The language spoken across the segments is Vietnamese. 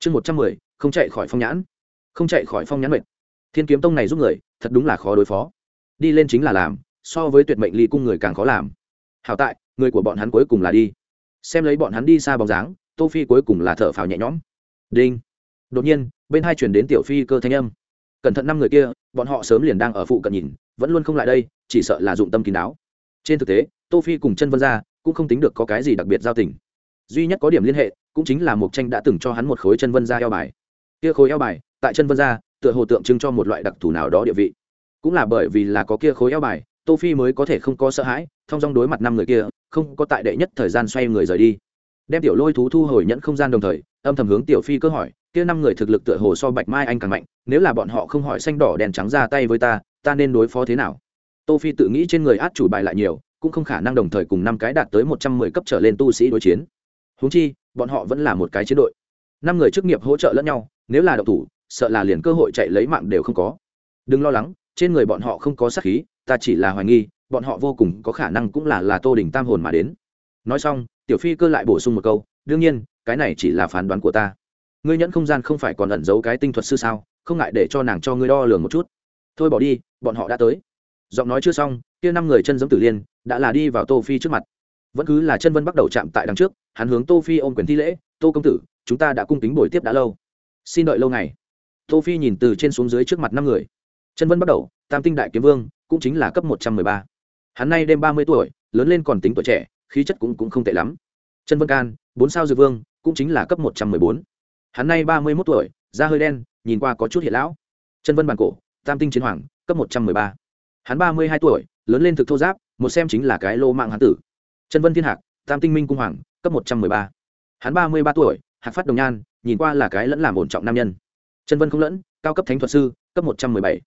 chương một trăm mười, không chạy khỏi phong nhãn. Không chạy khỏi phong nhãn mệnh thiên kiếm tông này giúp người, thật đúng là khó đối phó. Đi lên chính là làm, so với tuyệt mệnh ly cung người càng khó làm. Hảo tại, người của bọn hắn cuối cùng là đi. Xem lấy bọn hắn đi xa bóng dáng, tô phi cuối cùng là thở phào nhẹ nhõm. Đinh. Đột nhiên, bên hai chuyển đến tiểu phi cơ thanh âm. Cẩn thận năm người kia, bọn họ sớm liền đang ở phụ cận nhìn, vẫn luôn không lại đây, chỉ sợ là dụng tâm kín đáo. Trên thực tế, tô phi cùng chân vân gia cũng không tính được có cái gì đặc biệt giao tình. Duy nhất có điểm liên hệ cũng chính là một tranh đã từng cho hắn một khối chân vân gia eo bài. Kia khối eo bài, tại chân vân gia tựa hồ tượng trưng cho một loại đặc thù nào đó địa vị. Cũng là bởi vì là có kia khối eo bài, tô phi mới có thể không có sợ hãi, thông dong đối mặt năm người kia, không có tại đệ nhất thời gian xoay người rời đi. Đem tiểu lôi thú thu hồi nhẫn không gian đồng thời, âm thầm hướng tiểu phi cơ hỏi, kia năm người thực lực tựa hồ so bạch mai anh càng mạnh, nếu là bọn họ không hỏi xanh đỏ đèn trắng ra tay với ta ta nên đối phó thế nào? Tô phi tự nghĩ trên người át chủ bài lại nhiều, cũng không khả năng đồng thời cùng năm cái đạt tới một trăm mười cấp trở lên tu sĩ đối chiến huống chi, bọn họ vẫn là một cái chiến đội. Năm người chức nghiệp hỗ trợ lẫn nhau, nếu là độc thủ, sợ là liền cơ hội chạy lấy mạng đều không có. Đừng lo lắng, trên người bọn họ không có sát khí, ta chỉ là hoài nghi, bọn họ vô cùng có khả năng cũng là là tô đình tam hồn mà đến. Nói xong, tiểu phi cơ lại bổ sung một câu, đương nhiên, cái này chỉ là phán đoán của ta. Ngươi nhẫn không gian không phải còn ẩn giấu cái tinh thuật sư sao? Không ngại để cho nàng cho ngươi đo lường một chút. Thôi bỏ đi, bọn họ đã tới. Giọng nói chưa xong, kia năm người chân giống tử liên, đã là đi vào tô phi trước mặt vẫn cứ là chân vân bắt đầu chạm tại đằng trước, hắn hướng tô phi ôm quyền thi lễ, tô công tử, chúng ta đã cung kính buổi tiếp đã lâu. Xin đợi lâu ngày. Tô phi nhìn từ trên xuống dưới trước mặt năm người. Chân vân bắt đầu, tam tinh đại kiếm vương, cũng chính là cấp một trăm mười ba. Hắn nay đêm ba mươi tuổi, lớn lên còn tính tuổi trẻ, khí chất cũng cũng không tệ lắm. Chân vân can, bốn sao dược vương, cũng chính là cấp một trăm mười bốn. Hắn nay ba mươi mốt tuổi, da hơi đen, nhìn qua có chút hiện lão. Chân vân bàn cổ, tam tinh chiến hoàng, cấp một trăm mười ba. Hắn ba mươi hai tuổi, lớn lên thực thô giáp, một xem chính là cái lô mạng hán tử. Trần vân thiên hạc, tam tinh minh cung hoàng, cấp một trăm mười ba. Hắn ba mươi ba tuổi, hạc phát đồng nhan, nhìn qua là cái lẫn làm ổn trọng nam nhân. Trần vân không lẫn, cao cấp thánh thuật sư, cấp một trăm mười bảy.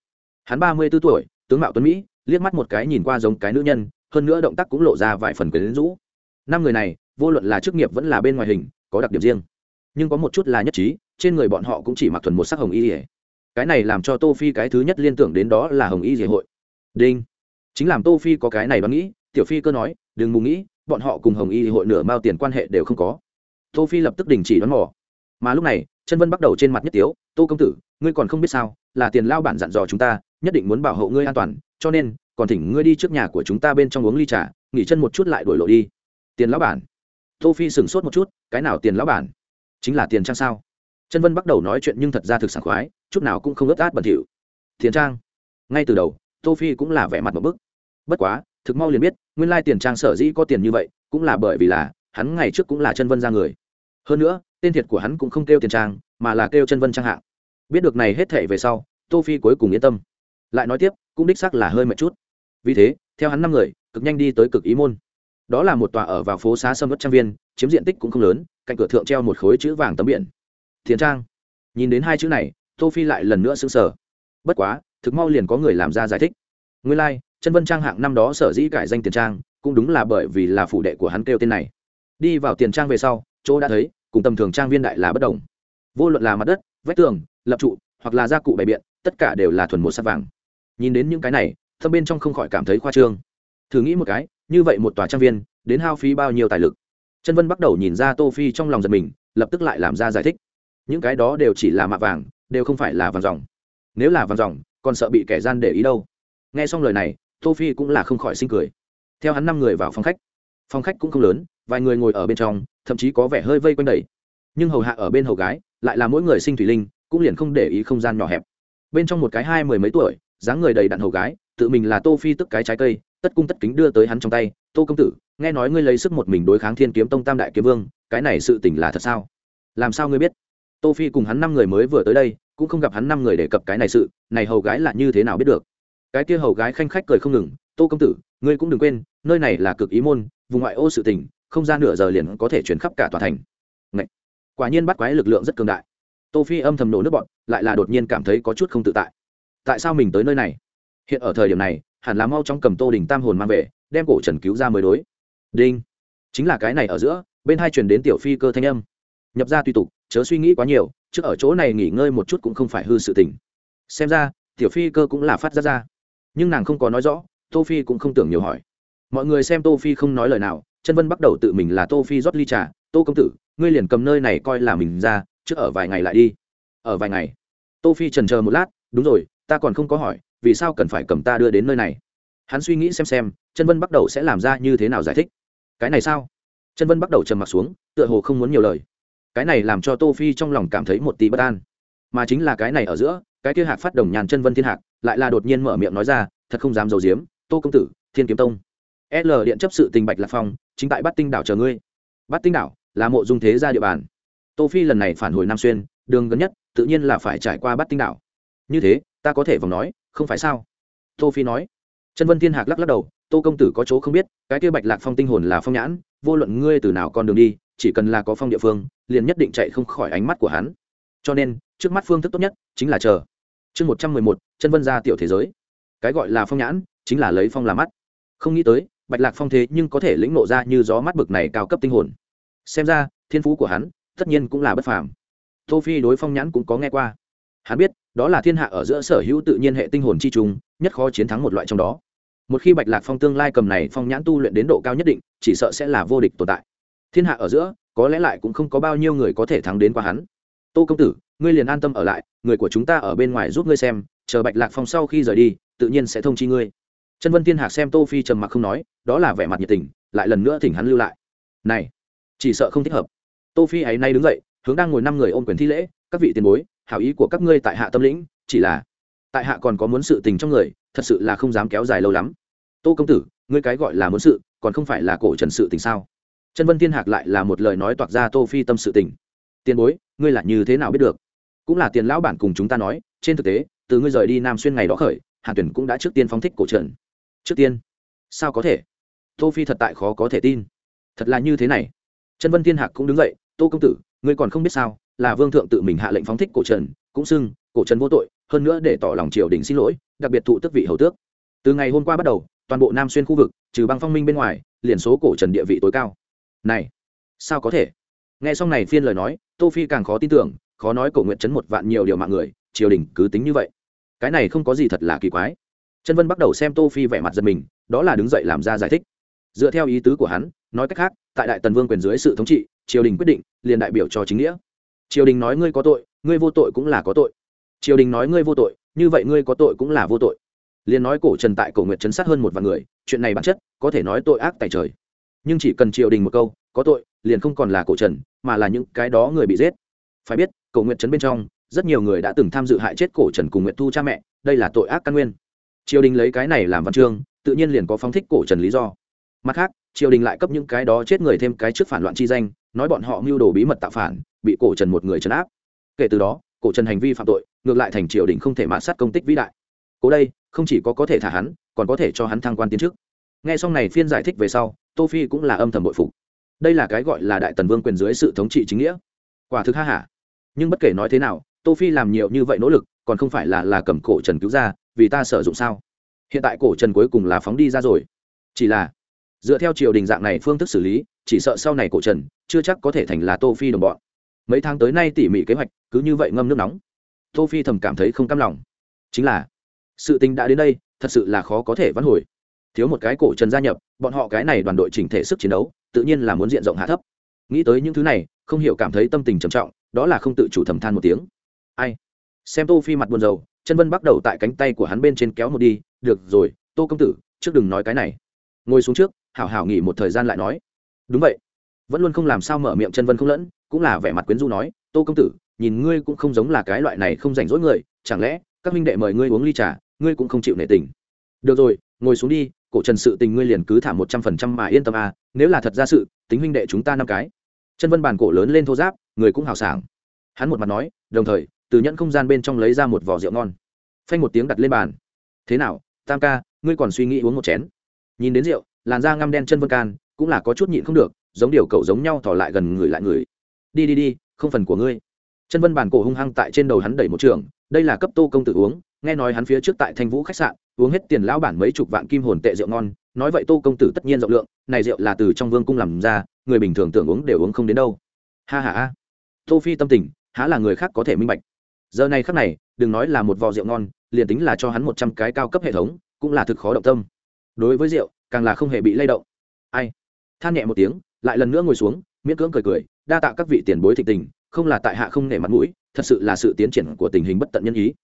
Hắn ba mươi b ố tuổi, tướng mạo tuấn mỹ, liếc mắt một cái nhìn qua giống cái nữ nhân, hơn nữa động tác cũng lộ ra vài phần quyến rũ. Năm người này, vô luận là chức nghiệp vẫn là bên ngoài hình, có đặc điểm riêng. Nhưng có một chút là nhất trí, trên người bọn họ cũng chỉ mặc thuần một sắc hồng y ỉa cái này làm cho tô phi cái thứ nhất liên tưởng đến đó là hồng y ỉa hội. Đinh. Chính làm tô phi có cái này đoán nghĩ, tiểu phi cơ nói, đừng mù nghĩ bọn họ cùng hồng y hội nửa mao tiền quan hệ đều không có. Tô phi lập tức đình chỉ đoán mò. Mà lúc này, chân vân bắt đầu trên mặt nhất tiếu, tô công tử, ngươi còn không biết sao, là tiền lao bản dặn dò chúng ta, nhất định muốn bảo hộ ngươi an toàn, cho nên, còn thỉnh ngươi đi trước nhà của chúng ta bên trong uống ly trà, nghỉ chân một chút lại đổi lộ đi. Tiền lão bản? Tô phi sửng sốt một chút, cái nào tiền lão bản? Chính là tiền trang sao? Chân vân bắt đầu nói chuyện nhưng thật ra thực sảng khoái, chút nào cũng không ướt át bẩn thỉu. Tiền trang? Ngay từ đầu, tô phi cũng là vẻ mặt một bức. Bất quá, thực mau liền biết nguyên lai tiền trang sở dĩ có tiền như vậy cũng là bởi vì là hắn ngày trước cũng là chân vân ra người. Hơn nữa tên thiệt của hắn cũng không kêu tiền trang mà là kêu chân vân trang hạng. Biết được này hết thể về sau tô phi cuối cùng yên tâm. Lại nói tiếp cũng đích xác là hơi mệt chút. Vì thế theo hắn năm người cực nhanh đi tới cực ý môn. Đó là một tòa ở vào phố xá sâm ớt trang viên chiếm diện tích cũng không lớn cạnh cửa thượng treo một khối chữ vàng tấm biển. Thiền trang. Nhìn đến hai chữ này tô phi lại lần nữa sững sờ. Bất quá thực mau liền có người làm ra giải thích. Nguyên lai like, chân vân trang hạng năm đó sở dĩ cải danh tiền trang, cũng đúng là bởi vì là phủ đệ của hắn kêu tên này. Đi vào tiền trang về sau, chỗ đã thấy, cùng tầm thường trang viên đại là bất đồng. Vô luận là mặt đất, vách tường, lập trụ, hoặc là gia cụ bày biện, tất cả đều là thuần một sắt vàng. Nhìn đến những cái này, thâm bên trong không khỏi cảm thấy khoa trương. Thử nghĩ một cái, như vậy một tòa trang viên, đến hao phí bao nhiêu tài lực? Chân vân bắt đầu nhìn ra tô phi trong lòng giật mình, lập tức lại làm ra giải thích. Những cái đó đều chỉ là mạ vàng, đều không phải là vàng dòng. Nếu là vàng dòng, còn sợ bị kẻ gian để ý đâu? Nghe xong lời này tô phi cũng là không khỏi sinh cười. Theo hắn năm người vào phòng khách phòng khách cũng không lớn, vài người ngồi ở bên trong, thậm chí có vẻ hơi vây quanh đầy. Nhưng hầu hạ ở bên hầu gái, lại là mỗi người sinh thủy linh, cũng liền không để ý không gian nhỏ hẹp. Bên trong một cái hai mười mấy tuổi, dáng người đầy đặn hầu gái, tự mình là tô phi tức cái trái cây, tất cung tất kính đưa tới hắn trong tay. Tô công tử, nghe nói ngươi lấy sức một mình đối kháng thiên kiếm tông tam đại kiếm vương, cái này sự tình là thật sao? Làm sao ngươi biết? Tô phi cùng hắn năm người mới vừa tới đây, cũng không gặp hắn năm người đề cập cái này sự, này hầu gái là như thế nào biết được? Cái kia hầu gái khanh khách cười không ngừng, tô công tử, ngươi cũng đừng quên, nơi này là cực ý môn, vùng ngoại ô sự tình, không gian nửa giờ liền có thể chuyển khắp cả tòa thành. Ngậy! quả nhiên bắt quái lực lượng rất cường đại. Tô phi âm thầm nổ nước bọn, lại là đột nhiên cảm thấy có chút không tự tại. Tại sao mình tới nơi này? Hiện ở thời điểm này, hẳn là mau trong cầm tô đình tam hồn mang về, đem cổ trần cứu ra mới đối. Đinh. Chính là cái này ở giữa, bên hai truyền đến tiểu phi cơ thanh âm. Nhập ra tùy tục, chớ suy nghĩ quá nhiều, trước ở chỗ này nghỉ ngơi một chút cũng không phải hư sự tình. Xem ra, tiểu phi cơ cũng là phát ra ra nhưng nàng không có nói rõ, tô phi cũng không tưởng nhiều hỏi. Mọi người xem tô phi không nói lời nào, chân vân bắt đầu tự mình là tô phi rót ly trà. Tô công tử, ngươi liền cầm nơi này coi là mình ra, trước ở vài ngày lại đi. Ở vài ngày. Tô phi trần chờ một lát, đúng rồi, ta còn không có hỏi, vì sao cần phải cầm ta đưa đến nơi này? Hắn suy nghĩ xem xem, chân vân bắt đầu sẽ làm ra như thế nào giải thích. Cái này sao? Chân vân bắt đầu trầm mặt xuống, tựa hồ không muốn nhiều lời. Cái này làm cho tô phi trong lòng cảm thấy một tí bất an. Mà chính là cái này ở giữa, cái kia hạc phát đồng nhàn chân vân thiên hạc lại là đột nhiên mở miệng nói ra, thật không dám giấu giếm, tô công tử, thiên kiếm tông. L điện chấp sự tình bạch lạc phong, chính tại bát tinh đảo chờ ngươi. Bát tinh đảo là mộ dung thế gia địa bàn. Tô phi lần này phản hồi nam xuyên, đường gần nhất, tự nhiên là phải trải qua bát tinh đảo. Như thế, ta có thể vòng nói, không phải sao? Tô phi nói. Chân vân thiên hạc lắc lắc đầu, tô công tử có chỗ không biết, cái kia bạch lạc phong tinh hồn là phong nhãn, vô luận ngươi từ nào con đường đi, chỉ cần là có phong địa phương, liền nhất định chạy không khỏi ánh mắt của hắn. Cho nên, trước mắt phương thức tốt nhất chính là chờ. Chương một trăm mười một chân vân ra tiểu thế giới. Cái gọi là phong nhãn, chính là lấy phong làm mắt. Không nghĩ tới, bạch lạc phong thế nhưng có thể lĩnh nộ ra như gió mắt bực này cao cấp tinh hồn. Xem ra, thiên phú của hắn, tất nhiên cũng là bất phàm. Tô phi đối phong nhãn cũng có nghe qua. Hắn biết, đó là thiên hạ ở giữa sở hữu tự nhiên hệ tinh hồn chi trùng, nhất khó chiến thắng một loại trong đó. Một khi bạch lạc phong tương lai cầm này phong nhãn tu luyện đến độ cao nhất định, chỉ sợ sẽ là vô địch tồn tại. Thiên hạ ở giữa, có lẽ lại cũng không có bao nhiêu người có thể thắng đến qua hắn. Tô công tử, ngươi liền an tâm ở lại, người của chúng ta ở bên ngoài giúp ngươi xem chờ bạch lạc phong sau khi rời đi, tự nhiên sẽ thông chi ngươi. Chân vân thiên hạc xem tô phi trầm mặc không nói, đó là vẻ mặt nhiệt tình, lại lần nữa thỉnh hắn lưu lại. Này, chỉ sợ không thích hợp. Tô phi ấy nay đứng dậy, hướng đang ngồi năm người ôm quyền thi lễ, các vị tiền bối, hảo ý của các ngươi tại hạ tâm lĩnh, chỉ là tại hạ còn có muốn sự tình trong người, thật sự là không dám kéo dài lâu lắm. Tô công tử, ngươi cái gọi là muốn sự, còn không phải là cổ trần sự tình sao? Chân vân thiên hạc lại là một lời nói toạc ra tô phi tâm sự tình. Tiền bối, ngươi là như thế nào biết được? Cũng là tiền lão bản cùng chúng ta nói, trên thực tế từ ngươi rời đi nam xuyên ngày đó khởi, hàn tuyển cũng đã trước tiên phóng thích cổ trần. Trước tiên? Sao có thể? Tô phi thật tại khó có thể tin. Thật là như thế này. Chân vân thiên hạc cũng đứng dậy, tô công tử, ngươi còn không biết sao, là vương thượng tự mình hạ lệnh phóng thích cổ trần, cũng xưng, cổ trần vô tội, hơn nữa để tỏ lòng triều đình xin lỗi, đặc biệt thụ tước vị hầu tước. Từ ngày hôm qua bắt đầu, toàn bộ nam xuyên khu vực, trừ băng phong minh bên ngoài, liền số cổ trần địa vị tối cao. Này, sao có thể? Nghe xong này phiên lời nói, tô phi càng khó tin tưởng, khó nói cổ nguyện chấn một vạn nhiều điều mạng người triều đình cứ tính như vậy. Cái này không có gì thật là kỳ quái. Chân vân bắt đầu xem tô phi vẻ mặt giật mình, đó là đứng dậy làm ra giải thích. Dựa theo ý tứ của hắn, nói cách khác, tại đại tần vương quyền dưới sự thống trị, triều đình quyết định, liền đại biểu cho chính nghĩa. Triều đình nói ngươi có tội, ngươi vô tội cũng là có tội. Triều đình nói ngươi vô tội, như vậy ngươi có tội cũng là vô tội. Liền nói cổ trần tại cổ nguyệt chấn sát hơn một vạn người, chuyện này bản chất, có thể nói tội ác tại trời. Nhưng chỉ cần triều đình một câu, có tội, liền không còn là cổ trần, mà là những cái đó người bị giết. Phải biết, cổ nguyệt trấn bên trong rất nhiều người đã từng tham dự hại chết cổ trần cùng nguyệt thu cha mẹ, đây là tội ác căn nguyên. Triều đình lấy cái này làm văn chương, tự nhiên liền có phóng thích cổ trần lý do. Mặt khác, triều đình lại cấp những cái đó chết người thêm cái trước phản loạn chi danh, nói bọn họ mưu đồ bí mật tạo phản, bị cổ trần một người trấn áp. Kể từ đó, cổ trần hành vi phạm tội, ngược lại thành triều đình không thể mạ sát công tích vĩ đại. Cố đây, không chỉ có có thể thả hắn, còn có thể cho hắn thăng quan tiến chức. nghe xong này phiên giải thích về sau, tô phi cũng là âm thầm bội phục. Đây là cái gọi là đại tần vương quyền dưới sự thống trị chính nghĩa. Quả thực ha hả nhưng bất kể nói thế nào tô phi làm nhiều như vậy nỗ lực, còn không phải là là cầm cổ trần cứu ra, vì ta sử dụng sao? Hiện tại cổ trần cuối cùng là phóng đi ra rồi. Chỉ là, dựa theo triều đình dạng này phương thức xử lý, chỉ sợ sau này cổ trần chưa chắc có thể thành là tô phi đồng bọn. Mấy tháng tới nay tỉ mỉ kế hoạch, cứ như vậy ngâm nước nóng. Tô phi thầm cảm thấy không cam lòng. Chính là, sự tình đã đến đây, thật sự là khó có thể vãn hồi. Thiếu một cái cổ trần gia nhập, bọn họ cái này đoàn đội chỉnh thể sức chiến đấu, tự nhiên là muốn diện rộng hạ thấp. Nghĩ tới những thứ này, không hiểu cảm thấy tâm tình trầm trọng, đó là không tự chủ thầm than một tiếng ai? Xem tô phi mặt buồn rầu, chân vân bắt đầu tại cánh tay của hắn bên trên kéo một đi, được rồi, tô công tử, trước đừng nói cái này. Ngồi xuống trước, hảo hảo nghỉ một thời gian lại nói. Đúng vậy. Vẫn luôn không làm sao mở miệng chân vân không lẫn, cũng là vẻ mặt quyến du nói, tô công tử, nhìn ngươi cũng không giống là cái loại này không rảnh rỗi người, chẳng lẽ các minh đệ mời ngươi uống ly trà, ngươi cũng không chịu nể tình? Được rồi, ngồi xuống đi, cổ trần sự tình ngươi liền cứ thả một trăm phần trăm mà yên tâm à nếu là thật ra sự, tính huynh đệ chúng ta năm cái. Chân vân bàn cổ lớn lên thô giáp, người cũng hào sảng. Hắn một mặt nói, đồng thời từ nhẫn không gian bên trong lấy ra một vỏ rượu ngon. Phanh một tiếng đặt lên bàn. Thế nào, tam ca, ngươi còn suy nghĩ uống một chén? Nhìn đến rượu, làn da ngăm đen chân vân can, cũng là có chút nhịn không được, giống điều cậu giống nhau thỏ lại gần người lại người. Đi đi đi, không phần của ngươi. Chân vân bản cổ hung hăng tại trên đầu hắn đẩy một trường, đây là cấp tô công tử uống, nghe nói hắn phía trước tại thanh vũ khách sạn, uống hết tiền lão bản mấy chục vạn kim hồn tệ rượu ngon, nói vậy tô công tử tất nhiên rộng lượng, này rượu là từ trong vương cung làm ra, người bình thường tưởng uống đều uống không đến đâu. Ha ha ha. Tô phi tâm tình, há là người khác có thể minh bạch giờ này khắc này, đừng nói là một vò rượu ngon, liền tính là cho hắn một trăm cái cao cấp hệ thống, cũng là thực khó động tâm. Đối với rượu, càng là không hề bị lay động. Ai? Than nhẹ một tiếng, lại lần nữa ngồi xuống, miễn cưỡng cười cười, đa tạ các vị tiền bối thịnh tình, không là tại hạ không nể mặt mũi, thật sự là sự tiến triển của tình hình bất tận nhân ý.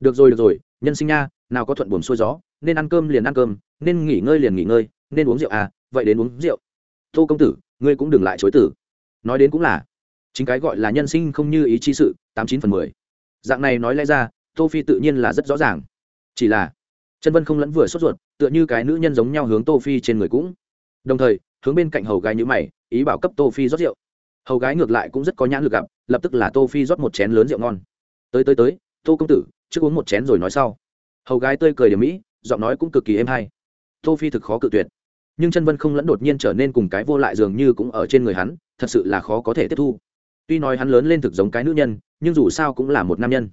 Được rồi được rồi, nhân sinh nha, nào có thuận buồm xuôi gió, nên ăn cơm liền ăn cơm, nên nghỉ ngơi liền nghỉ ngơi, nên uống rượu à vậy đến uống rượu. Tô công tử, ngươi cũng đừng lại chối tử nói đến cũng là, chính cái gọi là nhân sinh không như ý chi sự, tám chín phần mười dạng này nói lẽ ra, tô phi tự nhiên là rất rõ ràng. Chỉ là chân vân không lẫn vừa sốt ruột, tựa như cái nữ nhân giống nhau hướng tô phi trên người cũng. Đồng thời, hướng bên cạnh hầu gái như mày, ý bảo cấp tô phi rót rượu. Hầu gái ngược lại cũng rất có nhãn lực gặp, lập tức là tô phi rót một chén lớn rượu ngon. Tới tới tới, tô công tử, trước uống một chén rồi nói sau. Hầu gái tươi cười điểm mỹ, giọng nói cũng cực kỳ êm hay. Tô phi thực khó cự tuyệt. Nhưng chân vân không lẫn đột nhiên trở nên cùng cái vô lại dường như cũng ở trên người hắn, thật sự là khó có thể tiếp thu tuy nói hắn lớn lên thực giống cái nữ nhân, nhưng dù sao cũng là một nam nhân.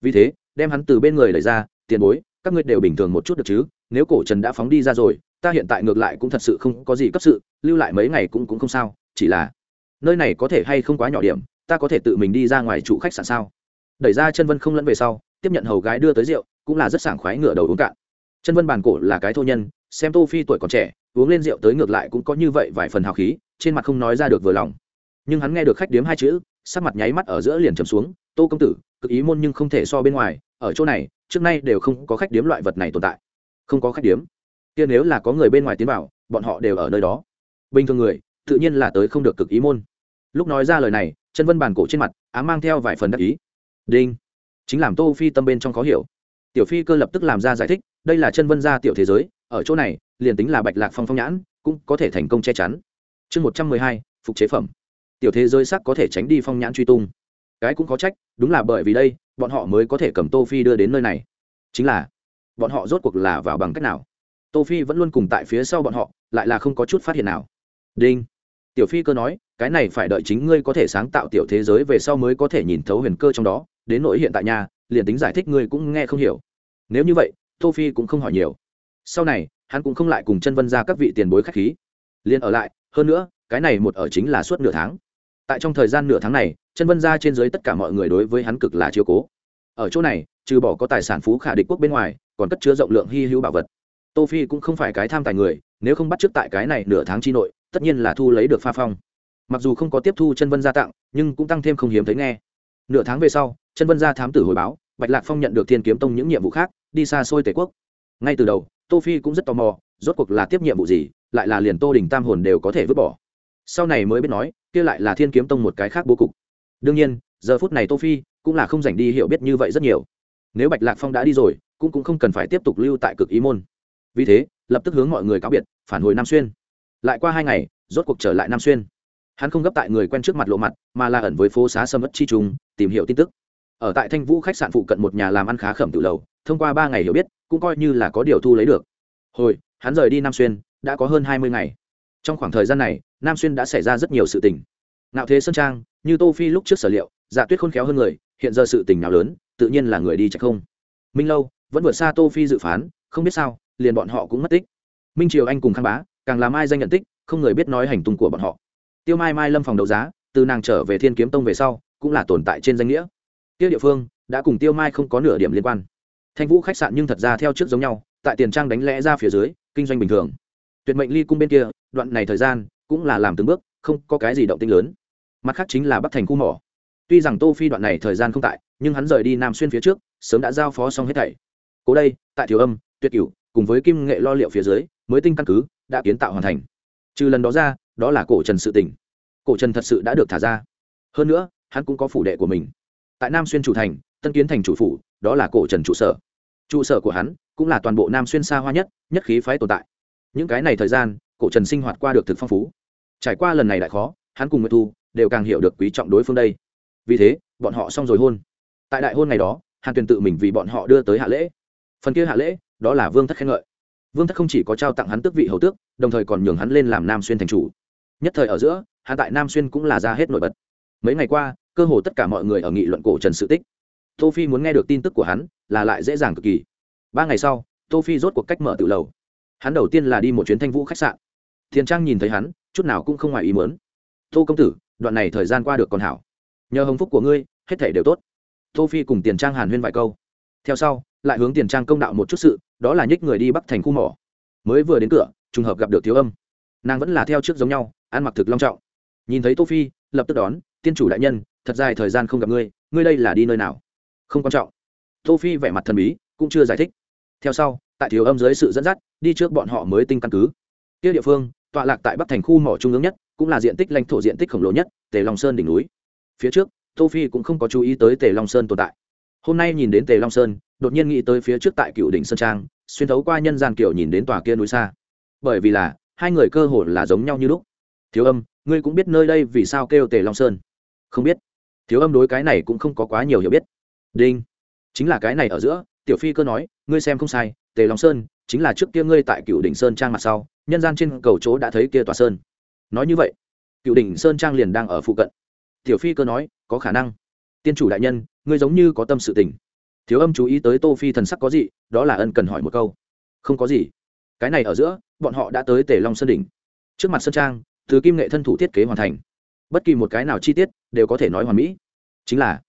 Vì thế, đem hắn từ bên người lấy ra, tiền bối, các ngươi đều bình thường một chút được chứ? Nếu cổ trần đã phóng đi ra rồi, ta hiện tại ngược lại cũng thật sự không có gì cấp sự, lưu lại mấy ngày cũng cũng không sao, chỉ là nơi này có thể hay không quá nhỏ điểm, ta có thể tự mình đi ra ngoài trụ khách sạn sao? Đẩy ra chân vân không lẫn về sau, tiếp nhận hầu gái đưa tới rượu, cũng là rất sảng khoái ngựa đầu uống cạn. Chân vân bàn cổ là cái thô nhân, xem tô phi tuổi còn trẻ, uống lên rượu tới ngược lại cũng có như vậy vài phần hào khí, trên mặt không nói ra được vừa lòng nhưng hắn nghe được khách điếm hai chữ, sắc mặt nháy mắt ở giữa liền trầm xuống, tô công tử, cực ý môn nhưng không thể so bên ngoài, ở chỗ này, trước nay đều không có khách điếm loại vật này tồn tại. Không có khách điếm? Kia nếu là có người bên ngoài tiến vào, bọn họ đều ở nơi đó. Bình thường người, tự nhiên là tới không được cực ý môn. Lúc nói ra lời này, chân vân bàn cổ trên mặt á mang theo vài phần đắc ý. Đinh, chính làm tô phi tâm bên trong khó hiểu. Tiểu phi cơ lập tức làm ra giải thích, đây là chân vân gia tiểu thế giới, ở chỗ này, liền tính là bạch lạc phong phong nhãn, cũng có thể thành công che chắn. Chương một trăm mười hai, phục chế phẩm tiểu thế giới sắc có thể tránh đi phong nhãn truy tung. Cái cũng có trách, đúng là bởi vì đây, bọn họ mới có thể cầm tô phi đưa đến nơi này. Chính là, bọn họ rốt cuộc là vào bằng cách nào? Tô phi vẫn luôn cùng tại phía sau bọn họ, lại là không có chút phát hiện nào. Đinh. Tiểu phi cơ nói, cái này phải đợi chính ngươi có thể sáng tạo tiểu thế giới về sau mới có thể nhìn thấu huyền cơ trong đó. Đến nỗi hiện tại nhà liền tính giải thích ngươi cũng nghe không hiểu. Nếu như vậy, tô phi cũng không hỏi nhiều. Sau này, hắn cũng không lại cùng chân vân ra các vị tiền bối khách khí. Liền ở lại, hơn nữa, cái này một ở chính là suốt nửa tháng tại trong thời gian nửa tháng này chân vân ra trên dưới tất cả mọi người đối với hắn cực là chiếu cố. Ở chỗ này, trừ bỏ có tài sản phú khả địch quốc bên ngoài, còn cất chứa rộng lượng hy hữu bảo vật. Tô phi cũng không phải cái tham tài người, nếu không bắt trước tại cái này nửa tháng chi nội, tất nhiên là thu lấy được pha phong. Mặc dù không có tiếp thu chân vân gia tặng, nhưng cũng tăng thêm không hiếm thấy nghe. Nửa tháng về sau chân vân gia thám tử hồi báo, bạch lạc phong nhận được thiên kiếm tông những nhiệm vụ khác, đi xa xôi tề quốc. Ngay từ đầu, tô phi cũng rất tò mò, rốt cuộc là tiếp nhiệm vụ gì, lại là liền tô đình tam hồn đều có thể vứt bỏ. Sau này mới biết nói kia lại là thiên kiếm tông một cái khác bố cục. Đương nhiên, giờ phút này tô phi cũng là không dành đi hiểu biết như vậy rất nhiều. Nếu bạch lạc phong đã đi rồi, cũng cũng không cần phải tiếp tục lưu tại cực ý môn. Vì thế, lập tức hướng mọi người cáo biệt, phản hồi nam xuyên. Lại qua hai ngày, rốt cuộc trở lại nam xuyên. Hắn không gấp tại người quen trước mặt lộ mặt, mà là ẩn với phố xá sâm ất chi trùng tìm hiểu tin tức. Ở tại thanh vũ khách sạn phụ cận một nhà làm ăn khá khẩm tự lầu, thông qua ba ngày hiểu biết, cũng coi như là có điều thu lấy được. Hồi, hắn rời đi nam xuyên, đã có hơn hai mươi ngày. Trong khoảng thời gian này nam xuyên đã xảy ra rất nhiều sự tình. Nạo thế sơn trang, như tô phi lúc trước sở liệu dạ tuyết khôn khéo hơn người, hiện giờ sự tình nào lớn, tự nhiên là người đi chạy không. Minh lâu, vẫn vượt xa tô phi dự phán, không biết sao, liền bọn họ cũng mất tích. Minh triều anh cùng khang bá, càng làm ai danh nhận tích, không người biết nói hành tung của bọn họ. Tiêu mai mai lâm phòng đấu giá, từ nàng trở về thiên kiếm tông về sau, cũng là tồn tại trên danh nghĩa. Tiêu địa phương, đã cùng tiêu mai không có nửa điểm liên quan. Thanh vũ khách sạn nhưng thật ra theo trước giống nhau, tại tiền trang đánh lẽ ra phía dưới, kinh doanh bình thường. Tuyệt mệnh ly cung bên kia, đoạn này thời gian cũng là làm từng bước, không có cái gì động tinh lớn. Mặt khác chính là bắc thành khu mỏ. Tuy rằng tô phi đoạn này thời gian không tại, nhưng hắn rời đi nam xuyên phía trước, sớm đã giao phó xong hết thảy. Cố đây, tại thiếu âm, tuyệt cửu, cùng với kim nghệ lo liệu phía dưới, mới tinh căn cứ, đã kiến tạo hoàn thành. Trừ lần đó ra, đó là cổ trần sự tỉnh cổ trần thật sự đã được thả ra. Hơn nữa, hắn cũng có phủ đệ của mình. Tại nam xuyên chủ thành, tân kiến thành chủ phủ, đó là cổ trần trụ sở. Trụ sở của hắn cũng là toàn bộ nam xuyên xa hoa nhất nhất khí phái tồn tại. Những cái này thời gian, cổ trần sinh hoạt qua được thực phong phú trải qua lần này đại khó, hắn cùng nguyệt thu đều càng hiểu được quý trọng đối phương đây. Vì thế, bọn họ xong rồi hôn. Tại đại hôn ngày đó, hàn tuyền tự mình vì bọn họ đưa tới hạ lễ. Phần kia hạ lễ, đó là vương thất khen ngợi. Vương thất không chỉ có trao tặng hắn tước vị hầu tước, đồng thời còn nhường hắn lên làm nam xuyên thành chủ. Nhất thời ở giữa, hắn tại nam xuyên cũng là ra hết nổi bật. Mấy ngày qua, cơ hồ tất cả mọi người ở nghị luận cổ trần sự tích. Tô phi muốn nghe được tin tức của hắn, là lại dễ dàng cực kỳ. Ba ngày sau, tô phi rốt cuộc cách mở tự lầu. Hắn đầu tiên là đi một chuyến thanh vũ khách sạn. Thiền trang nhìn thấy hắn chút nào cũng không ngoài ý muốn. Tô công tử, đoạn này thời gian qua được còn hảo. Nhờ hồng phúc của ngươi, hết thể đều tốt. Tô phi cùng tiền trang hàn huyên vài câu. Theo sau, lại hướng tiền trang công đạo một chút sự, đó là nhích người đi bắc thành khu mỏ. Mới vừa đến cửa, trùng hợp gặp được thiếu âm. Nàng vẫn là theo trước giống nhau, ăn mặc thực long trọng. Nhìn thấy tô phi, lập tức đón, tiên chủ đại nhân, thật dài thời gian không gặp ngươi ngươi đây là đi nơi nào? Không quan trọng. Tô phi vẻ mặt thần bí, cũng chưa giải thích. Theo sau, tại thiếu âm dưới sự dẫn dắt, đi trước bọn họ mới tinh căn cứ kia địa phương, tọa lạc tại bắc thành khu mỏ trung ương nhất, cũng là diện tích lãnh thổ diện tích khổng lồ nhất, tề long sơn đỉnh núi. Phía trước, tô phi cũng không có chú ý tới tề long sơn tồn tại. Hôm nay nhìn đến tề long sơn, đột nhiên nghĩ tới phía trước tại cựu đỉnh sơn trang, xuyên thấu qua nhân gian kiểu nhìn đến tòa kia núi xa. Bởi vì là, hai người cơ hồ là giống nhau như lúc. Thiếu âm, ngươi cũng biết nơi đây vì sao kêu tề long sơn? Không biết. Thiếu âm đối cái này cũng không có quá nhiều hiểu biết. Đinh. Chính là cái này ở giữa, tiểu phi cơ nói, ngươi xem không sai, tề long sơn chính là trước kia ngươi tại cựu đỉnh sơn trang mặt sau nhân gian trên cầu chỗ đã thấy kia tòa sơn. Nói như vậy, cựu đỉnh sơn trang liền đang ở phụ cận. Tiểu phi cơ nói, có khả năng. Tiên chủ đại nhân, ngươi giống như có tâm sự tình. Thiếu âm chú ý tới tô phi thần sắc có gì, đó là ân cần hỏi một câu. Không có gì. Cái này ở giữa, bọn họ đã tới tề long sơn đỉnh. Trước mặt sơn trang, từ kim nghệ thân thủ thiết kế hoàn thành. Bất kỳ một cái nào chi tiết, đều có thể nói hoàn mỹ. Chính là,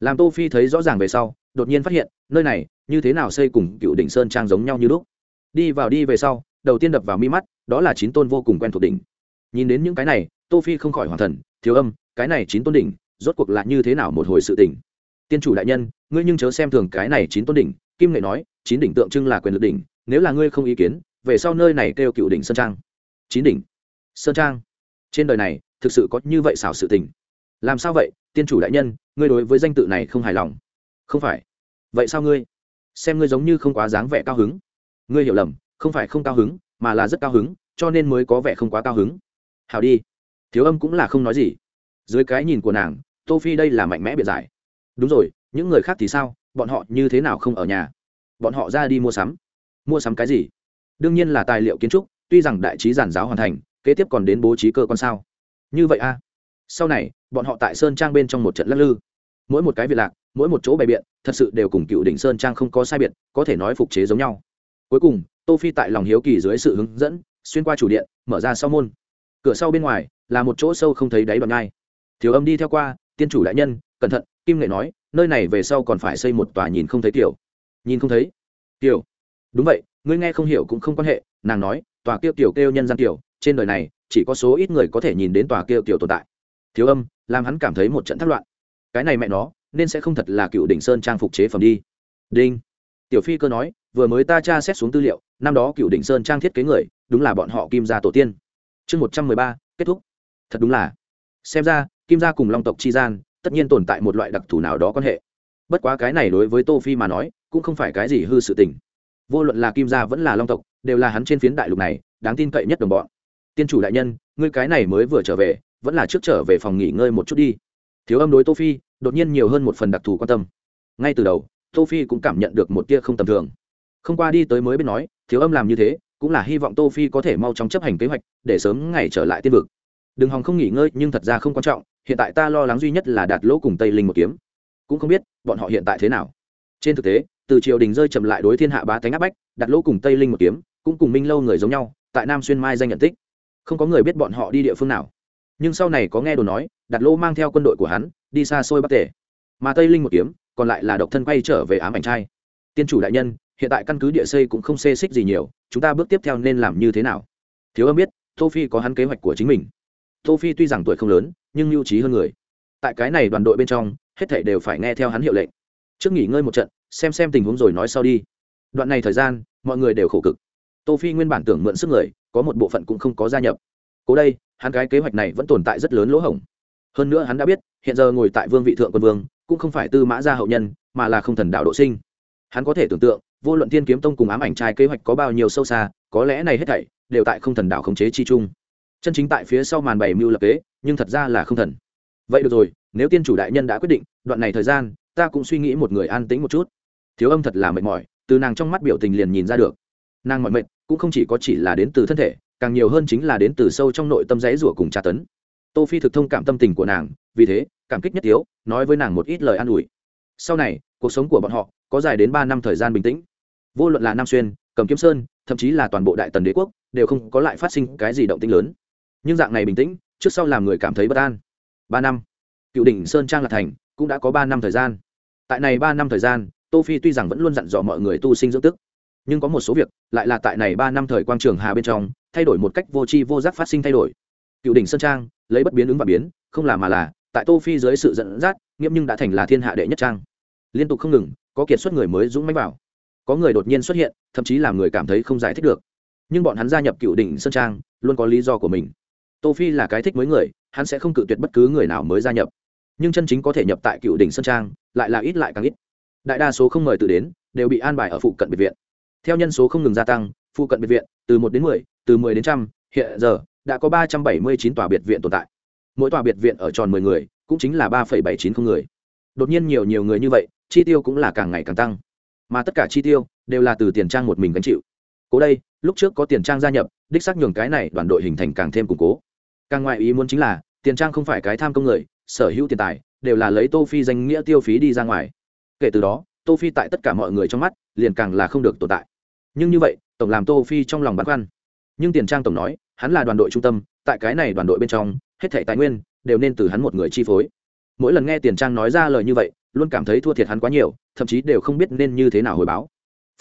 làm tô phi thấy rõ ràng về sau, đột nhiên phát hiện, nơi này, như thế nào xây cùng cựu đỉnh sơn trang giống nhau như lúc. Đi vào đi về sau đầu tiên đập vào mi mắt, đó là chín tôn vô cùng quen thuộc đỉnh. Nhìn đến những cái này, tô phi không khỏi hoàn thần, thiếu âm, cái này chín tôn đỉnh, rốt cuộc là như thế nào một hồi sự tình? Tiên chủ đại nhân, ngươi nhưng chớ xem thường cái này chín tôn đỉnh. Kim nghệ nói, chín đỉnh tượng trưng là quyền lực đỉnh, nếu là ngươi không ý kiến, về sau nơi này kêu cựu đỉnh sơn trang. Chín đỉnh sơn trang? Trên đời này, thực sự có như vậy xảo sự tình. Làm sao vậy, tiên chủ đại nhân, ngươi đối với danh tự này không hài lòng? Không phải. Vậy sao ngươi? Xem ngươi giống như không quá dáng vẻ cao hứng. Ngươi hiểu lầm không phải không cao hứng, mà là rất cao hứng, cho nên mới có vẻ không quá cao hứng. Hào đi. Thiếu âm cũng là không nói gì. Dưới cái nhìn của nàng, tô phi đây là mạnh mẽ biệt giải. Đúng rồi, những người khác thì sao? Bọn họ như thế nào không ở nhà? Bọn họ ra đi mua sắm. Mua sắm cái gì? Đương nhiên là tài liệu kiến trúc, tuy rằng đại trí giản giáo hoàn thành, kế tiếp còn đến bố trí cơ quan sao. Như vậy a sau này, bọn họ tại sơn trang bên trong một trận lắc lư. Mỗi một cái việc lạc, mỗi một chỗ bày biện, thật sự đều cùng cựu đỉnh sơn trang không có sai biệt, có thể nói phục chế giống nhau. Cuối cùng tô phi tại lòng hiếu kỳ dưới sự hướng dẫn, xuyên qua chủ điện, mở ra sau môn. Cửa sau bên ngoài là một chỗ sâu không thấy đáy đoạn ngai thiếu âm đi theo qua, tiên chủ đại nhân, cẩn thận, kim nghệ nói, nơi này về sau còn phải xây một tòa nhìn không thấy tiểu. Nhìn không thấy? Tiểu. Đúng vậy, ngươi nghe không hiểu cũng không quan hệ. Nàng nói, tòa kia tiểu kêu nhân gian tiểu, trên đời này, chỉ có số ít người có thể nhìn đến tòa kia tiểu tồn tại. Thiếu âm làm hắn cảm thấy một trận thất loạn. Cái này mẹ nó, nên sẽ không thật là cựu đỉnh sơn trang phục chế phẩm đi. Đinh tiểu phi cơ nói, vừa mới ta tra xét xuống tư liệu, năm đó cựu đỉnh sơn trang thiết kế người, đúng là bọn họ kim gia tổ tiên. Chương một trăm mười ba, kết thúc. Thật đúng là. Xem ra, kim gia cùng long tộc chi gian, tất nhiên tồn tại một loại đặc thù nào đó quan hệ. Bất quá cái này đối với tô phi mà nói, cũng không phải cái gì hư sự tình. Vô luận là kim gia vẫn là long tộc, đều là hắn trên phiến đại lục này, đáng tin cậy nhất đồng bọn. Tiên chủ đại nhân, ngươi cái này mới vừa trở về, vẫn là trước trở về phòng nghỉ ngơi một chút đi. Thiếu âm đối tô phi, đột nhiên nhiều hơn một phần đặc thù quan tâm. Ngay từ đầu tô phi cũng cảm nhận được một tia không tầm thường. Không qua đi tới mới biết nói, thiếu âm làm như thế, cũng là hy vọng tô phi có thể mau chóng chấp hành kế hoạch, để sớm ngày trở lại tiên vực. Đừng hòng không nghỉ ngơi, nhưng thật ra không quan trọng, hiện tại ta lo lắng duy nhất là đạt lỗ cùng tây linh một kiếm. Cũng không biết, bọn họ hiện tại thế nào. Trên thực tế, từ triều đình rơi chậm lại đối thiên hạ bá tánh áp bách, đạt lỗ cùng tây linh một kiếm, cũng cùng minh lâu người giống nhau, tại nam xuyên mai danh nhận tích. Không có người biết bọn họ đi địa phương nào. Nhưng sau này có nghe đồ nói, đạt lỗ mang theo quân đội của hắn, đi xa xôi bắc tề. Mà tây linh một kiếm còn lại là độc thân quay trở về ám ảnh trai. Tiên chủ đại nhân, hiện tại căn cứ địa xây cũng không xê xích gì nhiều, chúng ta bước tiếp theo nên làm như thế nào? Thiếu âm biết, tô phi có hắn kế hoạch của chính mình. Tô phi tuy rằng tuổi không lớn, nhưng lưu trí hơn người. Tại cái này đoàn đội bên trong, hết thảy đều phải nghe theo hắn hiệu lệnh. Trước nghỉ ngơi một trận, xem xem tình huống rồi nói sau đi. Đoạn này thời gian, mọi người đều khổ cực. Tô phi nguyên bản tưởng mượn sức người, có một bộ phận cũng không có gia nhập. Cố đây, hắn cái kế hoạch này vẫn tồn tại rất lớn lỗ hổng. Hơn nữa hắn đã biết, hiện giờ ngồi tại vương vị thượng quân vương cũng không phải tư mã gia hậu nhân, mà là không thần đạo độ sinh. Hắn có thể tưởng tượng, vô luận tiên kiếm tông cùng ám ảnh trai kế hoạch có bao nhiêu sâu xa, có lẽ này hết thảy đều tại không thần đạo khống chế chi chung. Chân chính tại phía sau màn bày mưu lập kế, nhưng thật ra là không thần. Vậy được rồi, nếu tiên chủ đại nhân đã quyết định, đoạn này thời gian, ta cũng suy nghĩ một người an tĩnh một chút. Thiếu âm thật là mệt mỏi, từ nàng trong mắt biểu tình liền nhìn ra được. Nàng mọi mệt, cũng không chỉ có chỉ là đến từ thân thể, càng nhiều hơn chính là đến từ sâu trong nội tâm rẽ rủa cùng tra tấn tô phi thực thông cảm tâm tình của nàng, vì thế, cảm kích nhất thiếu nói với nàng một ít lời an ủi. Sau này, cuộc sống của bọn họ có dài đến ba năm thời gian bình tĩnh. Vô luận là nam xuyên, cầm kiếm sơn, thậm chí là toàn bộ đại tần đế quốc, đều không có lại phát sinh cái gì động tĩnh lớn. Nhưng dạng này bình tĩnh, trước sau làm người cảm thấy bất an. Ba năm. Cựu đỉnh sơn trang là thành cũng đã có ba năm thời gian. Tại này ba năm thời gian, tô phi tuy rằng vẫn luôn dặn dò mọi người tu sinh dưỡng tức, nhưng có một số việc lại là tại này ba năm thời quang trường hà bên trong, thay đổi một cách vô tri vô giác phát sinh thay đổi. Cựu đỉnh sơn trang lấy bất biến ứng và biến, không là mà là, tại tô phi dưới sự dẫn dắt, nghiêm nhưng đã thành là thiên hạ đệ nhất trang. Liên tục không ngừng, có kiệt xuất người mới dũng mãnh vào. Có người đột nhiên xuất hiện, thậm chí làm người cảm thấy không giải thích được. Nhưng bọn hắn gia nhập cựu đỉnh sơn trang, luôn có lý do của mình. Tô phi là cái thích mới người, hắn sẽ không cự tuyệt bất cứ người nào mới gia nhập. Nhưng chân chính có thể nhập tại cựu đỉnh sơn trang, lại là ít lại càng ít. Đại đa số không mời tự đến, đều bị an bài ở phụ cận biệt viện. Theo nhân số không ngừng gia tăng, phụ cận biệt viện, từ một đến mười, từ mười đến trăm, hiện giờ đã có ba trăm bảy mươi chín tòa biệt viện tồn tại. Mỗi tòa biệt viện ở tròn mười người, cũng chính là ba phẩy bảy chín không người. Đột nhiên nhiều nhiều người như vậy, chi tiêu cũng là càng ngày càng tăng. Mà tất cả chi tiêu đều là từ tiền trang một mình gánh chịu. Cố đây, lúc trước có tiền trang gia nhập, đích xác nhường cái này đoàn đội hình thành càng thêm củng cố. Càng ngoại ý muốn chính là, tiền trang không phải cái tham công người, sở hữu tiền tài đều là lấy tô phi danh nghĩa tiêu phí đi ra ngoài. Kể từ đó, tô phi tại tất cả mọi người trong mắt liền càng là không được tồn tại. Nhưng như vậy, tổng làm tô phi trong lòng băn khoăn. Nhưng tiền trang tổng nói hắn là đoàn đội trung tâm, tại cái này đoàn đội bên trong, hết thảy tài nguyên đều nên từ hắn một người chi phối. Mỗi lần nghe tiền trang nói ra lời như vậy, luôn cảm thấy thua thiệt hắn quá nhiều, thậm chí đều không biết nên như thế nào hồi báo.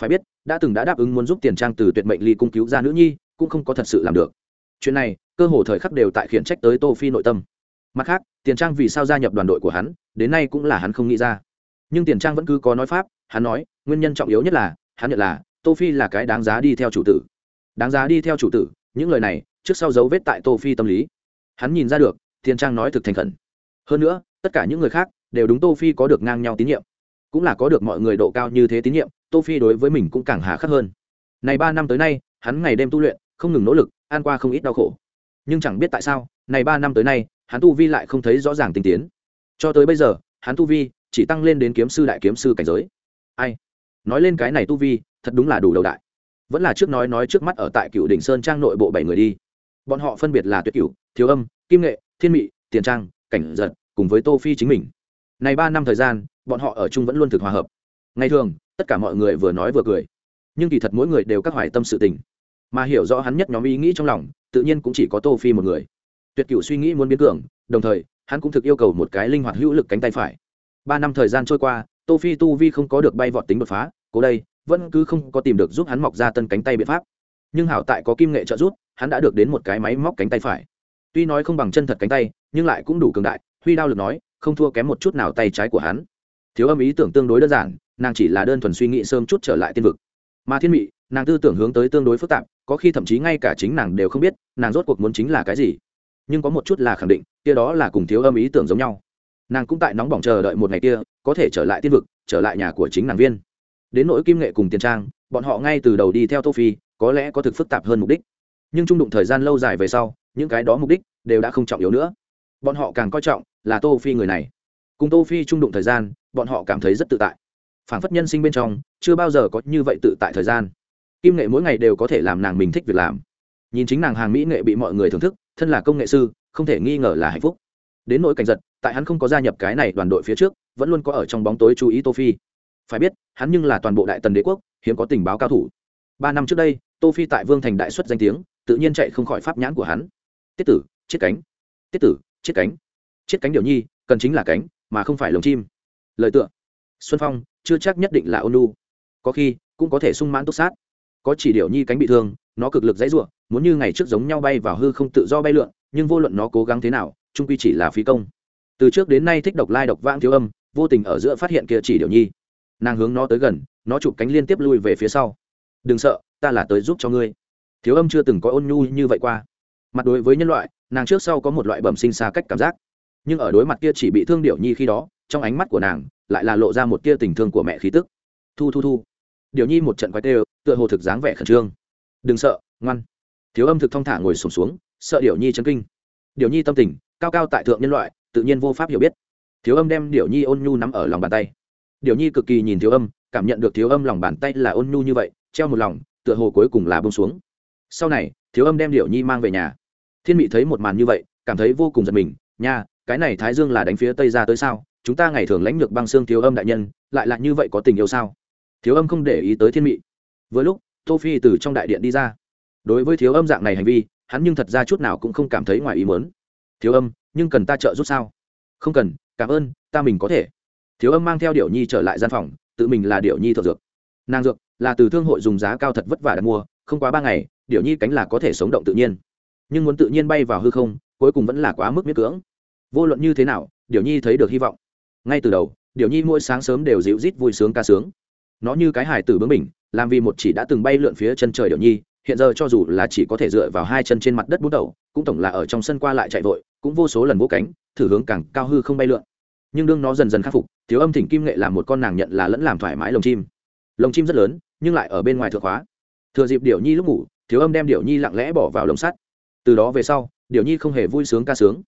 Phải biết, đã từng đã đáp ứng muốn giúp tiền trang từ tuyệt mệnh ly cung cứu ra nữ nhi, cũng không có thật sự làm được. Chuyện này, cơ hồ thời khắc đều tại khiển trách tới tô phi nội tâm. Mặt khác, tiền trang vì sao gia nhập đoàn đội của hắn, đến nay cũng là hắn không nghĩ ra. Nhưng tiền trang vẫn cứ có nói pháp, hắn nói, nguyên nhân trọng yếu nhất là, hắn nhận là, tô phi là cái đáng giá đi theo chủ tử. Đáng giá đi theo chủ tử, những lời này trước sau dấu vết tại tô phi tâm lý. Hắn nhìn ra được, Thiên trang nói thực thành khẩn. Hơn nữa, tất cả những người khác đều đúng tô phi có được ngang nhau tín nhiệm. Cũng là có được mọi người độ cao như thế tín nhiệm, tô phi đối với mình cũng càng hà khắc hơn. Này ba năm tới nay, hắn ngày đêm tu luyện, không ngừng nỗ lực an qua không ít đau khổ. Nhưng chẳng biết tại sao, này ba năm tới nay, hắn tu vi lại không thấy rõ ràng tinh tiến. Cho tới bây giờ, hắn tu vi chỉ tăng lên đến kiếm sư đại kiếm sư cảnh giới. Ai? Nói lên cái này tu vi, thật đúng là đủ đầu đại. Vẫn là trước nói nói trước mắt ở tại cựu đỉnh sơn trang nội bộ bảy người đi bọn họ phân biệt là tuyệt cửu, thiếu âm, kim nghệ, thiên mị, tiền trang, cảnh giật, cùng với tô phi chính mình. Này ba năm thời gian, bọn họ ở chung vẫn luôn thực hòa hợp. Ngày thường, tất cả mọi người vừa nói vừa cười. Nhưng kỳ thật mỗi người đều các hoài tâm sự tình. Mà hiểu rõ hắn nhất nhóm ý nghĩ trong lòng, tự nhiên cũng chỉ có tô phi một người. Tuyệt cửu suy nghĩ muốn biến cường, đồng thời, hắn cũng thực yêu cầu một cái linh hoạt hữu lực cánh tay phải. Ba năm thời gian trôi qua, tô phi tu vi không có được bay vọt tính đột phá, cố đây, vẫn cứ không có tìm được giúp hắn mọc ra tân cánh tay biện pháp. Nhưng hảo tại có kim nghệ trợ giúp hắn đã được đến một cái máy móc cánh tay phải. Tuy nói không bằng chân thật cánh tay, nhưng lại cũng đủ cường đại, huy đao lực nói, không thua kém một chút nào tay trái của hắn. Thiếu âm ý tưởng tương đối đơn giản, nàng chỉ là đơn thuần suy nghĩ sớm chút trở lại tiên vực. Mà thiên mị, nàng tư tưởng hướng tới tương đối phức tạp, có khi thậm chí ngay cả chính nàng đều không biết, nàng rốt cuộc muốn chính là cái gì. Nhưng có một chút là khẳng định, kia đó là cùng thiếu âm ý tưởng giống nhau. Nàng cũng tại nóng bỏng chờ đợi một ngày kia, có thể trở lại tiên vực, trở lại nhà của chính nàng viên. Đến nỗi kim nghệ cùng tiền trang, bọn họ ngay từ đầu đi theo tô phi, có lẽ có thực phức tạp hơn mục đích nhưng trung đụng thời gian lâu dài về sau, những cái đó mục đích đều đã không trọng yếu nữa. Bọn họ càng coi trọng là tô phi người này. Cùng tô phi trung đụng thời gian, bọn họ cảm thấy rất tự tại. Phản phất nhân sinh bên trong, chưa bao giờ có như vậy tự tại thời gian. Kim nghệ mỗi ngày đều có thể làm nàng mình thích việc làm. Nhìn chính nàng hàng mỹ nghệ bị mọi người thưởng thức, thân là công nghệ sư, không thể nghi ngờ là hạnh phúc. Đến nỗi cảnh giật, tại hắn không có gia nhập cái này đoàn đội phía trước, vẫn luôn có ở trong bóng tối chú ý tô phi. Phải biết, hắn nhưng là toàn bộ đại tần đế quốc, hiếm có tình báo cao thủ. Ba năm trước đây, tô phi tại vương thành đại xuất danh tiếng tự nhiên chạy không khỏi pháp nhãn của hắn. Tiết tử chiết cánh. Tiết tử chiết cánh. Chiết cánh điều nhi, cần chính là cánh, mà không phải lồng chim. Lời tựa. Xuân phong, chưa chắc nhất định là ôn lu có khi, cũng có thể sung mãn túc sát. Có chỉ điều nhi cánh bị thương, nó cực lực dãy ruộng muốn như ngày trước giống nhau bay vào hư không tự do bay lượn, nhưng vô luận nó cố gắng thế nào trung quy chỉ là phí công. Từ trước đến nay thích độc lai độc vãng thiếu âm, vô tình ở giữa phát hiện kia chỉ điều nhi. Nàng hướng nó tới gần, nó chụp cánh liên tiếp lui về phía sau. Đừng sợ, ta là tới giúp cho ngươi thiếu âm chưa từng có ôn nhu như vậy qua. Mặt đối với nhân loại nàng trước sau có một loại bẩm sinh xa cách cảm giác. Nhưng ở đối mặt kia chỉ bị thương điệu nhi khi đó trong ánh mắt của nàng lại là lộ ra một tia tình thương của mẹ khí tức. Thu thu thu. Điệu nhi một trận quái tê tựa hồ thực dáng vẻ khẩn trương. Đừng sợ ngoan. Thiếu âm thực thong thả ngồi sùng xuống, xuống sợ điệu nhi chân kinh. Điệu nhi tâm tình cao cao tại thượng nhân loại tự nhiên vô pháp hiểu biết. Thiếu âm đem điệu nhi ôn nhu nắm ở lòng bàn tay. Điệu nhi cực kỳ nhìn thiếu âm cảm nhận được thiếu âm lòng bàn tay là ôn nhu như vậy treo một lòng tựa hồ cuối cùng là bông xuống sau này, thiếu âm đem điệu nhi mang về nhà. Thiên mị thấy một màn như vậy, cảm thấy vô cùng giật mình. Nha, cái này thái dương là đánh phía tây ra tới sao? Chúng ta ngày thường lãnh lược băng xương thiếu âm đại nhân, lại là như vậy có tình yêu sao? Thiếu âm không để ý tới thiên mị. Với lúc, tô phi từ trong đại điện đi ra. Đối với thiếu âm dạng này hành vi, hắn nhưng thật ra chút nào cũng không cảm thấy ngoài ý muốn. Thiếu âm, nhưng cần ta trợ giúp sao? Không cần, cảm ơn, ta mình có thể. Thiếu âm mang theo điệu nhi trở lại gian phòng, tự mình là điệu nhi thợ dược. Nàng dược là từ thương hội dùng giá cao thật vất vả đặt mua không quá ba ngày điệu nhi cánh là có thể sống động tự nhiên. Nhưng muốn tự nhiên bay vào hư không, cuối cùng vẫn là quá mức miễn cưỡng. Vô luận như thế nào điệu nhi thấy được hy vọng. Ngay từ đầu điệu nhi mỗi sáng sớm đều dịu rít vui sướng ca sướng. Nó như cái hải tử bướng mình làm vì một chỉ đã từng bay lượn phía chân trời điệu nhi, hiện giờ cho dù là chỉ có thể dựa vào hai chân trên mặt đất bút đầu, cũng tổng là ở trong sân qua lại chạy vội, cũng vô số lần vỗ cánh, thử hướng càng cao hư không bay lượn. Nhưng đương nó dần dần khắc phục, thiếu âm thỉnh kim nghệ là một con nàng nhận là lẫn làm thoải mái lồng chim. Lồng chim rất lớn, nhưng lại ở bên ngoài thượng khóa thừa dịp điệu nhi lúc ngủ, thiếu âm đem điệu nhi lặng lẽ bỏ vào lồng sắt. Từ đó về sau điệu nhi không hề vui sướng ca sướng.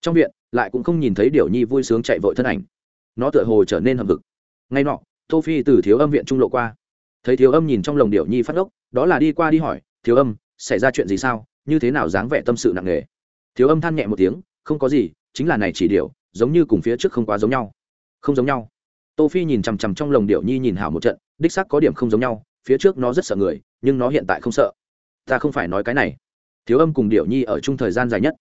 Trong viện, lại cũng không nhìn thấy điệu nhi vui sướng chạy vội thân ảnh. Nó tựa hồ trở nên hầm vực ngay nọ, tô phi từ thiếu âm viện trung lộ qua. Thấy thiếu âm nhìn trong lồng điệu nhi phát ốc đó là đi qua đi hỏi, thiếu âm, xảy ra chuyện gì sao? Như thế nào dáng vẻ tâm sự nặng nề? Thiếu âm than nhẹ một tiếng, không có gì, chính là này chỉ điệu giống như cùng phía trước không quá giống nhau. Không giống nhau. Tô phi nhìn chằm chằm trong lồng điệu nhi nhìn hảo một trận, đích xác có điểm không giống nhau, phía trước nó rất sợ người nhưng nó hiện tại không sợ. Ta không phải nói cái này. Thiếu âm cùng điệu nhi ở chung thời gian dài nhất.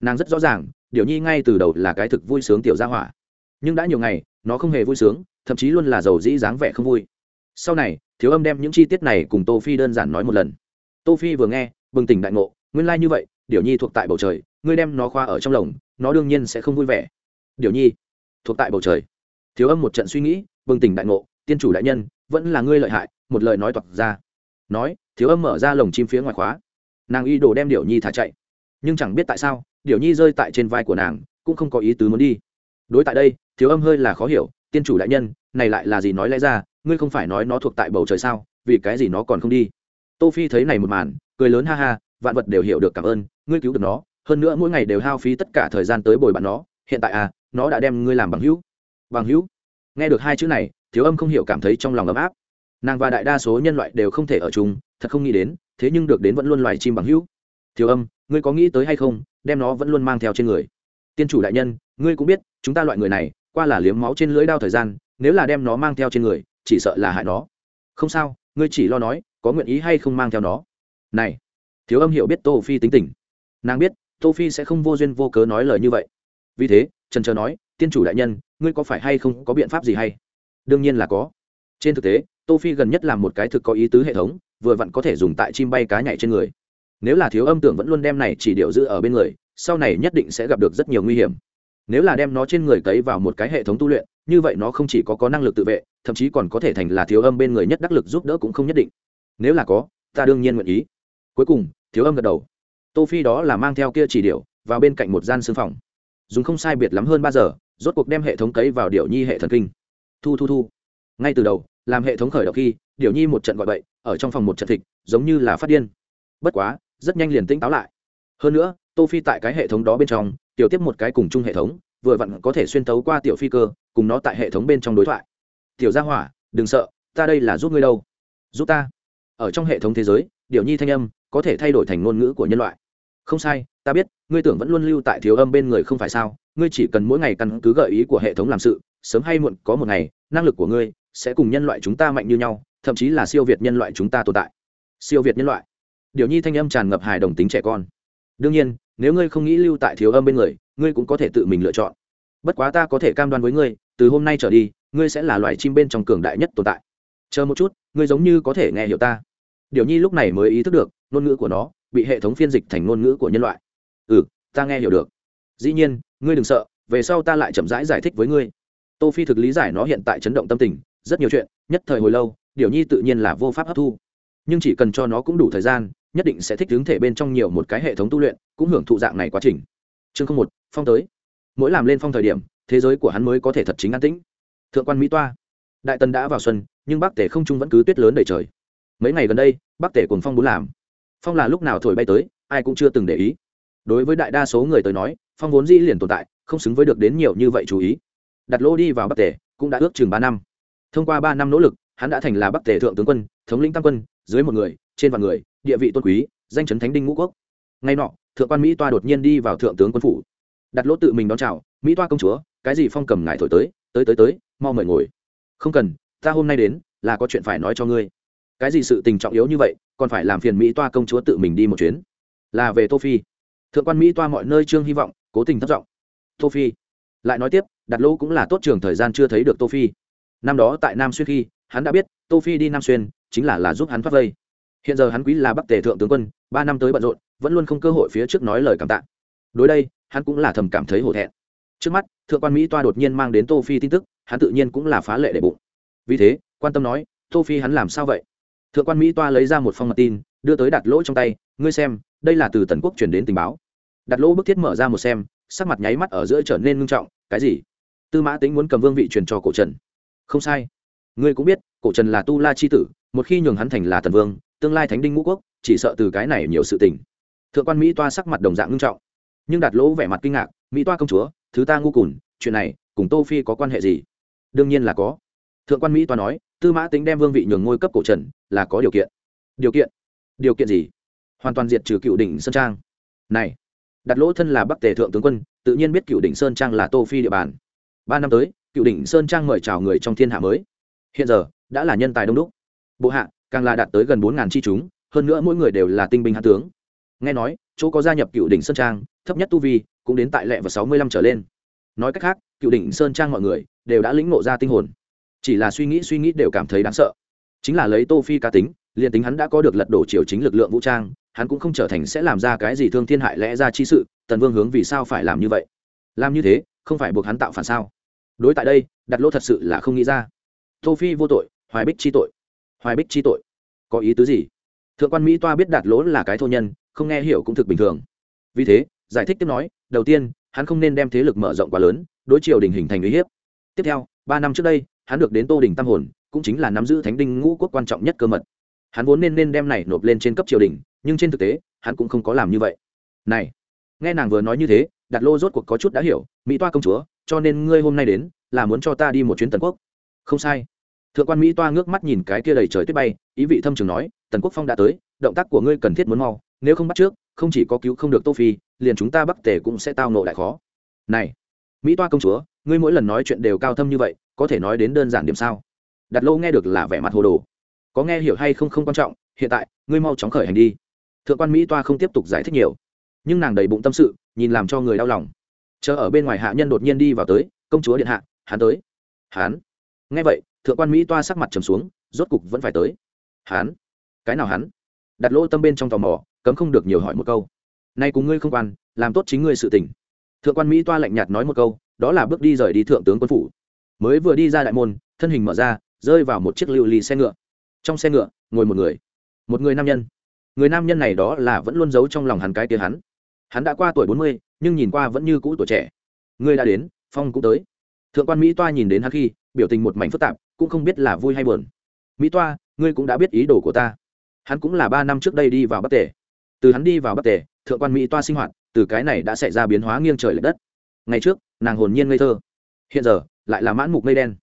Nàng rất rõ ràng điệu nhi ngay từ đầu là cái thực vui sướng tiểu gia hỏa. Nhưng đã nhiều ngày, nó không hề vui sướng, thậm chí luôn là giàu dĩ dáng vẻ không vui. Sau này, thiếu âm đem những chi tiết này cùng tô phi đơn giản nói một lần. Tô phi vừa nghe, bừng tỉnh đại ngộ, nguyên lai like như vậy điệu nhi thuộc tại bầu trời, ngươi đem nó khoa ở trong lồng, nó đương nhiên sẽ không vui vẻ. Điệu nhi, thuộc tại bầu trời. Thiếu âm một trận suy nghĩ, bừng tỉnh đại ngộ, tiên chủ đại nhân, vẫn là ngươi lợi hại, một lời nói toạc ra nói, thiếu âm mở ra lồng chim phía ngoài khóa. Nàng y đồ đem điệu nhi thả chạy. Nhưng chẳng biết tại sao điệu nhi rơi tại trên vai của nàng, cũng không có ý tứ muốn đi. Đối tại đây, thiếu âm hơi là khó hiểu, tiên chủ đại nhân, này lại là gì nói lẽ ra, ngươi không phải nói nó thuộc tại bầu trời sao, vì cái gì nó còn không đi? Tô phi thấy này một màn, cười lớn ha ha, vạn vật đều hiểu được cảm ơn, ngươi cứu được nó, hơn nữa mỗi ngày đều hao phí tất cả thời gian tới bồi bạn nó, hiện tại à nó đã đem ngươi làm bằng hữu. Bằng hữu? Nghe được hai chữ này, thiếu âm không hiểu cảm thấy trong lòng ấm áp nàng và đại đa số nhân loại đều không thể ở chung, thật không nghĩ đến, thế nhưng được đến vẫn luôn loài chim bằng hữu. Thiếu âm, ngươi có nghĩ tới hay không, đem nó vẫn luôn mang theo trên người. Tiên chủ đại nhân, ngươi cũng biết, chúng ta loại người này, qua là liếm máu trên lưỡi đao thời gian, nếu là đem nó mang theo trên người, chỉ sợ là hại nó. Không sao, ngươi chỉ lo nói, có nguyện ý hay không mang theo nó. Này, thiếu âm hiểu biết tô phi tính tình. Nàng biết, tô phi sẽ không vô duyên vô cớ nói lời như vậy. Vì thế, trần trờ nói, tiên chủ đại nhân, ngươi có phải hay không có biện pháp gì hay? Đương nhiên là có. Trên thực tế tô phi gần nhất làm một cái thực có ý tứ hệ thống, vừa vặn có thể dùng tại chim bay cá nhảy trên người. Nếu là thiếu âm tưởng vẫn luôn đem này chỉ điều giữ ở bên người, sau này nhất định sẽ gặp được rất nhiều nguy hiểm. Nếu là đem nó trên người cấy vào một cái hệ thống tu luyện, như vậy nó không chỉ có có năng lực tự vệ, thậm chí còn có thể thành là thiếu âm bên người nhất đắc lực giúp đỡ cũng không nhất định. Nếu là có, ta đương nhiên nguyện ý. Cuối cùng, thiếu âm gật đầu. Tô phi đó là mang theo kia chỉ điệu vào bên cạnh một gian xương phòng. Dùng không sai biệt lắm hơn ba giờ, rốt cuộc đem hệ thống cấy vào điệu nhi hệ thần kinh. Thu thu thu. Ngay từ đầu làm hệ thống khởi động khi, điều nhi một trận gọi bậy, ở trong phòng một trận thịt, giống như là phát điên. Bất quá, rất nhanh liền tĩnh táo lại. Hơn nữa, tô phi tại cái hệ thống đó bên trong, tiểu tiếp một cái cùng chung hệ thống, vừa vặn có thể xuyên tấu qua tiểu phi cơ, cùng nó tại hệ thống bên trong đối thoại. Tiểu gia hỏa, đừng sợ, ta đây là giúp ngươi đâu. Giúp ta? Ở trong hệ thống thế giới, điều nhi thanh âm có thể thay đổi thành ngôn ngữ của nhân loại. Không sai, ta biết, ngươi tưởng vẫn luôn lưu tại thiếu âm bên người không phải sao, ngươi chỉ cần mỗi ngày căn cứ gợi ý của hệ thống làm sự sớm hay muộn có một ngày năng lực của ngươi sẽ cùng nhân loại chúng ta mạnh như nhau thậm chí là siêu việt nhân loại chúng ta tồn tại. Siêu việt nhân loại. Điều nhi thanh âm tràn ngập hài đồng tính trẻ con. Đương nhiên nếu ngươi không nghĩ lưu tại thiếu âm bên người ngươi cũng có thể tự mình lựa chọn. Bất quá ta có thể cam đoan với ngươi từ hôm nay trở đi ngươi sẽ là loài chim bên trong cường đại nhất tồn tại. Chờ một chút ngươi giống như có thể nghe hiểu ta. Điều nhi lúc này mới ý thức được ngôn ngữ của nó bị hệ thống phiên dịch thành ngôn ngữ của nhân loại. Ừ ta nghe hiểu được. Dĩ nhiên ngươi đừng sợ về sau ta lại chậm rãi giải, giải thích với ngươi tô phi thực lý giải nó hiện tại chấn động tâm tình, rất nhiều chuyện, nhất thời hồi lâu, điều nhi tự nhiên là vô pháp hấp thu. Nhưng chỉ cần cho nó cũng đủ thời gian, nhất định sẽ thích hướng thể bên trong nhiều một cái hệ thống tu luyện, cũng hưởng thụ dạng này quá trình. Chương không một, phong tới. Mỗi làm lên phong thời điểm, thế giới của hắn mới có thể thật chính an tĩnh. Thượng quan mỹ toa. Đại tần đã vào xuân, nhưng bắc tể không trung vẫn cứ tuyết lớn đầy trời. Mấy ngày gần đây, bắc tể cùng phong muốn làm. Phong là lúc nào thổi bay tới, ai cũng chưa từng để ý. Đối với đại đa số người tới nói, phong vốn dĩ liền tồn tại, không xứng với được đến nhiều như vậy chú ý đặt lô đi vào bắc tể cũng đã ước chừng ba năm. Thông qua ba năm nỗ lực, hắn đã thành là bắc tể thượng tướng quân, thống lĩnh tam quân, dưới một người, trên vạn người, địa vị tôn quý, danh chấn thánh đinh ngũ quốc. Ngay nọ, thượng quan mỹ toa đột nhiên đi vào thượng tướng quân phủ. Đặt lỗ tự mình đón chào, mỹ toa công chúa, cái gì phong cầm ngài thổi tới tới tới tới, mau mời ngồi. Không cần, ta hôm nay đến, là có chuyện phải nói cho ngươi. Cái gì sự tình trọng yếu như vậy, còn phải làm phiền mỹ toa công chúa tự mình đi một chuyến. Là về tô phi. Thượng quan mỹ toa mọi nơi trương hy vọng, cố tình thất vọng tô phi. Lại nói tiếp đặt lỗ cũng là tốt trường thời gian chưa thấy được tô phi. Năm đó tại nam xuyên khi, hắn đã biết tô phi đi nam xuyên chính là là giúp hắn thoát vây. Hiện giờ hắn quý là bắc tề thượng tướng quân, ba năm tới bận rộn, vẫn luôn không cơ hội phía trước nói lời cảm tạ. Đối đây, hắn cũng là thầm cảm thấy hổ thẹn. Trước mắt, thượng quan mỹ toa đột nhiên mang đến tô phi tin tức, hắn tự nhiên cũng là phá lệ để bụng. Vì thế, quan tâm nói, tô phi hắn làm sao vậy? Thượng quan mỹ toa lấy ra một phong mật tin, đưa tới đặt lỗ trong tay, ngươi xem, đây là từ tần quốc chuyển đến tình báo. Đặt lỗ bức thiết mở ra một xem, sắc mặt nháy mắt ở giữa trở nên ngưng trọng, cái gì? Tư mã tính muốn cầm vương vị truyền cho cổ trần. Không sai. Ngươi cũng biết, cổ trần là tu la c h i tử, một khi nhường hắn thành là tần vương, tương lai thánh đinh ngũ quốc, chỉ sợ từ cái này nhiều sự tình. Thượng quan mỹ toa sắc mặt đồng dạng nghiêm trọng. Nhưng đạt lỗ vẻ mặt kinh ngạc, mỹ toa công chúa, thứ ta ngu cùn chuyện này cùng tô phi có quan hệ gì? Đương nhiên là có. Thượng quan mỹ toa nói, tư mã tính đem vương vị nhường ngôi cấp cổ trần, là có điều kiện. Điều kiện? Điều kiện gì? Hoàn toàn diệt trừ cựu đỉnh sơn trang. Này đặt lỗ thân là bắc tề thượng tướng quân, tự nhiên biết cựu đỉnh sơn trang là tô phi địa bàn ba năm tới, cựu đỉnh sơn trang mời chào người trong thiên hạ mới. Hiện giờ, đã là nhân tài đông đúc. Bộ hạ, càng là đạt tới gần bốn ngàn tri chúng, hơn nữa mỗi người đều là tinh binh hạ tướng. Nghe nói, chỗ có gia nhập cựu đỉnh sơn trang, thấp nhất tu vi, cũng đến tại lệ và sáu mươi lăm trở lên. Nói cách khác, cựu đỉnh sơn trang mọi người, đều đã lĩnh ngộ ra tinh hồn. Chỉ là suy nghĩ suy nghĩ đều cảm thấy đáng sợ. Chính là lấy tô phi cá tính, liền tính hắn đã có được lật đổ triều chính lực lượng vũ trang, hắn cũng không trở thành sẽ làm ra cái gì thương thiên hại lẽ ra chi sự, tần vương hướng vì sao phải làm như vậy? Làm như thế không phải buộc hắn tạo phản sao? Đối tại đây, đặt lỗ thật sự là không nghĩ ra. Tô phi vô tội, hoài bích chi tội. Hoài bích chi tội? Có ý tứ gì? Thượng quan mỹ toa biết đạt lỗ là cái thô nhân, không nghe hiểu cũng thực bình thường. Vì thế, giải thích tiếp nói, đầu tiên, hắn không nên đem thế lực mở rộng quá lớn, đối triều đình hình thành uy hiếp. Tiếp theo, ba năm trước đây, hắn được đến tô đình tam hồn, cũng chính là nắm giữ thánh đinh ngũ quốc quan trọng nhất cơ mật. Hắn vốn nên nên đem này nộp lên trên cấp triều đình, nhưng trên thực tế, hắn cũng không có làm như vậy. Này, nghe nàng vừa nói như thế đặt lô rốt cuộc có chút đã hiểu, mỹ toa công chúa, cho nên ngươi hôm nay đến, là muốn cho ta đi một chuyến tần quốc. Không sai. Thượng quan mỹ toa ngước mắt nhìn cái kia đầy trời tuyết bay, ý vị thâm trường nói, tần quốc phong đã tới, động tác của ngươi cần thiết muốn mau, nếu không bắt trước, không chỉ có cứu không được tô phi, liền chúng ta bắc tề cũng sẽ tao nộ đại khó. Này, mỹ toa công chúa, ngươi mỗi lần nói chuyện đều cao thâm như vậy, có thể nói đến đơn giản điểm sao? Đặt Lô nghe được là vẻ mặt hồ đồ. Có nghe hiểu hay không không quan trọng, hiện tại, ngươi mau chóng khởi hành đi. Thượng quan mỹ toa không tiếp tục giải thích nhiều nhưng nàng đầy bụng tâm sự, nhìn làm cho người đau lòng. Chờ ở bên ngoài hạ nhân đột nhiên đi vào tới, công chúa điện hạ, hắn tới. Hắn? Nghe vậy, thượng quan mỹ toa sắc mặt trầm xuống, rốt cục vẫn phải tới. Hắn? Cái nào hắn? Đặt lỗ tâm bên trong tò mò, cấm không được nhiều hỏi một câu. Nay cùng ngươi không quan, làm tốt chính ngươi sự tình. Thượng quan mỹ toa lạnh nhạt nói một câu, đó là bước đi rời đi thượng tướng quân phủ. Mới vừa đi ra đại môn, thân hình mở ra, rơi vào một chiếc lưu ly xe ngựa. Trong xe ngựa, ngồi một người. Một người nam nhân. Người nam nhân này đó là vẫn luôn giấu trong lòng hắn cái tia hắn hắn đã qua tuổi bốn mươi, nhưng nhìn qua vẫn như cũ tuổi trẻ. Ngươi đã đến, phong cũng tới. Thượng quan mỹ toa nhìn đến hắn khi, biểu tình một mảnh phức tạp, cũng không biết là vui hay buồn. Mỹ toa, ngươi cũng đã biết ý đồ của ta. Hắn cũng là ba năm trước đây đi vào bắc tề. Từ hắn đi vào bắc tề, thượng quan mỹ toa sinh hoạt, từ cái này đã xảy ra biến hóa nghiêng trời l ệ đất. Ngày trước, nàng hồn nhiên ngây thơ. Hiện giờ, lại là mãn mục mây đen.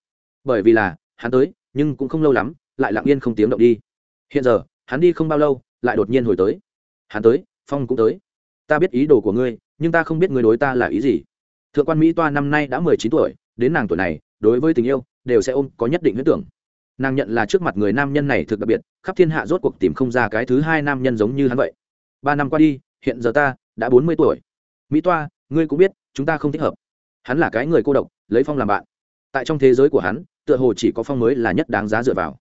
Bởi vì là, hắn tới, nhưng cũng không lâu lắm, lại lặng yên không tiếng động đi. Hiện giờ, hắn đi không bao lâu, lại đột nhiên hồi tới. Hắn tới, phong cũng tới ta biết ý đồ của ngươi, nhưng ta không biết ngươi đối ta là ý gì. Thượng quan mỹ toa năm nay đã mười chín tuổi, đến nàng tuổi này, đối với tình yêu, đều sẽ ôm có nhất định huyết tưởng. Nàng nhận là trước mặt người nam nhân này thực đặc biệt, khắp thiên hạ rốt cuộc tìm không ra cái thứ hai nam nhân giống như hắn vậy. Ba năm qua đi, hiện giờ ta đã bốn mươi tuổi. Mỹ toa, ngươi cũng biết, chúng ta không thích hợp. Hắn là cái người cô độc, lấy phong làm bạn. Tại trong thế giới của hắn, tựa hồ chỉ có phong mới là nhất đáng giá dựa vào.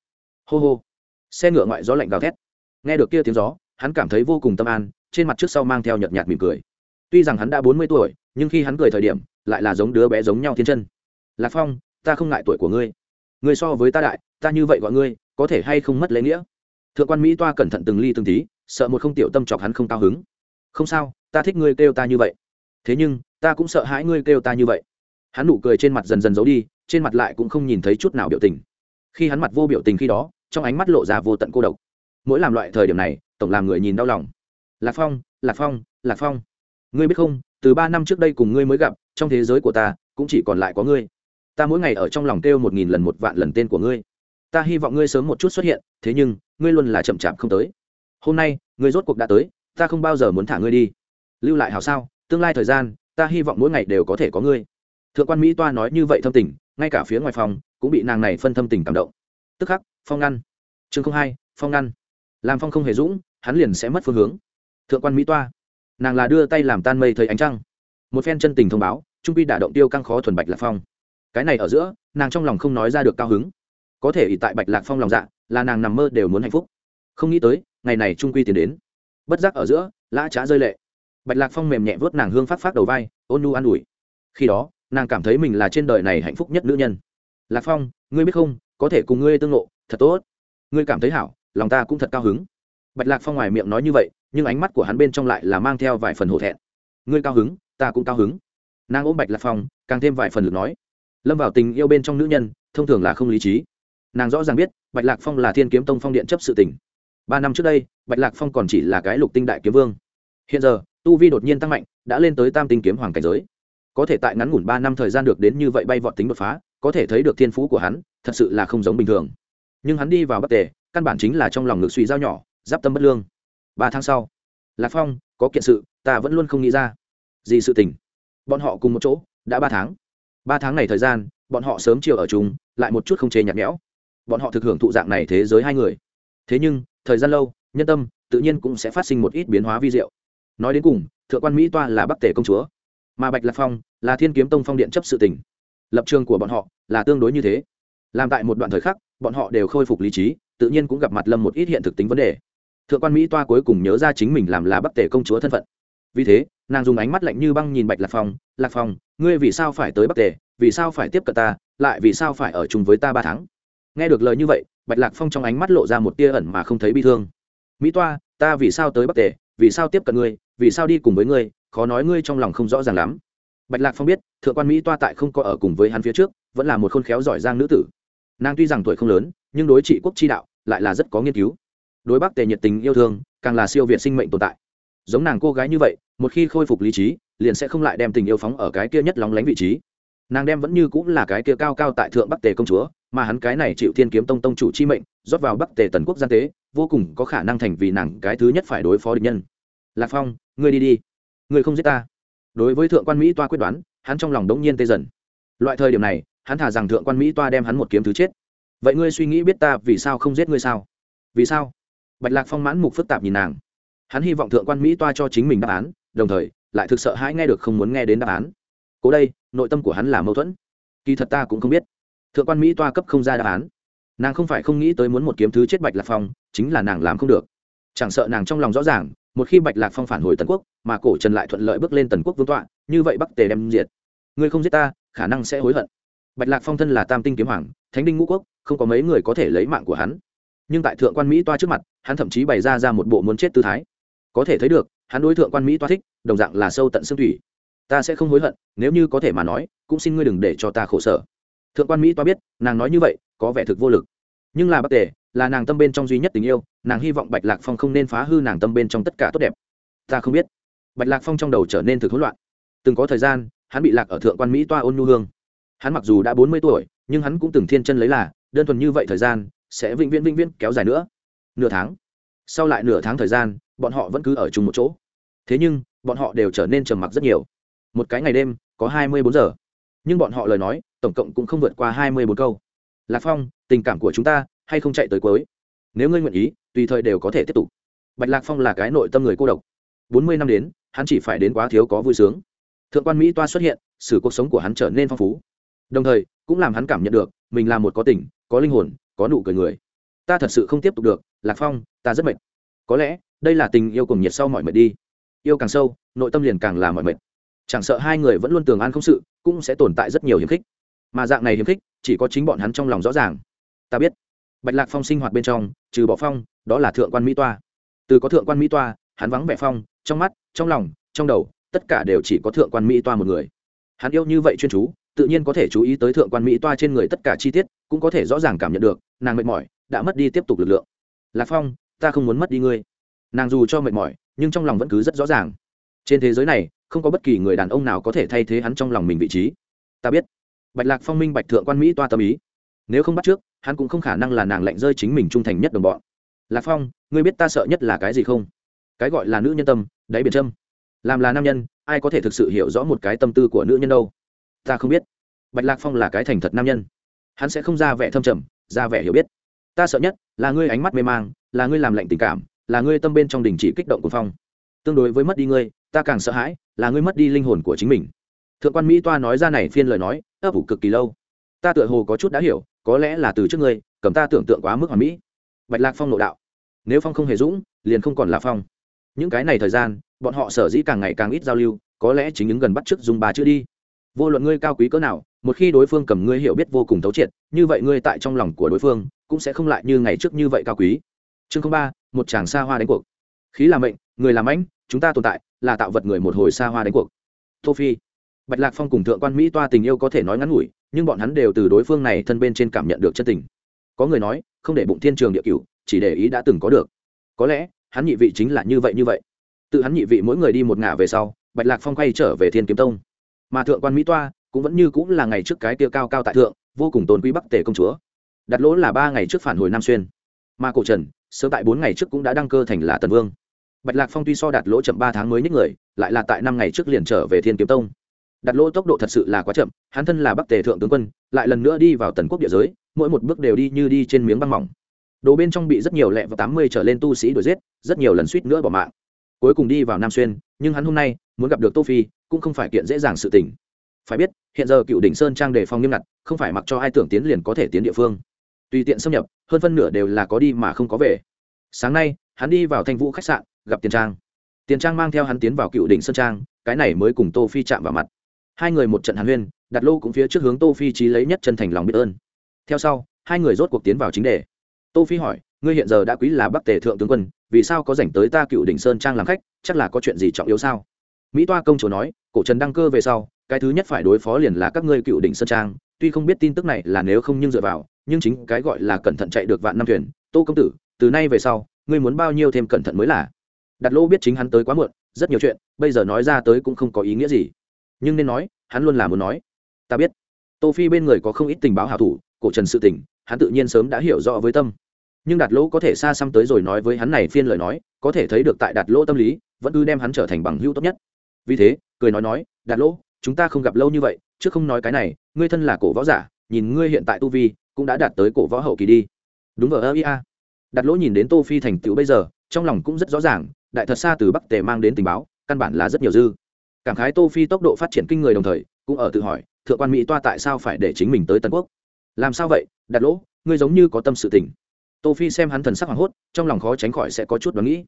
Hô hô. Xe ngựa ngoại gió lạnh gào thét. Nghe được kia tiếng gió, hắn cảm thấy vô cùng tâm an trên mặt trước sau mang theo nhợt nhạt mỉm cười. Tuy rằng hắn đã bốn mươi tuổi, nhưng khi hắn cười thời điểm, lại là giống đứa bé giống nhau thiên chân. Lạc phong, ta không ngại tuổi của ngươi. Ngươi so với ta đại, ta như vậy gọi ngươi, có thể hay không mất lễ nghĩa? Thượng quan mỹ toa cẩn thận từng ly từng tí, sợ một không tiểu tâm chọc hắn không cao hứng. Không sao, ta thích ngươi kêu ta như vậy. Thế nhưng, ta cũng sợ hãi ngươi kêu ta như vậy. Hắn nụ cười trên mặt dần dần giấu đi, trên mặt lại cũng không nhìn thấy chút nào biểu tình. Khi hắn mặt vô biểu tình khi đó, trong ánh mắt lộ ra vô tận cô độc. Mỗi làm loại thời điểm này, tổng làm người nhìn đau lòng lạc phong lạc phong lạc phong. Ngươi biết không, từ ba năm trước đây cùng ngươi mới gặp, trong thế giới của ta, cũng chỉ còn lại có ngươi. Ta mỗi ngày ở trong lòng kêu một nghìn lần một vạn lần tên của ngươi. Ta hy vọng ngươi sớm một chút xuất hiện, thế nhưng, ngươi luôn là chậm chạp không tới. Hôm nay, ngươi rốt cuộc đã tới, ta không bao giờ muốn thả ngươi đi. Lưu lại hào sao, tương lai thời gian, ta hy vọng mỗi ngày đều có thể có ngươi. Thượng quan mỹ toa nói như vậy thâm tình, ngay cả phía ngoài phòng, cũng bị nàng này phân thâm tình cảm động. Tức khắc, phong ngăn. Chương không hai, phong ngăn. Làm phong không hề dũng, hắn liền sẽ mất phương hướng thượng quan mỹ toa. Nàng là đưa tay làm tan mây thời ánh trăng. Một phen chân tình thông báo, trung quy đả động tiêu căng khó thuần bạch lạc phong. Cái này ở giữa, nàng trong lòng không nói ra được cao hứng. Có thể ỷ tại bạch lạc phong lòng dạ là nàng nằm mơ đều muốn hạnh phúc. Không nghĩ tới, ngày này trung quy tiến đến. Bất giác ở giữa, lã trá rơi lệ. Bạch lạc phong mềm nhẹ vớt nàng hương phát phát đầu vai, ôn nu an ủi. Khi đó, nàng cảm thấy mình là trên đời này hạnh phúc nhất nữ nhân. Lạc phong, ngươi biết không, có thể cùng ngươi tương lộ thật tốt. Ngươi cảm thấy hảo, lòng ta cũng thật cao hứng. Bạch lạc phong ngoài miệng nói như vậy nhưng ánh mắt của hắn bên trong lại là mang theo vài phần hổ thẹn. Ngươi cao hứng, ta cũng cao hứng. Nàng ôm bạch lạc phong, càng thêm vài phần lực nói. Lâm vào tình yêu bên trong nữ nhân, thông thường là không lý trí. Nàng rõ ràng biết, bạch lạc phong là thiên kiếm tông phong điện chấp sự tỉnh. Ba năm trước đây, bạch lạc phong còn chỉ là cái lục tinh đại kiếm vương. Hiện giờ, tu vi đột nhiên tăng mạnh, đã lên tới tam tinh kiếm hoàng cảnh giới. Có thể tại ngắn ngủn ba năm thời gian được đến như vậy bay vọt tính đột phá, có thể thấy được thiên phú của hắn, thật sự là không giống bình thường. Nhưng hắn đi vào bắc tề, căn bản chính là trong lòng ngực suy dao nhỏ, giáp tâm bất lương ba tháng sau. Lạc phong, có kiện sự, ta vẫn luôn không nghĩ ra. Gì sự tình? Bọn họ cùng một chỗ, đã ba tháng. Ba tháng này thời gian, bọn họ sớm chiều ở chung, lại một chút không chê nhạt nhẽo. Bọn họ thực hưởng thụ dạng này thế giới hai người. Thế nhưng, thời gian lâu, nhân tâm, tự nhiên cũng sẽ phát sinh một ít biến hóa vi diệu. Nói đến cùng, thượng quan mỹ toa là bắc tể công chúa. Mà bạch lạc phong, là thiên kiếm tông phong điện chấp sự tỉnh. Lập trường của bọn họ, là tương đối như thế. Làm tại một đoạn thời khắc, bọn họ đều khôi phục lý trí, tự nhiên cũng gặp mặt lâm một ít hiện thực tính vấn đề thượng quan mỹ toa cuối cùng nhớ ra chính mình làm là bắc tể công chúa thân phận. Vì thế nàng dùng ánh mắt lạnh như băng nhìn bạch lạc phong lạc phong ngươi vì sao phải tới bắc Tề, vì sao phải tiếp cận ta? Lại vì sao phải ở chung với ta ba tháng? Nghe được lời như vậy bạch lạc phong trong ánh mắt lộ ra một tia ẩn mà không thấy bi thương. Mỹ toa ta vì sao tới bắc Tề, vì sao tiếp cận ngươi? Vì sao đi cùng với ngươi? Khó nói ngươi trong lòng không rõ ràng lắm. Bạch lạc phong biết thượng quan mỹ toa tại không có ở cùng với hắn phía trước vẫn là một khôn khéo giỏi giang nữ tử. Nàng tuy rằng tuổi không lớn nhưng đối trị quốc chi đạo lại là rất có nghiên cứu đối bắc tề nhiệt tình yêu thương, càng là siêu việt sinh mệnh tồn tại. Giống nàng cô gái như vậy, một khi khôi phục lý trí, liền sẽ không lại đem tình yêu phóng ở cái kia nhất lóng lánh vị trí. Nàng đem vẫn như cũng là cái kia cao cao tại thượng bắc tề công chúa, mà hắn cái này chịu thiên kiếm tông tông chủ chi mệnh, rót vào bắc tề tần quốc gian tế, vô cùng có khả năng thành vì nàng cái thứ nhất phải đối phó địch nhân. Lạc phong, ngươi đi đi. Ngươi không giết ta. Đối với thượng quan mỹ toa quyết đoán, hắn trong lòng đống nhiên tê dần. Loại thời điểm này, hắn thả rằng thượng quan mỹ toa đem hắn một kiếm thứ chết. Vậy ngươi suy nghĩ biết ta vì sao không giết ngươi sao? Vì sao? Bạch lạc phong mãn mục phức tạp nhìn nàng. Hắn hy vọng thượng quan mỹ toa cho chính mình đáp án, đồng thời, lại thực sợ hãi nghe được không muốn nghe đến đáp án. Cố đây, nội tâm của hắn là mâu thuẫn. Kỳ thật ta cũng không biết. Thượng quan mỹ toa cấp không ra đáp án. Nàng không phải không nghĩ tới muốn một kiếm thứ chết bạch lạc phong, chính là nàng làm không được. Chẳng sợ nàng trong lòng rõ ràng, một khi bạch lạc phong phản hồi tần quốc, mà cổ trần lại thuận lợi bước lên tần quốc vương tọa, như vậy bắc tề đem diệt. Ngươi không giết ta, khả năng sẽ hối hận. Bạch lạc phong thân là tam tinh kiếm hoàng, thánh đinh ngũ quốc, không có mấy người có thể lấy mạng của hắn nhưng tại thượng quan mỹ toa trước mặt, hắn thậm chí bày ra ra một bộ muốn chết tư thái. Có thể thấy được, hắn đối thượng quan mỹ toa thích, đồng dạng là sâu tận xương thủy. Ta sẽ không hối hận, nếu như có thể mà nói, cũng xin ngươi đừng để cho ta khổ sở. Thượng quan mỹ toa biết, nàng nói như vậy, có vẻ thực vô lực. Nhưng là bắc tề, là nàng tâm bên trong duy nhất tình yêu, nàng hy vọng bạch lạc phong không nên phá hư nàng tâm bên trong tất cả tốt đẹp. Ta không biết. Bạch lạc phong trong đầu trở nên thực hỗn loạn. Từng có thời gian, hắn bị lạc ở thượng quan mỹ toa ôn nhu hương. Hắn mặc dù đã bốn mươi tuổi, nhưng hắn cũng từng thiên chân lấy là, đơn thuần như vậy thời gian sẽ vĩnh viễn vĩnh viễn kéo dài nữa. Nửa tháng. Sau lại nửa tháng thời gian, bọn họ vẫn cứ ở chung một chỗ. Thế nhưng, bọn họ đều trở nên trầm mặc rất nhiều. Một cái ngày đêm, có hai mươi bốn giờ. Nhưng bọn họ lời nói, tổng cộng cũng không vượt qua hai mươi bốn câu. Lạc phong, tình cảm của chúng ta, hay không chạy tới cuối? Nếu ngươi nguyện ý, tùy thời đều có thể tiếp tục. Bạch lạc phong là cái nội tâm người cô độc. Bốn mươi năm đến, hắn chỉ phải đến quá thiếu có vui sướng. Thượng quan mỹ toa xuất hiện xử cuộc sống của hắn trở nên phong phú. Đồng thời, cũng làm hắn cảm nhận được, mình là một có tình, có linh hồn có nụ cười người. Ta thật sự không tiếp tục được, lạc phong, ta rất mệt. Có lẽ, đây là tình yêu cùng nhiệt sau mọi mệt đi. Yêu càng sâu, nội tâm liền càng là mọi mệt. Chẳng sợ hai người vẫn luôn tường an không sự, cũng sẽ tồn tại rất nhiều hiếm khích. Mà dạng này hiếm khích, chỉ có chính bọn hắn trong lòng rõ ràng. Ta biết, bạch lạc phong sinh hoạt bên trong, trừ bỏ phong, đó là thượng quan mỹ toa. Từ có thượng quan mỹ toa, hắn vắng vẻ phong, trong mắt, trong lòng, trong đầu, tất cả đều chỉ có thượng quan mỹ toa một người. Hắn yêu như vậy chuyên chú tự nhiên có thể chú ý tới thượng quan mỹ toa trên người tất cả chi tiết, cũng có thể rõ ràng cảm nhận được, nàng mệt mỏi, đã mất đi tiếp tục lực lượng. Lạc phong, ta không muốn mất đi ngươi. Nàng dù cho mệt mỏi, nhưng trong lòng vẫn cứ rất rõ ràng. Trên thế giới này, không có bất kỳ người đàn ông nào có thể thay thế hắn trong lòng mình vị trí. Ta biết. Bạch lạc phong minh bạch thượng quan mỹ toa tâm ý. Nếu không bắt trước, hắn cũng không khả năng là nàng lạnh rơi chính mình trung thành nhất đồng bọn. Lạc phong, ngươi biết ta sợ nhất là cái gì không? Cái gọi là nữ nhân tâm, đáy biển trâm làm là nam nhân, ai có thể thực sự hiểu rõ một cái tâm tư của nữ nhân đâu? Ta không biết. Bạch lạc phong là cái thành thật nam nhân. Hắn sẽ không ra vẻ thâm trầm, ra vẻ hiểu biết. Ta sợ nhất là ngươi ánh mắt mê mang, là ngươi làm lạnh tình cảm, là ngươi tâm bên trong đình chỉ kích động của phong. Tương đối với mất đi ngươi, ta càng sợ hãi, là ngươi mất đi linh hồn của chính mình. Thượng quan mỹ toa nói ra này phiên lời nói, ấp ủ cực kỳ lâu. Ta tựa hồ có chút đã hiểu, có lẽ là từ trước ngươi, cầm ta tưởng tượng quá mức hoàn mỹ. Bạch lạc phong nội đạo. Nếu phong không hề dũng, liền không còn là phong. Những cái này thời gian, bọn họ sở dĩ càng ngày càng ít giao lưu, có lẽ chính những gần bắt chước dùng bà chưa đi vô luận ngươi cao quý cỡ nào, một khi đối phương cầm ngươi hiểu biết vô cùng thấu triệt, như vậy ngươi tại trong lòng của đối phương, cũng sẽ không lại như ngày trước như vậy cao quý. Chương ba, một chàng xa hoa đánh cuộc. Khí là mệnh, người làm ánh chúng ta tồn tại, là tạo vật người một hồi xa hoa đánh cuộc. Tô phi, bạch lạc phong cùng thượng quan mỹ toa tình yêu có thể nói ngắn ngủi, nhưng bọn hắn đều từ đối phương này thân bên trên cảm nhận được chân tình. Có người nói, không để bụng thiên trường địa cửu, chỉ để ý đã từng có được. Có lẽ, hắn nhị vị chính là như vậy như vậy. Tự hắn nhị vị mỗi người đi một ngả về sau, bạch lạc phong quay trở về thiên kiếm tông mà thượng quan mỹ toa cũng vẫn như cũng là ngày trước cái tiêu cao cao tại thượng, vô cùng tôn quý bắc tề công chúa. Đặt lỗ là ba ngày trước phản hồi nam xuyên. Mà cổ trần, sớm tại bốn ngày trước cũng đã đăng cơ thành là tần vương. Bạch lạc phong tuy so đạt lỗ chậm ba tháng mới nhích người, lại là tại năm ngày trước liền trở về thiên kiếm tông. Đặt lỗ tốc độ thật sự là quá chậm, hắn thân là bắc tề thượng tướng quân, lại lần nữa đi vào tần quốc địa giới, mỗi một bước đều đi như đi trên miếng băng mỏng. Đồ bên trong bị rất nhiều lẹ và tám mươi trở lên tu sĩ đuổi giết, rất nhiều lần suýt nữa bỏ mạng. Cuối cùng đi vào nam xuyên, nhưng hắn hôm nay muốn gặp được tô phi cũng không phải kiện dễ dàng sự tình. Phải biết, hiện giờ cựu đỉnh sơn trang đề phòng nghiêm ngặt, không phải mặc cho ai tưởng tiến liền có thể tiến địa phương. Tùy tiện xâm nhập, hơn phân nửa đều là có đi mà không có về. Sáng nay, hắn đi vào thanh vũ khách sạn, gặp tiền trang. Tiền trang mang theo hắn tiến vào cựu đỉnh sơn trang, cái này mới cùng tô phi chạm vào mặt. Hai người một trận hàn huyên, đặt lô cũng phía trước hướng tô phi trí lấy nhất chân thành lòng biết ơn. Theo sau, hai người rốt cuộc tiến vào chính đề. Tô phi hỏi, ngươi hiện giờ đã quý là bắc tề thượng tướng quân, vì sao có rảnh tới ta cựu đỉnh sơn trang làm khách, chắc là có chuyện gì trọng yếu sao? Mỹ toa công chúa nói cổ trần đăng cơ về sau, cái thứ nhất phải đối phó liền là các ngươi cựu đỉnh sơn trang. Tuy không biết tin tức này là nếu không nhưng dựa vào, nhưng chính cái gọi là cẩn thận chạy được vạn năm thuyền, tô công tử, từ nay về sau, ngươi muốn bao nhiêu thêm cẩn thận mới là. Đặt lô biết chính hắn tới quá muộn, rất nhiều chuyện, bây giờ nói ra tới cũng không có ý nghĩa gì. Nhưng nên nói, hắn luôn là muốn nói. Ta biết. Tô phi bên người có không ít tình báo hảo thủ, cổ trần sự tình, hắn tự nhiên sớm đã hiểu rõ với tâm. Nhưng đạt lỗ có thể xa xăm tới rồi nói với hắn này phiên lời nói, có thể thấy được tại đạt lỗ tâm lý, vẫn cứ đem hắn trở thành bằng hữu tốt nhất vì thế, cười nói nói, đạt lỗ, chúng ta không gặp lâu như vậy chứ không nói cái này, ngươi thân là cổ võ giả, nhìn ngươi hiện tại tu vi, cũng đã đạt tới cổ võ hậu kỳ đi. Đúng ở ơ ia đạt lỗ nhìn đến tô phi thành tựu bây giờ, trong lòng cũng rất rõ ràng, đại thật xa từ bắc tề mang đến tình báo, căn bản là rất nhiều dư. Cảm khái tô phi tốc độ phát triển kinh người đồng thời, cũng ở tự hỏi, thượng quan mỹ toa tại sao phải để chính mình tới tân quốc? Làm sao vậy, đạt lỗ? Ngươi giống như có tâm sự tình. Tô phi xem hắn thần sắc hoảng hốt, trong lòng khó tránh khỏi sẽ có chút đoán nghĩ.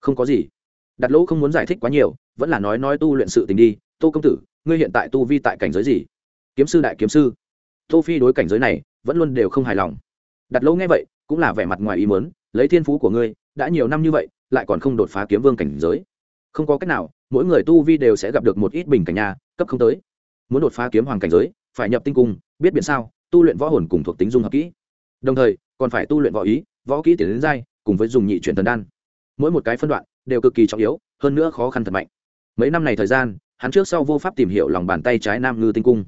Không có gì. Đạt lỗ không muốn giải thích quá nhiều vẫn là nói nói tu luyện sự tình đi, tô công tử, ngươi hiện tại tu vi tại cảnh giới gì? Kiếm sư đại kiếm sư. Tô phi đối cảnh giới này vẫn luôn đều không hài lòng. Đặt lâu nghe vậy, cũng là vẻ mặt ngoài ý muốn, lấy thiên phú của ngươi, đã nhiều năm như vậy, lại còn không đột phá kiếm vương cảnh giới. Không có cách nào, mỗi người tu vi đều sẽ gặp được một ít bình cảnh nhà cấp không tới. Muốn đột phá kiếm hoàng cảnh giới, phải nhập tinh cung, biết biện sao, tu luyện võ hồn cùng thuộc tính dung hợp kỹ. Đồng thời, còn phải tu luyện võ ý, võ kỹ tiến đến giai, cùng với dùng nhị chuyển thần đan. Mỗi một cái phân đoạn đều cực kỳ trọng yếu, hơn nữa khó khăn thật mạnh mấy năm này thời gian, hắn trước sau vô pháp tìm hiểu lòng bàn tay trái nam ngư tinh cung.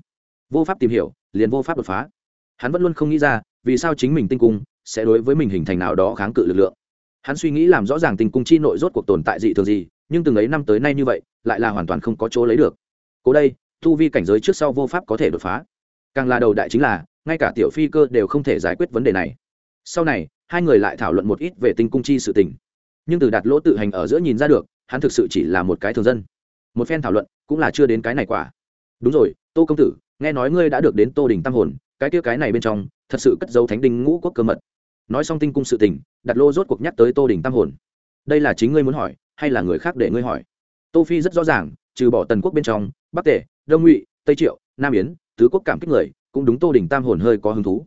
Vô pháp tìm hiểu, liền vô pháp đột phá. Hắn vẫn luôn không nghĩ ra, vì sao chính mình tinh cung sẽ đối với mình hình thành nào đó kháng cự lực lượng. Hắn suy nghĩ làm rõ ràng tinh cung chi nội rốt cuộc tồn tại dị thường gì, nhưng từng ấy năm tới nay như vậy, lại là hoàn toàn không có chỗ lấy được. Cố đây thu vi cảnh giới trước sau vô pháp có thể đột phá. Càng là đầu đại chính là, ngay cả tiểu phi cơ đều không thể giải quyết vấn đề này. Sau này, hai người lại thảo luận một ít về tinh cung chi sự tình. Nhưng từ đạt lỗ tự hành ở giữa nhìn ra được, hắn thực sự chỉ là một cái thường dân một phen thảo luận, cũng là chưa đến cái này quả. Đúng rồi, tô công tử, nghe nói ngươi đã được đến tô đình tam hồn, cái kia cái này bên trong, thật sự cất dấu thánh đinh ngũ quốc cơ mật. Nói xong tinh cung sự tình, đặt lô rốt cuộc nhắc tới tô đình tam hồn. Đây là chính ngươi muốn hỏi, hay là người khác để ngươi hỏi? Tô phi rất rõ ràng, trừ bỏ tần quốc bên trong, bắc tề, đông ngụy, tây triệu, nam yến, tứ quốc cảm kích người, cũng đúng tô đình tam hồn hơi có hứng thú.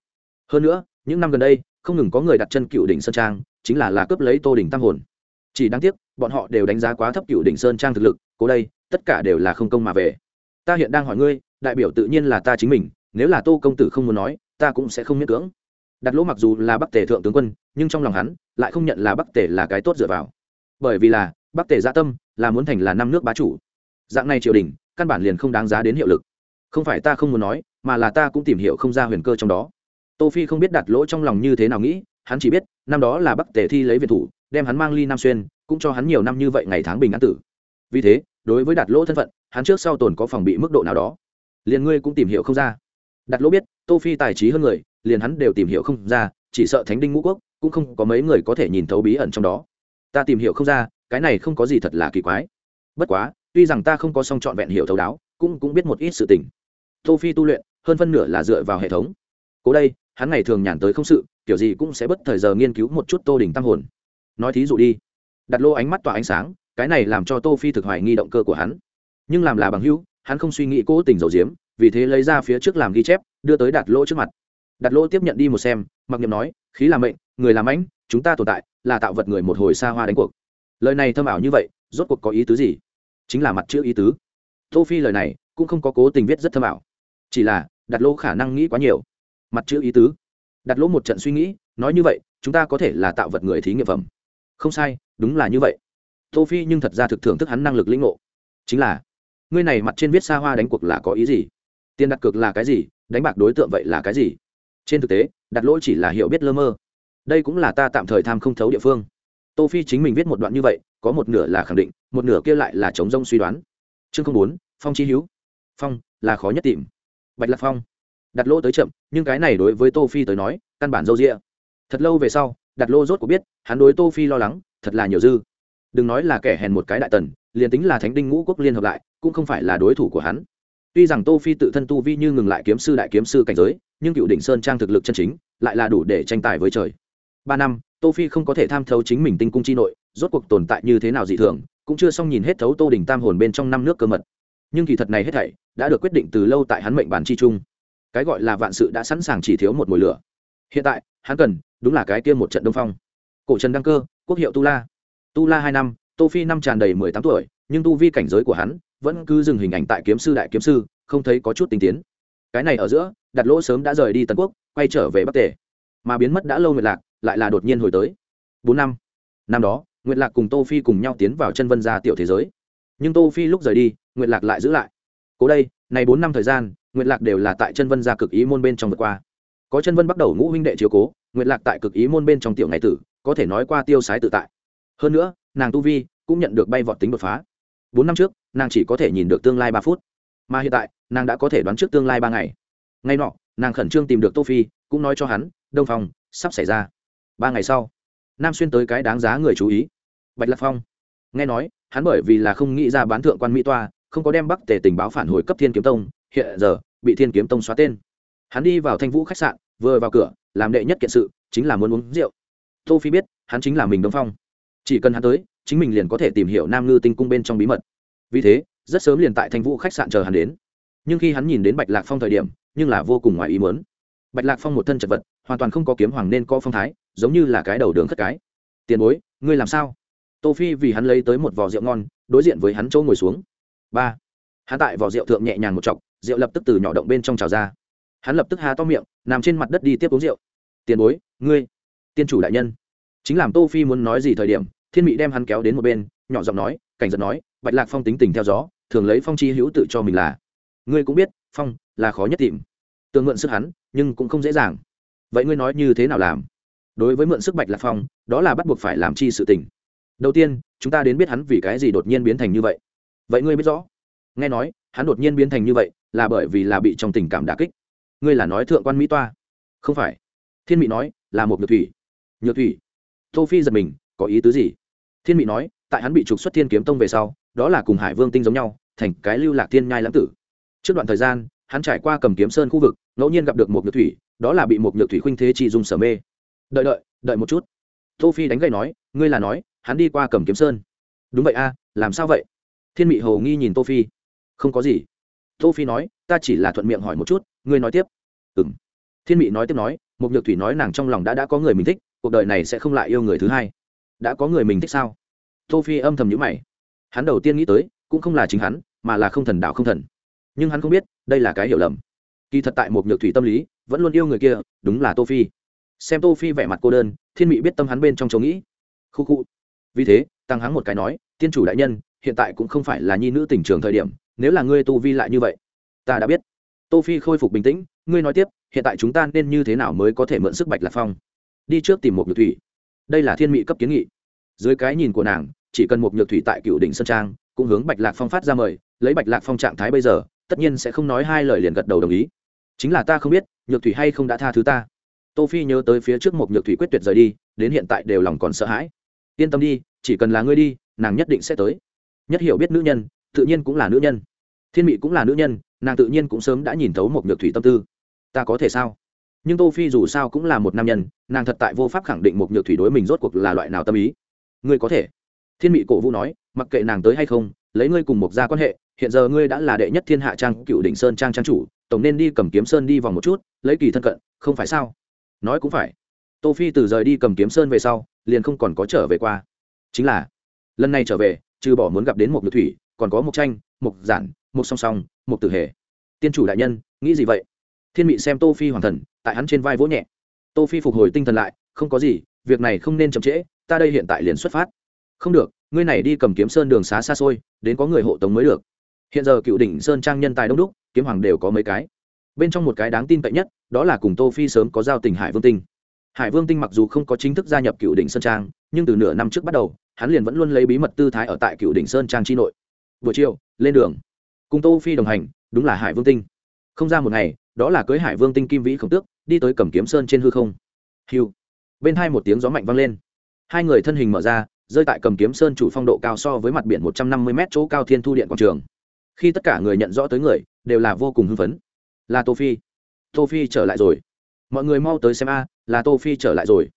Hơn nữa, những năm gần đây, không ngừng có người đặt chân cựu đỉnh sơn trang, chính là là cướp lấy tô đình tam hồn. Chỉ đáng tiếc bọn họ đều đánh giá quá thấp cựu đỉnh sơn trang thực lực, cố đây, tất cả đều là không công mà về. Ta hiện đang hỏi ngươi, đại biểu tự nhiên là ta chính mình, nếu là tô công tử không muốn nói, ta cũng sẽ không miễn cưỡng. Đặt lỗ mặc dù là bắc tề thượng tướng quân, nhưng trong lòng hắn, lại không nhận là bắc tề là cái tốt dựa vào. Bởi vì là, bắc tề gia dạ tâm, là muốn thành là năm nước bá chủ. Dạng này triều đình, căn bản liền không đáng giá đến hiệu lực. Không phải ta không muốn nói, mà là ta cũng tìm hiểu không ra huyền cơ trong đó. Tô phi không biết đặt lỗ trong lòng như thế nào nghĩ, hắn chỉ biết, năm đó là bắc tề thi lấy viện thủ đem hắn mang ly nam xuyên, cũng cho hắn nhiều năm như vậy ngày tháng bình an tử. Vì thế, đối với đạt lỗ thân phận, hắn trước sau tồn có phòng bị mức độ nào đó, liền ngươi cũng tìm hiểu không ra. Đạt lỗ biết, tô phi tài trí hơn người, liền hắn đều tìm hiểu không ra, chỉ sợ thánh đinh ngũ quốc cũng không có mấy người có thể nhìn thấu bí ẩn trong đó. Ta tìm hiểu không ra, cái này không có gì thật là kỳ quái. Bất quá, tuy rằng ta không có song trọn vẹn hiểu thấu đáo, cũng cũng biết một ít sự tình. Tô phi tu luyện, hơn phân nửa là dựa vào hệ thống. Cố đây, hắn ngày thường nhàn tới không sự, kiểu gì cũng sẽ bất thời giờ nghiên cứu một chút tô đỉnh tam hồn nói thí dụ đi. Đặt lô ánh mắt tỏa ánh sáng, cái này làm cho tô phi thực hoài nghi động cơ của hắn. Nhưng làm là bằng hữu, hắn không suy nghĩ cố tình dầu diếm vì thế lấy ra phía trước làm ghi chép, đưa tới đặt Lô trước mặt. Đặt Lô tiếp nhận đi một xem, mặc niệm nói, khí làm mệnh, người làm ánh chúng ta tồn tại, là tạo vật người một hồi xa hoa đánh cuộc. Lời này thâm ảo như vậy, rốt cuộc có ý tứ gì? Chính là mặt chữ ý tứ. Tô phi lời này cũng không có cố tình viết rất thâm ảo. Chỉ là, đặt Lô khả năng nghĩ quá nhiều. Mặt chữ ý tứ. Đặt lỗ một trận suy nghĩ, nói như vậy, chúng ta có thể là tạo vật người thí nghiệm phẩm không sai, đúng là như vậy. Tô phi nhưng thật ra thực thưởng thức hắn năng lực lĩnh ngộ. Chính là, ngươi này mặt trên viết xa hoa đánh cuộc là có ý gì? Tiền đặt cược là cái gì? Đánh bạc đối tượng vậy là cái gì? Trên thực tế, đặt lỗ chỉ là hiểu biết lơ mơ. Đây cũng là ta tạm thời tham không thấu địa phương. Tô phi chính mình viết một đoạn như vậy, có một nửa là khẳng định, một nửa kia lại là chống rông suy đoán. Chương không bốn, phong chi hiếu phong, là khó nhất tìm. Bạch lạc phong. Đặt lỗ tới chậm, nhưng cái này đối với tô phi tới nói, căn bản dâu rịa thật lâu về sau đặt lô rốt của biết, hắn đối tô phi lo lắng, thật là nhiều dư. Đừng nói là kẻ hèn một cái đại tần, liền tính là thánh đinh ngũ quốc liên hợp lại, cũng không phải là đối thủ của hắn. Tuy rằng tô phi tự thân tu vi như ngừng lại kiếm sư đại kiếm sư cảnh giới, nhưng cựu đỉnh sơn trang thực lực chân chính, lại là đủ để tranh tài với trời. Ba năm, tô phi không có thể tham thấu chính mình tinh cung chi nội, rốt cuộc tồn tại như thế nào dị thường, cũng chưa xong nhìn hết thấu tô đỉnh tam hồn bên trong năm nước cơ mật. Nhưng kỳ thật này hết thảy, đã được quyết định từ lâu tại hắn mệnh bản chi trung cái gọi là vạn sự đã sẵn sàng chỉ thiếu một mùi lửa hiện tại, hắn cần, đúng là cái kia một trận đông phong. Cổ trần đăng cơ, quốc hiệu tu la. Tu la hai năm, tô phi năm tràn đầy mười tám tuổi, nhưng tu vi cảnh giới của hắn vẫn cứ dừng hình ảnh tại kiếm sư đại kiếm sư, không thấy có chút tinh tiến. Cái này ở giữa, đặt lỗ sớm đã rời đi tần quốc, quay trở về bắc tề. Mà biến mất đã lâu nguyệt lạc, lại là đột nhiên hồi tới. Bốn năm. Năm đó, nguyệt lạc cùng tô phi cùng nhau tiến vào chân vân gia tiểu thế giới. Nhưng tô phi lúc rời đi, nguyệt lạc lại giữ lại. Cố đây, này bốn năm thời gian, nguyệt lạc đều là tại chân vân gia cực ý môn bên trong vượt qua có chân vân bắt đầu ngũ huynh đệ chiếu cố, nguyệt lạc tại cực ý môn bên trong tiểu ngày tử, có thể nói qua tiêu sái tự tại. Hơn nữa, nàng tu vi cũng nhận được bay vọt tính đột phá. Bốn năm trước, nàng chỉ có thể nhìn được tương lai ba phút, mà hiện tại, nàng đã có thể đoán trước tương lai ba ngày. Ngay nọ, nàng khẩn trương tìm được tô phi, cũng nói cho hắn, đông phong, sắp xảy ra. Ba ngày sau, nam xuyên tới cái đáng giá người chú ý. Bạch lạc phong nghe nói, hắn bởi vì là không nghĩ ra bán thượng quan mỹ toa, không có đem bắc tề tình báo phản hồi cấp thiên kiếm tông, hiện giờ bị thiên kiếm tông xóa tên hắn đi vào thanh vũ khách sạn, vừa vào cửa, làm đệ nhất kiện sự chính là muốn uống rượu. Tô phi biết, hắn chính là mình đông phong. Chỉ cần hắn tới, chính mình liền có thể tìm hiểu nam ngư tinh cung bên trong bí mật. Vì thế, rất sớm liền tại thanh vũ khách sạn chờ hắn đến. Nhưng khi hắn nhìn đến bạch lạc phong thời điểm, nhưng là vô cùng ngoài ý muốn. Bạch lạc phong một thân chật vật, hoàn toàn không có kiếm hoàng nên có phong thái, giống như là cái đầu đường khất cái. Tiền bối, ngươi làm sao? Tô phi vì hắn lấy tới một vò rượu ngon, đối diện với hắn chỗ ngồi xuống. Ba. Hắn tại vò rượu thượng nhẹ nhàng một chọc, rượu lập tức từ nhỏ động bên trong trào ra hắn lập tức há to miệng, nằm trên mặt đất đi tiếp uống rượu. Tiền bối, ngươi, tiên chủ đại nhân. Chính làm tô phi muốn nói gì thời điểm, thiên mỹ đem hắn kéo đến một bên, nhỏ giọng nói, cảnh giật nói, bạch lạc phong tính tình theo gió, thường lấy phong chi hữu tự cho mình là. Ngươi cũng biết, phong là khó nhất tìm. Tường mượn sức hắn, nhưng cũng không dễ dàng. Vậy ngươi nói như thế nào làm? Đối với mượn sức bạch lạc phong, đó là bắt buộc phải làm chi sự tình. Đầu tiên, chúng ta đến biết hắn vì cái gì đột nhiên biến thành như vậy. Vậy ngươi biết rõ. Nghe nói, hắn đột nhiên biến thành như vậy, là bởi vì là bị trong tình cảm đà kích ngươi là nói thượng quan mỹ toa. Không phải. Thiên mỹ nói, là một nhược thủy. Nhược thủy. Tô phi giật mình, có ý tứ gì? Thiên mỹ nói, tại hắn bị trục xuất thiên kiếm tông về sau, đó là cùng hải vương tinh giống nhau, thành cái lưu lạc thiên nhai lãng tử. Trước đoạn thời gian, hắn trải qua cầm kiếm sơn khu vực, ngẫu nhiên gặp được một nhược thủy, đó là bị một nhược thủy khuynh thế chỉ dùng sở mê. Đợi đợi đợi một chút. Tô phi đánh gậy nói, ngươi là nói, hắn đi qua cầm kiếm sơn. Đúng vậy a, làm sao vậy? Thiên mị hầu nghi nhìn tô phi. Không có gì. Tô phi nói, ta chỉ là thuận miệng hỏi một chút ngươi nói tiếp. Ừm. Thiên mị nói tiếp nói một nhược thủy nói nàng trong lòng đã đã có người mình thích, cuộc đời này sẽ không lại yêu người thứ hai. Đã có người mình thích sao? Tô phi âm thầm nhíu mày. Hắn đầu tiên nghĩ tới, cũng không là chính hắn, mà là không thần đạo không thần. Nhưng hắn không biết, đây là cái hiểu lầm. Kỳ thật tại một nhược thủy tâm lý, vẫn luôn yêu người kia, đúng là tô phi. Xem tô phi vẻ mặt cô đơn, thiên mị biết tâm hắn bên trong chỗ nghĩ. Khu khu. Vì thế, tăng hắn một cái nói, tiên chủ đại nhân, hiện tại cũng không phải là nhi nữ tỉnh trường thời điểm, nếu là ngươi tu vi lại như vậy, ta đã biết tô phi khôi phục bình tĩnh, ngươi nói tiếp, hiện tại chúng ta nên như thế nào mới có thể mượn sức bạch lạc phong? Đi trước tìm một nhược thủy. Đây là thiên mỹ cấp kiến nghị. Dưới cái nhìn của nàng, chỉ cần một nhược thủy tại cựu đỉnh sơn trang, cũng hướng bạch lạc phong phát ra mời, lấy bạch lạc phong trạng thái bây giờ, tất nhiên sẽ không nói hai lời liền gật đầu đồng ý. Chính là ta không biết, nhược thủy hay không đã tha thứ ta. Tô phi nhớ tới phía trước một nhược thủy quyết tuyệt rời đi, đến hiện tại đều lòng còn sợ hãi. Yên tâm đi, chỉ cần là ngươi đi, nàng nhất định sẽ tới. Nhất hiểu biết nữ nhân, tự nhiên cũng là nữ nhân. Thiên mị cũng là nữ nhân nàng tự nhiên cũng sớm đã nhìn thấu một nhược thủy tâm tư. Ta có thể sao? Nhưng tô phi dù sao cũng là một nam nhân, nàng thật tại vô pháp khẳng định một nhược thủy đối mình rốt cuộc là loại nào tâm ý. Ngươi có thể. Thiên mị cổ vũ nói, mặc kệ nàng tới hay không, lấy ngươi cùng một gia quan hệ, hiện giờ ngươi đã là đệ nhất thiên hạ trang cựu đỉnh sơn trang trang chủ, tổng nên đi cầm kiếm sơn đi vòng một chút, lấy kỳ thân cận, không phải sao? Nói cũng phải. Tô phi từ rời đi cầm kiếm sơn về sau, liền không còn có trở về qua. Chính là, lần này trở về, trừ bỏ muốn gặp đến một nhược thủy, còn có một tranh một giản một song song một tử hề. Tiên chủ đại nhân, nghĩ gì vậy? Thiên mị xem tô phi hoàng thần, tại hắn trên vai vỗ nhẹ. Tô phi phục hồi tinh thần lại, không có gì, việc này không nên chậm trễ, ta đây hiện tại liền xuất phát. Không được, ngươi này đi cầm kiếm sơn đường xá xa xôi, đến có người hộ tống mới được. Hiện giờ cựu đỉnh sơn trang nhân tài đông đúc, kiếm hoàng đều có mấy cái. Bên trong một cái đáng tin cậy nhất, đó là cùng tô phi sớm có giao tình hải vương tinh. Hải vương tinh mặc dù không có chính thức gia nhập cựu đỉnh sơn trang, nhưng từ nửa năm trước bắt đầu, hắn liền vẫn luôn lấy bí mật tư thái ở tại cựu đỉnh sơn trang chi nội. Buổi chiều, lên đường cùng tô phi đồng hành, đúng là hải vương tinh. Không ra một ngày, đó là cưới hải vương tinh kim vĩ khổng tước, đi tới cầm kiếm sơn trên hư không. Hiu bên hai một tiếng gió mạnh vang lên. Hai người thân hình mở ra, rơi tại cầm kiếm sơn chủ phong độ cao so với mặt biển một trăm năm mươi m chỗ cao thiên thu điện quảng trường. Khi tất cả người nhận rõ tới người, đều là vô cùng hưng phấn. Là tô phi. Tô phi trở lại rồi. Mọi người mau tới xem a, là tô phi trở lại rồi.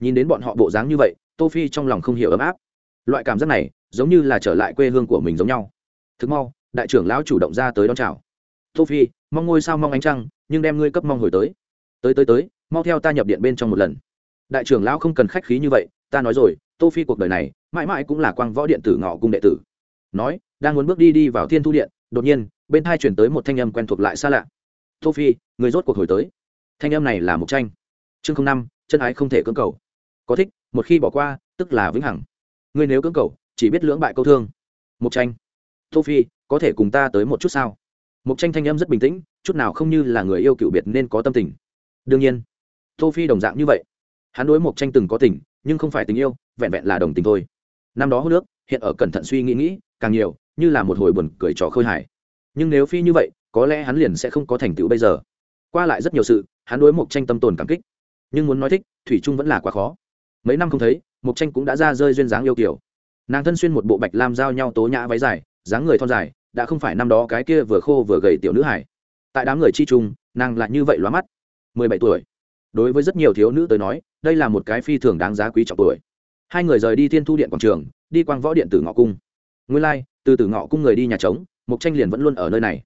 Nhìn đến bọn họ bộ dáng như vậy, tô phi trong lòng không hiểu ấm áp. Loại cảm giác này, giống như là trở lại quê hương của mình giống nhau. Thực mau đại trưởng lão chủ động ra tới đón chào. Tô phi mong ngôi sao mong ánh trăng, nhưng đem ngươi cấp mong hồi tới. Tới tới tới, mau theo ta nhập điện bên trong một lần. Đại trưởng lão không cần khách khí như vậy, ta nói rồi tô phi cuộc đời này, mãi mãi cũng là quang võ điện tử ngọ cung đệ tử. Nói, đang muốn bước đi đi vào thiên thu điện, đột nhiên, bên thai chuyển tới một thanh âm quen thuộc lại xa lạ. Tô phi người rốt cuộc hồi tới. Thanh âm này là một tranh. Chương không năm, chân ái không thể cưỡng cầu. Có thích, một khi bỏ qua, tức là vĩnh hằng. Ngươi nếu cưỡng cầu, chỉ biết lưỡng bại câu thương. Một tranh. Tô phi có thể cùng ta tới một chút sao? Mục tranh thanh âm rất bình tĩnh, chút nào không như là người yêu cựu biệt nên có tâm tình. Đương nhiên, tô phi đồng dạng như vậy. Hắn đối Mục tranh từng có tình, nhưng không phải tình yêu, vẹn vẹn là đồng tình thôi. Năm đó hô nước hiện ở cẩn thận suy nghĩ nghĩ, càng nhiều, như là một hồi buồn cười trò khơi hài. Nhưng nếu phi như vậy, có lẽ hắn liền sẽ không có thành tựu bây giờ. Qua lại rất nhiều sự, hắn đối Mục tranh tâm tồn cảm kích. Nhưng muốn nói thích, thủy trung vẫn là quá khó. Mấy năm không thấy, Mục tranh cũng đã ra rơi duyên dáng yêu kiểu. Nàng thân xuyên một bộ bạch lam giao nhau tố nhã váy dài, dáng người thon dài đã không phải năm đó cái kia vừa khô vừa gầy tiểu nữ hải tại đám người chi trung nàng lại như vậy lóa mắt. Mười bảy tuổi. Đối với rất nhiều thiếu nữ tới nói đây là một cái phi thường đáng giá quý trọng tuổi. Hai người rời đi thiên thu điện quảng trường đi quang võ điện tử ngọ cung. Nguyên lai、like, từ tử ngọ cung người đi nhà trống mục tranh liền vẫn luôn ở nơi này.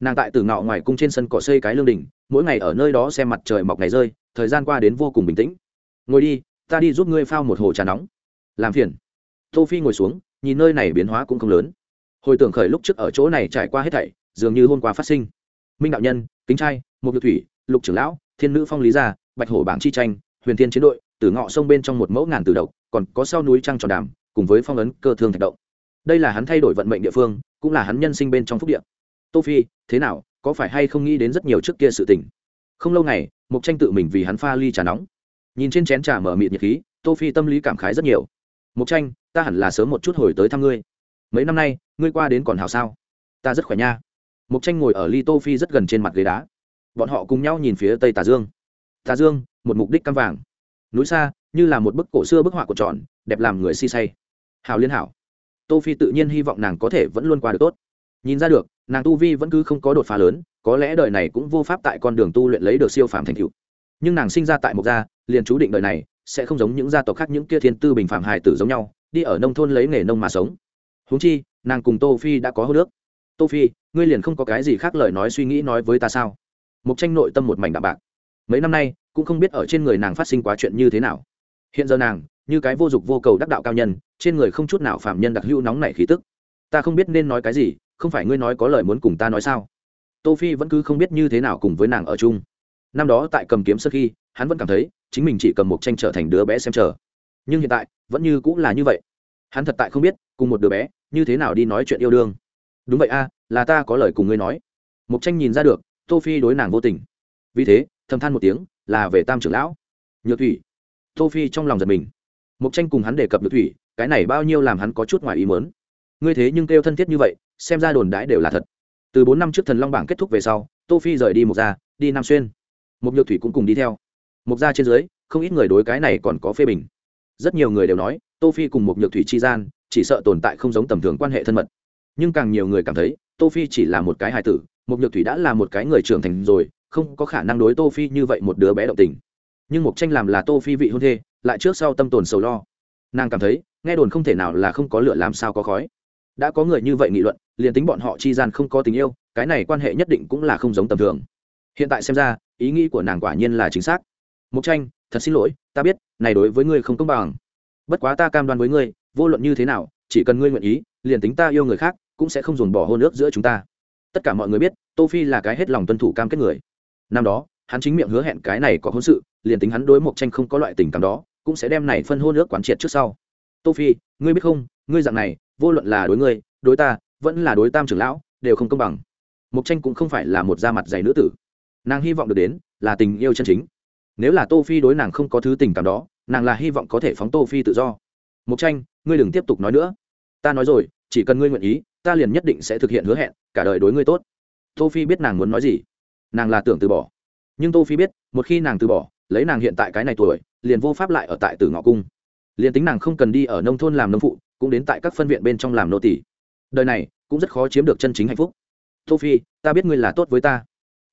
Nàng tại tử ngọ ngoài cung trên sân cỏ xây cái lương đình mỗi ngày ở nơi đó xem mặt trời mọc ngày rơi thời gian qua đến vô cùng bình tĩnh. Ngồi đi ta đi giúp ngươi phao một hồ trà nóng. Làm phiền. Tô phi ngồi xuống nhìn nơi này biến hóa cũng không lớn hồi tưởng khởi lúc trước ở chỗ này trải qua hết thảy dường như hôm qua phát sinh. Minh đạo nhân kính trai một nhược thủy lục trưởng lão thiên nữ phong lý gia bạch hổ bảng chi tranh huyền thiên chiến đội từ ngọ sông bên trong một mẫu ngàn từ độc còn có sau núi trăng tròn đàm cùng với phong ấn cơ thương thạch động. Đây là hắn thay đổi vận mệnh địa phương cũng là hắn nhân sinh bên trong phúc địa. Tô phi thế nào có phải hay không nghĩ đến rất nhiều trước kia sự tình? Không lâu ngày, mục tranh tự mình vì hắn pha ly trà nóng. Nhìn trên chén trà mở mịt nhiệt khí tô phi tâm lý cảm khái rất nhiều. Mục tranh ta hẳn là sớm một chút hồi tới thăm ngươi mấy năm nay, ngươi qua đến còn hào sao? Ta rất khỏe nha. Mục tranh ngồi ở ly tô phi rất gần trên mặt ghế đá. Bọn họ cùng nhau nhìn phía tây tà dương. Tà dương, một mục đích cam vàng. Núi xa, như là một bức cổ xưa bức họa của tròn, đẹp làm người si say. Hào liên hảo. Tô phi tự nhiên hy vọng nàng có thể vẫn luôn qua được tốt. Nhìn ra được, nàng tu vi vẫn cứ không có đột phá lớn, có lẽ đời này cũng vô pháp tại con đường tu luyện lấy được siêu phàm thành tựu. Nhưng nàng sinh ra tại một gia, liền chú định đời này sẽ không giống những gia tộc khác những kia thiên tư bình phàm hài tử giống nhau, đi ở nông thôn lấy nghề nông mà sống huống chi, nàng cùng tô phi đã có hô nước tô phi, ngươi liền không có cái gì khác lời nói suy nghĩ nói với ta sao? Mục tranh nội tâm một mảnh đạm bạc. Mấy năm nay, cũng không biết ở trên người nàng phát sinh quá chuyện như thế nào. Hiện giờ nàng, như cái vô dụng vô cầu đắc đạo cao nhân, trên người không chút nào phạm nhân đặc hữu nóng nảy khí tức. Ta không biết nên nói cái gì, không phải ngươi nói có lời muốn cùng ta nói sao? Tô phi vẫn cứ không biết như thế nào cùng với nàng ở chung. Năm đó tại cầm kiếm sơ khi, hắn vẫn cảm thấy, chính mình chỉ cầm một tranh trở thành đứa bé xem chờ. Nhưng hiện tại, vẫn như cũng là như vậy. Hắn thật tại không biết, cùng một đứa bé như thế nào đi nói chuyện yêu đương? Đúng vậy a, là ta có lời cùng ngươi nói. Mục tranh nhìn ra được, tô phi đối nàng vô tình. Vì thế, thầm than một tiếng, là về tam trưởng lão. Nhược thủy. Tô phi trong lòng giật mình. Mục tranh cùng hắn đề cập nhược thủy, cái này bao nhiêu làm hắn có chút ngoài ý muốn. Ngươi thế nhưng kêu thân thiết như vậy, xem ra đồn đãi đều là thật. Từ bốn năm trước thần long bảng kết thúc về sau, tô phi rời đi mục gia, đi nam xuyên. Mục nhược thủy cũng cùng đi theo. Mục gia trên dưới, không ít người đối cái này còn có phê bình. Rất nhiều người đều nói, tô phi cùng mục nhược thủy chi gian chỉ sợ tồn tại không giống tầm thường quan hệ thân mật. Nhưng càng nhiều người cảm thấy, tô phi chỉ là một cái hài tử mục nhược thủy đã là một cái người trưởng thành rồi, không có khả năng đối tô phi như vậy một đứa bé động tình. Nhưng mục tranh làm là tô phi vị hôn thê, lại trước sau tâm tồn sầu lo. Nàng cảm thấy, nghe đồn không thể nào là không có lửa làm sao có khói. Đã có người như vậy nghị luận, liền tính bọn họ chi gian không có tình yêu, cái này quan hệ nhất định cũng là không giống tầm thường. Hiện tại xem ra, ý nghĩ của nàng quả nhiên là chính xác. Mục tranh, thật xin lỗi, ta biết, này đối với ngươi không công bằng. Bất quá ta cam đoan với ngươi vô luận như thế nào, chỉ cần ngươi nguyện ý, liền tính ta yêu người khác, cũng sẽ không dồn bỏ hôn ước giữa chúng ta. Tất cả mọi người biết, tô phi là cái hết lòng tuân thủ cam kết người. Năm đó, hắn chính miệng hứa hẹn cái này có hôn sự, liền tính hắn đối mộc tranh không có loại tình cảm đó, cũng sẽ đem này phân hôn ước quán triệt trước sau. Tô phi, ngươi biết không, ngươi dạng này, vô luận là đối ngươi, đối ta, vẫn là đối tam trưởng lão, đều không công bằng. Mộc tranh cũng không phải là một da mặt dày nữ tử. Nàng hy vọng được đến, là tình yêu chân chính. Nếu là tô phi đối nàng không có thứ tình cảm đó, nàng là hy vọng có thể phóng tô phi tự do. Mộc tranh ngươi đừng tiếp tục nói nữa. Ta nói rồi, chỉ cần ngươi nguyện ý, ta liền nhất định sẽ thực hiện hứa hẹn, cả đời đối ngươi tốt. Tô phi biết nàng muốn nói gì. Nàng là tưởng từ bỏ. Nhưng tô phi biết, một khi nàng từ bỏ, lấy nàng hiện tại cái này tuổi, liền vô pháp lại ở tại tử ngọ cung. Liền tính nàng không cần đi ở nông thôn làm nông phụ, cũng đến tại các phân viện bên trong làm nô tỳ. đời này, cũng rất khó chiếm được chân chính hạnh phúc. Tô phi, ta biết ngươi là tốt với ta.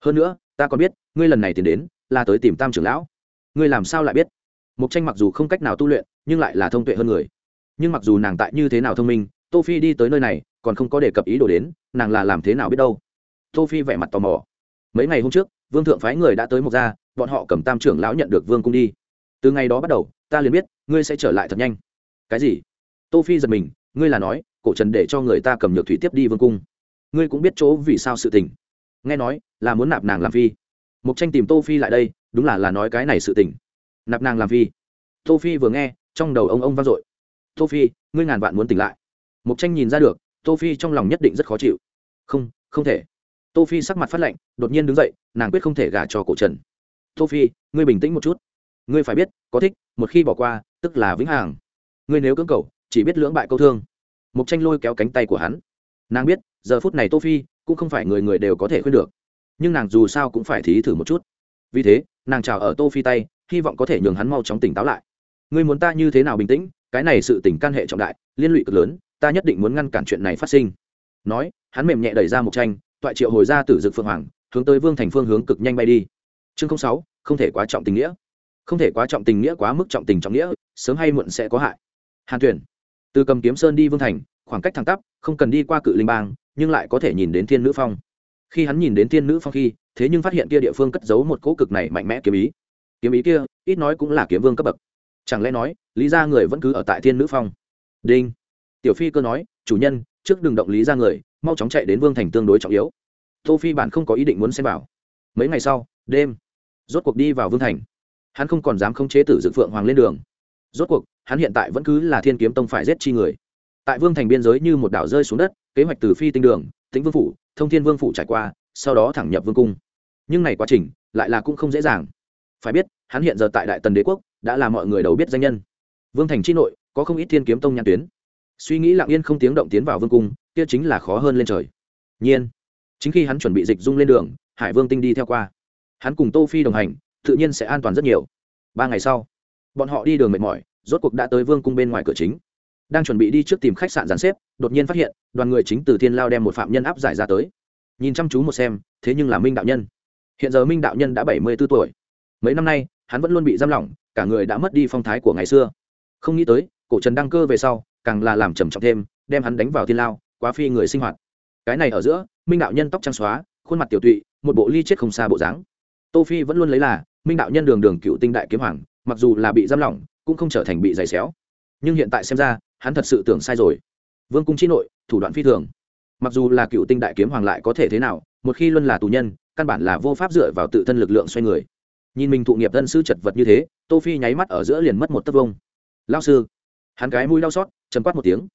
Hơn nữa, ta còn biết, ngươi lần này tìm đến, là tới tìm tam trưởng lão. Ngươi làm sao lại biết? Mục tranh mặc dù không cách nào tu luyện, nhưng lại là thông tuệ hơn người nhưng mặc dù nàng tại như thế nào thông minh, tô phi đi tới nơi này, còn không có đề cập ý đồ đến, nàng là làm thế nào biết đâu. Tô phi vẻ mặt tò mò. Mấy ngày hôm trước, vương thượng phái người đã tới một gia, bọn họ cầm tam trưởng lão nhận được vương cung đi. Từ ngày đó bắt đầu, ta liền biết, ngươi sẽ trở lại thật nhanh. Cái gì? Tô phi giật mình, ngươi là nói, cổ trần để cho người ta cầm nhược thủy tiếp đi vương cung. Ngươi cũng biết chỗ vì sao sự tình. Nghe nói, là muốn nạp nàng làm phi. Mục tranh tìm tô phi lại đây, đúng là là nói cái này sự tình. Nạp nàng làm phi. Tô phi vừa nghe, trong đầu ông ông vang dội tô phi, ngươi ngàn vạn muốn tỉnh lại. Mục tranh nhìn ra được, tô phi trong lòng nhất định rất khó chịu. Không không thể. Tô phi sắc mặt phát lạnh, đột nhiên đứng dậy, nàng quyết không thể gả cho cổ trần. Tô phi, ngươi bình tĩnh một chút. Ngươi phải biết, có thích, một khi bỏ qua, tức là vĩnh hằng. Ngươi nếu cưỡng cầu, chỉ biết lưỡng bại câu thương. Mục tranh lôi kéo cánh tay của hắn. Nàng biết, giờ phút này tô phi cũng không phải người người đều có thể khuyên được. Nhưng nàng dù sao cũng phải thí thử một chút. Vì thế, nàng chào ở tô phi tay, hy vọng có thể nhường hắn mau chóng tỉnh táo lại. Ngươi muốn ta như thế nào bình tĩnh? Cái này sự tình can hệ trọng đại, liên lụy cực lớn, ta nhất định muốn ngăn cản chuyện này phát sinh. Nói, hắn mềm nhẹ đẩy ra một tranh, toại triệu hồi ra tử dực phượng hoàng, hướng tới vương thành phương hướng cực nhanh bay đi. Chương sáu, không thể quá trọng tình nghĩa. Không thể quá trọng tình nghĩa quá mức trọng tình trọng nghĩa, sớm hay muộn sẽ có hại. Hàn tuyển từ cầm kiếm sơn đi vương thành, khoảng cách thẳng tắp, không cần đi qua cự linh bang, nhưng lại có thể nhìn đến thiên nữ phong. Khi hắn nhìn đến thiên nữ phong khi, thế nhưng phát hiện kia địa phương cất giấu một cỗ cực này mạnh mẽ kiếm ý. Kiếm ý kia, ít nói cũng là kiếm vương cấp bậc chẳng lẽ nói, lý ra người vẫn cứ ở tại thiên nữ phong? Đinh. Tiểu phi cơ nói, chủ nhân, trước đừng động lý ra người, mau chóng chạy đến vương thành tương đối trọng yếu. Tô phi bản không có ý định muốn xem vào. Mấy ngày sau, đêm, rốt cuộc đi vào vương thành. Hắn không còn dám khống chế tử dự phượng hoàng lên đường. Rốt cuộc, hắn hiện tại vẫn cứ là thiên kiếm tông phải giết chi người. Tại vương thành biên giới như một đảo rơi xuống đất, kế hoạch từ phi tinh đường, tĩnh vương phủ, thông thiên vương phủ trải qua, sau đó thẳng nhập vương cung. Nhưng này quá trình, lại là cũng không dễ dàng. Phải biết, hắn hiện giờ tại đại tần đế quốc đã là mọi người đầu biết danh nhân. Vương thành chi nội, có không ít thiên kiếm tông nhãn tuyến. Suy nghĩ lặng yên không tiếng động tiến vào vương cung, kia chính là khó hơn lên trời. Nhiên, chính khi hắn chuẩn bị dịch dung lên đường, hải vương tinh đi theo qua. Hắn cùng tô phi đồng hành, tự nhiên sẽ an toàn rất nhiều. Ba ngày sau, bọn họ đi đường mệt mỏi, rốt cuộc đã tới vương cung bên ngoài cửa chính. Đang chuẩn bị đi trước tìm khách sạn dàn xếp, đột nhiên phát hiện, đoàn người chính từ thiên lao đem một phạm nhân áp giải ra tới. Nhìn chăm chú một xem, thế nhưng là minh đạo nhân. Hiện giờ minh đạo nhân đã bảy mươi b ố tuổi. Mấy năm nay hắn vẫn luôn bị giam lỏng, cả người đã mất đi phong thái của ngày xưa. Không nghĩ tới, cổ trần đăng cơ về sau, càng là làm trầm trọng thêm, đem hắn đánh vào thiên lao, quá phi người sinh hoạt. Cái này ở giữa, minh đạo nhân tóc trắng xóa, khuôn mặt tiểu tụy, một bộ ly chết không xa bộ dáng. Tô phi vẫn luôn lấy là, minh đạo nhân đường đường cựu tinh đại kiếm hoàng, mặc dù là bị giam lỏng, cũng không trở thành bị giày xéo. Nhưng hiện tại xem ra, hắn thật sự tưởng sai rồi. Vương cung chi nội, thủ đoạn phi thường. Mặc dù là cựu tinh đại kiếm hoàng lại có thể thế nào, một khi luân là tù nhân, căn bản là vô pháp dựa vào tự thân lực lượng xoay người nhìn mình thụ nghiệp thân sư chật vật như thế, tô phi nháy mắt ở giữa liền mất một tấc vông. Lao sư. Hắn cái mũi đau xót chấm quát một tiếng.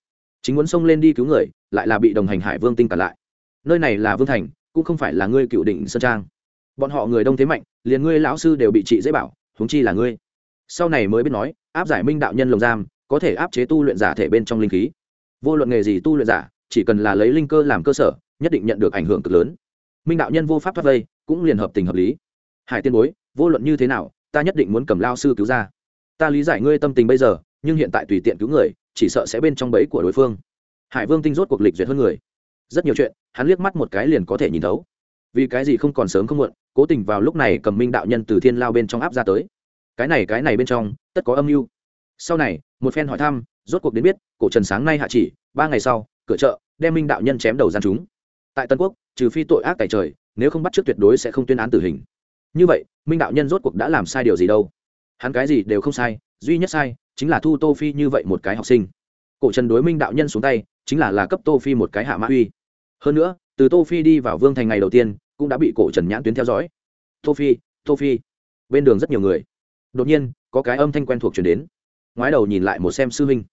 Chính muốn xông lên đi cứu người, lại là bị đồng hành hải vương tinh cản lại. Nơi này là vương thành, cũng không phải là ngươi cựu định sơn trang. Bọn họ người đông thế mạnh, liền ngươi lão sư đều bị trị dễ bảo, huống chi là ngươi. Sau này mới biết nói, áp giải minh đạo nhân lồng giam, có thể áp chế tu luyện giả thể bên trong linh khí. Vô luận nghề gì tu luyện giả, chỉ cần là lấy linh cơ làm cơ sở, nhất định nhận được ảnh hưởng cực lớn. Minh đạo nhân vô pháp thoát vây, cũng liền hợp tình hợp lý. Hải tiên bối vô luận như thế nào, ta nhất định muốn cầm lao sư cứu ra. Ta lý giải ngươi tâm tình bây giờ, nhưng hiện tại tùy tiện cứu người, chỉ sợ sẽ bên trong bẫy của đối phương. Hải vương tinh rốt cuộc lịch duyệt hơn người. Rất nhiều chuyện, hắn liếc mắt một cái liền có thể nhìn thấu. Vì cái gì không còn sớm không muộn, cố tình vào lúc này cầm minh đạo nhân từ thiên lao bên trong áp ra tới. Cái này cái này bên trong, tất có âm mưu. Sau này, một phen hỏi thăm, rốt cuộc đến biết, cổ trần sáng nay hạ chỉ, ba ngày sau, cửa chợ, đem minh đạo nhân chém đầu gian chúng. Tại tân quốc, trừ phi tội ác tại trời, nếu không bắt trước tuyệt đối sẽ không tuyên án tử hình như vậy, minh đạo nhân rốt cuộc đã làm sai điều gì đâu? Hắn cái gì đều không sai, duy nhất sai chính là thu tô phi như vậy một cái học sinh. Cổ trần đối minh đạo nhân xuống tay, chính là là cấp tô phi một cái hạ mã uy. Hơn nữa, từ tô phi đi vào vương thành ngày đầu tiên, cũng đã bị cổ trần nhãn tuyến theo dõi. Tô phi tô phi. Bên đường rất nhiều người. Đột nhiên, có cái âm thanh quen thuộc chuyển đến. Ngoái đầu nhìn lại một xem sư huynh.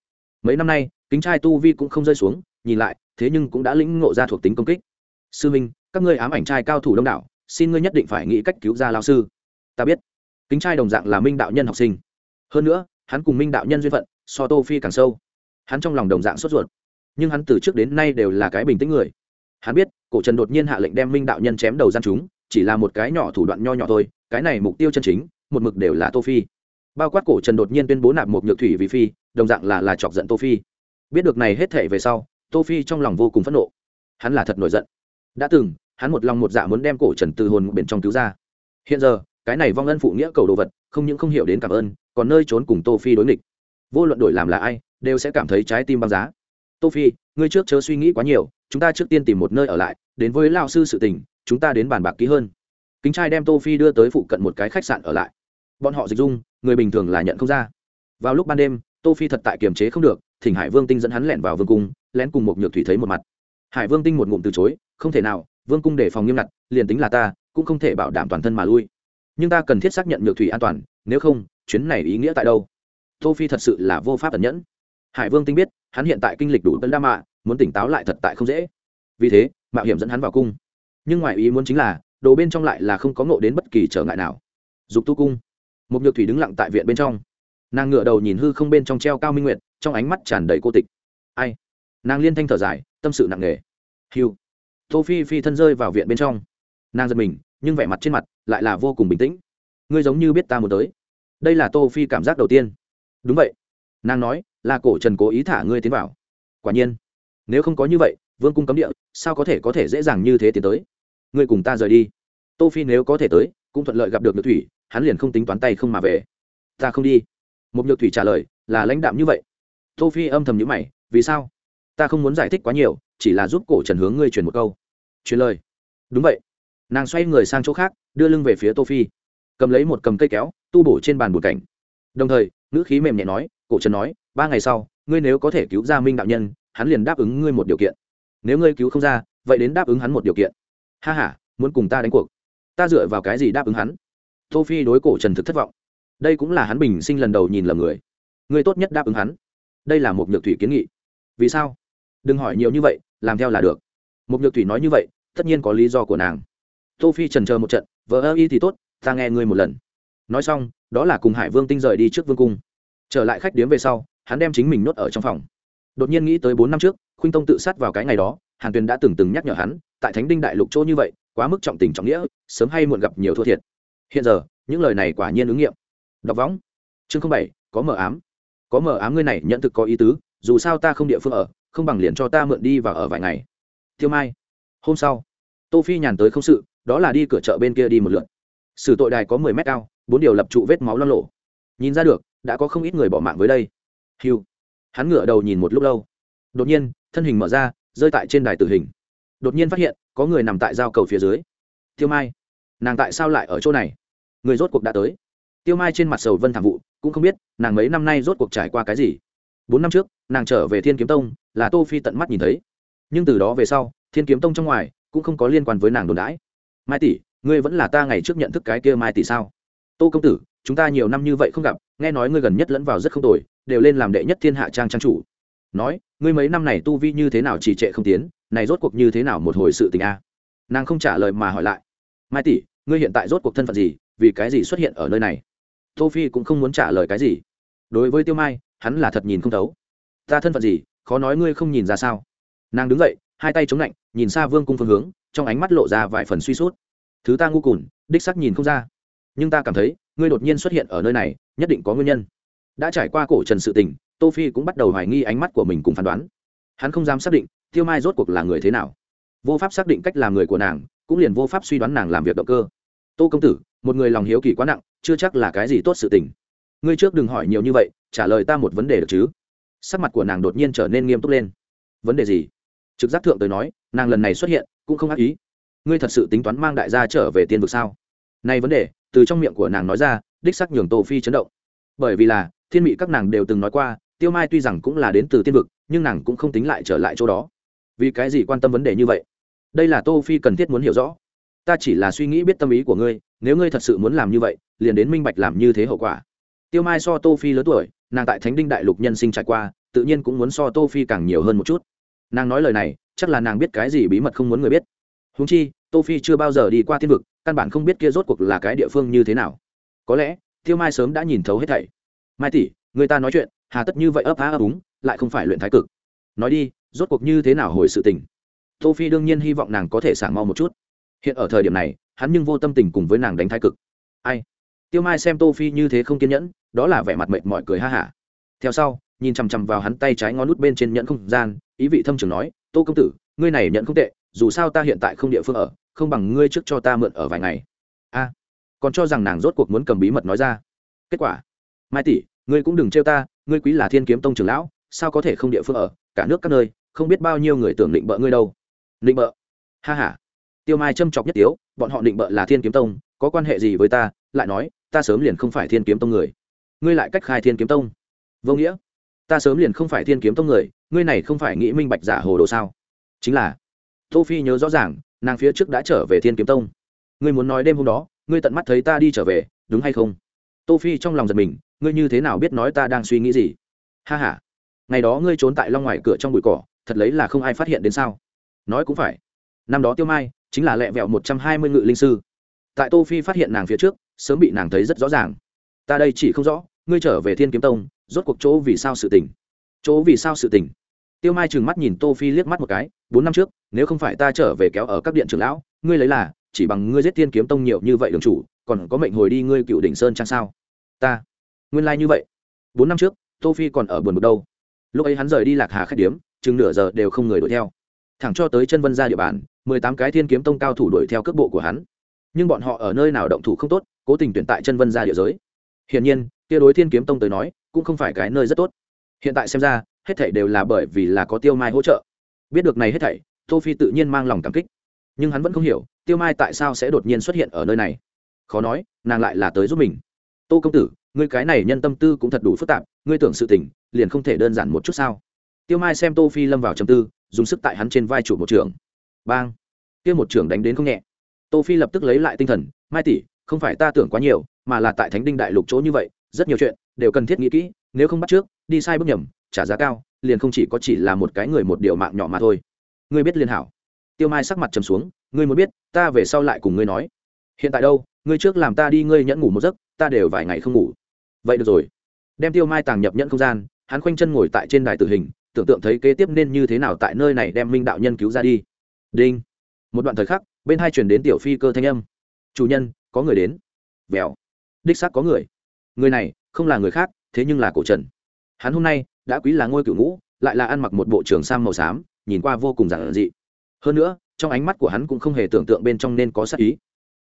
Mấy năm nay, kính trai tu vi cũng không rơi xuống, nhìn lại, thế nhưng cũng đã lĩnh ngộ ra thuộc tính công kích. Sư huynh, các ngươi ám ảnh trai cao thủ đông đảo xin ngươi nhất định phải nghĩ cách cứu ra lao sư. Ta biết. Kính trai đồng dạng là minh đạo nhân học sinh. Hơn nữa, hắn cùng minh đạo nhân duyên phận, so tô phi càng sâu. Hắn trong lòng đồng dạng sốt ruột. Nhưng hắn từ trước đến nay đều là cái bình tĩnh người. Hắn biết, cổ trần đột nhiên hạ lệnh đem minh đạo nhân chém đầu gian chúng, chỉ là một cái nhỏ thủ đoạn nho nhỏ thôi, cái này mục tiêu chân chính, một mực đều là tô phi. Bao quát cổ trần đột nhiên tuyên bố nạp một nhược thủy vì phi, đồng dạng là là chọc giận tô phi. Biết được này hết thể về sau, tô phi trong lòng vô cùng phẫn nộ. Hắn là thật nổi giận. Đã từng hắn một lòng một dạ muốn đem cổ trần từ hồn bên trong cứu ra. Hiện giờ, cái này vong ân phụ nghĩa cầu đồ vật, không những không hiểu đến cảm ơn, còn nơi trốn cùng tô phi đối nghịch. Vô luận đổi làm là ai, đều sẽ cảm thấy trái tim băng giá. Tô phi, ngươi trước chớ suy nghĩ quá nhiều, chúng ta trước tiên tìm một nơi ở lại, đến với lao sư sự tình, chúng ta đến bàn bạc kỹ hơn. Kính trai đem tô phi đưa tới phụ cận một cái khách sạn ở lại. Bọn họ dịch dung, người bình thường là nhận không ra. Vào lúc ban đêm, tô phi thật tại kiềm chế không được, thỉnh hải vương tinh dẫn hắn lẻn vào vương cung, lén cùng một nhược thủy thấy một mặt. Hải vương tinh một ngụm từ chối, không thể nào vương cung để phòng nghiêm ngặt, liền tính là ta, cũng không thể bảo đảm toàn thân mà lui. Nhưng ta cần thiết xác nhận nhược thủy an toàn, nếu không, chuyến này ý nghĩa tại đâu? Tô phi thật sự là vô pháp tận nhẫn. Hải vương tinh biết, hắn hiện tại kinh lịch đủ tân đa mạ, muốn tỉnh táo lại thật tại không dễ. Vì thế, mạo hiểm dẫn hắn vào cung. Nhưng ngoài ý muốn chính là, đồ bên trong lại là không có ngộ đến bất kỳ trở ngại nào. Dục tu cung. Một nhược thủy đứng lặng tại viện bên trong. Nàng ngửa đầu nhìn hư không bên trong treo cao minh nguyệt, trong ánh mắt tràn đầy cô tịch. Ai? Nàng liên thanh thở dài, tâm sự nặng nề. Hiu tô phi phi thân rơi vào viện bên trong. Nàng giật mình, nhưng vẻ mặt trên mặt lại là vô cùng bình tĩnh. Ngươi giống như biết ta muốn tới. Đây là tô phi cảm giác đầu tiên. Đúng vậy. Nàng nói, là cổ trần cố ý thả ngươi tiến vào. Quả nhiên. Nếu không có như vậy, vương cung cấm địa, sao có thể có thể dễ dàng như thế tiến tới? Ngươi cùng ta rời đi. Tô phi nếu có thể tới, cũng thuận lợi gặp được nhược thủy, hắn liền không tính toán tay không mà về. Ta không đi. Một nhược thủy trả lời, là lãnh đạm như vậy. Tô phi âm thầm nhíu mày, vì sao? Ta không muốn giải thích quá nhiều chỉ là giúp cổ trần hướng ngươi truyền một câu. Truyền lời. Đúng vậy. Nàng xoay người sang chỗ khác đưa lưng về phía tô phi. Cầm lấy một cầm cây kéo tu bổ trên bàn bùn cảnh. Đồng thời ngữ khí mềm nhẹ nói cổ trần nói ba ngày sau ngươi nếu có thể cứu ra minh đạo nhân hắn liền đáp ứng ngươi một điều kiện. Nếu ngươi cứu không ra vậy đến đáp ứng hắn một điều kiện. Ha ha, muốn cùng ta đánh cuộc. Ta dựa vào cái gì đáp ứng hắn? Tô phi đối cổ trần thực thất vọng. Đây cũng là hắn bình sinh lần đầu nhìn lầm người. Ngươi tốt nhất đáp ứng hắn. Đây là một nhược thủy kiến nghị. Vì sao? Đừng hỏi nhiều như vậy làm theo là được. Mục nhược thủy nói như vậy, tất nhiên có lý do của nàng. Tô phi trần chờ một trận vợ ơ y thì tốt, ta nghe ngươi một lần. Nói xong, đó là cùng hải vương tinh rời đi trước vương cung. Trở lại khách điếm về sau, hắn đem chính mình nuốt ở trong phòng. Đột nhiên nghĩ tới bốn năm trước, khuynh tông tự sát vào cái ngày đó, hàn tuyền đã từng từng nhắc nhở hắn, tại thánh đinh đại lục chỗ như vậy, quá mức trọng tình trọng nghĩa, sớm hay muộn gặp nhiều thua thiệt. Hiện giờ, những lời này quả nhiên ứng nghiệm. Đọc võng. Chương không bảy, có mờ ám. Có mờ ám ngươi này nhận thực có ý tứ, dù sao ta không địa phương ở không bằng liền cho ta mượn đi và ở vài ngày. Tiêu mai, hôm sau, tô phi nhàn tới không sự, đó là đi cửa chợ bên kia đi một lượt. Sử tội đài có mười mét cao, bốn điều lập trụ vết máu lo lộ. Nhìn ra được, đã có không ít người bỏ mạng với đây. Hiu hắn ngửa đầu nhìn một lúc lâu. Đột nhiên, thân hình mở ra, rơi tại trên đài tử hình. Đột nhiên phát hiện, có người nằm tại giao cầu phía dưới. Tiêu mai, nàng tại sao lại ở chỗ này? Người rốt cuộc đã tới. Tiêu mai trên mặt sầu vân thảm vụ, cũng không biết, nàng mấy năm nay rốt cuộc trải qua cái gì. Bốn năm trước, nàng trở về thiên kiếm tông là tô phi tận mắt nhìn thấy. Nhưng từ đó về sau, thiên kiếm tông trong ngoài cũng không có liên quan với nàng đồn đãi. Mai tỷ, ngươi vẫn là ta ngày trước nhận thức cái kia mai tỷ sao? Tô công tử, chúng ta nhiều năm như vậy không gặp, nghe nói ngươi gần nhất lẫn vào rất không tồi, đều lên làm đệ nhất thiên hạ trang trang chủ. Nói, ngươi mấy năm này tu vi như thế nào trì trệ không tiến, này rốt cuộc như thế nào một hồi sự tình a? Nàng không trả lời mà hỏi lại. Mai tỷ, ngươi hiện tại rốt cuộc thân phận gì, vì cái gì xuất hiện ở nơi này? Tô phi cũng không muốn trả lời cái gì. Đối với tiêu mai, hắn là thật nhìn không thấu. Ta thân phận gì khó nói ngươi không nhìn ra sao. Nàng đứng dậy, hai tay chống lạnh, nhìn xa vương cung phương hướng, trong ánh mắt lộ ra vài phần suy sút. Thứ ta ngu cùn đích sắc nhìn không ra. Nhưng ta cảm thấy, ngươi đột nhiên xuất hiện ở nơi này, nhất định có nguyên nhân. Đã trải qua cổ trần sự tình, tô phi cũng bắt đầu hoài nghi ánh mắt của mình cùng phán đoán. Hắn không dám xác định, tiêu mai rốt cuộc là người thế nào. Vô pháp xác định cách làm người của nàng, cũng liền vô pháp suy đoán nàng làm việc động cơ. Tô công tử, một người lòng hiếu kỳ quá nặng, chưa chắc là cái gì tốt sự tình. Ngươi trước đừng hỏi nhiều như vậy, trả lời ta một vấn đề được chứ? Sắc mặt của nàng đột nhiên trở nên nghiêm túc lên. Vấn đề gì? Trực giác thượng tới nói, nàng lần này xuất hiện cũng không ác ý. Ngươi thật sự tính toán mang đại gia trở về tiên vực sao? Nay vấn đề, từ trong miệng của nàng nói ra, đích sắc nhường tô phi chấn động. Bởi vì là, thiên mị các nàng đều từng nói qua, tiêu mai tuy rằng cũng là đến từ tiên vực, nhưng nàng cũng không tính lại trở lại chỗ đó. Vì cái gì quan tâm vấn đề như vậy? Đây là tô phi cần thiết muốn hiểu rõ. Ta chỉ là suy nghĩ biết tâm ý của ngươi, nếu ngươi thật sự muốn làm như vậy, liền đến minh bạch làm như thế hậu quả. Tiêu mai so tô phi lớn tuổi nàng tại thánh đinh đại lục nhân sinh trải qua, tự nhiên cũng muốn so tô phi càng nhiều hơn một chút. Nàng nói lời này, chắc là nàng biết cái gì bí mật không muốn người biết. Húng chi, tô phi chưa bao giờ đi qua thiên vực, căn bản không biết kia rốt cuộc là cái địa phương như thế nào. Có lẽ, tiêu mai sớm đã nhìn thấu hết thảy. Mai tỷ, người ta nói chuyện, hà tất như vậy ấp á ấp úng, lại không phải luyện thái cực. Nói đi, rốt cuộc như thế nào hồi sự tình? Tô phi đương nhiên hy vọng nàng có thể sảng mau một chút. Hiện ở thời điểm này, hắn nhưng vô tâm tình cùng với nàng đánh thái cực. Ai? Tiêu mai xem tô phi như thế không kiên nhẫn, đó là vẻ mặt mệt mỏi cười ha hả. Theo sau, nhìn chằm chằm vào hắn tay trái ngón nút bên trên nhẫn không gian, ý vị thâm trường nói, tô công tử, ngươi này nhận không tệ, dù sao ta hiện tại không địa phương ở, không bằng ngươi trước cho ta mượn ở vài ngày. A, còn cho rằng nàng rốt cuộc muốn cầm bí mật nói ra. Kết quả? Mai tỷ, ngươi cũng đừng trêu ta, ngươi quý là thiên kiếm tông trưởng lão, sao có thể không địa phương ở, cả nước các nơi, không biết bao nhiêu người tưởng định bợ ngươi đâu. Định bợ? Ha ha. Tiêu mai châm chọc nhất tiếu, bọn họ định bợ là thiên kiếm tông, có quan hệ gì với ta? Lại nói ta sớm liền không phải thiên kiếm tông người. Ngươi lại cách khai thiên kiếm tông. Vô nghĩa. Ta sớm liền không phải thiên kiếm tông người, ngươi này không phải nghĩ minh bạch giả hồ đồ sao? Chính là, tô phi nhớ rõ ràng, nàng phía trước đã trở về thiên kiếm tông. Ngươi muốn nói đêm hôm đó, ngươi tận mắt thấy ta đi trở về, đúng hay không? Tô phi trong lòng giật mình, ngươi như thế nào biết nói ta đang suy nghĩ gì? Ha ha. Ngày đó ngươi trốn tại long ngoài cửa trong bụi cỏ, thật lấy là không ai phát hiện đến sao? Nói cũng phải. Năm đó tiêu mai, chính là lẹ vẹo một trăm hai mươi ngự linh sư. Tại tô phi phát hiện nàng phía trước sớm bị nàng thấy rất rõ ràng. Ta đây chỉ không rõ, ngươi trở về thiên kiếm tông, rốt cuộc chỗ vì sao sự tình? Chỗ vì sao sự tình? Tiêu mai trừng mắt nhìn tô phi liếc mắt một cái, bốn năm trước, nếu không phải ta trở về kéo ở các điện trưởng lão, ngươi lấy là, chỉ bằng ngươi giết thiên kiếm tông nhiều như vậy đường chủ, còn có mệnh hồi đi ngươi cựu đỉnh sơn chăng sao? Ta, nguyên lai like như vậy. Bốn năm trước, tô phi còn ở buồn bực đâu. Lúc ấy hắn rời đi lạc hà khách điếm, chừng nửa giờ đều không người đuổi theo. Thẳng cho tới chân vân ra địa bàn, mười tám cái thiên kiếm tông cao thủ đuổi theo cước bộ của hắn nhưng bọn họ ở nơi nào động thủ không tốt, cố tình tuyển tại chân vân ra địa giới. Hiển nhiên, kia đối thiên kiếm tông tới nói, cũng không phải cái nơi rất tốt. Hiện tại xem ra, hết thảy đều là bởi vì là có tiêu mai hỗ trợ. Biết được này hết thảy, tô phi tự nhiên mang lòng cảm kích. Nhưng hắn vẫn không hiểu, tiêu mai tại sao sẽ đột nhiên xuất hiện ở nơi này? Khó nói, nàng lại là tới giúp mình. Tô công tử, ngươi cái này nhân tâm tư cũng thật đủ phức tạp, ngươi tưởng sự tình, liền không thể đơn giản một chút sao? Tiêu mai xem tô phi lâm vào trầm tư, dùng sức tại hắn trên vai chủ một trưởng bang! Kia một trưởng đánh đến không nhẹ tô phi lập tức lấy lại tinh thần, mai tỷ, không phải ta tưởng quá nhiều, mà là tại thánh đinh đại lục chỗ như vậy, rất nhiều chuyện đều cần thiết nghĩ kỹ, nếu không bắt trước, đi sai bước nhầm, trả giá cao, liền không chỉ có chỉ là một cái người một điều mạng nhỏ mà thôi. Ngươi biết liên hảo. Tiêu mai sắc mặt trầm xuống, ngươi muốn biết, ta về sau lại cùng ngươi nói. Hiện tại đâu, ngươi trước làm ta đi ngươi nhẫn ngủ một giấc, ta đều vài ngày không ngủ. Vậy được rồi. Đem tiêu mai tàng nhập nhẫn không gian, hắn khoanh chân ngồi tại trên đài tử hình, tưởng tượng thấy kế tiếp nên như thế nào tại nơi này đem minh đạo nhân cứu ra đi. Đinh. Một đoạn thời khắc bên hai chuyển đến tiểu phi cơ thanh âm. Chủ nhân, có người đến. Vèo. Đích xác có người. Người này không là người khác, thế nhưng là cổ trần. Hắn hôm nay đã quý là ngôi cựu ngũ, lại là ăn mặc một bộ trường sam màu xám, nhìn qua vô cùng giản dị. Hơn nữa, trong ánh mắt của hắn cũng không hề tưởng tượng bên trong nên có sắc ý.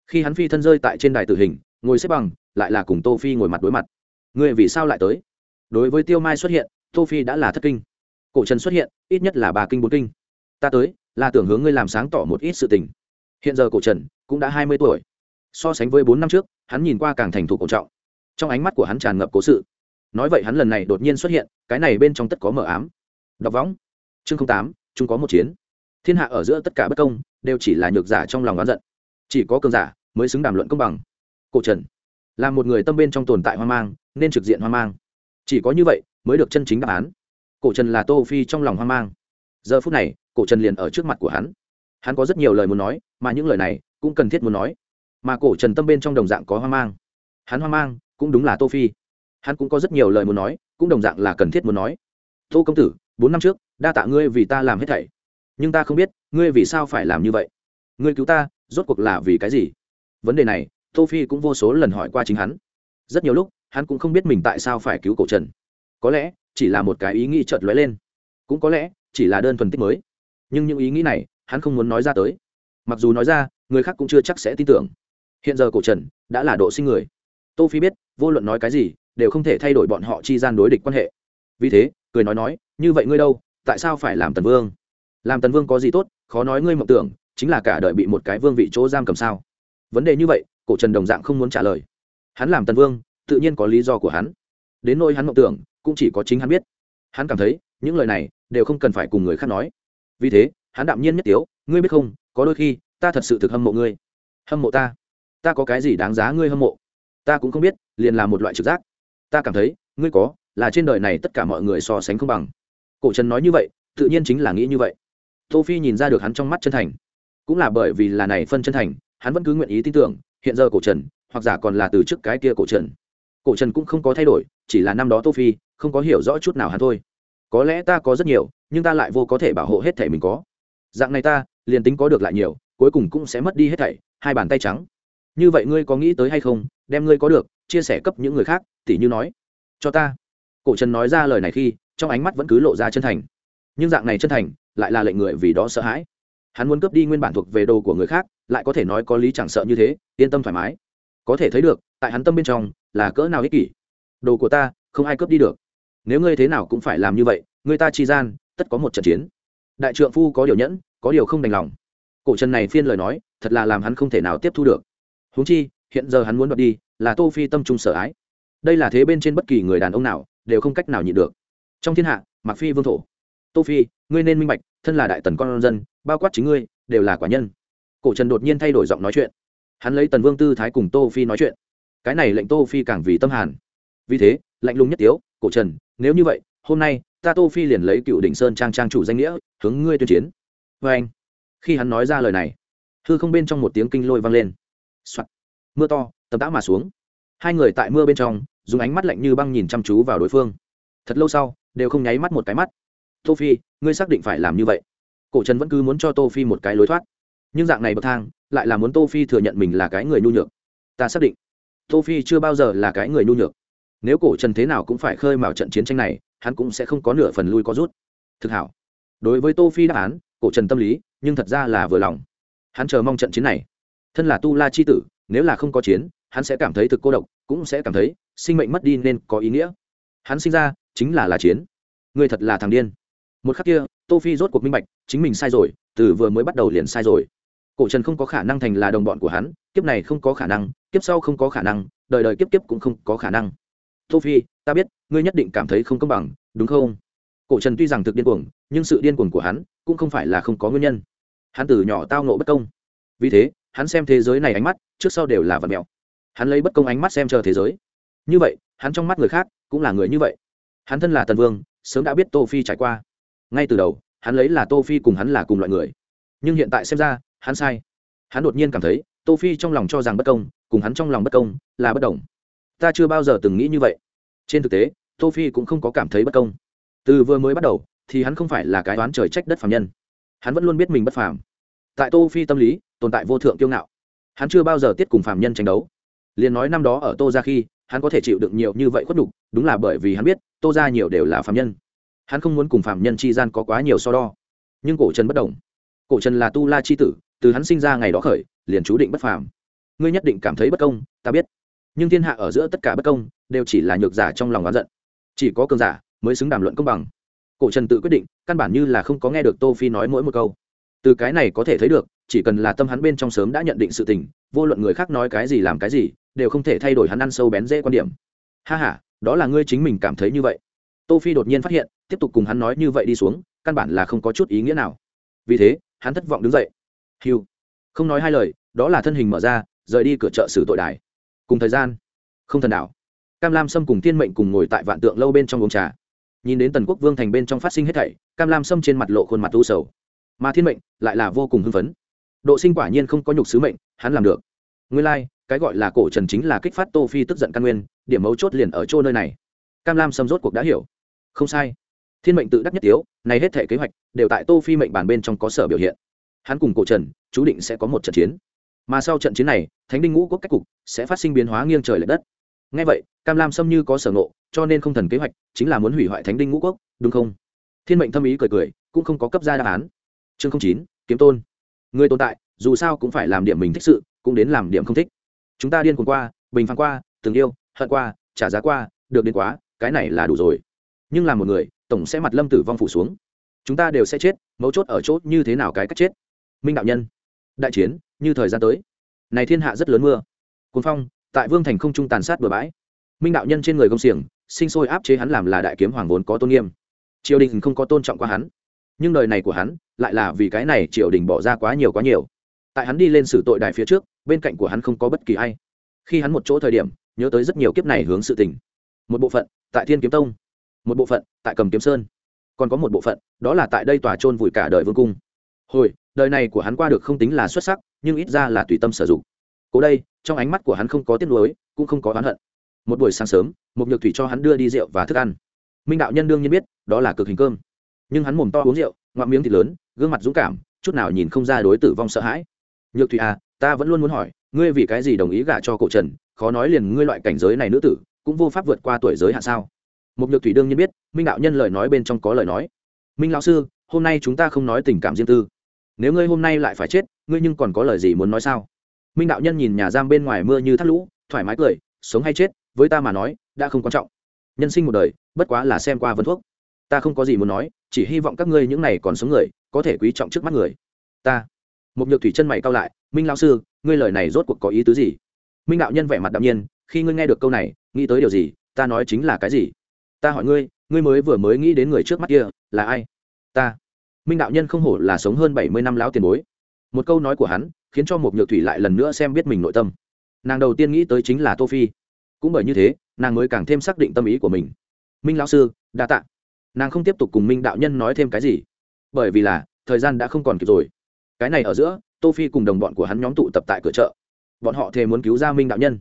Khi hắn phi thân rơi tại trên đài tử hình, ngồi xếp bằng, lại là cùng tô phi ngồi mặt đối mặt. Người vì sao lại tới? Đối với tiêu mai xuất hiện, tô phi đã là thất kinh. Cổ trần xuất hiện, ít nhất là bà kinh bốn kinh. Ta tới, là tưởng hướng ngươi làm sáng tỏ một ít sự tình hiện giờ cổ trần cũng đã hai mươi tuổi. So sánh với bốn năm trước, hắn nhìn qua càng thành thục cổ trọng. Trong ánh mắt của hắn tràn ngập cố sự. Nói vậy hắn lần này đột nhiên xuất hiện, cái này bên trong tất có mờ ám. Đọc võng. Chương tám, chúng có một chiến. Thiên hạ ở giữa tất cả bất công, đều chỉ là nhược giả trong lòng oán giận. Chỉ có cường giả mới xứng đàm luận công bằng. Cổ trần là một người tâm bên trong tồn tại hoang mang, nên trực diện hoang mang. Chỉ có như vậy mới được chân chính đáp án. Cổ trần là tô phi trong lòng hoang mang. Giờ phút này, cổ trần liền ở trước mặt của hắn hắn có rất nhiều lời muốn nói, mà những lời này cũng cần thiết muốn nói. Mà cổ trần tâm bên trong đồng dạng có hoang mang. Hắn hoang mang cũng đúng là tô phi. Hắn cũng có rất nhiều lời muốn nói, cũng đồng dạng là cần thiết muốn nói. Tô công tử, bốn năm trước, đa tạ ngươi vì ta làm hết thảy. Nhưng ta không biết, ngươi vì sao phải làm như vậy? Ngươi cứu ta, rốt cuộc là vì cái gì? Vấn đề này, tô phi cũng vô số lần hỏi qua chính hắn. Rất nhiều lúc, hắn cũng không biết mình tại sao phải cứu cổ trần. Có lẽ, chỉ là một cái ý nghĩ chợt lóe lên. Cũng có lẽ, chỉ là đơn thuần tích mới. Nhưng những ý nghĩ này hắn không muốn nói ra tới. Mặc dù nói ra, người khác cũng chưa chắc sẽ tin tưởng. Hiện giờ cổ trần đã là độ sinh người. Tô phi biết, vô luận nói cái gì, đều không thể thay đổi bọn họ chi gian đối địch quan hệ. Vì thế, cười nói nói, như vậy ngươi đâu? Tại sao phải làm tần vương? Làm tần vương có gì tốt? Khó nói ngươi mộng tưởng, chính là cả đời bị một cái vương vị chỗ giam cầm sao? Vấn đề như vậy, cổ trần đồng dạng không muốn trả lời. Hắn làm tần vương, tự nhiên có lý do của hắn. Đến nỗi hắn mộng tưởng, cũng chỉ có chính hắn biết. Hắn cảm thấy, những lời này đều không cần phải cùng người khác nói. Vì thế hắn đạm nhiên nhất tiếu, ngươi biết không, có đôi khi, ta thật sự thực hâm mộ ngươi. Hâm mộ ta? Ta có cái gì đáng giá ngươi hâm mộ? Ta cũng không biết, liền là một loại trực giác. Ta cảm thấy, ngươi có, là trên đời này tất cả mọi người so sánh không bằng. Cổ trần nói như vậy, tự nhiên chính là nghĩ như vậy. Tô phi nhìn ra được hắn trong mắt chân thành. Cũng là bởi vì là này phân chân thành, hắn vẫn cứ nguyện ý tin tưởng, hiện giờ cổ trần, hoặc giả còn là từ trước cái kia cổ trần. Cổ trần cũng không có thay đổi, chỉ là năm đó tô phi, không có hiểu rõ chút nào hắn thôi. Có lẽ ta có rất nhiều, nhưng ta lại vô có thể bảo hộ hết thể mình có dạng này ta, liền tính có được lại nhiều, cuối cùng cũng sẽ mất đi hết thảy, hai bàn tay trắng. Như vậy ngươi có nghĩ tới hay không, đem ngươi có được, chia sẻ cấp những người khác, tỉ như nói. Cho ta. Cổ trần nói ra lời này khi, trong ánh mắt vẫn cứ lộ ra chân thành. Nhưng dạng này chân thành, lại là lệnh người vì đó sợ hãi. Hắn muốn cướp đi nguyên bản thuộc về đồ của người khác, lại có thể nói có lý chẳng sợ như thế, yên tâm thoải mái. Có thể thấy được, tại hắn tâm bên trong, là cỡ nào ích kỷ. Đồ của ta, không ai cướp đi được. Nếu ngươi thế nào cũng phải làm như vậy, người ta chi gian, tất có một trận chiến đại trượng phu có điều nhẫn, có điều không đành lòng. Cổ trần này phiên lời nói, thật là làm hắn không thể nào tiếp thu được. Huống chi, hiện giờ hắn muốn đoạt đi, là tô phi tâm trung sở ái đây là thế bên trên bất kỳ người đàn ông nào, đều không cách nào nhịn được. Trong thiên hạ mặc phi vương thổ. Tô phi, ngươi nên minh bạch, thân là đại tần con dân, bao quát chính ngươi, đều là quả nhân. Cổ trần đột nhiên thay đổi giọng nói chuyện. Hắn lấy tần vương tư thái cùng tô phi nói chuyện. Cái này lệnh tô phi càng vì tâm hàn. Vì thế, lạnh lùng nhất tiếu, cổ trần nếu như vậy, hôm nay ta tô phi liền lấy cựu đỉnh sơn trang trang chủ danh nghĩa, hướng ngươi tuyên chiến. Với anh, khi hắn nói ra lời này, hư không bên trong một tiếng kinh lôi vang lên、Soạn. mưa to, tầm tã mà xuống. Hai người tại mưa bên trong, dùng ánh mắt lạnh như băng nhìn chăm chú vào đối phương. Thật lâu sau, đều không nháy mắt một cái mắt. Tô phi, ngươi xác định phải làm như vậy. Cổ trần vẫn cứ muốn cho tô phi một cái lối thoát. Nhưng dạng này bậc thang, lại là muốn tô phi thừa nhận mình là cái người nhu nhược. Ta xác định, tô phi chưa bao giờ là cái người nhu nhược. Nếu cổ trần thế nào cũng phải khơi mào trận chiến tranh này hắn cũng sẽ không có nửa phần lui có rút. Thực hảo. Đối với tô phi đáp án, cổ trần tâm lý, nhưng thật ra là vừa lòng. Hắn chờ mong trận chiến này. Thân là tu la chi tử, nếu là không có chiến, hắn sẽ cảm thấy thực cô độc, cũng sẽ cảm thấy sinh mệnh mất đi nên có ý nghĩa. Hắn sinh ra, chính là là chiến. Người thật là thằng điên. Một khắc kia, tô phi rốt cuộc minh bạch, chính mình sai rồi, từ vừa mới bắt đầu liền sai rồi. Cổ trần không có khả năng thành là đồng bọn của hắn, kiếp này không có khả năng, kiếp sau không có khả năng, đời đời kiếp kiếp cũng không có khả năng tô phi ta biết, ngươi nhất định cảm thấy không công bằng, đúng không? Cổ trần tuy rằng thực điên cuồng, nhưng sự điên cuồng của hắn cũng không phải là không có nguyên nhân. Hắn từ nhỏ tao nộ bất công. Vì thế, hắn xem thế giới này ánh mắt, trước sau đều là vật mèo hắn lấy bất công ánh mắt xem chờ thế giới. Như vậy, hắn trong mắt người khác cũng là người như vậy. Hắn thân là tần vương, sớm đã biết tô phi trải qua. Ngay từ đầu, hắn lấy là tô phi cùng hắn là cùng loại người. Nhưng hiện tại xem ra, hắn sai. Hắn đột nhiên cảm thấy tô phi trong lòng cho rằng bất công, cùng hắn trong lòng bất công là bất đồng ta chưa bao giờ từng nghĩ như vậy. Trên thực tế, tô phi cũng không có cảm thấy bất công. Từ vừa mới bắt đầu, thì hắn không phải là cái đoán trời trách đất phàm nhân. Hắn vẫn luôn biết mình bất phàm. Tại tô phi tâm lý, tồn tại vô thượng kiêu ngạo. Hắn chưa bao giờ tiết cùng phàm nhân tranh đấu. Liền nói năm đó ở tô ra khi, hắn có thể chịu đựng nhiều như vậy khuất đục đúng là bởi vì hắn biết, tô ra nhiều đều là phàm nhân. Hắn không muốn cùng phàm nhân chi gian có quá nhiều so đo. Nhưng cổ trần bất đồng cổ trần là tu la chi tử, từ hắn sinh ra ngày đó khởi, liền chú định bất phàm. Ngươi nhất định cảm thấy bất công, ta biết nhưng thiên hạ ở giữa tất cả bất công đều chỉ là nhược giả trong lòng oán giận. Chỉ có cường giả mới xứng đàm luận công bằng. Cổ trần tự quyết định, căn bản như là không có nghe được tô phi nói mỗi một câu. Từ cái này có thể thấy được, chỉ cần là tâm hắn bên trong sớm đã nhận định sự tình, vô luận người khác nói cái gì làm cái gì, đều không thể thay đổi hắn ăn sâu bén dễ quan điểm. Ha ha, đó là ngươi chính mình cảm thấy như vậy. Tô phi đột nhiên phát hiện, tiếp tục cùng hắn nói như vậy đi xuống, căn bản là không có chút ý nghĩa nào. Vì thế, hắn thất vọng đứng dậy. Hiu không nói hai lời, đó là thân hình mở ra, rời đi cửa chợ xử tội đài cùng thời gian không thần đạo. Cam lam sâm cùng tiên mệnh cùng ngồi tại vạn tượng lâu bên trong uống trà. Nhìn đến tần quốc vương thành bên trong phát sinh hết thảy cam lam sâm trên mặt lộ khuôn mặt u sầu. Mà thiên mệnh lại là vô cùng hưng phấn. Độ sinh quả nhiên không có nhục sứ mệnh hắn làm được. Nguyên lai、like, cái gọi là cổ trần chính là kích phát tô phi tức giận căn nguyên điểm mấu chốt liền ở chỗ nơi này. Cam lam sâm rốt cuộc đã hiểu. Không sai. Thiên mệnh tự đắc nhất tiếu này hết thể kế hoạch đều tại tô phi mệnh bản bên trong có sở biểu hiện. Hắn cùng cổ trần chú định sẽ có một trận chiến mà sau trận chiến này, thánh đinh ngũ quốc cách cục sẽ phát sinh biến hóa nghiêng trời l ệ đất. Ngay vậy, cam lam xâm như có sở ngộ, cho nên không thần kế hoạch, chính là muốn hủy hoại thánh đinh ngũ quốc, đúng không? Thiên mệnh thâm ý cười cười, cũng không có cấp ra đáp án. Chương chín, kiếm tôn. Người tồn tại, dù sao cũng phải làm điểm mình thích sự, cũng đến làm điểm không thích. Chúng ta điên cuồng qua, bình phán qua từng yêu, hận qua, trả giá qua, được đến quá, cái này là đủ rồi. Nhưng là một người, tổng sẽ mặt lâm tử vong phủ xuống. Chúng ta đều sẽ chết, mấu chốt ở chốt như thế nào cái cách chết? Minh đạo nhân đại chiến, như thời gian tới. Này thiên hạ rất lớn mưa. Cuốn phong, tại vương thành không trung tàn sát bừa bãi. Minh đạo nhân trên người công xiềng, sinh sôi áp chế hắn làm là đại kiếm hoàng vốn có tôn nghiêm. Triều đình không có tôn trọng qua hắn. Nhưng đời này của hắn, lại là vì cái này triều đình bỏ ra quá nhiều quá nhiều. Tại hắn đi lên xử tội đài phía trước, bên cạnh của hắn không có bất kỳ ai. Khi hắn một chỗ thời điểm, nhớ tới rất nhiều kiếp này hướng sự tình. Một bộ phận, tại thiên kiếm tông. Một bộ phận, tại cầm kiếm sơn. Còn có một bộ phận, đó là tại đây tòa trôn vùi cả đời vương cung. Hồi đời này của hắn qua được không tính là xuất sắc, nhưng ít ra là tùy tâm sử dụng. Cố đây, trong ánh mắt của hắn không có tiếc nuối, cũng không có oán hận. Một buổi sáng sớm một nhược thủy cho hắn đưa đi rượu và thức ăn. Minh đạo nhân đương nhiên biết, đó là cực hình cơm. Nhưng hắn mồm to uống rượu, ngoạm miếng thịt lớn, gương mặt dũng cảm, chút nào nhìn không ra đối tử vong sợ hãi. Nhược thủy à ta vẫn luôn muốn hỏi, ngươi vì cái gì đồng ý gả cho cổ trần, khó nói liền ngươi loại cảnh giới này nữ tử, cũng vô pháp vượt qua tuổi giới hạn sao? Một nhược thủy đương nhiên biết, minh đạo nhân lời nói bên trong có lời nói. Minh lão sư, hôm nay chúng ta không nói tình cảm riêng tư nếu ngươi hôm nay lại phải chết, ngươi nhưng còn có lời gì muốn nói sao? Minh đạo nhân nhìn nhà giam bên ngoài mưa như thắt lũ, thoải mái cười, sống hay chết, với ta mà nói, đã không quan trọng. Nhân sinh một đời, bất quá là xem qua vân thuốc. Ta không có gì muốn nói, chỉ hy vọng các ngươi những này còn sống người, có thể quý trọng trước mắt người. Ta. Một nhược thủy chân mày cao lại, minh lão sư, ngươi lời này rốt cuộc có ý tứ gì? Minh đạo nhân vẻ mặt đạm nhiên, khi ngươi nghe được câu này, nghĩ tới điều gì, ta nói chính là cái gì? Ta hỏi ngươi ngươi mới vừa mới nghĩ đến người trước mắt kia, là ai? Ta minh đạo nhân không hổ là sống hơn bảy mươi năm lão tiền bối. Một câu nói của hắn khiến cho một nhược thủy lại lần nữa xem biết mình nội tâm. Nàng đầu tiên nghĩ tới chính là tô phi. Cũng bởi như thế, nàng mới càng thêm xác định tâm ý của mình. Minh lão sư, đa tạ. Nàng không tiếp tục cùng minh đạo nhân nói thêm cái gì, bởi vì là thời gian đã không còn kịp rồi. Cái này ở giữa, tô phi cùng đồng bọn của hắn nhóm tụ tập tại cửa chợ. Bọn họ thề muốn cứu ra minh đạo nhân.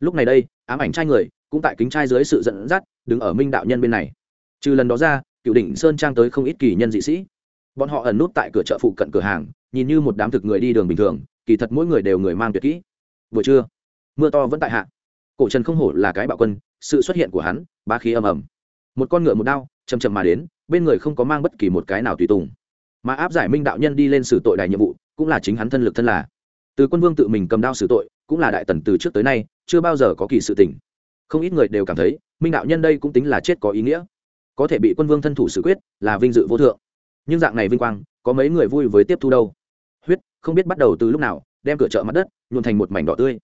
Lúc này đây, ám ảnh trai người cũng tại kính trai dưới sự dẫn dắt, đứng ở minh đạo nhân bên này. Trừ lần đó ra cựu đỉnh sơn trang tới không ít kỳ nhân dị sĩ bọn họ ẩn nút tại cửa chợ phụ cận cửa hàng, nhìn như một đám thực người đi đường bình thường, kỳ thật mỗi người đều người mang tuyệt kỹ. Buổi trưa, mưa to vẫn tại hạ. Cổ trần không hổ là cái bạo quân, sự xuất hiện của hắn ba khí ầm ầm. Một con ngựa một đao chầm chầm mà đến, bên người không có mang bất kỳ một cái nào tùy tùng. Mà áp giải minh đạo nhân đi lên xử tội đài nhiệm vụ, cũng là chính hắn thân lực thân là. Từ quân vương tự mình cầm đao xử tội, cũng là đại tần từ trước tới nay, chưa bao giờ có kỳ sự tình. Không ít người đều cảm thấy, minh đạo nhân đây cũng tính là chết có ý nghĩa. Có thể bị quân vương thân thủ xử quyết, là vinh dự vô thượng nhưng dạng này vinh quang, có mấy người vui với tiếp thu đâu. Huyết, không biết bắt đầu từ lúc nào, đem cửa chợ mặt đất nhuộn thành một mảnh đỏ tươi.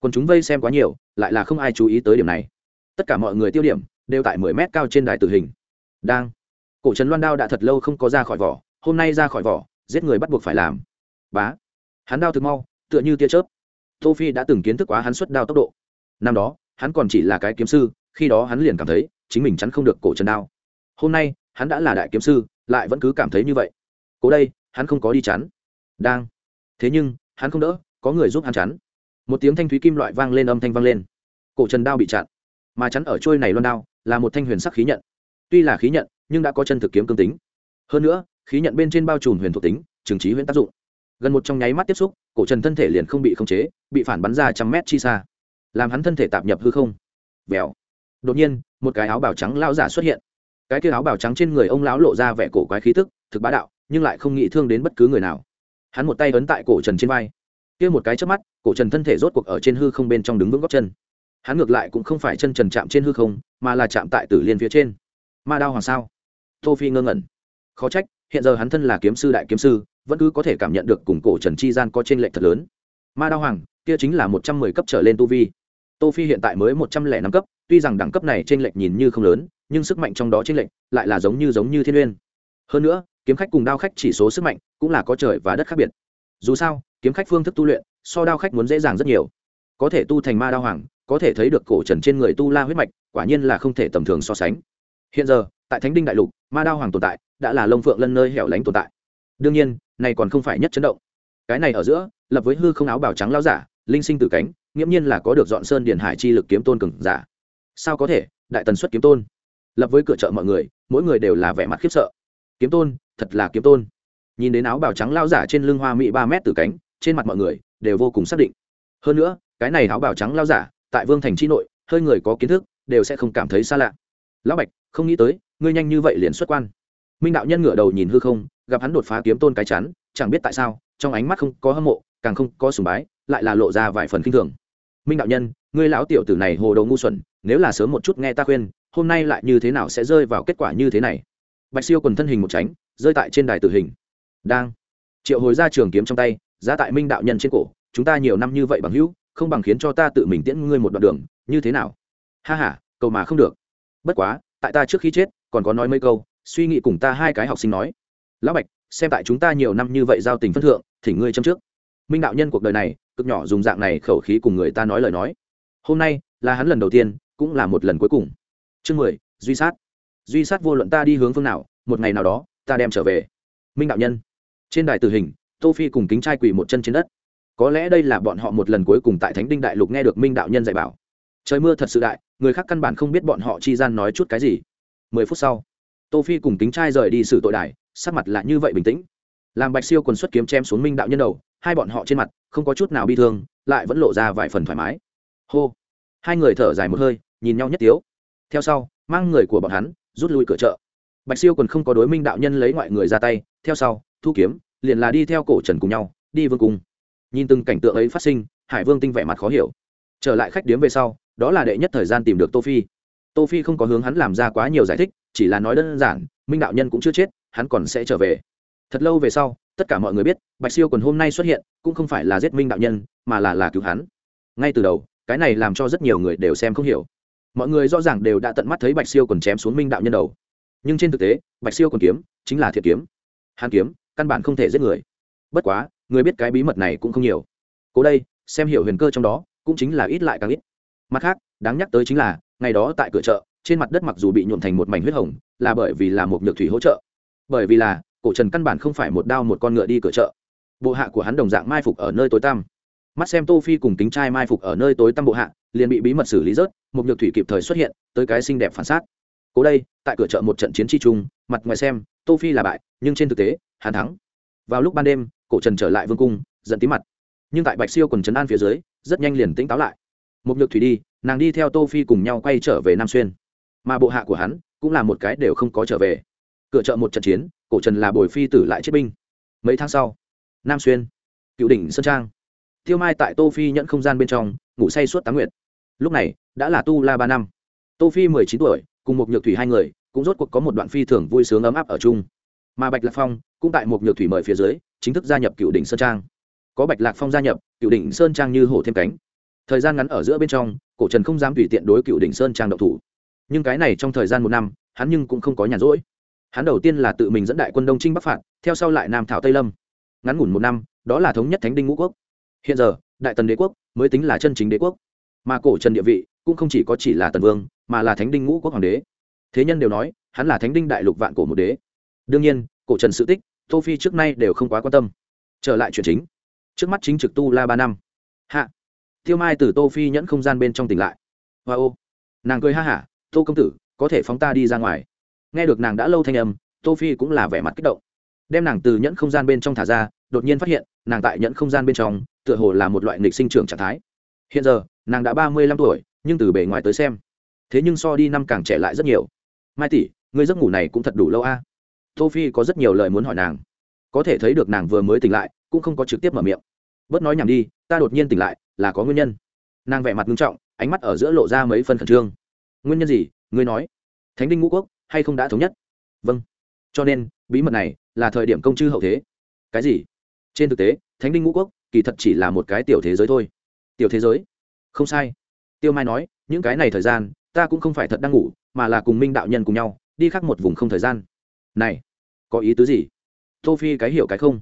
Còn chúng vây xem quá nhiều, lại là không ai chú ý tới điểm này. Tất cả mọi người tiêu điểm, đều tại mười mét cao trên đài tử hình. Đang, cổ trấn loan đao đã thật lâu không có ra khỏi vỏ, hôm nay ra khỏi vỏ, giết người bắt buộc phải làm. Bá, hắn đao thực mau, tựa như tia chớp. Tô phi đã từng kiến thức quá hắn xuất đao tốc độ. Năm đó, hắn còn chỉ là cái kiếm sư, khi đó hắn liền cảm thấy chính mình chắn không được cổ trấn đao. Hôm nay, hắn đã là đại kiếm sư lại vẫn cứ cảm thấy như vậy. Cố đây, hắn không có đi chắn. Đang. Thế nhưng, hắn không đỡ, có người giúp hắn chắn. Một tiếng thanh thúy kim loại vang lên, âm thanh vang lên. Cổ trần đao bị chặn. Mà chắn ở trôi này loan đao, là một thanh huyền sắc khí nhận. Tuy là khí nhận, nhưng đã có chân thực kiếm cương tính. Hơn nữa, khí nhận bên trên bao trùm huyền thuộc tính trừng trí huyền tác dụng. Gần một trong nháy mắt tiếp xúc, cổ trần thân thể liền không bị khống chế, bị phản bắn ra trăm mét chi xa. Làm hắn thân thể tạp nhập hư không. Vèo. Đột nhiên, một cái áo bào trắng lao giả xuất hiện cái kia áo bào trắng trên người ông lão lộ ra vẻ cổ quái khí tức, thực bá đạo, nhưng lại không nghĩ thương đến bất cứ người nào. Hắn một tay ấn tại cổ trần trên vai. Kia một cái trước mắt, cổ trần thân thể rốt cuộc ở trên hư không bên trong đứng vững góc chân. Hắn ngược lại cũng không phải chân trần chạm trên hư không, mà là chạm tại tử liên phía trên. Ma đao hoàng sao? Tô phi ngơ ngẩn. Khó trách, hiện giờ hắn thân là kiếm sư đại kiếm sư, vẫn cứ có thể cảm nhận được cùng cổ trần chi gian có trên lệnh thật lớn. Ma đao hoàng, kia chính là một trăm mười cấp trở lên tu vi. Tô phi hiện tại mới một trăm lẻ năm cấp tuy rằng đẳng cấp này trên lệnh nhìn như không lớn, nhưng sức mạnh trong đó trên lệnh lại là giống như giống như thiên uyên hơn nữa, kiếm khách cùng đao khách chỉ số sức mạnh cũng là có trời và đất khác biệt. Dù sao, kiếm khách phương thức tu luyện so đao khách muốn dễ dàng rất nhiều. Có thể tu thành ma đao hoàng, có thể thấy được cổ trần trên người tu la huyết mạch, quả nhiên là không thể tầm thường so sánh. Hiện giờ, tại thánh đinh đại lục, ma đao hoàng tồn tại đã là lông phượng lân nơi hẻo lánh tồn tại. Đương nhiên, này còn không phải nhất chấn động. Cái này ở giữa, lập với hư không áo bào trắng lao giả, linh sinh từ cánh, nghiễm nhiên là có được dọn sơn điền hải chi lực kiếm tôn cường giả sao có thể, đại tần xuất kiếm tôn. Lập với cửa chợ mọi người, mỗi người đều là vẻ mặt khiếp sợ. Kiếm tôn, thật là kiếm tôn. Nhìn đến áo bào trắng lao giả trên lưng hoa mỹ ba mét từ cánh, trên mặt mọi người đều vô cùng xác định. Hơn nữa, cái này áo bào trắng lao giả, tại vương thành chi nội, hơi người có kiến thức, đều sẽ không cảm thấy xa lạ. Lão bạch, không nghĩ tới, ngươi nhanh như vậy liền xuất quan. Minh đạo nhân ngửa đầu nhìn hư không, gặp hắn đột phá kiếm tôn cái chắn, chẳng biết tại sao, trong ánh mắt không có hâm mộ, càng không có sùng bái, lại là lộ ra vài phần kinh thường. Minh đạo nhân, ngươi lão tiểu tử này hồ đầu ngu xuẩn nếu là sớm một chút nghe ta khuyên, hôm nay lại như thế nào sẽ rơi vào kết quả như thế này? Bạch siêu quần thân hình một tránh, rơi tại trên đài tử hình. Đang. Triệu hồi ra trường kiếm trong tay, giá tại minh đạo nhân trên cổ, chúng ta nhiều năm như vậy bằng hữu, không bằng khiến cho ta tự mình tiễn ngươi một đoạn đường, như thế nào? Ha h a cầu mà không được. Bất quá, tại ta trước khi chết, còn có nói mấy câu, suy nghĩ cùng ta hai cái học sinh nói. Lão bạch, xem tại chúng ta nhiều năm như vậy giao tình phân thượng, thỉnh ngươi châm trước. Minh đạo nhân cuộc đời này, cực nhỏ dùng dạng này khẩu khí cùng người ta nói lời nói. Hôm nay, là hắn lần đầu tiên cũng là một lần cuối cùng. Chương mười, duy sát. Duy sát vô luận ta đi hướng phương nào, một ngày nào đó, ta đem trở về. Minh đạo nhân. Trên đài tử hình, tô phi cùng kính trai quỳ một chân trên đất. Có lẽ đây là bọn họ một lần cuối cùng tại thánh đinh đại lục nghe được minh đạo nhân dạy bảo. Trời mưa thật sự đại, người khác căn bản không biết bọn họ chi gian nói chút cái gì. Mười phút sau, tô phi cùng kính trai rời đi xử tội đài, sắc mặt lại như vậy bình tĩnh. Làm bạch siêu quần xuất kiếm chém xuống minh đạo nhân đầu, hai bọn họ trên mặt, không có chút nào bi thương, lại vẫn lộ ra vài phần thoải mái. Hô. Hai người thở dài một hơi nhìn nhau nhất tiếu. Theo sau, mang người của bọn hắn, rút lui cửa chợ. Bạch siêu còn không có đối minh đạo nhân lấy ngoại người ra tay, theo sau, thu kiếm, liền là đi theo cổ trần cùng nhau, đi vương cung. Nhìn từng cảnh tượng ấy phát sinh, hải vương tinh vẻ mặt khó hiểu. Trở lại khách điếm về sau, đó là đệ nhất thời gian tìm được tô phi. Tô phi không có hướng hắn làm ra quá nhiều giải thích, chỉ là nói đơn giản, minh đạo nhân cũng chưa chết, hắn còn sẽ trở về. Thật lâu về sau, tất cả mọi người biết, bạch siêu còn hôm nay xuất hiện, cũng không phải là giết minh đạo nhân, mà là là cứu hắn. Ngay từ đầu, cái này làm cho rất nhiều người đều xem không hiểu mọi người rõ ràng đều đã tận mắt thấy bạch siêu còn chém xuống minh đạo nhân đầu. Nhưng trên thực tế, bạch siêu còn kiếm chính là thiệt kiếm. Hàn kiếm, căn bản không thể giết người. Bất quá, người biết cái bí mật này cũng không nhiều. Cố đây, xem hiểu huyền cơ trong đó, cũng chính là ít lại càng ít. Mặt khác, đáng nhắc tới chính là, ngày đó tại cửa chợ, trên mặt đất mặc dù bị nhuộn thành một mảnh huyết hồng, là bởi vì là một nhược thủy hỗ trợ. Bởi vì là, cổ trần căn bản không phải một đao một con ngựa đi cửa chợ. Bộ hạ của hắn đồng dạng mai phục ở nơi tối tăm. Mắt xem tô phi cùng tính trai mai phục ở nơi tối tăm bộ hạ liền bị bí mật xử lý rớt một nhược thủy kịp thời xuất hiện, tới cái xinh đẹp phản sát cố đây, tại cửa chợ một trận chiến chi trung mặt ngoài xem, tô phi là bại, nhưng trên thực tế, hắn thắng. Vào lúc ban đêm, cổ trần trở lại vương cung, giận tí mặt. Nhưng tại bạch siêu quần trấn an phía dưới, rất nhanh liền tỉnh táo lại. Một nhược thủy đi, nàng đi theo tô phi cùng nhau quay trở về nam xuyên. Mà bộ hạ của hắn, cũng là một cái đều không có trở về. Cửa chợ một trận chiến, cổ trần là bồi phi tử lại chết binh. Mấy tháng sau, nam xuyên, cựu đỉnh sơn trang. Tiêu mai tại tô phi nhận không gian bên trong, ngủ say suốt tám nguyệt lúc này, đã là tu la ba năm. Tô phi mười chín tuổi, cùng một nhược thủy hai người, cũng rốt cuộc có một đoạn phi thường vui sướng ấm áp ở chung. Mà bạch lạc phong, cũng tại một nhược thủy mời phía dưới, chính thức gia nhập cựu đỉnh sơn trang. Có bạch lạc phong gia nhập, cựu đỉnh sơn trang như hổ thêm cánh. Thời gian ngắn ở giữa bên trong, cổ trần không dám tùy tiện đối cựu đỉnh sơn trang động thủ. Nhưng cái này trong thời gian một năm, hắn nhưng cũng không có nhàn rỗi. Hắn đầu tiên là tự mình dẫn đại quân đông trinh bắc phạt, theo sau lại nam thảo tây lâm. Ngắn ngủn một năm, đó là thống nhất thánh đinh ngũ quốc. Hiện giờ, đại tần đế quốc mới tính là chân chính đế quốc mà cổ trần địa vị cũng không chỉ có chỉ là tần vương, mà là thánh đinh ngũ quốc hoàng đế. Thế nhân đều nói, hắn là thánh đinh đại lục vạn cổ một đế. Đương nhiên, cổ trần sự tích, tô phi trước nay đều không quá quan tâm. Trở lại chuyện chính. Trước mắt chính trực tu la ba năm. Hạ. Tiêu mai từ tô phi nhẫn không gian bên trong tỉnh lại. Hoa ô. Nàng cười ha hả, tô công tử, có thể phóng ta đi ra ngoài. Nghe được nàng đã lâu thanh âm, tô phi cũng là vẻ mặt kích động. Đem nàng từ nhẫn không gian bên trong thả ra, đột nhiên phát hiện, nàng tại nhẫn không gian bên trong, tựa hồ là một loại nghịch sinh trưởng trạng thái hiện giờ, nàng đã ba mươi lăm tuổi, nhưng từ bề ngoài tới xem, thế nhưng so đi năm càng trẻ lại rất nhiều. Mai tỷ, ngươi giấc ngủ này cũng thật đủ lâu a. Tô phi có rất nhiều lời muốn hỏi nàng. Có thể thấy được nàng vừa mới tỉnh lại, cũng không có trực tiếp mở miệng. Bớt nói nhảm đi, ta đột nhiên tỉnh lại, là có nguyên nhân. Nàng vẻ mặt nghiêm trọng, ánh mắt ở giữa lộ ra mấy phần khẩn trương. Nguyên nhân gì, ngươi nói? Thánh đinh ngũ quốc, hay không đã thống nhất? Vâng. Cho nên, bí mật này là thời điểm công chư hậu thế. Cái gì? Trên thực tế, thánh đinh ngũ quốc kỳ thật chỉ là một cái tiểu thế giới thôi tiểu thế giới. Không sai. Tiêu mai nói, những cái này thời gian, ta cũng không phải thật đang ngủ, mà là cùng minh đạo nhân cùng nhau, đi khắc một vùng không thời gian. Này, có ý tứ gì? Tô phi cái hiểu cái không?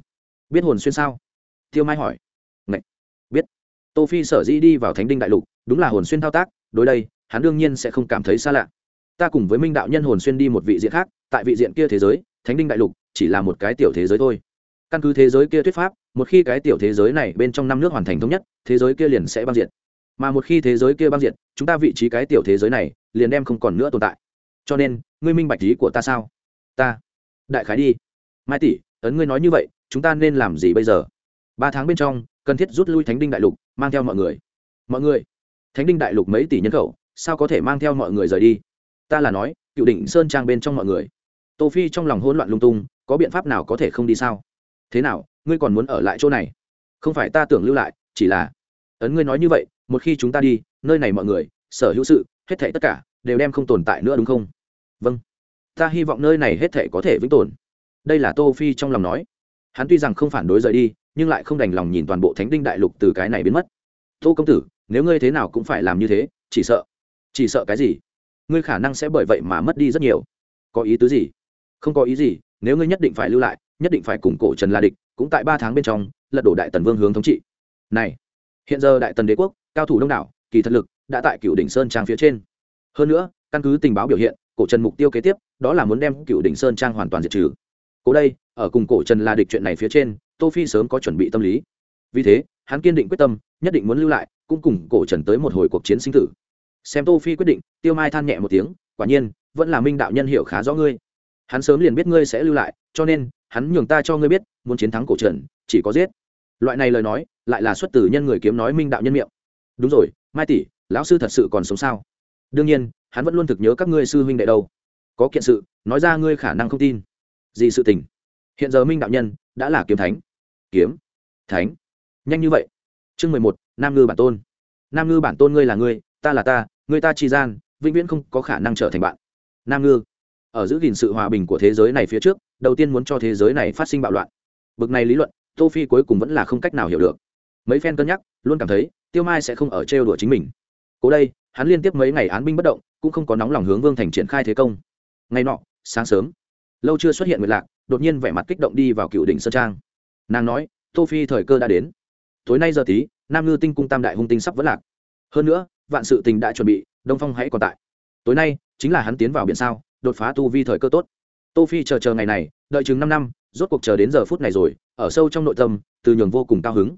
Biết hồn xuyên sao? Tiêu mai hỏi. Ngậy. biết. Tô phi sở dĩ đi vào thánh đinh đại lục, đúng là hồn xuyên thao tác, đối đây, hắn đương nhiên sẽ không cảm thấy xa lạ. Ta cùng với minh đạo nhân hồn xuyên đi một vị diện khác, tại vị diện kia thế giới, thánh đinh đại lục, chỉ là một cái tiểu thế giới thôi. Căn cứ thế giới kia thuyết pháp một khi cái tiểu thế giới này bên trong năm nước hoàn thành thống nhất thế giới kia liền sẽ băng diệt. mà một khi thế giới kia băng diệt, chúng ta vị trí cái tiểu thế giới này liền đem không còn nữa tồn tại. Cho nên ngươi minh bạch lý của ta sao? Ta. Đại khái đi. Mai tỷ ấn ngươi nói như vậy chúng ta nên làm gì bây giờ? Ba tháng bên trong cần thiết rút lui thánh đinh đại lục mang theo mọi người. Mọi người? Thánh đinh đại lục mấy tỷ nhân khẩu sao có thể mang theo mọi người rời đi? Ta là nói cựu đỉnh sơn trang bên trong mọi người. Tô phi trong lòng hỗn loạn lung tung có biện pháp nào có thể không đi sao? Thế nào ngươi còn muốn ở lại chỗ này? Không phải ta tưởng lưu lại, chỉ là, ấn ngươi nói như vậy, một khi chúng ta đi, nơi này mọi người, sở hữu sự, hết thảy tất cả, đều đem không tồn tại nữa đúng không? Vâng. Ta hy vọng nơi này hết thảy có thể vĩnh tồn. Đây là tô phi trong lòng nói. Hắn tuy rằng không phản đối rời đi, nhưng lại không đành lòng nhìn toàn bộ thánh đinh đại lục từ cái này biến mất. Tô công tử, nếu ngươi thế nào cũng phải làm như thế, chỉ sợ chỉ sợ cái gì? Ngươi khả năng sẽ bởi vậy mà mất đi rất nhiều. Có ý tứ gì? Không có ý gì, nếu ngươi nhất định phải lưu lại, nhất định phải cùng cổ trần la địch cũng tại ba tháng bên trong, lật đổ đại tần vương hướng thống trị. Này, hiện giờ đại tần đế quốc, cao thủ đông đảo, kỳ thật lực đã tại cựu đỉnh sơn trang phía trên. Hơn nữa, căn cứ tình báo biểu hiện, cổ trần mục tiêu kế tiếp, đó là muốn đem cựu đỉnh sơn trang hoàn toàn diệt trừ. Cố đây, ở cùng cổ trần là địch chuyện này phía trên, tô phi sớm có chuẩn bị tâm lý. Vì thế, hắn kiên định quyết tâm, nhất định muốn lưu lại, cũng cùng cổ trần tới một hồi cuộc chiến sinh tử. Xem tô phi quyết định, tiêu mai than nhẹ một tiếng, quả nhiên, vẫn là minh đạo nhân hiểu khá rõ ngươi. Hắn sớm liền biết ngươi sẽ lưu lại, cho nên hắn nhường ta cho ngươi biết, muốn chiến thắng cổ trần, chỉ có giết. Loại này lời nói, lại là xuất từ nhân người kiếm nói minh đạo nhân miệng. Đúng rồi, mai tỷ, lão sư thật sự còn sống sao? Đương nhiên, hắn vẫn luôn thực nhớ các ngươi sư huynh đệ đâu. Có kiện sự, nói ra ngươi khả năng không tin. Gì sự tình? Hiện giờ minh đạo nhân đã là kiếm thánh. Kiếm? Thánh? Nhanh như vậy. Chương mười một, nam ngư bản tôn. Nam ngư bản tôn ngươi là ngươi, ta là ta, ngươi ta chi gian, vĩnh viễn không có khả năng trở thành bạn. Nam ngư, ở giữ gìn sự hòa bình của thế giới này phía trước đầu tiên muốn cho thế giới này phát sinh bạo loạn. Bực này lý luận, tô phi cuối cùng vẫn là không cách nào hiểu được. Mấy phen cân nhắc, luôn cảm thấy, tiêu mai sẽ không ở trêu đùa chính mình. Cố đây, hắn liên tiếp mấy ngày án binh bất động, cũng không có nóng lòng hướng vương thành triển khai thế công. Ngày nọ, sáng sớm, lâu chưa xuất hiện nguyệt lạc, đột nhiên vẻ mặt kích động đi vào cựu đỉnh sơn trang. Nàng nói, tô phi thời cơ đã đến. Tối nay giờ tí, nam ngư tinh cung tam đại hung tinh sắp vỡ lạc. Hơn nữa, vạn sự tình đã chuẩn bị, đông phong hãy còn tại. Tối nay, chính là hắn tiến vào biển sao, đột phá tu vi thời cơ tốt tô phi chờ chờ ngày này, đợi chừng năm năm, rốt cuộc chờ đến giờ phút này rồi, ở sâu trong nội tâm, từ nhường vô cùng cao hứng.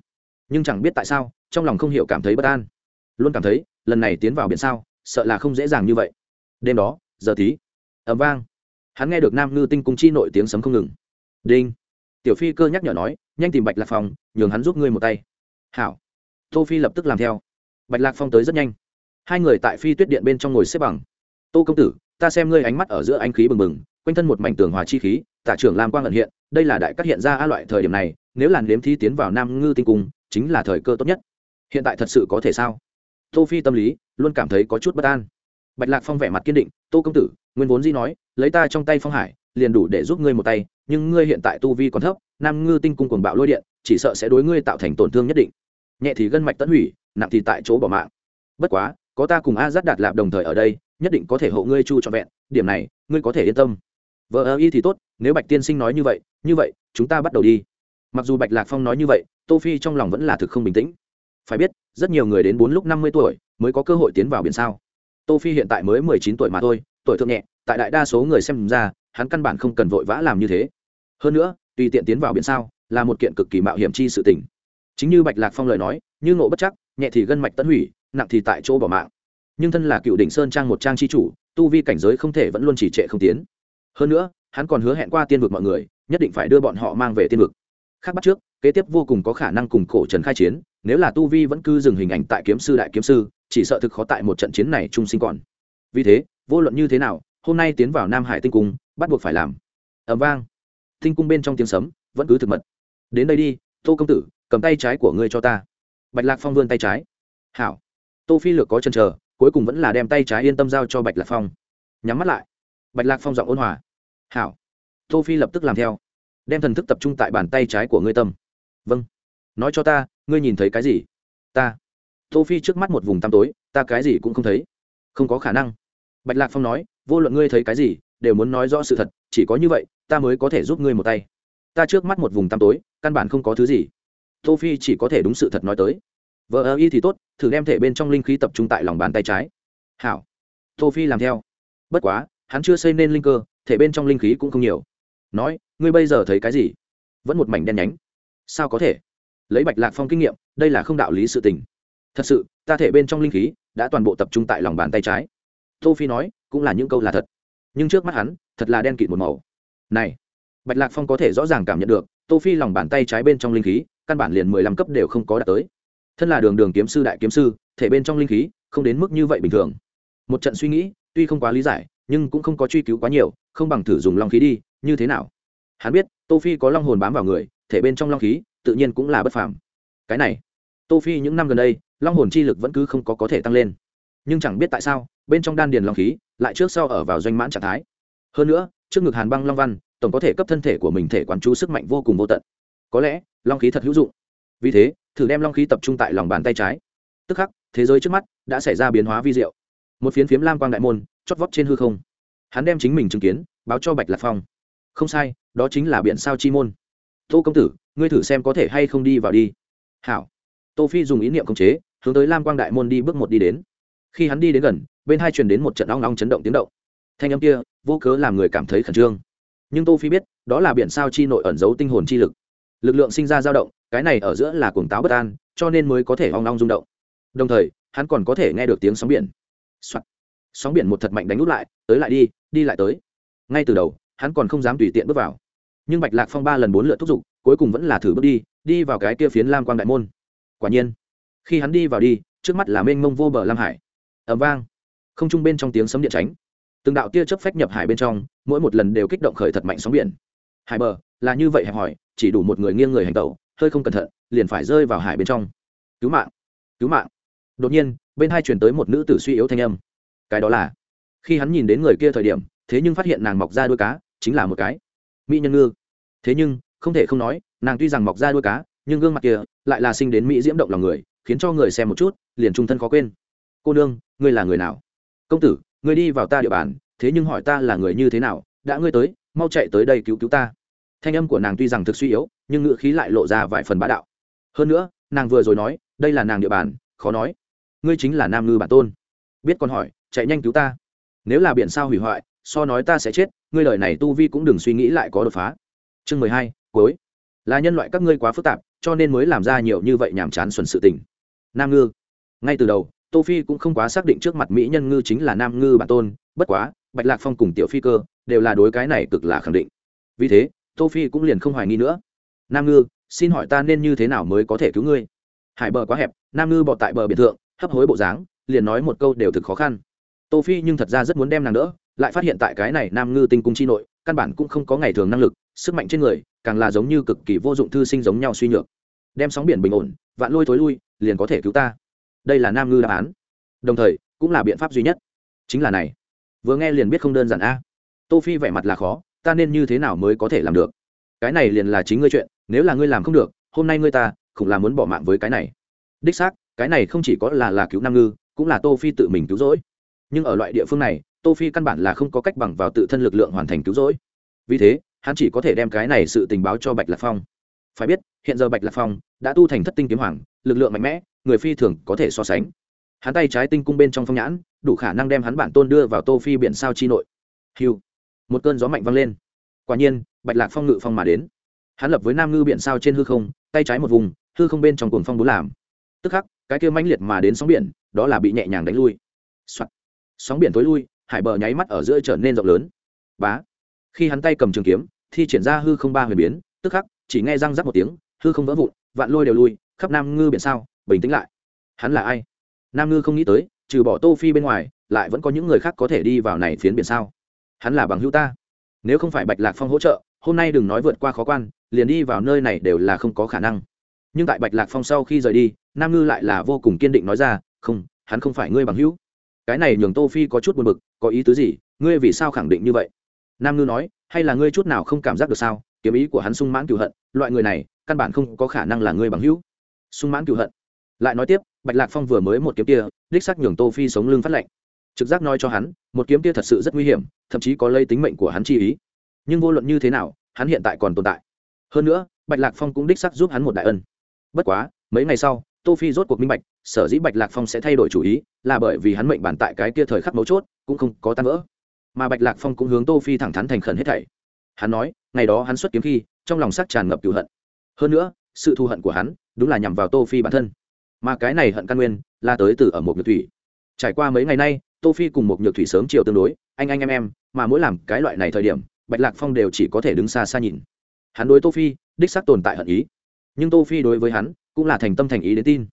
Nhưng chẳng biết tại sao, trong lòng không hiểu cảm thấy bất an. Luôn cảm thấy, lần này tiến vào biển sao, sợ là không dễ dàng như vậy. Đêm đó, giờ tí. Ầm vang. Hắn nghe được nam ngư tinh cung chi nội tiếng sấm không ngừng. Đinh. Tiểu phi cơ nhắc nhở nói, nhanh tìm bạch lạc phong, nhường hắn giúp ngươi một tay. Hảo. Tô phi lập tức làm theo. Bạch lạc phong tới rất nhanh. Hai người tại phi tuyết điện bên trong ngồi xếp bằng. Tô công tử, ta xem ngươi ánh mắt ở giữa ánh khí bừng bừng quanh thân một mảnh tường hòa chi khí tạ trưởng lam quang ẩn hiện, đây là đại cắt hiện ra a loại thời điểm này, nếu làn đếm thi tiến vào nam ngư tinh cung, chính là thời cơ tốt nhất. Hiện tại thật sự có thể sao? Tô phi tâm lý, luôn cảm thấy có chút bất an. Bạch lạc phong vẻ mặt kiên định, tô công tử, nguyên vốn di nói, lấy ta trong tay phong hải, liền đủ để giúp ngươi một tay, nhưng ngươi hiện tại tu vi còn thấp, nam ngư tinh cung cuồng bạo lôi điện, chỉ sợ sẽ đối ngươi tạo thành tổn thương nhất định. Nhẹ thì gân mạch tận hủy, nặng thì tại chỗ bỏ mạng. Bất quá, có ta cùng a dắt đạt lạp đồng thời ở đây, nhất định có thể hộ ngươi chu trọn vẹn, điểm này, ngươi có thể yên tâm vợ ơ y thì tốt, nếu bạch tiên sinh nói như vậy như vậy, chúng ta bắt đầu đi. Mặc dù bạch lạc phong nói như vậy, tô phi trong lòng vẫn là thực không bình tĩnh. Phải biết, rất nhiều người đến bốn lúc năm mươi tuổi mới có cơ hội tiến vào biển sao. Tô phi hiện tại mới mười chín tuổi mà thôi, tuổi thượng nhẹ, tại đại đa số người xem ra, hắn căn bản không cần vội vã làm như thế. Hơn nữa, tùy tiện tiến vào biển sao là một kiện cực kỳ mạo hiểm chi sự tình. Chính như bạch lạc phong lời nói, như ngộ bất chắc, nhẹ thì gân mạch tấn hủy, nặng thì tại chỗ bỏ mạng. Nhưng thân là cựu đỉnh sơn trang một trang chi chủ, tu vi cảnh giới không thể vẫn luôn chỉ trệ không tiến hơn nữa, hắn còn hứa hẹn qua tiên vực mọi người, nhất định phải đưa bọn họ mang về tiên vực. Khác bắt trước, kế tiếp vô cùng có khả năng cùng cổ trần khai chiến, nếu là tu vi vẫn cứ dừng hình ảnh tại kiếm sư đại kiếm sư, chỉ sợ thực khó tại một trận chiến này trung sinh còn. Vì thế, vô luận như thế nào, hôm nay tiến vào nam hải tinh cung, bắt buộc phải làm. Ẩm vang. Tinh cung bên trong tiếng sấm vẫn cứ thực mật. Đến đây đi, tô công tử, cầm tay trái của ngươi cho ta. Bạch lạc phong vươn tay trái. Hảo. Tô phi lược có chân chờ, cuối cùng vẫn là đem tay trái yên tâm giao cho bạch lạc phong. Nhắm mắt lại bạch lạc phong giọng ôn hòa. Hảo. Tô phi lập tức làm theo, đem thần thức tập trung tại bàn tay trái của ngươi tâm. Vâng. Nói cho ta, ngươi nhìn thấy cái gì? Ta. Tô phi trước mắt một vùng tăm tối, ta cái gì cũng không thấy. Không có khả năng. Bạch lạc phong nói, vô luận ngươi thấy cái gì, đều muốn nói rõ sự thật, chỉ có như vậy, ta mới có thể giúp ngươi một tay. Ta trước mắt một vùng tăm tối, căn bản không có thứ gì. Tô phi chỉ có thể đúng sự thật nói tới. Vợ ơ y thì tốt, thử đem thể bên trong linh khí tập trung tại lòng bàn tay trái. Hảo. Tô phi làm theo. Bất quá hắn chưa xây nên linh cơ, thể bên trong linh khí cũng không nhiều. Nói, ngươi bây giờ thấy cái gì? Vẫn một mảnh đen nhánh. Sao có thể? Lấy bạch lạc phong kinh nghiệm, đây là không đạo lý sự tình. Thật sự, ta thể bên trong linh khí đã toàn bộ tập trung tại lòng bàn tay trái. Tô phi nói, cũng là những câu là thật. Nhưng trước mắt hắn, thật là đen kịt một màu. Này, bạch lạc phong có thể rõ ràng cảm nhận được, tô phi lòng bàn tay trái bên trong linh khí, căn bản liền mười lăm cấp đều không có đạt tới. Thân là đường đường kiếm sư đại kiếm sư, thể bên trong linh khí không đến mức như vậy bình thường. Một trận suy nghĩ, tuy không quá lý giải nhưng cũng không có truy cứu quá nhiều, không bằng thử dùng long khí đi, như thế nào? Hắn biết, tô phi có long hồn bám vào người, thể bên trong long khí, tự nhiên cũng là bất phàm. Cái này, tô phi những năm gần đây, long hồn chi lực vẫn cứ không có có thể tăng lên. Nhưng chẳng biết tại sao, bên trong đan điền long khí lại trước sau ở vào doanh mãn trạng thái. Hơn nữa, trước ngực hàn băng long văn, tổng có thể cấp thân thể của mình thể quán chú sức mạnh vô cùng vô tận. Có lẽ, long khí thật hữu dụng. Vì thế, thử đem long khí tập trung tại lòng bàn tay trái. Tức khắc, thế giới trước mắt đã xảy ra biến hóa vi diệu. Một phiến phiếm lam quang đại môn chót vót trên hư không. Hắn đem chính mình chứng kiến, báo cho bạch lạc phong. Không sai, đó chính là biển sao chi môn. Tô công tử, ngươi thử xem có thể hay không đi vào đi. Hảo. Tô phi dùng ý niệm khống chế, hướng tới lam quang đại môn đi bước một đi đến. Khi hắn đi đến gần, bên hai truyền đến một trận ong ong chấn động tiếng động. Thanh âm kia, vô cớ làm người cảm thấy khẩn trương. Nhưng tô phi biết, đó là biển sao chi nội ẩn giấu tinh hồn chi lực. Lực lượng sinh ra dao động, cái này ở giữa là cuồng táo bất an, cho nên mới có thể ong ong rung động. Đồng thời, hắn còn có thể nghe được tiếng sóng biển、Soạn sóng biển một thật mạnh đánh út lại, tới lại đi đi lại tới. Ngay từ đầu, hắn còn không dám tùy tiện bước vào. Nhưng bạch lạc phong ba lần bốn lượt thúc giục, cuối cùng vẫn là thử bước đi đi vào cái kia phiến lam quang đại môn. Quả nhiên, khi hắn đi vào đi, trước mắt là mênh mông vô bờ lam hải. Ẩm vang. Không trung bên trong tiếng sấm điện tránh. Từng đạo tia chớp phách nhập hải bên trong, mỗi một lần đều kích động khởi thật mạnh sóng biển. Hải bờ, là như vậy hẹp hỏi chỉ đủ một người nghiêng người hành tẩu, hơi không cẩn thận, liền phải rơi vào hải bên trong. Cứu mạng cứu mạng. Đột nhiên, bên hai chuyển tới một nữ tử suy yếu thanh âm cái đó là, khi hắn nhìn đến người kia thời điểm, thế nhưng phát hiện nàng mọc ra đuôi cá, chính là một cái mỹ nhân ngư. Thế nhưng, không thể không nói, nàng tuy rằng mọc ra đuôi cá, nhưng gương mặt kia lại là sinh đến mỹ diễm động lòng người, khiến cho người xem một chút, liền trung thân khó quên. Cô nương, ngươi là người nào? Công tử, ngươi đi vào ta địa bàn, thế nhưng hỏi ta là người như thế nào, đã ngươi tới, mau chạy tới đây cứu cứu ta. Thanh âm của nàng tuy rằng thực suy yếu, nhưng ngữ khí lại lộ ra vài phần bá đạo. Hơn nữa, nàng vừa rồi nói, đây là nàng địa bàn, khó nói. Ngươi chính là nam ngư bản tôn. Biết còn hỏi chạy nhanh cứu ta. Nếu là biển sao hủy hoại, so nói ta sẽ chết, ngươi lời này tu vi cũng đừng suy nghĩ lại có đột phá. Chương mười hai, cuối. Là nhân loại các ngươi quá phức tạp, cho nên mới làm ra nhiều như vậy nhàm chán xuẩn sự tình. Nam ngư. Ngay từ đầu, tô phi cũng không quá xác định trước mặt mỹ nhân ngư chính là nam ngư bản tôn, bất quá, bạch lạc phong cùng tiểu phi cơ đều là đối cái này cực là khẳng định. Vì thế, tô phi cũng liền không hoài nghi nữa. Nam ngư, xin hỏi ta nên như thế nào mới có thể cứu ngươi? Hải bờ quá hẹp, nam ngư bọt tại bờ biển thượng, hấp hối bộ dáng, liền nói một câu đều thực khó khăn tô phi nhưng thật ra rất muốn đem nàng đỡ, lại phát hiện tại cái này nam ngư tinh cung chi nội, căn bản cũng không có ngày thường năng lực, sức mạnh trên người càng là giống như cực kỳ vô dụng thư sinh giống nhau suy nhược. Đem sóng biển bình ổn, vạn lôi thối lui, liền có thể cứu ta. Đây là nam ngư đáp án. Đồng thời, cũng là biện pháp duy nhất. Chính là này. Vừa nghe liền biết không đơn giản a. Tô phi vẻ mặt là khó, ta nên như thế nào mới có thể làm được? Cái này liền là chính ngươi chuyện, nếu là ngươi làm không được, hôm nay ngươi ta cũng là muốn bỏ mạng với cái này. Đích xác, cái này không chỉ có là là cứu nam ngư, cũng là tô phi tự mình cứu rỗi nhưng ở loại địa phương này, tô phi căn bản là không có cách bằng vào tự thân lực lượng hoàn thành cứu rỗi. Vì thế, hắn chỉ có thể đem cái này sự tình báo cho bạch lạc phong. Phải biết, hiện giờ bạch lạc phong đã tu thành thất tinh kiếm hoàng, lực lượng mạnh mẽ, người phi thường có thể so sánh. Hắn tay trái tinh cung bên trong phong nhãn, đủ khả năng đem hắn bản tôn đưa vào tô phi biển sao chi nội. Hiu một cơn gió mạnh vang lên. Quả nhiên, bạch lạc phong ngự phong mà đến. Hắn lập với nam ngư biển sao trên hư không, tay trái một vùng, hư không bên trong cuồng phong bốn làm. Tức khắc, cái kia mãnh liệt mà đến sóng biển, đó là bị nhẹ nhàng đánh lui、Soạn sóng biển tối lui, hải bờ nháy mắt ở giữa trở nên rộng lớn. Bá! Khi hắn tay cầm trường kiếm, thi triển ra hư không ba huyền biến, tức khắc, chỉ nghe răng rắc một tiếng, hư không vỡ vụn, vạn lôi đều lui, khắp nam ngư biển sao, bình tĩnh lại. Hắn là ai? Nam ngư không nghĩ tới, trừ bỏ tô phi bên ngoài, lại vẫn có những người khác có thể đi vào này phiến biển sao? Hắn là bằng hữu ta. Nếu không phải bạch lạc phong hỗ trợ, hôm nay đừng nói vượt qua khó quan, liền đi vào nơi này đều là không có khả năng. Nhưng tại bạch lạc phong sau khi rời đi, nam ngư lại là vô cùng kiên định nói ra, không, hắn không phải ngươi bằng hữu cái này nhường tô phi có chút buồn bực, có ý tứ gì? Ngươi vì sao khẳng định như vậy? Nam ngư nói, hay là ngươi chút nào không cảm giác được sao? Kiếm ý của hắn sung mãn cựu hận, loại người này, căn bản không có khả năng là ngươi bằng hữu. Sung mãn cựu hận. Lại nói tiếp, bạch lạc phong vừa mới một kiếm kia, đích xác nhường tô phi sống lưng phát lệnh trực giác nói cho hắn, một kiếm kia thật sự rất nguy hiểm, thậm chí có lây tính mệnh của hắn chi ý. Nhưng vô luận như thế nào, hắn hiện tại còn tồn tại. Hơn nữa, bạch lạc phong cũng đích xác giúp hắn một đại ân. Bất quá, mấy ngày sau tô phi rốt cuộc minh bạch, sở dĩ bạch lạc phong sẽ thay đổi chủ ý là bởi vì hắn mệnh bản tại cái kia thời khắc mấu chốt cũng không có tan vỡ. Mà bạch lạc phong cũng hướng tô phi thẳng thắn thành khẩn hết thảy. Hắn nói, ngày đó hắn xuất kiếm khi, trong lòng sắc tràn ngập cựu hận. Hơn nữa, sự thù hận của hắn đúng là nhằm vào tô phi bản thân. Mà cái này hận căn nguyên là tới từ ở một nhược thủy. Trải qua mấy ngày nay, tô phi cùng một nhược thủy sớm chiều tương đối, anh anh em em, mà mỗi làm cái loại này thời điểm, bạch lạc phong đều chỉ có thể đứng xa xa nhìn. Hắn đối tô phi, đích xác tồn tại hận ý. Nhưng tô phi đối với hắn cũng là thành tâm thành ý đến tin.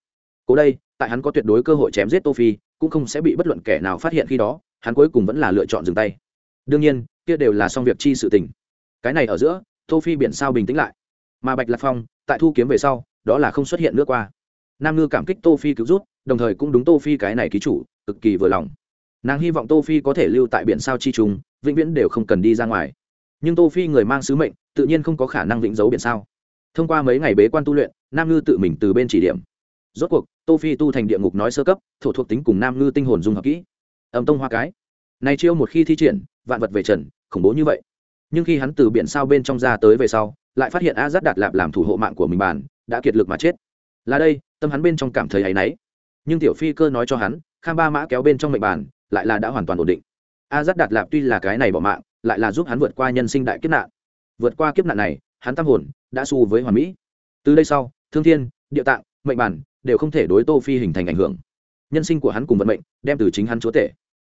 Cố đây, tại hắn có tuyệt đối cơ hội chém giết tô phi, cũng không sẽ bị bất luận kẻ nào phát hiện khi đó, hắn cuối cùng vẫn là lựa chọn dừng tay. Đương nhiên, kia đều là xong việc chi sự tình. Cái này ở giữa, tô phi biển sao bình tĩnh lại. Mà bạch lạc phong, tại thu kiếm về sau, đó là không xuất hiện nữa qua. Nam ngư cảm kích tô phi cứu rút đồng thời cũng đúng tô phi cái này ký chủ, cực kỳ vừa lòng. Nàng hy vọng tô phi có thể lưu tại biển sao chi trùng, vĩnh viễn đều không cần đi ra ngoài. Nhưng tô phi người mang sứ mệnh, tự nhiên không có khả năng vĩnh giấu biển sao. Thông qua mấy ngày bế quan tu luyện nam ngư tự mình từ bên chỉ điểm. Rốt cuộc, tô phi tu thành địa ngục nói sơ cấp, thổ thuộc tính cùng nam ngư tinh hồn dung hợp kỹ. Âm tông hoa cái. Này chiêu một khi thi triển, vạn vật về trần, khủng bố như vậy. Nhưng khi hắn từ biển sao bên trong ra tới về sau, lại phát hiện a rất đạt lạp làm thủ hộ mạng của mình bản, đã kiệt lực mà chết. Là đây, tâm hắn bên trong cảm thấy áy náy. Nhưng tiểu phi cơ nói cho hắn, kham ba mã kéo bên trong mệnh bản, lại là đã hoàn toàn ổn định. A rất đạt lạp tuy là cái này bỏ mạng, lại là giúp hắn vượt qua nhân sinh đại kiếp nạn. Vượt qua kiếp nạn này, hắn tâm hồn đã xu với hoàn mỹ. Từ đây sau thương thiên, địa tạng, mệnh bản đều không thể đối tô phi hình thành ảnh hưởng. Nhân sinh của hắn cùng vận mệnh đem từ chính hắn chúa tể.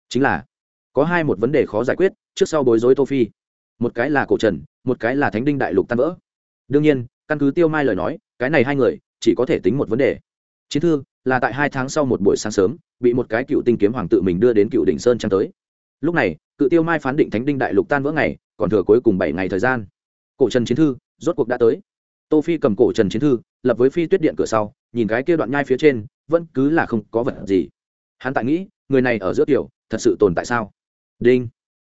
Chính là, có hai một vấn đề khó giải quyết, trước sau bối rối tô phi. Một cái là cổ trần, một cái là thánh đinh đại lục tan vỡ. Đương nhiên, căn cứ tiêu mai lời nói, cái này hai người chỉ có thể tính một vấn đề. Chiến thư là tại hai tháng sau một buổi sáng sớm, bị một cái cựu tinh kiếm hoàng tự mình đưa đến cựu đỉnh sơn trang tới. Lúc này, cự tiêu mai phán định thánh đinh đại lục tan vỡ ngày, còn thừa cuối cùng bảy ngày thời gian. Cổ trần chiến thư rốt cuộc đã tới tô phi cầm cổ trần chiến thư, lập với phi tuyết điện cửa sau, nhìn cái kia đoạn nhai phía trên, vẫn cứ là không có vật gì. Hắn tại nghĩ, người này ở giữa tiểu, thật sự tồn tại sao? Đinh.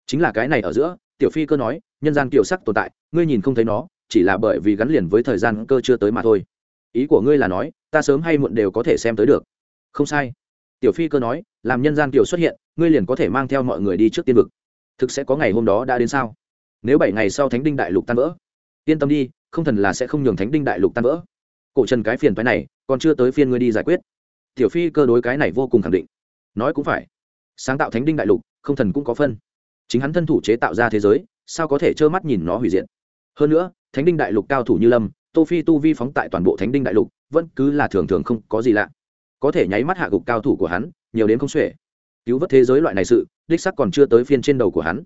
Chính là cái này ở giữa, tiểu phi cơ nói, nhân gian tiểu sắc tồn tại, ngươi nhìn không thấy nó, chỉ là bởi vì gắn liền với thời gian cơ chưa tới mà thôi. Ý của ngươi là nói, ta sớm hay muộn đều có thể xem tới được. Không sai. Tiểu phi cơ nói, làm nhân gian tiểu xuất hiện, ngươi liền có thể mang theo mọi người đi trước tiên vực. Thực sẽ có ngày hôm đó đã đến sao? Nếu bảy ngày sau thánh đinh đại lục tan vỡ. Yên tâm đi không thần là sẽ không nhường thánh đinh đại lục tan vỡ. Cổ trần cái phiền phái này, còn chưa tới phiên ngươi đi giải quyết. Tiểu phi cơ đối cái này vô cùng khẳng định. Nói cũng phải. Sáng tạo thánh đinh đại lục, không thần cũng có phân. Chính hắn thân thủ chế tạo ra thế giới, sao có thể trơ mắt nhìn nó hủy diệt? Hơn nữa, thánh đinh đại lục cao thủ như lâm, tô phi tu vi phóng tại toàn bộ thánh đinh đại lục, vẫn cứ là thường thường không có gì lạ. Có thể nháy mắt hạ gục cao thủ của hắn, nhiều đến không xuể. Cứu vớt thế giới loại này sự, đích sắc còn chưa tới phiên trên đầu của hắn.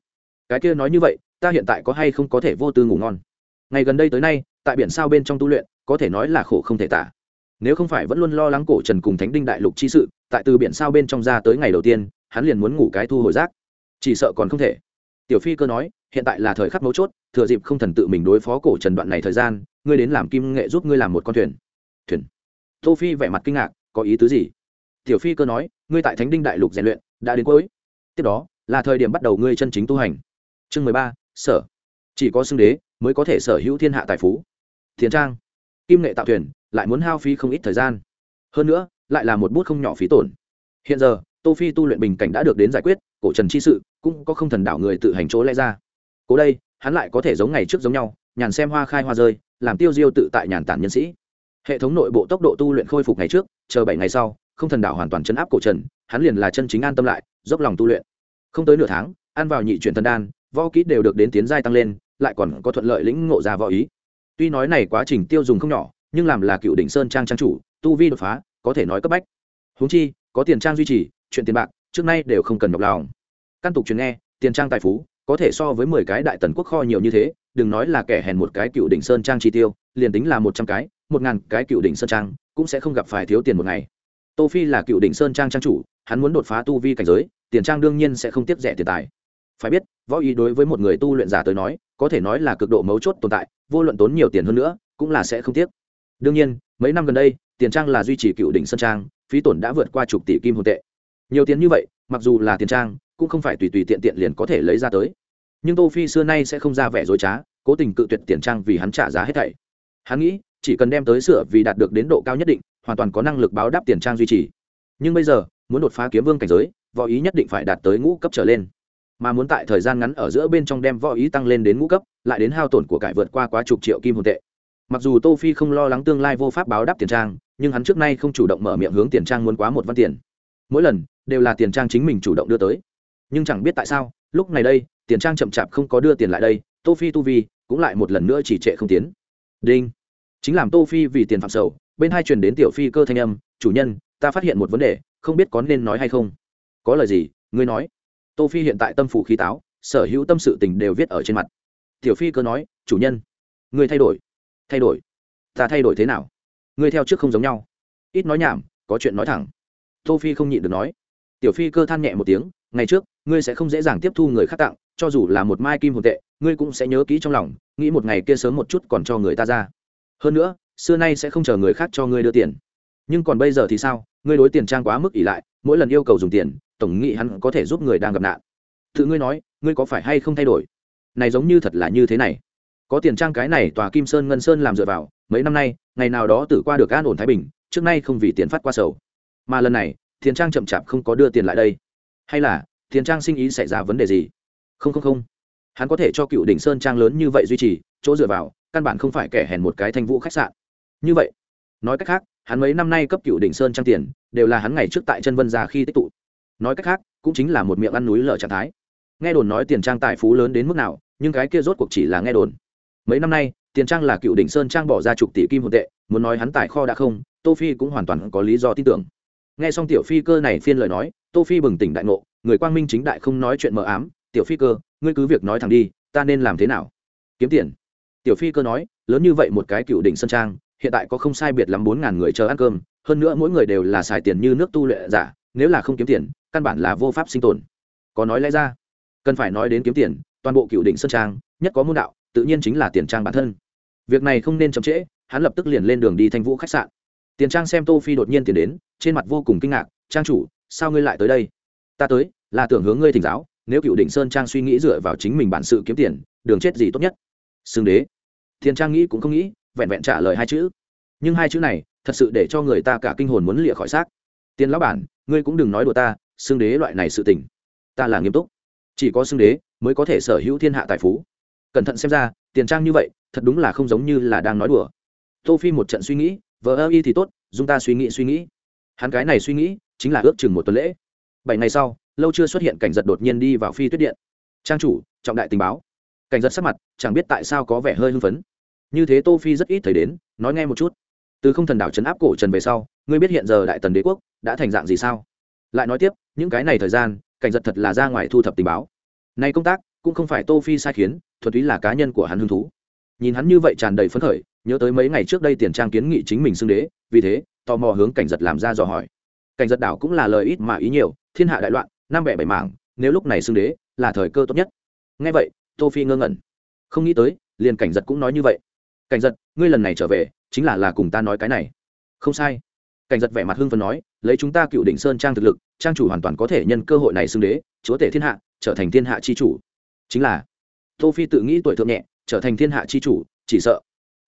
Cái kia nói như vậy, ta hiện tại có hay không có thể vô tư ngủ ngon? Ngày gần đây tới nay, tại biển sao bên trong tu luyện, có thể nói là khổ không thể tả. Nếu không phải vẫn luôn lo lắng cổ trần cùng thánh đinh đại lục chi sự, tại từ biển sao bên trong ra tới ngày đầu tiên, hắn liền muốn ngủ cái thu hồi rác. Chỉ sợ còn không thể. Tiểu phi cơ nói, hiện tại là thời khắc mấu chốt, thừa dịp không thần tự mình đối phó cổ trần đoạn này thời gian, ngươi đến làm kim nghệ giúp ngươi làm một con thuyền. Thuyền. Tô phi vẻ mặt kinh ngạc, có ý tứ gì? Tiểu phi cơ nói, ngươi tại thánh đinh đại lục rèn luyện, đã đến cuối. Tiếp đó, là thời điểm bắt đầu ngươi chân chính tu hành. Chương mười ba, sở. Chỉ có xưng đế mới có thể sở hữu thiên hạ tài phú. Thiền trang, kim nghệ tạo thuyền, lại muốn hao phí không ít thời gian. Hơn nữa, lại là một bút không nhỏ phí tổn. Hiện giờ, tô phi tu luyện bình cảnh đã được đến giải quyết, cổ trần chi sự cũng có không thần đảo người tự hành chỗ lẽ ra. Cố đây, hắn lại có thể giống ngày trước giống nhau, nhàn xem hoa khai hoa rơi, làm tiêu diêu tự tại nhàn tản nhân sĩ. Hệ thống nội bộ tốc độ tu luyện khôi phục ngày trước, chờ bảy ngày sau, không thần đảo hoàn toàn chấn áp cổ trần, hắn liền là chân chính an tâm lại, dốc lòng tu luyện. Không tới nửa tháng, ăn vào nhị chuyển thần đan, võ kỹ đều được đến tiến giai tăng lên lại còn có thuận lợi lĩnh ngộ ra võ ý. Tuy nói này quá trình tiêu dùng không nhỏ, nhưng làm là cựu đỉnh sơn trang trang chủ, tu vi đột phá, có thể nói cấp bách. Huống chi, có tiền trang duy trì, chuyện tiền bạc, trước nay đều không cần nhọc lòng. Căn tục truyền nghe, tiền trang tài phú, có thể so với mười cái đại tần quốc kho nhiều như thế, đừng nói là kẻ hèn một cái cựu đỉnh sơn trang chi tiêu, liền tính là một trăm cái, một ngàn cái cựu đỉnh sơn trang, cũng sẽ không gặp phải thiếu tiền một ngày. Tô phi là cựu đỉnh sơn trang trang chủ, hắn muốn đột phá tu vi cảnh giới, tiền trang đương nhiên sẽ không tiếp rẻ tiền tài phải biết, võ ý đối với một người tu luyện giả tới nói, có thể nói là cực độ mấu chốt tồn tại, vô luận tốn nhiều tiền hơn nữa, cũng là sẽ không tiếc. Đương nhiên, mấy năm gần đây, tiền trang là duy trì cựu đỉnh sân trang, phí tổn đã vượt qua chục tỷ kim hồn tệ. Nhiều tiền như vậy, mặc dù là tiền trang, cũng không phải tùy tùy tiện tiện liền có thể lấy ra tới. Nhưng tô phi xưa nay sẽ không ra vẻ dối trá, cố tình cự tuyệt tiền trang vì hắn trả giá hết thảy. Hắn nghĩ, chỉ cần đem tới sửa vì đạt được đến độ cao nhất định, hoàn toàn có năng lực báo đáp tiền trang duy trì. Nhưng bây giờ, muốn đột phá kiếm vương cảnh giới, võ ý nhất định phải đạt tới ngũ cấp trở lên mà muốn tại thời gian ngắn ở giữa bên trong đem võ ý tăng lên đến ngũ cấp, lại đến hao tổn của cải vượt qua quá chục triệu kim hồn tệ. Mặc dù tô phi không lo lắng tương lai vô pháp báo đáp tiền trang, nhưng hắn trước nay không chủ động mở miệng hướng tiền trang muốn quá một văn tiền. Mỗi lần, đều là tiền trang chính mình chủ động đưa tới. Nhưng chẳng biết tại sao, lúc này đây, tiền trang chậm chạp không có đưa tiền lại đây, tô phi tu vi cũng lại một lần nữa chỉ trệ không tiến. Đinh. Chính làm tô phi vì tiền phạm sầu, bên hai truyền đến tiểu phi cơ thanh âm, chủ nhân, ta phát hiện một vấn đề, không biết có nên nói hay không? Có lời gì, ngươi nói tô phi hiện tại tâm phủ khí táo, sở hữu tâm sự tình đều viết ở trên mặt. Tiểu phi cơ nói, chủ nhân ngươi thay đổi. Thay đổi? Ta thay đổi thế nào? Ngươi theo trước không giống nhau. Ít nói nhảm, có chuyện nói thẳng. Tô phi không nhịn được nói. Tiểu phi cơ than nhẹ một tiếng, ngày trước, ngươi sẽ không dễ dàng tiếp thu người khác tặng, cho dù là một mai kim hồn tệ, ngươi cũng sẽ nhớ kỹ trong lòng, nghĩ một ngày kia sớm một chút còn cho người ta ra. Hơn nữa, xưa nay sẽ không chờ người khác cho ngươi đưa tiền. Nhưng còn bây giờ thì sao? Ngươi đối tiền trang quá mức ỷ lại, mỗi lần yêu cầu dùng tiền tổng nghị hắn có thể giúp người đang gặp nạn. Tự ngươi nói, ngươi có phải hay không thay đổi? Này giống như thật là như thế này. Có tiền trang cái này tòa kim sơn ngân sơn làm dựa vào, mấy năm nay, ngày nào đó tử qua được an ổn thái bình, trước nay không vì tiền phát qua sầu. Mà lần này, tiền trang chậm chạp không có đưa tiền lại đây. Hay là, tiền trang sinh ý xảy ra vấn đề gì? Không không không. Hắn có thể cho cựu đỉnh sơn trang lớn như vậy duy trì, chỗ dựa vào, căn bản không phải kẻ hèn một cái thanh vũ khách sạn. Như vậy, nói cách khác, hắn mấy năm nay cấp cựu đỉnh sơn trang tiền, đều là hắn ngày trước tại chân vân già khi tích tụ nói cách khác, cũng chính là một miệng ăn núi lở trạng thái. Nghe đồn nói tiền trang tài phú lớn đến mức nào, nhưng cái kia rốt cuộc chỉ là nghe đồn. Mấy năm nay, tiền trang là cựu đỉnh sơn trang bỏ ra chục tỷ kim hồn tệ, muốn nói hắn tài kho đã không, tô phi cũng hoàn toàn có lý do tin tưởng. Nghe xong tiểu phi cơ này phiên lời nói, tô phi bừng tỉnh đại ngộ, người quang minh chính đại không nói chuyện mờ ám, tiểu phi cơ, ngươi cứ việc nói thẳng đi, ta nên làm thế nào? Kiếm tiền. Tiểu phi cơ nói, lớn như vậy một cái cựu đỉnh sơn trang, hiện tại có không sai biệt lắm bốn ngàn người chờ ăn cơm, hơn nữa mỗi người đều là xài tiền như nước tu luyện giả nếu là không kiếm tiền, căn bản là vô pháp sinh tồn. Có nói lẽ ra, cần phải nói đến kiếm tiền, toàn bộ cựu đỉnh sơn trang, nhất có môn đạo, tự nhiên chính là tiền trang bản thân. Việc này không nên chậm trễ, hắn lập tức liền lên đường đi thanh vũ khách sạn. Tiền trang xem tô phi đột nhiên tiền đến, trên mặt vô cùng kinh ngạc, trang chủ, sao ngươi lại tới đây? Ta tới, là tưởng hướng ngươi thỉnh giáo, nếu cựu đỉnh sơn trang suy nghĩ dựa vào chính mình bản sự kiếm tiền, đường chết gì tốt nhất? Xương đế. Tiền trang nghĩ cũng không nghĩ, vẹn vẹn trả lời hai chữ. Nhưng hai chữ này, thật sự để cho người ta cả kinh hồn muốn lịa khỏi xác. Tiền lão bản ngươi cũng đừng nói đùa ta xương đế loại này sự tình. Ta là nghiêm túc. Chỉ có xương đế mới có thể sở hữu thiên hạ tài phú. Cẩn thận xem ra, tiền trang như vậy, thật đúng là không giống như là đang nói đùa. Tô phi một trận suy nghĩ vợ ơ y thì tốt dùng ta suy nghĩ suy nghĩ. Hắn cái này suy nghĩ, chính là ước chừng một tuần lễ. Bảy ngày sau, lâu chưa xuất hiện cảnh giật đột nhiên đi vào phi tuyết điện. Trang chủ, trọng đại tình báo. Cảnh giật sắc mặt, chẳng biết tại sao có vẻ hơi hưng phấn. Như thế tô phi rất ít thấy đến, nói nghe một chút từ không thần đảo chấn áp cổ trần về sau, ngươi biết hiện giờ đại tần đế quốc đã thành dạng gì sao? Lại nói tiếp, những cái này thời gian, cảnh giật thật là ra ngoài thu thập tình báo. Nay công tác cũng không phải tô phi sai khiến thuật túy là cá nhân của hắn hứng thú. Nhìn hắn như vậy tràn đầy phấn khởi, nhớ tới mấy ngày trước đây tiền trang kiến nghị chính mình xưng đế, vì thế, tò mò hướng cảnh giật làm ra dò hỏi. Cảnh giật đảo cũng là lời ít mà ý nhiều, thiên hạ đại loạn, năm bẻ bảy mảng, nếu lúc này xưng đế, là thời cơ tốt nhất. Ngay vậy, tô phi ngơ ngẩn. Không nghĩ tới, liền cảnh giật cũng nói như vậy. Cảnh giật, ngươi lần này trở về chính là là cùng ta nói cái này. Không sai. Cảnh giật vẻ mặt hưng phấn nói, lấy chúng ta cựu đỉnh sơn trang thực lực, trang chủ hoàn toàn có thể nhân cơ hội này xưng đế, chúa tể thiên hạ, trở thành thiên hạ chi chủ. Chính là, tô phi tự nghĩ tuổi thượng nhẹ, trở thành thiên hạ chi chủ, chỉ sợ.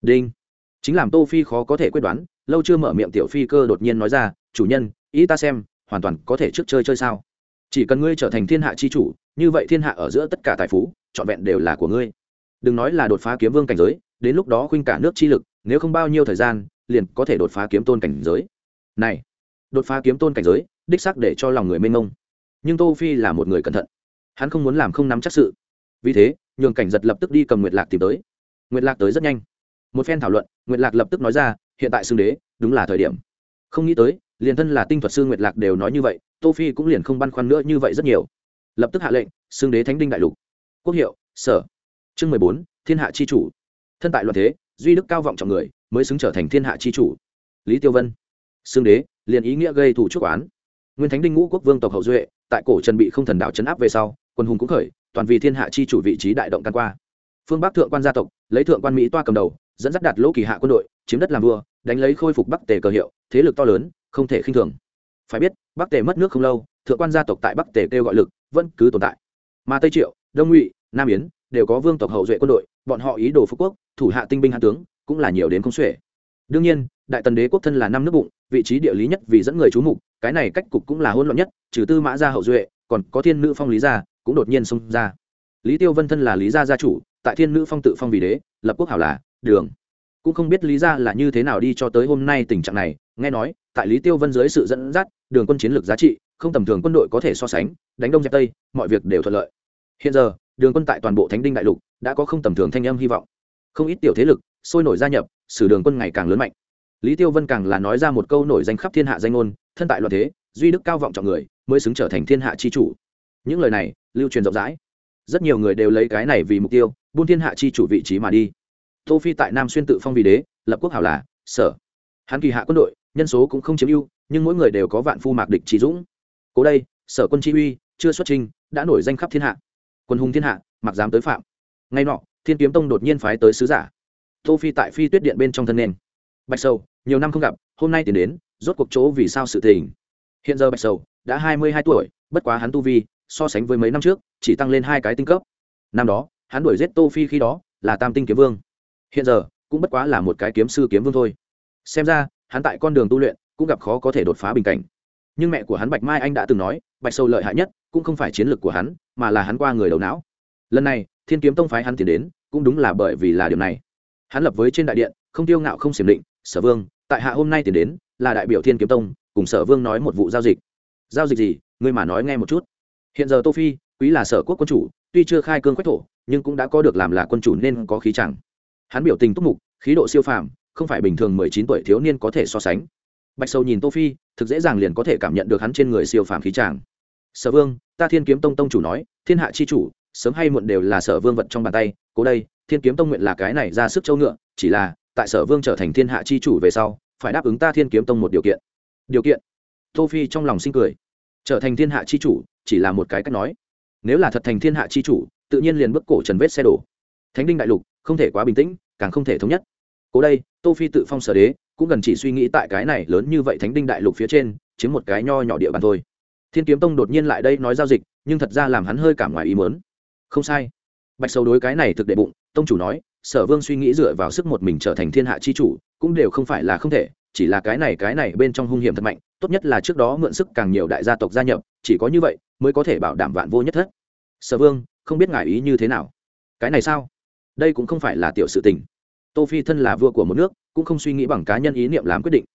Đinh. Chính làm tô phi khó có thể quyết đoán, lâu chưa mở miệng tiểu phi cơ đột nhiên nói ra, chủ nhân, ý ta xem, hoàn toàn có thể trước chơi chơi sao? Chỉ cần ngươi trở thành thiên hạ chi chủ, như vậy thiên hạ ở giữa tất cả tài phú, trọn vẹn đều là của ngươi. Đừng nói là đột phá kiếm vương cảnh giới, đến lúc đó khuynh cả nước chi lực nếu không bao nhiêu thời gian, liền có thể đột phá kiếm tôn cảnh giới. Này, đột phá kiếm tôn cảnh giới, đích xác để cho lòng người mênh mông. Nhưng tô phi là một người cẩn thận. Hắn không muốn làm không nắm chắc sự. Vì thế, nhường cảnh giật lập tức đi cầm nguyệt lạc tìm tới. Nguyệt lạc tới rất nhanh. Một phen thảo luận, nguyệt lạc lập tức nói ra, hiện tại xương đế, đúng là thời điểm. Không nghĩ tới, liền thân là tinh thuật sư nguyệt lạc đều nói như vậy, tô phi cũng liền không băn khoăn nữa như vậy rất nhiều. Lập tức hạ lệnh xương đế thánh đinh đại lục. Quốc hiệu, sở. Chương mười bốn, thiên hạ chi chủ. Thân tại loạn thế duy đức cao vọng trọng người, mới xứng trở thành thiên hạ chi chủ. Lý tiêu vân xương đế, liền ý nghĩa gây thủ chuốc oán. Nguyên thánh đinh ngũ quốc vương tộc hậu duệ, tại cổ trần bị không thần đạo chấn áp về sau, quân hùng cũng khởi, toàn vì thiên hạ chi chủ vị trí đại động căn qua. Phương bắc thượng quan gia tộc, lấy thượng quan mỹ toa cầm đầu, dẫn dắt đạt lỗ kỳ hạ quân đội, chiếm đất làm vua, đánh lấy khôi phục bắc tề cờ hiệu, thế lực to lớn, không thể khinh thường. Phải biết, bắc tề mất nước không lâu, thượng quan gia tộc tại bắc tề kêu gọi lực vẫn cứ tồn tại. Mà tây triệu, đông ngụy, nam yến đều có vương tộc hậu duệ quân đội bọn họ ý đồ phú quốc, thủ hạ tinh binh hạ tướng, cũng là nhiều đến không xuể. Đương nhiên, đại tần đế quốc thân là năm nước bụng, vị trí địa lý nhất vì dẫn người chú mục, cái này cách cục cũng là hỗn loạn nhất, trừ tư mã gia hậu duệ, còn có thiên nữ phong lý gia cũng đột nhiên xông ra. Lý tiêu vân thân là lý gia gia chủ, tại thiên nữ phong tự phong vì đế, lập quốc hảo là, đường. Cũng không biết lý gia là như thế nào đi cho tới hôm nay tình trạng này, nghe nói, tại lý tiêu vân dưới sự dẫn dắt, đường quân chiến lược giá trị, không tầm thường quân đội có thể so sánh, đánh đông dẹp tây, mọi việc đều thuận lợi. Hiện giờ đường quân tại toàn bộ thánh đinh đại lục đã có không tầm thường thanh âm hy vọng. Không ít tiểu thế lực sôi nổi gia nhập, sử đường quân ngày càng lớn mạnh. Lý tiêu vân càng là nói ra một câu nổi danh khắp thiên hạ danh ngôn, thân tại loạn thế, duy đức cao vọng trọng người, mới xứng trở thành thiên hạ chi chủ. Những lời này, lưu truyền rộng rãi. Rất nhiều người đều lấy cái này vì mục tiêu, buôn thiên hạ chi chủ vị trí mà đi. Tô phi tại nam xuyên tự phong vì đế, lập quốc hảo là, sở. Hắn kỳ hạ quân đội, nhân số cũng không chiếm ưu, nhưng mỗi người đều có vạn phu mạc địch trí dũng. Cố đây, sở quân chi uy, chưa xuất trình đã nổi danh khắp thiên hạ quân hùng thiên hạ, mặc dám tới phạm. Ngay nọ, thiên kiếm tông đột nhiên phái tới sứ giả. Tô phi tại phi tuyết điện bên trong thân nền. Bạch sầu, nhiều năm không gặp, hôm nay tiến đến, rốt cuộc chỗ vì sao sự tình. Hiện giờ bạch sầu đã hai mươi hai tuổi, bất quá hắn tu vi, so sánh với mấy năm trước, chỉ tăng lên hai cái tinh cấp. Năm đó, hắn đuổi giết tô phi khi đó, là tam tinh kiếm vương. Hiện giờ, cũng bất quá là một cái kiếm sư kiếm vương thôi. Xem ra, hắn tại con đường tu luyện, cũng gặp khó có thể đột phá bình cảnh nhưng mẹ của hắn bạch mai anh đã từng nói, bạch sâu lợi hại nhất cũng không phải chiến lược của hắn, mà là hắn qua người đầu não. Lần này, thiên kiếm tông phái hắn tiến đến, cũng đúng là bởi vì là điều này. Hắn lập với trên đại điện, không tiêu ngạo không xiềm định, sở vương, tại hạ hôm nay tiến đến, là đại biểu thiên kiếm tông, cùng sở vương nói một vụ giao dịch. Giao dịch gì? Ngươi mà nói nghe một chút. Hiện giờ tô phi, quý là sở quốc quân chủ, tuy chưa khai cương quách thổ, nhưng cũng đã có được làm là quân chủ nên có khí chẳng. Hắn biểu tình túc mục, khí độ siêu phàm, không phải bình thường mười chín tuổi thiếu niên có thể so sánh. Bạch sâu nhìn tô phi thực dễ dàng liền có thể cảm nhận được hắn trên người siêu phàm khí tràng. Sở vương, ta thiên kiếm tông tông chủ nói, thiên hạ chi chủ, sớm hay muộn đều là sở vương vật trong bàn tay, cố đây, thiên kiếm tông nguyện là cái này ra sức châu ngựa, chỉ là, tại sở vương trở thành thiên hạ chi chủ về sau, phải đáp ứng ta thiên kiếm tông một điều kiện. Điều kiện? Tô phi trong lòng sinh cười. Trở thành thiên hạ chi chủ, chỉ là một cái cách nói. Nếu là thật thành thiên hạ chi chủ, tự nhiên liền bước cổ trần vết xe đổ. Thánh đinh đại lục, không thể quá bình tĩnh, càng không thể thống nhất. Cố đây, tô phi tự phong sở đế cũng gần chỉ suy nghĩ tại cái này lớn như vậy thánh đinh đại lục phía trên, chiếm một cái nho nhỏ địa bàn thôi. Thiên kiếm tông đột nhiên lại đây nói giao dịch, nhưng thật ra làm hắn hơi cảm ngoài ý muốn. Không sai. Bạch sầu đối cái này thực đệ bụng, tông chủ nói, sở vương suy nghĩ dựa vào sức một mình trở thành thiên hạ chi chủ, cũng đều không phải là không thể, chỉ là cái này cái này bên trong hung hiểm thật mạnh, tốt nhất là trước đó mượn sức càng nhiều đại gia tộc gia nhập, chỉ có như vậy mới có thể bảo đảm vạn vô nhất thất. Sở vương, không biết ngài ý như thế nào? Cái này sao? Đây cũng không phải là tiểu sự tình. Tô phi thân là vua của một nước cũng không suy nghĩ bằng cá nhân ý niệm làm quyết định.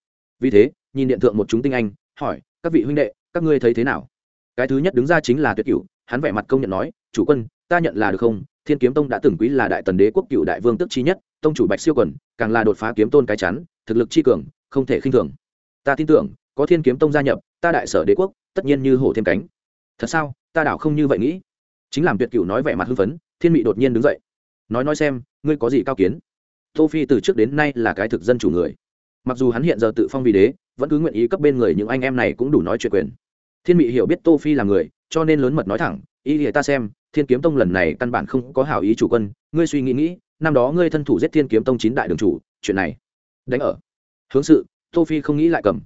Vì thế, nhìn điện thượng một chúng tinh anh, hỏi, các vị huynh đệ, các ngươi thấy thế nào? Cái thứ nhất đứng ra chính là tuyệt cửu, hắn vẻ mặt công nhận nói, chủ quân, ta nhận là được không? Thiên kiếm tông đã từng quý là đại tần đế quốc cựu đại vương tức chi nhất, tông chủ bạch siêu quần, càng là đột phá kiếm tôn cái chắn, thực lực chi cường, không thể khinh thường. Ta tin tưởng, có thiên kiếm tông gia nhập, ta đại sở đế quốc, tất nhiên như hổ thêm cánh. Thật sao? Ta đảo không như vậy nghĩ. Chính làm tuyệt cửu nói vẻ mặt hưng phấn, thiên mị đột nhiên đứng dậy, nói nói xem, ngươi có gì cao kiến? Tô phi từ trước đến nay là cái thực dân chủ người. Mặc dù hắn hiện giờ tự phong vì đế, vẫn cứ nguyện ý cấp bên người những anh em này cũng đủ nói chuyện quyền. Thiên mị hiểu biết tô phi là người, cho nên lớn mật nói thẳng, ý thì ta xem, thiên kiếm tông lần này căn bản không có hảo ý chủ quân, ngươi suy nghĩ nghĩ, năm đó ngươi thân thủ giết thiên kiếm tông chín đại đường chủ, chuyện này đánh ở. Hướng sự, tô phi không nghĩ lại cầm.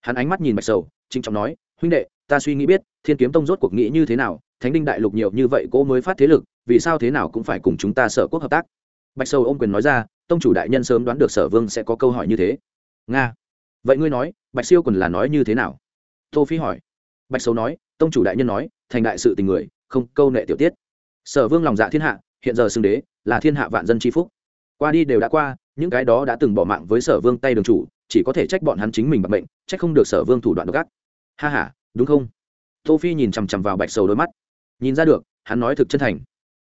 Hắn ánh mắt nhìn bạch sầu trinh trọng nói, huynh đệ, ta suy nghĩ biết, thiên kiếm tông rốt cuộc nghĩ như thế nào, thánh đinh đại lục nhiều như vậy cô mới phát thế lực, vì sao thế nào cũng phải cùng chúng ta sở quốc hợp tác. Bạch sầu ôm quyền nói ra tông chủ đại nhân sớm đoán được sở vương sẽ có câu hỏi như thế. Nga. Vậy ngươi nói, bạch siêu quần là nói như thế nào? Tô phi hỏi. Bạch sấu nói, tông chủ đại nhân nói, thành đại sự tình người, không câu nệ tiểu tiết. Sở vương lòng dạ thiên hạ, hiện giờ xưng đế, là thiên hạ vạn dân tri phúc. Qua đi đều đã qua, những cái đó đã từng bỏ mạng với sở vương tay đường chủ, chỉ có thể trách bọn hắn chính mình bằng bệnh trách không được sở vương thủ đoạn độc ác. Ha ha, đúng không? Tô phi nhìn chằm chằm vào bạch sầu đôi mắt. Nhìn ra được, hắn nói thực chân thành.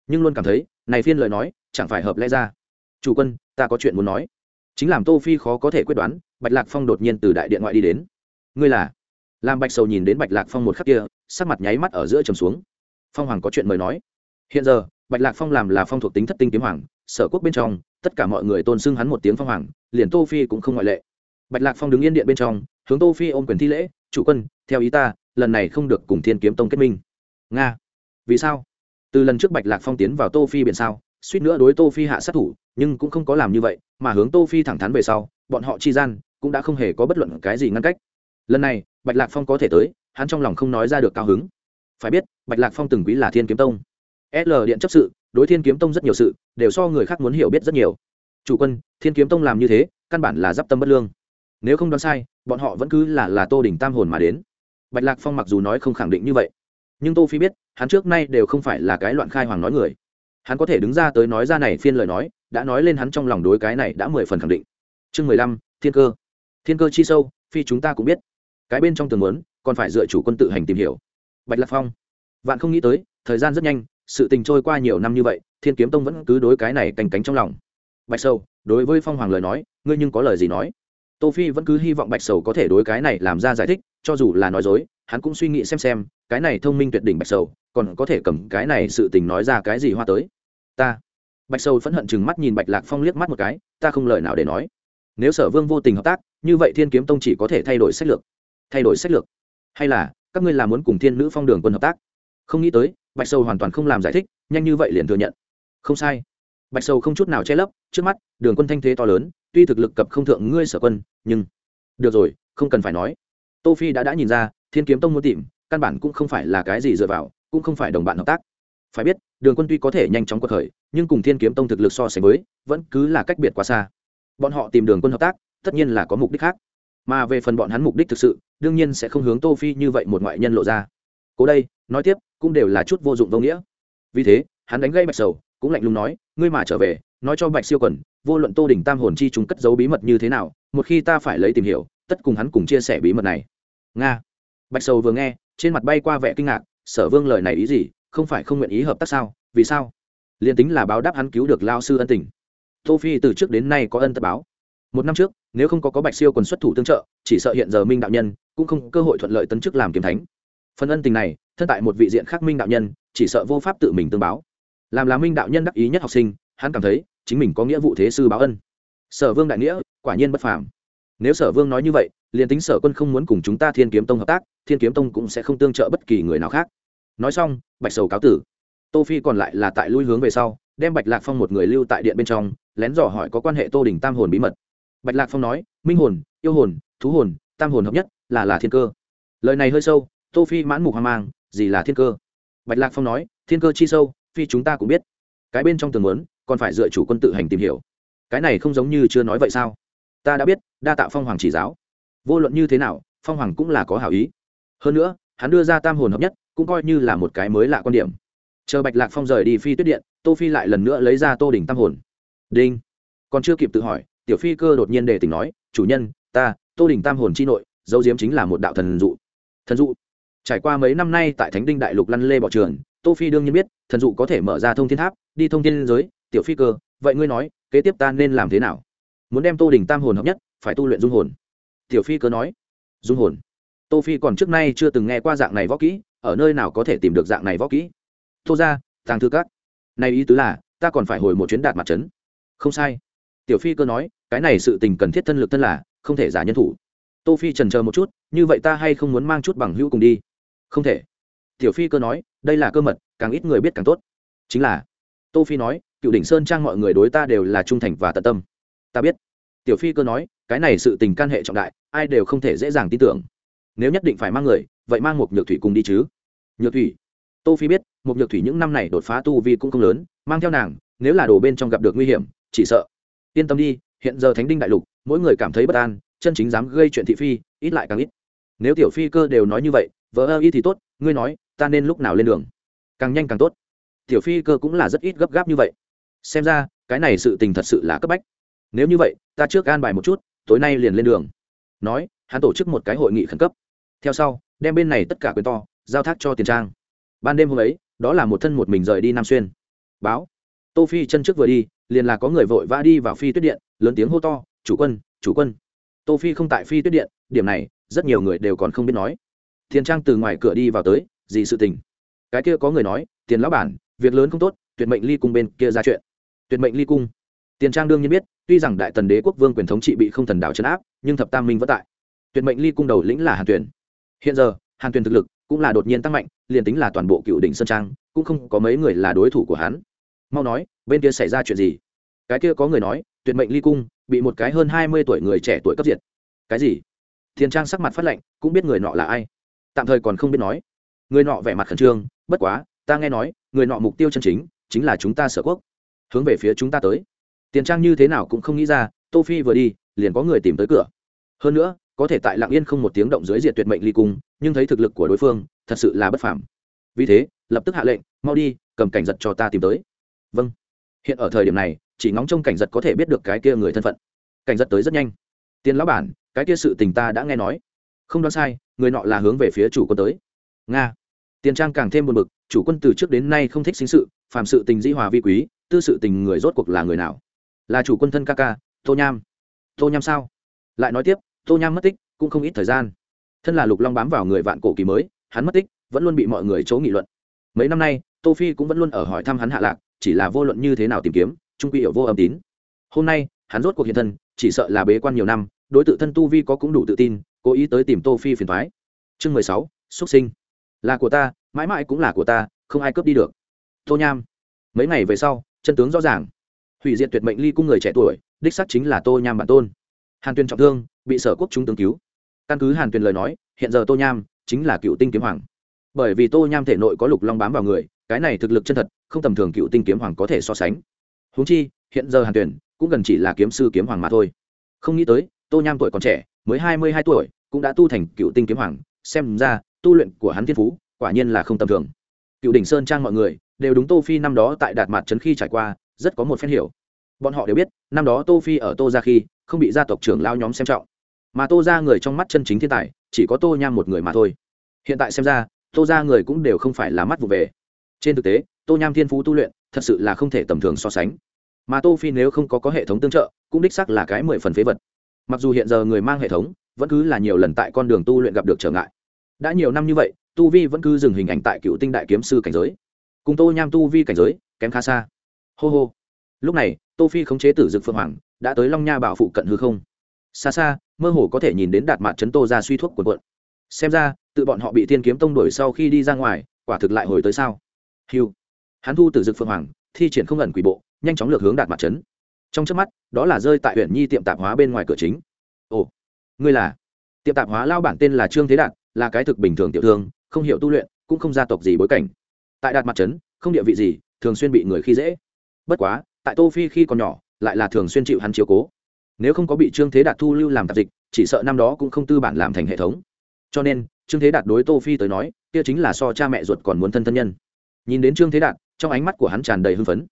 Nhưng luôn cảm thấy, này phiên lời nói, chẳng phải hợp lẽ ra chủ quân, ta có chuyện muốn nói. Chính làm tô phi khó có thể quyết đoán, bạch lạc phong đột nhiên từ đại điện ngoại đi đến. Ngươi là? Làm bạch sầu nhìn đến bạch lạc phong một khắc kia, sắc mặt nháy mắt ở giữa trầm xuống. Phong hoàng có chuyện mời nói. Hiện giờ, bạch lạc phong làm là phong thuộc tính thất tinh kiếm hoàng, sở quốc bên trong, tất cả mọi người tôn xưng hắn một tiếng phong hoàng, liền tô phi cũng không ngoại lệ. Bạch lạc phong đứng yên điện bên trong, hướng tô phi ôm quyền thi lễ, chủ quân, theo ý ta, lần này không được cùng thiên kiếm tông kết minh. Nga. Vì sao? Từ lần trước bạch lạc phong tiến vào tô phi biển sao, suýt nữa đối tô phi hạ sát thủ nhưng cũng không có làm như vậy, mà hướng tô phi thẳng thắn về sau, bọn họ chi gian cũng đã không hề có bất luận cái gì ngăn cách. Lần này, bạch lạc phong có thể tới, hắn trong lòng không nói ra được cao hứng. Phải biết, bạch lạc phong từng quý là thiên kiếm tông. L điện chấp sự, đối thiên kiếm tông rất nhiều sự, đều so người khác muốn hiểu biết rất nhiều. Chủ quân, thiên kiếm tông làm như thế, căn bản là d i p tâm bất lương. Nếu không đoán sai, bọn họ vẫn cứ là là tô đỉnh tam hồn mà đến. Bạch lạc phong mặc dù nói không khẳng định như vậy, nhưng tô phi biết, hắn trước nay đều không phải là cái loạn khai hoàng nói người hắn có thể đứng ra tới nói ra này phiên lời nói, đã nói lên hắn trong lòng đối cái này đã mười phần khẳng định. Chương mười lăm, thiên cơ. Thiên cơ chi sâu, phi chúng ta cũng biết. Cái bên trong tường muốn, còn phải dựa chủ quân tự hành tìm hiểu. Bạch lạc phong. Vạn không nghĩ tới, thời gian rất nhanh, sự tình trôi qua nhiều năm như vậy, thiên kiếm tông vẫn cứ đối cái này cành cánh trong lòng. Bạch sâu đối với phong hoàng lời nói, ngươi nhưng có lời gì nói? Tô phi vẫn cứ hy vọng bạch sầu có thể đối cái này làm ra giải thích, cho dù là nói dối, hắn cũng suy nghĩ xem xem, cái này thông minh tuyệt đỉnh bạch sầu còn có thể cầm cái này sự tình nói ra cái gì hoa tới. Ta. Bạch sầu phẫn hận chừng mắt nhìn bạch lạc phong liếc mắt một cái, ta không lời nào để nói. Nếu sở vương vô tình hợp tác, như vậy thiên kiếm tông chỉ có thể thay đổi sách lược. Thay đổi sách lược. Hay là, các ngươi làm muốn cùng thiên nữ phong đường quân hợp tác? Không nghĩ tới, bạch sầu hoàn toàn không làm giải thích, nhanh như vậy liền thừa nhận. Không sai. Bạch sầu không chút nào che lấp, trước mắt, đường quân thanh thế to lớn, tuy thực lực cập không thượng ngươi sở quân, nhưng được rồi, không cần phải nói. Tô phi đã đã nhìn ra, thiên kiếm tông muốn tìm, căn bản cũng không phải là cái gì dựa vào cũng không phải đồng bạn hợp tác. Phải biết, đường quân tuy có thể nhanh chóng quật khởi, nhưng cùng thiên kiếm tông thực lực so sánh với, vẫn cứ là cách biệt quá xa. Bọn họ tìm đường quân hợp tác, tất nhiên là có mục đích khác. Mà về phần bọn hắn mục đích thực sự, đương nhiên sẽ không hướng tô phi như vậy một ngoại nhân lộ ra. Cố đây, nói tiếp, cũng đều là chút vô dụng vô nghĩa. Vì thế, hắn đánh gây bạch sầu, cũng lạnh lùng nói, ngươi mà trở về, nói cho bạch siêu quần, vô luận tô đỉnh tam hồn chi chúng cất giấu bí mật như thế nào, một khi ta phải lấy tìm hiểu, tất cùng hắn cùng chia sẻ bí mật này. Nga. Bạch sầu vừa nghe, trên mặt bay qua vẻ kinh ngạc sở vương lời này ý gì, không phải không nguyện ý hợp tác sao, vì sao? Liền tính là báo đáp hắn cứu được lao sư ân tình. Tô phi từ trước đến nay có ân tập báo. Một năm trước, nếu không có có bạch siêu quần xuất thủ tương trợ, chỉ sợ hiện giờ minh đạo nhân cũng không cơ hội thuận lợi tấn chức làm kiếm thánh. Phần ân tình này, thân tại một vị diện khác minh đạo nhân, chỉ sợ vô pháp tự mình tương báo. Làm là minh đạo nhân đắc ý nhất học sinh, hắn cảm thấy chính mình có nghĩa vụ thế sư báo ân. Sở vương đại nghĩa, quả nhiên bất phàm. Nếu sở vương nói như vậy liền tính sở quân không muốn cùng chúng ta thiên kiếm tông hợp tác, thiên kiếm tông cũng sẽ không tương trợ bất kỳ người nào khác. Nói xong, bạch sầu cáo tử. Tô phi còn lại là tại lui hướng về sau, đem bạch lạc phong một người lưu tại điện bên trong, lén dò hỏi có quan hệ tô đình tam hồn bí mật. Bạch lạc phong nói, minh hồn, yêu hồn, thú hồn, tam hồn hợp nhất, là là thiên cơ. Lời này hơi sâu, tô phi mãn mục hoang mang, gì là thiên cơ? Bạch lạc phong nói, thiên cơ chi sâu, phi chúng ta cũng biết. Cái bên trong tường muốn, còn phải dựa chủ quân tự hành tìm hiểu. Cái này không giống như chưa nói vậy sao? Ta đã biết, đa tạo phong hoàng chỉ giáo vô luận như thế nào, phong hoàng cũng là có hảo ý. Hơn nữa, hắn đưa ra tam hồn hợp nhất, cũng coi như là một cái mới lạ quan điểm. Chờ bạch lạc phong rời đi phi tuyết điện, tô phi lại lần nữa lấy ra tô đỉnh tam hồn. Đinh. Còn chưa kịp tự hỏi, tiểu phi cơ đột nhiên để tỉnh nói, chủ nhân, ta, tô đỉnh tam hồn chi nội, dấu diếm chính là một đạo thần dụ. Thần dụ? Trải qua mấy năm nay tại thánh đinh đại lục lăn lê bỏ trường tô phi đương nhiên biết, thần dụ có thể mở ra thông thiên tháp, đi thông thiên giới. Tiểu phi cơ, vậy ngươi nói, kế tiếp ta nên làm thế nào? Muốn đem tô đỉnh tam hồn hợp nhất, phải tu luyện dung hồn tiểu phi cơ nói, dung hồn, tô phi còn trước nay chưa từng nghe qua dạng này võ kỹ, ở nơi nào có thể tìm được dạng này võ kỹ? Tô ra tàng thư các, này ý tứ là, ta còn phải hồi một chuyến đạt mặt trấn. Không sai. Tiểu phi cơ nói, cái này sự tình cần thiết thân lực thân là, không thể giả nhân thủ. Tô phi trần chờ một chút, như vậy ta hay không muốn mang chút bằng hữu cùng đi? Không thể. Tiểu phi cơ nói, đây là cơ mật, càng ít người biết càng tốt. Chính là. Tô phi nói, cựu đỉnh sơn trang mọi người đối ta đều là trung thành và tận tâm. Ta biết. Tiểu phi cơ nói cái này sự tình can hệ trọng đại, ai đều không thể dễ dàng tin tưởng. Nếu nhất định phải mang người, vậy mang một nhược thủy cùng đi chứ. Nhược thủy, tô phi biết một nhược thủy những năm này đột phá tu vi cũng không lớn, mang theo nàng, nếu là đồ bên trong gặp được nguy hiểm, chỉ sợ. Yên tâm đi, hiện giờ thánh đinh đại lục, mỗi người cảm thấy bất an, chân chính dám gây chuyện thị phi, ít lại càng ít. Nếu tiểu phi cơ đều nói như vậy vợ ơ y thì tốt, ngươi nói, ta nên lúc nào lên đường? Càng nhanh càng tốt. Tiểu phi cơ cũng là rất ít gấp gáp như vậy. Xem ra, cái này sự tình thật sự là cấp bách. Nếu như vậy, ta trước an bài một chút tối nay liền lên đường. Nói, hắn tổ chức một cái hội nghị khẩn cấp. Theo sau, đem bên này tất cả quyền to, giao thác cho tiền trang. Ban đêm hôm ấy, đó là một thân một mình rời đi nam xuyên. Báo, tô phi chân trước vừa đi, liền là có người vội vã đi vào phi tuyết điện, lớn tiếng hô to, chủ quân chủ quân. Tô phi không tại phi tuyết điện, điểm này, rất nhiều người đều còn không biết nói. Tiền trang từ ngoài cửa đi vào tới, gì sự tình? Cái kia có người nói, tiền lão bản, việc lớn không tốt, tuyệt mệnh ly cung bên kia ra chuyện. Tuyệt mệnh ly cung? Tiền trang đương nhiên biết, tuy rằng đại tần đế quốc vương quyền thống trị bị không thần đảo chấn áp, nhưng thập tam minh vẫn tại. Tuyệt mệnh ly cung đầu lĩnh là hàn tuyển hiện giờ, hàn tuyển thực lực cũng là đột nhiên tăng mạnh, liền tính là toàn bộ cựu đỉnh sơn trang, cũng không có mấy người là đối thủ của hắn. Mau nói, bên kia xảy ra chuyện gì? Cái kia có người nói, tuyệt mệnh ly cung bị một cái hơn hai mươi tuổi người trẻ tuổi cấp diệt. Cái gì? Thiên trang sắc mặt phát lệnh cũng biết người nọ là ai. Tạm thời còn không biết nói. Người nọ vẻ mặt khẩn trương, bất quá, ta nghe nói, người nọ mục tiêu chân chính chính là chúng ta sở quốc. Hướng về phía chúng ta tới tiền trang như thế nào cũng không nghĩ ra, tô phi vừa đi, liền có người tìm tới cửa. Hơn nữa, có thể tại lạng yên không một tiếng động dưới diệt tuyệt mệnh ly cung, nhưng thấy thực lực của đối phương, thật sự là bất phàm. Vì thế, lập tức hạ lệnh, mau đi, cầm cảnh giật cho ta tìm tới. Vâng. Hiện ở thời điểm này, chỉ ngóng trông cảnh giật có thể biết được cái kia người thân phận. Cảnh giật tới rất nhanh. Tiền lão bản, cái kia sự tình ta đã nghe nói. Không đoán sai, người nọ là hướng về phía chủ quân tới. Nga. Tiền trang càng thêm buồn bực, chủ quân từ trước đến nay không thích sinh sự, phàm sự tình dĩ hòa vi quý, tư sự tình người rốt cuộc là người nào? Là chủ quân thân ca ca, tô nham. Tô nham sao? Lại nói tiếp, tô nham mất tích, cũng không ít thời gian. Thân là lục long bám vào người vạn cổ kỳ mới, hắn mất tích, vẫn luôn bị mọi người chấu nghị luận. Mấy năm nay, tô phi cũng vẫn luôn ở hỏi thăm hắn hạ lạc, chỉ là vô luận như thế nào tìm kiếm, trung quy hiểu vô âm tín. Hôm nay, hắn rốt cuộc hiện thân, chỉ sợ là bế quan nhiều năm, đối tượng thân tu vi có cũng đủ tự tin, cố ý tới tìm tô phi phiền thoái chương mười sáu, xuất sinh. Là của ta, mãi mãi cũng là của ta, không ai cướp đi được. Tô nham. Mấy ngày về sau, chân tướng rõ ràng hủy diệt tuyệt mệnh ly cung người trẻ tuổi, đích sắc chính là tô nham bản tôn. Hàn tuyền trọng thương, bị sở quốc chúng tướng cứu. Căn cứ hàn tuyền lời nói, hiện giờ tô nham chính là cựu tinh kiếm hoàng. Bởi vì tô nham thể nội có lục long bám vào người, cái này thực lực chân thật, không tầm thường cựu tinh kiếm hoàng có thể so sánh. Húng chi, hiện giờ hàn tuyển cũng gần chỉ là kiếm sư kiếm hoàng mà thôi. Không nghĩ tới, tô nham tuổi còn trẻ, mới hai mươi hai tuổi, cũng đã tu thành cựu tinh kiếm hoàng. Xem ra, tu luyện của hắn thiên phú, quả nhiên là không tầm thường. Cựu đỉnh sơn trang mọi người đều đúng tô phi năm đó tại đạt mặt trấn khi trải qua rất có một phen hiểu. Bọn họ đều biết, năm đó tô phi ở tô ra khi, không bị gia tộc trưởng lao nhóm xem trọng. Mà tô ra người trong mắt chân chính thiên tài, chỉ có tô nham một người mà thôi. Hiện tại xem ra, tô ra người cũng đều không phải là mắt vụ về. Trên thực tế, tô nham thiên phú tu luyện, thật sự là không thể tầm thường so sánh. Mà tô phi nếu không có có hệ thống tương trợ, cũng đích xác là cái mười phần phế vật. Mặc dù hiện giờ người mang hệ thống, vẫn cứ là nhiều lần tại con đường tu luyện gặp được trở ngại. Đã nhiều năm như vậy, tu vi vẫn cứ dừng hình ảnh tại cựu tinh đại kiếm sư cảnh giới. Cùng tô nham tu vi cảnh giới, kém khá xa hô hô. Lúc này, tô phi khống chế tử dực phượng hoàng, đã tới long nha bảo phụ cận hư không. Xa xa, mơ hồ có thể nhìn đến đạt mạn chấn tô ra suy thuốc của quận xem ra, tự bọn họ bị thiên kiếm tông đuổi sau khi đi ra ngoài, quả thực lại hồi tới sao? Hiu hắn thu tử dực phượng hoàng, thi triển không ẩn quỷ bộ, nhanh chóng lược hướng đạt mặt chấn. trong trước mắt, đó là rơi tại huyện nhi tiệm tạp hóa bên ngoài cửa chính. Ồ, ngươi là? Tiệm tạp hóa lao bản tên là trương thế đạt, là cái thực bình thường tiểu thương, không hiểu tu luyện, cũng không gia tộc gì bối cảnh. Tại đạt mặt trấn, không địa vị gì, thường xuyên bị người khi dễ bất quá, tại tô phi khi còn nhỏ, lại là thường xuyên chịu hắn chiếu cố. Nếu không có bị trương thế đạt thu lưu làm tạp dịch, chỉ sợ năm đó cũng không tư bản làm thành hệ thống. Cho nên, trương thế đạt đối tô phi tới nói, kia chính là so cha mẹ ruột còn muốn thân thân nhân. Nhìn đến trương thế đạt, trong ánh mắt của hắn tràn đầy hưng phấn.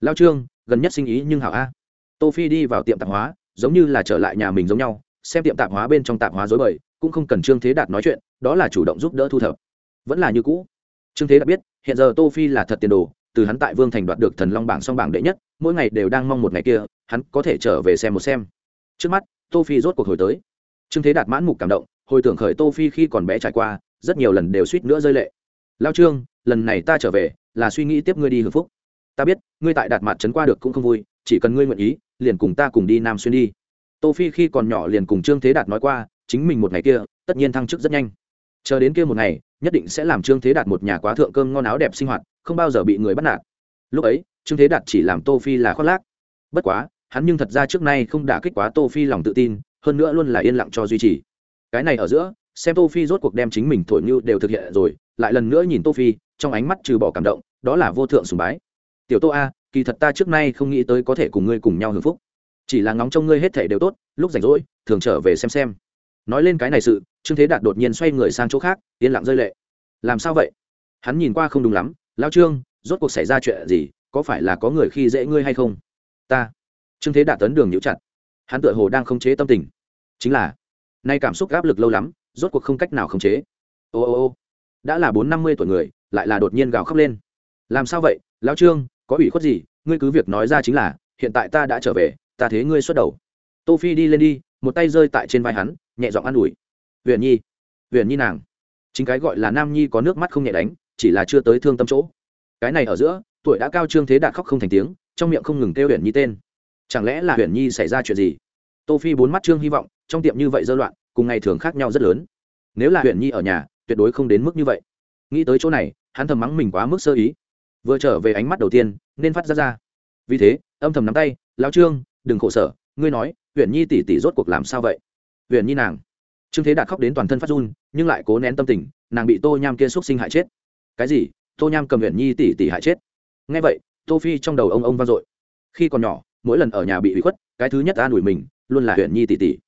Lao trương, gần nhất sinh ý nhưng hảo a. Tô phi đi vào tiệm tạp hóa, giống như là trở lại nhà mình giống nhau, xem tiệm tạp hóa bên trong tạp hóa dối bời, cũng không cần trương thế đạt nói chuyện, đó là chủ động giúp đỡ thu thập. Vẫn là như cũ. Trương thế đạt biết, hiện giờ tô phi là thật tiền đồ từ hắn tại vương thành đoạt được thần long bảng song bảng đệ nhất, mỗi ngày đều đang mong một ngày kia, hắn có thể trở về xem một xem. Trước mắt, tô phi rốt cuộc hồi tới. Trương thế đạt mãn mục cảm động, hồi tưởng khởi tô phi khi còn bé trải qua, rất nhiều lần đều suýt nữa rơi lệ. Lao trương, lần này ta trở về, là suy nghĩ tiếp ngươi đi hưởng phúc. Ta biết, ngươi tại đạt mặt trấn qua được cũng không vui, chỉ cần ngươi nguyện ý, liền cùng ta cùng đi nam xuyên đi. Tô phi khi còn nhỏ liền cùng trương thế đạt nói qua, chính mình một ngày kia, tất nhiên thăng chức rất nhanh. Chờ đến kia một ngày nhất định sẽ làm trương thế đạt một nhà quá thượng cơm ngon áo đẹp sinh hoạt, không bao giờ bị người bắt nạt. Lúc ấy, trương thế đạt chỉ làm tô phi là khoác lác. Bất quá, hắn nhưng thật ra trước nay không đả kích quá tô phi lòng tự tin, hơn nữa luôn là yên lặng cho duy trì. Cái này ở giữa, xem tô phi rốt cuộc đem chính mình thổi như đều thực hiện rồi, lại lần nữa nhìn tô phi, trong ánh mắt trừ bỏ cảm động, đó là vô thượng sùng bái. Tiểu tô a, kỳ thật ta trước nay không nghĩ tới có thể cùng ngươi cùng nhau hưởng phúc. Chỉ là ngóng trông ngươi hết thể đều tốt, lúc rảnh rỗi, thường trở về xem xem nói lên cái này sự, trương thế đạt đột nhiên xoay người sang chỗ khác, yên lặng rơi lệ. Làm sao vậy? Hắn nhìn qua không đúng lắm. Lao trương, rốt cuộc xảy ra chuyện gì? Có phải là có người khi dễ ngươi hay không? Ta. Trương thế đạt tấn đường nhũ chặt. Hắn tựa hồ đang khống chế tâm tình. Chính là, nay cảm xúc áp lực lâu lắm, rốt cuộc không cách nào khống chế. Ô ô ô. Đã là bốn năm mươi tuổi người, lại là đột nhiên gào khóc lên. Làm sao vậy? Lão trương, có ủy khuất gì? Ngươi cứ việc nói ra chính là, hiện tại ta đã trở về, ta thế ngươi xuất đầu. Tô phi đi lên đi, một tay rơi tại trên vai hắn nhẹ giọng an ủi. Huyền nhi huyền nhi nàng, chính cái gọi là nam nhi có nước mắt không nhẹ đánh, chỉ là chưa tới thương tâm chỗ. Cái này ở giữa, tuổi đã cao trương thế đạt khóc không thành tiếng, trong miệng không ngừng kêu huyền nhi tên. Chẳng lẽ là huyền nhi xảy ra chuyện gì? Tô phi bốn mắt trương hy vọng, trong tiệm như vậy dơ loạn, cùng ngày thường khác nhau rất lớn. Nếu là huyền nhi ở nhà, tuyệt đối không đến mức như vậy. Nghĩ tới chỗ này, hắn thầm mắng mình quá mức sơ ý. Vừa trở về ánh mắt đầu tiên, nên phát ra ra. Vì thế, âm thầm nắm tay, lão trương, đừng khổ sở, ngươi nói, Huyền nhi tỷ tỷ rốt cuộc làm sao vậy? Huyền nhi nàng. Trương thế đạt khóc đến toàn thân phát run, nhưng lại cố nén tâm tình, nàng bị tô nham kia xúc sinh hại chết. Cái gì? Tô nham cầm huyền nhi tỷ tỷ hại chết? Ngay vậy, tô phi trong đầu ông ông vang dội. Khi còn nhỏ, mỗi lần ở nhà bị hủy khuất, cái thứ nhất an ủi mình luôn là huyền nhi tỷ tỷ.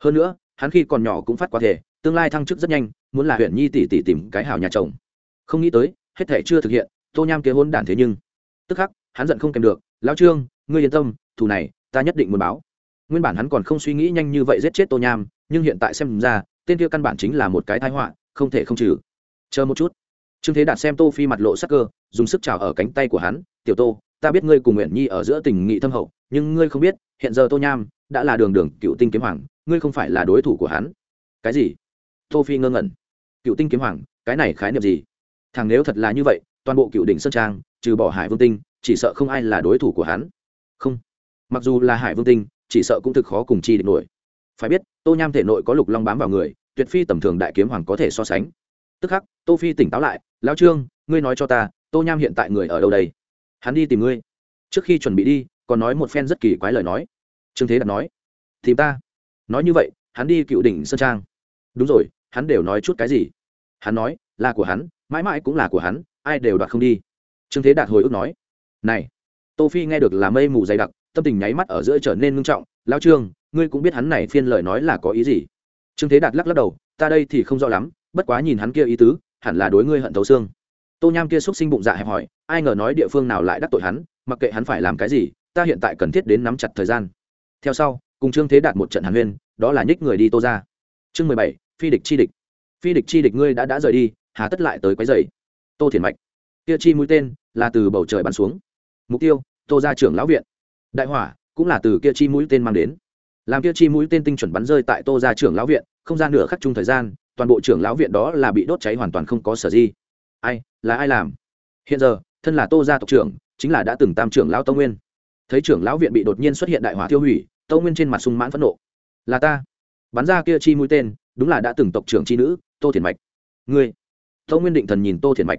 Hơn nữa, hắn khi còn nhỏ cũng phát quá thể, tương lai thăng chức rất nhanh, muốn là huyền nhi tỷ tỷ tìm cái hảo nhà chồng. Không nghĩ tới, hết thể chưa thực hiện, tô nham kế hôn đản thế nhưng. Tức khắc, hắn giận không kèm được, lão trương, ngươi yên tâm, thù này, ta nhất định muốn báo nguyên bản hắn còn không suy nghĩ nhanh như vậy giết chết tô nham, nhưng hiện tại xem ra, tên kia căn bản chính là một cái thái họa, không thể không trừ. Chờ một chút. Trương thế đạt xem tô phi mặt lộ sắc cơ, dùng sức trào ở cánh tay của hắn, tiểu tô, ta biết ngươi cùng nguyện nhi ở giữa tình nghị thâm hậu, nhưng ngươi không biết, hiện giờ tô nham đã là đường đường cựu tinh kiếm hoàng, ngươi không phải là đối thủ của hắn. Cái gì? Tô phi ngơ ngẩn. Cựu tinh kiếm hoàng, cái này khái niệm gì? Thằng nếu thật là như vậy, toàn bộ cựu đỉnh sơn trang, trừ bỏ hải vương tinh, chỉ sợ không ai là đối thủ của hắn. Không. Mặc dù là hải vương tinh chỉ sợ cũng thực khó cùng chi địch nổi. Phải biết, tô nham thể nội có lục long bám vào người, tuyệt phi tầm thường đại kiếm hoàng có thể so sánh. Tức khắc, tô phi tỉnh táo lại lao trương, ngươi nói cho ta, tô nham hiện tại người ở đâu đây? Hắn đi tìm ngươi. Trước khi chuẩn bị đi, còn nói một phen rất kỳ quái lời nói. Trương thế đạt nói, tìm ta? Nói như vậy, hắn đi cựu đỉnh sơn trang. Đúng rồi, hắn đều nói chút cái gì? Hắn nói, là của hắn, mãi mãi cũng là của hắn, ai đều đoạt không đi. Trương thế đạt hồi ức nói, này, tô phi nghe được là mây mù dày đặc tâm tình nháy mắt ở giữa trở nên ngưng trọng, lão trương, ngươi cũng biết hắn này phiên lời nói là có ý gì? Trương thế đạt lắc lắc đầu, ta đây thì không rõ lắm, bất quá nhìn hắn kia ý tứ, hẳn là đối ngươi hận thấu xương. Tô nham kia xúc sinh bụng dạ hẹp hỏi, ai ngờ nói địa phương nào lại đắc tội hắn, mặc kệ hắn phải làm cái gì, ta hiện tại cần thiết đến nắm chặt thời gian. Theo sau, cùng trương thế đạt một trận hàn huyên, đó là nhích người đi tô ra chương mười bảy, phi địch chi địch. Phi địch chi địch ngươi đã đã rời đi, hà tất lại tới quấy dày tô thiền mạch. Kia chi mũi tên là từ bầu trời bắn xuống. Mục tiêu, tô ra trưởng lão viện đại hỏa, cũng là từ kia chi mũi tên mang đến. Làm kia chi mũi tên tinh chuẩn bắn rơi tại tô ra trưởng lão viện, không gian nửa khắc chung thời gian, toàn bộ trưởng lão viện đó là bị đốt cháy hoàn toàn không có sở di. Ai, là ai làm? Hiện giờ, thân là tô gia tộc trưởng, chính là đã từng tam trưởng lão tông nguyên. Thấy trưởng lão viện bị đột nhiên xuất hiện đại hỏa tiêu hủy tông nguyên trên mặt sung mãn phẫn nộ. Là ta. Bắn ra kia chi mũi tên, đúng là đã từng tộc trưởng chi nữ, tô thiền mạch. Ngươi. Tông nguyên định thần nhìn tô thiền mạch.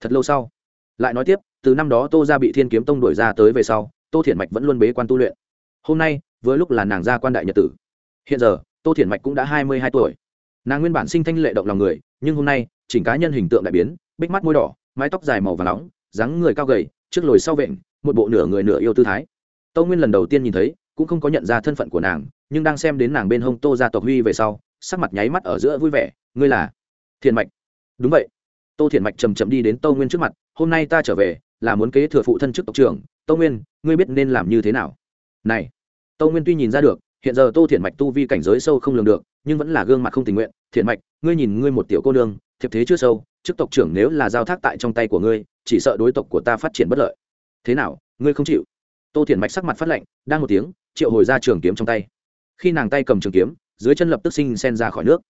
Thật lâu sau. Lại nói tiếp, từ năm đó tô gia bị thiên kiếm tông đuổi ra tới về sau tô Thiển mạch vẫn luôn bế quan tu luyện. Hôm nay với lúc là nàng gia quan đại nhật tử. Hiện giờ, tô Thiển mạch cũng đã hai mươi hai tuổi. Nàng nguyên bản sinh thanh lệ động lòng người, nhưng hôm nay, chỉnh cá nhân hình tượng đại biến, bích mắt môi đỏ, mái tóc dài màu và nóng, dáng người cao gầy, trước lồi sau vện một bộ nửa người nửa yêu tư thái. Tâu nguyên lần đầu tiên nhìn thấy, cũng không có nhận ra thân phận của nàng, nhưng đang xem đến nàng bên hông tô gia tộc huy về sau, sắc mặt nháy mắt ở giữa vui vẻ, ngươi là thiền mạch. Đúng vậy. Tô thiền mạch chầm chậm đi đến tâu nguyên trước mặt, hôm nay ta trở về là muốn kế thừa phụ thân chức tộc trưởng tâu nguyên, ngươi biết nên làm như thế nào? Này tâu nguyên tuy nhìn ra được, hiện giờ tô thiện mạch tu vi cảnh giới sâu không lường được, nhưng vẫn là gương mặt không tình nguyện. Thiện mạch, ngươi nhìn ngươi một tiểu cô nương, thiệp thế chưa sâu, chức tộc trưởng nếu là giao thác tại trong tay của ngươi, chỉ sợ đối tộc của ta phát triển bất lợi. Thế nào, ngươi không chịu? Tô thiện mạch sắc mặt phát lạnh, đang một tiếng, triệu hồi ra trường kiếm trong tay. Khi nàng tay cầm trường kiếm, dưới chân lập tức sinh sen ra khỏi nước.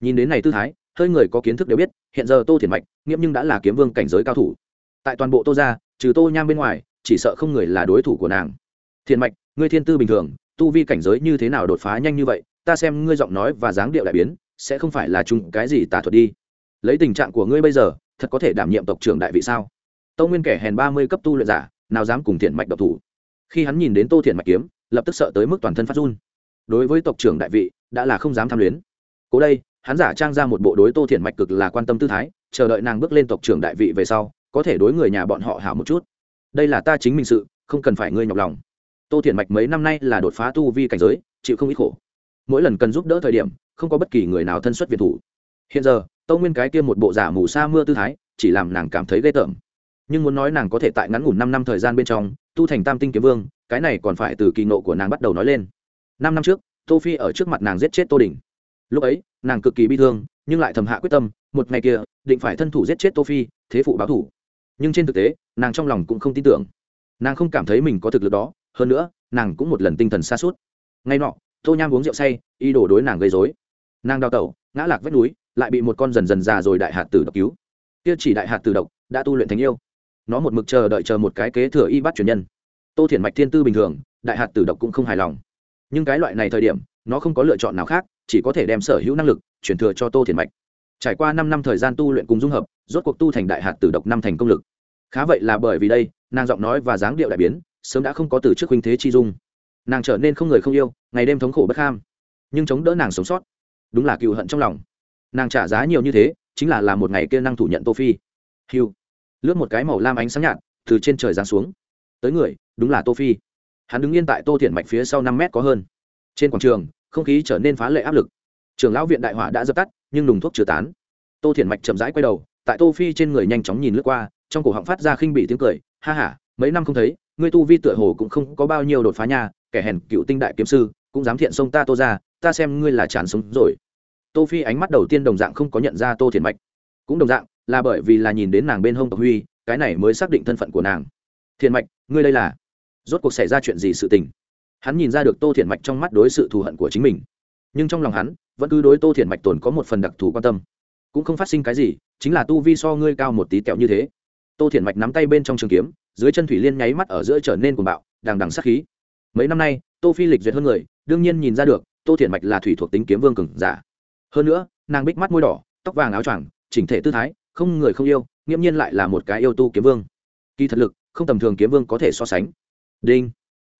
Nhìn đến này tư thái, hơi người có kiến thức đều biết, hiện giờ tô thiện mạch, nghiễm nhưng đã là kiếm vương cảnh giới cao thủ tại toàn bộ tô gia, trừ tô nham bên ngoài, chỉ sợ không người là đối thủ của nàng. Thiền mạch, ngươi thiên tư bình thường, tu vi cảnh giới như thế nào đột phá nhanh như vậy, ta xem ngươi giọng nói và dáng điệu đại biến, sẽ không phải là chung cái gì tà thuật đi. Lấy tình trạng của ngươi bây giờ, thật có thể đảm nhiệm tộc trưởng đại vị sao? Tâu nguyên kẻ hèn ba mươi cấp tu luyện giả, nào dám cùng thiền mạch độc thủ? Khi hắn nhìn đến tô thiền mạch kiếm, lập tức sợ tới mức toàn thân phát run. Đối với tộc trưởng đại vị, đã là không dám tham luyến. Cố đây, hắn giả trang ra một bộ đối tô thiền mạch cực là quan tâm tư thái, chờ đợi nàng bước lên tộc trưởng đại vị về sau có thể đối người nhà bọn họ hảo một chút. Đây là ta chính mình sự, không cần phải ngươi nhọc lòng. Tô thiện mạch mấy năm nay là đột phá tu vi cảnh giới, chịu không ít khổ. Mỗi lần cần giúp đỡ thời điểm, không có bất kỳ người nào thân xuất việt thủ. Hiện giờ tâu nguyên cái kia một bộ giả mù sa mưa tư thái, chỉ làm nàng cảm thấy ghê tởm. Nhưng muốn nói nàng có thể tại ngắn ngủn năm năm thời gian bên trong, tu thành tam tinh kiếm vương, cái này còn phải từ kỳ nộ của nàng bắt đầu nói lên. Năm năm trước, tô phi ở trước mặt nàng giết chết tô đình. Lúc ấy, nàng cực kỳ bi thương, nhưng lại thầm hạ quyết tâm, một ngày kia, định phải thân thủ giết chết tô phi, thế phụ báo thủ nhưng trên thực tế, nàng trong lòng cũng không tin tưởng. Nàng không cảm thấy mình có thực lực đó, hơn nữa, nàng cũng một lần tinh thần xa suốt ngay nọ, tô nham uống rượu say y đổ đối nàng gây dối nàng đào tẩu, ngã lạc vách núi, lại bị một con dần dần già rồi đại hạt tử độc cứu. Kia chỉ đại hạt tử độc đã tu luyện thành yêu. Nó một mực chờ đợi chờ một cái kế thừa y bắt truyền nhân. Tô thiển mạch thiên tư bình thường, đại hạt tử độc cũng không hài lòng. Nhưng cái loại này thời điểm, nó không có lựa chọn nào khác, chỉ có thể đem sở hữu năng lực chuyển thừa cho tô thiển mạch trải qua năm năm thời gian tu luyện cùng dung hợp, rốt cuộc tu thành đại hạt tử độc năm thành công lực. Khá vậy là bởi vì đây, nàng giọng nói và dáng điệu đại biến, sớm đã không có từ trước huynh thế chi dung. Nàng trở nên không người không yêu, ngày đêm thống khổ bất kham nhưng chống đỡ nàng sống sót. Đúng là cựu hận trong lòng. Nàng trả giá nhiều như thế, chính là làm một ngày kia năng thủ nhận tô phi. Hiu. Lướt một cái màu lam ánh sáng nhạt, từ trên trời giáng xuống. Tới người, đúng là tô phi. Hắn đứng yên tại tô thiện mạch phía sau năm mét có hơn. Trên quảng trường, không khí trở nên phá lệ áp lực. Trường lão viện đại hỏa đã dập tắt nhưng nùng thuốc chưa tán. Tô thiện mạch chậm rãi quay đầu, tại tô phi trên người nhanh chóng nhìn lướt qua, trong cổ họng phát ra khinh bị tiếng cười, ha ha, mấy năm không thấy, ngươi tu vi tựa hồ cũng không có bao nhiêu đột phá nha, kẻ hèn cựu tinh đại kiếm sư, cũng dám thiện sông ta tô ra, ta xem ngươi là tràn sống rồi. Tô phi ánh mắt đầu tiên đồng dạng không có nhận ra tô thiển mạch. Cũng đồng dạng, là bởi vì là nhìn đến nàng bên hông tộc huy, cái này mới xác định thân phận của nàng. Thiển mạch, ngươi đây là rốt cuộc xảy ra chuyện gì sự tình? Hắn nhìn ra được tô thiển mạch trong mắt đối sự thù hận của chính mình. Nhưng trong lòng hắn vẫn cứ đối tô thiền mạch tồn có một phần đặc thù quan tâm. Cũng không phát sinh cái gì, chính là tu vi so ngươi cao một tí kẹo như thế. Tô thiền mạch nắm tay bên trong trường kiếm, dưới chân thủy liên nháy mắt ở giữa trở nên cuồng bạo, đằng đằng sát khí. Mấy năm nay, tô phi lịch duyệt hơn người, đương nhiên nhìn ra được, tô thiển mạch là thủy thuộc tính kiếm vương cường giả. Hơn nữa, nàng bích mắt môi đỏ, tóc vàng áo choàng, chỉnh thể tư thái, không người không yêu, nghiễm nhiên lại là một cái yêu tu kiếm vương. Kỳ thật lực, không tầm thường kiếm vương có thể so sánh. Đinh.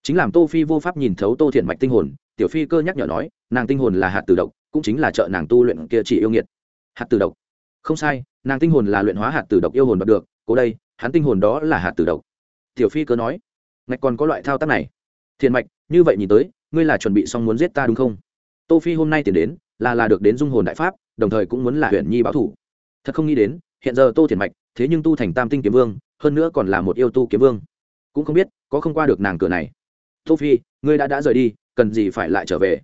Chính làm tô phi vô pháp nhìn thấu tô thiển mạch tinh hồn, tiểu phi cơ nhắc nhở nói, nàng tinh hồn là hạt tử động cũng chính là trợ nàng tu luyện kia chỉ yêu nghiệt. Hạt tử độc. Không sai, nàng tinh hồn là luyện hóa hạt tử độc yêu hồn bật được, cố đây, hắn tinh hồn đó là hạt tử độc. Tiểu phi cớ nói, ngạch còn có loại thao tác này. Thiền mạch, như vậy nhìn tới, ngươi là chuẩn bị xong muốn giết ta đúng không? Tô phi hôm nay tiền đến, là là được đến dung hồn đại pháp, đồng thời cũng muốn là huyện nhi báo thủ. Thật không nghĩ đến, hiện giờ tô thiền mạch, thế nhưng tu thành tam tinh kiếm vương, hơn nữa còn là một yêu tu kiếm vương. Cũng không biết, có không qua được nàng cửa này. Tô phi, ngươi đã đã rời đi, cần gì phải lại trở về?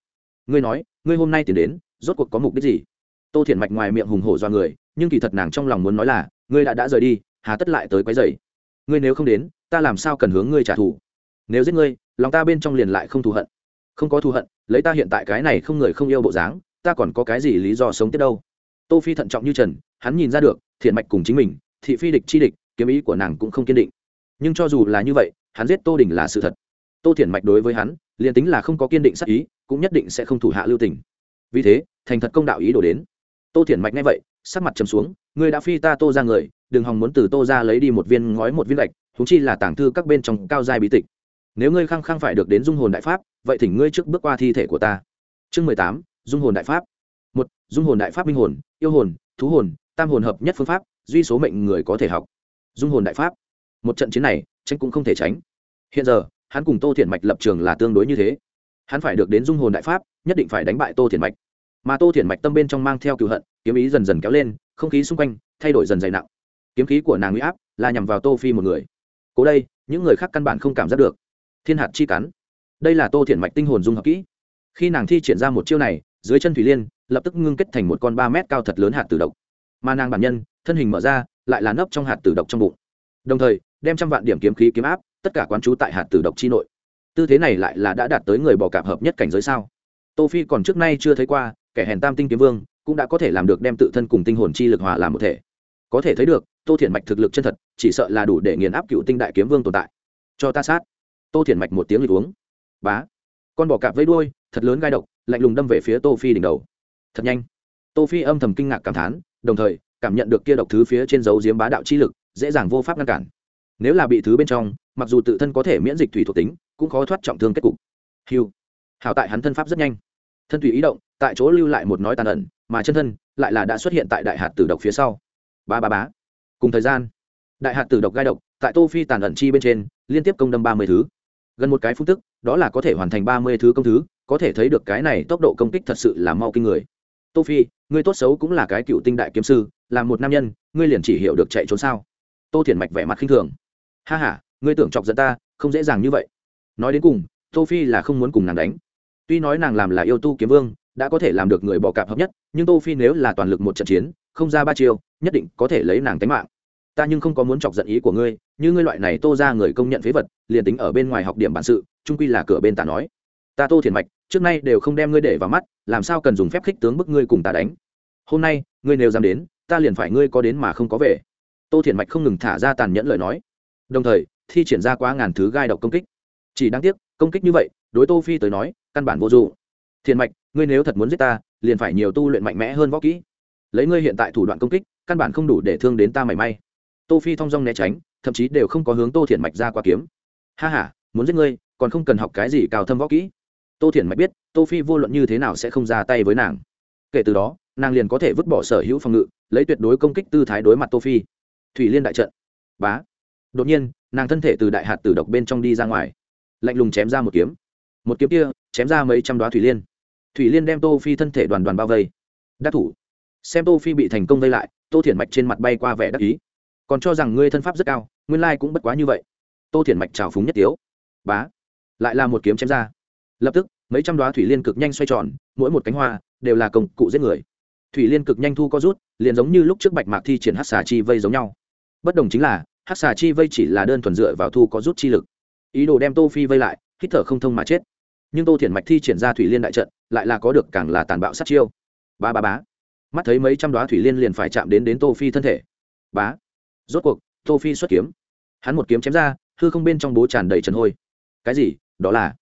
Ngươi nói, ngươi hôm nay tiền đến, rốt cuộc có mục đích gì? Tô Thiển mạch ngoài miệng hùng hổ do người, nhưng kỳ thật nàng trong lòng muốn nói là, ngươi đã đã rời đi, hà tất lại tới quấy rầy. Ngươi nếu không đến, ta làm sao cần hướng ngươi trả thù? Nếu giết ngươi, lòng ta bên trong liền lại không thù hận. Không có thù hận, lấy ta hiện tại cái này không người không yêu bộ dáng, ta còn có cái gì lý do sống tiếp đâu? Tô phi thận trọng như trần, hắn nhìn ra được thiện mạch cùng chính mình, thị phi địch chi địch, kiếm ý của nàng cũng không kiên định. Nhưng cho dù là như vậy, hắn giết tô đình là sự thật. Tô thiện mạch đối với hắn, liền tính là không có kiên định sắc ý cũng nhất định sẽ không thủ hạ lưu tình. Vì thế, thành thật công đạo ý đổ đến. Tô thiển mạch nghe vậy, sắc mặt trầm xuống, ngươi đã phi ta tô ra người, đừng hòng muốn từ tô ra lấy đi một viên ngói một viên gạch thúng chi là tàng thư các bên trong cao giai bí tịch. Nếu ngươi khăng khăng phải được đến dung hồn đại pháp, vậy thỉnh ngươi trước bước qua thi thể của ta. Chương mười tám, dung hồn đại pháp. Một, dung hồn đại pháp minh hồn, yêu hồn, thú hồn, tam hồn hợp nhất phương pháp, duy số mệnh người có thể học. Dung hồn đại pháp. Một trận chiến này tranh cũng không thể tránh. Hiện giờ, hắn cùng tô thiện mạch lập trường là tương đối như thế hắn phải được đến dung hồn đại pháp, nhất định phải đánh bại tô thiền mạch. Mà tô thiền mạch tâm bên trong mang theo cựu hận, kiếm ý dần dần kéo lên, không khí xung quanh thay đổi dần dày nặng. Kiếm khí của nàng huy áp là nhằm vào tô phi một người. Cố đây, những người khác căn bản không cảm giác được. Thiên hạt chi cắn. Đây là tô thiền mạch tinh hồn dung hợp kỹ. Khi nàng thi triển ra một chiêu này, dưới chân thủy liên lập tức ngưng kết thành một con ba mét cao thật lớn hạt tử độc. Mà nàng bản nhân, thân hình mở ra, lại là nấp trong hạt tử độc trong bụng. Đồng thời, đem trăm vạn điểm kiếm khí kiếm áp, tất cả quán chú tại hạt tử độc chi nội tư thế này lại là đã đạt tới người bỏ cảm hợp nhất cảnh giới sao? Tô phi còn trước nay chưa thấy qua, kẻ hèn tam tinh kiếm vương cũng đã có thể làm được đem tự thân cùng tinh hồn chi lực hòa làm một thể. Có thể thấy được, tô thiển mạch thực lực chân thật, chỉ sợ là đủ để nghiền áp cựu tinh đại kiếm vương tồn tại. Cho ta sát. Tô thiển mạch một tiếng lịch uống. Bá. Con bò cạp vây đuôi, thật lớn gai độc, lạnh lùng đâm về phía tô phi đỉnh đầu. Thật nhanh. Tô phi âm thầm kinh ngạc cảm thán, đồng thời, cảm nhận được kia độc thứ phía trên dấu diếm bá đạo chi lực, dễ dàng vô pháp ngăn cản. Nếu là bị thứ bên trong, mặc dù tự thân có thể miễn dịch thủy thuộc tính cũng khó thoát trọng thương kết cục. Hiu hảo tại hắn thân pháp rất nhanh. Thân tùy ý động, tại chỗ lưu lại một nói tàn ẩn, mà chân thân lại là đã xuất hiện tại đại hạt tử độc phía sau. Ba ba bá cùng thời gian, đại hạt tử độc gai độc, tại tô phi tàn ẩn chi bên trên, liên tiếp công đâm ba mươi thứ. Gần một cái phút tức, đó là có thể hoàn thành ba mươi thứ công thứ, có thể thấy được cái này tốc độ công kích thật sự là mau kinh người. Tô phi, ngươi tốt xấu cũng là cái cựu tinh đại kiếm sư, là một nam nhân, ngươi liền chỉ hiểu được chạy trốn sao? Tô thiển mạch vẻ mặt khinh thường. Ha ha, ngươi tưởng chọc giận ta, không dễ dàng như vậy nói đến cùng, tô phi là không muốn cùng nàng đánh. Tuy nói nàng làm là yêu tu kiếm vương, đã có thể làm được người bỏ cạp hợp nhất, nhưng tô phi nếu là toàn lực một trận chiến, không ra ba chiêu, nhất định có thể lấy nàng tính mạng. Ta nhưng không có muốn chọc giận ý của ngươi, như ngươi loại này tô ra người công nhận phế vật, liền tính ở bên ngoài học điểm bản sự trung quy là cửa bên ta nói. Ta tô thiền mạch, trước nay đều không đem ngươi để vào mắt, làm sao cần dùng phép khích tướng bức ngươi cùng ta đánh? Hôm nay, ngươi nếu dám đến, ta liền phải ngươi có đến mà không có về. Tô thiền mạch không ngừng thả ra tàn nhẫn lời nói. Đồng thời, thi triển ra quá ngàn thứ gai độc công kích chỉ đáng tiếc, công kích như vậy, đối tô phi tới nói, căn bản vô dụng. Thiền mạch, ngươi nếu thật muốn giết ta, liền phải nhiều tu luyện mạnh mẽ hơn võ kỹ. Lấy ngươi hiện tại thủ đoạn công kích, căn bản không đủ để thương đến ta mảy may. Tô phi thong dong né tránh, thậm chí đều không có hướng tô thiền mạch ra qua kiếm. Ha ha, muốn giết ngươi, còn không cần học cái gì cao thâm võ kỹ. Tô thiền mạch biết, tô phi vô luận như thế nào sẽ không ra tay với nàng. Kể từ đó, nàng liền có thể vứt bỏ sở hữu phòng ngự, lấy tuyệt đối công kích tư thái đối mặt tô phi. Thủy liên đại trận. Bá. Đột nhiên, nàng thân thể từ đại hạt tử độc bên trong đi ra ngoài lạnh lùng chém ra một kiếm. Một kiếm kia chém ra mấy trăm đoá thủy liên. Thủy liên đem tô phi thân thể đoàn đoàn bao vây. Đắc thủ. Xem tô phi bị thành công vây lại, tô thiển mạch trên mặt bay qua vẻ đắc ý. Còn cho rằng ngươi thân pháp rất cao, nguyên lai cũng bất quá như vậy. Tô thiển mạch trào phúng nhất tiếu. Bá. Lại là một kiếm chém ra. Lập tức, mấy trăm đoá thủy liên cực nhanh xoay tròn, mỗi một cánh hoa đều là công cụ giết người. Thủy liên cực nhanh thu co rút, liền giống như lúc trước bạch mạc thi triển hát xà chi vây giống nhau. Bất đồng chính là hát xà chi vây chỉ là đơn thuần dựa vào thu có rút chi lực ý đồ đem tô phi vây lại, hít thở không thông mà chết. Nhưng tô thiển mạch thi triển ra thủy liên đại trận, lại là có được càng là tàn bạo sát chiêu. Ba ba bá mắt thấy mấy trăm đoá thủy liên liền phải chạm đến đến tô phi thân thể. Bá. Rốt cuộc, tô phi xuất kiếm. Hắn một kiếm chém ra, hư không bên trong bố tràn đầy trần hôi. Cái gì? Đó là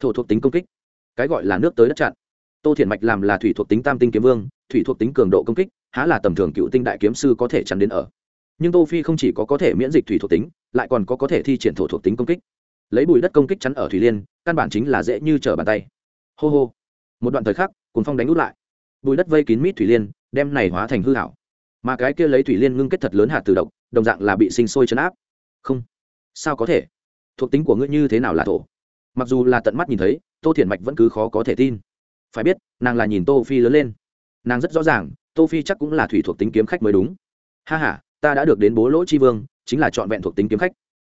thổ thuộc tính công kích. Cái gọi là nước tới đất chặn. Tô thiển mạch làm là thủy thuộc tính tam tinh kiếm vương, thủy thuộc tính cường độ công kích, há là tầm thường cựu tinh đại kiếm sư có thể chắn đến ở. Nhưng tô phi không chỉ có có thể miễn dịch thủy thuộc tính, lại còn có có thể thi triển thổ thuộc tính công kích lấy bụi đất công kích chắn ở thủy liên, căn bản chính là dễ như trở bàn tay. Hô hô. Một đoạn thời khắc cùng phong đánh út lại. Bụi đất vây kín mít thủy liên, đem này hóa thành hư hảo. Mà cái kia lấy thủy liên ngưng kết thật lớn hạt từ độc, đồng dạng là bị sinh sôi chấn áp. Không. Sao có thể? Thuộc tính của ngươi như thế nào là thổ? Mặc dù là tận mắt nhìn thấy, tô thiển mạch vẫn cứ khó có thể tin. Phải biết, nàng là nhìn tô phi lớn lên. Nàng rất rõ ràng, tô phi chắc cũng là thủy thuộc tính kiếm khách mới đúng. Ha ha, ta đã được đến bố lỗ chi vương, chính là chọn vẹn thuộc tính kiếm khách.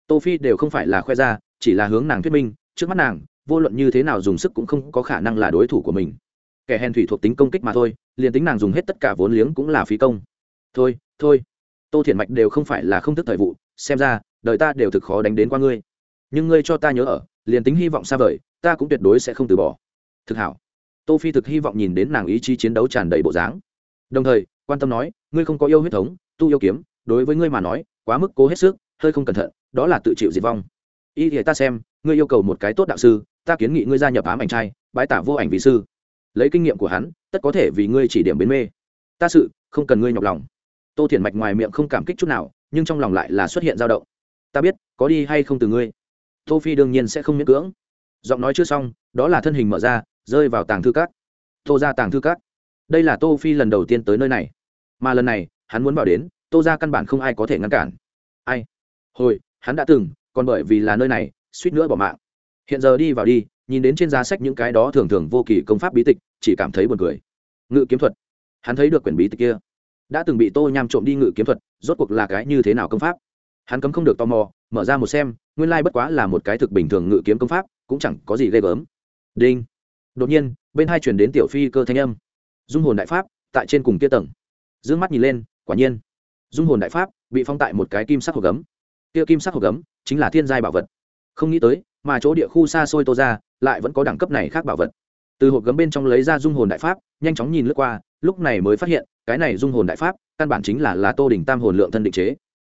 Tô phi đều không phải là khoe ra chỉ là hướng nàng thuyết minh, trước mắt nàng, vô luận như thế nào dùng sức cũng không có khả năng là đối thủ của mình. Kẻ hèn thủy thuộc tính công kích mà thôi, liền tính nàng dùng hết tất cả vốn liếng cũng là phí công. Thôi thôi. Tô thiện mạch đều không phải là không thức thời vụ, xem ra, đời ta đều thực khó đánh đến qua ngươi. Nhưng ngươi cho ta nhớ ở, liền tính hy vọng xa vời, ta cũng tuyệt đối sẽ không từ bỏ. Thực hảo. Tô phi thực hy vọng nhìn đến nàng ý chí chiến đấu tràn đầy bộ dáng. Đồng thời, quan tâm nói, ngươi không có yêu huyết thống, tu yêu kiếm, đối với ngươi mà nói, quá mức cố hết sức, hơi không cẩn thận, đó là tự chịu diệt vong ý thì ta xem, ngươi yêu cầu một cái tốt đạo sư, ta kiến nghị ngươi gia nhập ám ảnh trai, bái tả vô ảnh vị sư. Lấy kinh nghiệm của hắn, tất có thể vì ngươi chỉ điểm bến mê. Ta sự, không cần ngươi nhọc lòng. Tô Thiển mạch ngoài miệng không cảm kích chút nào, nhưng trong lòng lại là xuất hiện dao động. Ta biết, có đi hay không từ ngươi. Tô phi đương nhiên sẽ không miễn cưỡng. Giọng nói chưa xong, đó là thân hình mở ra, rơi vào tàng thư cát tô ra tàng thư cát đây là tô phi lần đầu tiên tới nơi này. Mà lần này, hắn muốn vào đến, tô ra căn bản không ai có thể ngăn cản. Ai? Hồi, hắn đã từng còn bởi vì là nơi này, suýt nữa bỏ mạng. Hiện giờ đi vào đi, nhìn đến trên giá sách những cái đó thường thường vô kỳ công pháp bí tịch, chỉ cảm thấy buồn cười. Ngự kiếm thuật. Hắn thấy được quyển bí tịch kia. Đã từng bị tô nham trộm đi ngự kiếm thuật, rốt cuộc là cái như thế nào công pháp? Hắn cấm không được tò mò, mở ra một xem, nguyên lai bất quá là một cái thực bình thường ngự kiếm công pháp, cũng chẳng có gì ghê gớm. Đinh. Đột nhiên, bên hai chuyển đến tiểu phi cơ thanh âm. Dung hồn đại pháp, tại trên cùng kia tầng. D ư ơ n g mắt nhìn lên, quả nhiên. Dung hồn đại pháp, bị phong tại một cái kim sắc hộp gấm kia kim sắc hộp gấm chính là thiên giai bảo vật. Không nghĩ tới, mà chỗ địa khu xa xôi tô ra lại vẫn có đẳng cấp này khác bảo vật. Từ hộp gấm bên trong lấy ra dung hồn đại pháp, nhanh chóng nhìn lướt qua, lúc này mới phát hiện, cái này dung hồn đại pháp căn bản chính là lá tô đỉnh tam hồn lượng thân định chế.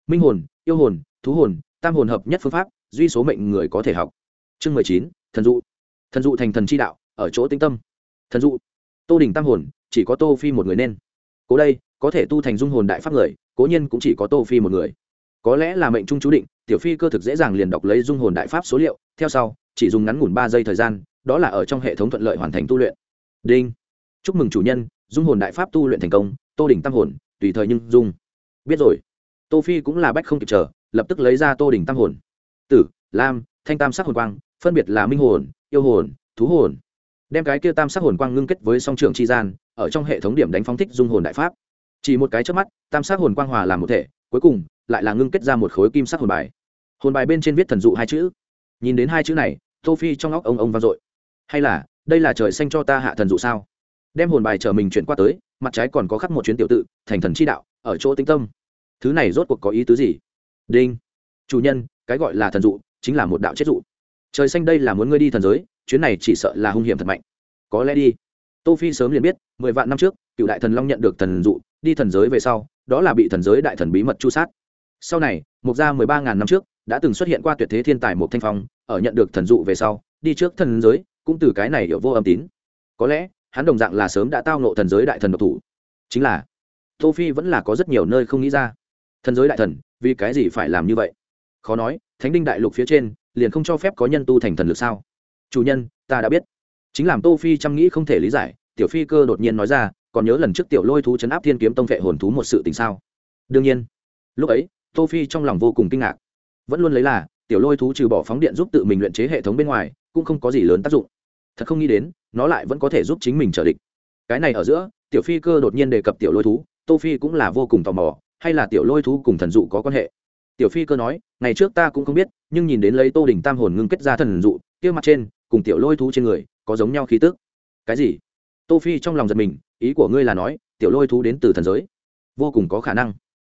Minh hồn, yêu hồn, thú hồn, tam hồn hợp nhất phương pháp, duy số mệnh người có thể học. Chương mười chín, thần dụ. Thần dụ thành thần chi đạo, ở chỗ tinh tâm. Thần dụ. Tô đỉnh tam hồn, chỉ có tô phi một người nên. Cố đây, có thể tu thành dung hồn đại pháp người, cố nhiên cũng chỉ có tô phi một người có lẽ là mệnh trung chú định, tiểu phi cơ thực dễ dàng liền đọc lấy dung hồn đại pháp số liệu, theo sau, chỉ dùng ngắn ngủn ba giây thời gian, đó là ở trong hệ thống thuận lợi hoàn thành tu luyện. Đinh. Chúc mừng chủ nhân, dung hồn đại pháp tu luyện thành công, tô đỉnh tam hồn, tùy thời nhưng dung. Biết rồi. Tô phi cũng là bách không kịp chờ, lập tức lấy ra tô đỉnh tam hồn. Tử, lam, thanh tam sắc hồn quang, phân biệt là minh hồn, yêu hồn, thú hồn. Đem cái kia tam sắc hồn quang ngưng kết với song trường chi gian, ở trong hệ thống điểm đánh phóng thích dung hồn đại pháp. Chỉ một cái trước mắt, tam sắc hồn quang hòa làm một thể, cuối cùng lại là ngưng kết ra một khối kim sắc hồn bài. Hồn bài bên trên viết thần dụ hai chữ. Nhìn đến hai chữ này, tô phi trong óc ông ông vang dội. Hay là, đây là trời xanh cho ta hạ thần dụ sao? Đem hồn bài trở mình chuyển qua tới, mặt trái còn có khắc một chuyến tiểu tự, thành thần chi đạo, ở chỗ tinh tâm. Thứ này rốt cuộc có ý tứ gì? Đinh. Chủ nhân, cái gọi là thần dụ, chính là một đạo chết dụ. Trời xanh đây là muốn ngươi đi thần giới, chuyến này chỉ sợ là hung hiểm thật mạnh. Có lẽ đi. Tô phi sớm liền biết, mười vạn năm trước, cựu đại thần long nhận được thần dụ, đi thần giới về sau, đó là bị thần giới đại thần bí mật chu sát sau này, mục gia mười ba ngàn năm trước, đã từng xuất hiện qua tuyệt thế thiên tài một thanh phong, ở nhận được thần dụ về sau, đi trước thần giới, cũng từ cái này hiểu vô âm tín. Có lẽ, hắn đồng dạng là sớm đã tao nộ thần giới đại thần độc thủ. Chính là, tô phi vẫn là có rất nhiều nơi không nghĩ ra. Thần giới đại thần, vì cái gì phải làm như vậy? Khó nói, thánh đinh đại lục phía trên, liền không cho phép có nhân tu thành thần lực sao? Chủ nhân, ta đã biết. Chính làm tô phi chăm nghĩ không thể lý giải, tiểu phi cơ đột nhiên nói ra, còn nhớ lần trước tiểu lôi thú chấn áp thiên kiếm tông vệ hồn thú một sự tình sao? Đương nhiên. Lúc ấy tô phi trong lòng vô cùng kinh ngạc. Vẫn luôn lấy là, tiểu lôi thú trừ bỏ phóng điện giúp tự mình luyện chế hệ thống bên ngoài, cũng không có gì lớn tác dụng. Thật không nghĩ đến, nó lại vẫn có thể giúp chính mình trở địch. Cái này ở giữa, tiểu phi cơ đột nhiên đề cập tiểu lôi thú, tô phi cũng là vô cùng tò mò, hay là tiểu lôi thú cùng thần dụ có quan hệ? Tiểu phi cơ nói, ngày trước ta cũng không biết, nhưng nhìn đến lấy tô đình tam hồn ngưng kết ra thần dụ, kia mặt trên, cùng tiểu lôi thú trên người, có giống nhau khí tức. Cái gì? Tô phi trong lòng giật mình, ý của ngươi là nói, tiểu lôi thú đến từ thần giới. Vô cùng có khả năng.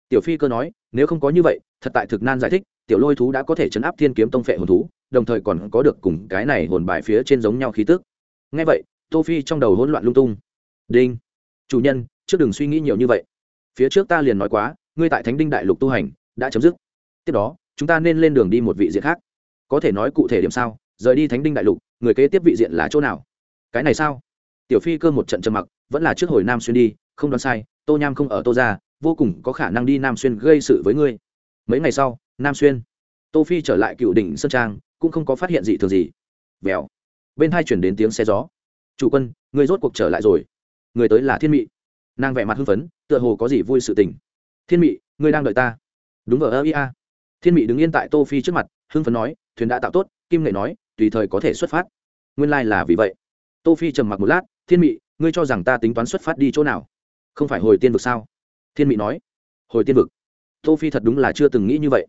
Tiểu phi cơ nói nếu không có như vậy, thật tại thực nan giải thích, tiểu lôi thú đã có thể chấn áp thiên kiếm tông phệ hồn thú, đồng thời còn có được cùng cái này hồn bài phía trên giống nhau khí tức. Nghe vậy, tô phi trong đầu hỗn loạn lung tung. Đinh! Chủ nhân, trước đừng suy nghĩ nhiều như vậy. Phía trước ta liền nói quá, ngươi tại thánh đinh đại lục tu hành, đã chấm dứt. Tiếp đó, chúng ta nên lên đường đi một vị diện khác. Có thể nói cụ thể điểm sao? Rời đi thánh đinh đại lục, người kế tiếp vị diện là chỗ nào? Cái này sao? Tiểu phi cơ một trận trầm mặc, vẫn là trước hồi nam xuyên đi, không đoán sai, tô nham không ở tô ra vô cùng có khả năng đi nam xuyên gây sự với ngươi. Mấy ngày sau, nam xuyên, tô phi trở lại cựu đỉnh sơn trang, cũng không có phát hiện gì thường gì. Vèo. Bên hai chuyển đến tiếng xe gió. Chủ quân người rốt cuộc trở lại rồi. Người tới là thiên mị. Nàng vẻ mặt hưng phấn, tựa hồ có gì vui sự tình. Thiên mị, ngươi đang đợi ta. Đúng ở ơ ia thiên mị đứng yên tại tô phi trước mặt, hưng phấn nói, thuyền đã tạo tốt, kim nghệ nói, tùy thời có thể xuất phát. Nguyên lai là vì vậy. Tô phi trầm mặc một lát, thiên mị, ngươi cho rằng ta tính toán xuất phát đi chỗ nào? Không phải hồi tiên vực sao? Thiên mị nói, hồi tiên vực, tô phi thật đúng là chưa từng nghĩ như vậy.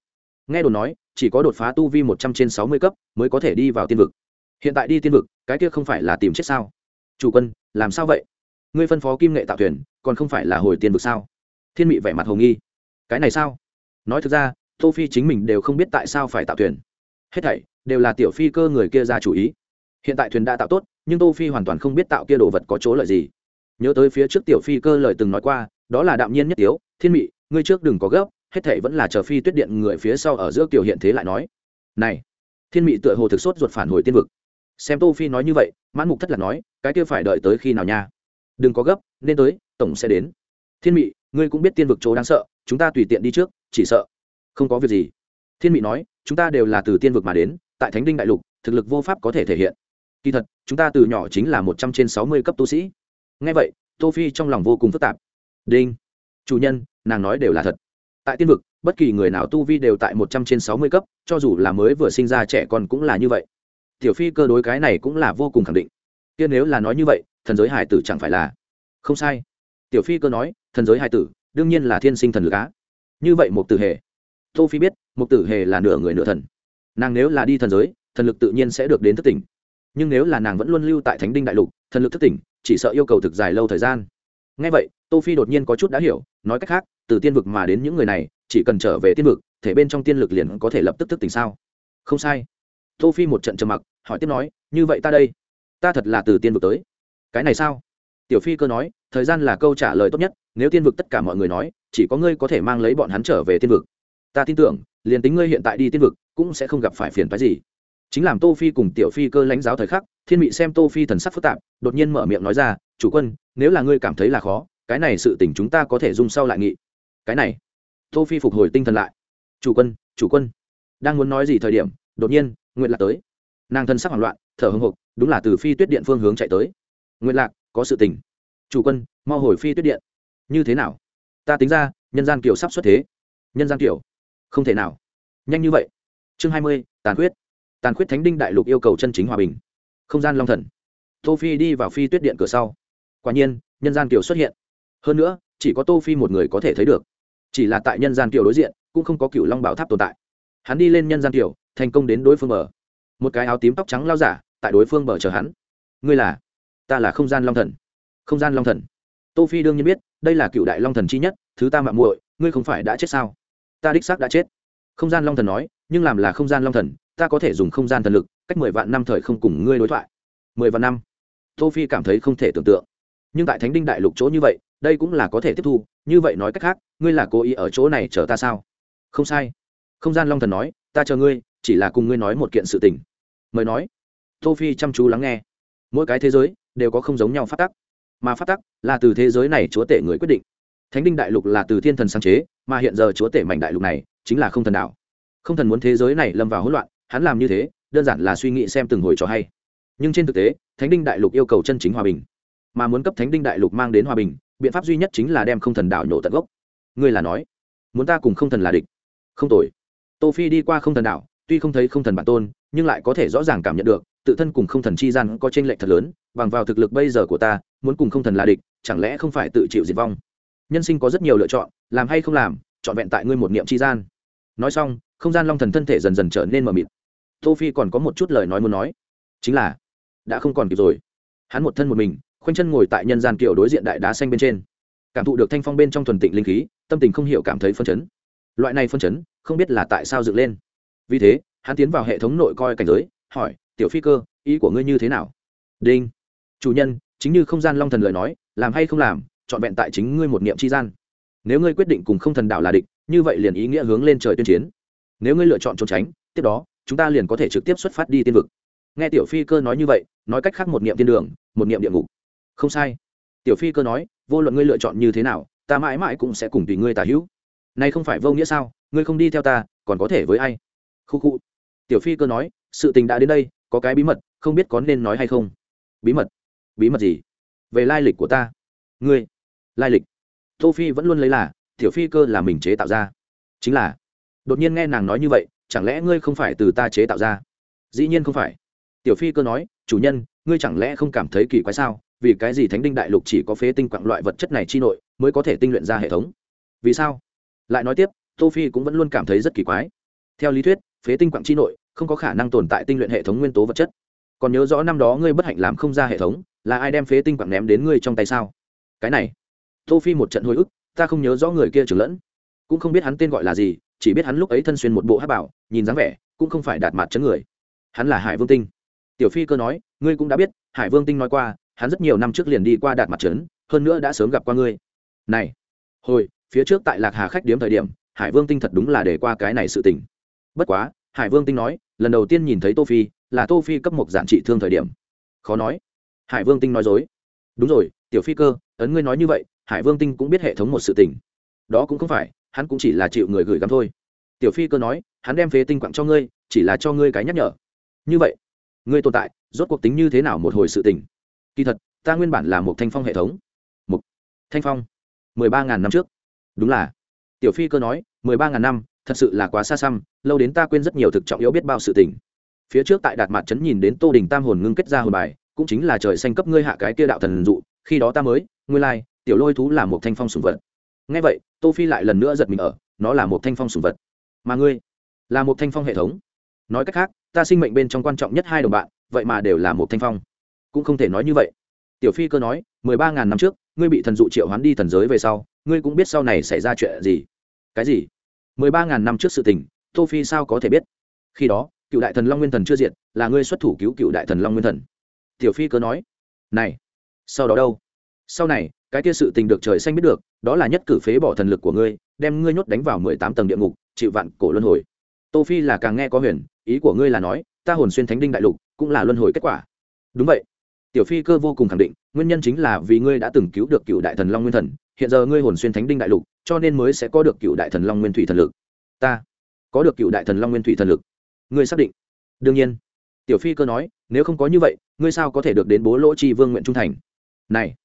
Nghe đồn nói, chỉ có đột phá tu vi một trăm trên sáu mươi cấp mới có thể đi vào tiên vực. Hiện tại đi tiên vực, cái kia không phải là tìm chết sao? Chủ quân, làm sao vậy? Ngươi phân phó kim nghệ tạo thuyền, còn không phải là hồi tiên vực sao? Thiên mị vẻ mặt hồ nghi. Cái này sao? Nói thực ra, tô phi chính mình đều không biết tại sao phải tạo thuyền. Hết thảy đều là tiểu phi cơ người kia ra chủ ý. Hiện tại thuyền đã tạo tốt, nhưng tô phi hoàn toàn không biết tạo kia đồ vật có chỗ lợi gì nhớ tới phía trước tiểu phi cơ lời từng nói qua, đó là đạm nhiên nhất tiếu, thiên mị, ngươi trước đừng có gấp, hết thể vẫn là chờ phi tuyết điện người phía sau ở giữa kiểu hiện thế lại nói. Này, thiên mị tựa hồ thực sốt ruột phản hồi tiên vực. Xem tô phi nói như vậy, mãn mục thất là nói, cái kia phải đợi tới khi nào nha? Đừng có gấp, nên tới, tổng sẽ đến. Thiên mị, ngươi cũng biết tiên vực chỗ đáng sợ, chúng ta tùy tiện đi trước, chỉ sợ không có việc gì. Thiên mị nói, chúng ta đều là từ tiên vực mà đến, tại thánh đinh đại lục, thực lực vô pháp có thể thể hiện. Kỳ thật, chúng ta từ nhỏ chính là một trăm trên sáu mươi cấp tu sĩ ngay vậy, tô phi trong lòng vô cùng phức tạp. Đinh, chủ nhân, nàng nói đều là thật. Tại tiên vực, bất kỳ người nào tu vi đều tại một trăm trên sáu mươi cấp, cho dù là mới vừa sinh ra trẻ con cũng là như vậy. Tiểu phi cơ đối cái này cũng là vô cùng khẳng định. Kia nếu là nói như vậy, thần giới hải tử chẳng phải là không sai. Tiểu phi cơ nói, thần giới hải tử, đương nhiên là thiên sinh thần lực á. Như vậy một tử hề. Tô phi biết một tử hề là nửa người nửa thần. Nàng nếu là đi thần giới, thần lực tự nhiên sẽ được đến thất tỉnh. Nhưng nếu là nàng vẫn luôn lưu tại thánh đinh đại lục, thần lực thất tỉnh chỉ sợ yêu cầu thực dài lâu thời gian. Ngay vậy, tô phi đột nhiên có chút đã hiểu, nói cách khác, từ tiên vực mà đến những người này, chỉ cần trở về tiên vực, thể bên trong tiên lực liền có thể lập tức thức tỉnh sao? Không sai. Tô phi một trận trầm mặc, hỏi tiếp nói, như vậy ta đây, ta thật là từ tiên vực tới. Cái này sao? Tiểu phi cơ nói, thời gian là câu trả lời tốt nhất, nếu tiên vực tất cả mọi người nói, chỉ có ngươi có thể mang lấy bọn hắn trở về tiên vực. Ta tin tưởng, liền tính ngươi hiện tại đi tiên vực, cũng sẽ không gặp phải phiền phức gì. Chính làm tô phi cùng tiểu phi cơ lãnh giáo thời khắc thiên mị xem tô phi thần sắc phức tạp, đột nhiên mở miệng nói ra, chủ quân, nếu là ngươi cảm thấy là khó, cái này sự tình chúng ta có thể dung sau lại nghị. Cái này? Tô phi phục hồi tinh thần lại. Chủ quân chủ quân. Đang muốn nói gì thời điểm, đột nhiên nguyện lạc tới. Nàng thân sắc hoảng loạn, thở hưng hộc, đúng là từ phi tuyết điện phương hướng chạy tới. Nguyện lạc, có sự tình. Chủ quân, mau hồi phi tuyết điện. Như thế nào? Ta tính ra, nhân gian kiều sắp xuất thế. Nhân gian kiều không thể nào. Nhanh như vậy. Chương hai mươi, tàn khuyết. Tàn khuyết thánh đinh đại lục yêu cầu chân chính hòa bình không gian long thần. Tô phi đi vào phi tuyết điện cửa sau. Quả nhiên, nhân gian kiều xuất hiện. Hơn nữa, chỉ có tô phi một người có thể thấy được. Chỉ là tại nhân gian kiều đối diện, cũng không có cựu long bảo tháp tồn tại. Hắn đi lên nhân gian kiều thành công đến đối phương bờ. Một cái áo tím tóc trắng lao giả, tại đối phương bờ chờ hắn. Ngươi là? Ta là không gian long thần. Không gian long thần. Tô phi đương nhiên biết, đây là cựu đại long thần chi nhất, thứ ta mạng muội, ngươi không phải đã chết sao? Ta đích xác đã chết. Không gian long thần nói, nhưng làm là không gian long thần ta có thể dùng không gian thần lực, cách mười vạn năm thời không cùng ngươi đối thoại. Mười vạn năm? Tô phi cảm thấy không thể tưởng tượng. Nhưng tại thánh đinh đại lục chỗ như vậy, đây cũng là có thể tiếp thu, như vậy nói cách khác, ngươi là cố ý ở chỗ này chờ ta sao? Không sai. Không gian long thần nói, ta chờ ngươi, chỉ là cùng ngươi nói một kiện sự tình. Mời nói. Tô phi chăm chú lắng nghe. Mỗi cái thế giới, đều có không giống nhau phát tắc. Mà phát tắc là từ thế giới này chúa tể người quyết định. Thánh đinh đại lục là từ thiên thần sáng chế, mà hiện giờ chúa tể mảnh đại lục này, chính là không thần đạo. Không thần muốn thế giới này lâm vào hỗn loạn hắn làm như thế, đơn giản là suy nghĩ xem từng hồi trò hay. Nhưng trên thực tế, thánh đinh đại lục yêu cầu chân chính hòa bình. Mà muốn cấp thánh đinh đại lục mang đến hòa bình, biện pháp duy nhất chính là đem không thần đảo nhổ tận gốc. Ngươi là nói, muốn ta cùng không thần là địch? Không tội. tô phi đi qua không thần đảo, tuy không thấy không thần bản tôn, nhưng lại có thể rõ ràng cảm nhận được, tự thân cùng không thần chi gian có tranh lệch thật lớn, bằng vào thực lực bây giờ của ta, muốn cùng không thần là địch, chẳng lẽ không phải tự chịu diệt vong? Nhân sinh có rất nhiều lựa chọn, làm hay không làm chọn vẹn tại ngươi một niệm chi gian. Nói xong, không gian long thần thân thể dần dần trở nên mờ mịt tô phi còn có một chút lời nói muốn nói. Chính là, đã không còn kịp rồi. Hắn một thân một mình, khoanh chân ngồi tại nhân gian kiểu đối diện đại đá xanh bên trên. Cảm thụ được thanh phong bên trong thuần tịnh linh khí, tâm tình không hiểu cảm thấy phân chấn. Loại này phân chấn, không biết là tại sao dựng lên. Vì thế, hắn tiến vào hệ thống nội coi cảnh giới, hỏi, tiểu phi cơ, ý của ngươi như thế nào? Đinh. Chủ nhân, chính như không gian long thần lời nói, làm hay không làm chọn vẹn tại chính ngươi một niệm chi gian. Nếu ngươi quyết định cùng không thần đạo là địch, như vậy liền ý nghĩa hướng lên trời tuyên chiến. Nếu ngươi lựa chọn trốn tránh, tiếp đó chúng ta liền có thể trực tiếp xuất phát đi tiên vực. Nghe tiểu phi cơ nói như vậy, nói cách khác một niệm tiên đường, một niệm địa ngục. Không sai. Tiểu phi cơ nói, vô luận ngươi lựa chọn như thế nào, ta mãi mãi cũng sẽ cùng tùy ngươi tả hữu. Nay không phải vô nghĩa sao? Ngươi không đi theo ta, còn có thể với ai? Khu khu. Tiểu phi cơ nói, sự tình đã đến đây, có cái bí mật, không biết có nên nói hay không. Bí mật? Bí mật gì? Về lai lịch của ta. Ngươi? Lai lịch. Tô phi vẫn luôn lấy là, tiểu phi cơ là mình chế tạo ra. Chính là, đột nhiên nghe nàng nói như vậy chẳng lẽ ngươi không phải từ ta chế tạo ra? Dĩ nhiên không phải. Tiểu phi cơ nói, chủ nhân, ngươi chẳng lẽ không cảm thấy kỳ quái sao? Vì cái gì thánh đinh đại lục chỉ có phế tinh quặng loại vật chất này chi nội mới có thể tinh luyện ra hệ thống? Vì sao? Lại nói tiếp, tô phi cũng vẫn luôn cảm thấy rất kỳ quái. Theo lý thuyết, phế tinh quặng chi nội không có khả năng tồn tại tinh luyện hệ thống nguyên tố vật chất. Còn nhớ rõ năm đó ngươi bất hạnh làm không ra hệ thống, là ai đem phế tinh quặng ném đến ngươi trong tay sao? Cái này. Tô phi một trận hồi ức, ta không nhớ rõ người kia trưởng lẫn. Cũng không biết hắn tên gọi là gì chỉ biết hắn lúc ấy thân xuyên một bộ hát bảo, nhìn dáng vẻ cũng không phải đạt mặt chấn người. Hắn là hải vương tinh. Tiểu phi cơ nói, ngươi cũng đã biết, hải vương tinh nói qua, hắn rất nhiều năm trước liền đi qua đạt mặt trấn hơn nữa đã sớm gặp qua ngươi. Này, hồi, phía trước tại lạc hà khách điếm thời điểm, hải vương tinh thật đúng là để qua cái này sự tình. Bất quá, hải vương tinh nói, lần đầu tiên nhìn thấy tô phi, là tô phi cấp một giản trị thương thời điểm. Khó nói. Hải vương tinh nói dối. Đúng rồi, tiểu phi cơ, ấn ngươi nói như vậy, hải vương tinh cũng biết hệ thống một sự tình. Đó cũng không phải hắn cũng chỉ là chịu người gửi gắm thôi. Tiểu phi cơ nói, hắn đem phế tinh quặng cho ngươi, chỉ là cho ngươi cái nhắc nhở. Như vậy, ngươi tồn tại, rốt cuộc tính như thế nào một hồi sự tình? Kỳ thật, ta nguyên bản là một thanh phong hệ thống. Một thanh phong, mười ba ngàn năm trước. Đúng là. Tiểu phi cơ nói, mười ba ngàn năm, thật sự là quá xa xăm, lâu đến ta quên rất nhiều thực trọng yếu biết bao sự tình. Phía trước tại đạt mặt trấn nhìn đến tô đình tam hồn ngưng kết ra hồn bài, cũng chính là trời xanh cấp ngươi hạ cái kia đạo thần dụ, khi đó ta mới ngươi lai, tiểu lôi thú là một thanh phong sùng vật ngay vậy, tô phi lại lần nữa giật mình ở, nó là một thanh phong sùng vật. Mà ngươi, là một thanh phong hệ thống. Nói cách khác, ta sinh mệnh bên trong quan trọng nhất hai đồng bạn, vậy mà đều là một thanh phong. Cũng không thể nói như vậy. Tiểu phi cơ nói, mười ba ngàn năm trước, ngươi bị thần dụ triệu hoán đi thần giới về sau, ngươi cũng biết sau này xảy ra chuyện gì. Cái gì? mười ba ngàn năm trước sự tình, tô phi sao có thể biết? Khi đó, cựu đại thần long nguyên thần chưa diệt, là ngươi xuất thủ cứu cựu đại thần long nguyên thần. Tiểu phi cơ nói, này, sau đó đâu? Sau này, cái kia sự tình được trời xanh biết được, đó là nhất cử phế bỏ thần lực của ngươi, đem ngươi nhốt đánh vào mười tám tầng địa ngục, chịu vạn cổ luân hồi. Tô phi là càng nghe có huyền, ý của ngươi là nói, ta hồn xuyên thánh đinh đại lục, cũng là luân hồi kết quả. Đúng vậy. Tiểu phi cơ vô cùng khẳng định, nguyên nhân chính là vì ngươi đã từng cứu được cựu đại thần long nguyên thần, hiện giờ ngươi hồn xuyên thánh đinh đại lục, cho nên mới sẽ có được cựu đại thần long nguyên thủy thần lực. Ta, có được cựu đại thần long nguyên thủy thần lực. Ngươi xác định. Đương nhiên. Tiểu phi cơ nói, nếu không có như vậy, ngươi sao có thể được đến bố lỗ chi vương nguyện trung thành? Này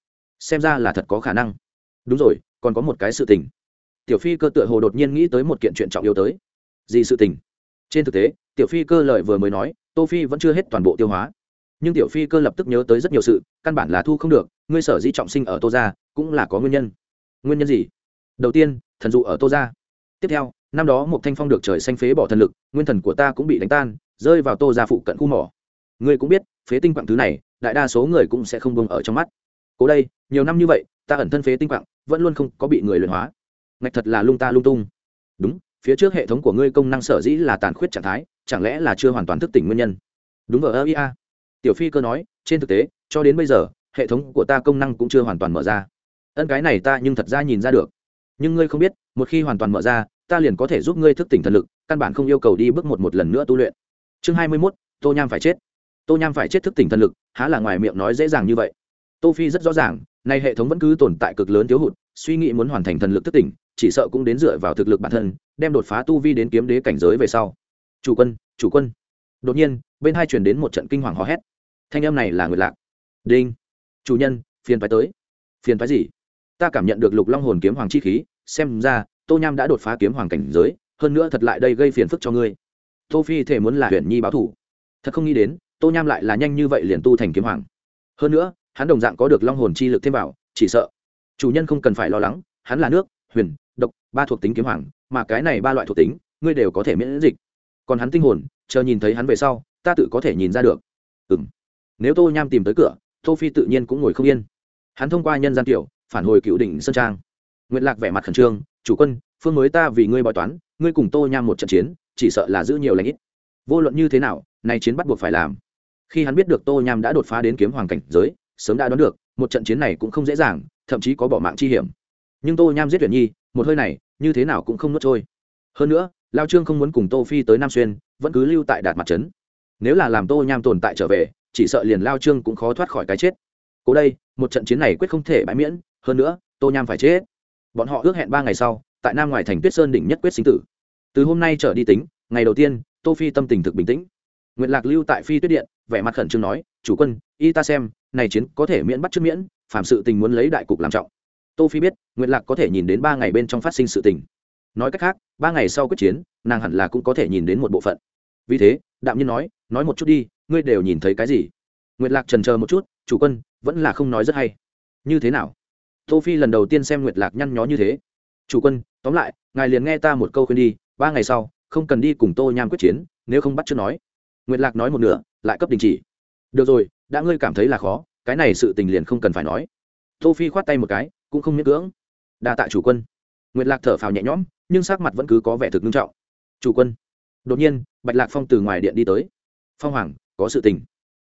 xem ra là thật có khả năng. Đúng rồi, còn có một cái sự tình. Tiểu phi cơ tựa hồ đột nhiên nghĩ tới một kiện chuyện trọng yếu tới. Gì sự tình? Trên thực tế, tiểu phi cơ lời vừa mới nói, tô phi vẫn chưa hết toàn bộ tiêu hóa. Nhưng tiểu phi cơ lập tức nhớ tới rất nhiều sự, căn bản là thu không được, ngươi sở dĩ trọng sinh ở tô gia, cũng là có nguyên nhân. Nguyên nhân gì? Đầu tiên, thần dụ ở tô gia. Tiếp theo, năm đó một thanh phong được trời xanh phế bỏ thần lực, nguyên thần của ta cũng bị đánh tan, rơi vào tô gia phụ cận khu mỏ. Ngươi cũng biết, phế tinh quặng thứ này, đại đa số người cũng sẽ không bông ở trong mắt cố đây nhiều năm như vậy ta ẩn thân phế tinh quạng, vẫn luôn không có bị người luyện hóa. Ngạch thật là lung ta lung tung. Đúng phía trước hệ thống của ngươi công năng sở dĩ là tàn khuyết trạng thái chẳng lẽ là chưa hoàn toàn thức tỉnh nguyên nhân? Đúng vờ ơ ia tiểu phi cơ nói trên thực tế cho đến bây giờ hệ thống của ta công năng cũng chưa hoàn toàn mở ra. Ân cái này ta nhưng thật ra nhìn ra được. Nhưng ngươi không biết một khi hoàn toàn mở ra ta liền có thể giúp ngươi thức tỉnh thần lực căn bản không yêu cầu đi bước một một lần nữa tu luyện. Chương hai mươi mốt tô nham phải chết. Tô nham phải chết thức tỉnh thần lực há là ngoài miệng nói dễ dàng như vậy tô phi rất rõ ràng, nay hệ thống vẫn cứ tồn tại cực lớn thiếu hụt, suy nghĩ muốn hoàn thành thần lực thức tỉnh, chỉ sợ cũng đến dựa vào thực lực bản thân, đem đột phá tu vi đến kiếm đế cảnh giới về sau. Chủ quân chủ quân. Đột nhiên, bên hai chuyển đến một trận kinh hoàng hò hét. Thanh âm này là người lạc. Đinh. Chủ nhân, phiền phái tới. Phiền phái gì? Ta cảm nhận được lục long hồn kiếm hoàng chi khí, xem ra, tô nham đã đột phá kiếm hoàng cảnh giới, hơn nữa thật lại đây gây phiền phức cho ngươi. Tô phi thể muốn là Huyền nhi báo thủ. Thật không nghĩ đến, tô nham lại là nhanh như vậy liền tu thành kiếm hoàng. Hơn nữa hắn đồng dạng có được long hồn chi lực thêm vào, chỉ sợ. Chủ nhân không cần phải lo lắng, hắn là nước, huyền, độc, ba thuộc tính kiếm hoàng, mà cái này ba loại thuộc tính, ngươi đều có thể miễn dịch. Còn hắn tinh hồn, chờ nhìn thấy hắn về sau, ta tự có thể nhìn ra được. Ừ m nếu tô nham tìm tới cửa, tô phi tự nhiên cũng ngồi không yên. Hắn thông qua nhân gian tiểu, phản hồi cựu đỉnh sơn trang. Nguyện lạc vẻ mặt khẩn trương, chủ quân, phương mới ta vì ngươi bói toán, ngươi cùng tô nham một trận chiến, chỉ sợ là giữ nhiều lãnh ít. Vô luận như thế nào nay chiến bắt buộc phải làm. Khi hắn biết được tô nham đã đột phá đến kiếm hoàng cảnh giới sớm đã đoán được, một trận chiến này cũng không dễ dàng, thậm chí có bỏ mạng chi hiểm. Nhưng tô nham giết tuyển nhi, một hơi này, như thế nào cũng không nuốt trôi. Hơn nữa, lao trương không muốn cùng tô phi tới nam xuyên, vẫn cứ lưu tại đạt mặt trấn. Nếu là làm tô nham tồn tại trở về, chỉ sợ liền lao trương cũng khó thoát khỏi cái chết. Cố đây, một trận chiến này quyết không thể bãi miễn, hơn nữa, tô nham phải chết. Bọn họ ước hẹn ba ngày sau, tại nam ngoài thành tuyết sơn đỉnh nhất quyết sinh tử. Từ hôm nay trở đi tính, ngày đầu tiên, tô phi tâm tình thực bình tĩnh nguyện lạc lưu tại phi tuyết điện, vẻ mặt khẩn trương nói, chủ quân, y ta xem, này chiến có thể miễn bắt trước miễn phạm sự tình muốn lấy đại cục làm trọng. Tô phi biết nguyệt lạc có thể nhìn đến ba ngày bên trong phát sinh sự tình. Nói cách khác, ba ngày sau quyết chiến, nàng hẳn là cũng có thể nhìn đến một bộ phận. Vì thế, đạm nhiên nói nói một chút đi, ngươi đều nhìn thấy cái gì? Nguyệt lạc trần chờ một chút, chủ quân, vẫn là không nói rất hay. Như thế nào? Tô phi lần đầu tiên xem nguyệt lạc nhăn nhó như thế. Chủ quân, tóm lại, ngài liền nghe ta một câu khuyên đi, ba ngày sau, không cần đi cùng tô nham quyết chiến, nếu không bắt chưa nói nguyệt lạc nói một nửa, lại cấp đình chỉ. Được rồi, đã ngươi cảm thấy là khó, cái này sự tình liền không cần phải nói. Tô phi khoát tay một cái, cũng không miễn cưỡng. Đa tạ chủ quân. Nguyệt lạc thở phào nhẹ nhõm, nhưng sắc mặt vẫn cứ có vẻ thực nghiêm trọng. Chủ quân. Đột nhiên, bạch lạc phong từ ngoài điện đi tới. Phong hoàng, có sự tình.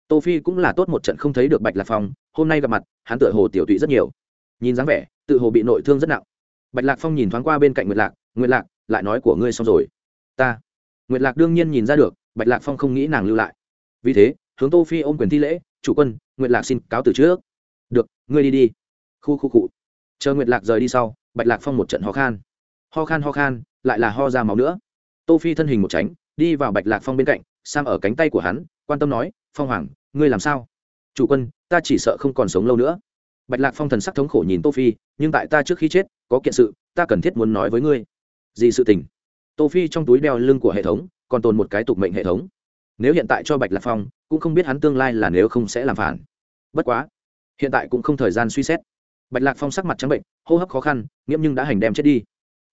Tô phi cũng là tốt một trận không thấy được bạch lạc phong, hôm nay gặp mặt, hắn tựa hồ tiểu tụy rất nhiều. Nhìn dáng vẻ, tự hồ bị nội thương rất nặng. Bạch lạc phong nhìn thoáng qua bên cạnh nguyệt lạc nguyệt lạc, lại nói của ngươi xong rồi. Ta. Nguyệt lạc đương nhiên nhìn ra được bạch lạc phong không nghĩ nàng lưu lại. Vì thế, hướng tô phi ôm quyền thi lễ, chủ quân, nguyệt lạc xin cáo từ trước. Được, ngươi đi đi. Khu khu cụ chờ nguyệt lạc rời đi sau, bạch lạc phong một trận ho khan. Ho khan ho khan, lại là ho ra máu nữa. Tô phi thân hình một tránh, đi vào bạch lạc phong bên cạnh, sam ở cánh tay của hắn, quan tâm nói, phong hoàng, ngươi làm sao? Chủ quân, ta chỉ sợ không còn sống lâu nữa. Bạch lạc phong thần sắc thống khổ nhìn tô phi, nhưng tại ta trước khi chết, có kiện sự, ta cần thiết muốn nói với ngươi. Gì sự tình? Tô phi trong túi đeo lưng của hệ thống còn tồn một cái tục mệnh hệ thống. Nếu hiện tại cho bạch lạc phong, cũng không biết hắn tương lai là nếu không sẽ làm phản. Bất quá, hiện tại cũng không thời gian suy xét. Bạch lạc phong sắc mặt trắng bệnh, hô hấp khó khăn, nghiễm nhưng đã hành đem chết đi.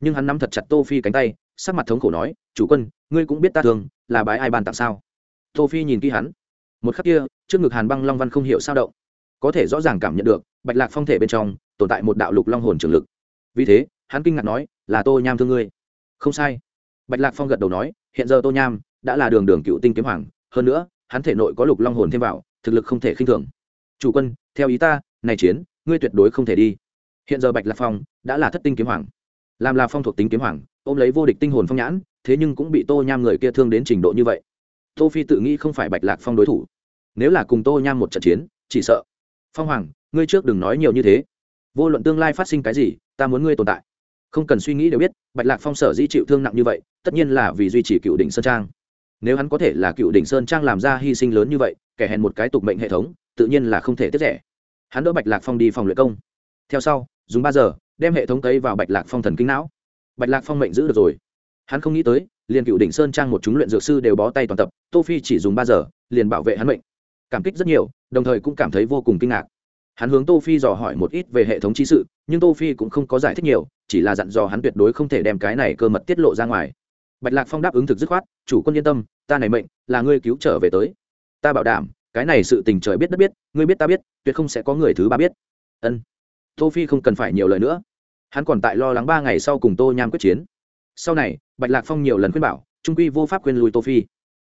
Nhưng hắn nắm thật chặt tô phi cánh tay, sắc mặt thống khổ nói, chủ quân, ngươi cũng biết ta thường, là bái ai ban tặng sao? Tô phi nhìn kỹ hắn. Một khắc kia, trước ngực hàn băng long văn không hiểu sao động. Có thể rõ ràng cảm nhận được, bạch lạc phong thể bên trong, tồn tại một đạo lục long hồn trường lực. Vì thế, hắn kinh ngạc nói, là tô nham thương ngươi. Không sai. Bạch lạc phong gật đầu nói hiện giờ tô nham đã là đường đường cựu tinh kiếm hoàng, hơn nữa, hắn thể nội có lục long hồn thêm vào, thực lực không thể khinh thường. Chủ quân, theo ý ta, này chiến, ngươi tuyệt đối không thể đi. Hiện giờ bạch lạc phong đã là thất tinh kiếm hoàng. Làm là phong thuộc tính kiếm hoàng, ôm lấy vô địch tinh hồn phong nhãn, thế nhưng cũng bị tô nham người kia thương đến trình độ như vậy. Tô phi tự nghĩ không phải bạch lạc phong đối thủ. Nếu là cùng tô nham một trận chiến, chỉ sợ. Phong hoàng, ngươi trước đừng nói nhiều như thế. Vô luận tương lai phát sinh cái gì, ta muốn ngươi tồn tại không cần suy nghĩ đều biết, bạch lạc phong sở di chịu thương nặng như vậy, tất nhiên là vì duy trì cựu đỉnh sơn trang. Nếu hắn có thể là cựu đỉnh sơn trang làm ra hy sinh lớn như vậy, kẻ hèn một cái tục mệnh hệ thống, tự nhiên là không thể tiết rẻ. Hắn đỡ bạch lạc phong đi phòng luyện công. Theo sau, dùng ba giờ, đem hệ thống tấy vào bạch lạc phong thần kinh não. Bạch lạc phong mệnh giữ được rồi. Hắn không nghĩ tới, liền cựu đỉnh sơn trang một chúng luyện dược sư đều bó tay toàn tập, tô phi chỉ dùng ba giờ, liền bảo vệ hắn mệnh. Cảm kích rất nhiều, đồng thời cũng cảm thấy vô cùng kinh ngạc hắn hướng tô phi dò hỏi một ít về hệ thống trí sự, nhưng tô phi cũng không có giải thích nhiều, chỉ là dặn dò hắn tuyệt đối không thể đem cái này cơ mật tiết lộ ra ngoài. Bạch lạc phong đáp ứng thực dứt khoát, chủ quân yên tâm, ta này mệnh là ngươi cứu trở về tới. Ta bảo đảm, cái này sự tình trời biết đất biết, ngươi biết ta biết, tuyệt không sẽ có người thứ ba biết. Ân. Tô phi không cần phải nhiều lời nữa. Hắn còn tại lo lắng ba ngày sau cùng tô nham quyết chiến. Sau này, bạch lạc phong nhiều lần khuyên bảo, trung quy vô pháp khuyên lùi tô phi.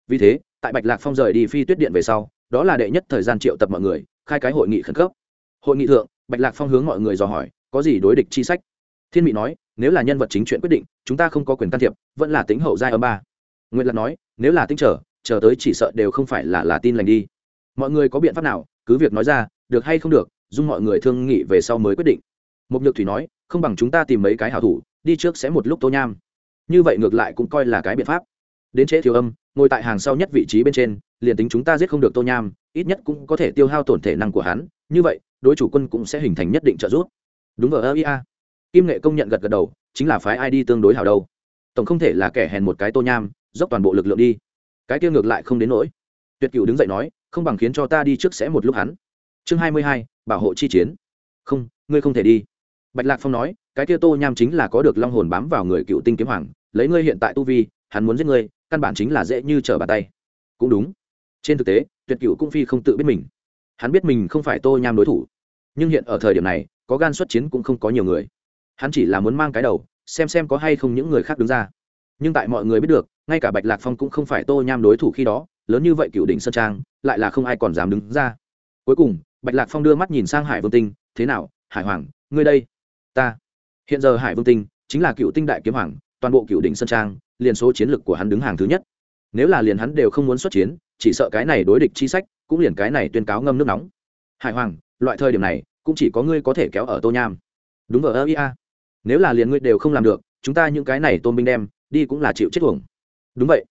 Vì thế, tại bạch lạc phong rời đi phi tuyết điện về sau, đó là đệ nhất thời gian triệu tập mọi người, khai cái hội nghị khẩn cấp hội nghị thượng, bạch lạc phong hướng mọi người dò hỏi, có gì đối địch chi sách? Thiên mỹ nói, nếu là nhân vật chính chuyện quyết định, chúng ta không có quyền can thiệp, vẫn là tính hậu giai âm ba. Nguyệt lạc nói, nếu là tính trở chờ tới chỉ sợ đều không phải là là tin lành đi. Mọi người có biện pháp nào? Cứ việc nói ra, được hay không được, dung mọi người thương nghị về sau mới quyết định. Một nhược thủy nói, không bằng chúng ta tìm mấy cái hảo thủ, đi trước sẽ một lúc tô nham. Như vậy ngược lại cũng coi là cái biện pháp. Đến trễ thiếu âm, ngồi tại hàng sau nhất vị trí bên trên, liền tính chúng ta giết không được tô nham, ít nhất cũng có thể tiêu hao tổn thể năng của hắn như vậy, đối chủ quân cũng sẽ hình thành nhất định trợ giúp. Đúng ở ia kim nghệ công nhận gật gật đầu, chính là phái ai đi tương đối hào đâu. Tổng không thể là kẻ hèn một cái tô nham, dốc toàn bộ lực lượng đi. Cái kia ngược lại không đến nỗi. Tuyệt cựu đứng dậy nói, không bằng khiến cho ta đi trước sẽ một lúc hắn. Chương hai mươi hai, bảo hộ chi chiến. Không, ngươi không thể đi. Bạch lạc phong nói, cái kia tô nham chính là có được long hồn bám vào người cựu tinh kiếm hoàng, lấy ngươi hiện tại tu vi, hắn muốn giết ngươi, căn bản chính là dễ như trở bàn tay. Cũng đúng. Trên thực tế, tuyệt cựu cũng phi không tự biết mình hắn biết mình không phải tô nham đối thủ. Nhưng hiện ở thời điểm này, có gan xuất chiến cũng không có nhiều người. Hắn chỉ là muốn mang cái đầu, xem xem có hay không những người khác đứng ra. Nhưng tại mọi người biết được, ngay cả bạch lạc phong cũng không phải tô nham đối thủ khi đó, lớn như vậy cựu đỉnh sơn trang, lại là không ai còn dám đứng ra. Cuối cùng, bạch lạc phong đưa mắt nhìn sang hải vương tinh, thế nào, hải hoàng, ngươi đây? Ta. Hiện giờ hải vương tinh chính là cựu tinh đại kiếm hoàng, toàn bộ cựu đỉnh sơn trang, liền số chiến lược của hắn đứng hàng thứ nhất. Nếu là liền hắn đều không muốn xuất chiến, chỉ sợ cái này đối địch chi sách cũng liền cái này tuyên cáo ngâm nước nóng. Hải hoàng, loại thời điểm này, cũng chỉ có ngươi có thể kéo ở tô nham. Đúng ở ơ ia nếu là liền ngươi đều không làm được, chúng ta những cái này tôn binh đem, đi cũng là chịu chết thuồng đúng vậy.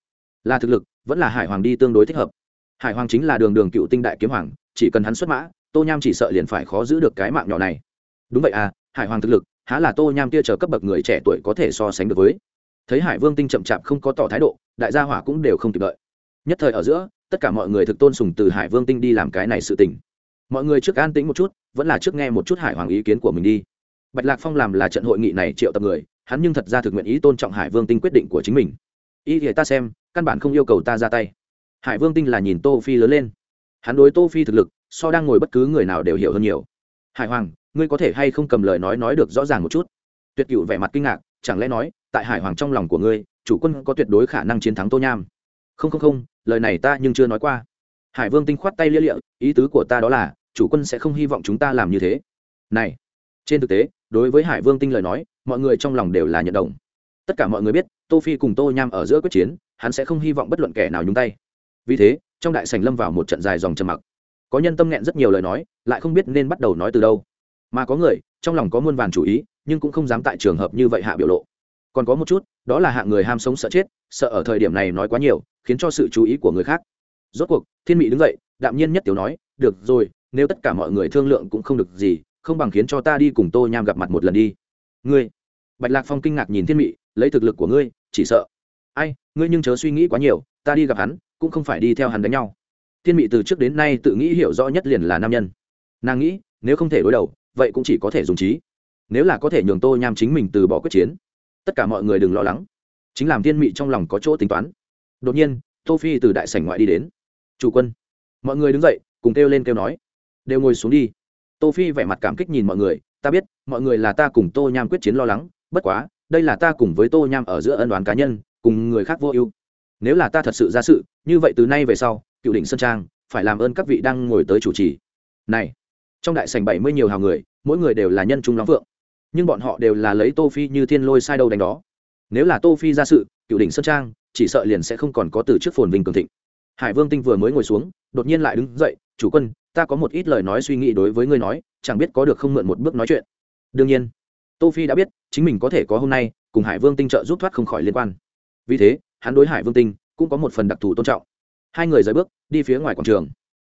Là thực lực, vẫn là hải hoàng đi tương đối thích hợp. Hải hoàng chính là đường đường cựu tinh đại kiếm hoàng, chỉ cần hắn xuất mã, tô nham chỉ sợ liền phải khó giữ được cái mạng nhỏ này. Đúng vậy à hải hoàng thực lực, há là tô nham kia chờ cấp bậc người trẻ tuổi có thể so sánh được với. Thấy hải vương tinh chậm chạp không có tỏ thái độ, đại gia hỏa cũng đều không kịp đợi. Nhất thời ở giữa tất cả mọi người thực tôn sùng từ hải vương tinh đi làm cái này sự tình. Mọi người trước an tĩnh một chút, vẫn là trước nghe một chút hải hoàng ý kiến của mình đi. Bạch lạc phong làm là trận hội nghị này triệu tập người, hắn nhưng thật ra thực nguyện ý tôn trọng hải vương tinh quyết định của chính mình. Ý thì ta xem, căn bản không yêu cầu ta ra tay. Hải vương tinh là nhìn tô phi lớn lên. Hắn đối tô phi thực lực, so đang ngồi bất cứ người nào đều hiểu hơn nhiều. Hải hoàng, ngươi có thể hay không cầm lời nói nói được rõ ràng một chút? Tuyệt cựu vẻ mặt kinh ngạc, chẳng lẽ nói, tại hải hoàng trong lòng của ngươi, chủ quân có tuyệt đối khả năng chiến thắng tô nham? Không không không lời này ta nhưng chưa nói qua. Hải vương tinh khoát tay lia lịa, ý tứ của ta đó là, chủ quân sẽ không hy vọng chúng ta làm như thế. Này, trên thực tế, đối với hải vương tinh lời nói, mọi người trong lòng đều là nhận đồng. Tất cả mọi người biết, tô phi cùng tô nham ở giữa quyết chiến, hắn sẽ không hy vọng bất luận kẻ nào nhúng tay. Vì thế, trong đại sảnh lâm vào một trận dài dòng trầm mặc. Có nhân tâm nghẹn rất nhiều lời nói, lại không biết nên bắt đầu nói từ đâu. Mà có người, trong lòng có muôn vàn chủ ý, nhưng cũng không dám tại trường hợp như vậy hạ biểu lộ còn có một chút, đó là hạng người ham sống sợ chết, sợ ở thời điểm này nói quá nhiều, khiến cho sự chú ý của người khác. Rốt cuộc, thiên mỹ đứng dậy, đạm nhiên nhất tiểu nói, được rồi, nếu tất cả mọi người thương lượng cũng không được gì, không bằng khiến cho ta đi cùng tô nham gặp mặt một lần đi. Ngươi? Bạch lạc phong kinh ngạc nhìn thiên mỹ lấy thực lực của ngươi, chỉ sợ. Ai, ngươi nhưng chớ suy nghĩ quá nhiều, ta đi gặp hắn, cũng không phải đi theo hắn đánh nhau. Thiên mỹ từ trước đến nay tự nghĩ hiểu rõ nhất liền là nam nhân. Nàng nghĩ, nếu không thể đối đầu, vậy cũng chỉ có thể dùng trí. Nếu là có thể nhường tô nham chính mình từ bỏ quyết chiến tất cả mọi người đừng lo lắng. Chính làm thiên mị trong lòng có chỗ tính toán. Đột nhiên, tô phi từ đại sảnh ngoại đi đến. Chủ quân. Mọi người đứng dậy, cùng kêu lên kêu nói. Đều ngồi xuống đi. Tô phi vẻ mặt cảm kích nhìn mọi người. Ta biết, mọi người là ta cùng tô nham quyết chiến lo lắng, bất quá, đây là ta cùng với tô nham ở giữa ân đoán cá nhân, cùng người khác vô ưu. Nếu là ta thật sự ra sự, như vậy từ nay về sau, cựu đỉnh sơn trang phải làm ơn các vị đang ngồi tới chủ trì. Này, trong đại sảnh bảy mươi nhiều hào người, mỗi người đều là nhân trung lắm vượng nhưng bọn họ đều là lấy tô phi như thiên lôi sai đâu đánh đó. Nếu là tô phi ra sự, cựu đỉnh sơn trang, chỉ sợ liền sẽ không còn có từ trước phồn vinh cường thịnh. Hải vương tinh vừa mới ngồi xuống, đột nhiên lại đứng dậy, chủ quân, ta có một ít lời nói suy nghĩ đối với ngươi nói, chẳng biết có được không mượn một bước nói chuyện. Đương nhiên. Tô phi đã biết, chính mình có thể có hôm nay, cùng hải vương tinh trợ giúp thoát không khỏi liên quan. Vì thế, hắn đối hải vương tinh cũng có một phần đặc thù tôn trọng. Hai người rời bước, đi phía ngoài quảng trường.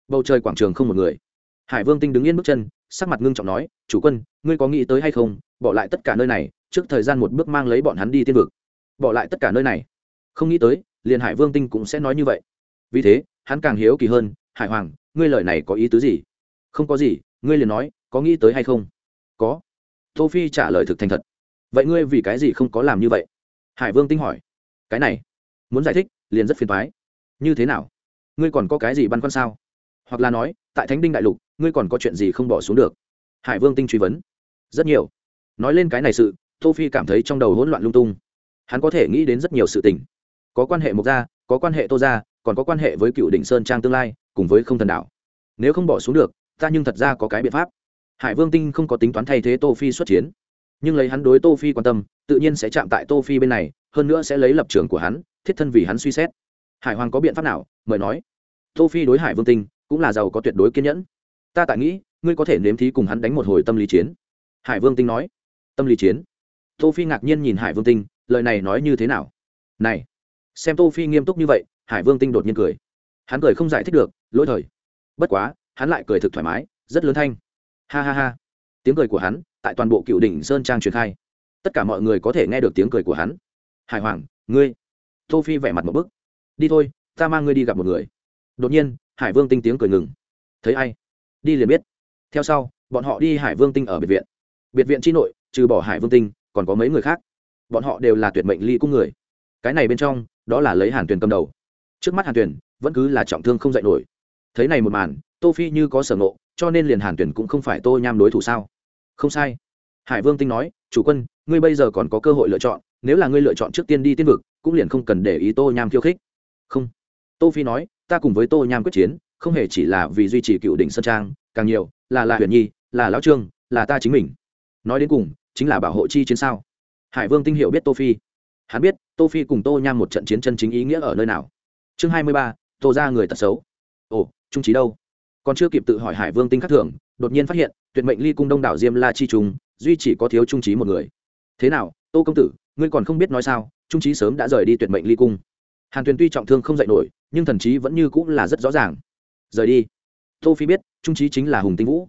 Bầu trời quảng trường không một người. Hải vương tinh đứng yên bước chân, sắc mặt ngưng trọng nói, chủ quân, ngươi có nghĩ tới hay không bỏ lại tất cả nơi này, trước thời gian một bước mang lấy bọn hắn đi tiên vực. Bỏ lại tất cả nơi này. Không nghĩ tới, liền hải vương tinh cũng sẽ nói như vậy. Vì thế, hắn càng hiếu kỳ hơn, hải hoàng, ngươi lời này có ý tứ gì? Không có gì, ngươi liền nói, có nghĩ tới hay không? Có. Tô phi trả lời thực thành thật. Vậy ngươi vì cái gì không có làm như vậy? Hải vương tinh hỏi. Cái này, muốn giải thích, liền rất phiền toái. Như thế nào? Ngươi còn có cái gì băn khoăn sao? Hoặc là nói, tại thánh đinh đại lục, ngươi còn có chuyện gì không bỏ xuống được? Hải vương tinh truy vấn. Rất nhiều nói lên cái này sự, tô phi cảm thấy trong đầu hỗn loạn lung tung. Hắn có thể nghĩ đến rất nhiều sự tình. Có quan hệ mộc gia, có quan hệ tô gia, còn có quan hệ với cựu đỉnh sơn trang tương lai, cùng với không thần đảo. Nếu không bỏ xuống được, ta nhưng thật ra có cái biện pháp. Hải vương tinh không có tính toán thay thế tô phi xuất chiến. Nhưng lấy hắn đối tô phi quan tâm, tự nhiên sẽ chạm tại tô phi bên này, hơn nữa sẽ lấy lập trường của hắn, thiết thân vì hắn suy xét. Hải hoàng có biện pháp nào? Mời nói. Tô phi đối hải vương tinh cũng là giàu có tuyệt đối kiên nhẫn. Ta tại nghĩ, ngươi có thể nếm thí cùng hắn đánh một hồi tâm lý chiến. Hải vương tinh nói tâm lý chiến. Tô phi ngạc nhiên nhìn hải vương tinh, lời này nói như thế nào? Này, xem tô phi nghiêm túc như vậy, hải vương tinh đột nhiên cười. Hắn cười không giải thích được, lỗi thời. Bất quá, hắn lại cười thực thoải mái, rất lớn thanh. Ha ha ha. Tiếng cười của hắn, tại toàn bộ cựu đỉnh sơn trang truyền khai. Tất cả mọi người có thể nghe được tiếng cười của hắn. Hải hoàng, ngươi. Tô phi vẻ mặt một bức. Đi thôi, ta mang ngươi đi gặp một người. Đột nhiên, hải vương tinh tiếng cười ngừng. Thấy ai? Đi liền biết. Theo sau, bọn họ đi hải vương tinh ở biệt viện. Biệt viện tri nội trừ bỏ hải vương tinh, còn có mấy người khác. Bọn họ đều là tuyệt mệnh ly cung người. Cái này bên trong, đó là lấy hàn tuyền cầm đầu. Trước mắt hàn tuyền, vẫn cứ là trọng thương không dạy nổi. Thấy này một màn, tô phi như có sở ngộ, cho nên liền hàn tuyền cũng không phải tô nham đối thủ sao? Không sai. Hải vương tinh nói, chủ quân, ngươi bây giờ còn có cơ hội lựa chọn, nếu là ngươi lựa chọn trước tiên đi tiên vực, cũng liền không cần để ý tô nham khiêu khích. Không. Tô phi nói, ta cùng với tô nham quyết chiến, không hề chỉ là vì duy trì cựu đỉnh sơn trang, càng nhiều là là huyền nhi, là lão trương, là ta chính mình. Nói đến cùng chính là bảo hộ chi chiến sao? Hải vương tinh hiệu biết tô phi. Hắn biết tô phi cùng tô nham một trận chiến chân chính ý nghĩa ở nơi nào. Chương hai mươi ba, tô ra người tật xấu. Ồ trung trí đâu? Còn chưa kịp tự hỏi hải vương tinh khắc thường đột nhiên phát hiện tuyệt mệnh ly cung đông đảo diêm la chi trùng duy chỉ có thiếu trung trí một người. Thế nào tô công tử ngươi còn không biết nói sao trung trí sớm đã rời đi tuyệt mệnh ly cung. Hàn tuyền tuy trọng thương không dạy nổi nhưng thần trí vẫn như cũng là rất rõ ràng. Rời đi. Tô phi biết trung trí chính là hùng tinh vũ.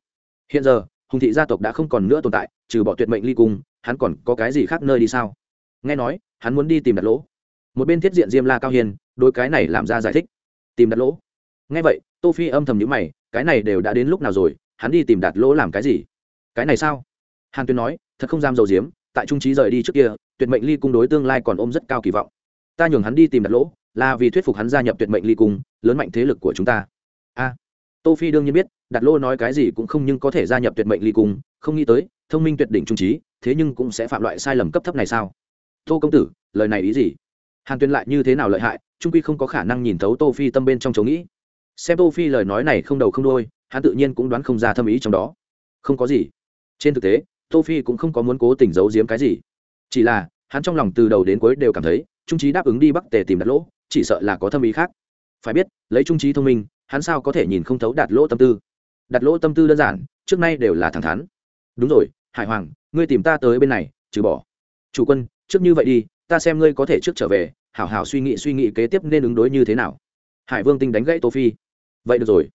Hiện giờ hùng thị gia tộc đã không còn nữa tồn tại trừ bỏ tuyệt mệnh ly cung, hắn còn có cái gì khác nơi đi sao? Nghe nói, hắn muốn đi tìm đặt lỗ. Một bên thiết diện diêm la cao hiền đôi cái này làm ra giải thích. Tìm đặt lỗ? Nghe vậy, tô phi âm thầm nhíu mày, cái này đều đã đến lúc nào rồi, hắn đi tìm đặt lỗ làm cái gì? Cái này sao? Hàn tuyên nói, thật không dám dầu diếm, tại trung trí rời đi trước kia, tuyệt mệnh ly cung đối tương lai còn ôm rất cao kỳ vọng. Ta nhường hắn đi tìm đặt lỗ, là vì thuyết phục hắn gia nhập tuyệt mệnh ly cung, lớn mạnh thế lực của chúng ta. A. Tô phi đương nhiên biết đặt lỗ nói cái gì cũng không nhưng có thể gia nhập tuyệt mệnh ly cung, không nghĩ tới thông minh tuyệt đỉnh trung trí thế nhưng cũng sẽ phạm loại sai lầm cấp thấp này sao? Tô công tử lời này ý gì? Hàn tuyên lại như thế nào lợi hại trung quy không có khả năng nhìn thấu tô phi tâm bên trong chỗ nghĩ. Xem tô phi lời nói này không đầu không đuôi, hắn tự nhiên cũng đoán không ra thâm ý trong đó. Không có gì. Trên thực tế tô phi cũng không có muốn cố tình giấu giếm cái gì. Chỉ là hắn trong lòng từ đầu đến cuối đều cảm thấy trung trí đáp ứng đi bắc tề tìm đặt lỗ chỉ sợ là có thâm ý khác. Phải biết lấy trung trí thông minh hắn sao có thể nhìn không thấu đạt lỗ tâm tư? Đặt lỗ tâm tư đơn giản trước nay đều là thẳng thắn. Đúng rồi hải hoàng, ngươi tìm ta tới bên này, trừ bỏ. Chủ quân, trước như vậy đi, ta xem ngươi có thể trước trở về, hảo hảo suy nghĩ suy nghĩ kế tiếp nên ứng đối như thế nào. Hải vương tinh đánh gãy tô phi. Vậy được rồi.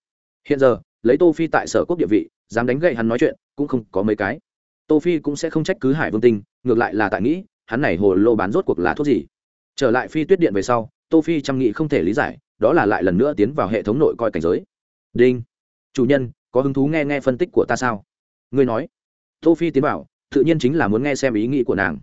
Hiện giờ, lấy tô phi tại sở quốc địa vị, dám đánh gậy hắn nói chuyện, cũng không có mấy cái. Tô phi cũng sẽ không trách cứ hải vương tinh, ngược lại là tại nghĩ, hắn này hồ lô bán rốt cuộc là thuốc gì? Trở lại phi tuyết điện về sau, tô phi chăm nghĩ không thể lý giải, đó là lại lần nữa tiến vào hệ thống nội coi cảnh giới. Đinh, chủ nhân, có hứng thú nghe nghe phân tích của ta sao? Ngươi nói tô phi tiến bảo, tự nhiên chính là muốn nghe xem ý nghĩ của nàng.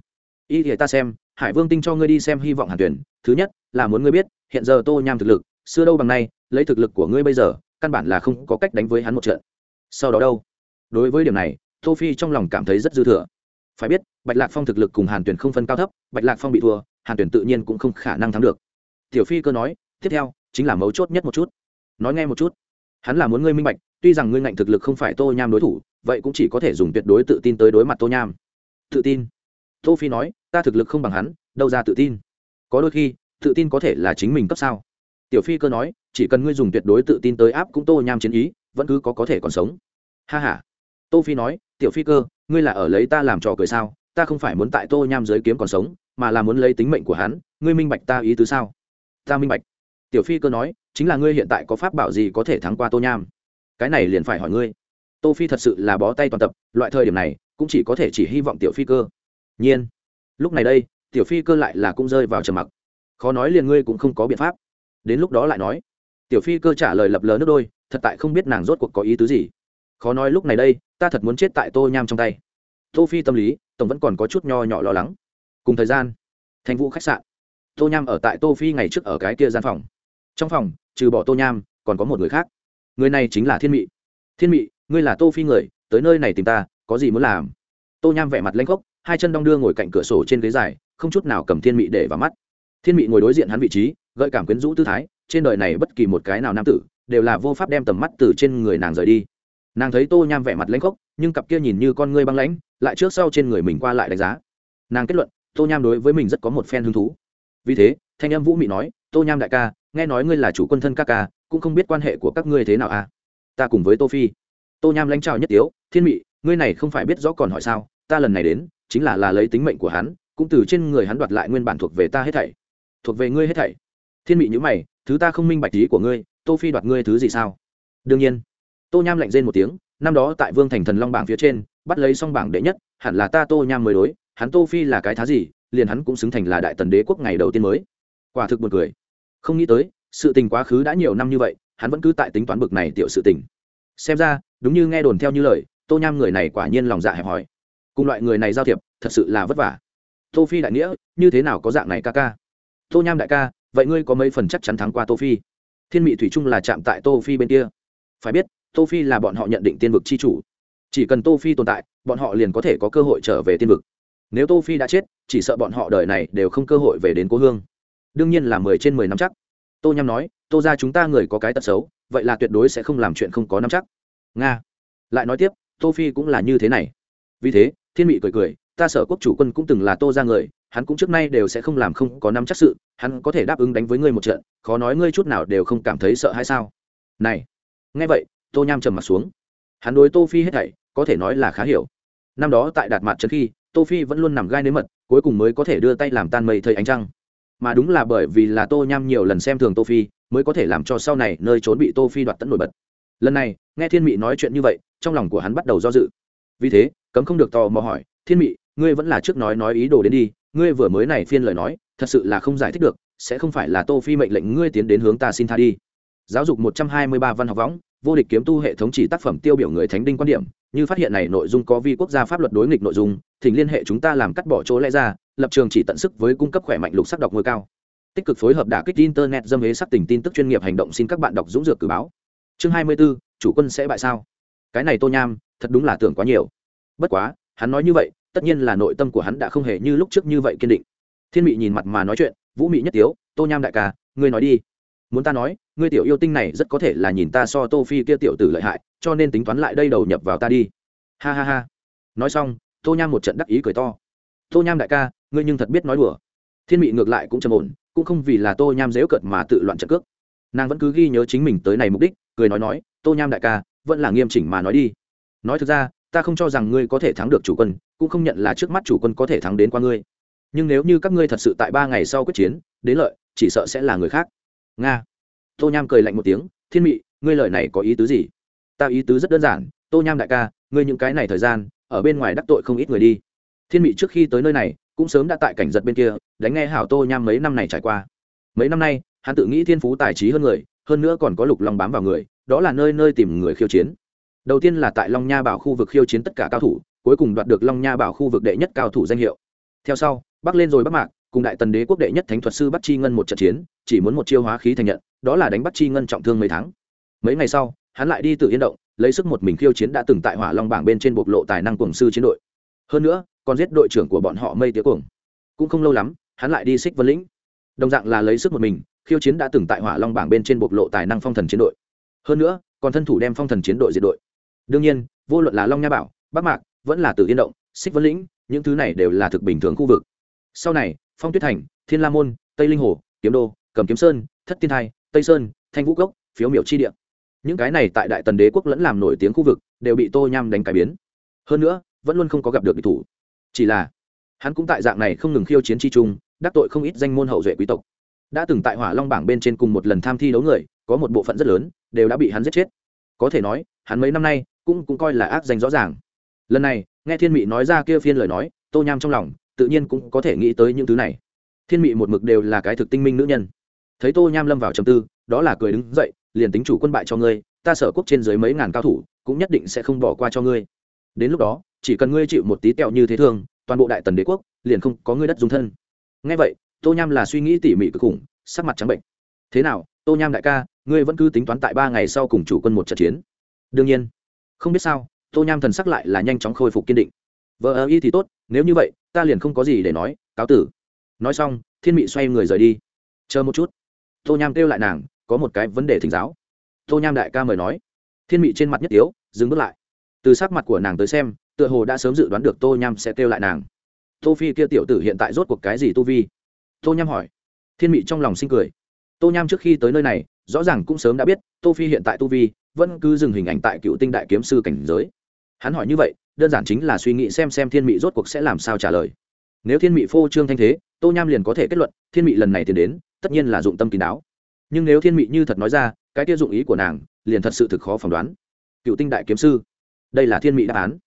Ý thì ta xem hải vương tinh cho ngươi đi xem hy vọng hàn tuyển. Thứ nhất là muốn ngươi biết hiện giờ tô nham thực lực xưa đâu bằng nay lấy thực lực của ngươi bây giờ căn bản là không có cách đánh với hắn một trận. Sau đó đâu? Đối với điểm này tô phi trong lòng cảm thấy rất dư thừa. Phải biết bạch lạc phong thực lực cùng hàn tuyển không phân cao thấp bạch lạc phong bị thua hàn tuyển tự nhiên cũng không khả năng thắng được. Tiểu phi cơ nói tiếp theo chính là mấu chốt nhất một chút. Nói nghe một chút. Hắn là muốn ngươi minh bạch tuy rằng ngươi ngạnh thực lực không phải tô nham đối thủ, vậy cũng chỉ có thể dùng tuyệt đối tự tin tới đối mặt tô nham. Tự tin? Tô phi nói, ta thực lực không bằng hắn, đâu ra tự tin. Có đôi khi, tự tin có thể là chính mình cấp sao? Tiểu phi cơ nói, chỉ cần ngươi dùng tuyệt đối tự tin tới áp cũng tô nham chiến ý, vẫn cứ có có thể còn sống. Ha ha. Tô phi nói, tiểu phi cơ, ngươi là ở lấy ta làm trò cười sao? Ta không phải muốn tại tô nham giới kiếm còn sống, mà là muốn lấy tính mệnh của hắn, ngươi minh bạch ta ý tứ sao? Ta minh bạch. Tiểu phi cơ nói, chính là ngươi hiện tại có pháp bảo gì có thể thắng qua tô nham? Cái này liền phải hỏi ngươi. Tô phi thật sự là bó tay toàn tập, loại thời điểm này, cũng chỉ có thể chỉ hy vọng tiểu phi cơ. Nhiên. Lúc này đây, tiểu phi cơ lại là cũng rơi vào trầm mặc. Khó nói liền ngươi cũng không có biện pháp. Đến lúc đó lại nói. Tiểu phi cơ trả lời lập lờ nước đôi, thật tại không biết nàng rốt cuộc có ý tứ gì. Khó nói lúc này đây, ta thật muốn chết tại tô nham trong tay. Tô phi tâm lý, tổng vẫn còn có chút nho nhỏ lo lắng. Cùng thời gian, thành vụ khách sạn. Tô nham ở tại tô phi ngày trước ở cái kia gian phòng. Trong phòng, trừ bỏ tô nham, còn có một người khác người này chính là thiên mị. Thiên mị, ngươi là tô phi người, tới nơi này tìm ta, có gì muốn làm? Tô nham vẻ mặt lanh khốc, hai chân đong đưa ngồi cạnh cửa sổ trên ghế dài, không chút nào cầm thiên mị để vào mắt. Thiên mị ngồi đối diện hắn vị trí, gợi cảm quyến rũ tư thái, trên đời này bất kỳ một cái nào nam tử, đều là vô pháp đem tầm mắt từ trên người nàng rời đi. Nàng thấy tô nham vẻ mặt lãnh khốc, nhưng cặp kia nhìn như con ngươi băng lãnh, lại trước sau trên người mình qua lại đánh giá. Nàng kết luận, tô nham đối với mình rất có một phen hứng thú. Vì thế, thanh âm vũ mị nói, tô nham đại ca, nghe nói ngươi là chủ quân thân ca ca cũng không biết quan hệ của các ngươi thế nào à? Ta cùng với tô phi. Tô nham lãnh trào nhất tiếu, thiên mị, ngươi này không phải biết rõ còn hỏi sao? Ta lần này đến, chính là là lấy tính mệnh của hắn, cũng từ trên người hắn đoạt lại nguyên bản thuộc về ta hết thảy. Thuộc về ngươi hết thảy? Thiên mị nhữ mày, thứ ta không minh bạch ý của ngươi, tô phi đoạt ngươi thứ gì sao? Đương nhiên. Tô nham lạnh rên một tiếng, năm đó tại vương thành thần long bảng phía trên, bắt lấy song bảng đệ nhất, hẳn là ta tô nham mới đối, hắn tô phi là cái thá gì, liền hắn cũng xứng thành là đại tần đế quốc ngày đầu tiên mới. Quả thực buồn cười. Không nghĩ tới sự tình quá khứ đã nhiều năm như vậy, hắn vẫn cứ tại tính toán bực này tiểu sự tình. Xem ra, đúng như nghe đồn theo như lời, tô nham người này quả nhiên lòng dạ hẹp hòi. Cùng loại người này giao thiệp, thật sự là vất vả. Tô phi đại nghĩa, như thế nào có dạng này ca ca? Tô nham đại ca, vậy ngươi có mấy phần chắc chắn thắng qua tô phi? Thiên mị thủy trung là chạm tại tô phi bên kia. Phải biết, tô phi là bọn họ nhận định tiên vực chi chủ. Chỉ cần tô phi tồn tại, bọn họ liền có thể có cơ hội trở về tiên vực. Nếu tô phi đã chết, chỉ sợ bọn họ đời này đều không cơ hội về đến cố hương. Đương nhiên là mười trên mười năm chắc tô nham nói, tô ra chúng ta người có cái tật xấu, vậy là tuyệt đối sẽ không làm chuyện không có năm chắc. Nga. Lại nói tiếp, tô phi cũng là như thế này. Vì thế, thiên mị cười cười, ta sở quốc chủ quân cũng từng là tô ra người, hắn cũng trước nay đều sẽ không làm không có năm chắc sự, hắn có thể đáp ứng đánh với ngươi một trận, khó nói ngươi chút nào đều không cảm thấy sợ hay sao? Này. Nghe vậy, tô nham trầm mặt xuống. Hắn đối tô phi hết thảy, có thể nói là khá hiểu. Năm đó tại đạt mặt trấn khi, tô phi vẫn luôn nằm gai nếm mật, cuối cùng mới có thể đưa tay làm tan mây thầy ánh trăng mà đúng là bởi vì là tô nham nhiều lần xem thường tô phi, mới có thể làm cho sau này nơi trốn bị tô phi đoạt tận nổi bật. Lần này, nghe thiên mị nói chuyện như vậy, trong lòng của hắn bắt đầu do dự. Vì thế, cấm không được tò mò hỏi, thiên mị, ngươi vẫn là trước nói nói ý đồ đến đi, ngươi vừa mới này phiên lời nói, thật sự là không giải thích được, sẽ không phải là tô phi mệnh lệnh ngươi tiến đến hướng ta xin tha đi. Giáo dục một trăm hai mươi ba văn học võng, vô địch kiếm tu hệ thống chỉ tác phẩm tiêu biểu người thánh đinh quan điểm, như phát hiện này nội dung có vi quốc gia pháp luật đối nghịch nội dung, thỉnh liên hệ chúng ta làm cắt bỏ chỗ lẽ ra lập trường chỉ tận sức với cung cấp khỏe mạnh lục sắc đọc ngôi cao. Tích cực phối hợp đả kích internet dâm hế sắc tình tin tức chuyên nghiệp hành động xin các bạn đọc dũng dược cử báo. Chương hai mươi 24, chủ quân sẽ bại sao? Cái này tô nham thật đúng là tưởng quá nhiều. Bất quá hắn nói như vậy tất nhiên là nội tâm của hắn đã không hề như lúc trước như vậy kiên định. Thiên mị nhìn mặt mà nói chuyện vũ mị nhất tiếu tô nham đại ca ngươi nói đi. Muốn ta nói ngươi tiểu yêu tinh này rất có thể là nhìn ta so tô phi kia tiểu tử lợi hại cho nên tính toán lại đây đầu nhập vào ta đi. Ha ha ha. Nói xong tô nham một trận đắc ý cười to. Tô nham đại ca ngươi nhưng thật biết nói đùa. Thiên mị ngược lại cũng trầm ổn, cũng không vì là tô nham dễu cợt mà tự loạn trận cước. Nàng vẫn cứ ghi nhớ chính mình tới này mục đích, cười nói nói, tô nham đại ca, vẫn là nghiêm chỉnh mà nói đi. Nói thực ra, ta không cho rằng ngươi có thể thắng được chủ quân, cũng không nhận là trước mắt chủ quân có thể thắng đến qua ngươi. Nhưng nếu như các ngươi thật sự tại ba ngày sau quyết chiến, đến lợi, chỉ sợ sẽ là người khác. Nga. Tô nham cười lạnh một tiếng, thiên mị, ngươi lời này có ý tứ gì? Ta ý tứ rất đơn giản, tô nham đại ca, ngươi những cái này thời gian, ở bên ngoài đắc tội không ít người đi. Thiên mị trước khi tới nơi này cũng sớm đã tại cảnh giật bên kia, đánh nghe hảo tô nham mấy năm này trải qua. Mấy năm nay, hắn tự nghĩ thiên phú tài trí hơn người, hơn nữa còn có lục long bám vào người, đó là nơi nơi tìm người khiêu chiến. Đầu tiên là tại long nha bảo khu vực khiêu chiến tất cả cao thủ, cuối cùng đoạt được long nha bảo khu vực đệ nhất cao thủ danh hiệu. Theo sau, bắc lên rồi bắc mạc, cùng đại tần đế quốc đệ nhất thánh thuật sư bắt chi ngân một trận chiến, chỉ muốn một chiêu hóa khí thành nhận, đó là đánh bắt chi ngân trọng thương mấy tháng. Mấy ngày sau, hắn lại đi tự yên động, lấy sức một mình khiêu chiến đã từng tại hỏa long bảng bên trên bộc lộ tài năng cuồng sư chiến đội. Hơn nữa còn giết đội trưởng của bọn họ mây tía cuồng. Cũng không lâu lắm, hắn lại đi xích vân lĩnh. Đồng dạng là lấy sức một mình, khiêu chiến đã từng tại hỏa long bảng bên trên bộc lộ tài năng phong thần chiến đội. Hơn nữa, còn thân thủ đem phong thần chiến đội diệt đội. Đương nhiên, vô luận là long nha bảo, bắc mạc, vẫn là tự yên động xích vân lĩnh, những thứ này đều là thực bình thường khu vực. Sau này, phong tuyết thành, thiên la môn, tây linh hồ, kiếm đô, cầm kiếm sơn, thất tiên thai, tây sơn, thanh vũ cốc, phiếu miểu chi địa. Những cái này tại đại tần đế quốc lẫn làm nổi tiếng khu vực, đều bị tô nham đánh cải biến. Hơn nữa, vẫn luôn không có gặp được địch thủ chỉ là, hắn cũng tại dạng này không ngừng khiêu chiến chi trung đắc tội không ít danh môn hậu duệ quý tộc. Đã từng tại hỏa long bảng bên trên cùng một lần tham thi đấu người, có một bộ phận rất lớn, đều đã bị hắn giết chết. Có thể nói, hắn mấy năm nay, cũng cũng coi là ác danh rõ ràng. Lần này, nghe thiên mị nói ra kia phiên lời nói, tô nham trong lòng, tự nhiên cũng có thể nghĩ tới những thứ này. Thiên mị một mực đều là cái thực tinh minh nữ nhân. Thấy tô nham lâm vào trầm tư, đó là cười đứng dậy, liền tính chủ quân bại cho ngươi, ta sở quốc trên dưới mấy ngàn cao thủ, cũng nhất định sẽ không bỏ qua cho ngươi. Đến lúc đó chỉ cần ngươi chịu một tí tẹo như thế thương toàn bộ đại tần đế quốc liền không có ngươi đất dung thân. Ngay vậy, tô nham là suy nghĩ tỉ mỉ cực khủng, sắc mặt trắng bệnh. Thế nào, tô nham đại ca, ngươi vẫn cứ tính toán tại ba ngày sau cùng chủ quân một trận chiến? Đương nhiên. Không biết sao, tô nham thần sắc lại là nhanh chóng khôi phục kiên định. Vợ ơ y thì tốt, nếu như vậy, ta liền không có gì để nói, cáo tử. Nói xong, thiên mị xoay người rời đi. Chờ một chút. Tô nham kêu lại nàng, có một cái vấn đề thỉnh giáo. Tô nham đại ca mời nói. Thiên mị trên mặt nhất yếu dừng bước lại. Từ sắc mặt của nàng tới xem tựa hồ đã sớm dự đoán được tô nham sẽ kêu lại nàng. Tô phi kia tiểu tử hiện tại rốt cuộc cái gì tu vi? Tô nham hỏi. Thiên mị trong lòng sinh cười. Tô nham trước khi tới nơi này, rõ ràng cũng sớm đã biết, tô phi hiện tại tu vi, vẫn cứ dừng hình ảnh tại cựu tinh đại kiếm sư cảnh giới. Hắn hỏi như vậy, đơn giản chính là suy nghĩ xem xem thiên mị rốt cuộc sẽ làm sao trả lời. Nếu thiên mị phô trương thanh thế, tô nham liền có thể kết luận, thiên mị lần này tiến đến, tất nhiên là dụng tâm kín đáo. Nhưng nếu thiên mị như thật nói ra, cái tiêu dụng ý của nàng, liền thật sự thực khó phỏng đoán. Cựu tinh đại kiếm sư. Đây là thiên mị đáp án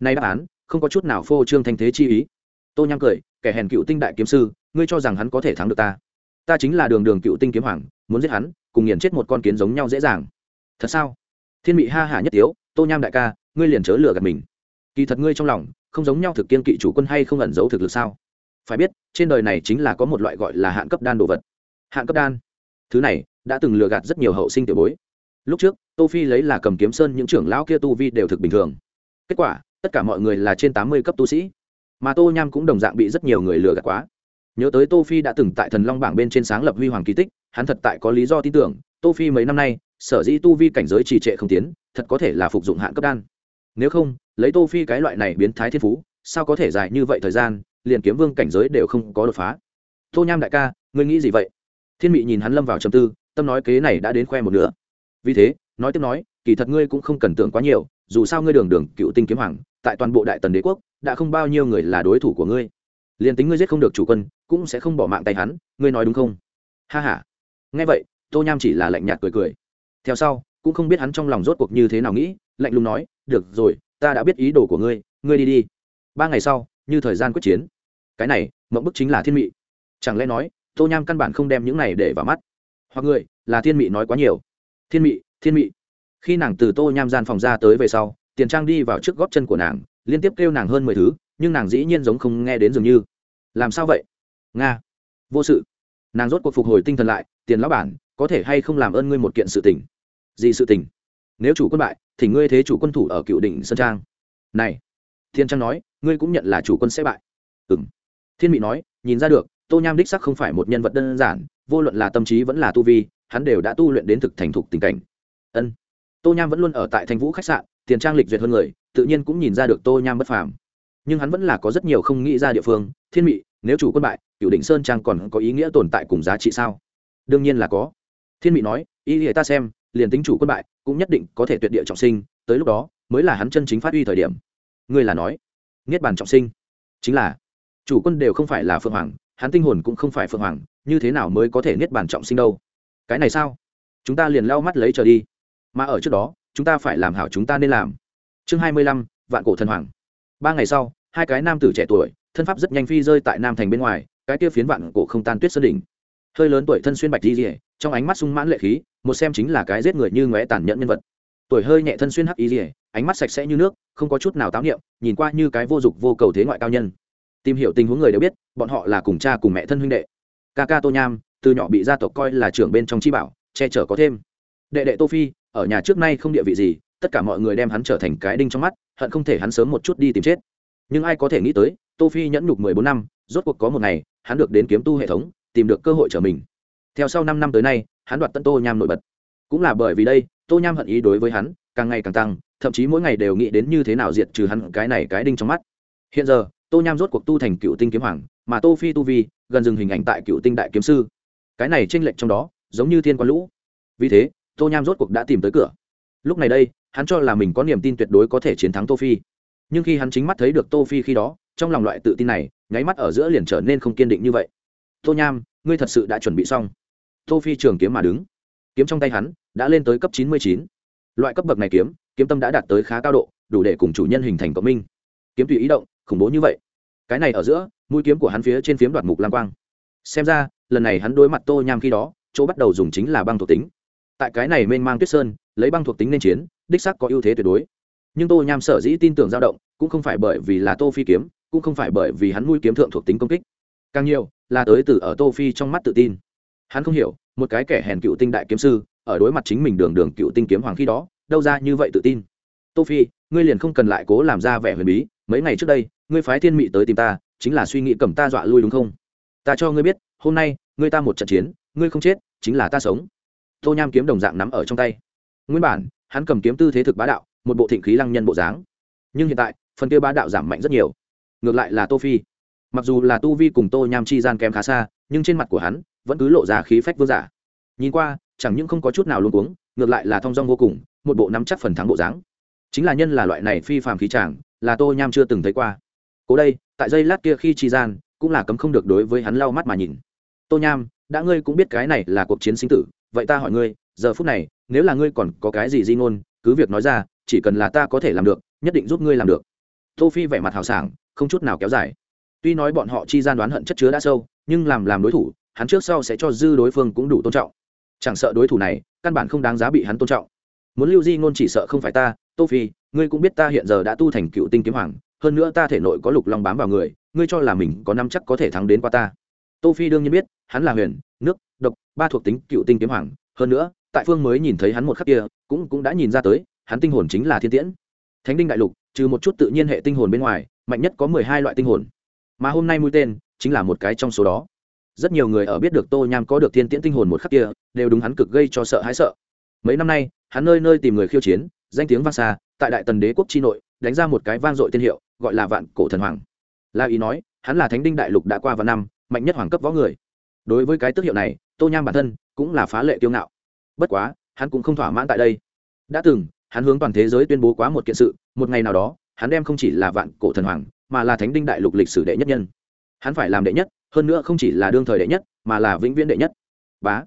nay đáp án, không có chút nào phô trương thanh thế chi ý. Tô nham cười, kẻ hèn cựu tinh đại kiếm sư, ngươi cho rằng hắn có thể thắng được ta? Ta chính là đường đường cựu tinh kiếm hoàng, muốn giết hắn, cùng nghiền chết một con kiến giống nhau dễ dàng. Thật sao? Thiên mị ha hả nhất tiếu, tô nham đại ca, ngươi liền chớ lừa gạt mình. Kỳ thật ngươi trong lòng, không giống nhau thực kiên kỵ chủ quân hay không ẩn giấu thực lực sao? Phải biết, trên đời này chính là có một loại gọi là hạn cấp đan đồ vật. Hạn cấp đan. Thứ này, đã từng lừa gạt rất nhiều hậu sinh tiểu bối. Lúc trước, tô phi lấy là cầm kiếm sơn những trưởng lão kia tu vi đều thực bình thường. Kết quả tất cả mọi người là trên tám mươi cấp tu sĩ. Mà tô nham cũng đồng dạng bị rất nhiều người lừa gạt quá. Nhớ tới tô phi đã từng tại thần long bảng bên trên sáng lập huy hoàng kỳ tích, hắn thật tại có lý do tin tưởng, tô phi mấy năm nay, sở dĩ tu vi cảnh giới trì trệ không tiến, thật có thể là phục dụng hạn cấp đan. Nếu không, lấy tô phi cái loại này biến thái thiên phú, sao có thể dài như vậy thời gian, liền kiếm vương cảnh giới đều không có đột phá? Tô nham đại ca, ngươi nghĩ gì vậy? Thiên mị nhìn hắn lâm vào trầm tư, tâm nói kế này đã đến khoe một nửa. Vì thế, nói tiếp nói, kỳ thật ngươi cũng không cần tưởng quá nhiều, dù sao ngươi đường đường cựu tinh kiếm hoàng tại toàn bộ đại tần đế quốc, đã không bao nhiêu người là đối thủ của ngươi. Liền tính ngươi giết không được chủ quân, cũng sẽ không bỏ mạng tay hắn, ngươi nói đúng không? Ha h a nghe vậy, tô nham chỉ là lạnh nhạt cười cười. Theo sau, cũng không biết hắn trong lòng rốt cuộc như thế nào nghĩ, lạnh lùng nói, được rồi, ta đã biết ý đồ của ngươi ngươi đi đi. Ba ngày sau, như thời gian quyết chiến. Cái này, mộng bức chính là thiên mị. Chẳng lẽ nói, tô nham căn bản không đem những này để vào mắt? Hoặc người, là thiên mị nói quá nhiều. Thiên mị thiên mị. Khi nàng từ tô nham gian phòng ra tới về sau tiền trang đi vào trước góp chân của nàng, liên tiếp kêu nàng hơn mười thứ, nhưng nàng dĩ nhiên giống không nghe đến dường như. Làm sao vậy? Nga. Vô sự. Nàng rốt cuộc phục hồi tinh thần lại, tiền lão bản, có thể hay không làm ơn ngươi một kiện sự tình? Gì sự tình? Nếu chủ quân bại, thì ngươi thế chủ quân thủ ở cựu đỉnh sơn trang. Này. Thiên trang nói, ngươi cũng nhận là chủ quân sẽ bại. Ừ m thiên mỹ nói, nhìn ra được, tô nham đích sắc không phải một nhân vật đơn giản, vô luận là tâm trí vẫn là tu vi, hắn đều đã tu luyện đến thực thành thục tình cảnh. Ân. Tô nham vẫn luôn ở tại thành vũ khách sạn tiền trang lịch duyệt hơn người, tự nhiên cũng nhìn ra được tô nham bất phàm. Nhưng hắn vẫn là có rất nhiều không nghĩ ra địa phương, thiên mị, nếu chủ quân bại cựu đỉnh sơn trang còn có ý nghĩa tồn tại cùng giá trị sao? Đương nhiên là có. Thiên mị nói, ý nghĩa ta xem, liền tính chủ quân bại, cũng nhất định có thể tuyệt địa trọng sinh, tới lúc đó, mới là hắn chân chính phát huy thời điểm. Ngươi là nói, niết bàn trọng sinh. Chính là, chủ quân đều không phải là phượng hoàng, hắn tinh hồn cũng không phải phượng hoàng, như thế nào mới có thể niết bàn trọng sinh đâu? Cái này sao? Chúng ta liền lau mắt lấy trở đi. Mà ở trước đó chúng ta phải làm hảo chúng ta nên làm. Chương hai mươi lăm, vạn cổ thần hoàng. Ba ngày sau, hai cái nam tử trẻ tuổi, thân pháp rất nhanh phi rơi tại nam thành bên ngoài, cái kia phiến vạn cổ không tan tuyết sơn đỉnh. Hơi lớn tuổi thân xuyên bạch di rỉa trong ánh mắt sung mãn lệ khí, một xem chính là cái giết người như ngóe tàn nhẫn nhân vật. Tuổi hơi nhẹ thân xuyên hắc y rỉa ánh mắt sạch sẽ như nước, không có chút nào táo niệm, nhìn qua như cái vô dục vô cầu thế ngoại cao nhân. Tìm hiểu tình huống người đều biết, bọn họ là cùng cha cùng mẹ thân huynh đệ. Ca ca tô nham, từ nhỏ bị gia tộc coi là trưởng bên trong chi bảo, che chở có thêm. Đệ đệ tô phi ở nhà trước nay không địa vị gì, tất cả mọi người đem hắn trở thành cái đinh trong mắt, hận không thể hắn sớm một chút đi tìm chết. Nhưng ai có thể nghĩ tới, tô phi nhẫn nhục mười bốn năm, rốt cuộc có một ngày, hắn được đến kiếm tu hệ thống, tìm được cơ hội trở mình. Theo sau năm năm tới nay, hắn đoạt tân tô nham nổi bật. Cũng là bởi vì đây, tô nham hận ý đối với hắn, càng ngày càng tăng, thậm chí mỗi ngày đều nghĩ đến như thế nào diệt trừ hắn cái này cái đinh trong mắt. Hiện giờ, tô nham rốt cuộc tu thành cựu tinh kiếm hoàng, mà tô phi tu vi, gần dừng hình ảnh tại cựu tinh đại kiếm sư. Cái này tranh lệch trong đó, giống như thiên quan lũ. Vì thế tô nham rốt cuộc đã tìm tới cửa. Lúc này đây, hắn cho là mình có niềm tin tuyệt đối có thể chiến thắng tô phi. Nhưng khi hắn chính mắt thấy được tô phi khi đó, trong lòng loại tự tin này, nháy mắt ở giữa liền trở nên không kiên định như vậy. Tô nham, ngươi thật sự đã chuẩn bị xong. Tô phi trường kiếm mà đứng. Kiếm trong tay hắn đã lên tới cấp chín mươi chín. Loại cấp bậc này kiếm kiếm tâm đã đạt tới khá cao độ, đủ để cùng chủ nhân hình thành cộng minh. Kiếm tùy ý động, khủng bố như vậy. Cái này ở giữa, mũi kiếm của hắn phía trên phiếm đoạt mục lam quang. Xem ra, lần này hắn đối mặt tô nham khi đó, chỗ bắt đầu dùng chính là băng thuộc tính tại cái này mênh mang tuyết sơn, lấy băng thuộc tính nên chiến, đích sắc có ưu thế tuyệt đối. Nhưng tô nham sở dĩ tin tưởng dao động, cũng không phải bởi vì là tô phi kiếm, cũng không phải bởi vì hắn mũi kiếm thượng thuộc tính công kích. Càng nhiều, là tới từ ở tô phi trong mắt tự tin. Hắn không hiểu, một cái kẻ hèn cựu tinh đại kiếm sư, ở đối mặt chính mình đường đường cựu tinh kiếm hoàng khi đó, đâu ra như vậy tự tin. Tô phi, ngươi liền không cần lại cố làm ra vẻ huyền bí, mấy ngày trước đây, ngươi phái thiên mị tới tìm ta, chính là suy nghĩ cầm ta dọa lui đúng không? Ta cho ngươi biết, hôm nay, ngươi ta một trận chiến, ngươi không chết, chính là ta sống tô nham kiếm đồng dạng nắm ở trong tay. Nguyên bản, hắn cầm kiếm tư thế thực bá đạo, một bộ thịnh khí lăng nhân bộ dáng. Nhưng hiện tại, phần kia bá đạo giảm mạnh rất nhiều. Ngược lại là tô phi. Mặc dù là tu vi cùng tô nham chi gian kém khá xa, nhưng trên mặt của hắn vẫn cứ lộ ra khí phách vương giả. Nhìn qua, chẳng những không có chút nào luôn cuống, ngược lại là thong dong vô cùng, một bộ nắm chắc phần thắng bộ dáng. Chính là nhân là loại này phi phàm khí chàng, là tô nham chưa từng thấy qua. Cố đây, tại giây lát kia khi chi gian, cũng là cấm không được đối với hắn lau mắt mà nhìn. Tô nham, đã ngươi cũng biết cái này là cuộc chiến sinh tử vậy ta hỏi ngươi, giờ phút này, nếu là ngươi còn có cái gì di ngôn, cứ việc nói ra, chỉ cần là ta có thể làm được, nhất định giúp ngươi làm được. Tô phi vẻ mặt hào sảng, không chút nào kéo dài. Tuy nói bọn họ chi gian đoán hận chất chứa đã sâu, nhưng làm làm đối thủ, hắn trước sau sẽ cho dư đối phương cũng đủ tôn trọng. Chẳng sợ đối thủ này, căn bản không đáng giá bị hắn tôn trọng. Muốn lưu di ngôn chỉ sợ không phải ta, tô phi, ngươi cũng biết ta hiện giờ đã tu thành cựu tinh kiếm hoàng, hơn nữa ta thể nội có lục long bám vào người, ngươi cho là mình có năm chắc có thể thắng đến qua ta. Tô phi đương nhiên biết, hắn là huyền nước, độc, ba thuộc tính cựu tinh kiếm hoàng. Hơn nữa, tại phương mới nhìn thấy hắn một khắc kia, cũng cũng đã nhìn ra tới, hắn tinh hồn chính là thiên tiễn. Thánh đinh đại lục, trừ một chút tự nhiên hệ tinh hồn bên ngoài, mạnh nhất có mười hai loại tinh hồn. Mà hôm nay mũi tên, chính là một cái trong số đó. Rất nhiều người ở biết được tô nham có được thiên tiễn tinh hồn một khắc kia, đều đúng hắn cực gây cho sợ hãi sợ. Mấy năm nay, hắn nơi nơi tìm người khiêu chiến, danh tiếng vang xa, tại đại tần đế quốc tri nội, đánh ra một cái vang dội tiên hiệu, gọi là vạn cổ thần hoàng. La ý nói, hắn là thánh đinh đại lục đã qua vài năm, mạnh nhất hoàng cấp võ người đối với cái tước hiệu này, tô nham bản thân cũng là phá lệ kiêu ngạo. Bất quá, hắn cũng không thỏa mãn tại đây. Đã từng, hắn hướng toàn thế giới tuyên bố quá một kiện sự, một ngày nào đó, hắn đem không chỉ là vạn cổ thần hoàng, mà là thánh đinh đại lục lịch sử đệ nhất nhân. Hắn phải làm đệ nhất, hơn nữa không chỉ là đương thời đệ nhất, mà là vĩnh viễn đệ nhất. Bá.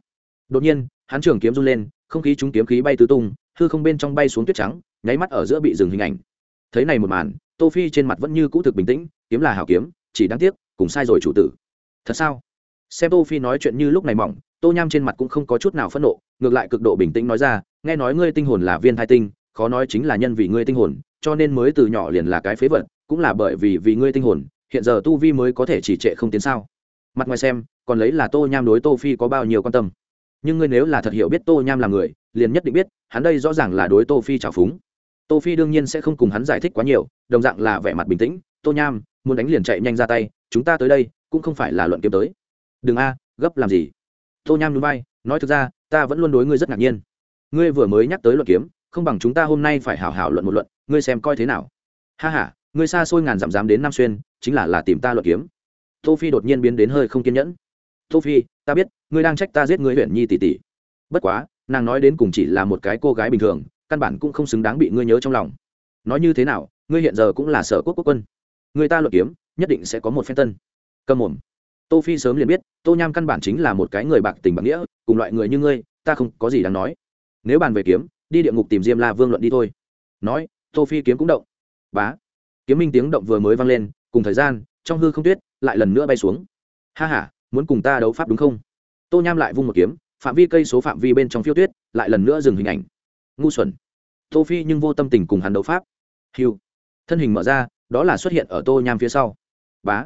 Đột nhiên, hắn trường kiếm run lên, không khí chúng kiếm khí bay tứ tung, hư không bên trong bay xuống tuyết trắng, nháy mắt ở giữa bị dừng hình ảnh. Thấy này một màn, tô phi trên mặt vẫn như cũ thực bình tĩnh, kiếm là hảo kiếm, chỉ đáng tiếc, cùng sai rồi chủ tử. Thật sao? Xem tô phi nói chuyện như lúc này mỏng, tô nham trên mặt cũng không có chút nào phẫn nộ, ngược lại cực độ bình tĩnh nói ra, nghe nói ngươi tinh hồn là viên thai tinh, khó nói chính là nhân vì ngươi tinh hồn, cho nên mới từ nhỏ liền là cái phế vật, cũng là bởi vì vì ngươi tinh hồn, hiện giờ tu vi mới có thể chỉ trệ không tiến sao? Mặt ngoài xem, còn lấy là tô nham đối tô phi có bao nhiêu quan tâm. Nhưng ngươi nếu là thật hiểu biết tô nham là người, liền nhất định biết, hắn đây rõ ràng là đối tô phi trào phúng. Tô phi đương nhiên sẽ không cùng hắn giải thích quá nhiều, đồng dạng là vẻ mặt bình tĩnh, tô nham, muốn đánh liền chạy nhanh ra tay, chúng ta tới đây, cũng không phải là luận kiếm tới đừng a, gấp làm gì? Tô nham núi bay nói thực ra, ta vẫn luôn đối ngươi rất ngạc nhiên. Ngươi vừa mới nhắc tới luận kiếm, không bằng chúng ta hôm nay phải hảo hảo luận một luận, ngươi xem coi thế nào. Ha ha, ngươi xa xôi ngàn dặm dám đến nam xuyên, chính là là tìm ta luận kiếm. Tô phi đột nhiên biến đến hơi không kiên nhẫn. Tô phi, ta biết, ngươi đang trách ta giết ngươi huyện nhi tỷ tỷ. Bất quá, nàng nói đến cùng chỉ là một cái cô gái bình thường, căn bản cũng không xứng đáng bị ngươi nhớ trong lòng. Nói như thế nào, ngươi hiện giờ cũng là sở quốc quốc quân. Người ta luận kiếm, nhất định sẽ có một phen tân. Cầm mồm tô phi sớm liền biết, tô nham căn bản chính là một cái người bạc tình bạc nghĩa, cùng loại người như ngươi, ta không có gì đáng nói. Nếu bàn về kiếm, đi địa ngục tìm diêm la vương luận đi thôi. Nói, tô phi kiếm cũng động. Bá. Kiếm minh tiếng động vừa mới vang lên, cùng thời gian, trong hư không tuyết, lại lần nữa bay xuống. Ha ha, muốn cùng ta đấu pháp đúng không? Tô nham lại vung một kiếm, phạm vi cây số phạm vi bên trong phiêu tuyết, lại lần nữa dừng hình ảnh. Ngu xuẩn. Tô phi nhưng vô tâm tình cùng hắn đấu pháp. Hiu thân hình mở ra, đó là xuất hiện ở tô nham phía sau. Bá.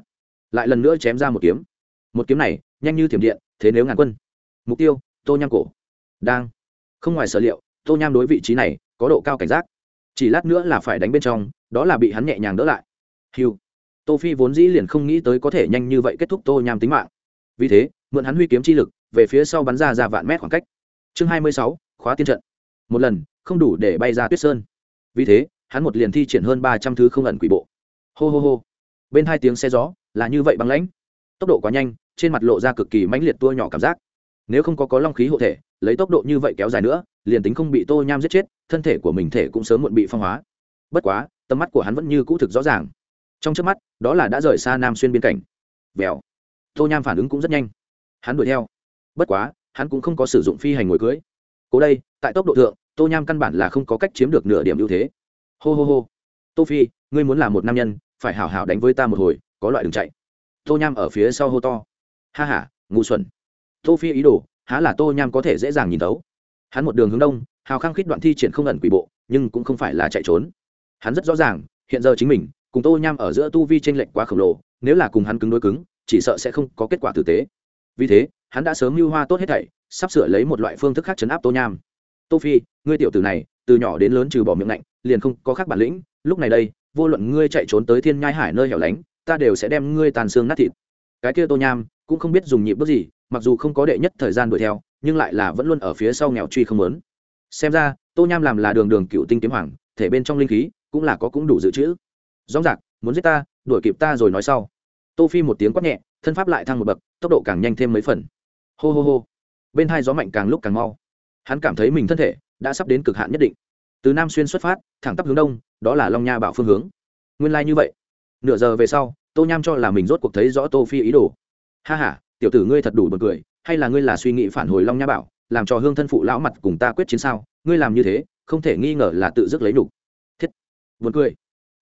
Lại lần nữa chém ra một kiếm một kiếm này, nhanh như thiểm điện, thế nếu ngàn quân. Mục tiêu, tô nham cổ. Đang. Không ngoài sở liệu, tô nham đối vị trí này, có độ cao cảnh giác. Chỉ lát nữa là phải đánh bên trong, đó là bị hắn nhẹ nhàng đỡ lại. Hiu tô phi vốn dĩ liền không nghĩ tới có thể nhanh như vậy kết thúc tô nham tính mạng. Vì thế, mượn hắn huy kiếm chi lực, về phía sau bắn ra ra vạn mét khoảng cách. Chương hai mươi sáu, khóa tiên trận. Một lần, không đủ để bay ra tuyết sơn. Vì thế, hắn một liền thi triển hơn ba trăm thứ không ẩn quỷ bộ. Hô hô hô. Bên hai tiếng xe gió, là như vậy băng lãnh. Tốc độ quá nhanh trên mặt lộ ra cực kỳ mãnh liệt tua nhỏ cảm giác. Nếu không có có long khí hộ thể, lấy tốc độ như vậy kéo dài nữa, liền tính không bị tô nham giết chết, thân thể của mình thể cũng sớm muộn bị phong hóa. Bất quá, tầm mắt của hắn vẫn như cũ thực rõ ràng. Trong trước mắt, đó là đã rời xa nam xuyên biên cảnh. Vèo. Tô nham phản ứng cũng rất nhanh. Hắn đuổi theo. Bất quá, hắn cũng không có sử dụng phi hành ngồi cưới. Cố đây, tại tốc độ thượng, tô nham căn bản là không có cách chiếm được nửa điểm ưu thế. Hô hô hô. Tô phi, ngươi muốn làm một nam nhân, phải hảo hảo đánh với ta một hồi, có loại đừng chạy. Tô nham ở phía sau hô to ha ha, ngu xuẩn. Tô phi ý đồ, há là tô nham có thể dễ dàng nhìn thấu. Hắn một đường hướng đông, hào khang khít đoạn thi triển không ẩn quỷ bộ, nhưng cũng không phải là chạy trốn. Hắn rất rõ ràng, hiện giờ chính mình, cùng tô nham ở giữa tu vi tranh lệch quá khổng lồ, nếu là cùng hắn cứng đối cứng, chỉ sợ sẽ không có kết quả tử tế. Vì thế, hắn đã sớm mưu hoa tốt hết thảy, sắp sửa lấy một loại phương thức khác chấn áp tô nham. Tô phi, ngươi tiểu tử này, từ nhỏ đến lớn trừ bỏ miệng lạnh, liền không có khác bản lĩnh, lúc này đây, vô luận ngươi chạy trốn tới thiên nhai hải nơi hẻo lánh, ta đều sẽ đem ngươi tàn xương nát thịt cái kia tô nham cũng không biết dùng nhịp bước gì, mặc dù không có đệ nhất thời gian đuổi theo, nhưng lại là vẫn luôn ở phía sau nghèo truy không lớn xem ra, tô nham làm là đường đường cựu tinh kiếm hoàng, thể bên trong linh khí cũng là có cũng đủ dự trữ. Rõ giặc muốn giết ta, đuổi kịp ta rồi nói sau. Tô phi một tiếng quát nhẹ, thân pháp lại thăng một bậc, tốc độ càng nhanh thêm mấy phần. Hô hô hô. Bên hai gió mạnh càng lúc càng mau. Hắn cảm thấy mình thân thể đã sắp đến cực hạn nhất định. Từ nam xuyên xuất phát, thẳng tắp hướng đông, đó là long nha bảo phương hướng. Nguyên lai like như vậy. Nửa giờ về sau tô nham cho là mình rốt cuộc thấy rõ tô phi ý đồ. Ha ha, tiểu tử ngươi thật đủ bật cười, hay là ngươi là suy nghĩ phản hồi long nha bảo, làm cho hương thân phụ lão mặt cùng ta quyết chiến sao? Ngươi làm như thế, không thể nghi ngờ là tự dứt lấy đủ. thiết, buồn cười.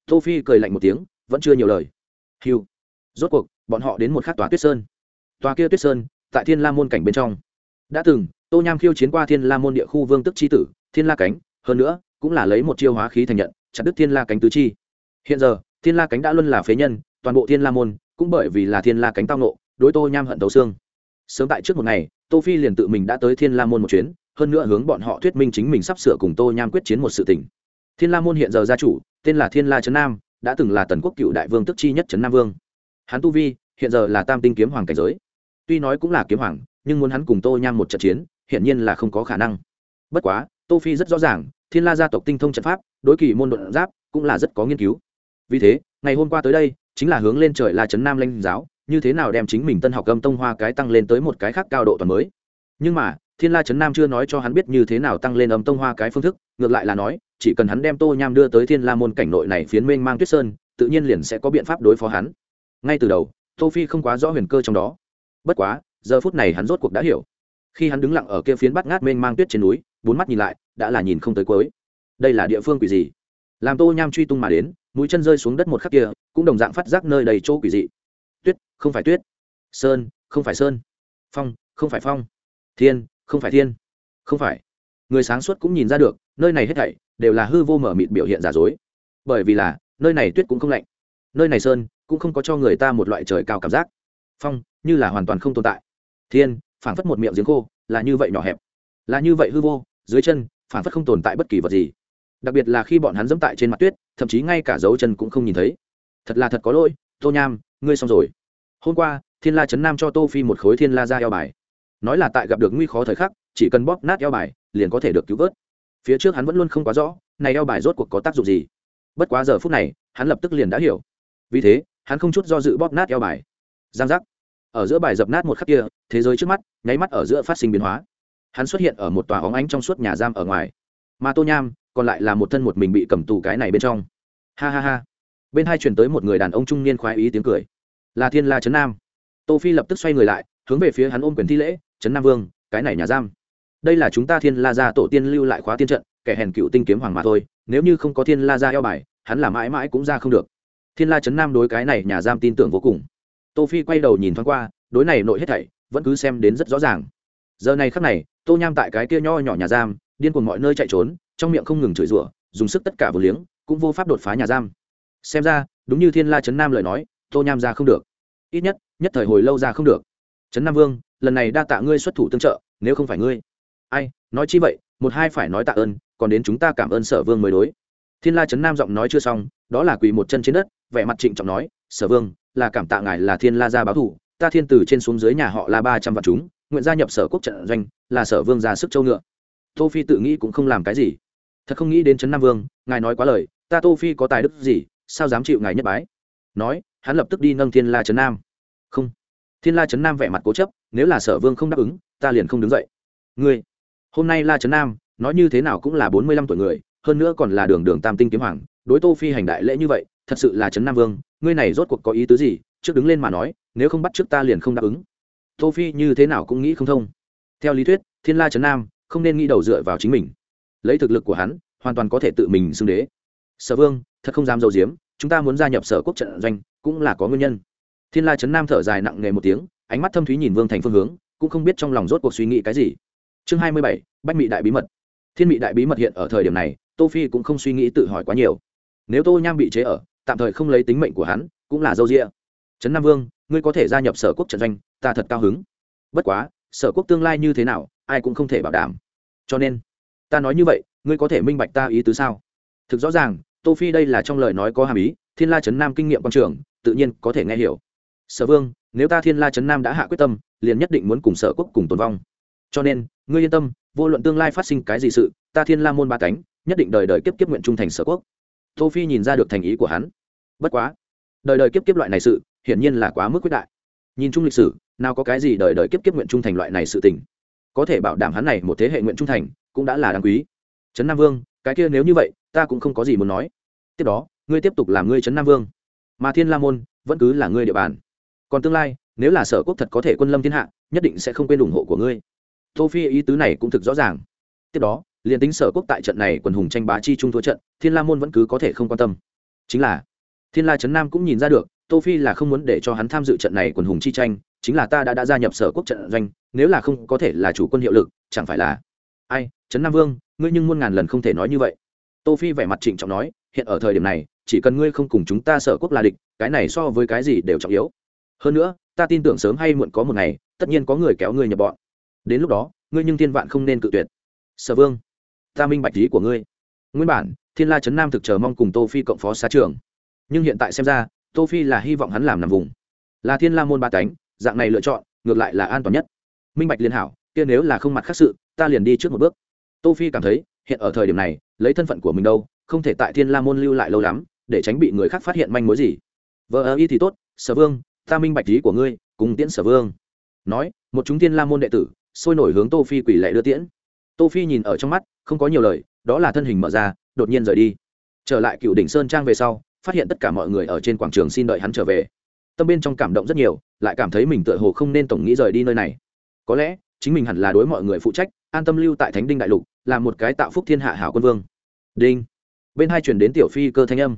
Tô phi cười lạnh một tiếng, vẫn chưa nhiều lời. Hiu rốt cuộc, bọn họ đến một khắc tòa tuyết sơn. Tòa kia tuyết sơn, tại thiên la môn cảnh bên trong. Đã từng, tô nham khiêu chiến qua thiên la môn địa khu vương tức chi tử, thiên la cánh, hơn nữa, cũng là lấy một chiêu hóa khí thành nhận, chặt đứt thiên la cánh tứ chi. Hiện giờ, thiên la cánh đã luôn là phế nhân toàn bộ thiên la môn cũng bởi vì là thiên la cánh tao nộ, đối tô nham hận tấu xương. Sớm tại trước một ngày, tô phi liền tự mình đã tới thiên la môn một chuyến, hơn nữa hướng bọn họ thuyết minh chính mình sắp sửa cùng tô nham quyết chiến một sự tình. Thiên la môn hiện giờ gia chủ, tên là thiên la trấn nam, đã từng là tần quốc cựu đại vương tức chi nhất trấn nam vương. Hắn tu vi, hiện giờ là tam tinh kiếm hoàng cảnh giới. Tuy nói cũng là kiếm hoàng, nhưng muốn hắn cùng tô nham một trận chiến, hiển nhiên là không có khả năng. Bất quá, tô phi rất rõ ràng, thiên la gia tộc tinh thông trận pháp, đối kỳ môn đột giáp cũng là rất có nghiên cứu. Vì thế, ngày hôm qua tới đây chính là hướng lên trời la trấn nam lãnh giáo, như thế nào đem chính mình tân học âm tông hoa cái tăng lên tới một cái khác cao độ toàn mới. Nhưng mà, thiên la trấn nam chưa nói cho hắn biết như thế nào tăng lên âm tông hoa cái phương thức, ngược lại là nói, chỉ cần hắn đem tô nham đưa tới thiên la môn cảnh nội này phiến mênh mang tuyết sơn, tự nhiên liền sẽ có biện pháp đối phó hắn. Ngay từ đầu, tô phi không quá rõ huyền cơ trong đó. Bất quá, giờ phút này hắn rốt cuộc đã hiểu. Khi hắn đứng lặng ở kia phiến bắt ngát mênh mang tuyết trên núi, bốn mắt nhìn lại, đã là nhìn không tới cuối. Đây là địa phương quỷ gì? Làm tô nham truy tung mà đến, mũi chân rơi xuống đất một khắc kia, cũng đồng dạng phát giác nơi đầy chỗ quỷ dị. Tuyết, không phải tuyết. Sơn, không phải sơn. Phong, không phải phong. Thiên, không phải thiên. Không phải. Người sáng suốt cũng nhìn ra được, nơi này hết thảy đều là hư vô mở mịt biểu hiện giả dối. Bởi vì là, nơi này tuyết cũng không lạnh. Nơi này sơn cũng không có cho người ta một loại trời cao cảm giác. Phong, như là hoàn toàn không tồn tại. Thiên, phảng phất một miệng giếng khô, là như vậy nhỏ hẹp. Là như vậy hư vô, dưới chân, phảng phất không tồn tại bất kỳ vật gì đặc biệt là khi bọn hắn dẫm tại trên mặt tuyết, thậm chí ngay cả dấu chân cũng không nhìn thấy. Thật là thật có lỗi, tô nham, ngươi xong rồi. Hôm qua, thiên la trấn nam cho tô phi một khối thiên la ra eo bài. Nói là tại gặp được nguy khó thời khắc, chỉ cần bóp nát eo bài, liền có thể được cứu vớt. Phía trước hắn vẫn luôn không quá rõ, này eo bài rốt cuộc có tác dụng gì. Bất quá giờ phút này, hắn lập tức liền đã hiểu. Vì thế, hắn không chút do dự bóp nát eo bài. Giang giác. Ở giữa bài dập nát một khắc kia, thế giới trước mắt, nháy mắt ở giữa phát sinh biến hóa. Hắn xuất hiện ở một tòa óng ánh trong suốt nhà giam ở ngoài. Mà tô nham còn lại là một thân một mình bị cầm tù cái này bên trong. Ha ha ha. Bên hai truyền tới một người đàn ông trung niên khoái ý tiếng cười. Là thiên la trấn nam. Tô phi lập tức xoay người lại, hướng về phía hắn ôm quyền thi lễ, trấn nam vương, cái này nhà giam. Đây là chúng ta thiên la gia tổ tiên lưu lại khóa tiên trận, kẻ hèn cựu tinh kiếm hoàng mà thôi, nếu như không có thiên la gia eo bài, hắn là mãi mãi cũng ra không được. Thiên la trấn nam đối cái này nhà giam tin tưởng vô cùng. Tô phi quay đầu nhìn thoáng qua, đối này nội hết thảy, vẫn cứ xem đến rất rõ ràng. Giờ này khắc này, tô nham tại cái kia nho nhỏ nhà giam, điên cuồng mọi nơi chạy trốn trong miệng không ngừng chửi rủa, dùng sức tất cả vừa liếng, cũng vô pháp đột phá nhà giam. Xem ra, đúng như thiên la trấn nam lời nói, tô nham ra không được. Ít nhất nhất thời hồi lâu ra không được. Trấn nam vương, lần này đa tạ ngươi xuất thủ tương trợ, nếu không phải ngươi. Ai, nói chi vậy, một hai phải nói tạ ơn, còn đến chúng ta cảm ơn sở vương mới đối. Thiên la trấn nam giọng nói chưa xong, đó là quỳ một chân trên đất, vẻ mặt trịnh trọng nói, sở vương, là cảm tạ ngài là thiên la gia báo thủ, ta thiên từ trên xuống dưới nhà họ là ba trăm vạn chúng, nguyện gia nhập sở quốc trận doanh, là sở vương ra sức châu ngựa. Tô phi tự nghĩ cũng không làm cái gì thật không nghĩ đến trấn nam vương, ngài nói quá lời, ta tô phi có tài đức gì, sao dám chịu ngài nhất bái? Nói, hắn lập tức đi nâng thiên la trấn nam. Không. Thiên la trấn nam vẻ mặt cố chấp, nếu là sở vương không đáp ứng, ta liền không đứng dậy. Ngươi, hôm nay la trấn nam, nói như thế nào cũng là bốn mươi lăm tuổi người, hơn nữa còn là đường đường tam tinh kiếm hoàng, đối tô phi hành đại lễ như vậy, thật sự là trấn nam vương, ngươi này rốt cuộc có ý tứ gì? Trước đứng lên mà nói, nếu không bắt trước ta liền không đáp ứng. Tô phi như thế nào cũng nghĩ không thông. Theo lý thuyết, thiên la trấn nam không nên nghĩ đầu dựa vào chính mình lấy thực lực của hắn, hoàn toàn có thể tự mình xưng đế. Sở vương, thật không dám dầu diếm chúng ta muốn gia nhập sở quốc trận doanh, cũng là có nguyên nhân. Thiên la trấn nam thở dài nặng nề một tiếng, ánh mắt thâm thúy nhìn vương thành phương hướng, cũng không biết trong lòng rốt cuộc suy nghĩ cái gì. Chương hai mươi bảy, bách mị đại bí mật. Thiên mị đại bí mật hiện ở thời điểm này, tô phi cũng không suy nghĩ tự hỏi quá nhiều. Nếu tô nham bị chế ở, tạm thời không lấy tính mệnh của hắn, cũng là dâu rịa trấn nam vương, ngươi có thể gia nhập sở quốc trận doanh, ta thật cao hứng. Bất quá, sở quốc tương lai như thế nào, ai cũng không thể bảo đảm. Cho nên ta nói như vậy, ngươi có thể minh bạch ta ý tứ sao? Thực rõ ràng, tô phi đây là trong lời nói có hàm ý, thiên la trấn nam kinh nghiệm quan trường, tự nhiên có thể nghe hiểu. Sở vương, nếu ta thiên la trấn nam đã hạ quyết tâm, liền nhất định muốn cùng sở quốc cùng tồn vong. Cho nên, ngươi yên tâm, vô luận tương lai phát sinh cái gì sự, ta thiên la môn ba cánh, nhất định đời đời kiếp kiếp nguyện trung thành sở quốc. Tô phi nhìn ra được thành ý của hắn. Bất quá, đời đời kiếp kiếp loại này sự, hiển nhiên là quá mức quyết đại. Nhìn chung lịch sử, nào có cái gì đời đời kiếp kiếp nguyện trung thành loại này sự tình? Có thể bảo đảm hắn này một thế hệ nguyện trung thành cũng đã là đáng quý. Trấn nam vương, cái kia nếu như vậy, ta cũng không có gì muốn nói. Tiếp đó, ngươi tiếp tục làm ngươi trấn nam vương. Mà thiên la môn, vẫn cứ là ngươi địa bàn. Còn tương lai, nếu là sở quốc thật có thể quân lâm thiên hạ, nhất định sẽ không quên ủng hộ của ngươi. Tô phi ý tứ này cũng thực rõ ràng. Tiếp đó, liền tính sở quốc tại trận này quần hùng tranh bá chi trung thua trận, thiên la môn vẫn cứ có thể không quan tâm. Chính là, thiên la trấn nam cũng nhìn ra được, tô phi là không muốn để cho hắn tham dự trận này quần hùng chi tranh, chính là ta đã đã gia nhập sở quốc trận doanh, nếu là không có thể là chủ quân hiệu lực, chẳng phải là ai, trấn nam vương, ngươi nhưng muôn ngàn lần không thể nói như vậy. Tô phi vẻ mặt trịnh trọng nói, hiện ở thời điểm này, chỉ cần ngươi không cùng chúng ta sở quốc là địch, cái này so với cái gì đều trọng yếu. Hơn nữa, ta tin tưởng sớm hay muộn có một ngày, tất nhiên có người kéo ngươi nhập bọn. Đến lúc đó, ngươi nhưng thiên vạn không nên cự tuyệt. Sở vương, ta minh bạch lý của ngươi. Nguyên bản, thiên la trấn nam thực chờ mong cùng tô phi cộng phó xá trường nhưng hiện tại xem ra, tô phi là hy vọng hắn làm nằm vùng. Là thiên la môn ba cánh, dạng này lựa chọn, ngược lại là an toàn nhất. Minh bạch liên hảo kia nếu là không mặt khác sự, ta liền đi trước một bước. Tô phi cảm thấy, hiện ở thời điểm này, lấy thân phận của mình đâu, không thể tại thiên la môn lưu lại lâu lắm, để tránh bị người khác phát hiện manh mối gì. Vợ ơ y thì tốt, sở vương, ta minh bạch lý của ngươi, cùng tiễn sở vương. Nói, một chúng thiên la môn đệ tử, sôi nổi hướng tô phi quỷ lệ đưa tiễn. Tô phi nhìn ở trong mắt, không có nhiều lời, đó là thân hình mở ra, đột nhiên rời đi. Trở lại cựu đỉnh sơn trang về sau, phát hiện tất cả mọi người ở trên quảng trường xin đợi hắn trở về. Tâm bên trong cảm động rất nhiều, lại cảm thấy mình tựa hồ không nên tổng nghĩ rời đi nơi này. Có lẽ chính mình hẳn là đối mọi người phụ trách, an tâm lưu tại thánh đinh đại lục làm một cái tạo phúc thiên hạ hảo quân vương. Đinh. Bên hai chuyển đến tiểu phi cơ thanh âm.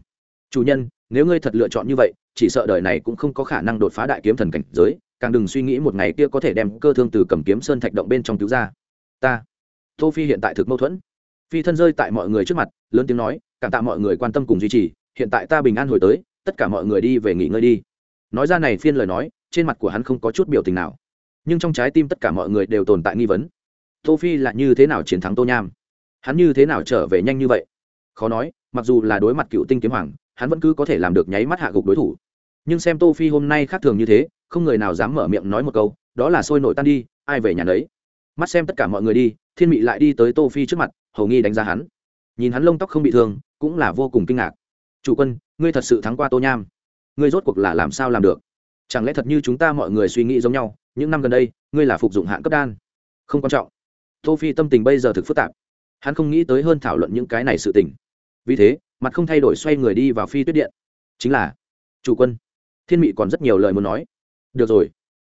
Chủ nhân, nếu ngươi thật lựa chọn như vậy, chỉ sợ đời này cũng không có khả năng đột phá đại kiếm thần cảnh giới, càng đừng suy nghĩ một ngày kia có thể đem cơ thương từ cầm kiếm sơn thạch động bên trong cứu ra. Ta. Tô phi hiện tại thực mâu thuẫn. Phi thân rơi tại mọi người trước mặt, lớn tiếng nói, cảm tạ mọi người quan tâm cùng duy trì, hiện tại ta bình an hồi tới, tất cả mọi người đi về nghỉ ngơi đi. Nói ra này phiên lời nói, trên mặt của hắn không có chút biểu tình nào nhưng trong trái tim tất cả mọi người đều tồn tại nghi vấn. Tô phi là như thế nào chiến thắng tô nham? Hắn như thế nào trở về nhanh như vậy? Khó nói, mặc dù là đối mặt cựu tinh kiếm hoàng, hắn vẫn cứ có thể làm được nháy mắt hạ gục đối thủ. Nhưng xem tô phi hôm nay khác thường như thế, không người nào dám mở miệng nói một câu, đó là sôi nổi tan đi, ai về nhà đấy mắt xem tất cả mọi người đi, thiên mị lại đi tới tô phi trước mặt, hầu nghi đánh giá hắn. Nhìn hắn lông tóc không bị thương, cũng là vô cùng kinh ngạc. Chủ quân, ngươi thật sự thắng qua tô nham. Ngươi rốt cuộc là làm sao làm được? Chẳng lẽ thật như chúng ta mọi người suy nghĩ giống nhau những năm gần đây, ngươi là phục dụng hạn cấp đan. Không quan trọng. Tô phi tâm tình bây giờ thực phức tạp. Hắn không nghĩ tới hơn thảo luận những cái này sự tình. Vì thế, mặt không thay đổi xoay người đi vào phi tuyết điện. Chính là, chủ quân, thiên mị còn rất nhiều lời muốn nói. Được rồi.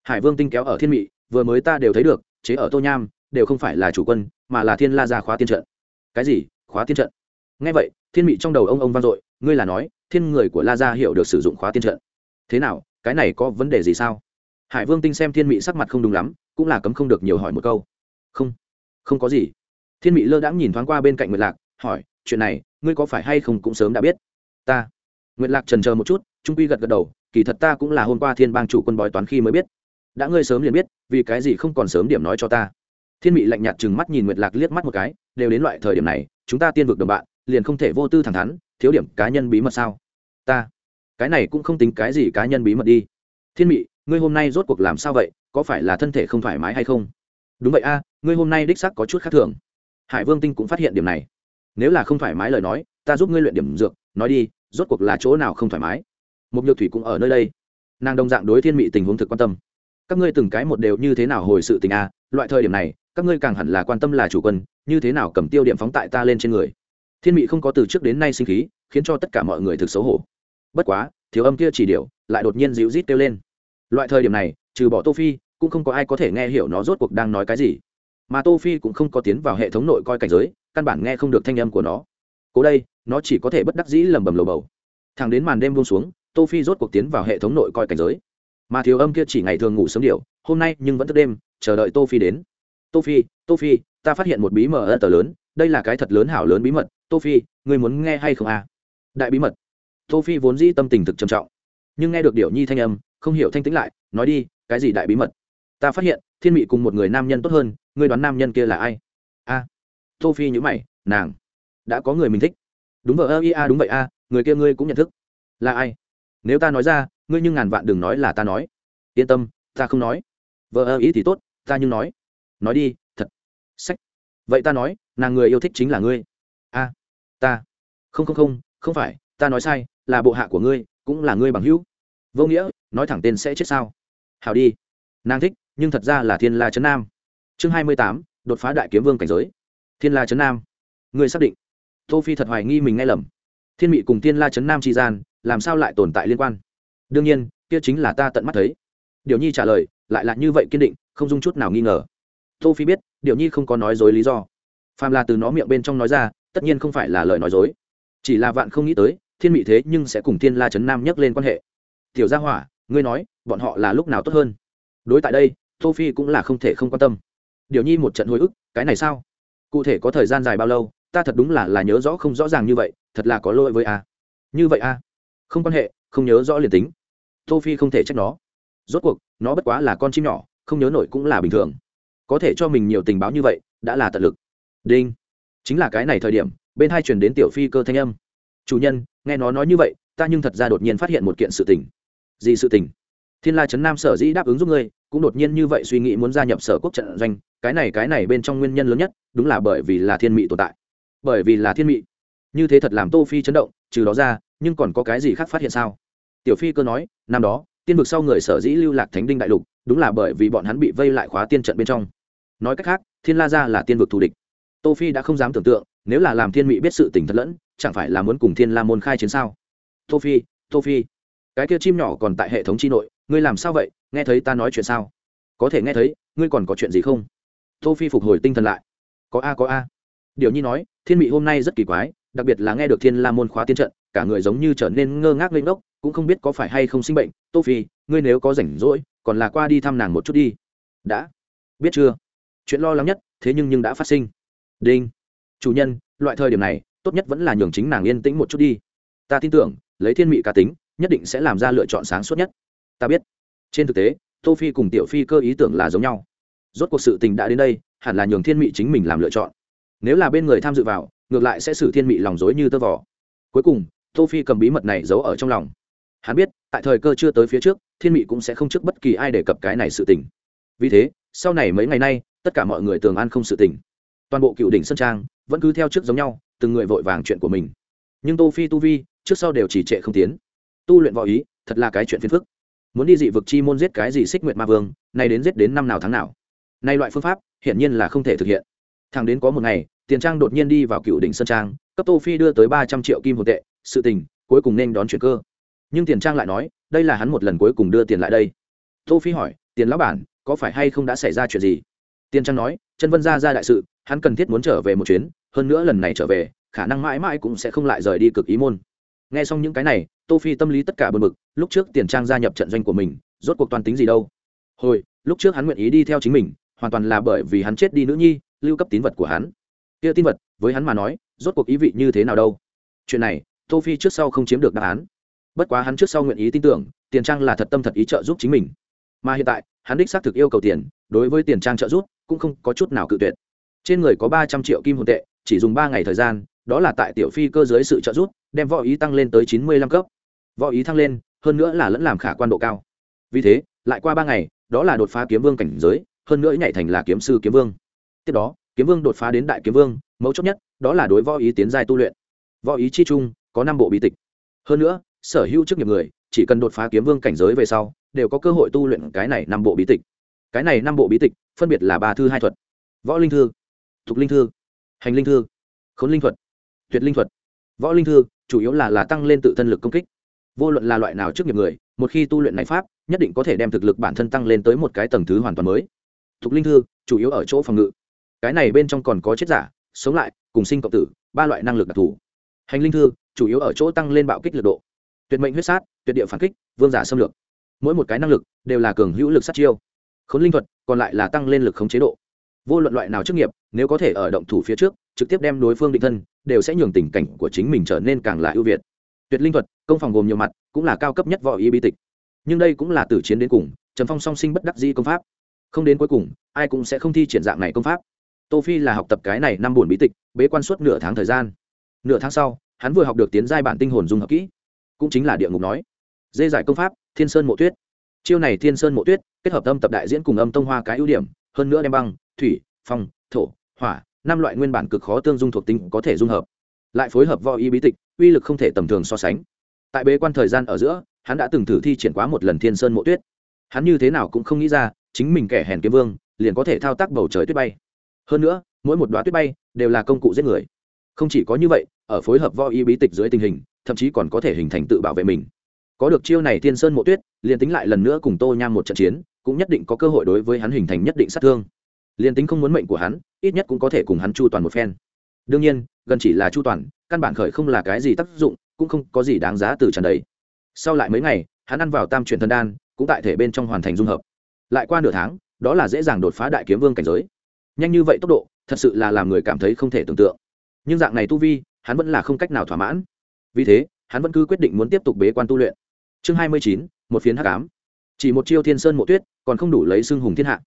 Hải vương tinh kéo ở thiên mị, vừa mới ta đều thấy được, chế ở tô nham, đều không phải là chủ quân, mà là thiên la gia khóa tiên trận. Cái gì? Khóa tiên trận? Ngay vậy, thiên mị trong đầu ông ông vang dội, ngươi là nói, thiên người của la gia hiểu được sử dụng khóa tiên trận. Thế nào, cái này có vấn đề gì sao? Hải vương tinh xem thiên mị sắc mặt không đúng lắm, cũng là cấm không được nhiều hỏi một câu. Không không có gì. Thiên mị lơ đãng nhìn thoáng qua bên cạnh nguyệt lạc, hỏi, chuyện này, ngươi có phải hay không cũng sớm đã biết? Ta. Nguyệt lạc trần chờ một chút, trung quy gật gật đầu, kỳ thật ta cũng là hôm qua thiên bang chủ quân bói toán khi mới biết. Đã ngươi sớm liền biết, vì cái gì không còn sớm điểm nói cho ta? Thiên mị lạnh nhạt chừng mắt nhìn nguyệt lạc liếc mắt một cái, đều đến loại thời điểm này, chúng ta tiên vực đồng bạn, liền không thể vô tư thẳng thắn, thiếu điểm cá nhân bí mật sao? Ta. Cái này cũng không tính cái gì cá nhân bí mật đi. Thiên mị ngươi hôm nay rốt cuộc làm sao vậy có phải là thân thể không thoải mái hay không? Đúng vậy a ngươi hôm nay đích sắc có chút khác thường. Hải vương tinh cũng phát hiện điểm này. Nếu là không thoải mái lời nói ta giúp ngươi luyện điểm dược nói đi rốt cuộc là chỗ nào không thoải mái? Một nhược thủy cũng ở nơi đây. Nàng đồng dạng đối thiên mị tình huống thực quan tâm. Các ngươi từng cái một đều như thế nào hồi sự tình a loại thời điểm này các ngươi càng hẳn là quan tâm là chủ quân như thế nào cầm tiêu điểm phóng tại ta lên trên người. Thiên mị không có từ trước đến nay sinh khí khiến cho tất cả mọi người thực xấu hổ. Bất quá thiếu âm kia chỉ điều, lại đột nhiên dịu rít kêu lên loại thời điểm này, trừ bỏ tô phi, cũng không có ai có thể nghe hiểu nó rốt cuộc đang nói cái gì. Mà tô phi cũng không có tiến vào hệ thống nội coi cảnh giới, căn bản nghe không được thanh âm của nó. Cố đây, nó chỉ có thể bất đắc dĩ lầm bầm lầu bầu. Thẳng đến màn đêm buông xuống, tô phi rốt cuộc tiến vào hệ thống nội coi cảnh giới. Mà thiếu âm kia chỉ ngày thường ngủ sớm điều hôm nay nhưng vẫn thức đêm, chờ đợi tô phi đến. Tô phi tô phi, ta phát hiện một bí mật tờ lớn, đây là cái thật lớn hảo lớn bí mật. Tô phi, ngươi muốn nghe hay không à? Đại bí mật. Tô phi vốn dĩ tâm tình thực trầm trọng, nhưng nghe được điệu nhi thanh âm không hiểu thanh tĩnh lại, nói đi, cái gì đại bí mật? Ta phát hiện, thiên mị cùng một người nam nhân tốt hơn, ngươi đoán nam nhân kia là ai? A. Tô phi nhữ mày, nàng. Đã có người mình thích. Đúng vợ ơ ia đúng vậy, a, người kia ngươi cũng nhận thức. Là ai? Nếu ta nói ra, ngươi nhưng ngàn vạn đừng nói là ta nói. Yên tâm, ta không nói. Vợ ơ ý thì tốt, ta nhưng nói. Nói đi, thật. Sách. Vậy ta nói, nàng người yêu thích chính là ngươi. A. Ta. Không không không không phải, ta nói sai, là bộ hạ của ngươi, cũng là ngươi bằng hữu. Vô nghĩa nói thẳng tên sẽ chết sao? Hào đi. Nàng thích, nhưng thật ra là thiên la trấn nam. Chương hai mươi tám, đột phá đại kiếm vương cảnh giới. Thiên la trấn nam. Người xác định. Tô phi thật hoài nghi mình nghe lầm. Thiên mị cùng thiên la trấn nam tri gian, làm sao lại tồn tại liên quan? Đương nhiên, kia chính là ta tận mắt thấy. Điều nhi trả lời, lại là như vậy kiên định, không dung chút nào nghi ngờ. Tô phi biết điều nhi không có nói dối lý do. Phàm là từ nó miệng bên trong nói ra, tất nhiên không phải là lời nói dối. Chỉ là vạn không nghĩ tới, thiên mị thế nhưng sẽ cùng thiên la trấn nam nhắc lên quan hệ. Tiểu gia hỏa ngươi nói, bọn họ là lúc nào tốt hơn? Đối tại đây tô phi cũng là không thể không quan tâm. Điều nhi một trận hồi ức, cái này sao? Cụ thể có thời gian dài bao lâu, ta thật đúng là là nhớ rõ không rõ ràng như vậy, thật là có lỗi với a. Như vậy a? Không quan hệ, không nhớ rõ liền tính. Tô phi không thể trách nó. Rốt cuộc, nó bất quá là con chim nhỏ, không nhớ nổi cũng là bình thường. Có thể cho mình nhiều tình báo như vậy, đã là tận lực. Đinh. Chính là cái này thời điểm, bên hai truyền đến tiểu phi cơ thanh âm. Chủ nhân, nghe nó nói như vậy, ta nhưng thật ra đột nhiên phát hiện một kiện sự tình gì sự tình? Thiên la trấn nam sở dĩ đáp ứng giúp ngươi, cũng đột nhiên như vậy suy nghĩ muốn gia nhập sở quốc trận doanh, cái này cái này bên trong nguyên nhân lớn nhất, đúng là bởi vì là thiên mị tồn tại. Bởi vì là thiên mị. Như thế thật làm tô phi chấn động, trừ đó ra, nhưng còn có cái gì khác phát hiện sao? Tiểu phi cơ nói, năm đó, tiên vực sau người sở dĩ lưu lạc thánh đinh đại lục, đúng là bởi vì bọn hắn bị vây lại khóa tiên trận bên trong. Nói cách khác, thiên la gia là tiên vực thù địch. Tô phi đã không dám tưởng tượng, nếu là làm thiên mị biết sự tình thật lẫn, chẳng phải là muốn cùng thiên la môn khai chiến sao? Tô phi tô phi cái kia chim nhỏ còn tại hệ thống chi nội, ngươi làm sao vậy? Nghe thấy ta nói chuyện sao? Có thể nghe thấy, ngươi còn có chuyện gì không? Tô phi phục hồi tinh thần lại. Có a có a. Điều nhi nói, thiên mị hôm nay rất kỳ quái, đặc biệt là nghe được thiên la môn khóa tiên trận, cả người giống như trở nên ngơ ngác lên ngốc, cũng không biết có phải hay không sinh bệnh. Tô phi, ngươi nếu có rảnh rỗi, còn là qua đi thăm nàng một chút đi. Đã. Biết chưa? Chuyện lo lắng nhất, thế nhưng nhưng đã phát sinh. Đinh. Chủ nhân, loại thời điểm này, tốt nhất vẫn là nhường chính nàng yên tĩnh một chút đi. Ta tin tưởng, lấy thiên mị cá tính nhất định sẽ làm ra lựa chọn sáng suốt nhất. Ta biết. Trên thực tế, tô phi cùng tiểu phi cơ ý tưởng là giống nhau. Rốt cuộc sự tình đã đến đây, hẳn là nhường thiên mị chính mình làm lựa chọn. Nếu là bên người tham dự vào, ngược lại sẽ xử thiên mị lòng dối như tơ vò. Cuối cùng, tô phi cầm bí mật này giấu ở trong lòng. Hắn biết, tại thời cơ chưa tới phía trước, thiên mị cũng sẽ không trước bất kỳ ai đề cập cái này sự tình. Vì thế, sau này mấy ngày nay, tất cả mọi người tường an không sự tình. Toàn bộ cựu đỉnh sân trang vẫn cứ theo trước giống nhau, từng người vội vàng chuyện của mình. Nhưng tô phi tu vi, trước sau đều chỉ trệ không tiến tu luyện võ ý, thật là cái chuyện phiền phức. Muốn đi dị vực chi môn giết cái gì xích nguyệt ma vương này đến giết đến năm nào tháng nào? Nay loại phương pháp, hiển nhiên là không thể thực hiện. Thằng đến có một ngày, tiền trang đột nhiên đi vào cựu đỉnh sơn trang, cấp tô phi đưa tới ba trăm triệu kim hồn tệ, sự tình, cuối cùng nên đón chuyển cơ. Nhưng tiền trang lại nói, đây là hắn một lần cuối cùng đưa tiền lại đây. Tô phi hỏi, tiền lão bản, có phải hay không đã xảy ra chuyện gì? Tiền trang nói, chân vân ra ra đại sự, hắn cần thiết muốn trở về một chuyến, hơn nữa lần này trở về, khả năng mãi mãi cũng sẽ không lại rời đi cực ý môn. Nghe xong những cái này tô phi tâm lý tất cả bực bực, lúc trước tiền trang gia nhập trận doanh của mình, rốt cuộc toàn tính gì đâu. Hồi, lúc trước hắn nguyện ý đi theo chính mình, hoàn toàn là bởi vì hắn chết đi nữ nhi, lưu cấp tín vật của hắn. Kia tín vật, với hắn mà nói, rốt cuộc ý vị như thế nào đâu? Chuyện này, tô phi trước sau không chiếm được đáp án. Bất quá hắn trước sau nguyện ý tin tưởng, tiền trang là thật tâm thật ý trợ giúp chính mình. Mà hiện tại, hắn đích xác thực yêu cầu tiền, đối với tiền trang trợ giúp, cũng không có chút nào cự tuyệt. Trên người có ba trăm triệu kim hồn tệ, chỉ dùng ba ngày thời gian, đó là tại tiểu phi cơ giới sự trợ giúp, đem võ ý tăng lên tới chín mươi lăm cấp võ ý thăng lên, hơn nữa là lẫn làm khả quan độ cao. Vì thế, lại qua ba ngày, đó là đột phá kiếm vương cảnh giới, hơn nữa nhảy thành là kiếm sư kiếm vương. Tiếp đó, kiếm vương đột phá đến đại kiếm vương, mấu chốt nhất, đó là đối võ ý tiến giai tu luyện. Võ ý chi trung, có năm bộ bí tịch. Hơn nữa, sở hữu chức nghiệp người, chỉ cần đột phá kiếm vương cảnh giới về sau, đều có cơ hội tu luyện cái này năm bộ bí tịch. Cái này năm bộ bí tịch, phân biệt là ba thư hai thuật. Võ linh thư, thục linh thư, hành linh thư, khốn linh thuật, tuyệt linh thuật. Võ linh thư, chủ yếu là là tăng lên tự thân lực công kích vô luận là loại nào trước nghiệp người, một khi tu luyện này pháp, nhất định có thể đem thực lực bản thân tăng lên tới một cái tầng thứ hoàn toàn mới. Thục linh thư, chủ yếu ở chỗ phòng ngự. Cái này bên trong còn có chết giả, sống lại, cùng sinh cộng tử, ba loại năng lực đặc thù. Hành linh thư, chủ yếu ở chỗ tăng lên bạo kích lực độ. Tuyệt mệnh huyết sát, tuyệt địa phản kích, vương giả xâm lược. Mỗi một cái năng lực đều là cường hữu lực sát chiêu. Khốn linh thuật còn lại là tăng lên lực khống chế độ. Vô luận loại nào chức nghiệp, nếu có thể ở động thủ phía trước, trực tiếp đem đối phương định thân, đều sẽ nhường tình cảnh của chính mình trở nên càng là ưu việt tuyệt linh thuật, công phòng gồm nhiều mặt, cũng là cao cấp nhất võ y bi tịch. Nhưng đây cũng là từ chiến đến cùng trần phong song sinh bất đắc di công pháp. Không đến cuối cùng, ai cũng sẽ không thi triển dạng này công pháp. Tô phi là học tập cái này năm buồn bí tịch, bế quan suốt nửa tháng thời gian. Nửa tháng sau, hắn vừa học được tiến giai bản tinh hồn dung hợp kỹ. Cũng chính là địa ngục nói. Dê giải công pháp, thiên sơn mộ tuyết. Chiêu này thiên sơn mộ tuyết, kết hợp âm tập đại diễn cùng âm tông hoa cái ưu điểm, hơn nữa đem băng, thủy, phong, thổ, hỏa, năm loại nguyên bản cực khó tương dung thuộc tính có thể dung hợp. Lại phối hợp võ y bí tịch uy lực không thể tầm thường so sánh. Tại bế quan thời gian ở giữa, hắn đã từng thử thi triển quá một lần thiên sơn mộ tuyết. Hắn như thế nào cũng không nghĩ ra, chính mình kẻ hèn kiếm vương, liền có thể thao tác bầu trời tuyết bay. Hơn nữa, mỗi một đoá tuyết bay đều là công cụ giết người. Không chỉ có như vậy, ở phối hợp võ y bí tịch dưới tình hình, thậm chí còn có thể hình thành tự bảo vệ mình. Có được chiêu này thiên sơn mộ tuyết, liền tính lại lần nữa cùng tô nham một trận chiến, cũng nhất định có cơ hội đối với hắn hình thành nhất định sát thương. Liền tính không muốn mệnh của hắn, ít nhất cũng có thể cùng hắn chu toàn một phen. Đương nhiên, gần chỉ là chu toàn căn bản khởi không là cái gì tác dụng, cũng không có gì đáng giá từ trần đấy sau lại mấy ngày, hắn ăn vào tam truyền thần đan, cũng tại thể bên trong hoàn thành dung hợp. Lại qua nửa tháng, đó là dễ dàng đột phá đại kiếm vương cảnh giới. Nhanh như vậy tốc độ, thật sự là làm người cảm thấy không thể tưởng tượng. Nhưng dạng này tu vi, hắn vẫn là không cách nào thỏa mãn. Vì thế, hắn vẫn cứ quyết định muốn tiếp tục bế quan tu luyện. Chương hai mươi chín, một phiến hắc ám. Chỉ một chiêu thiên sơn mộ tuyết, còn không đủ lấy xưng hùng thiên hạ.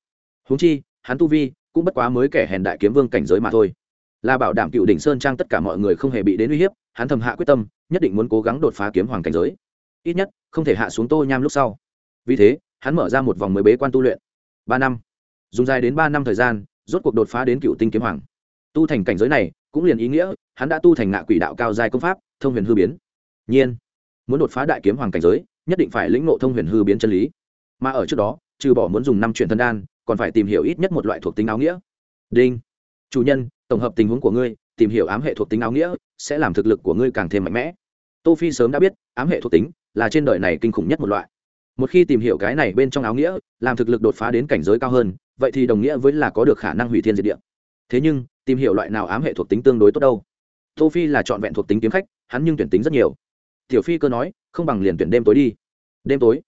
Huống chi, hắn tu vi cũng bất quá mới kẻ hèn đại kiếm vương cảnh giới mà thôi là bảo đảm cựu đỉnh sơn trang tất cả mọi người không hề bị đến uy hiếp, hắn thầm hạ quyết tâm, nhất định muốn cố gắng đột phá kiếm hoàng cảnh giới. Ít nhất, không thể hạ xuống tô nham lúc sau. Vì thế, hắn mở ra một vòng mới bế quan tu luyện. Ba năm. Dùng dài đến ba năm thời gian, rốt cuộc đột phá đến cựu tinh kiếm hoàng. Tu thành cảnh giới này, cũng liền ý nghĩa, hắn đã tu thành ngạ quỷ đạo cao dài công pháp, thông huyền hư biến. Nhiên. Muốn đột phá đại kiếm hoàng cảnh giới, nhất định phải lĩnh ngộ thông huyền hư biến chân lý. Mà ở trước đó, trừ bỏ muốn dùng năm truyền thân đan, còn phải tìm hiểu ít nhất một loại thuộc tính áo nghĩa. Đinh. Chủ nhân tổng hợp tình huống của ngươi, tìm hiểu ám hệ thuộc tính áo nghĩa, sẽ làm thực lực của ngươi càng thêm mạnh mẽ. Tô phi sớm đã biết, ám hệ thuộc tính là trên đời này kinh khủng nhất một loại. Một khi tìm hiểu cái này bên trong áo nghĩa, làm thực lực đột phá đến cảnh giới cao hơn, vậy thì đồng nghĩa với là có được khả năng hủy thiên diệt địa. Thế nhưng, tìm hiểu loại nào ám hệ thuộc tính tương đối tốt đâu? Tô phi là chọn vẹn thuộc tính kiếm khách, hắn nhưng tuyển tính rất nhiều. Tiểu phi cơ nói, không bằng liền tuyển đêm tối đi. Đêm tối?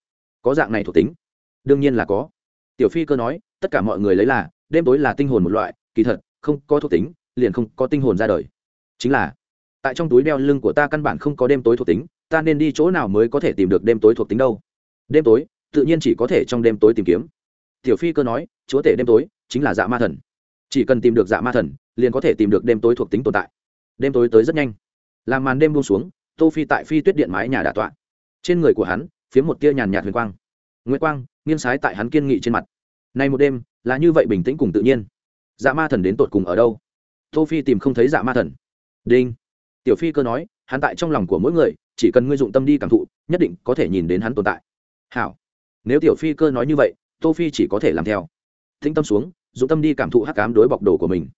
Có dạng này thuộc tính? Đương nhiên là có. Tiểu phi cơ nói, tất cả mọi người lấy là, đêm tối là tinh hồn một loại, kỳ thật không có thuộc tính, liền không có tinh hồn ra đời. Chính là, tại trong túi đeo lưng của ta căn bản không có đêm tối thuộc tính, ta nên đi chỗ nào mới có thể tìm được đêm tối thuộc tính đâu? Đêm tối, tự nhiên chỉ có thể trong đêm tối tìm kiếm. Tiểu phi cơ nói, chúa tể đêm tối chính là dạ ma thần. Chỉ cần tìm được dạ ma thần, liền có thể tìm được đêm tối thuộc tính tồn tại. Đêm tối tới rất nhanh. Làm màn đêm buông xuống, tô phi tại phi tuyết điện mái nhà đà tọa. Trên người của hắn, phía một tia nhàn nhạt huyền quang. Nguyễn quang nghiêng sái tại hắn kiên nghị trên mặt. Nay một đêm, là như vậy bình tĩnh cùng tự nhiên dạ ma thần đến tột cùng ở đâu? Tô phi tìm không thấy dạ ma thần. Đinh. Tiểu phi cơ nói, hắn tại trong lòng của mỗi người, chỉ cần ngươi dụng tâm đi cảm thụ, nhất định có thể nhìn đến hắn tồn tại. Hảo. Nếu tiểu phi cơ nói như vậy, tô phi chỉ có thể làm theo. Thinh tâm xuống, dụng tâm đi cảm thụ hắc ám đối bọc đồ của mình.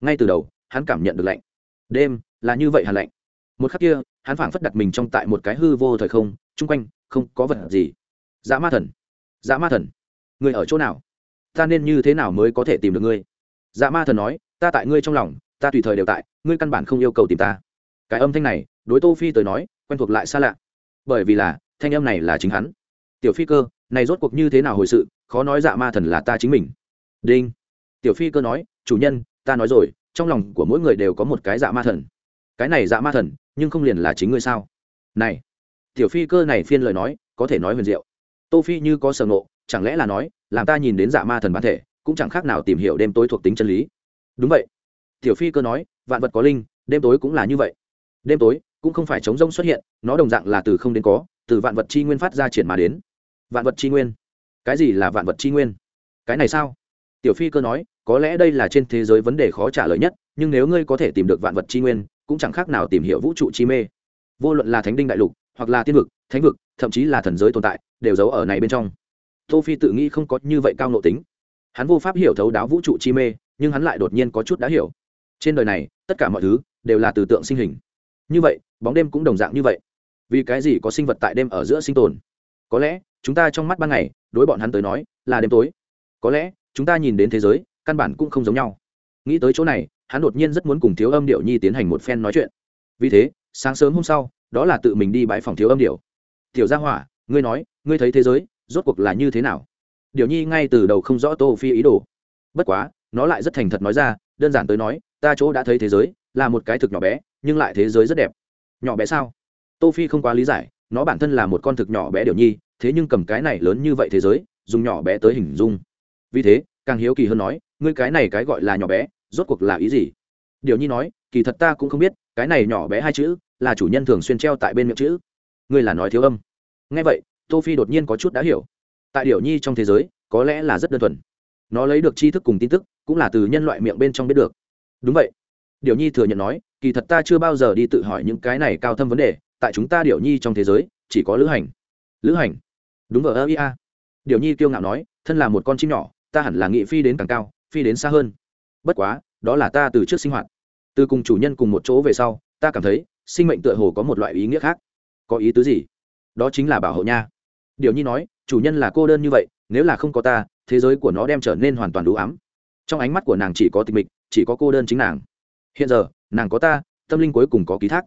Ngay từ đầu, hắn cảm nhận được lạnh. Đêm, là như vậy hàn lạnh. Một khắc kia, hắn phảng phất đặt mình trong tại một cái hư vô thời không, chung quanh, không có vật gì. Dạ ma thần. Dạ ma thần. Người ở chỗ nào? Ta nên như thế nào mới có thể tìm được ngươi? Dạ ma thần nói, ta tại ngươi trong lòng, ta tùy thời đều tại, ngươi căn bản không yêu cầu tìm ta. Cái âm thanh này, đối tô phi tới nói, quen thuộc lại xa lạ. Bởi vì là, thanh âm này là chính hắn. Tiểu phi cơ, này rốt cuộc như thế nào hồi sự, khó nói dạ ma thần là ta chính mình. Đinh. Tiểu phi cơ nói, chủ nhân, ta nói rồi, trong lòng của mỗi người đều có một cái dạ ma thần. Cái này dạ ma thần, nhưng không liền là chính ngươi sao? Này. Tiểu phi cơ này phiên lời nói, có thể nói huyền diệu. Tô phi như có sở ngộ, chẳng lẽ là nói, làm ta nhìn đến dạ ma thần bản thể cũng chẳng khác nào tìm hiểu đêm tối thuộc tính chân lý. Đúng vậy. Tiểu phi cơ nói, vạn vật có linh, đêm tối cũng là như vậy. Đêm tối cũng không phải chống rông xuất hiện, nó đồng dạng là từ không đến có, từ vạn vật chi nguyên phát ra triển mà đến. Vạn vật chi nguyên? Cái gì là vạn vật chi nguyên? Cái này sao? Tiểu phi cơ nói, có lẽ đây là trên thế giới vấn đề khó trả lời nhất, nhưng nếu ngươi có thể tìm được vạn vật chi nguyên, cũng chẳng khác nào tìm hiểu vũ trụ chi mê. Vô luận là thánh đinh đại lục, hoặc là tiên vực, thánh vực, thậm chí là thần giới tồn tại, đều giấu ở này bên trong. Tô phi tự nghĩ không có như vậy cao nộ tính hắn vô pháp hiểu thấu đáo vũ trụ chi mê, nhưng hắn lại đột nhiên có chút đã hiểu. Trên đời này, tất cả mọi thứ đều là từ tượng sinh hình. Như vậy, bóng đêm cũng đồng dạng như vậy. Vì cái gì có sinh vật tại đêm ở giữa sinh tồn? Có lẽ, chúng ta trong mắt ban ngày, đối bọn hắn tới nói, là đêm tối. Có lẽ, chúng ta nhìn đến thế giới, căn bản cũng không giống nhau. Nghĩ tới chỗ này, hắn đột nhiên rất muốn cùng thiếu âm điệu nhi tiến hành một phen nói chuyện. Vì thế, sáng sớm hôm sau, đó là tự mình đi bãi phòng thiếu âm điệu tiểu gia hỏa, ngươi nói, ngươi thấy thế giới, rốt cuộc là như thế nào? Điều nhi ngay từ đầu không rõ tô phi ý đồ. Bất quá, nó lại rất thành thật nói ra, đơn giản tới nói, ta chỗ đã thấy thế giới, là một cái thực nhỏ bé, nhưng lại thế giới rất đẹp. Nhỏ bé sao? Tô phi không quá lý giải, nó bản thân là một con thực nhỏ bé Điều nhi, thế nhưng cầm cái này lớn như vậy thế giới, dùng nhỏ bé tới hình dung. Vì thế, càng hiếu kỳ hơn nói, ngươi cái này cái gọi là nhỏ bé, rốt cuộc là ý gì? Điều nhi nói, kỳ thật ta cũng không biết, cái này nhỏ bé hai chữ, là chủ nhân thường xuyên treo tại bên miệng chữ. Ngươi là nói thiếu âm. Nghe vậy, tô phi đột nhiên có chút đã hiểu tại điều nhi trong thế giới, có lẽ là rất đơn thuần. Nó lấy được tri thức cùng tin tức, cũng là từ nhân loại miệng bên trong biết được. Đúng vậy. Điều nhi thừa nhận nói, kỳ thật ta chưa bao giờ đi tự hỏi những cái này cao thâm vấn đề, tại chúng ta điều nhi trong thế giới, chỉ có lữ hành. Lữ hành? Đúng vờ ơ ia điều nhi kiêu ngạo nói, thân là một con chim nhỏ, ta hẳn là nghị phi đến càng cao, phi đến xa hơn. Bất quá, đó là ta từ trước sinh hoạt. Từ cùng chủ nhân cùng một chỗ về sau, ta cảm thấy, sinh mệnh tựa hồ có một loại ý nghĩa khác. Có ý tứ gì? Đó chính là bảo hộ nha. Điều nhi nói chủ nhân là cô đơn như vậy, nếu là không có ta, thế giới của nó đem trở nên hoàn toàn đủ ám. Trong ánh mắt của nàng chỉ có tịch mịch, chỉ có cô đơn chính nàng. Hiện giờ, nàng có ta, tâm linh cuối cùng có ký thác.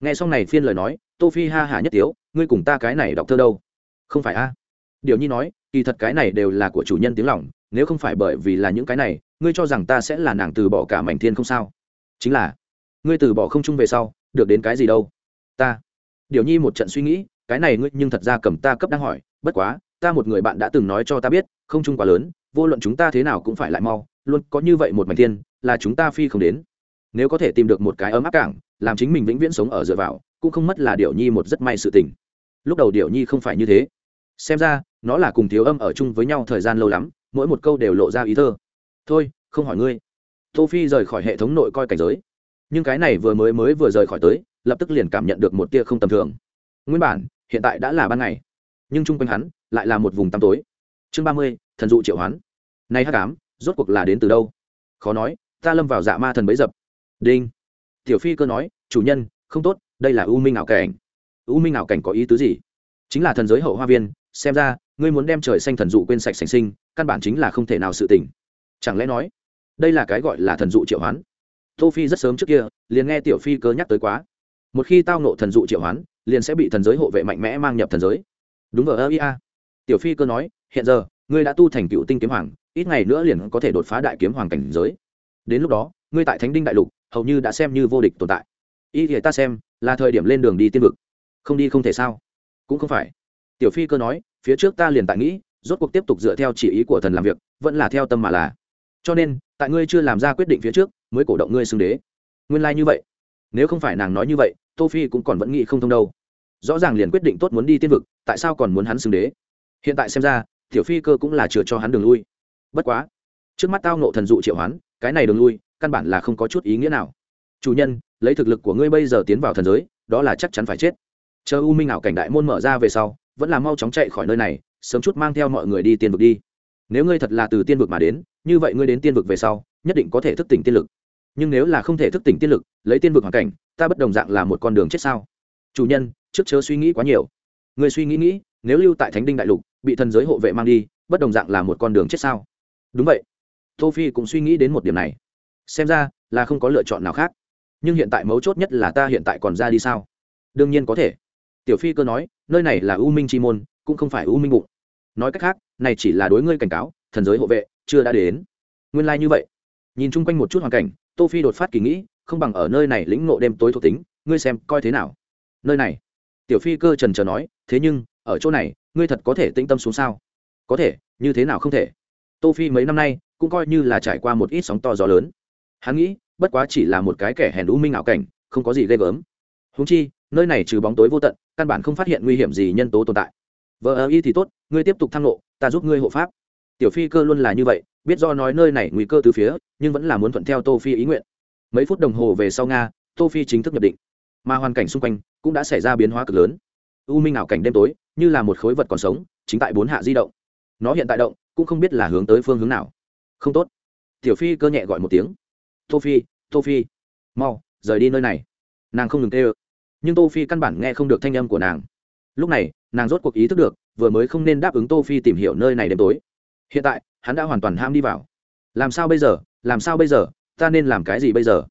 Nghe xong này phiên lời nói, tô phi ha hả nhất tiếu, ngươi cùng ta cái này đọc thơ đâu? Không phải a. Điều nhi nói, kỳ thật cái này đều là của chủ nhân tiếng lòng, nếu không phải bởi vì là những cái này, ngươi cho rằng ta sẽ là nàng từ bỏ cả mảnh thiên không sao? Chính là, ngươi từ bỏ không chung về sau, được đến cái gì đâu? Ta. Điều nhi một trận suy nghĩ, cái này ngươi nhưng thật ra cầm ta cấp đang hỏi bất quá, ta một người bạn đã từng nói cho ta biết, không chung quá lớn, vô luận chúng ta thế nào cũng phải lại mau, luôn có như vậy một mảnh thiên, là chúng ta phi không đến. Nếu có thể tìm được một cái ấm áp cảng, làm chính mình vĩnh viễn sống ở dựa vào, cũng không mất là điệu nhi một rất may sự tình. Lúc đầu điệu nhi không phải như thế. Xem ra, nó là cùng thiếu âm ở chung với nhau thời gian lâu lắm, mỗi một câu đều lộ ra ý thơ. Thôi, không hỏi ngươi. Tô phi rời khỏi hệ thống nội coi cảnh giới. Nhưng cái này vừa mới mới vừa rời khỏi tới, lập tức liền cảm nhận được một tia không tầm thường. Nguyên bản, hiện tại đã là ban ngày nhưng chung quanh hắn lại là một vùng tăm tối. Chương ba mươi, thần dụ triệu hoán. Nay hắc ám, rốt cuộc là đến từ đâu? Khó nói, ta lâm vào dạ ma thần bấy dập. Đinh. Tiểu phi cơ nói, chủ nhân, không tốt, đây là u minh ảo cảnh. U minh ảo cảnh có ý tứ gì? Chính là thần giới hậu hoa viên, xem ra, ngươi muốn đem trời xanh thần dụ quên sạch sành sinh, căn bản chính là không thể nào sự tỉnh chẳng lẽ nói, đây là cái gọi là thần dụ triệu hoán? Tô phi rất sớm trước kia, liền nghe tiểu phi cơ nhắc tới quá. Một khi tao nộ thần dụ triệu hoán, liền sẽ bị thần giới hộ vệ mạnh mẽ mang nhập thần giới đúng vào ơ ia tiểu phi cơ nói, hiện giờ, ngươi đã tu thành cựu tinh kiếm hoàng, ít ngày nữa liền có thể đột phá đại kiếm hoàng cảnh giới. Đến lúc đó, ngươi tại thánh đinh đại lục, hầu như đã xem như vô địch tồn tại. Ý thì ta xem, là thời điểm lên đường đi tiên vực. Không đi không thể sao? Cũng không phải. Tiểu phi cơ nói, phía trước ta liền tại nghĩ, rốt cuộc tiếp tục dựa theo chỉ ý của thần làm việc, vẫn là theo tâm mà là. Cho nên, tại ngươi chưa làm ra quyết định phía trước, mới cổ động ngươi xưng đế. Nguyên lai、like、như vậy. Nếu không phải nàng nói như vậy, tô phi cũng còn vẫn nghĩ không thông đâu rõ ràng liền quyết định tốt muốn đi tiên vực, tại sao còn muốn hắn xưng đế? Hiện tại xem ra, tiểu phi cơ cũng là chữa cho hắn đường lui. Bất quá, trước mắt tao nộ thần dụ triệu hoán, cái này đường lui, căn bản là không có chút ý nghĩa nào. Chủ nhân, lấy thực lực của ngươi bây giờ tiến vào thần giới, đó là chắc chắn phải chết. Chờ u minh ảo cảnh đại môn mở ra về sau, vẫn là mau chóng chạy khỏi nơi này, sớm chút mang theo mọi người đi tiên vực đi. Nếu ngươi thật là từ tiên vực mà đến, như vậy ngươi đến tiên vực về sau, nhất định có thể thức tỉnh tiên lực. Nhưng nếu là không thể thức tỉnh tiên lực, lấy tiên vực hoàn cảnh, ta bất đồng dạng là một con đường chết sao? Chủ nhân trước chớ suy nghĩ quá nhiều. Người suy nghĩ nghĩ, nếu lưu tại thánh đinh đại lục, bị thần giới hộ vệ mang đi, bất đồng dạng là một con đường chết sao? Đúng vậy. Tô phi cũng suy nghĩ đến một điểm này. Xem ra, là không có lựa chọn nào khác. Nhưng hiện tại mấu chốt nhất là ta hiện tại còn ra đi sao? Đương nhiên có thể. Tiểu phi cơ nói, nơi này là u minh chi môn, cũng không phải u minh bụng. Nói cách khác, này chỉ là đối ngươi cảnh cáo, thần giới hộ vệ, chưa đã đến. Nguyên lai like như vậy. Nhìn chung quanh một chút hoàn cảnh, tô phi đột phát kỳ nghĩ, không bằng ở nơi này lĩnh ngộ đêm tối thuộc tính, ngươi xem coi thế nào. Nơi này tiểu phi cơ trần trờ nói, thế nhưng, ở chỗ này, ngươi thật có thể tĩnh tâm xuống sao? Có thể, như thế nào không thể? Tô phi mấy năm nay, cũng coi như là trải qua một ít sóng to gió lớn. Hắn nghĩ, bất quá chỉ là một cái kẻ hèn u minh ảo cảnh, không có gì ghê gớm. Húng chi, nơi này trừ bóng tối vô tận, căn bản không phát hiện nguy hiểm gì nhân tố tồn tại. Vợ ơ y thì tốt, ngươi tiếp tục thăng lộ, ta giúp ngươi hộ pháp. Tiểu phi cơ luôn là như vậy, biết do nói nơi này nguy cơ từ phía, nhưng vẫn là muốn thuận theo tô phi ý nguyện. Mấy phút đồng hồ về sau nga, tô phi chính thức nhập định mà hoàn cảnh xung quanh cũng đã xảy ra biến hóa cực lớn. U minh ảo cảnh đêm tối, như là một khối vật còn sống, chính tại bốn hạ di động. Nó hiện tại động, cũng không biết là hướng tới phương hướng nào. Không tốt. Tiểu phi cơ nhẹ gọi một tiếng. Tô phi tô phi. Mau, rời đi nơi này. Nàng không ngừng tê ơ nhưng tô phi căn bản nghe không được thanh âm của nàng. Lúc này, nàng rốt cuộc ý thức được, vừa mới không nên đáp ứng tô phi tìm hiểu nơi này đêm tối. Hiện tại, hắn đã hoàn toàn ham đi vào. Làm sao bây giờ? Làm sao bây giờ? Ta nên làm cái gì bây giờ?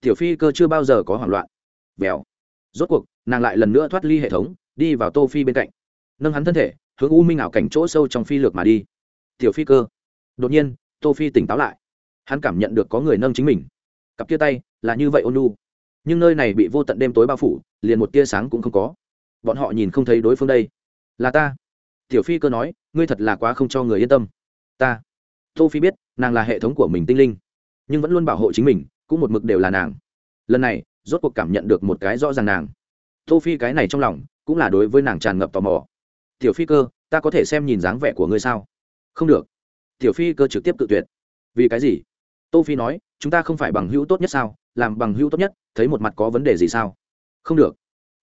Tiểu phi cơ chưa bao giờ có hoảng loạn vèo. Rốt cuộc, nàng lại lần nữa thoát ly hệ thống, đi vào tô phi bên cạnh. Nâng hắn thân thể, hướng u minh ảo cảnh chỗ sâu trong phi lược mà đi. Tiểu phi cơ. Đột nhiên, tô phi tỉnh táo lại. Hắn cảm nhận được có người nâng chính mình. Cặp kia tay, là như vậy ôn lu nhưng nơi này bị vô tận đêm tối bao phủ, liền một tia sáng cũng không có. Bọn họ nhìn không thấy đối phương đây. Là ta. Tiểu phi cơ nói, ngươi thật là quá không cho người yên tâm. Ta. Tô phi biết, nàng là hệ thống của mình tinh linh. Nhưng vẫn luôn bảo hộ chính mình, cũng một mực đều là nàng. Lần này rốt cuộc cảm nhận được một cái rõ ràng nàng. Tô phi cái này trong lòng, cũng là đối với nàng tràn ngập tò mò. Tiểu phi cơ, ta có thể xem nhìn dáng vẻ của ngươi sao? Không được. Tiểu phi cơ trực tiếp tự tuyệt. Vì cái gì? Tô phi nói, chúng ta không phải bằng hữu tốt nhất sao? Làm bằng hữu tốt nhất, thấy một mặt có vấn đề gì sao? Không được.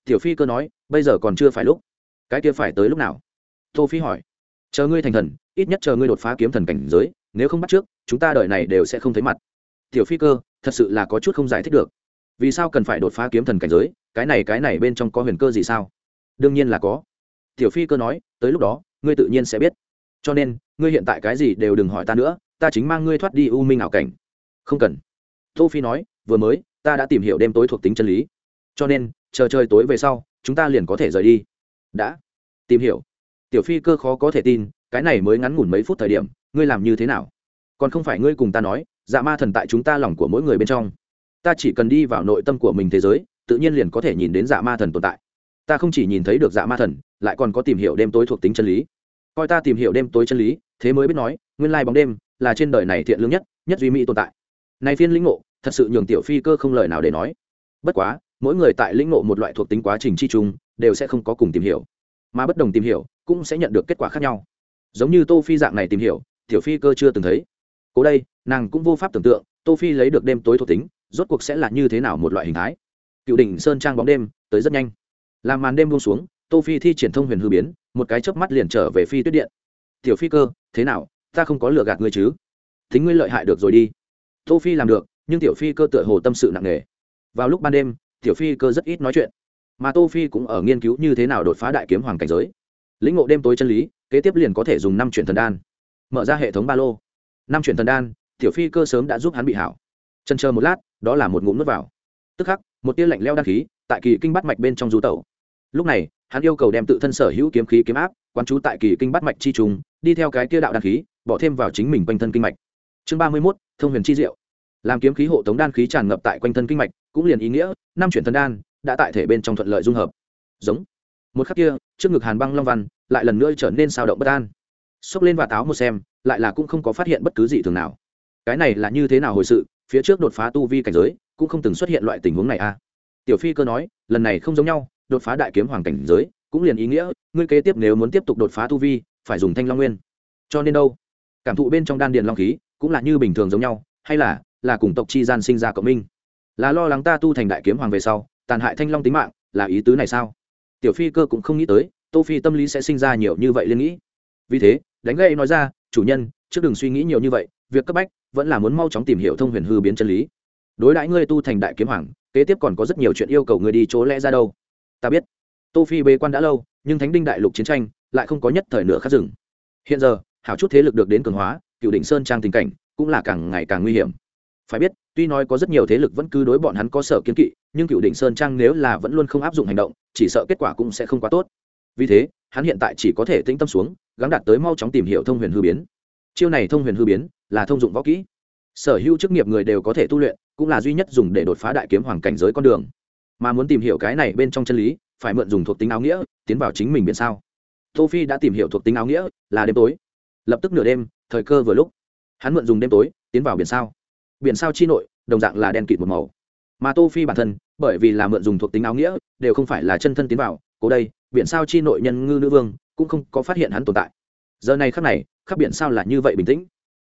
Tiểu phi cơ nói, bây giờ còn chưa phải lúc. Cái kia phải tới lúc nào? Tô phi hỏi. Chờ ngươi thành thần, ít nhất chờ ngươi đột phá kiếm thần cảnh giới, nếu không bắt trước, chúng ta đợi này đều sẽ không thấy mặt. Tiểu phi cơ, thật sự là có chút không giải thích được vì sao cần phải đột phá kiếm thần cảnh giới? Cái này cái này bên trong có huyền cơ gì sao? Đương nhiên là có. Tiểu phi cơ nói, tới lúc đó, ngươi tự nhiên sẽ biết. Cho nên, ngươi hiện tại cái gì đều đừng hỏi ta nữa, ta chính mang ngươi thoát đi u minh ảo cảnh. Không cần. Tô phi nói, vừa mới, ta đã tìm hiểu đêm tối thuộc tính chân lý. Cho nên, chờ trời tối về sau, chúng ta liền có thể rời đi. Đã. Tìm hiểu. Tiểu phi cơ khó có thể tin, cái này mới ngắn ngủn mấy phút thời điểm, ngươi làm như thế nào? Còn không phải ngươi cùng ta nói dạ ma thần tại chúng ta lòng của mỗi người bên trong ta chỉ cần đi vào nội tâm của mình thế giới, tự nhiên liền có thể nhìn đến dạ ma thần tồn tại. Ta không chỉ nhìn thấy được dạ ma thần, lại còn có tìm hiểu đêm tối thuộc tính chân lý. Coi ta tìm hiểu đêm tối chân lý, thế mới biết nói, nguyên lai bóng đêm là trên đời này thiện lương nhất nhất duy mỹ tồn tại. Này phiên lĩnh ngộ, thật sự nhường tiểu phi cơ không lời nào để nói. Bất quá, mỗi người tại lĩnh ngộ một loại thuộc tính quá trình chi chung, đều sẽ không có cùng tìm hiểu. Mà bất đồng tìm hiểu, cũng sẽ nhận được kết quả khác nhau. Giống như tô phi dạng này tìm hiểu, tiểu phi cơ chưa từng thấy. Cố đây, nàng cũng vô pháp tưởng tượng, tô phi lấy được đêm tối thuộc tính rốt cuộc sẽ là như thế nào một loại hình thái? Cựu đỉnh sơn trang bóng đêm, tới rất nhanh. Làm màn đêm buông xuống, tô phi thi triển thông huyền hư biến, một cái chớp mắt liền trở về phi tuyết điện. Tiểu phi cơ, thế nào? Ta không có lừa gạt ngươi chứ? Thính ngươi lợi hại được rồi đi. Tô phi làm được, nhưng tiểu phi cơ tựa hồ tâm sự nặng nề. Vào lúc ban đêm, tiểu phi cơ rất ít nói chuyện. Mà tô phi cũng ở nghiên cứu như thế nào đột phá đại kiếm hoàng cảnh giới. Lĩnh ngộ đêm tối chân lý, kế tiếp liền có thể dùng năm chuyển thần đan. Mở ra hệ thống ba lô. Năm chuyển thần đan, tiểu phi cơ sớm đã giúp hắn bị hảo. Chân chờ một lát đó là một ngụm nước vào. Tức khắc, một tia lạnh leo đăng khí tại kỳ kinh bắt mạch bên trong du tẩu. Lúc này, hắn yêu cầu đem tự thân sở hữu kiếm khí kiếm áp, quán chú tại kỳ kinh bắt mạch chi trùng, đi theo cái tia đạo đăng khí, bỏ thêm vào chính mình quanh thân kinh mạch. Chương ba mươi mốt, thông huyền chi diệu. Làm kiếm khí hộ tống đan khí tràn ngập tại quanh thân kinh mạch, cũng liền ý nghĩa, năm chuyển thân đan đã tại thể bên trong thuận lợi dung hợp. Giống. Một khắc kia, trước ngực hàn băng long văn lại lần nữa trở nên sao động bất an. Xốc lên và táo một xem, lại là cũng không có phát hiện bất cứ gì thường nào. Cái này là như thế nào hồi sự phía trước đột phá tu vi cảnh giới, cũng không từng xuất hiện loại tình huống này a à. tiểu phi cơ nói, lần này không giống nhau, đột phá đại kiếm hoàng cảnh giới, cũng liền ý nghĩa, ngươi kế tiếp nếu muốn tiếp tục đột phá tu vi, phải dùng thanh long nguyên. Cho nên đâu? Cảm thụ bên trong đan điện long khí, cũng là như bình thường giống nhau, hay là là cùng tộc chi gian sinh ra cộng minh? Là lo lắng ta tu thành đại kiếm hoàng về sau, tàn hại thanh long tính mạng, là ý tứ này sao? Tiểu phi cơ cũng không nghĩ tới, tô phi tâm lý sẽ sinh ra nhiều như vậy liên nghĩ. Vì thế, đánh gây nói ra, chủ nhân, trước đừng suy nghĩ nhiều như vậy, việc cấp bách vẫn là muốn mau chóng tìm hiểu thông huyền hư biến chân lý. Đối đãi ngươi tu thành đại kiếm hoàng, kế tiếp còn có rất nhiều chuyện yêu cầu ngươi đi chỗ lẽ ra đâu. Ta biết. Tô phi bế quan đã lâu, nhưng thánh đinh đại lục chiến tranh lại không có nhất thời nửa khắc dừng. Hiện giờ, hảo chút thế lực được đến cường hóa, cựu đỉnh sơn trang tình cảnh cũng là càng ngày càng nguy hiểm. Phải biết, tuy nói có rất nhiều thế lực vẫn cứ đối bọn hắn có sở kiến kỵ, nhưng cựu đỉnh sơn trang nếu là vẫn luôn không áp dụng hành động, chỉ sợ kết quả cũng sẽ không quá tốt. Vì thế, hắn hiện tại chỉ có thể tĩnh tâm xuống, gắng đạt tới mau chóng tìm hiểu thông huyền hư biến. Chiêu này thông huyền hư biến là thông dụng võ kỹ. Sở hữu chức nghiệp người đều có thể tu luyện, cũng là duy nhất dùng để đột phá đại kiếm hoàng cảnh giới con đường. Mà muốn tìm hiểu cái này bên trong chân lý, phải mượn dùng thuộc tính áo nghĩa, tiến vào chính mình biển sao. Tô phi đã tìm hiểu thuộc tính áo nghĩa là đêm tối. Lập tức nửa đêm, thời cơ vừa lúc. Hắn mượn dùng đêm tối, tiến vào biển sao. Biển sao chi nội, đồng dạng là đen kịt một màu. Mà tô phi bản thân, bởi vì là mượn dùng thuộc tính áo nghĩa, đều không phải là chân thân tiến vào, cố đây, biển sao chi nội nhân ngư nữ vương, cũng không có phát hiện hắn tồn tại. Giờ này khắc này, khắp biển sao là như vậy bình tĩnh、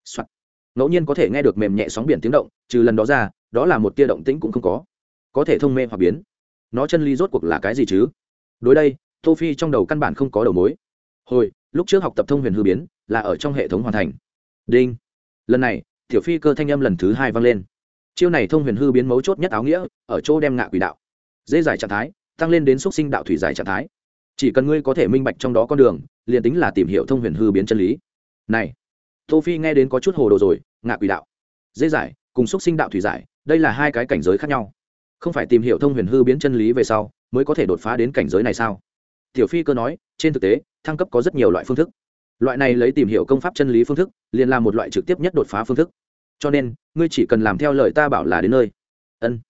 Soạt. ngẫu nhiên có thể nghe được mềm nhẹ sóng biển tiếng động, trừ lần đó ra, đó là một tia động tĩnh cũng không có. Có thể thông mê hoặc biến. Nó chân lý rốt cuộc là cái gì chứ? Đối đây, tô phi trong đầu căn bản không có đầu mối. Hồi, lúc trước học tập thông huyền hư biến, là ở trong hệ thống hoàn thành. Đinh. Lần này, tiểu phi cơ thanh âm lần thứ hai vang lên. Chiêu này thông huyền hư biến mấu chốt nhất áo nghĩa, ở chỗ đem ngạ quỷ đạo. Dễ giải trạng thái, tăng lên đến xúc sinh đạo thủy giải trạng thái. Chỉ cần ngươi có thể minh bạch trong đó con đường, liền tính là tìm hiểu thông huyền hư biến chân lý. Này tô phi nghe đến có chút hồ đồ rồi, ngạ quỷ đạo. Dễ giải, cùng xúc sinh đạo thủy giải, đây là hai cái cảnh giới khác nhau. Không phải tìm hiểu thông huyền hư biến chân lý về sau, mới có thể đột phá đến cảnh giới này sao? Tiểu phi cơ nói, trên thực tế, thăng cấp có rất nhiều loại phương thức. Loại này lấy tìm hiểu công pháp chân lý phương thức, liền là một loại trực tiếp nhất đột phá phương thức. Cho nên, ngươi chỉ cần làm theo lời ta bảo là đến nơi. Ân.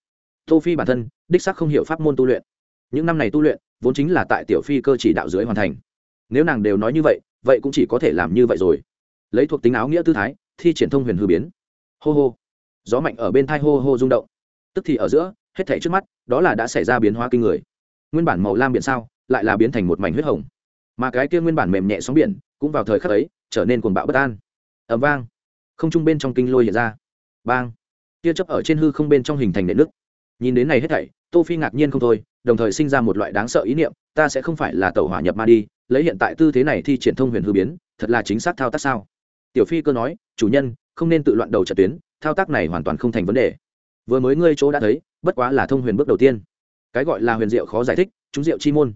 Tô phi bản thân, đích xác không hiểu pháp môn tu luyện. Những năm này tu luyện, vốn chính là tại tiểu phi cơ chỉ đạo dưới hoàn thành. Nếu nàng đều nói như vậy vậy cũng chỉ có thể làm như vậy rồi lấy thuộc tính áo nghĩa tư thái, thi triển thông huyền hư biến. Hô hô. Gió mạnh ở bên thai hô hô rung động. Tức thì ở giữa, hết thảy trước mắt, đó là đã xảy ra biến hóa kinh người. Nguyên bản màu lam biển sao, lại là biến thành một mảnh huyết hồng. Mà cái kia nguyên bản mềm nhẹ sóng biển, cũng vào thời khắc ấy, trở nên cuồng bạo bất an. Ầm vang. Không trung bên trong kinh lôi hiện ra. Bang. Tia chấp ở trên hư không bên trong hình thành nệ nước. Nhìn đến này hết thảy, tô phi ngạc nhiên không thôi, đồng thời sinh ra một loại đáng sợ ý niệm, ta sẽ không phải là tàu hỏa nhập ma đi, lấy hiện tại tư thế này thi triển thông huyền hư biến, thật là chính xác thao tác sao? Tiểu phi cơ nói, chủ nhân, không nên tự loạn đầu trận tuyến, thao tác này hoàn toàn không thành vấn đề. Vừa mới ngươi chỗ đã thấy, bất quá là thông huyền bước đầu tiên. Cái gọi là huyền diệu khó giải thích, chúng diệu chi môn.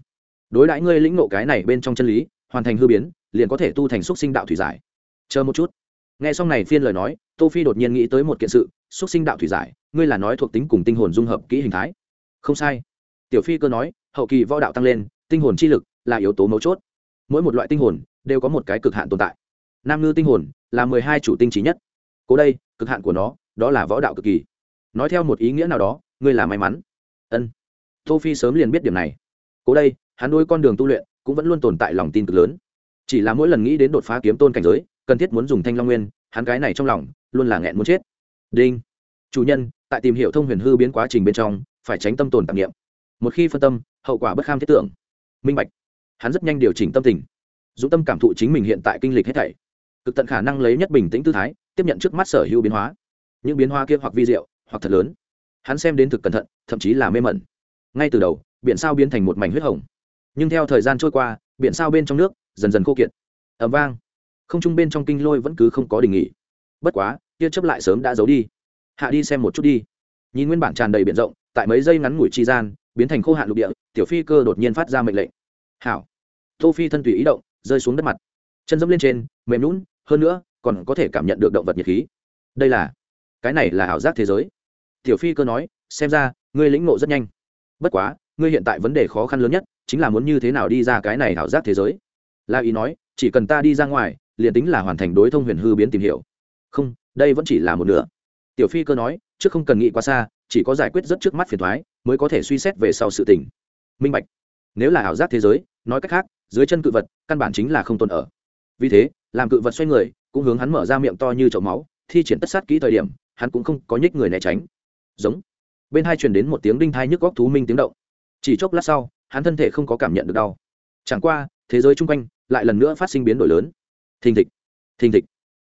Đối đãi ngươi lĩnh ngộ cái này bên trong chân lý, hoàn thành hư biến, liền có thể tu thành xúc sinh đạo thủy giải. Chờ một chút. Nghe xong này phiên lời nói, tô phi đột nhiên nghĩ tới một kiện sự, xúc sinh đạo thủy giải, ngươi là nói thuộc tính cùng tinh hồn dung hợp kỹ hình thái. Không sai. Tiểu phi cơ nói, hậu kỳ võ đạo tăng lên, tinh hồn chi lực là yếu tố mấu chốt. Mỗi một loại tinh hồn đều có một cái cực hạn tồn tại nam ngư tinh hồn là mười hai chủ tinh trí nhất. Cố đây, cực hạn của nó, đó là võ đạo cực kỳ. Nói theo một ý nghĩa nào đó, ngươi là may mắn. Ân. Tô phi sớm liền biết điểm này. Cố đây, hắn đôi con đường tu luyện cũng vẫn luôn tồn tại lòng tin cực lớn. Chỉ là mỗi lần nghĩ đến đột phá kiếm tôn cảnh giới, cần thiết muốn dùng thanh long nguyên, hắn cái này trong lòng luôn là nghẹn muốn chết. Đinh. Chủ nhân, tại tìm hiểu thông huyền hư biến quá trình bên trong, phải tránh tâm tồn tạp nghiệm một khi phân tâm, hậu quả bất kham thiết tưởng. Minh bạch. Hắn rất nhanh điều chỉnh tâm tình. Dũng tâm cảm thụ chính mình hiện tại kinh lịch hết thảy cực tận khả năng lấy nhất bình tĩnh tư thái, tiếp nhận trước mắt sở hữu biến hóa. Những biến hóa kia hoặc vi diệu, hoặc thật lớn. Hắn xem đến thực cẩn thận, thậm chí là mê mẩn. Ngay từ đầu, biển sao biến thành một mảnh huyết hồng. Nhưng theo thời gian trôi qua, biển sao bên trong nước dần dần khô kiệt. Ẩm vang. Không trung bên trong kinh lôi vẫn cứ không có đình nghỉ. Bất quá, tia chấp lại sớm đã giấu đi. Hạ đi xem một chút đi. Nhìn nguyên bản tràn đầy biển rộng, tại mấy giây ngắn ngủi chi gian, biến thành khô hạn lục địa, tiểu phi cơ đột nhiên phát ra mệnh lệnh. Hảo. Tô phi thân tùy ý động, rơi xuống đất mặt. Chân dẫm lên trên, mềm lún hơn nữa, còn có thể cảm nhận được động vật nhiệt khí. Đây là, cái này là ảo giác thế giới. Tiểu phi cơ nói, xem ra, ngươi lĩnh ngộ rất nhanh. Bất quá, ngươi hiện tại vấn đề khó khăn lớn nhất, chính là muốn như thế nào đi ra cái này ảo giác thế giới. La ý nói, chỉ cần ta đi ra ngoài, liền tính là hoàn thành đối thông huyền hư biến tìm hiểu. Không, đây vẫn chỉ là một nửa. Tiểu phi cơ nói, trước không cần nghĩ quá xa, chỉ có giải quyết rất trước mắt phiền thoái mới có thể suy xét về sau sự tình. Minh bạch. Nếu là ảo giác thế giới, nói cách khác, dưới chân cự vật, căn bản chính là không tồn ở. Vì thế làm cự vật xoay người, cũng hướng hắn mở ra miệng to như chậu máu, thi triển tất sát kỹ thời điểm, hắn cũng không có nhích người né tránh. Giống. Bên hai truyền đến một tiếng đinh thai nhức góc thú minh tiếng động. Chỉ chốc lát sau, hắn thân thể không có cảm nhận được đau. Chẳng qua, thế giới chung quanh lại lần nữa phát sinh biến đổi lớn. Thình thịch. Thình thịch.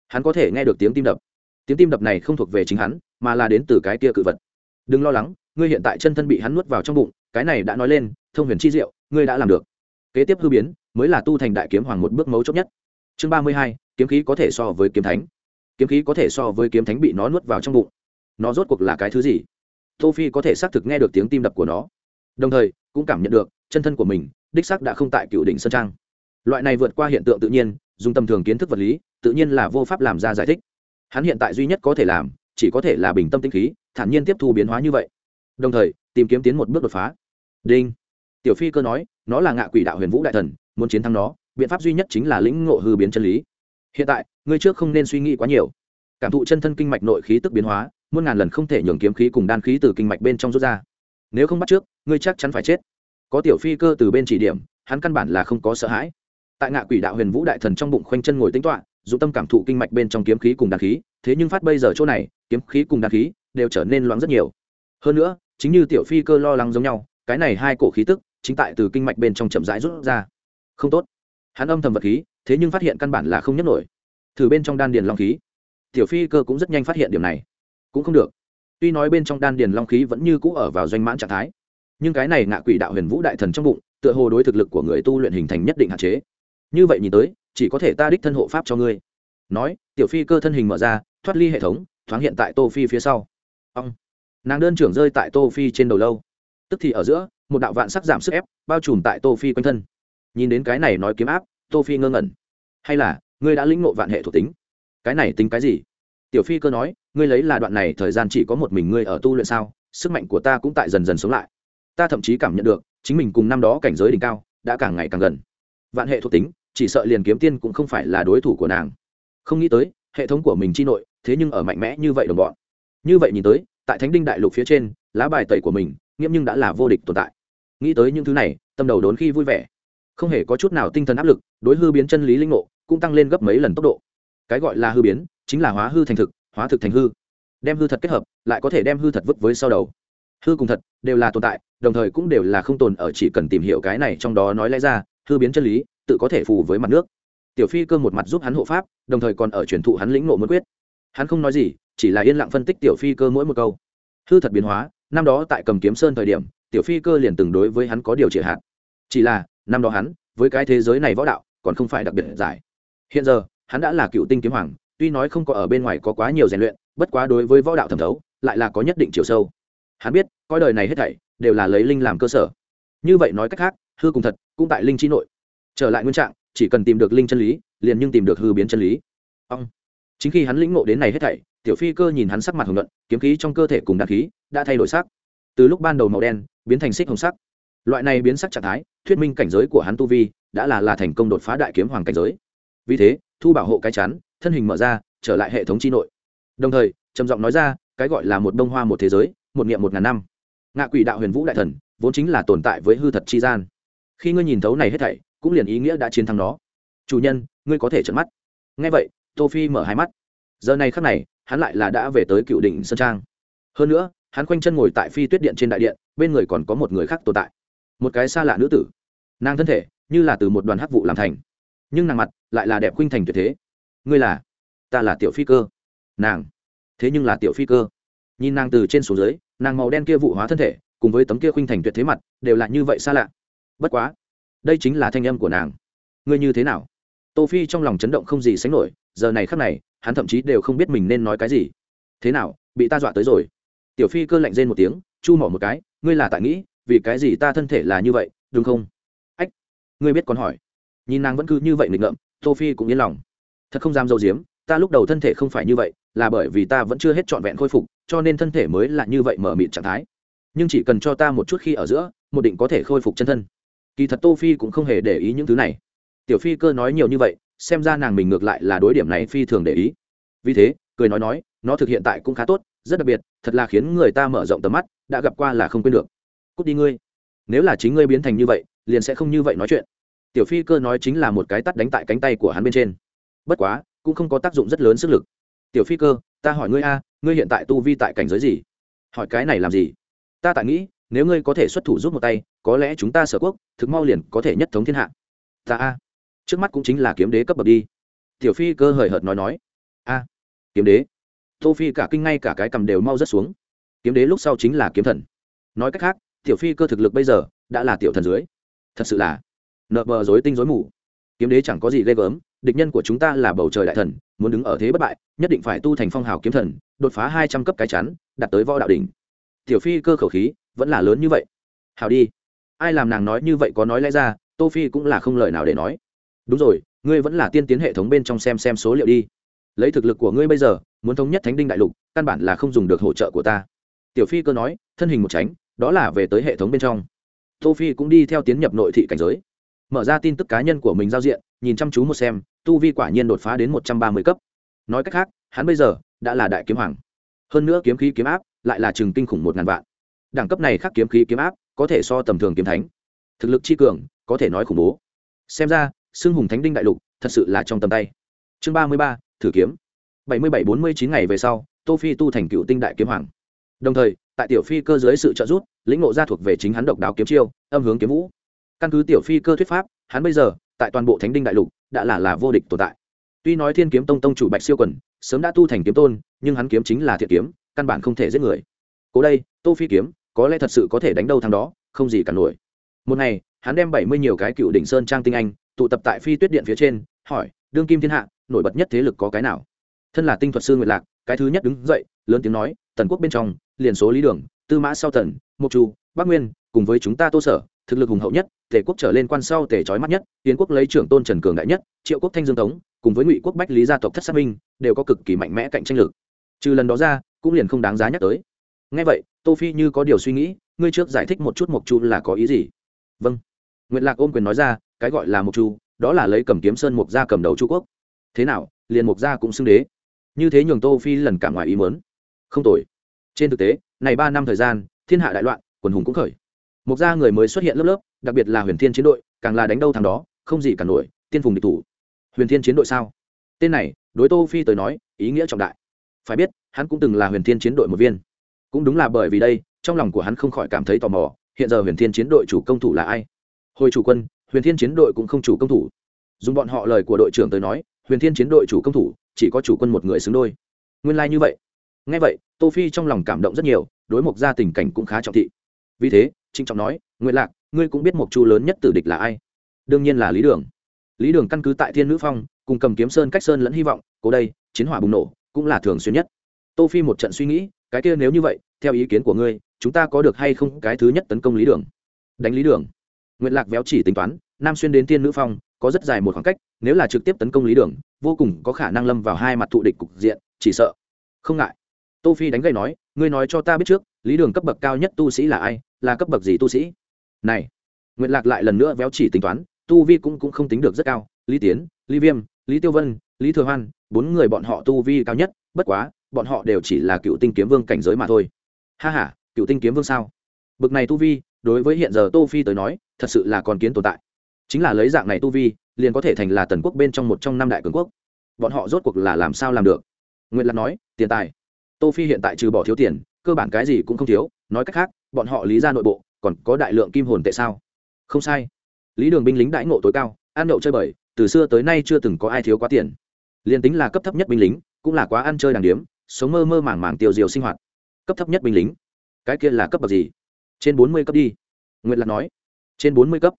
Hắn có thể nghe được tiếng tim đập. Tiếng tim đập này không thuộc về chính hắn, mà là đến từ cái kia cự vật. Đừng lo lắng, ngươi hiện tại chân thân bị hắn nuốt vào trong bụng, cái này đã nói lên, thông huyền chi diệu, ngươi đã làm được. Kế tiếp hư biến, mới là tu thành đại kiếm hoàng một bước mấu chốt nhất chương ba mươi hai, kiếm khí có thể so với kiếm thánh. Kiếm khí có thể so với kiếm thánh bị nó nuốt vào trong bụng. Nó rốt cuộc là cái thứ gì? Tô phi có thể xác thực nghe được tiếng tim đập của nó. Đồng thời, cũng cảm nhận được, chân thân của mình, đích xác đã không tại cựu đỉnh sơn trang. Loại này vượt qua hiện tượng tự nhiên, dùng tầm thường kiến thức vật lý, tự nhiên là vô pháp làm ra giải thích. Hắn hiện tại duy nhất có thể làm, chỉ có thể là bình tâm tinh khí, thản nhiên tiếp thu biến hóa như vậy. Đồng thời, tìm kiếm tiến một bước đột phá. Đinh. Tiểu phi cơ nói, nó là ngạ quỷ đạo huyền vũ đại thần, muốn chiến thắng nó biện pháp duy nhất chính là lĩnh ngộ hư biến chân lý. Hiện tại, ngươi trước không nên suy nghĩ quá nhiều. Cảm thụ chân thân kinh mạch nội khí tức biến hóa, muôn ngàn lần không thể nhường kiếm khí cùng đan khí từ kinh mạch bên trong rút ra. Nếu không bắt trước, ngươi chắc chắn phải chết. Có tiểu phi cơ từ bên chỉ điểm, hắn căn bản là không có sợ hãi. Tại ngạ quỷ đạo huyền vũ đại thần trong bụng khoanh chân ngồi tính toạ dùng tâm cảm thụ kinh mạch bên trong kiếm khí cùng đan khí, thế nhưng phát bây giờ chỗ này, kiếm khí cùng đan khí đều trở nên loãng rất nhiều. Hơn nữa, chính như tiểu phi cơ lo lắng giống nhau, cái này hai cổ khí tức chính tại từ kinh mạch bên trong chậm rãi rút ra. Không tốt hắn âm thầm vật khí, thế nhưng phát hiện căn bản là không nhấc nổi. Thử bên trong đan điền long khí. Tiểu phi cơ cũng rất nhanh phát hiện điểm này. Cũng không được. Tuy nói bên trong đan điền long khí vẫn như cũ ở vào doanh mãn trạng thái, nhưng cái này ngạ quỷ đạo huyền vũ đại thần trong bụng, tựa hồ đối thực lực của người tu luyện hình thành nhất định hạn chế. Như vậy nhìn tới, chỉ có thể ta đích thân hộ pháp cho ngươi. Nói, tiểu phi cơ thân hình mở ra, thoát ly hệ thống, thoáng hiện tại tô phi phía sau. Ông nàng đơn trưởng rơi tại tô phi trên đầu lâu. Tức thì ở giữa, một đạo vạn sắc giảm sức ép, bao trùm tại tô phi quanh thân nhìn đến cái này nói kiếm áp, tô phi ngơ ngẩn. Hay là, ngươi đã lĩnh ngộ vạn hệ thuộc tính? Cái này tính cái gì? Tiểu phi cơ nói, ngươi lấy là đoạn này, thời gian chỉ có một mình ngươi ở tu luyện sao? Sức mạnh của ta cũng tại dần dần sống lại. Ta thậm chí cảm nhận được, chính mình cùng năm đó cảnh giới đỉnh cao, đã càng ngày càng gần. Vạn hệ thuộc tính, chỉ sợ liền kiếm tiên cũng không phải là đối thủ của nàng. Không nghĩ tới, hệ thống của mình chi nội, thế nhưng ở mạnh mẽ như vậy đồng bọn. Như vậy nhìn tới, tại thánh đinh đại lục phía trên, lá bài tẩy của mình, nghiễm nhưng đã là vô địch tồn tại. Nghĩ tới những thứ này, tâm đầu đốn khi vui vẻ không hề có chút nào tinh thần áp lực, đối hư biến chân lý linh ngộ cũng tăng lên gấp mấy lần tốc độ. Cái gọi là hư biến chính là hóa hư thành thực, hóa thực thành hư. Đem hư thật kết hợp, lại có thể đem hư thật vứt với sau đầu. Hư cùng thật đều là tồn tại, đồng thời cũng đều là không tồn ở chỉ cần tìm hiểu cái này trong đó nói lẽ ra, hư biến chân lý tự có thể phù với mặt nước. Tiểu phi cơ một mặt giúp hắn hộ pháp, đồng thời còn ở truyền thụ hắn lĩnh ngộ muốn quyết. Hắn không nói gì, chỉ là yên lặng phân tích tiểu phi cơ mỗi một câu. Hư thật biến hóa, năm đó tại cầm kiếm sơn thời điểm, tiểu phi cơ liền từng đối với hắn có điều trị hạn chỉ là năm đó hắn, với cái thế giới này võ đạo, còn không phải đặc biệt giải. Hiện giờ, hắn đã là cựu tinh kiếm hoàng, tuy nói không có ở bên ngoài có quá nhiều rèn luyện, bất quá đối với võ đạo thẩm thấu, lại là có nhất định chiều sâu. Hắn biết, coi đời này hết thảy, đều là lấy linh làm cơ sở. Như vậy nói cách khác, hư cùng thật, cũng tại linh chi nội. Trở lại nguyên trạng, chỉ cần tìm được linh chân lý, liền nhưng tìm được hư biến chân lý. Ông. Chính khi hắn lĩnh ngộ đến này hết thảy, tiểu phi cơ nhìn hắn sắc mặt hồng luận kiếm khí trong cơ thể cùng đạn khí, đã thay đổi sắc. Từ lúc ban đầu màu đen, biến thành xích hồng sắc loại này biến sắc trạng thái, thuyết minh cảnh giới của hắn tu vi đã là là thành công đột phá đại kiếm hoàng cảnh giới. Vì thế, thu bảo hộ cái chắn thân hình mở ra, trở lại hệ thống chi nội. Đồng thời, trầm giọng nói ra, cái gọi là một đông hoa một thế giới, một niệm một ngàn năm. Ngạ quỷ đạo huyền vũ đại thần, vốn chính là tồn tại với hư thật chi gian. Khi ngươi nhìn thấu này hết thảy, cũng liền ý nghĩa đã chiến thắng nó. Chủ nhân, ngươi có thể trợn mắt. Ngay vậy, tô phi mở hai mắt. Giờ này khắc này, hắn lại là đã về tới cựu đỉnh sơn trang. Hơn nữa, hắn quanh chân ngồi tại phi tuyết điện trên đại điện, bên người còn có một người khác tồn tại một cái xa lạ nữ tử. Nàng thân thể như là từ một đoàn hắc vụ làm thành, nhưng nàng mặt lại là đẹp khuynh thành tuyệt thế. Ngươi là? Ta là tiểu phi cơ. Nàng. Thế nhưng là tiểu phi cơ. Nhìn nàng từ trên xuống dưới, nàng màu đen kia vụ hóa thân thể cùng với tấm kia khuynh thành tuyệt thế mặt đều là như vậy xa lạ. Bất quá, đây chính là thanh âm của nàng. Ngươi như thế nào? Tô phi trong lòng chấn động không gì sánh nổi, giờ này khắc này, hắn thậm chí đều không biết mình nên nói cái gì. Thế nào, bị ta dọa tới rồi? Tiểu phi cơ lạnh rên một tiếng, chu mỏ một cái, ngươi là tại nghĩ vì cái gì ta thân thể là như vậy, đúng không? Ách, ngươi biết còn hỏi. Nhìn nàng vẫn cứ như vậy nghịch ngợm tô phi cũng yên lòng. Thật không dám dâu diếm ta lúc đầu thân thể không phải như vậy, là bởi vì ta vẫn chưa hết trọn vẹn khôi phục, cho nên thân thể mới là như vậy mở mịt trạng thái. Nhưng chỉ cần cho ta một chút khi ở giữa, một định có thể khôi phục chân thân. Kỳ thật tô phi cũng không hề để ý những thứ này. Tiểu phi cơ nói nhiều như vậy, xem ra nàng mình ngược lại là đối điểm này phi thường để ý. Vì thế, cười nói nói, nó thực hiện tại cũng khá tốt, rất đặc biệt, thật là khiến người ta mở rộng tầm mắt, đã gặp qua là không quên được cút đi ngươi. Nếu là chính ngươi biến thành như vậy, liền sẽ không như vậy nói chuyện. Tiểu phi cơ nói chính là một cái tắt đánh tại cánh tay của hắn bên trên. Bất quá, cũng không có tác dụng rất lớn sức lực. Tiểu phi cơ, ta hỏi ngươi a, ngươi hiện tại tu vi tại cảnh giới gì? Hỏi cái này làm gì? Ta tại nghĩ, nếu ngươi có thể xuất thủ giúp một tay, có lẽ chúng ta sở quốc, thực mau liền có thể nhất thống thiên hạ. Ta a. Trước mắt cũng chính là kiếm đế cấp bậc đi. Tiểu phi cơ hời hợt nói nói. A. Kiếm đế. Tô phi cả kinh ngay cả cái cầm đều mau rất xuống. Kiếm đế lúc sau chính là kiếm thần. Nói cách khác tiểu phi cơ thực lực bây giờ đã là tiểu thần dưới. Thật sự là, nợ bờ dối tinh dối mù. Kiếm đế chẳng có gì ghê gớm, địch nhân của chúng ta là bầu trời đại thần, muốn đứng ở thế bất bại, nhất định phải tu thành phong hào kiếm thần, đột phá hai trăm cấp cái chắn, đạt tới võ đạo đỉnh. Tiểu phi cơ khẩu khí vẫn là lớn như vậy. Hào đi. Ai làm nàng nói như vậy có nói lẽ ra, tô phi cũng là không lời nào để nói. Đúng rồi, ngươi vẫn là tiên tiến hệ thống bên trong xem xem số liệu đi. Lấy thực lực của ngươi bây giờ, muốn thống nhất thánh đinh đại lục, căn bản là không dùng được hỗ trợ của ta. Tiểu phi cơ nói, thân hình một tránh đó là về tới hệ thống bên trong. Tô phi cũng đi theo tiến nhập nội thị cảnh giới. Mở ra tin tức cá nhân của mình giao diện, nhìn chăm chú một xem, tu vi quả nhiên đột phá đến một trăm ba mươi cấp. Nói cách khác, hắn bây giờ đã là đại kiếm hoàng. Hơn nữa kiếm khí kiếm áp lại là trường kinh khủng một ngàn vạn. Đẳng cấp này khác kiếm khí kiếm áp có thể so tầm thường kiếm thánh. Thực lực chi cường, có thể nói khủng bố. Xem ra, xưng hùng thánh đinh đại lục thật sự là trong tầm tay. Chương ba mươi ba, thử kiếm. bảy mươi bảy bốn mươi chín ngày về sau tô phi tu thành cựu tinh đại kiếm hoàng. Đồng thời tại tiểu phi cơ dưới sự trợ giúp, lĩnh ngộ ra thuộc về chính hắn độc đáo kiếm chiêu, âm hướng kiếm vũ. Căn cứ tiểu phi cơ thuyết pháp, hắn bây giờ, tại toàn bộ thánh đinh đại lục, đã là là vô địch tồn tại. Tuy nói thiên kiếm tông tông chủ bạch siêu quần, sớm đã tu thành kiếm tôn, nhưng hắn kiếm chính là thiện kiếm, căn bản không thể giết người. Cố đây, tô phi kiếm, có lẽ thật sự có thể đánh đâu thằng đó, không gì cả nổi. Một ngày, hắn đem bảy mươi nhiều cái cựu đỉnh sơn trang tinh anh, tụ tập tại phi tuyết điện phía trên, hỏi, đương kim thiên hạ, nổi bật nhất thế lực có cái nào? Thân là tinh thuật sư nguyệt lạc, cái thứ nhất đứng dậy, lớn tiếng nói, tần quốc bên trong liền số lý đường, tư mã sau tần mộc chu, bắc nguyên, cùng với chúng ta tô sở, thực lực hùng hậu nhất, tề quốc trở lên quan sau tề trói mắt nhất, tiến quốc lấy trưởng tôn trần cường đại nhất, triệu quốc thanh dương tống, cùng với ngụy quốc bách lý gia tộc thất xác minh, đều có cực kỳ mạnh mẽ cạnh tranh lực. Trừ lần đó ra, cũng liền không đáng giá nhắc tới. Ngay vậy, tô phi như có điều suy nghĩ, ngươi trước giải thích một chút mộc chu là có ý gì? Vâng. Nguyệt lạc ôm quyền nói ra, cái gọi là mộc chu, đó là lấy cầm kiếm sơn mộc gia cầm đầu chu quốc. Thế nào, liền mộc gia cũng xưng đế? Như thế nhường tô phi lần cả ngoài ý muốn. Không tồi trên thực tế, này ba năm thời gian, thiên hạ đại loạn, quần hùng cũng khởi. Một gia người mới xuất hiện lớp lớp, đặc biệt là huyền thiên chiến đội, càng là đánh đâu thằng đó, không gì cả nổi, tiên phùng địch thủ. Huyền thiên chiến đội sao? Tên này, đối tô phi tới nói, ý nghĩa trọng đại. Phải biết, hắn cũng từng là huyền thiên chiến đội một viên. Cũng đúng là bởi vì đây, trong lòng của hắn không khỏi cảm thấy tò mò, hiện giờ huyền thiên chiến đội chủ công thủ là ai? Hồi chủ quân, huyền thiên chiến đội cũng không chủ công thủ. Dùng bọn họ lời của đội trưởng tới nói, huyền thiên chiến đội chủ công thủ, chỉ có chủ quân một người xứng đôi. Nguyên lai như vậy ngay vậy, tô phi trong lòng cảm động rất nhiều, đối mục gia tình cảnh cũng khá trọng thị. Vì thế trinh trọng nói, nguyệt lạc, ngươi cũng biết mục chu lớn nhất tử địch là ai? Đương nhiên là lý đường. Lý đường căn cứ tại thiên nữ phong, cùng cầm kiếm sơn cách sơn lẫn hy vọng, cố đây, chiến hỏa bùng nổ, cũng là thường xuyên nhất. Tô phi một trận suy nghĩ, cái kia nếu như vậy, theo ý kiến của ngươi, chúng ta có được hay không cái thứ nhất tấn công lý đường? Đánh lý đường. Nguyệt lạc véo chỉ tính toán, nam xuyên đến thiên nữ phong, có rất dài một khoảng cách, nếu là trực tiếp tấn công lý đường, vô cùng có khả năng lâm vào hai mặt thụ địch cục diện, chỉ sợ không ngại tô phi đánh gậy nói, ngươi nói cho ta biết trước, lý đường cấp bậc cao nhất tu sĩ là ai, là cấp bậc gì tu sĩ? Này. Nguyện lạc lại lần nữa véo chỉ tính toán, tu vi cũng cũng không tính được rất cao, lý tiến, lý viêm, lý tiêu vân, lý thừa hoan, bốn người bọn họ tu vi cao nhất, bất quá, bọn họ đều chỉ là cựu tinh kiếm vương cảnh giới mà thôi. Ha ha, cựu tinh kiếm vương sao? Bậc này tu vi, đối với hiện giờ tô phi tới nói, thật sự là còn kiến tồn tại. Chính là lấy dạng này tu vi, liền có thể thành là tần quốc bên trong một trong năm đại cường quốc. Bọn họ rốt cuộc là làm sao làm được? Nguyện lạc nói, tiền tài tô phi hiện tại trừ bỏ thiếu tiền, cơ bản cái gì cũng không thiếu, nói cách khác, bọn họ lý ra nội bộ, còn có đại lượng kim hồn tệ sao? Không sai. Lý đường binh lính đãi ngộ tối cao, ăn nhậu chơi bời, từ xưa tới nay chưa từng có ai thiếu quá tiền. Liền tính là cấp thấp nhất binh lính, cũng là quá ăn chơi đàng điếm, sống mơ mơ màng màng tiêu diều sinh hoạt. Cấp thấp nhất binh lính? Cái kia là cấp bậc gì? Trên bốn mươi cấp đi. Nguyện lạc nói. Trên bốn mươi cấp.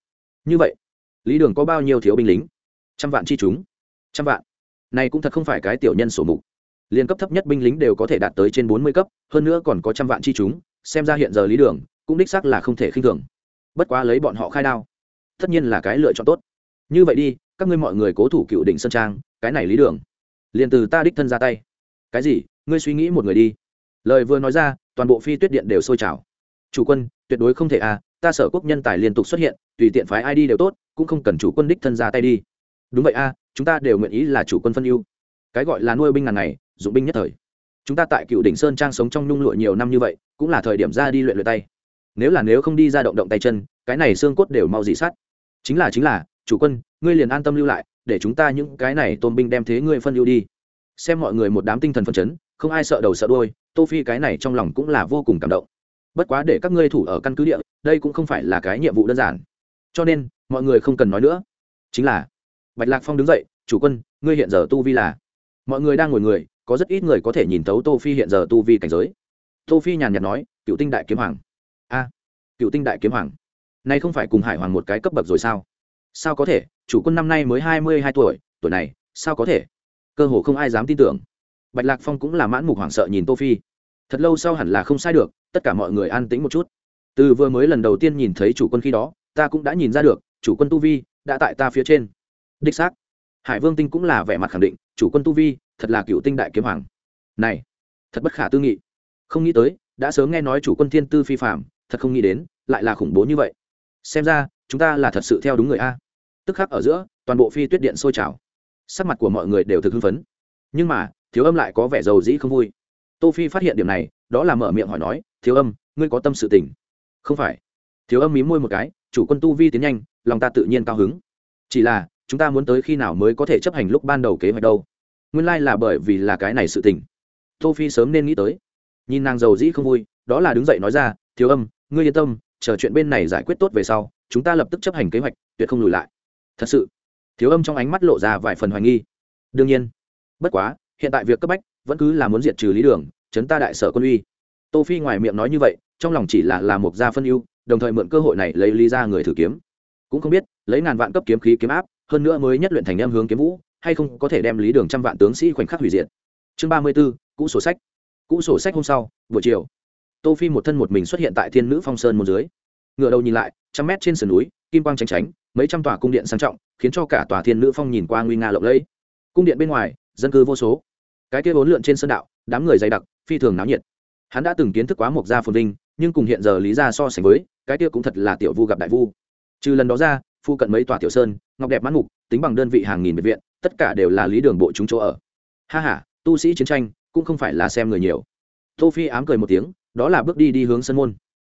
Như vậy, lý đường có bao nhiêu thiếu binh lính? Trăm vạn chi chúng. Trăm vạn. Này cũng thật không phải cái tiểu nhân sổ mục liên cấp thấp nhất binh lính đều có thể đạt tới trên bốn mươi cấp hơn nữa còn có trăm vạn chi chúng xem ra hiện giờ lý đường cũng đích xác là không thể khinh thường. Bất quá lấy bọn họ khai đao tất nhiên là cái lựa chọn tốt. Như vậy đi các ngươi mọi người cố thủ cựu đỉnh sơn trang cái này lý đường. Liền từ ta đích thân ra tay. Cái gì? Ngươi suy nghĩ một người đi. Lời vừa nói ra toàn bộ phi tuyết điện đều sôi trào. Chủ quân tuyệt đối không thể à ta sở quốc nhân tài liên tục xuất hiện tùy tiện phái ai đi đều tốt cũng không cần chủ quân đích thân ra tay đi. Đúng vậy a à, chúng ta đều nguyện ý là chủ quân phân ưu. Cái gọi là nuôi binh ngàn ngày dụng binh nhất thời. Chúng ta tại cựu đỉnh sơn trang sống trong nhung lụa nhiều năm như vậy, cũng là thời điểm ra đi luyện luyện tay. Nếu là nếu không đi ra động động tay chân, cái này xương cốt đều mau dị sát. Chính là chính là, chủ quân, ngươi liền an tâm lưu lại, để chúng ta những cái này tôn binh đem thế ngươi phân ưu đi. Xem mọi người một đám tinh thần phân chấn, không ai sợ đầu sợ đôi tô phi cái này trong lòng cũng là vô cùng cảm động. Bất quá để các ngươi thủ ở căn cứ địa, đây cũng không phải là cái nhiệm vụ đơn giản. Cho nên, mọi người không cần nói nữa. Chính là, bạch lạc phong đứng dậy, chủ quân, ngươi hiện giờ tu vi là? Mọi người đang ngồi người có rất ít người có thể nhìn thấu tô phi hiện giờ tu vi cảnh giới. Tô phi nhàn nhạt nói, cựu tinh đại kiếm hoàng. A, cựu tinh đại kiếm hoàng? Nay không phải cùng hải hoàng một cái cấp bậc rồi sao? Sao có thể? Chủ quân năm nay mới hai mươi hai tuổi tuổi này, sao có thể? Cơ hồ không ai dám tin tưởng. Bạch lạc phong cũng là mãn mục hoảng sợ nhìn tô phi. Thật lâu sau hẳn là không sai được, tất cả mọi người an tĩnh một chút. Từ vừa mới lần đầu tiên nhìn thấy chủ quân khi đó, ta cũng đã nhìn ra được, chủ quân tu vi đã tại ta phía trên. Đích xác, hải vương tinh cũng là vẻ mặt khẳng định, chủ quân tu vi thật là cựu tinh đại kiếm hoàng. Này, thật bất khả tư nghị. Không nghĩ tới, đã sớm nghe nói chủ quân thiên tư phi phạm thật không nghĩ đến, lại là khủng bố như vậy. Xem ra, chúng ta là thật sự theo đúng người a. Tức khắc ở giữa, toàn bộ phi tuyết điện sôi trào. Sắc mặt của mọi người đều thực hưng phấn. Nhưng mà, thiếu âm lại có vẻ giàu dĩ không vui. Tô phi phát hiện điểm này, đó là mở miệng hỏi nói, thiếu âm, ngươi có tâm sự tình? Không phải. Thiếu âm mí môi một cái, chủ quân tu vi tiến nhanh, lòng ta tự nhiên cao hứng. Chỉ là, chúng ta muốn tới khi nào mới có thể chấp hành lúc ban đầu kế hoạch đâu? Nguyên lai là bởi vì là cái này sự tình. Tô phi sớm nên nghĩ tới. Nhìn nàng giàu dĩ không vui, đó là đứng dậy nói ra, thiếu âm, ngươi yên tâm, chờ chuyện bên này giải quyết tốt về sau, chúng ta lập tức chấp hành kế hoạch, tuyệt không lùi lại. Thật sự, thiếu âm trong ánh mắt lộ ra vài phần hoài nghi. Đương nhiên, bất quá, hiện tại việc cấp bách vẫn cứ là muốn diệt trừ lý đường, chấn ta đại sở quân uy. Tô phi ngoài miệng nói như vậy, trong lòng chỉ là là một gia phân ưu, đồng thời mượn cơ hội này lấy lý ra người thử kiếm. Cũng không biết, lấy ngàn vạn cấp kiếm khí kiếm áp, hơn nữa mới nhất luyện thành em hướng kiếm vũ hay không có thể đem lý đường trăm vạn tướng sĩ khoảnh khắc hủy diệt. Chương ba mươi 34, cũ sổ sách. Cũ sổ sách hôm sau buổi chiều tô phi một thân một mình xuất hiện tại thiên nữ phong sơn một dưới. Ngựa đầu nhìn lại trăm mét trên sườn núi kim quang tránh tránh mấy trăm tòa cung điện sang trọng khiến cho cả tòa thiên nữ phong nhìn qua nguy nga lộng lẫy. Cung điện bên ngoài dân cư vô số. Cái kia bốn lượn trên sơn đạo đám người dày đặc phi thường náo nhiệt. Hắn đã từng kiến thức quá một gia phồn vinh nhưng cùng hiện giờ lý gia so sánh với cái kia cũng thật là tiểu vu gặp đại vu. Trừ lần đó ra phu cận mấy tòa tiểu sơn, ngọc đẹp mãn mục, tính bằng đơn vị hàng nghìn biệt viện, tất cả đều là lý đường bộ chúng chỗ ở. Ha ha, tu sĩ chiến tranh, cũng không phải là xem người nhiều. Tô phi ám cười một tiếng, đó là bước đi đi hướng sân môn.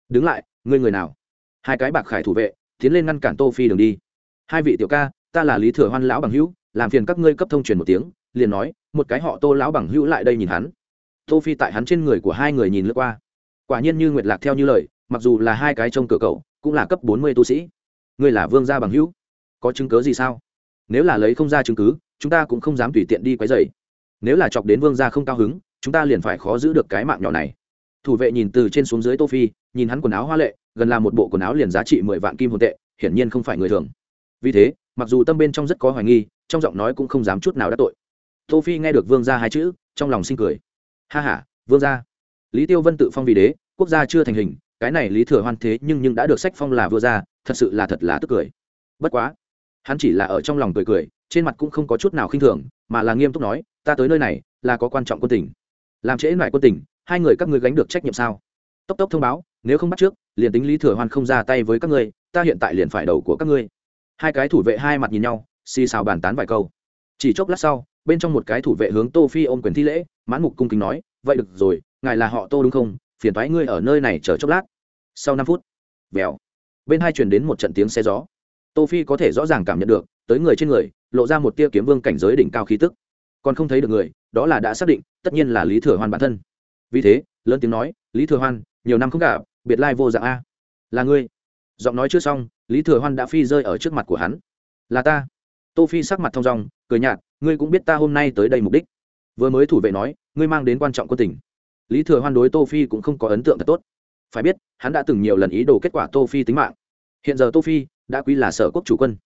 Đứng lại, ngươi người nào? Hai cái bạc khải thủ vệ, tiến lên ngăn cản tô phi đường đi. Hai vị tiểu ca, ta là lý thừa hoan lão bằng hữu, làm phiền các ngươi cấp thông truyền một tiếng, liền nói, một cái họ tô lão bằng hữu lại đây nhìn hắn. Tô phi tại hắn trên người của hai người nhìn lướt qua. Quả nhiên như nguyệt lạc theo như lời, mặc dù là hai cái trông cửa cậu, cũng là cấp bốn mươi tu sĩ ngươi là vương gia bằng hữu, có chứng cứ gì sao? Nếu là lấy không ra chứng cứ, chúng ta cũng không dám tùy tiện đi quấy rầy. Nếu là chọc đến vương gia không cao hứng, chúng ta liền phải khó giữ được cái mạng nhỏ này. Thủ vệ nhìn từ trên xuống dưới tô phi, nhìn hắn quần áo hoa lệ, gần là một bộ quần áo liền giá trị mười vạn kim hồn tệ, hiển nhiên không phải người thường. Vì thế, mặc dù tâm bên trong rất có hoài nghi, trong giọng nói cũng không dám chút nào đã tội. Tô phi nghe được vương gia hai chữ, trong lòng sinh cười. Ha ha, vương gia. Lý tiêu vân tự phong vì đế, quốc gia chưa thành hình, cái này lý thừa hoan thế nhưng nhưng đã được sách phong là vua gia thật sự là thật là tức cười. Bất quá, hắn chỉ là ở trong lòng cười cười, trên mặt cũng không có chút nào khinh thường, mà là nghiêm túc nói, ta tới nơi này là có quan trọng quân tình. Làm trễ lại quân tình, hai người các ngươi gánh được trách nhiệm sao? Tốc tốc thông báo, nếu không bắt trước, liền tính lý thừa hoan không ra tay với các ngươi, ta hiện tại liền phải đầu của các ngươi. Hai cái thủ vệ hai mặt nhìn nhau, xì xào bàn tán vài câu. Chỉ chốc lát sau, bên trong một cái thủ vệ hướng tô phi ôm quyền thi lễ, mãn mục cung kính nói, vậy được rồi, ngài là họ tô đúng không? Phiền thoái ngươi ở nơi này chờ chốc lát. Sau năm phút, vèo bên hai truyền đến một trận tiếng xe gió. Tô phi có thể rõ ràng cảm nhận được, tới người trên người, lộ ra một tia kiếm vương cảnh giới đỉnh cao khí tức. Còn không thấy được người, đó là đã xác định, tất nhiên là lý thừa hoan bản thân. Vì thế, lớn tiếng nói, lý thừa hoan, nhiều năm không gặp, biệt lai vô dạng a. Là ngươi. Giọng nói chưa xong, lý thừa hoan đã phi rơi ở trước mặt của hắn. Là ta. Tô phi sắc mặt thong dong, cười nhạt, ngươi cũng biết ta hôm nay tới đây mục đích. Vừa mới thủ vệ nói, ngươi mang đến quan trọng quân tỉnh. Lý thừa hoan đối tô phi cũng không có ấn tượng thật tốt phải biết, hắn đã từng nhiều lần ý đồ kết quả tô phi tính mạng. Hiện giờ tô phi đã quý là sở quốc chủ quân.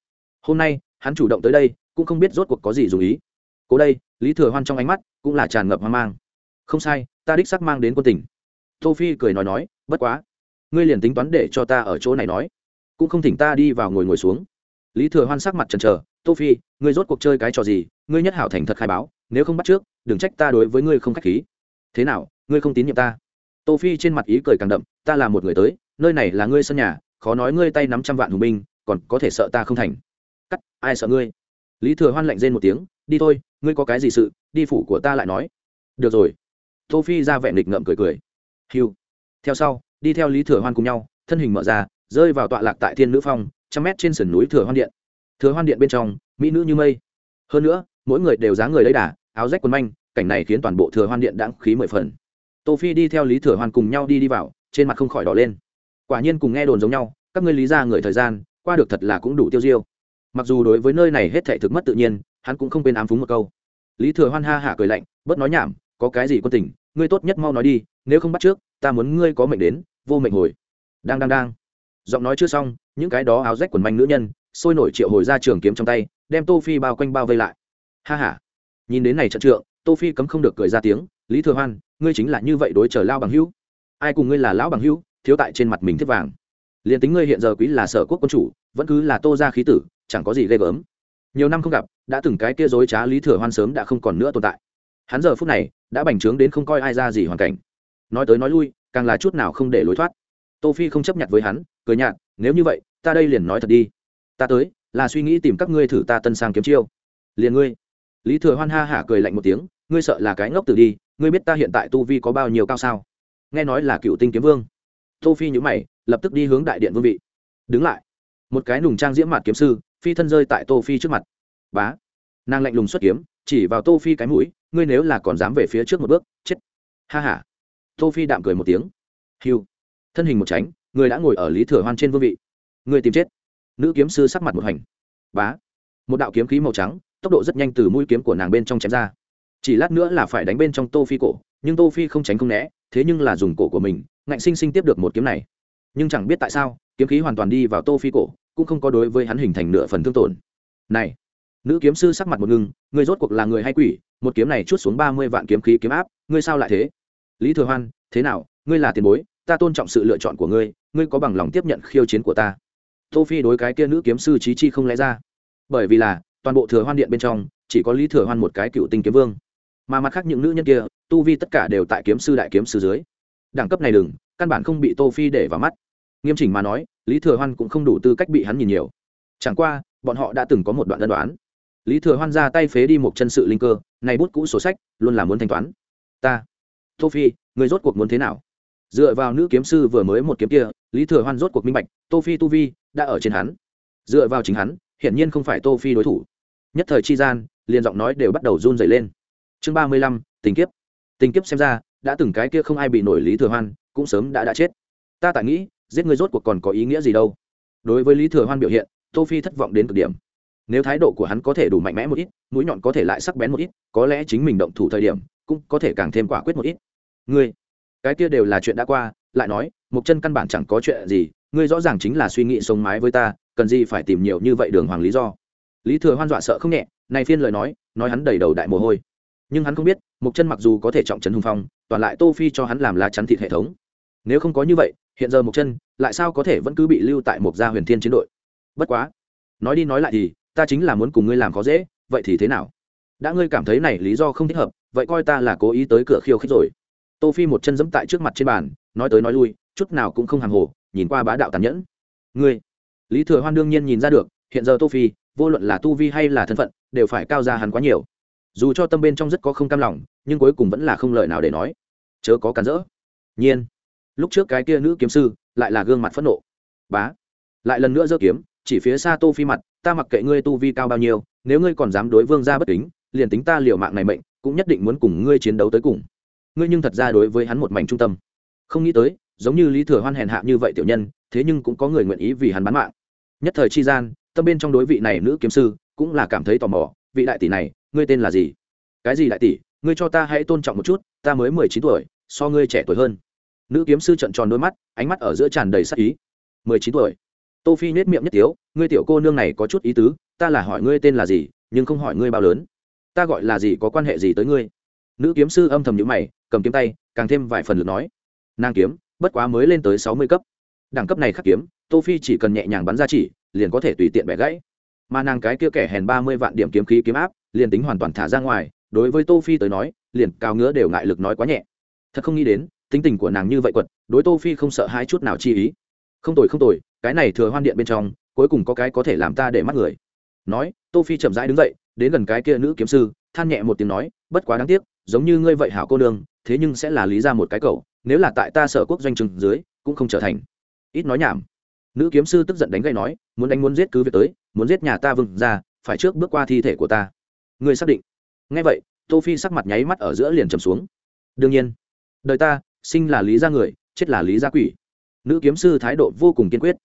Hôm nay, hắn chủ động tới đây, cũng không biết rốt cuộc có gì dùng ý. Cố đây, lý thừa hoan trong ánh mắt cũng là tràn ngập hoang mang. Không sai, ta đích sắc mang đến quân tỉnh tô phi cười nói nói, bất quá, ngươi liền tính toán để cho ta ở chỗ này nói, cũng không thỉnh ta đi vào ngồi ngồi xuống. Lý thừa hoan sắc mặt trần trờ tô phi, ngươi rốt cuộc chơi cái trò gì? Ngươi nhất hảo thành thật khai báo, nếu không bắt trước, đừng trách ta đối với ngươi không khách khí. Thế nào, ngươi không tín nhiệm ta? Tô phi trên mặt ý cười càng đậm, ta là một người tới, nơi này là ngươi sân nhà, khó nói ngươi tay nắm trăm vạn hùng binh, còn có thể sợ ta không thành. Cắt, ai sợ ngươi? Lý thừa hoan lạnh rên một tiếng, đi thôi, ngươi có cái gì sự, đi phủ của ta lại nói. Được rồi. Tô phi ra vẻ nghịch ngợm cười cười. Hiu theo sau, đi theo lý thừa hoan cùng nhau, thân hình mở ra, rơi vào tọa lạc tại thiên nữ phong, trăm mét trên sườn núi thừa hoan điện. Thừa hoan điện bên trong, mỹ nữ như mây. Hơn nữa, mỗi người đều dáng người lấy đà, áo rách quần manh, cảnh này khiến toàn bộ thừa hoan điện đãng khí mười phần tô phi đi theo lý thừa hoan cùng nhau đi đi vào, trên mặt không khỏi đỏ lên. Quả nhiên cùng nghe đồn giống nhau, các ngươi lý ra người thời gian, qua được thật là cũng đủ tiêu diêu. Mặc dù đối với nơi này hết thảy thực mất tự nhiên, hắn cũng không quên ám phúng một câu. Lý thừa hoan ha hả cười lạnh, bớt nói nhảm, có cái gì quân tình, ngươi tốt nhất mau nói đi, nếu không bắt trước, ta muốn ngươi có mệnh đến, vô mệnh hồi. Đang đang đang. Giọng nói chưa xong, những cái đó áo rách quần manh nữ nhân, sôi nổi triệu hồi ra trường kiếm trong tay, đem tô phi bao quanh bao vây lại. Ha ha nhìn đến này trận trượng, tô phi cấm không được cười ra tiếng, lý thừa hoan ngươi chính là như vậy đối chờ lao bằng hữu. Ai cùng ngươi là lão bằng hữu, thiếu tại trên mặt mình thiết vàng. Liền tính ngươi hiện giờ quý là sở quốc quân chủ, vẫn cứ là tô gia khí tử, chẳng có gì ghê gớm. Nhiều năm không gặp, đã từng cái kia dối trá lý thừa hoan sớm đã không còn nữa tồn tại. Hắn giờ phút này, đã bành trướng đến không coi ai ra gì hoàn cảnh. Nói tới nói lui, càng là chút nào không để lối thoát. Tô phi không chấp nhận với hắn, cười nhạt, nếu như vậy, ta đây liền nói thật đi. Ta tới, là suy nghĩ tìm các ngươi thử ta tân sang kiếm chiêu. Liền ngươi. Lý thừa hoan ha hả cười lạnh một tiếng, ngươi sợ là cái ngốc tử đi ngươi biết ta hiện tại tu vi có bao nhiêu cao sao? Nghe nói là cựu tinh kiếm vương. Tô phi nhữ mày, lập tức đi hướng đại điện vương vị. Đứng lại. Một cái nùng trang diễm mặt kiếm sư, phi thân rơi tại tô phi trước mặt. Bá. Nàng lạnh lùng xuất kiếm, chỉ vào tô phi cái mũi, ngươi nếu là còn dám về phía trước một bước, chết. Ha ha. Tô phi đạm cười một tiếng. Hiu thân hình một tránh, người đã ngồi ở lý thừa hoan trên vương vị. Người tìm chết. Nữ kiếm sư sắc mặt một hành. Bá. Một đạo kiếm khí màu trắng, tốc độ rất nhanh từ mũi kiếm của nàng bên trong chém ra chỉ lát nữa là phải đánh bên trong tô phi cổ, nhưng tô phi không tránh không né, thế nhưng là dùng cổ của mình, ngạnh sinh sinh tiếp được một kiếm này. Nhưng chẳng biết tại sao, kiếm khí hoàn toàn đi vào tô phi cổ, cũng không có đối với hắn hình thành nửa phần thương tổn. Này, nữ kiếm sư sắc mặt một ngưng ngươi rốt cuộc là người hay quỷ? Một kiếm này chút xuống ba mươi vạn kiếm khí kiếm áp, ngươi sao lại thế? Lý thừa hoan, thế nào? Ngươi là tiền bối, ta tôn trọng sự lựa chọn của ngươi ngươi có bằng lòng tiếp nhận khiêu chiến của ta? Tô phi đối cái kia nữ kiếm sư trí chi không lẽ ra. Bởi vì là, toàn bộ thừa hoan điện bên trong, chỉ có lý thừa hoan một cái cựu tinh kiếm vương mà mặt khác những nữ nhân kia, tu vi tất cả đều tại kiếm sư đại kiếm sư dưới. Đẳng cấp này đừng, căn bản không bị tô phi để vào mắt. Nghiêm chỉnh mà nói, lý thừa hoan cũng không đủ tư cách bị hắn nhìn nhiều. Chẳng qua, bọn họ đã từng có một đoạn đơn đoán. Lý thừa hoan ra tay phế đi một chân sự linh cơ, này bút cũ sổ sách, luôn là muốn thanh toán. Ta, tô phi, người rốt cuộc muốn thế nào? Dựa vào nữ kiếm sư vừa mới một kiếm kia, lý thừa hoan rốt cuộc minh bạch, tô phi tu vi đã ở trên hắn. Dựa vào chính hắn, hiển nhiên không phải tô phi đối thủ. Nhất thời chi gian, liền giọng nói đều bắt đầu run rẩy lên chương ba mươi lăm, tình kiếp. Tình kiếp xem ra, đã từng cái kia không ai bị nổi lý thừa hoan, cũng sớm đã đã chết. Ta tại nghĩ, giết người rốt cuộc còn có ý nghĩa gì đâu. Đối với lý thừa hoan biểu hiện, tô phi thất vọng đến cực điểm. Nếu thái độ của hắn có thể đủ mạnh mẽ một ít, mũi nhọn có thể lại sắc bén một ít, có lẽ chính mình động thủ thời điểm, cũng có thể càng thêm quả quyết một ít. Ngươi, cái kia đều là chuyện đã qua, lại nói, một chân căn bản chẳng có chuyện gì, ngươi rõ ràng chính là suy nghĩ sống mái với ta, cần gì phải tìm nhiều như vậy đường hoàng lý do. Lý thừa hoan dọa sợ không nhẹ, này phiên lời nói nói hắn đầy đầu đại mồ hôi nhưng hắn không biết mục chân mặc dù có thể trọng trấn hùng phong, toàn lại tô phi cho hắn làm lá chắn thịt hệ thống. Nếu không có như vậy, hiện giờ mục chân lại sao có thể vẫn cứ bị lưu tại một gia huyền thiên chiến đội? Bất quá, nói đi nói lại thì, ta chính là muốn cùng ngươi làm khó dễ, vậy thì thế nào? Đã ngươi cảm thấy này lý do không thích hợp, vậy coi ta là cố ý tới cửa khiêu khích rồi. Tô phi một chân giẫm tại trước mặt trên bàn, nói tới nói lui, chút nào cũng không hàng hồ, nhìn qua bá đạo tàn nhẫn. Ngươi, lý thừa hoan đương nhiên nhìn ra được, hiện giờ tô phi, vô luận là tu vi hay là thân phận, đều phải cao ra hắn quá nhiều dù cho tâm bên trong rất có không cam lòng, nhưng cuối cùng vẫn là không lời nào để nói. Chớ có cản rỡ. Nhiên. Lúc trước cái kia nữ kiếm sư, lại là gương mặt phẫn nộ. Bá. Lại lần nữa giơ kiếm, chỉ phía xa tô phi mặt, ta mặc kệ ngươi tu vi cao bao nhiêu, nếu ngươi còn dám đối vương gia bất kính, liền tính ta liều mạng này mệnh, cũng nhất định muốn cùng ngươi chiến đấu tới cùng. Ngươi nhưng thật ra đối với hắn một mảnh trung tâm. Không nghĩ tới, giống như lý thừa hoan hèn hạ như vậy tiểu nhân, thế nhưng cũng có người nguyện ý vì hắn bán mạng. Nhất thời chi gian, tâm bên trong đối vị này nữ kiếm sư, cũng là cảm thấy tò mò, vị đại tỷ này ngươi tên là gì? Cái gì đại tỷ, ngươi cho ta hãy tôn trọng một chút, ta mới mười chín tuổi, so ngươi trẻ tuổi hơn. Nữ kiếm sư trận tròn đôi mắt, ánh mắt ở giữa tràn đầy sắc ý. Mười chín tuổi. Tô phi nết miệng nhất tiếu, ngươi tiểu cô nương này có chút ý tứ, ta là hỏi ngươi tên là gì, nhưng không hỏi ngươi bao lớn. Ta gọi là gì có quan hệ gì tới ngươi? Nữ kiếm sư âm thầm nhữ mày, cầm kiếm tay, càng thêm vài phần lực nói. Nàng kiếm, bất quá mới lên tới sáu mươi cấp. Đẳng cấp này khắc kiếm, tô phi chỉ cần nhẹ nhàng bắn ra chỉ, liền có thể tùy tiện bẻ gãy. Mà nàng cái kia kẻ hèn ba mươi vạn điểm kiếm khí kiếm áp liền tính hoàn toàn thả ra ngoài, đối với tô phi tới nói, liền cao ngứa đều ngại lực nói quá nhẹ. Thật không nghĩ đến, tính tình của nàng như vậy quật, đối tô phi không sợ hai chút nào chi ý. Không tồi không tồi, cái này thừa hoan điện bên trong, cuối cùng có cái có thể làm ta để mắt người. Nói, tô phi chậm rãi đứng dậy, đến gần cái kia nữ kiếm sư, than nhẹ một tiếng nói, bất quá đáng tiếc, giống như ngươi vậy hảo cô đường thế nhưng sẽ là lý ra một cái cầu nếu là tại ta sở quốc doanh trừng dưới, cũng không trở thành. Ít nói nhảm. Nữ kiếm sư tức giận đánh gậy nói, muốn đánh muốn giết cứ việc tới, muốn giết nhà ta vừng ra phải trước bước qua thi thể của ta ngươi xác định. Nghe vậy, tô phi sắc mặt nháy mắt ở giữa liền trầm xuống. Đương nhiên, đời ta, sinh là lý gia người, chết là lý gia quỷ. Nữ kiếm sư thái độ vô cùng kiên quyết.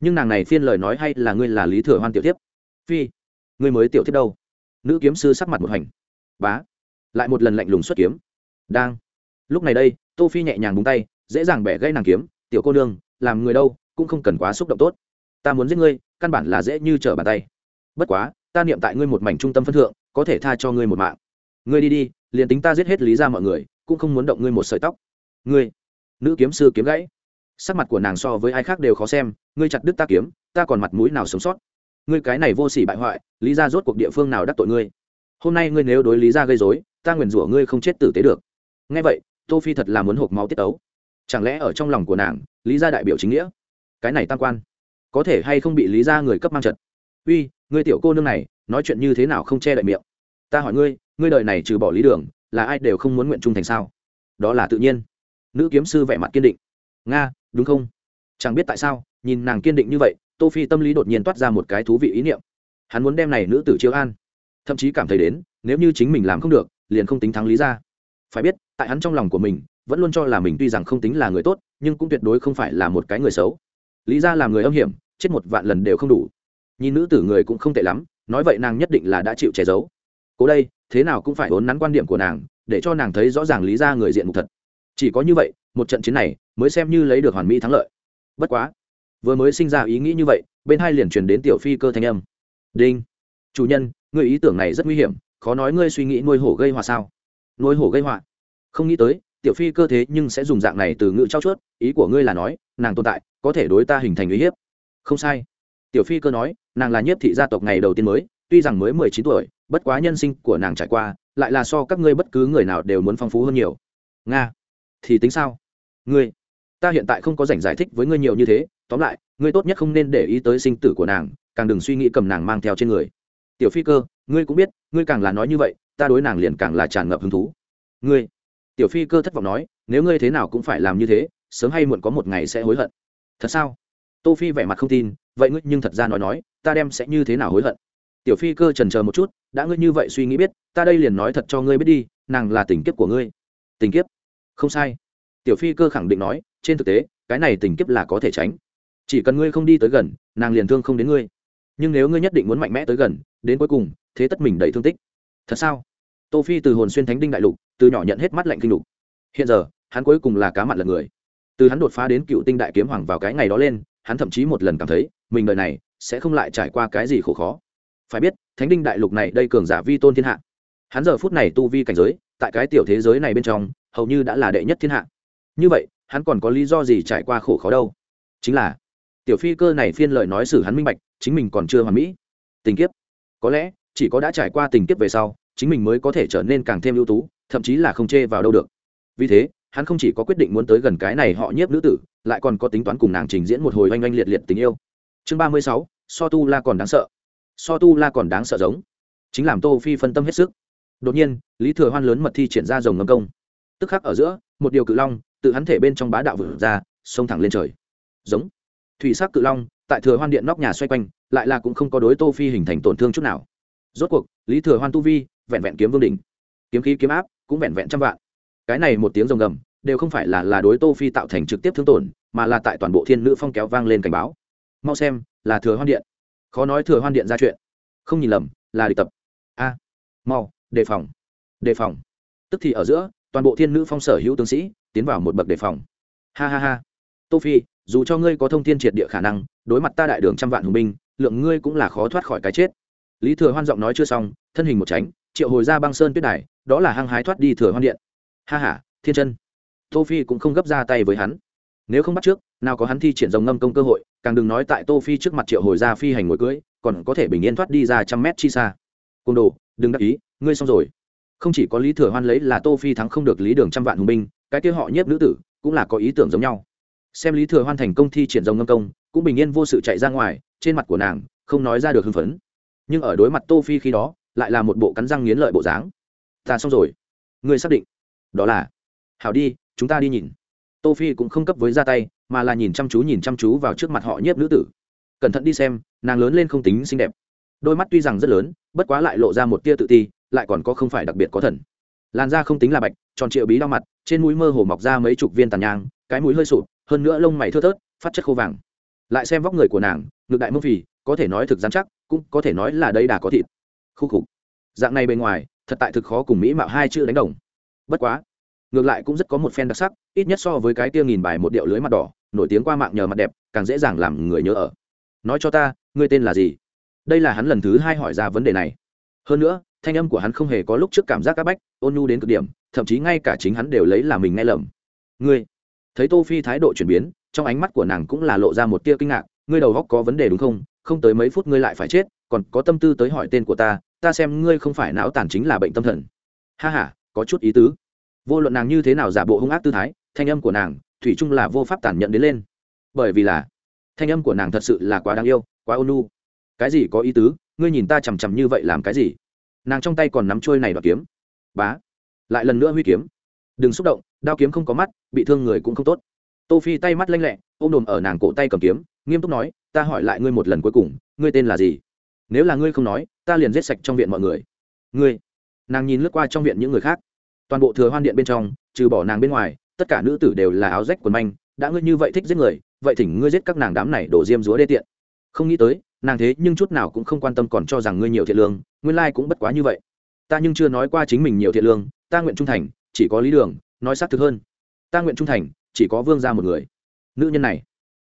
Nhưng nàng này phiên lời nói hay là ngươi là lý thừa hoan tiểu tiếp phi, ngươi mới tiểu tiếp đâu? Nữ kiếm sư sắc mặt một hành. Bá, lại một lần lạnh lùng xuất kiếm. Đang. Lúc này đây, tô phi nhẹ nhàng búng tay, dễ dàng bẻ gãy nàng kiếm. Tiểu cô nương, làm người đâu, cũng không cần quá xúc động tốt. Ta muốn giết ngươi, căn bản là dễ như trở bàn tay. Bất quá, ta niệm tại ngươi một mảnh trung tâm phân thượng có thể tha cho ngươi một mạng. Ngươi đi đi, liền tính ta giết hết lý ra mọi người, cũng không muốn động ngươi một sợi tóc. Ngươi, nữ kiếm sư kiếm gãy. Sắc mặt của nàng so với ai khác đều khó xem, ngươi chặt đứt ta kiếm, ta còn mặt mũi nào sống sót? Ngươi cái này vô sỉ bại hoại, lý ra rốt cuộc địa phương nào đắc tội ngươi? Hôm nay ngươi nếu đối lý ra gây dối ta nguyền rủa ngươi không chết tử tế được. Ngay vậy, tô phi thật là muốn hộp máu tiết ấu. Chẳng lẽ ở trong lòng của nàng, lý gia đại biểu chính nghĩa? Cái này tam quan, có thể hay không bị lý gia người cấp mang trật uy, ngươi tiểu cô nương này nói chuyện như thế nào không che đậy miệng. Ta hỏi ngươi ngươi đời này trừ bỏ lý đường, là ai đều không muốn nguyện trung thành sao? Đó là tự nhiên. Nữ kiếm sư vẻ mặt kiên định. Nga, đúng không? Chẳng biết tại sao, nhìn nàng kiên định như vậy, tô phi tâm lý đột nhiên toát ra một cái thú vị ý niệm. Hắn muốn đem này nữ tử chiếu an. Thậm chí cảm thấy đến, nếu như chính mình làm không được, liền không tính thắng lý ra. Phải biết, tại hắn trong lòng của mình, vẫn luôn cho là mình tuy rằng không tính là người tốt, nhưng cũng tuyệt đối không phải là một cái người xấu. Lý ra làm người âm hiểm, chết một vạn lần đều không đủ. Nhìn nữ tử người cũng không tệ lắm nói vậy nàng nhất định là đã chịu che giấu. Cố đây, thế nào cũng phải ốn nắn quan điểm của nàng, để cho nàng thấy rõ ràng lý ra người diện mục thật. Chỉ có như vậy, một trận chiến này mới xem như lấy được hoàn mỹ thắng lợi. Bất quá, vừa mới sinh ra ý nghĩ như vậy, bên hai liền truyền đến tiểu phi cơ thanh âm. Đinh, chủ nhân người ý tưởng này rất nguy hiểm, khó nói ngươi suy nghĩ nuôi hổ gây họa sao? Nuôi hổ gây họa? Không nghĩ tới, tiểu phi cơ thế nhưng sẽ dùng dạng này từ ngữ trao chuốt, ý của ngươi là nói, nàng tồn tại, có thể đối ta hình thành uy hiếp. Không sai. Tiểu phi cơ nói nàng là nhiếp thị gia tộc ngày đầu tiên mới, tuy rằng mới mười chín tuổi, bất quá nhân sinh của nàng trải qua, lại là so các ngươi bất cứ người nào đều muốn phong phú hơn nhiều. Nga, thì tính sao? Ngươi, ta hiện tại không có dành giải thích với ngươi nhiều như thế, tóm lại, ngươi tốt nhất không nên để ý tới sinh tử của nàng, càng đừng suy nghĩ cầm nàng mang theo trên người. Tiểu phi cơ, ngươi cũng biết, ngươi càng là nói như vậy, ta đối nàng liền càng là tràn ngập hứng thú. Ngươi, tiểu phi cơ thất vọng nói, nếu ngươi thế nào cũng phải làm như thế, sớm hay muộn có một ngày sẽ hối hận. Thật sao? Tô phi vẻ mặt không tin vậy ngươi nhưng thật ra nói nói, ta đem sẽ như thế nào hối hận. Tiểu phi cơ trần chờ một chút, đã ngươi như vậy suy nghĩ biết, ta đây liền nói thật cho ngươi biết đi, nàng là tình kiếp của ngươi. Tình kiếp? Không sai. Tiểu phi cơ khẳng định nói, trên thực tế, cái này tình kiếp là có thể tránh. Chỉ cần ngươi không đi tới gần, nàng liền thương không đến ngươi. Nhưng nếu ngươi nhất định muốn mạnh mẽ tới gần, đến cuối cùng, thế tất mình đầy thương tích. Thật sao? Tô phi từ hồn xuyên thánh đinh đại lục, từ nhỏ nhận hết mắt lạnh kinh lục. Hiện giờ, hắn cuối cùng là cá mặt lần người. Từ hắn đột phá đến cựu tinh đại kiếm hoàng vào cái ngày đó lên hắn thậm chí một lần cảm thấy, mình đời này sẽ không lại trải qua cái gì khổ khó. Phải biết, thánh đinh đại lục này đây cường giả vi tôn thiên hạ. Hắn giờ phút này tu vi cảnh giới, tại cái tiểu thế giới này bên trong, hầu như đã là đệ nhất thiên hạ. Như vậy, hắn còn có lý do gì trải qua khổ khó đâu? Chính là, tiểu phi cơ này phiên lời nói xử hắn minh bạch, chính mình còn chưa hoàn mỹ. Tình kiếp. Có lẽ, chỉ có đã trải qua tình kiếp về sau, chính mình mới có thể trở nên càng thêm ưu tú, thậm chí là không chê vào đâu được. Vì thế hắn không chỉ có quyết định muốn tới gần cái này họ nhiếp nữ tử, lại còn có tính toán cùng nàng trình diễn một hồi oanh oanh liệt liệt tình yêu. Chương ba mươi sáu, so tu la còn đáng sợ. So tu la còn đáng sợ giống. Chính làm tô phi phân tâm hết sức. Đột nhiên, lý thừa hoan lớn mật thi triển ra dòng ngâm công. Tức khắc ở giữa, một điều cự long tự hắn thể bên trong bá đạo vừa ra, xông thẳng lên trời. Giống. Thủy sắc cự long, tại thừa hoan điện nóc nhà xoay quanh, lại là cũng không có đối tô phi hình thành tổn thương chút nào. Rốt cuộc, lý thừa hoan tu vi, vẹn vẹn kiếm vương đỉnh. Kiếm khí kiếm áp, cũng vẹn vẹn trăm vạn cái này một tiếng rồng gầm đều không phải là là đối tô phi tạo thành trực tiếp thương tổn, mà là tại toàn bộ thiên nữ phong kéo vang lên cảnh báo. Mau xem, là thừa hoan điện. Khó nói thừa hoan điện ra chuyện. Không nhìn lầm, là địch tập. A, mau, đề phòng đề phòng. Tức thì ở giữa, toàn bộ thiên nữ phong sở hữu tướng sĩ tiến vào một bậc đề phòng. Ha ha ha. Tô phi, dù cho ngươi có thông thiên triệt địa khả năng, đối mặt ta đại đường trăm vạn hùng binh, lượng ngươi cũng là khó thoát khỏi cái chết. Lý thừa hoan giọng nói chưa xong, thân hình một tránh, triệu hồi ra băng sơn tuyết đài, đó là hăng hái thoát đi thừa hoan điện ha ha, thiên chân. Tô phi cũng không gấp ra tay với hắn. Nếu không bắt trước, nào có hắn thi triển dòng ngâm công cơ hội, càng đừng nói tại tô phi trước mặt triệu hồi ra phi hành ngồi cưới, còn có thể bình yên thoát đi ra trăm mét chi xa. Côn đồ, đừng đắc ý, ngươi xong rồi. Không chỉ có lý thừa hoan lấy là tô phi thắng không được lý đường trăm vạn hùng binh, cái kia họ nhiếp nữ tử cũng là có ý tưởng giống nhau. Xem lý thừa hoan thành công thi triển rồng ngâm công, cũng bình yên vô sự chạy ra ngoài, trên mặt của nàng không nói ra được hưng phấn. Nhưng ở đối mặt tô phi khi đó, lại là một bộ cắn răng nghiến lợi bộ dáng. Ta xong rồi. Ngươi xác định đó là, hảo đi, chúng ta đi nhìn. Tô phi cũng không cấp với ra tay, mà là nhìn chăm chú, nhìn chăm chú vào trước mặt họ nhiếp nữ tử. Cẩn thận đi xem, nàng lớn lên không tính xinh đẹp. Đôi mắt tuy rằng rất lớn, bất quá lại lộ ra một tia tự ti, lại còn có không phải đặc biệt có thần. Làn da không tính là bạch, tròn triệu bí đau mặt, trên mũi mơ hồ mọc ra mấy chục viên tàn nhang, cái mũi hơi sụp, hơn nữa lông mày thưa thớt, phát chất khô vàng. Lại xem vóc người của nàng ngực đại mông phì, có thể nói thực dán chắc, cũng có thể nói là đây đà có thịt. Khu khục. Dạng này bên ngoài, thật tại thực khó cùng mỹ mạo hai chữ đánh đồng bất quá, ngược lại cũng rất có một phen đặc sắc, ít nhất so với cái tia nghìn bài một điệu lưới mặt đỏ, nổi tiếng qua mạng nhờ mặt đẹp, càng dễ dàng làm người nhớ ở. Nói cho ta, ngươi tên là gì? Đây là hắn lần thứ hai hỏi ra vấn đề này. Hơn nữa, thanh âm của hắn không hề có lúc trước cảm giác c áp bách, ôn nhu đến cực điểm, thậm chí ngay cả chính hắn đều lấy là mình nghe lầm. Ngươi, thấy tô phi thái độ chuyển biến, trong ánh mắt của nàng cũng là lộ ra một tia kinh ngạc, ngươi đầu góc có vấn đề đúng không? Không tới mấy phút ngươi lại phải chết, còn có tâm tư tới hỏi tên của ta ta xem ngươi không phải não tàn chính là bệnh tâm thần. Ha ha có chút ý tứ. Vô luận nàng như thế nào giả bộ hung ác tư thái, thanh âm của nàng, thủy chung là vô pháp tản nhận đến lên. Bởi vì là, thanh âm của nàng thật sự là quá đáng yêu, quá ôn nhu. Cái gì có ý tứ, ngươi nhìn ta chằm chằm như vậy làm cái gì? Nàng trong tay còn nắm trôi này đoạt kiếm. Bá, lại lần nữa huy kiếm. Đừng xúc động, đao kiếm không có mắt, bị thương người cũng không tốt. Tô phi tay mắt lanh lẹ, ôm đồm ở nàng cổ tay cầm kiếm, nghiêm túc nói, ta hỏi lại ngươi một lần cuối cùng, ngươi tên là gì? Nếu là ngươi không nói, ta liền giết sạch trong viện mọi người. Ngươi? Nàng nhìn lướt qua trong viện những người khác toàn bộ thừa hoan điện bên trong, trừ bỏ nàng bên ngoài, tất cả nữ tử đều là áo rách quần manh, đã ngươi như vậy thích giết người, vậy thỉnh ngươi giết các nàng đám này đổ diêm dúa đê tiện. Không nghĩ tới, nàng thế nhưng chút nào cũng không quan tâm còn cho rằng ngươi nhiều thiện lương, nguyên lai cũng bất quá như vậy. Ta nhưng chưa nói qua chính mình nhiều thiện lương, ta nguyện trung thành, chỉ có lý đường, nói xác thực hơn. Ta nguyện trung thành, chỉ có vương ra một người. Nữ nhân này,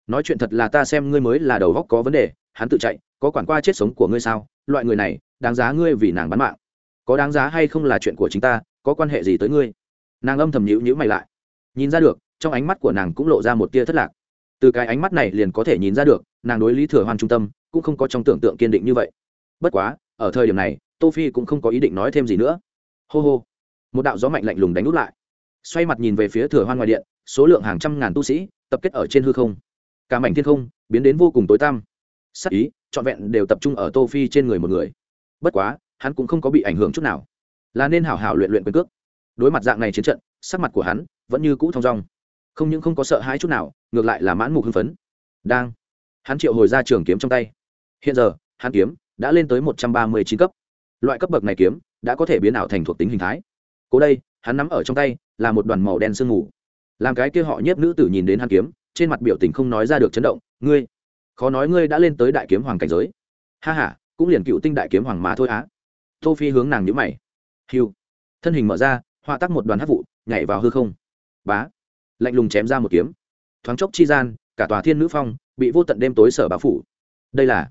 nói chuyện thật là ta xem ngươi mới là đầu góc có vấn đề, hắn tự chạy, có quản qua chết sống của ngươi sao? Loại người này, đáng giá ngươi vì nàng bán mạng. Có đáng giá hay không là chuyện của chính ta có quan hệ gì tới ngươi? Nàng âm thầm nhữ nhữ mày lại. Nhìn ra được, trong ánh mắt của nàng cũng lộ ra một tia thất lạc. Từ cái ánh mắt này liền có thể nhìn ra được, nàng đối lý thừa hoan trung tâm, cũng không có trong tưởng tượng kiên định như vậy. Bất quá, ở thời điểm này, tô phi cũng không có ý định nói thêm gì nữa. Hô hô. Một đạo gió mạnh lạnh lùng đánh nút lại. Xoay mặt nhìn về phía thừa hoan ngoài điện, số lượng hàng trăm ngàn tu sĩ, tập kết ở trên hư không. Cả mảnh thiên không, biến đến vô cùng tối tăm. Sắc ý, trọn vẹn đều tập trung ở tô phi trên người một người. Bất quá, hắn cũng không có bị ảnh hưởng chút nào là nên hảo hảo luyện luyện quyền cước. Đối mặt dạng này chiến trận, sắc mặt của hắn vẫn như cũ thong dong. Không những không có sợ hãi chút nào, ngược lại là mãn mục hưng phấn. Đang, hắn triệu hồi ra trường kiếm trong tay. Hiện giờ, hắn kiếm đã lên tới một trăm ba mươi chín cấp. Loại cấp bậc này kiếm đã có thể biến ảo thành thuộc tính hình thái. Cố đây, hắn nắm ở trong tay, là một đoàn màu đen sương mù. Làm cái kia họ nhiếp nữ tử nhìn đến hắn kiếm, trên mặt biểu tình không nói ra được chấn động. Ngươi, khó nói ngươi đã lên tới đại kiếm hoàng cảnh giới. Ha h a cũng liền cựu tinh đại kiếm hoàng mà thôi á. Tô phi hướng nàng nhữ mày hiu thân hình mở ra, họa tắc một đoàn hát vụ, nhảy vào hư không. Bá. Lạnh lùng chém ra một kiếm. Thoáng chốc chi gian, cả tòa thiên nữ phong bị vô tận đêm tối sở báo phủ. Đây là,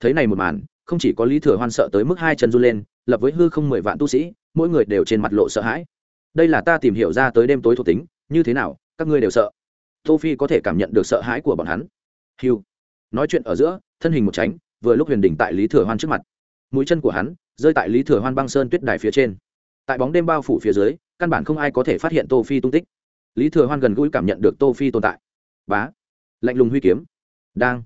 thấy này một màn, không chỉ có lý thừa hoan sợ tới mức hai chân run lên, lập với hư không mười vạn tu sĩ, mỗi người đều trên mặt lộ sợ hãi. Đây là ta tìm hiểu ra tới đêm tối thuộc tính, như thế nào, các ngươi đều sợ. Tô phi có thể cảm nhận được sợ hãi của bọn hắn. Hiu nói chuyện ở giữa, thân hình một tránh, vừa lúc huyền đỉnh tại lý thừa hoan trước mặt. Mũi chân của hắn rơi tại lý thừa hoan băng sơn tuyết đài phía trên tại bóng đêm bao phủ phía dưới, căn bản không ai có thể phát hiện tô phi tung tích. Lý thừa hoan gần gũi cảm nhận được tô phi tồn tại. Bá. Lạnh lùng huy kiếm. Đang.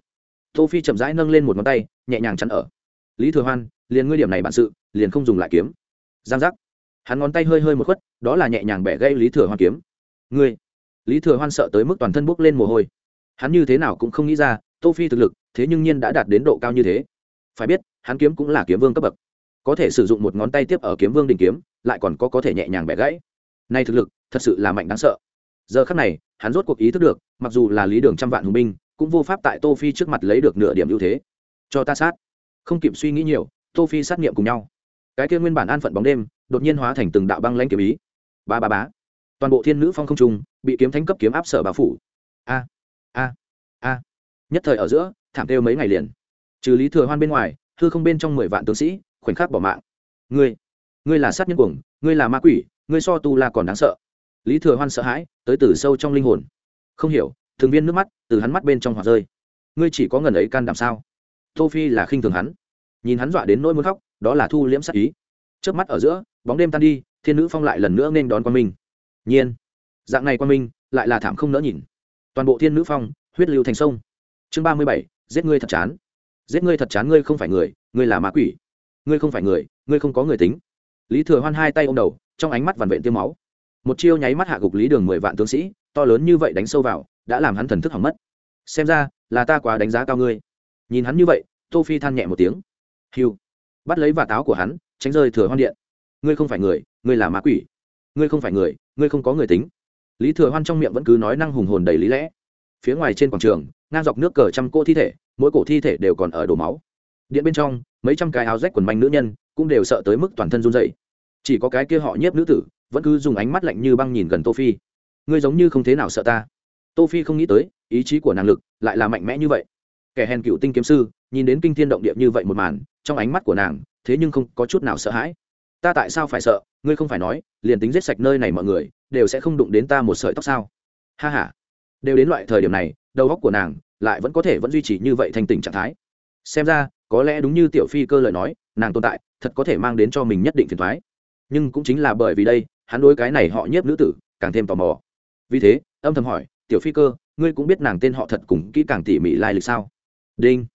Tô phi chậm rãi nâng lên một ngón tay, nhẹ nhàng chắn ở. Lý thừa hoan, liền ngươi điểm này bản sự, liền không dùng lại kiếm. Giang giác. Hắn ngón tay hơi hơi một khuất, đó là nhẹ nhàng bẻ gây lý thừa hoan kiếm. Ngươi. Lý thừa hoan sợ tới mức toàn thân bốc lên mồ hôi. Hắn như thế nào cũng không nghĩ ra, tô phi thực lực, thế nhưng nhiên đã đạt đến độ cao như thế. Phải biết, hắn kiếm cũng là kiếm vương cấp bậc. Có thể sử dụng một ngón tay tiếp ở kiếm vương đỉnh kiếm lại còn có có thể nhẹ nhàng bẻ gãy. Nay thực lực, thật sự là mạnh đáng sợ. Giờ khắc này, hắn rốt cuộc ý thức được, mặc dù là lý đường trăm vạn hùng binh, cũng vô pháp tại tô phi trước mặt lấy được nửa điểm ưu thế. Cho ta sát. Không kịp suy nghĩ nhiều, tô phi sát nghiệm cùng nhau. Cái kia nguyên bản an phận bóng đêm, đột nhiên hóa thành từng đạo băng lãnh kiếm ý. Ba ba bá toàn bộ thiên nữ phong không trung, bị kiếm thánh cấp kiếm áp sở bao phủ. A a a. Nhất thời ở giữa, thảm kêu mấy ngày liền. Trừ lý thừa hoan bên ngoài, hư không bên trong mười vạn tướng sĩ, khoảnh khắc bỏ mạng. Ngươi ngươi là sát nhân cuồng, ngươi là ma quỷ, ngươi so tu la còn đáng sợ. Lý thừa hoan sợ hãi, tới từ sâu trong linh hồn. Không hiểu, thường viên nước mắt từ hắn mắt bên trong hoặc rơi. Ngươi chỉ có ngần ấy can đảm sao? Tô phi là khinh thường hắn. Nhìn hắn dọa đến nỗi muốn khóc, đó là thu liễm sát ý. Trước mắt ở giữa, bóng đêm tan đi, thiên nữ phong lại lần nữa nên đón quan minh. Nhiên, dạng này quan minh lại là thảm không nỡ nhìn. Toàn bộ thiên nữ phong, huyết lưu thành sông. Chương ba mươi bảy, giết ngươi thật chán. Giết ngươi thật chán ngươi không phải người, ngươi là ma quỷ. Ngươi không phải người, ngươi không có người tính lý thừa hoan hai tay ô m đầu, trong ánh mắt vằn vện tiêu máu. Một chiêu nháy mắt hạ gục lý đường mười vạn tướng sĩ, to lớn như vậy đánh sâu vào, đã làm hắn thần thức hỏng mất. Xem ra, là ta quá đánh giá cao ngươi. Nhìn hắn như vậy, tô phi than nhẹ một tiếng. Hiu bắt lấy và táo của hắn, tránh rơi thừa hoan điện. Ngươi không phải người, ngươi là ma quỷ. Ngươi không phải người, ngươi không có người tính. Lý thừa hoan trong miệng vẫn cứ nói năng hùng hồn đầy lý lẽ. Phía ngoài trên quảng trường, ngang dọc nước cờ trăm cô thi thể, mỗi cổ thi thể đều còn ở đổ máu. Điện bên trong, mấy trăm cái áo rách quần manh nữ nhân cũng đều sợ tới mức toàn thân run dậy chỉ có cái kia họ nhiếp nữ tử, vẫn cứ dùng ánh mắt lạnh như băng nhìn gần tô phi. Ngươi giống như không thế nào sợ ta. Tô phi không nghĩ tới, ý chí của nàng lực lại là mạnh mẽ như vậy. Kẻ hèn cựu tinh kiếm sư, nhìn đến kinh thiên động địa như vậy một màn, trong ánh mắt của nàng, thế nhưng không có chút nào sợ hãi. Ta tại sao phải sợ? Ngươi không phải nói, liền tính giết sạch nơi này mọi người, đều sẽ không đụng đến ta một sợi tóc sao? Ha ha. Đều đến loại thời điểm này, đầu óc của nàng lại vẫn có thể vẫn duy trì như vậy thành tình trạng thái. Xem ra, có lẽ đúng như tiểu phi cơ lời nói, nàng tồn tại thật có thể mang đến cho mình nhất định phiền thoái. Nhưng cũng chính là bởi vì đây, hắn đối cái này họ nhiếp nữ tử càng thêm tò mò. Vì thế, âm thầm hỏi, tiểu phi cơ, ngươi cũng biết nàng tên họ thật cùng kỹ càng tỉ mỉ lai lịch sao? Đinh.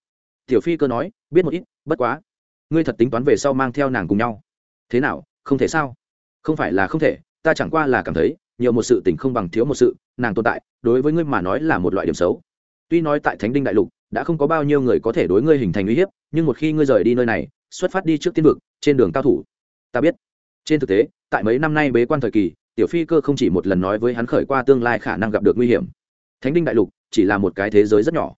Tiểu phi cơ nói, biết một ít, bất quá, ngươi thật tính toán về sau mang theo nàng cùng nhau. Thế nào, không thể sao? Không phải là không thể, ta chẳng qua là cảm thấy, nhiều một sự tình không bằng thiếu một sự, nàng tồn tại, đối với ngươi mà nói là một loại điểm xấu. Tuy nói tại thánh đinh đại lục, đã không có bao nhiêu người có thể đối ngươi hình thành uy hiếp, nhưng một khi ngươi rời đi nơi này xuất phát đi trước tiên vực, trên đường cao thủ. Ta biết. Trên thực tế, tại mấy năm nay bế quan thời kỳ, tiểu phi cơ không chỉ một lần nói với hắn khởi qua tương lai khả năng gặp được nguy hiểm. Thánh đinh đại lục chỉ là một cái thế giới rất nhỏ.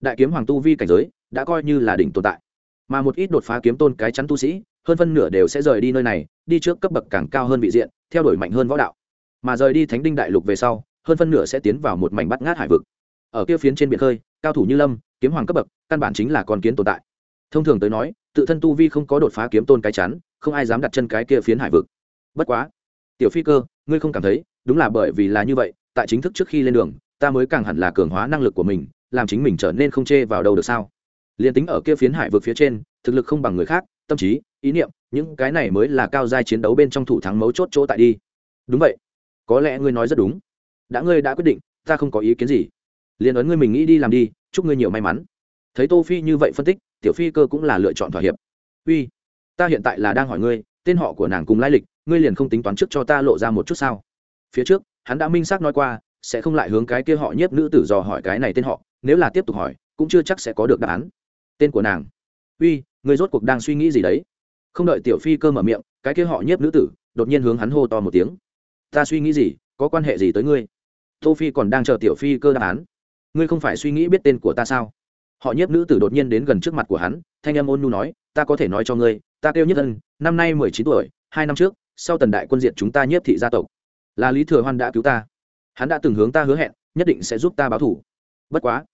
Đại kiếm hoàng tu vi cảnh giới đã coi như là đỉnh tồn tại. Mà một ít đột phá kiếm tôn cái chắn tu sĩ, hơn phân nửa đều sẽ rời đi nơi này, đi trước cấp bậc càng cao hơn vị diện, theo đuổi mạnh hơn võ đạo. Mà rời đi thánh đinh đại lục về sau, hơn phân nửa sẽ tiến vào một mảnh bắt ngát hải vực. Ở kia phiến trên biển khơi, cao thủ như lâm, kiếm hoàng cấp bậc, căn bản chính là con kiến tồn tại thông thường tới nói, tự thân tu vi không có đột phá kiếm tôn cái chắn, không ai dám đặt chân cái kia phiến hải vực. Bất quá, tiểu phi cơ, ngươi không cảm thấy, đúng là bởi vì là như vậy, tại chính thức trước khi lên đường, ta mới càng hẳn là cường hóa năng lực của mình, làm chính mình trở nên không chê vào đâu được sao? Liền tính ở kia phiến hải vực phía trên, thực lực không bằng người khác, tâm trí, ý niệm, những cái này mới là cao giai chiến đấu bên trong thủ thắng mấu chốt chỗ tại đi. Đúng vậy. Có lẽ ngươi nói rất đúng. Đã ngươi đã quyết định, ta không có ý kiến gì. Liền ấn ngươi mình nghĩ đi làm đi, chúc ngươi nhiều may mắn. Thấy tô phi như vậy phân tích tiểu phi cơ cũng là lựa chọn thỏa hiệp. Uy, ta hiện tại là đang hỏi ngươi, tên họ của nàng cùng lai lịch, ngươi liền không tính toán trước cho ta lộ ra một chút sao? Phía trước, hắn đã minh xác nói qua, sẽ không lại hướng cái kia họ nhiếp nữ tử dò hỏi cái này tên họ, nếu là tiếp tục hỏi, cũng chưa chắc sẽ có được đáp án. Tên của nàng. Uy người rốt cuộc đang suy nghĩ gì đấy? Không đợi tiểu phi cơ mở miệng, cái kia họ nhiếp nữ tử đột nhiên hướng hắn hô to một tiếng. Ta suy nghĩ gì, có quan hệ gì tới ngươi? Tô phi còn đang chờ tiểu phi cơ đáp án. Ngươi không phải suy nghĩ biết tên của ta sao? Họ nhiếp nữ tử đột nhiên đến gần trước mặt của hắn, thanh âm ôn nhu nói, ta có thể nói cho ngươi, ta kêu nhất ân năm nay mười chín tuổi, hai năm trước, sau tần đại quân diện chúng ta nhiếp thị gia tộc. Là lý thừa hoan đã cứu ta. Hắn đã từng hướng ta hứa hẹn, nhất định sẽ giúp ta báo thủ bất quá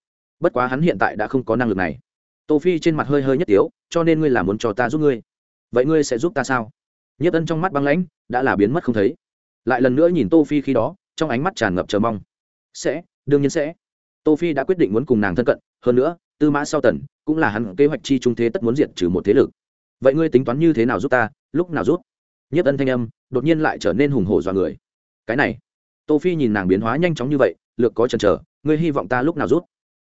bất quá hắn hiện tại đã không có năng lực này. Tô phi trên mặt hơi hơi nhất tiếu, cho nên ngươi là muốn cho ta giúp ngươi. Vậy ngươi sẽ giúp ta sao? Nhất ân trong mắt băng lãnh, đã là biến mất không thấy. Lại lần nữa nhìn tô phi khi đó, trong ánh mắt tràn ngập chờ mong. Sẽ, đương nhiên sẽ. Tô phi đã quyết định muốn cùng nàng thân cận, hơn nữa tư mã sau tần, cũng là hắn kế hoạch chi trung thế tất muốn diệt trừ một thế lực. Vậy ngươi tính toán như thế nào giúp ta, lúc nào giúp? Nhất ân thanh âm, đột nhiên lại trở nên hùng hổ do người. Cái này, tô phi nhìn nàng biến hóa nhanh chóng như vậy, lược có chần chờ, ngươi hy vọng ta lúc nào rút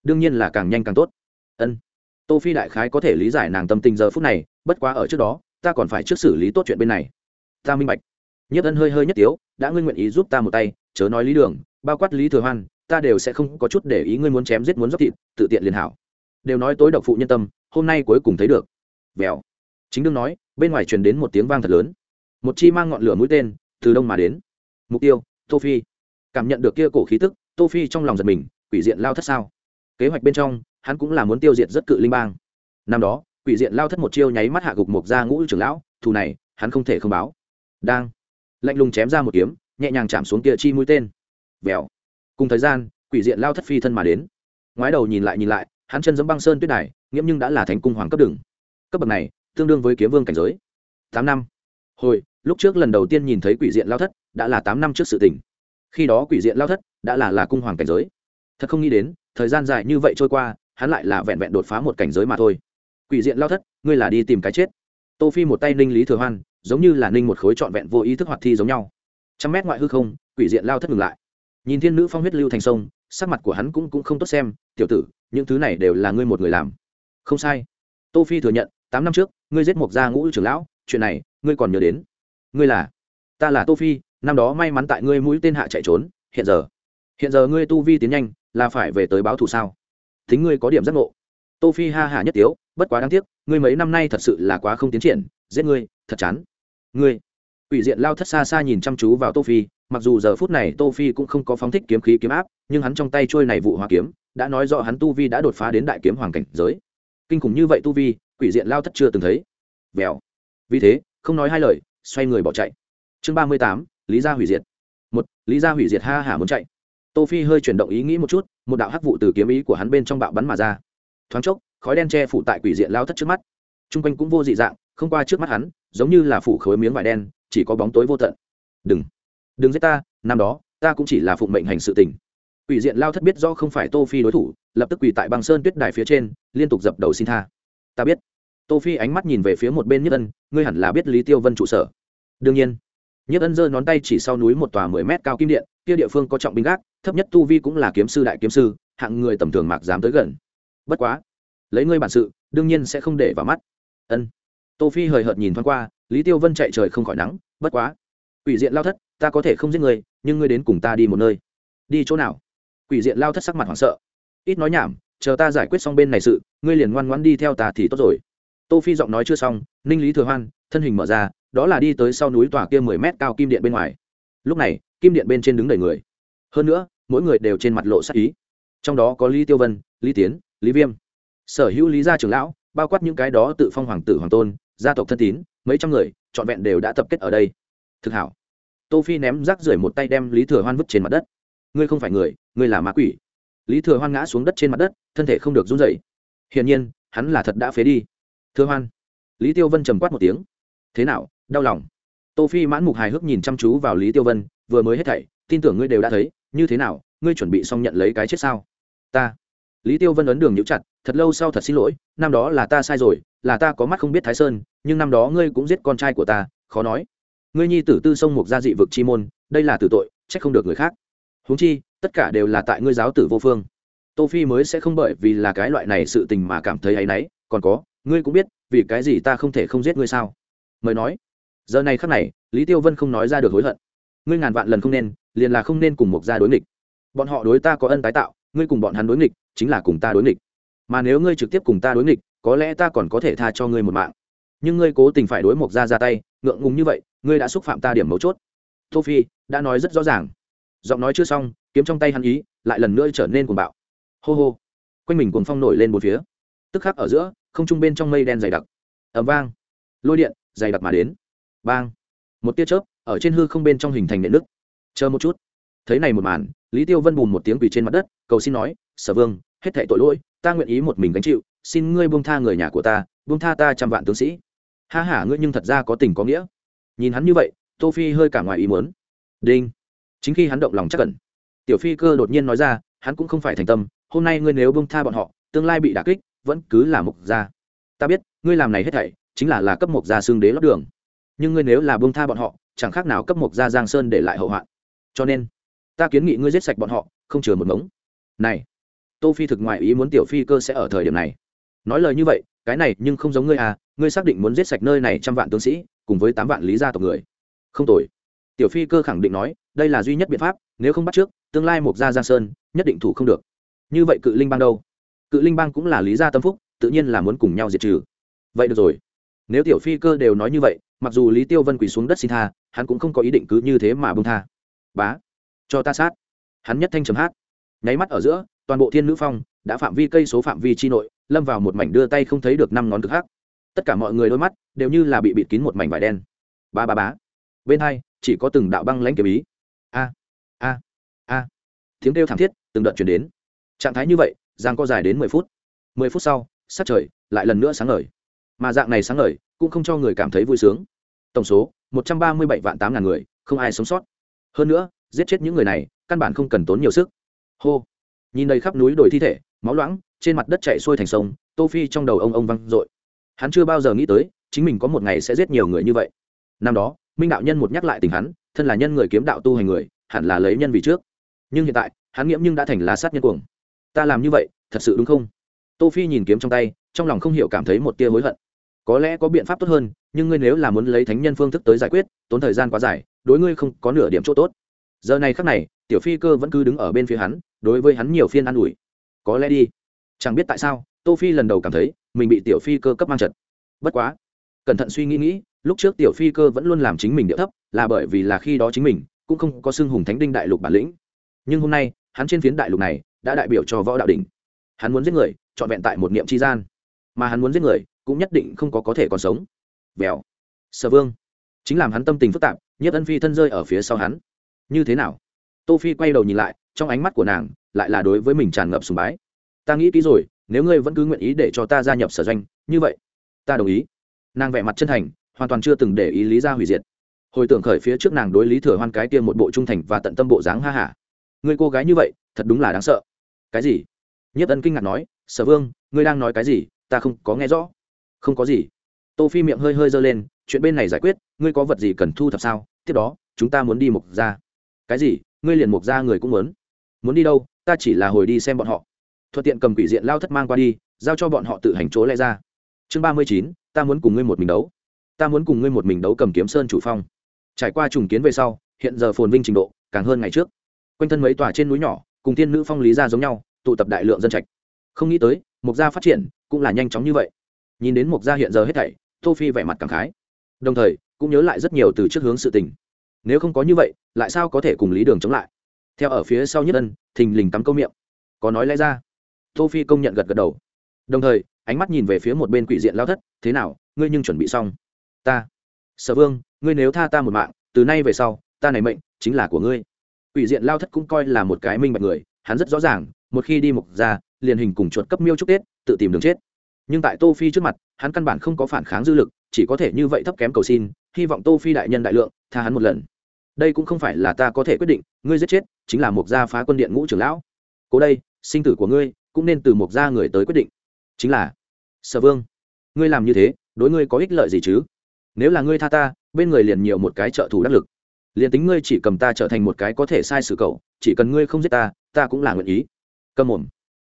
đương nhiên là càng nhanh càng tốt. Ân. Tô phi đại khái có thể lý giải nàng tâm tình giờ phút này, bất quá ở trước đó, ta còn phải trước xử lý tốt chuyện bên này. Ta minh bạch. Nhất ân hơi hơi nhất tiếu, đã ngươi nguyện ý giúp ta một tay, chớ nói lý đường, bao quát lý thừa hoan, ta đều sẽ không có chút để ý ngươi muốn chém giết muốn dốc thịt, tự tiện liền hảo đều nói tối độc phụ nhân tâm, hôm nay cuối cùng thấy được. Vèo. Chính đương nói, bên ngoài truyền đến một tiếng vang thật lớn. Một chi mang ngọn lửa mũi tên, từ đông mà đến. Mục tiêu, tô phi. Cảm nhận được kia cổ khí tức, tô phi trong lòng giật mình, quỷ diện lao thất sao? Kế hoạch bên trong, hắn cũng là muốn tiêu diệt rất cự linh bang. Năm đó, quỷ diện lao thất một chiêu nháy mắt hạ gục một gia ngũ trưởng lão, thù này, hắn không thể không báo. Đang. Lạnh lùng chém ra một kiếm, nhẹ nhàng chạm xuống kia chi mũi tên. Vèo. Cùng thời gian, quỷ diện lao thất phi thân mà đến. Ngoái đầu nhìn lại nhìn lại hắn chân giống băng sơn tuyết đài, nghiễm nhưng đã là thành cung hoàng cấp đường. Cấp bậc này, tương đương với kiếm vương cảnh giới. Tám năm. Hồi, lúc trước lần đầu tiên nhìn thấy quỷ diện lao thất, đã là tám năm trước sự tình. Khi đó quỷ diện lao thất, đã là là cung hoàng cảnh giới. Thật không nghĩ đến, thời gian dài như vậy trôi qua, hắn lại là vẹn vẹn đột phá một cảnh giới mà thôi. Quỷ diện lao thất, ngươi là đi tìm cái chết. Tô phi một tay ninh lý thừa hoan, giống như là ninh một khối trọn vẹn vô ý thức hoạt thi giống nhau. Trăm mét ngoại hư không, quỷ diện lao thất ngừng lại. Nhìn thiên nữ phong huyết lưu thành sông, sắc mặt của hắn cũng cũng không tốt xem, tiểu tử những thứ này đều là ngươi một người làm. Không sai. Tô phi thừa nhận, tám năm trước, ngươi giết một gia ngũ trưởng lão, chuyện này, ngươi còn nhớ đến. Ngươi là? Ta là tô phi, năm đó may mắn tại ngươi mũi tên hạ chạy trốn, hiện giờ. Hiện giờ ngươi tu vi tiến nhanh, là phải về tới báo thù sao? Thính ngươi có điểm giác ngộ. Tô phi ha hả nhất tiếu, bất quá đáng tiếc, ngươi mấy năm nay thật sự là quá không tiến triển, giết ngươi, thật chán. Ngươi ủy diện lao thất xa xa nhìn chăm chú vào tô phi, mặc dù giờ phút này tô phi cũng không có phóng thích kiếm khí kiếm áp, nhưng hắn trong tay trôi này vụ hoa kiếm đã nói rõ hắn tu vi đã đột phá đến đại kiếm hoàng cảnh giới. Kinh khủng như vậy tu vi, quỷ diện lao thất chưa từng thấy. Vèo. Vì thế, không nói hai lời, xoay người bỏ chạy. Chương ba mươi tám, lý gia hủy diệt. Một, lý gia hủy diệt ha hả muốn chạy. Tô phi hơi chuyển động ý nghĩ một chút, một đạo hắc vụ từ kiếm ý của hắn bên trong bạo bắn mà ra. Thoáng chốc, khói đen che phủ tại quỷ diện lao thất trước mắt. T quanh cũng vô dị dạng, không qua trước mắt hắn, giống như là phủ khối miếng vải đen, chỉ có bóng tối vô tận. Đừng. Đừng giết ta, năm đó, ta cũng chỉ là phụng mệnh hành sự tình quỷ diện lao thất biết do không phải tô phi đối thủ, lập tức quỳ tại băng sơn tuyết đài phía trên, liên tục dập đầu xin tha. Ta biết. Tô phi ánh mắt nhìn về phía một bên nhất ân, ngươi hẳn là biết lý tiêu vân trụ sở. Đương nhiên. Nhất ân giơ ngón tay chỉ sau núi một tòa mười mét cao kim điện, kia địa phương có trọng binh gác, thấp nhất tu vi cũng là kiếm sư đại kiếm sư, hạng người tầm thường mạc dám tới gần. Bất quá, lấy ngươi bản sự, đương nhiên sẽ không để vào mắt. Ân. Tô phi hời hợt nhìn thoáng qua, lý tiêu vân chạy trời không khỏi nắng, bất quá, quỷ diện lao thất, ta có thể không giết ngươi, nhưng ngươi đến cùng ta đi một nơi. Đi chỗ nào? Quỷ diện lao thất sắc mặt hoảng sợ. Ít nói nhảm, chờ ta giải quyết xong bên này sự, ngươi liền ngoan ngoãn đi theo ta thì tốt rồi. Tô phi giọng nói chưa xong, ninh lý thừa hoan, thân hình mở ra, đó là đi tới sau núi tòa kia mười mét cao kim điện bên ngoài. Lúc này, kim điện bên trên đứng đầy người. Hơn nữa, mỗi người đều trên mặt lộ sắc ý. Trong đó có lý tiêu vân, lý tiến, lý viêm. Sở hữu lý gia trưởng lão, bao quát những cái đó tự phong hoàng tử hoàng tôn, gia tộc thân tín, mấy trăm người, trọn vẹn đều đã tập kết ở đây. Thực hảo. Tô phi ném rác rưởi một tay đem lý thừa hoan vứt trên mặt đất ngươi không phải người, ngươi là ma quỷ. Lý thừa hoan ngã xuống đất trên mặt đất, thân thể không được run rẩy. Hiển nhiên, hắn là thật đã phế đi. Thừa hoan. Lý tiêu vân trầm quát một tiếng. Thế nào, đau lòng? Tô phi mãn mục hài hước nhìn chăm chú vào lý tiêu vân, vừa mới hết thảy, tin tưởng ngươi đều đã thấy, như thế nào, ngươi chuẩn bị xong nhận lấy cái chết sao? Ta. Lý tiêu vân ấn đường nhíu chặt, thật lâu sau thật xin lỗi, năm đó là ta sai rồi, là ta có mắt không biết thái sơn, nhưng năm đó ngươi cũng giết con trai của ta, khó nói. Ngươi nhi tử tư sông mục gia dị vực chi môn, đây là tử tội, trách không được người khác huống chi, tất cả đều là tại ngươi giáo tử vô phương. Tô phi mới sẽ không bởi vì là cái loại này sự tình mà cảm thấy áy náy, còn có, ngươi cũng biết, vì cái gì ta không thể không giết ngươi sao? Mời nói. Giờ này khắc này, lý tiêu vân không nói ra được hối hận. Ngươi ngàn vạn lần không nên, liền là không nên cùng một gia đối nghịch. Bọn họ đối ta có ân tái tạo, ngươi cùng bọn hắn đối nghịch, chính là cùng ta đối nghịch. Mà nếu ngươi trực tiếp cùng ta đối nghịch, có lẽ ta còn có thể tha cho ngươi một mạng. Nhưng ngươi cố tình phải đối một gia ra tay, ngượng ngùng như vậy, ngươi đã xúc phạm ta điểm mấu chốt. Tô phi, đã nói rất rõ ràng giọng nói chưa xong, kiếm trong tay hắn ý, lại lần nữa trở nên cuồng bạo. Hô hô. Quanh mình cuồng phong nổi lên một phía. Tức khắc ở giữa, không trung bên trong mây đen dày đặc. Ẩm vang. Lôi điện, dày đặc mà đến. Bang. Một tia chớp, ở trên hư không bên trong hình thành điện nước. Chờ một chút. Thấy này một màn, lý tiêu vân bùn một tiếng quỳ trên mặt đất, cầu xin nói, sở vương, hết thệ tội lỗi, ta nguyện ý một mình gánh chịu, xin ngươi buông tha người nhà của ta, buông tha ta trăm vạn tướng sĩ. Ha hả ngươi nhưng thật ra có tình có nghĩa. Nhìn hắn như vậy, tô phi hơi cả ngoài ý muốn. Đinh chính khi hắn động lòng chắc cẩn tiểu phi cơ đột nhiên nói ra, hắn cũng không phải thành tâm, hôm nay ngươi nếu buông tha bọn họ, tương lai bị đả kích, vẫn cứ là mục gia. Ta biết, ngươi làm này hết thảy, chính là là cấp mục gia xương đế lót đường. Nhưng ngươi nếu là buông tha bọn họ, chẳng khác nào cấp mục gia giang sơn để lại hậu hoạn. Cho nên, ta kiến nghị ngươi giết sạch bọn họ, không chừa một mống. Này, tô phi thực ngoại ý muốn tiểu phi cơ sẽ ở thời điểm này. Nói lời như vậy, cái này nhưng không giống ngươi à ngươi xác định muốn giết sạch nơi này trăm vạn tướng sĩ, cùng với tám vạn lý gia tộc người. Không tồi. Tiểu phi cơ khẳng định nói đây là duy nhất biện pháp, nếu không bắt trước, tương lai một gia giang sơn, nhất định thủ không được. Như vậy cự linh bang đâu? Cự linh bang cũng là lý gia tâm phúc, tự nhiên là muốn cùng nhau diệt trừ. Vậy được rồi. Nếu tiểu phi cơ đều nói như vậy, mặc dù lý tiêu vân quỳ xuống đất xin tha, hắn cũng không có ý định cứ như thế mà bông tha. Bá, cho ta sát. Hắn nhất thanh chấm hát. Nháy mắt ở giữa, toàn bộ thiên nữ phong đã phạm vi cây số phạm vi chi nội, lâm vào một mảnh đưa tay không thấy được năm ngón cực hắc. Tất cả mọi người đôi mắt đều như là bị bịt kín một mảnh vải đen. Ba ba bá. Bên hai, chỉ có từng đạo băng lãnh kiếm ý a a a. Tiếng kêu thảm thiết, từng đợt chuyển đến. Trạng thái như vậy, giang có dài đến mười phút. Mười phút sau sát trời lại lần nữa sáng ngời. Mà dạng này sáng ngời, cũng không cho người cảm thấy vui sướng. Tổng số, một trăm ba mươi bảy vạn tám ngàn người, không ai sống sót. Hơn nữa, giết chết những người này, căn bản không cần tốn nhiều sức. Hô. Nhìn đầy khắp núi đồi thi thể, máu loãng, trên mặt đất chạy xuôi thành sông, tô phi trong đầu ông ông văng dội. Hắn chưa bao giờ nghĩ tới, chính mình có một ngày sẽ giết nhiều người như vậy. Năm đó, minh đạo nhân một nhắc lại tình hắn thân là nhân người kiếm đạo tu hành người, hẳn là lấy nhân vì trước. Nhưng hiện tại, hắn nghiễm nhưng đã thành lá sát nhân cuồng. Ta làm như vậy, thật sự đúng không? Tô phi nhìn kiếm trong tay, trong lòng không hiểu cảm thấy một tia hối hận. Có lẽ có biện pháp tốt hơn, nhưng ngươi nếu là muốn lấy thánh nhân phương thức tới giải quyết, tốn thời gian quá dài, đối ngươi không có nửa điểm chỗ tốt. Giờ này khắc này, tiểu phi cơ vẫn cứ đứng ở bên phía hắn, đối với hắn nhiều phiên an ủi. Có lẽ đi. Chẳng biết tại sao, tô phi lần đầu cảm thấy, mình bị tiểu phi cơ cấp mang trật bất quá, cẩn thận suy nghĩ nghĩ, lúc trước tiểu phi cơ vẫn luôn làm chính mình địa thấp là bởi vì là khi đó chính mình cũng không có xưng hùng thánh đinh đại lục bản lĩnh. Nhưng hôm nay, hắn trên phiến đại lục này đã đại biểu cho võ đạo đỉnh. Hắn muốn giết người, trọn vẹn tại một niệm tri gian. Mà hắn muốn giết người, cũng nhất định không có có thể còn sống. Vèo. Sở vương. Chính làm hắn tâm tình phức tạp nhất ân phi thân rơi ở phía sau hắn. Như thế nào? Tô phi quay đầu nhìn lại, trong ánh mắt của nàng lại là đối với mình tràn ngập sùng bái. Ta nghĩ kỹ rồi, nếu ngươi vẫn cứ nguyện ý để cho ta gia nhập sở doanh, như vậy, ta đồng ý. Nàng vẻ mặt chân thành, hoàn toàn chưa từng để ý lý ra hủy diệt hồi tưởng khởi phía trước nàng đối lý thừa hoan cái kia một bộ trung thành và tận tâm bộ dáng ha hả người cô gái như vậy, thật đúng là đáng sợ. Cái gì? Nhất ân kinh ngạc nói, sở vương, ngươi đang nói cái gì? Ta không có nghe rõ. Không có gì. Tô phi miệng hơi hơi giơ lên, chuyện bên này giải quyết, ngươi có vật gì cần thu thập sao? Tiếp đó, chúng ta muốn đi mục ra cái gì? Ngươi liền mục ra người cũng muốn? Muốn đi đâu? Ta chỉ là hồi đi xem bọn họ. Thuận tiện cầm quỷ diện lao thất mang qua đi, giao cho bọn họ tự hành chỗ lẽ ra. Chương ba mươi chín, ta muốn cùng ngươi một mình đấu. Ta muốn cùng ngươi một mình đấu cầm kiếm sơn chủ phong trải qua trùng kiến về sau, hiện giờ phồn vinh trình độ càng hơn ngày trước. Quanh thân mấy tòa trên núi nhỏ, cùng tiên nữ phong lý gia giống nhau, tụ tập đại lượng dân trạch. Không nghĩ tới mục gia phát triển cũng là nhanh chóng như vậy. Nhìn đến mục gia hiện giờ hết thảy, tô phi vẻ mặt cảm khái. Đồng thời, cũng nhớ lại rất nhiều từ trước hướng sự tình. Nếu không có như vậy, lại sao có thể cùng lý đường chống lại? Theo ở phía sau nhất ân, thình lình cắm câu miệng. Có nói lẽ ra, tô phi công nhận gật gật đầu. Đồng thời, ánh mắt nhìn về phía một bên quỷ diện lao thất, thế nào, ngươi nhưng chuẩn bị xong? Ta. Sở vương ngươi nếu tha ta một mạng, từ nay về sau, ta này mệnh chính là của ngươi. Ủy diện lao thất cũng coi là một cái minh bạch người, hắn rất rõ ràng, một khi đi mục ra, liền hình cùng chuột cấp miêu chúc tết, tự tìm đường chết. Nhưng tại tô phi trước mặt, hắn căn bản không có phản kháng dư lực, chỉ có thể như vậy thấp kém cầu xin, hy vọng tô phi đại nhân đại lượng, tha hắn một lần. Đây cũng không phải là ta có thể quyết định, ngươi giết chết, chính là mục gia phá quân điện ngũ trưởng lão. Cố đây, sinh tử của ngươi, cũng nên từ mục gia người tới quyết định. Chính là, sở vương, ngươi làm như thế, đối ngươi có ích lợi gì chứ? Nếu là ngươi tha ta bên người liền nhiều một cái trợ thủ đắc lực. Liền tính ngươi chỉ cầm ta trở thành một cái có thể sai sự cậu, chỉ cần ngươi không giết ta ta cũng là nguyện ý. Cầm mồm.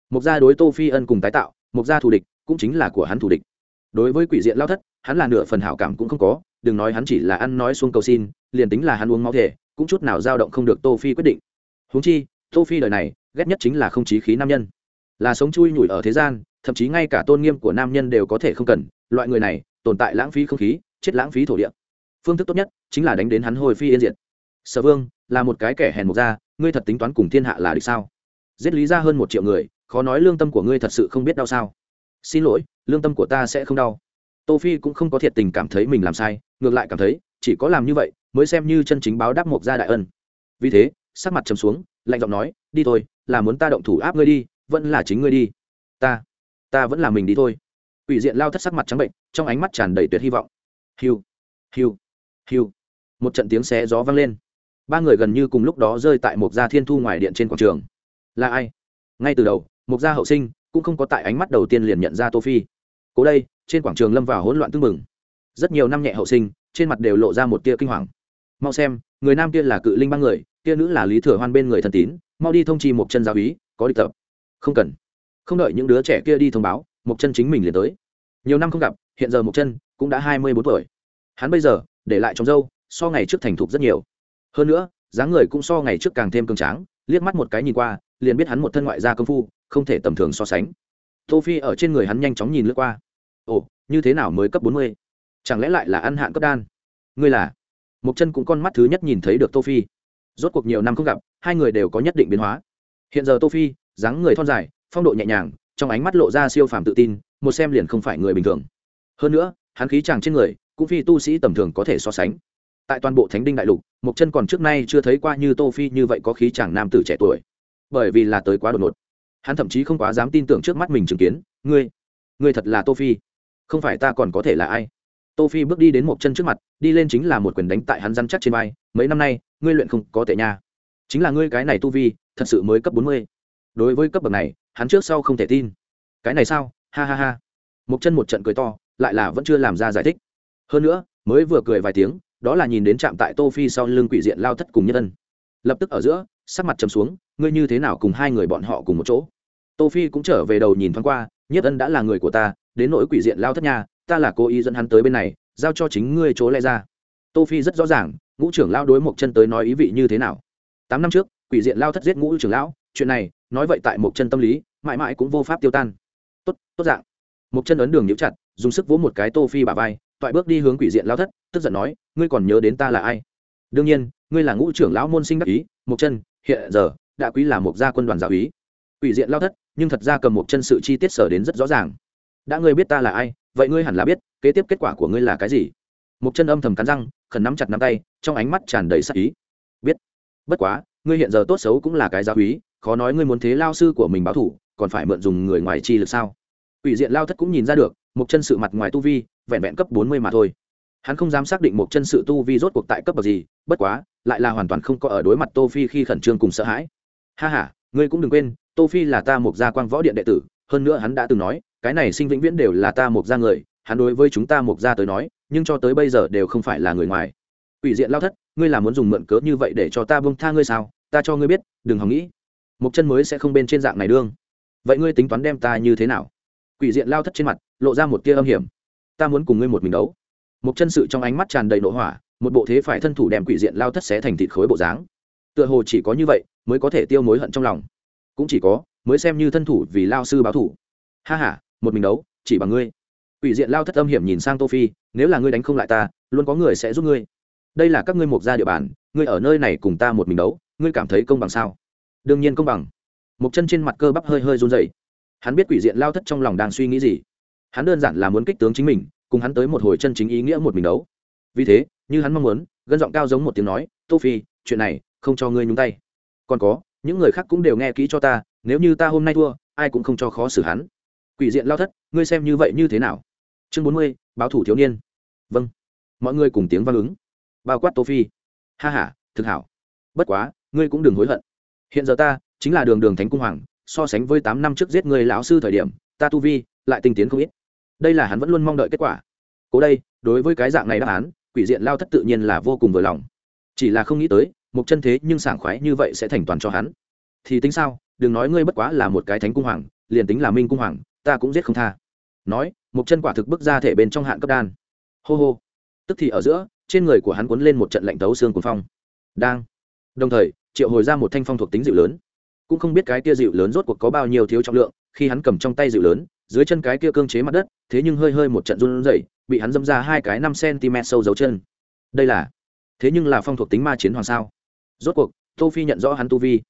Mục gia đối tô phi ân cùng tái tạo, mục gia thù địch cũng chính là của hắn thù địch. Đối với quỷ diện lao thất, hắn là nửa phần hảo cảm cũng không có, đừng nói hắn chỉ là ăn nói xuông cầu xin, liền tính là hắn uống máu thể, cũng chút nào dao động không được tô phi quyết định. Huống chi, tô phi đời này, ghét nhất chính là không chí khí nam nhân. Là sống chui nhủi ở thế gian, thậm chí ngay cả tôn nghiêm của nam nhân đều có thể không cần, loại người này, tồn tại lãng phí không khí, chết lãng phí thổ địa phương thức tốt nhất chính là đánh đến hắn hồi phi yên diện sở vương, là một cái kẻ hèn mục gia, ngươi thật tính toán cùng thiên hạ là địch sao? Giết lý ra hơn một triệu người, khó nói lương tâm của ngươi thật sự không biết đau sao? Xin lỗi, lương tâm của ta sẽ không đau. Tô phi cũng không có thiệt tình cảm thấy mình làm sai, ngược lại cảm thấy, chỉ có làm như vậy mới xem như chân chính báo đáp mục gia đại ân. Vì thế, sắc mặt trầm xuống, lạnh giọng nói, đi thôi, là muốn ta động thủ áp ngươi đi, vẫn là chính ngươi đi. Ta ta vẫn là mình đi thôi. Ủy diện lao thất sắc mặt trắng bệnh, trong ánh mắt tràn đầy tuyệt hy vọng. Hiu hiu hiu một trận tiếng xé gió vang lên. Ba người gần như cùng lúc đó rơi tại một gia thiên thu ngoài điện trên quảng trường. Là ai? Ngay từ đầu một gia hậu sinh cũng không có tại ánh mắt đầu tiên liền nhận ra tô phi. Cố đây, trên quảng trường lâm vào hỗn loạn tương mừng rất nhiều năm nhẹ hậu sinh, trên mặt đều lộ ra một tia kinh hoàng. Mau xem, người nam kia là cự linh băng người, kia nữ là lý thừa hoan bên người thần tín, mau đi thông chi một chân giáo ý, có địch tập. Không cần. Không đợi những đứa trẻ kia đi thông báo một chân chính mình liền tới. Nhiều năm không gặp, hiện giờ một chân cũng đã hai mươi bốn tuổi. Hắn bây giờ để lại trong dâu, so ngày trước thành thục rất nhiều. Hơn nữa, dáng người cũng so ngày trước càng thêm cường tráng, liếc mắt một cái nhìn qua, liền biết hắn một thân ngoại gia công phu, không thể tầm thường so sánh. Tô phi ở trên người hắn nhanh chóng nhìn lướt qua. Ồ, như thế nào mới cấp bốn mươi? Chẳng lẽ lại là ăn hạn cấp đan? Ngươi là? Một chân cũng con mắt thứ nhất nhìn thấy được tô phi rốt cuộc nhiều năm không gặp, hai người đều có nhất định biến hóa. Hiện giờ tô phi dáng người thon dài, phong độ nhẹ nhàng, trong ánh mắt lộ ra siêu phàm tự tin, một xem liền không phải người bình thường. Hơn nữa, hắn khí chàng trên người cũng phi tu sĩ tầm thường có thể so sánh. Tại toàn bộ thánh đinh đại lục một chân còn trước nay chưa thấy qua như tô phi như vậy có khí chàng nam tử trẻ tuổi. Bởi vì là tới quá đột ngột. Hắn thậm chí không quá dám tin tưởng trước mắt mình chứng kiến. Ngươi ngươi thật là tô phi. Không phải ta còn có thể là ai? Tô phi bước đi đến một chân trước mặt, đi lên chính là một quyền đánh tại hắn răn chắc trên vai. Mấy năm nay, ngươi luyện không có tệ nha. Chính là ngươi cái này tu vi, thật sự mới cấp bốn mươi. Đối với cấp bậc này, hắn trước sau không thể tin. Cái này sao? Ha ha ha. Một chân một trận cười to, lại là vẫn chưa làm ra giải thích hơn nữa, mới vừa cười vài tiếng, đó là nhìn đến trạm tại tô phi sau lưng quỷ diện lao thất cùng nhân ân. Lập tức ở giữa, sắc mặt trầm xuống, ngươi như thế nào cùng hai người bọn họ cùng một chỗ? Tô phi cũng trở về đầu nhìn thoáng qua, nhất ân đã là người của ta, đến nỗi quỷ diện lao thất nhà ta là cố ý dẫn hắn tới bên này, giao cho chính ngươi chỗ lẽ ra. Tô phi rất rõ ràng, ngũ trưởng lao đối một chân tới nói ý vị như thế nào. Tám năm trước, quỷ diện lao thất giết ngũ trưởng lão, chuyện này, nói vậy tại một chân tâm lý, mãi mãi cũng vô pháp tiêu tan. Tốt tốt dạng. Một chân ấn đường nhiễu chặt, dùng sức vỗ một cái tô phi bả vai toại bước đi hướng quỷ diện lao thất, tức giận nói, ngươi còn nhớ đến ta là ai? Đương nhiên, ngươi là ngũ trưởng lão môn sinh đắc ý, mộc chân, hiện giờ, đã quý là một gia quân đoàn giáo ý quỷ diện lao thất, nhưng thật ra cầm một chân sự chi tiết sở đến rất rõ ràng. Đã ngươi biết ta là ai, vậy ngươi hẳn là biết, kế tiếp kết quả của ngươi là cái gì? Một chân âm thầm cắn răng, khẩn nắm chặt nắm tay, trong ánh mắt tràn đầy sắc ý. Biết. Bất quá, ngươi hiện giờ tốt xấu cũng là cái giáo úy, khó nói ngươi muốn thế lao sư của mình báo thủ, còn phải mượn dùng người ngoài chi lực sao? Ủy diện lao thất cũng nhìn ra được một chân sự mặt ngoài tu vi, vẹn vẹn cấp bốn mươi mà thôi. Hắn không dám xác định một chân sự tu vi rốt cuộc tại cấp bậc gì, bất quá, lại là hoàn toàn không có ở đối mặt tô phi khi khẩn trương cùng sợ hãi. Ha ha, ngươi cũng đừng quên, tô phi là ta một gia quang võ điện đệ tử, hơn nữa hắn đã từng nói, cái này sinh vĩnh viễn đều là ta một gia người, hắn đối với chúng ta một gia tới nói, nhưng cho tới bây giờ đều không phải là người ngoài. Ủy diện lao thất, ngươi là muốn dùng mượn cớ như vậy để cho ta buông tha ngươi sao? Ta cho ngươi biết, đừng hòng nghĩ. Một chân mới sẽ không bên trên dạng này đương. Vậy ngươi tính toán đem ta như thế nào? Quỷ diện lao thất trên mặt, lộ ra một tia âm hiểm. Ta muốn cùng ngươi một mình đấu. Một chân sự trong ánh mắt tràn đầy nổ hỏa, một bộ thế phải thân thủ đem quỷ diện lao thất xé thành thịt khối bộ dáng. Tựa hồ chỉ có như vậy mới có thể tiêu mối hận trong lòng. Cũng chỉ có mới xem như thân thủ vì lao sư báo thủ. Ha h a một mình đấu, chỉ bằng ngươi. Quỷ diện lao thất âm hiểm nhìn sang tô phi nếu là ngươi đánh không lại ta, luôn có người sẽ giúp ngươi. Đây là các ngươi mục gia địa bàn, ngươi ở nơi này cùng ta một mình đấu, ngươi cảm thấy công bằng sao? Đương nhiên công bằng. Một chân trên mặt cơ bắp hơi hơi run rẩy hắn biết quỷ diện lao thất trong lòng đang suy nghĩ gì. Hắn đơn giản là muốn kích tướng chính mình, cùng hắn tới một hồi chân chính ý nghĩa một mình đấu. Vì thế, như hắn mong muốn, gân giọng cao giống một tiếng nói, tô phi, chuyện này không cho ngươi nhúng tay. Còn có, những người khác cũng đều nghe kỹ cho ta, nếu như ta hôm nay thua, ai cũng không cho khó xử hắn. Quỷ diện lao thất, ngươi xem như vậy như thế nào? Chương bốn mươi, báo thủ thiếu niên. Vâng. Mọi người cùng tiếng vang ứng. Bao quát tô phi. Ha ha, thực hảo. Bất quá, ngươi cũng đừng hối hận. Hiện giờ ta chính là đường đường thánh cung hoàng so sánh với tám năm trước giết người lão sư thời điểm, ta tu vi lại tinh tiến không ít. Đây là hắn vẫn luôn mong đợi kết quả. Cố đây, đối với cái dạng này đáp án, quỷ diện lao thất tự nhiên là vô cùng vừa lòng. Chỉ là không nghĩ tới, một chân thế nhưng sảng khoái như vậy sẽ thành toàn cho hắn. Thì tính sao, đừng nói ngươi bất quá là một cái thánh cung hoàng, liền tính là minh cung hoàng, ta cũng giết không tha. Nói, một chân quả thực bước ra thể bên trong hạn cấp đan. Hô hô. Tức thì ở giữa, trên người của hắn cuốn lên một trận lạnh tấu xương cuồng phong. Đang. Đồng thời, triệu hồi ra một thanh phong thuộc tính dịu lớn cũng không biết cái kia dịu lớn rốt cuộc có bao nhiêu thiếu trọng lượng, khi hắn cầm trong tay dịu lớn, dưới chân cái kia cương chế mặt đất, thế nhưng hơi hơi một trận run rẩy, bị hắn dâm ra hai cái năm cm sâu dấu chân. Đây là, thế nhưng là phong thuộc tính ma chiến hoàng sao? Rốt cuộc, tô phi nhận rõ hắn tu vi.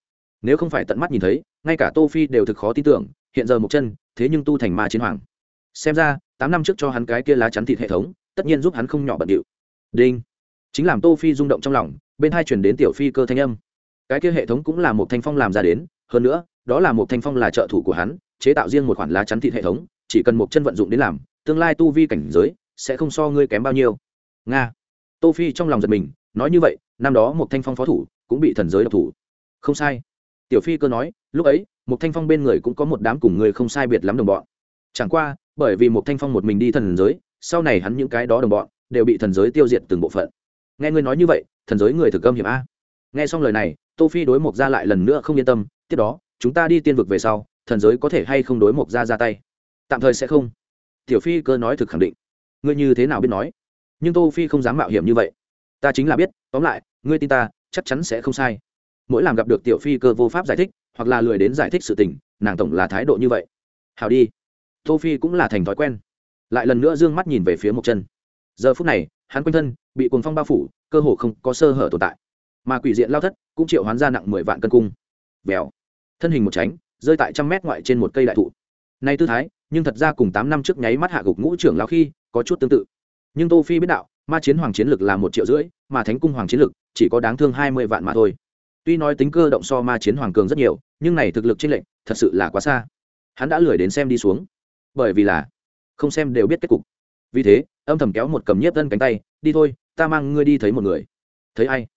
Nếu không phải tận mắt nhìn thấy, ngay cả tô phi đều thực khó tin tưởng, hiện giờ một chân, thế nhưng tu thành ma chiến hoàng. Xem ra, tám năm trước cho hắn cái kia lá chắn thịt hệ thống, tất nhiên giúp hắn không nhỏ bận điệu. Đinh. Chính làm tô phi rung động trong lòng, bên hai chuyển đến tiểu phi cơ thanh âm cái kia hệ thống cũng là một thanh phong làm ra đến, hơn nữa, đó là một thanh phong là trợ thủ của hắn, chế tạo riêng một khoản lá chắn thịt hệ thống, chỉ cần một chân vận dụng đến làm, tương lai tu vi cảnh giới sẽ không so ngươi kém bao nhiêu. Nga. Tô phi trong lòng giật mình, nói như vậy, năm đó một thanh phong phó thủ cũng bị thần giới độc thủ. Không sai. Tiểu phi cơ nói, lúc ấy, một thanh phong bên người cũng có một đám cùng người không sai biệt lắm đồng bọn. Chẳng qua, bởi vì một thanh phong một mình đi thần giới, sau này hắn những cái đó đồng bọn đều bị thần giới tiêu diệt từng bộ phận. Nghe ngươi nói như vậy, thần giới người thực âm hiểm a nghe xong lời này, tô phi đối mộc gia lại lần nữa không yên tâm, tiếp đó, chúng ta đi tiên vực về sau, thần giới có thể hay không đối mộc gia ra tay? Tạm thời sẽ không. Tiểu phi cơ nói thực khẳng định. Ngươi như thế nào biết nói? Nhưng tô phi không dám mạo hiểm như vậy. Ta chính là biết, tóm lại, ngươi tin ta, chắc chắn sẽ không sai. Mỗi làm gặp được tiểu phi cơ vô pháp giải thích, hoặc là lười đến giải thích sự tình, nàng tổng là thái độ như vậy. Hào đi. Tô phi cũng là thành thói quen. Lại lần nữa dương mắt nhìn về phía một chân. Giờ phút này, hắn quanh thân bị cuồng phong bao phủ, cơ hồ không có sơ hở tồn tại mà quỷ diện lao thất cũng triệu hoán ra nặng mười vạn cân cung. Vèo. Thân hình một tránh, rơi tại trăm mét ngoại trên một cây đại thụ. Nay tư thái, nhưng thật ra cùng tám năm trước nháy mắt hạ gục ngũ trưởng lao khi, có chút tương tự. Nhưng tô phi biết đạo, ma chiến hoàng chiến lực là một triệu rưỡi, mà thánh cung hoàng chiến lực chỉ có đáng thương hai mươi vạn mà thôi. Tuy nói tính cơ động so ma chiến hoàng cường rất nhiều, nhưng này thực lực trên lệnh thật sự là quá xa. Hắn đã lười đến xem đi xuống. Bởi vì là không xem đều biết kết cục. Vì thế, âm thầm kéo một cầm nhiếp tân cánh tay, đi thôi, ta mang ngươi đi thấy một người. Thấy ai?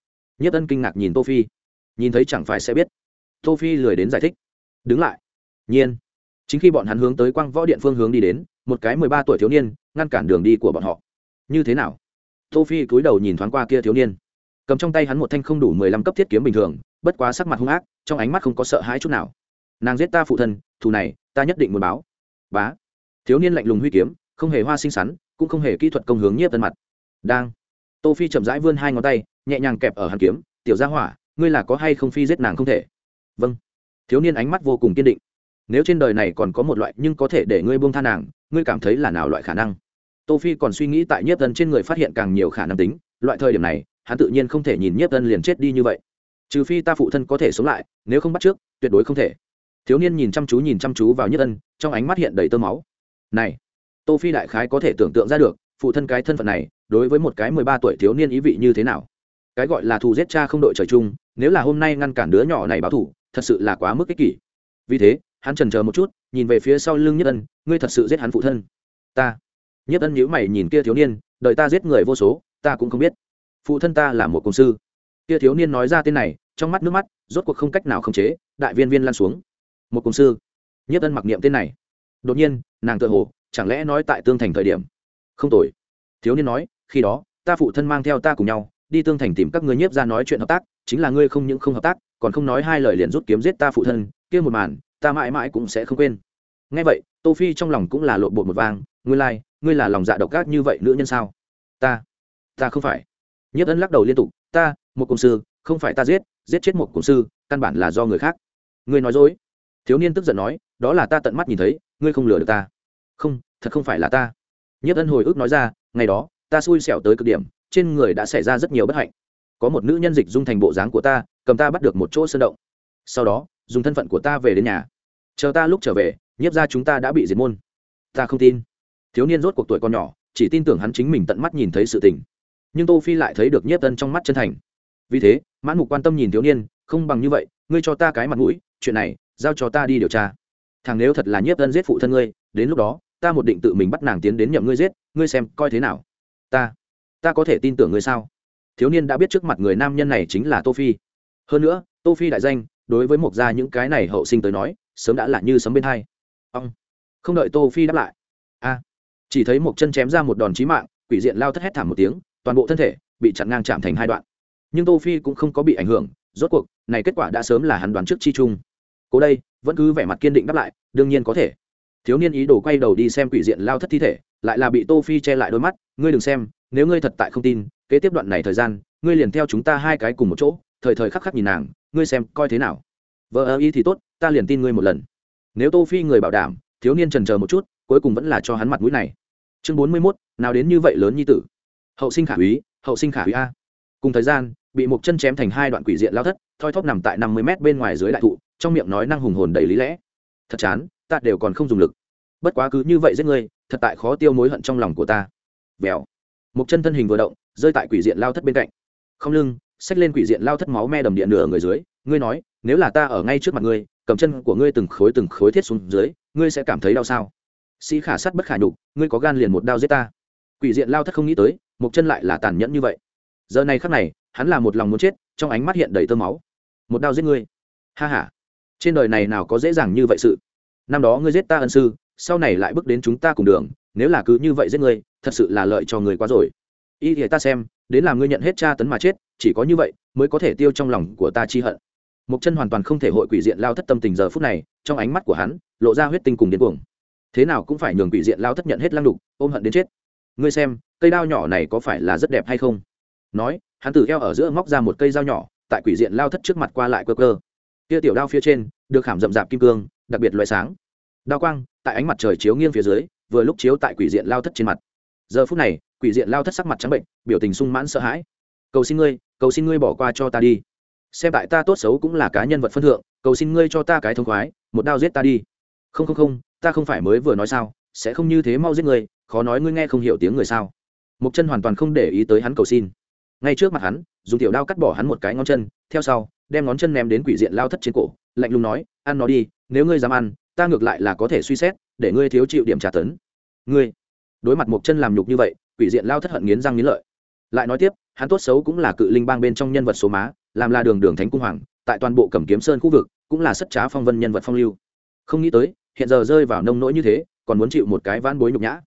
Nhất tân kinh ngạc nhìn tô phi. Nhìn thấy chẳng phải sẽ biết. Tô phi lười đến giải thích. Đứng lại. Nhiên. Chính khi bọn hắn hướng tới quang võ điện phương hướng đi đến, một cái mười ba tuổi thiếu niên, ngăn cản đường đi của bọn họ. Như thế nào? Tô phi cúi đầu nhìn thoáng qua kia thiếu niên. Cầm trong tay hắn một thanh không đủ mười lăm cấp thiết kiếm bình thường, bất quá sắc mặt hung ác, trong ánh mắt không có sợ hãi chút nào. Nàng giết ta phụ thân, thù này, ta nhất định muốn báo. Bá. Thiếu niên lạnh lùng huy kiếm, không hề hoa xinh xắn, cũng không hề kỹ thuật công hướng nhiếp tân mặt. Đang tô phi chậm rãi vươn hai ngón tay, nhẹ nhàng kẹp ở hàn kiếm, tiểu gia hỏa, ngươi là có hay không phi giết nàng không thể? Vâng. Thiếu niên ánh mắt vô cùng kiên định. Nếu trên đời này còn có một loại nhưng có thể để ngươi buông tha nàng, ngươi cảm thấy là nào loại khả năng? Tô phi còn suy nghĩ tại nhiếp tân trên người phát hiện càng nhiều khả năng tính, loại thời điểm này, hắn tự nhiên không thể nhìn nhiếp tân liền chết đi như vậy. Trừ phi ta phụ thân có thể sống lại, nếu không bắt trước, tuyệt đối không thể. Thiếu niên nhìn chăm chú nhìn chăm chú vào nhiếp tân trong ánh mắt hiện đầy tơ máu. Này. Tô phi đại khái có thể tưởng tượng ra được, phụ thân cái thân phận này đối với một cái mười ba tuổi thiếu niên ý vị như thế nào? Cái gọi là thù giết cha không đội trời chung, nếu là hôm nay ngăn cản đứa nhỏ này báo thù, thật sự là quá mức ích kỷ. Vì thế, hắn trần chờ một chút, nhìn về phía sau lưng nhất ân, ngươi thật sự giết hắn phụ thân? Ta. Nhất ân nhíu mày nhìn kia thiếu niên đợi ta giết người vô số, ta cũng không biết. Phụ thân ta là một công sư. Kia thiếu niên nói ra tên này, trong mắt nước mắt, rốt cuộc không cách nào khống chế, đại viên viên lan xuống. Một công sư? Nhất ân mặc niệm tên này. Đột nhiên, nàng tự hồ, chẳng lẽ nói tại tương thành thời điểm? Không tội thiếu niên nói khi đó ta phụ thân mang theo ta cùng nhau đi tương thành tìm các ngươi nhiếp ra nói chuyện hợp tác chính là ngươi không những không hợp tác còn không nói hai lời liền rút kiếm giết ta phụ thân kia một màn ta mãi mãi cũng sẽ không quên. Ngay vậy tô phi trong lòng cũng là lộn bột một vang ngươi lai、like, ngươi là lòng dạ độc ác như vậy nữ nhân sao? Ta ta không phải. Nhiếp ân lắc đầu liên tục ta một công sư không phải ta giết giết chết một công sư căn bản là do người khác. Ngươi nói dối. Thiếu niên tức giận nói đó là ta tận mắt nhìn thấy ngươi không lừa được ta. Không thật không phải là ta. Nhiếp ân hồi ức nói ra ngày đó ta xui xẻo tới cực điểm, trên người đã xảy ra rất nhiều bất hạnh. Có một nữ nhân dịch dung thành bộ dáng của ta, cầm ta bắt được một chỗ sơn động. Sau đó, dùng thân phận của ta về đến nhà. Chờ ta lúc trở về, nhiếp ra chúng ta đã bị diệt môn. Ta không tin. Thiếu niên rốt cuộc tuổi còn nhỏ, chỉ tin tưởng hắn chính mình tận mắt nhìn thấy sự tình. Nhưng tô phi lại thấy được nhiếp tân trong mắt chân thành. Vì thế, mãn mục quan tâm nhìn thiếu niên, không bằng như vậy, ngươi cho ta cái mặt mũi, chuyện này, giao cho ta đi điều tra. Thằng nếu thật là nhiếp tân giết phụ thân ngươi, đến lúc đó, ta một định tự mình bắt nàng tiến đến nhậm ngươi giết, ngươi xem coi thế nào ta ta có thể tin tưởng ngươi sao? Thiếu niên đã biết trước mặt người nam nhân này chính là tô phi. Hơn nữa, tô phi đại danh, đối với một gia những cái này hậu sinh tới nói, sớm đã là như sấm bên hai. Ông, không đợi tô phi đáp lại. A, chỉ thấy một chân chém ra một đòn chí mạng, quỷ diện lao thất hét thảm một tiếng, toàn bộ thân thể bị chặn ngang chạm thành hai đoạn. Nhưng tô phi cũng không có bị ảnh hưởng, rốt cuộc, này kết quả đã sớm là hắn đoán trước chi chung. Cố đây, vẫn cứ vẻ mặt kiên định đáp lại, đương nhiên có thể thiếu niên ý đồ quay đầu đi xem quỷ diện lao thất thi thể lại là bị tô phi che lại đôi mắt ngươi đừng xem nếu ngươi thật tại không tin kế tiếp đoạn này thời gian ngươi liền theo chúng ta hai cái cùng một chỗ. Thời thời khắc khắc nhìn nàng ngươi xem coi thế nào? Vợ ơ y thì tốt ta liền tin ngươi một lần. Nếu tô phi người bảo đảm thiếu niên trần chờ một chút cuối cùng vẫn là cho hắn mặt mũi này. Chương bốn mươi 41, nào đến như vậy lớn như tử. Hậu sinh khả úy hậu sinh khả úy a. Cùng thời gian bị một chân chém thành hai đoạn quỷ diện lao thất thoi thóp nằm tại năm mươi mét bên ngoài dưới đại thụ trong miệng nói năng hùng hồn đầy lý lẽ. Thật chán ta đều còn không dùng lực. Bất quá cứ như vậy giết ngươi thật tại khó tiêu mối hận trong lòng của ta. Vèo một chân thân hình vừa động rơi tại quỷ diện lao thất bên cạnh. Không lưng xách lên quỷ diện lao thất máu me đầm điện nửa người dưới ngươi nói nếu là ta ở ngay trước mặt ngươi cầm chân của ngươi từng khối từng khối thiết xuống dưới ngươi sẽ cảm thấy đau sao? Sĩ khả sắt bất khả nhục ngươi có gan liền một đao giết ta. Quỷ diện lao thất không nghĩ tới một chân lại là tàn nhẫn như vậy. Giờ này khắc này hắn là một lòng muốn chết trong ánh mắt hiện đầy tơ máu. Một đao giết ngươi. Ha ha, trên đời này nào có dễ dàng như vậy sự? Năm đó ngươi giết ta ân sư, sau này lại bước đến chúng ta cùng đường, nếu là cứ như vậy giết ngươi, thật sự là lợi cho người quá rồi. Y thì ta xem, đến làm ngươi nhận hết tra tấn mà chết, chỉ có như vậy mới có thể tiêu trong lòng của ta chi hận. Mục chân hoàn toàn không thể hội quỷ diện lao thất tâm tình giờ phút này, trong ánh mắt của hắn, lộ ra huyết tinh cùng điên cuồng. Thế nào cũng phải nhường quỷ diện lao thất nhận hết lăng đục, ôm hận đến chết. Ngươi xem, cây đao nhỏ này có phải là rất đẹp hay không? Nói, hắn từ eo ở giữa móc ra một cây dao nhỏ, tại quỷ diện lao thất trước mặt qua lại cơ cơ kia tiểu đao phía trên, được khảm rậm rạp kim cương đặc biệt loại sáng. Đao quang, tại ánh mặt trời chiếu nghiêng phía dưới, vừa lúc chiếu tại quỷ diện lao thất trên mặt. Giờ phút này, quỷ diện lao thất sắc mặt trắng bệnh, biểu tình sung mãn sợ hãi. Cầu xin ngươi, cầu xin ngươi bỏ qua cho ta đi. Xem tại ta tốt xấu cũng là cá nhân vật phân thượng, cầu xin ngươi cho ta cái thông khoái, một đao giết ta đi. Không không không, ta không phải mới vừa nói sao, sẽ không như thế mau giết ngươi, khó nói ngươi nghe không hiểu tiếng người sao. Mục chân hoàn toàn không để ý tới hắn cầu xin. Ngay trước mặt hắn, dùng tiểu đao cắt bỏ hắn một cái ngón chân, theo sau, đem ngón chân ném đến quỷ diện lao thất trên cổ, lạnh lùng nói, ăn nó đi nếu ngươi dám ăn, ta ngược lại là có thể suy xét, để ngươi thiếu chịu điểm trả tấn. Ngươi, đối mặt một chân làm nhục như vậy, quỷ diện lao thất hận nghiến răng nghiến lợi. Lại nói tiếp, hắn tốt xấu cũng là cự linh bang bên trong nhân vật số má, làm là đường đường thánh cung hoàng, tại toàn bộ cẩm kiếm sơn khu vực, cũng là sất trá phong vân nhân vật phong lưu. Không nghĩ tới, hiện giờ rơi vào nông nỗi như thế, còn muốn chịu một cái vãn bối nhục nhã.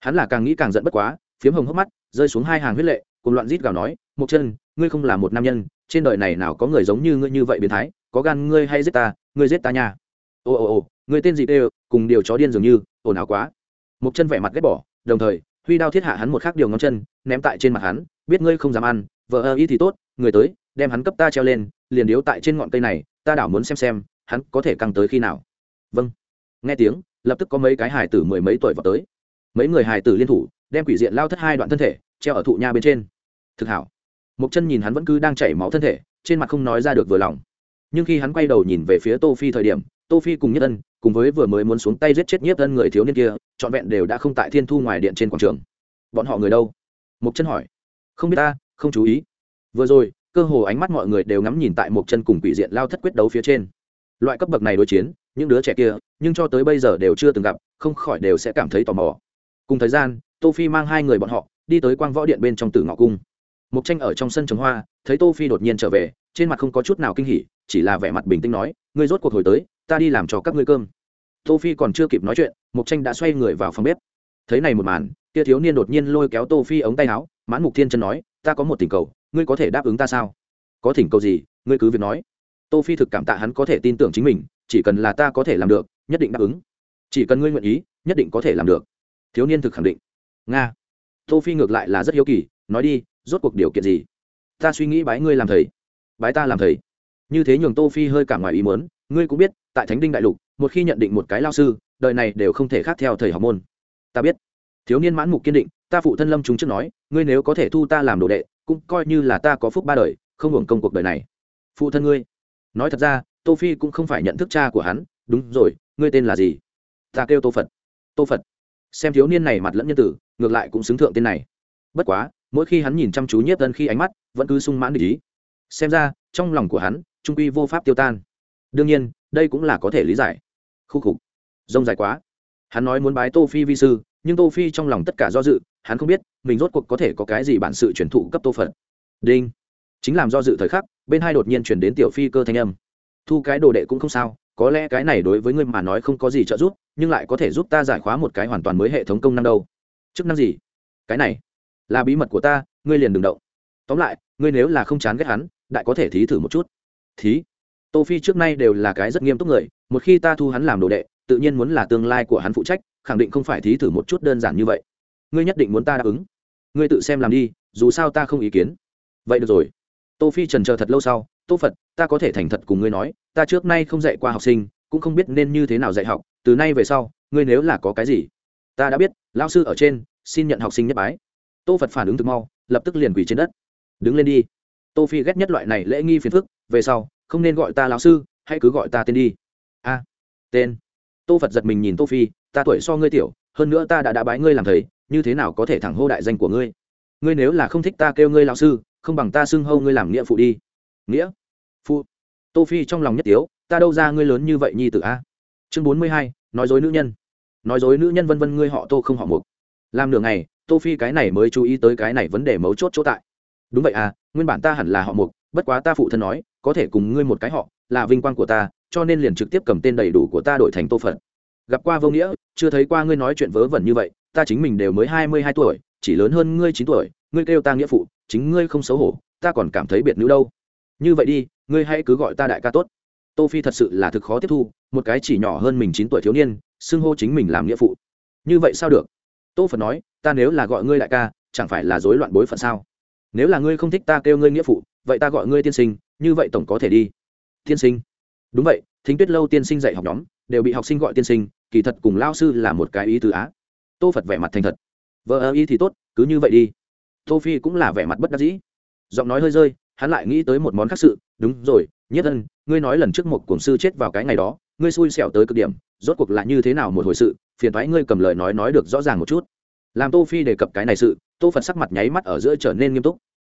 Hắn là càng nghĩ càng giận bất quá, phiếm hồng hốc mắt, rơi xuống hai hàng huyết lệ cùng loạn rít gào nói, mộc chân, ngươi không là một nam nhân, trên đời này nào có người giống như ngươi như vậy biến thái, có gan ngươi hay giết ta, ngươi giết ta nha ồ ồ ồ người tên gì tê cùng điều chó điên dường như, ồn ào quá. Một chân vẻ mặt ghét bỏ, đồng thời, huy đao thiết hạ hắn một khắc điều ngón chân, ném tại trên mặt hắn, biết ngươi không dám ăn, vợ ơ ý thì tốt, người tới, đem hắn cấp ta treo lên, liền điếu tại trên ngọn cây này, ta đảo muốn xem xem, hắn có thể căng tới khi nào. Vâng. Nghe tiếng, lập tức có mấy cái hài tử mười mấy tuổi vào tới. Mấy người hài tử liên thủ, đem quỷ diện lao thất hai đoạn thân thể, treo ở thụ nha bên trên. Thực hảo. Một chân nhìn hắn vẫn cứ đang chảy máu thân thể, trên mặt không nói ra được vừa lòng. Nhưng khi hắn quay đầu nhìn về phía tô phi thời điểm tô phi cùng nhất ân, cùng với vừa mới muốn xuống tay giết chết nhất ân người thiếu niên kia, trọn vẹn đều đã không tại thiên thu ngoài điện trên quảng trường. Bọn họ người đâu? Một chân hỏi. Không biết ta, không chú ý. Vừa rồi, cơ hồ ánh mắt mọi người đều ngắm nhìn tại một chân cùng quỷ diện lao thất quyết đấu phía trên. Loại cấp bậc này đối chiến, những đứa trẻ kia, nhưng cho tới bây giờ đều chưa từng gặp, không khỏi đều sẽ cảm thấy tò mò. Cùng thời gian, tô phi mang hai người bọn họ, đi tới quang võ điện bên trong tử ngọ cung. Mục tranh ở trong sân trồng hoa, thấy tô phi đột nhiên trở về, trên mặt không có chút nào kinh hỉ, chỉ là vẻ mặt bình tĩnh nói, ngươi rốt cuộc hồi tới ta đi làm cho các ngươi cơm. Tô phi còn chưa kịp nói chuyện mục tranh đã xoay người vào phòng bếp. Thấy này một màn, kia thiếu niên đột nhiên lôi kéo tô phi ống tay áo, mãn mục thiên chân nói, ta có một tình cầu, ngươi có thể đáp ứng ta sao? Có thỉnh cầu gì, ngươi cứ việc nói. Tô phi thực cảm tạ hắn có thể tin tưởng chính mình, chỉ cần là ta có thể làm được, nhất định đáp ứng. Chỉ cần ngươi nguyện ý, nhất định có thể làm được. Thiếu niên thực khẳng định. Nga. Tô phi ngược lại là rất hiếu kỳ, nói đi, rốt cuộc điều kiện gì? Ta suy nghĩ bái ngươi làm thầy. Bái ta làm thầy? Như thế nhường tô phi hơi cảm ngoài ý muốn ngươi cũng biết, tại thánh đinh đại lục, một khi nhận định một cái lao sư, đời này đều không thể khác theo thầy học môn. Ta biết. Thiếu niên mãn mục kiên định, ta phụ thân lâm chúng trước nói, ngươi nếu có thể thu ta làm đồ đệ, cũng coi như là ta có phúc ba đời, không hưởng công cuộc đời này. Phụ thân ngươi. Nói thật ra, tô phi cũng không phải nhận thức cha của hắn, đúng rồi, ngươi tên là gì? Ta kêu tô phật. Tô phật. Xem thiếu niên này mặt lẫn nhân tử, ngược lại cũng xứng thượng tên này. Bất quá, mỗi khi hắn nhìn chăm chú nhiếp tân khi ánh mắt, vẫn cứ sung mãn để ý. Xem ra, trong lòng của hắn, trung quy vô pháp tiêu tan đương nhiên, đây cũng là có thể lý giải. Khu khục. Rông dài quá. Hắn nói muốn bái tô phi vi sư, nhưng tô phi trong lòng tất cả do dự, hắn không biết, mình rốt cuộc có thể có cái gì bản sự truyền thụ cấp tô phật. Đinh. Chính làm do dự thời khắc, bên hai đột nhiên chuyển đến tiểu phi cơ thanh âm. Thu cái đồ đệ cũng không sao, có lẽ cái này đối với ngươi mà nói không có gì trợ giúp, nhưng lại có thể giúp ta giải khóa một cái hoàn toàn mới hệ thống công năng đâu. Chức năng gì? Cái này. Là bí mật của ta, ngươi liền đừng động. Tóm lại, ngươi nếu là không chán ghét hắn, đại có thể thí thử một chút. Thí? Tô phi trước nay đều là cái rất nghiêm túc người, một khi ta thu hắn làm đồ đệ, tự nhiên muốn là tương lai của hắn phụ trách, khẳng định không phải thí thử một chút đơn giản như vậy. Ngươi nhất định muốn ta đáp ứng. Ngươi tự xem làm đi, dù sao ta không ý kiến. Vậy được rồi. Tô phi trần chờ thật lâu sau, tô phật, ta có thể thành thật cùng ngươi nói, ta trước nay không dạy qua học sinh, cũng không biết nên như thế nào dạy học, từ nay về sau, ngươi nếu là có cái gì, ta đã biết lao sư ở trên, xin nhận học sinh nhất bái. Tô phật phản ứng thực mau, lập tức liền quỳ trên đất. Đứng lên đi. Tô phi ghét nhất loại này lễ nghi phiền phức, về sau không nên gọi ta lão sư, hãy cứ gọi ta tên đi. A, tên. Tô phật giật mình nhìn tô phi, ta tuổi so ngươi tiểu, hơn nữa ta đã đã bái ngươi làm thầy, như thế nào có thể thẳng hô đại danh của ngươi? Ngươi nếu là không thích ta kêu ngươi lão sư, không bằng ta xưng hô ngươi làm nghĩa phụ đi. Nghĩa? Phụ. Tô phi trong lòng nhất tiếu, ta đâu ra ngươi lớn như vậy nhi tử a? Chương bốn mươi hai, nói dối nữ nhân. Nói dối nữ nhân vân vân ngươi họ tô không họ mục. Làm nửa ngày, tô phi cái này mới chú ý tới cái này vấn đề mấu chốt chỗ tại. Đúng vậy à nguyên bản ta hẳn là họ mục, bất quá ta phụ thân nói có thể cùng ngươi một cái họ, là vinh quang của ta, cho nên liền trực tiếp cầm tên đầy đủ của ta đổi thành tô phật. Gặp qua vô nghĩa, chưa thấy qua ngươi nói chuyện vớ vẩn như vậy, ta chính mình đều mới hai mươi hai tuổi, chỉ lớn hơn ngươi chín tuổi, ngươi kêu ta nghĩa phụ, chính ngươi không xấu hổ, ta còn cảm thấy biệt nữ đâu. Như vậy đi, ngươi hãy cứ gọi ta đại ca tốt. Tô phi thật sự là thực khó tiếp thu, một cái chỉ nhỏ hơn mình chín tuổi thiếu niên, xưng hô chính mình làm nghĩa phụ. Như vậy sao được? Tô phật nói, ta nếu là gọi ngươi đại ca, chẳng phải là rối loạn bối phận sao? Nếu là ngươi không thích ta kêu ngươi nghĩa phụ, vậy ta gọi ngươi tiên sinh như vậy tổng có thể đi. Tiên sinh. Đúng vậy, thính tuyết lâu tiên sinh dạy học nhóm, đều bị học sinh gọi tiên sinh, kỳ thật cùng lao sư là một cái ý từ á. Tô phật vẻ mặt thành thật. Vợ ơ ý thì tốt, cứ như vậy đi. Tô phi cũng là vẻ mặt bất đắc dĩ. Giọng nói hơi rơi, hắn lại nghĩ tới một món khác sự. Đúng rồi, nhất ân, ngươi nói lần trước một cuồng sư chết vào cái ngày đó, ngươi xui xẻo tới cực điểm, rốt cuộc là như thế nào một hồi sự, phiền thoái ngươi cầm lời nói nói được rõ ràng một chút. Làm tô phi đề cập cái này sự, tô phật sắc mặt nháy mắt ở giữa trở nên nghiêm túc.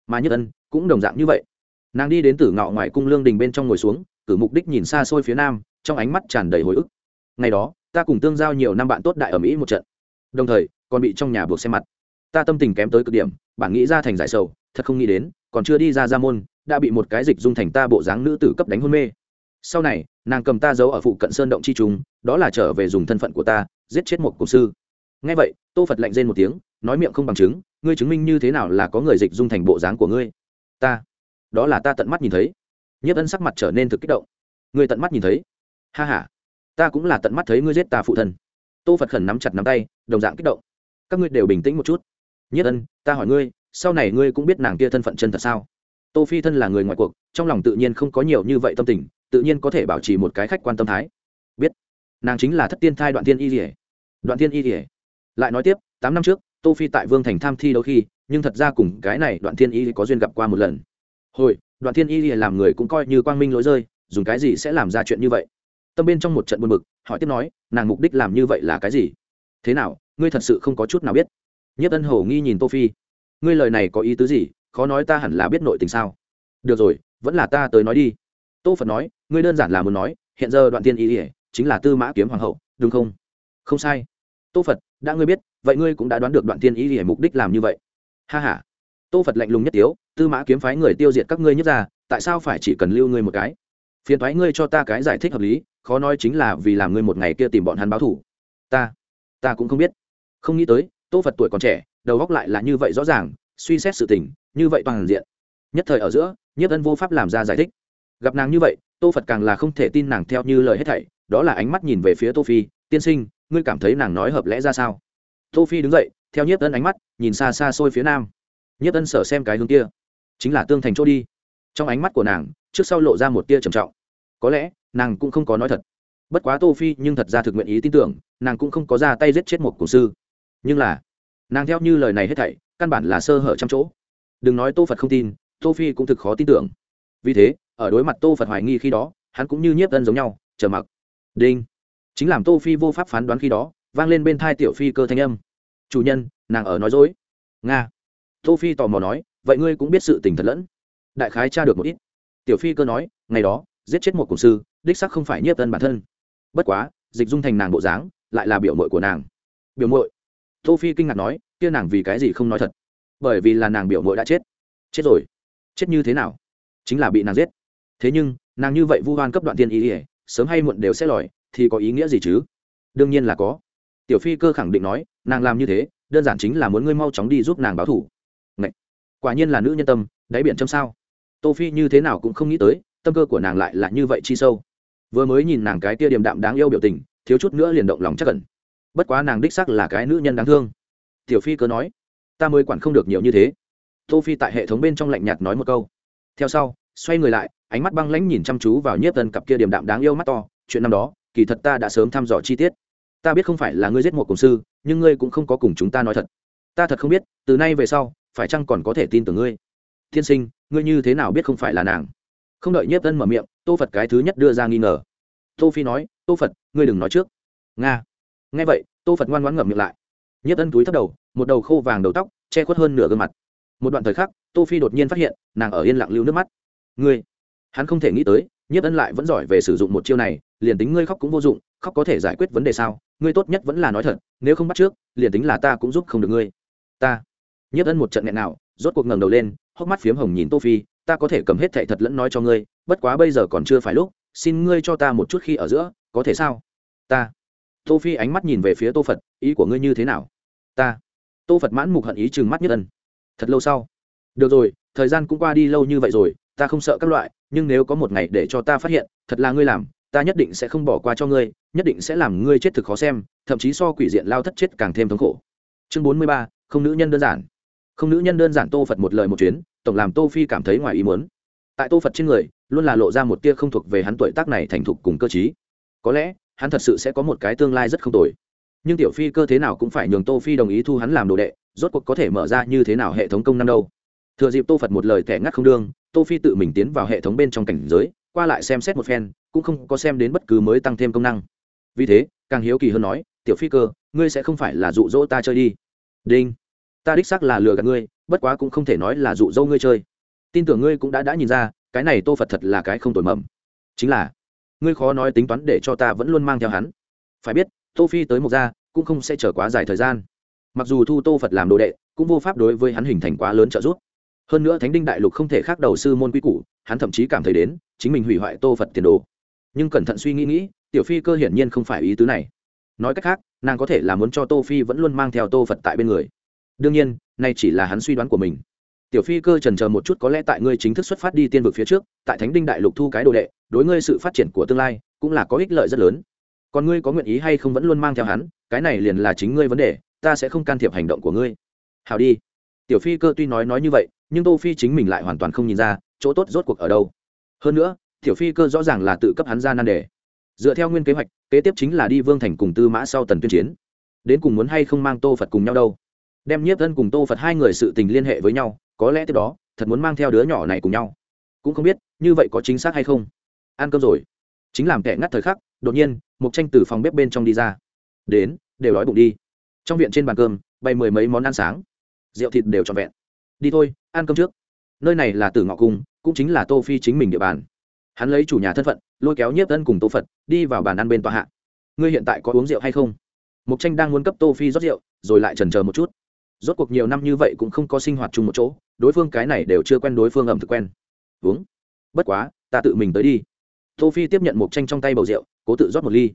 Mà nhất ân cũng đồng dạng như vậy nàng đi đến tử ngọ ngoài cung lương đình bên trong ngồi xuống, cử mục đích nhìn xa xôi phía nam, trong ánh mắt tràn đầy hồi ức. Ngày đó, ta cùng tương giao nhiều năm bạn tốt đại ở mỹ một trận. Đồng thời, còn bị trong nhà buộc xem mặt. Ta tâm tình kém tới cực điểm, bản nghĩ ra thành giải sầu, thật không nghĩ đến, còn chưa đi ra ra môn, đã bị một cái dịch dung thành ta bộ dáng nữ tử cấp đánh hôn mê. Sau này, nàng cầm ta giấu ở phụ cận sơn động chi trùng, đó là trở về dùng thân phận của ta, giết chết một cổ sư. Nghe vậy, tô phật lạnh rên một tiếng, nói miệng không bằng chứng, ngươi chứng minh như thế nào là có người dịch dung thành bộ dáng của ngươi? Ta đó là ta tận mắt nhìn thấy. Nhất ân sắc mặt trở nên thực kích động. Ngươi tận mắt nhìn thấy? Ha h a ta cũng là tận mắt thấy ngươi giết ta phụ thân. Tô phật khẩn nắm chặt nắm tay, đồng dạng kích động. Các ngươi đều bình tĩnh một chút. Nhất ân, ta hỏi ngươi, sau này ngươi cũng biết nàng kia thân phận chân thật sao? Tô phi thân là người ngoại cuộc, trong lòng tự nhiên không có nhiều như vậy tâm tình, tự nhiên có thể bảo trì một cái khách quan tâm thái. Biết, nàng chính là thất tiên thai đoạn tiên y rỉa đoạn tiên y rỉa lại nói tiếp, tám năm trước, tô phi tại vương thành tham thi đôi khi, nhưng thật ra cùng cái này đoạn tiên y có duyên gặp qua một lần hồi, đoạn Thiên y làm người cũng coi như quang minh lối rơi, dùng cái gì sẽ làm ra chuyện như vậy? Tâm bên trong một trận buồn bực, hỏi tiếp nói, nàng mục đích làm như vậy là cái gì? Thế nào, ngươi thật sự không có chút nào biết? Nhất ân hổ nghi nhìn tô phi. Ngươi lời này có ý tứ gì? Khó nói ta hẳn là biết nội tình sao? Được rồi, vẫn là ta tới nói đi. Tô phật nói, ngươi đơn giản là muốn nói, hiện giờ đoạn tiên y ỉa chính là tư mã kiếm hoàng hậu, đúng không? Không sai. Tô phật, đã ngươi biết, vậy ngươi cũng đã đoán được đoạn tiên y ỉa mục đích làm như vậy. Ha h a tô phật lạnh lùng nhất tiếu, tư mã kiếm phái người tiêu diệt các ngươi nhất ra, tại sao phải chỉ cần lưu ngươi một cái? Phiền thoái ngươi cho ta cái giải thích hợp lý, khó nói chính là vì làm ngươi một ngày kia tìm bọn hắn báo thủ ta ta cũng không biết. Không nghĩ tới, tô phật tuổi còn trẻ, đầu góc lại là như vậy rõ ràng, suy xét sự tình, như vậy toàn diện. Nhất thời ở giữa Nhất ân vô pháp làm ra giải thích. Gặp nàng như vậy, tô phật càng là không thể tin nàng theo như lời hết thảy, đó là ánh mắt nhìn về phía tô phi, tiên sinh, ngươi cảm thấy nàng nói hợp lẽ ra sao? Tô phi đứng dậy, theo nhiếp ân ánh mắt, nhìn xa xa xôi phía nam nhất ân sở xem cái hướng kia, chính là tương thành chỗ đi. Trong ánh mắt của nàng, trước sau lộ ra một tia trầm trọng. Có lẽ, nàng cũng không có nói thật. Bất quá tô phi nhưng thật ra thực nguyện ý tin tưởng, nàng cũng không có ra tay giết chết một cổ sư. Nhưng là, nàng theo như lời này hết thảy, căn bản là sơ hở trăm chỗ. Đừng nói tô phật không tin, tô phi cũng thực khó tin tưởng. Vì thế, ở đối mặt tô phật hoài nghi khi đó, hắn cũng như nhiếp tân giống nhau chờ mặc. Đinh. Chính làm tô phi vô pháp phán đoán khi đó, vang lên bên thai tiểu phi cơ thanh âm. Chủ nhân, nàng ở nói dối. Nga tô phi tò mò nói, vậy ngươi cũng biết sự tình thật lẫn. Đại khái tra được một ít. Tiểu phi cơ nói, ngày đó, giết chết một cổ sư, đích sắc không phải nhiếp tân bản thân. Bất quá, dịch dung thành nàng bộ dáng, lại là biểu mội của nàng. Biểu mội tô phi kinh ngạc nói, kia nàng vì cái gì không nói thật? Bởi vì là nàng biểu mội đã chết. Chết rồi? Chết như thế nào? Chính là bị nàng giết. Thế nhưng, nàng như vậy vu hoan cấp đoạn tiên ý ỉa sớm hay muộn đều sẽ lòi, thì có ý nghĩa gì chứ? Đương nhiên là có. Tiểu phi cơ khẳng định nói, nàng làm như thế, đơn giản chính là muốn ngươi mau chóng đi giúp nàng báo thủ quả nhiên là nữ nhân tâm, đáy biển châm sao. Tô phi như thế nào cũng không nghĩ tới, tâm cơ của nàng lại là như vậy chi sâu. Vừa mới nhìn nàng cái tia điềm đạm đáng yêu biểu tình, thiếu chút nữa liền động lòng chắc cẩn bất quá nàng đích sắc là cái nữ nhân đáng thương. Tiểu phi cứ nói, ta mới quản không được nhiều như thế. Tô phi tại hệ thống bên trong lạnh nhạt nói một câu. Theo sau, xoay người lại, ánh mắt băng lãnh nhìn chăm chú vào nhiếp tân cặp kia điềm đạm đáng yêu mắt to. Chuyện năm đó, kỳ thật ta đã sớm thăm dò chi tiết. Ta biết không phải là ngươi giết một cổng sư, nhưng ngươi cũng không có cùng chúng ta nói thật. Ta thật không biết, từ nay về sau phải chăng còn có thể tin tưởng ngươi? Thiên sinh, ngươi như thế nào biết không phải là nàng? Không đợi nhiếp tân mở miệng, tô phật cái thứ nhất đưa ra nghi ngờ. Tô phi nói, tô phật, ngươi đừng nói trước. Nga. Nghe vậy, tô phật ngoan ngoãn ngậm miệng lại. Nhiếp tân túi thấp đầu, một đầu khô vàng đầu tóc, che khuất hơn nửa gương mặt. Một đoạn thời khắc, tô phi đột nhiên phát hiện, nàng ở yên lặng lưu nước mắt. Ngươi. Hắn không thể nghĩ tới, nhiếp ân lại vẫn giỏi về sử dụng một chiêu này, liền tính ngươi khóc cũng vô dụng, khóc có thể giải quyết vấn đề sao? Ngươi tốt nhất vẫn là nói thật, nếu không bắt trước, liền tính là ta cũng giúp không được ngươi. Ta nhiếp ân một trận nghẹn nào, rốt cuộc ngẩng đầu lên, hốc mắt phiếm hồng nhìn tô phi, ta có thể cầm hết thệ thật lẫn nói cho ngươi, bất quá bây giờ còn chưa phải lúc, xin ngươi cho ta một chút khi ở giữa, có thể sao? Ta. Tô phi ánh mắt nhìn về phía tô phật, ý của ngươi như thế nào? Ta. Tô phật mãn mục hận ý chừng mắt nhất ân. Thật lâu sau. Được rồi, thời gian cũng qua đi lâu như vậy rồi, ta không sợ các loại, nhưng nếu có một ngày để cho ta phát hiện, thật là ngươi làm, ta nhất định sẽ không bỏ qua cho ngươi, nhất định sẽ làm ngươi chết thực khó xem, thậm chí so quỷ diện lao thất chết càng thêm thống khổ. Chương bốn mươi ba, không nữ nhân đơn giản không nữ nhân đơn giản tô phật một lời một chuyến tổng làm tô phi cảm thấy ngoài ý muốn tại tô phật trên người luôn là lộ ra một tia không thuộc về hắn tuổi tác này thành thục cùng cơ chí có lẽ hắn thật sự sẽ có một cái tương lai rất không tồi nhưng tiểu phi cơ thế nào cũng phải nhường tô phi đồng ý thu hắn làm đồ đệ rốt cuộc có thể mở ra như thế nào hệ thống công năng đâu thừa dịp tô phật một lời thẻ ngắt không đương tô phi tự mình tiến vào hệ thống bên trong cảnh giới qua lại xem xét một phen cũng không có xem đến bất cứ mới tăng thêm công năng vì thế càng hiếu kỳ hơn nói tiểu phi cơ ngươi sẽ không phải là dụ dỗ ta chơi đi đinh ta đích xác là lừa gạt ngươi, bất quá cũng không thể nói là dụ dỗ ngươi chơi. Tin tưởng ngươi cũng đã đã nhìn ra, cái này tô phật thật là cái không tồi mầm. Chính là, ngươi khó nói tính toán để cho ta vẫn luôn mang theo hắn. Phải biết, tô phi tới một gia, cũng không sẽ chờ quá dài thời gian. Mặc dù thu tô phật làm đồ đệ, cũng vô pháp đối với hắn hình thành quá lớn trợ giúp. Hơn nữa thánh đinh đại lục không thể khác đầu sư môn quy củ, hắn thậm chí cảm thấy đến, chính mình hủy hoại tô phật tiền đồ. Nhưng cẩn thận suy nghĩ nghĩ, tiểu phi cơ hiển nhiên không phải ý tứ này. Nói cách khác, nàng có thể là muốn cho tô phi vẫn luôn mang theo tô phật tại bên người đương nhiên, nay chỉ là hắn suy đoán của mình. Tiểu phi cơ trần chờ một chút có lẽ tại ngươi chính thức xuất phát đi tiên vực phía trước, tại thánh đinh đại lục thu cái đồ đệ, đối ngươi sự phát triển của tương lai cũng là có ích lợi rất lớn. Còn ngươi có nguyện ý hay không vẫn luôn mang theo hắn, cái này liền là chính ngươi vấn đề, ta sẽ không can thiệp hành động của ngươi. Hào đi. Tiểu phi cơ tuy nói nói như vậy, nhưng tô phi chính mình lại hoàn toàn không nhìn ra, chỗ tốt rốt cuộc ở đâu. Hơn nữa, tiểu phi cơ rõ ràng là tự cấp hắn ra nan đề. Dựa theo nguyên kế hoạch, kế tiếp chính là đi vương thành cùng tư mã sau tần tuyên chiến. Đến cùng muốn hay không mang tô phật cùng nhau đâu? Đem nhiếp thân cùng tô phật hai người sự tình liên hệ với nhau, có lẽ tiếp đó, thật muốn mang theo đứa nhỏ này cùng nhau. Cũng không biết, như vậy có chính xác hay không? Ăn cơm rồi. Chính làm kẻ ngắt thời khắc, đột nhiên mục tranh từ phòng bếp bên trong đi ra. Đến, đều đói bụng đi. Trong viện trên bàn cơm, bày mười mấy món ăn sáng. Rượu thịt đều trọn vẹn. Đi thôi, ăn cơm trước. Nơi này là tử ngọ cung, cũng chính là tô phi chính mình địa bàn. Hắn lấy chủ nhà thân phận, lôi kéo nhiếp tân cùng tô phật, đi vào bàn ăn bên tòa hạ. Ngươi hiện tại có uống rượu hay không? Mục tranh đang muốn cấp tô phi rót rượu, rồi lại chần chờ một chút rốt cuộc nhiều năm như vậy cũng không có sinh hoạt chung một chỗ, đối phương cái này đều chưa quen đối phương ẩm thực quen. Uống. Bất quá, ta tự mình tới đi. Tô phi tiếp nhận mục tranh trong tay bầu rượu, cố tự rót một ly.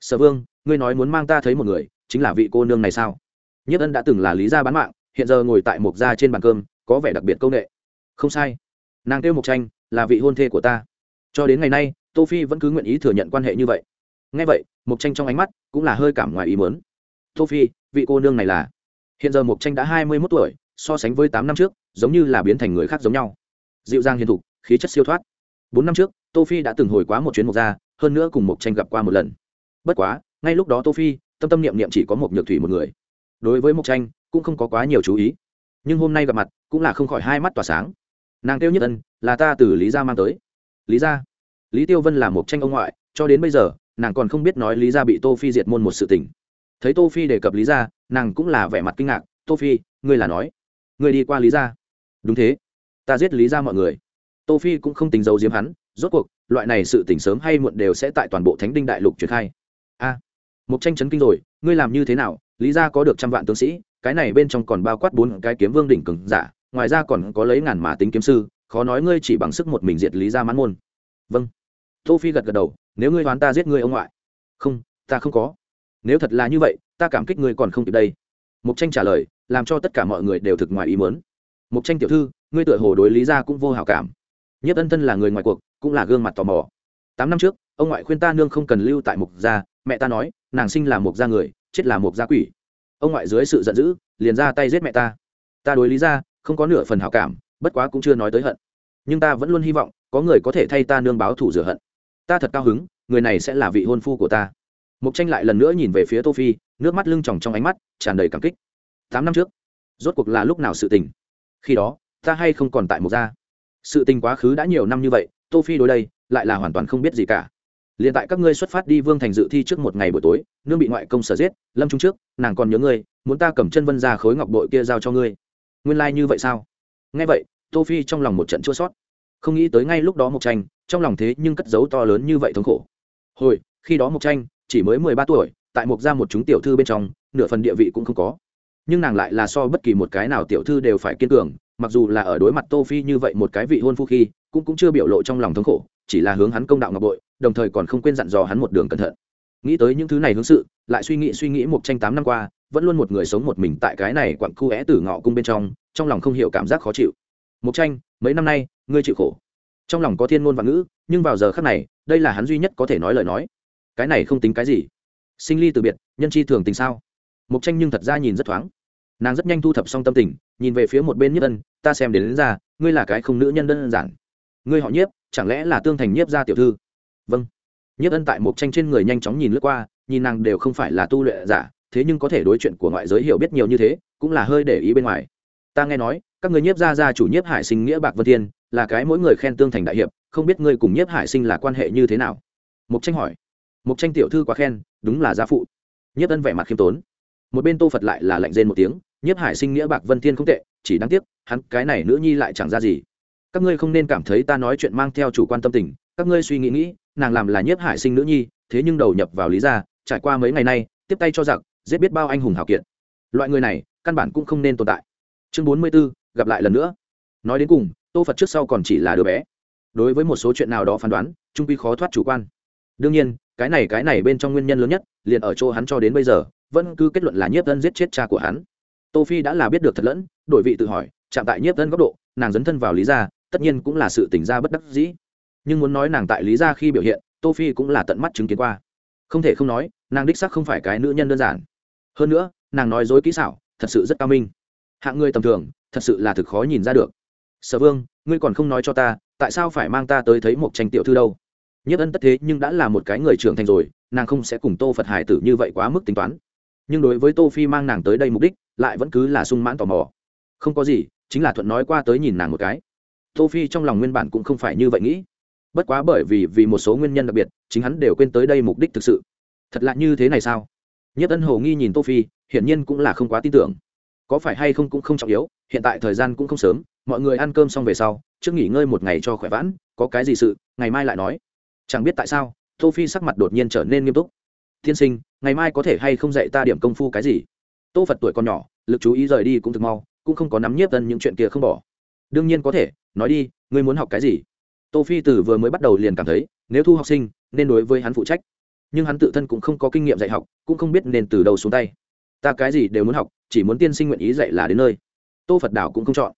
Sở vương, ngươi nói muốn mang ta thấy một người, chính là vị cô nương này sao? Nhất ân đã từng là lý gia bán mạng, hiện giờ ngồi tại mục gia trên bàn cơm, có vẻ đặc biệt công nghệ không sai. Nàng kêu mục tranh là vị hôn thê của ta. Cho đến ngày nay, tô phi vẫn cứ nguyện ý thừa nhận quan hệ như vậy. Nghe vậy mục tranh trong ánh mắt cũng là hơi cảm ngoài ý muốn. Tô phi, vị cô nương này là? Hiện giờ Mộc tranh đã hai mươi mốt tuổi, so sánh với tám năm trước, giống như là biến thành người khác giống nhau. Dịu dàng hiền thục, khí chất siêu thoát. Bốn năm trước, tô phi đã từng hồi quá một chuyến Mộc gia, hơn nữa cùng Mộc tranh gặp qua một lần. Bất quá, ngay lúc đó tô phi, tâm tâm niệm niệm chỉ có một nhược thủy một người. Đối với Mộc tranh, cũng không có quá nhiều chú ý. Nhưng hôm nay gặp mặt, cũng là không khỏi hai mắt tỏa sáng. Nàng tiêu nhất ân, là ta từ lý gia mang tới. Lý gia? Lý tiêu vân là một tranh ông ngoại, cho đến bây giờ, nàng còn không biết nói lý gia bị tô phi diệt môn một sự tình. Thấy tô phi đề cập lý gia nàng cũng là vẻ mặt kinh ngạc tô phi ngươi là nói ngươi đi qua lý gia. Đúng thế ta giết lý gia mọi người. Tô phi cũng không tính giấu giếm hắn rốt cuộc loại này sự tình sớm hay muộn đều sẽ tại toàn bộ thánh đinh đại lục truyền khai. A à, một tranh chấn kinh rồi ngươi làm như thế nào? Lý gia có được trăm vạn tướng sĩ cái này bên trong còn bao quát bốn cái kiếm vương đỉnh cường giả ngoài ra còn có lấy ngàn mà tính kiếm sư khó nói ngươi chỉ bằng sức một mình diệt lý gia mãn môn. Vâng. Tô phi gật gật đầu nếu ngươi đoán ta giết ngươi ông ngoại. Không ta không có. Nếu thật là như vậy ta cảm kích ngươi còn không kịp đây. Mục tranh trả lời, làm cho tất cả mọi người đều thực ngoài ý muốn. Mục tranh tiểu thư, ngươi tựa hồ đối lý gia cũng vô hảo cảm. Nhất ân thân là người ngoài cuộc, cũng là gương mặt tò mò. Tám năm trước, ông ngoại khuyên ta nương không cần lưu tại mục gia, mẹ ta nói, nàng sinh là mục gia người, chết là mục gia quỷ. Ông ngoại dưới sự giận dữ, liền ra tay giết mẹ ta. Ta đối lý gia, không có nửa phần hảo cảm, bất quá cũng chưa nói tới hận. Nhưng ta vẫn luôn hy vọng, có người có thể thay ta nương báo thủ rửa hận. Ta thật cao hứng, người này sẽ là vị hôn phu của ta. Mục tranh lại lần nữa nhìn về phía tô phi nước mắt lưng tròng trong ánh mắt, tràn đầy cảm kích. Tám năm trước, rốt cuộc là lúc nào sự tình? Khi đó, ta hay không còn tại một gia? Sự tình quá khứ đã nhiều năm như vậy, tô phi đối đây, lại là hoàn toàn không biết gì cả. Liền tại các ngươi xuất phát đi vương thành dự thi trước một ngày buổi tối, nương bị ngoại công sở giết, lâm trung trước, nàng còn nhớ ngươi, muốn ta cầm chân vân ra khối ngọc bội kia giao cho ngươi. Nguyên lai like như vậy sao? Nghe vậy, tô phi trong lòng một trận chua sót không nghĩ tới ngay lúc đó mộc tranh, trong lòng thế nhưng cất giấu to lớn như vậy thống khổ. Hồi, khi đó mộc tranh, chỉ mới mười ba tuổi tại mục ra một chúng tiểu thư bên trong, nửa phần địa vị cũng không có. Nhưng nàng lại là so bất kỳ một cái nào tiểu thư đều phải kiên cường, mặc dù là ở đối mặt tô phi như vậy một cái vị hôn phu khi, cũng cũng chưa biểu lộ trong lòng thống khổ, chỉ là hướng hắn công đạo ngọc bội, đồng thời còn không quên dặn dò hắn một đường cẩn thận. Nghĩ tới những thứ này hướng sự, lại suy nghĩ suy nghĩ một tranh tám năm qua, vẫn luôn một người sống một mình tại cái này quặn khu é tử ngọ cung bên trong trong lòng không hiểu cảm giác khó chịu. Một tranh, mấy năm nay, ngươi chịu khổ. Trong lòng có thiên ngôn và ngữ, nhưng vào giờ khắc này, đây là hắn duy nhất có thể nói lời nói. Cái này không tính cái gì sinh ly từ biệt nhân chi thường tình sao? Mục tranh nhưng thật ra nhìn rất thoáng. Nàng rất nhanh thu thập xong tâm tình nhìn về phía một bên nhất ân ta xem đến, đến ra ngươi là cái không nữ nhân đơn giản. Ngươi họ nhiếp chẳng lẽ là tương thành nhiếp gia tiểu thư? Vâng. Nhiếp ân tại một tranh trên người nhanh chóng nhìn lướt qua nhìn nàng đều không phải là tu luyện giả thế nhưng có thể đối chuyện của ngoại giới hiểu biết nhiều như thế cũng là hơi để ý bên ngoài. Ta nghe nói các người nhiếp gia gia chủ nhiếp hải sinh nghĩa bạc vân thiên là cái mỗi người khen tương thành đại hiệp không biết ngươi cùng nhiếp hải sinh là quan hệ như thế nào? Mục tranh hỏi mục tranh tiểu thư quá khen đúng là gia phụ. Nhiếp ân vẻ mặt khiêm tốn. Một bên tô phật lại là lạnh rên một tiếng nhiếp hải sinh nghĩa bạc vân thiên không tệ chỉ đáng tiếc hắn cái này nữ nhi lại chẳng ra gì. Các ngươi không nên cảm thấy ta nói chuyện mang theo chủ quan tâm tình các ngươi suy nghĩ nghĩ nàng làm là nhiếp hải sinh nữ nhi thế nhưng đầu nhập vào lý gia trải qua mấy ngày nay tiếp tay cho giặc giết biết bao anh hùng hào kiệt. Loại người này căn bản cũng không nên tồn tại. Chương bốn mươi 44, gặp lại lần nữa. Nói đến cùng tô phật trước sau còn chỉ là đứa bé. Đối với một số chuyện nào đó phán đoán trung quy khó thoát chủ quan. Đương nhiên cái này cái này bên trong nguyên nhân lớn nhất, liền ở chỗ hắn cho đến bây giờ, vẫn cứ kết luận là nhiếp thân giết chết cha của hắn. Tô phi đã là biết được thật lẫn, đổi vị tự hỏi, chạm tại nhiếp thân góc độ, nàng dấn thân vào lý gia, tất nhiên cũng là sự tình gia bất đắc dĩ. Nhưng muốn nói nàng tại lý gia khi biểu hiện, tô phi cũng là tận mắt chứng kiến qua. Không thể không nói, nàng đích sắc không phải cái nữ nhân đơn giản. Hơn nữa, nàng nói dối kỹ xảo, thật sự rất cao minh. Hạng người tầm thường, thật sự là thực khó nhìn ra được. Sở vương, ngươi còn không nói cho ta, tại sao phải mang ta tới thấy một tranh tiểu thư đâu? Nhất ân tất thế nhưng đã là một cái người trưởng thành rồi, nàng không sẽ cùng tô phật hải tử như vậy quá mức tính toán. Nhưng đối với tô phi mang nàng tới đây mục đích, lại vẫn cứ là sung mãn tò mò. Không có gì, chính là thuận nói qua tới nhìn nàng một cái. Tô phi trong lòng nguyên bản cũng không phải như vậy nghĩ. Bất quá bởi vì vì một số nguyên nhân đặc biệt, chính hắn đều quên tới đây mục đích thực sự. Thật lạ như thế này sao? Nhất ân hồ nghi nhìn tô phi, hiển nhiên cũng là không quá tin tưởng. Có phải hay không cũng không trọng yếu, hiện tại thời gian cũng không sớm, mọi người ăn cơm xong về sau, trước nghỉ ngơi một ngày cho khỏe vãn, có cái gì sự, ngày mai lại nói chẳng biết tại sao, tô phi sắc mặt đột nhiên trở nên nghiêm túc. Tiên sinh, ngày mai có thể hay không dạy ta điểm công phu cái gì? Tô phật tuổi còn nhỏ, lực chú ý rời đi cũng thực mau, cũng không có nắm nhiếp tân những chuyện kia không bỏ. Đương nhiên có thể, nói đi, ngươi muốn học cái gì? Tô phi từ vừa mới bắt đầu liền cảm thấy, nếu thu học sinh, nên đối với hắn phụ trách. Nhưng hắn tự thân cũng không có kinh nghiệm dạy học, cũng không biết nên từ đầu xuống tay. Ta cái gì đều muốn học, chỉ muốn tiên sinh nguyện ý dạy là đến nơi. Tô phật đảo cũng không chọn.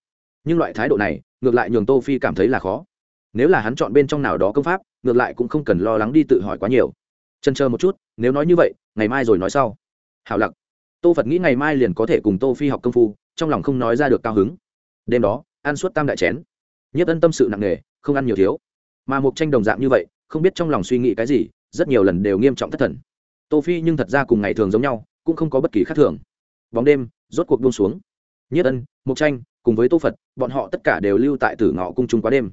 Nhưng loại thái độ này, ngược lại nhường tô phi cảm thấy là khó nếu là hắn chọn bên trong nào đó công pháp, ngược lại cũng không cần lo lắng đi tự hỏi quá nhiều. Chân chờ một chút, nếu nói như vậy, ngày mai rồi nói sau. Hảo lặc. Tô phật nghĩ ngày mai liền có thể cùng tô phi học công phu, trong lòng không nói ra được cao hứng. Đêm đó, ăn suốt tam đại chén. Nhất ân tâm sự nặng nề, không ăn nhiều thiếu. Mà một tranh đồng dạng như vậy, không biết trong lòng suy nghĩ cái gì, rất nhiều lần đều nghiêm trọng thất thần. Tô phi nhưng thật ra cùng ngày thường giống nhau, cũng không có bất kỳ khác thường. Bóng đêm, rốt cuộc buông xuống. Nhất ân, mục tranh, cùng với tô phật, bọn họ tất cả đều lưu tại tử ngọ cung trung quá đêm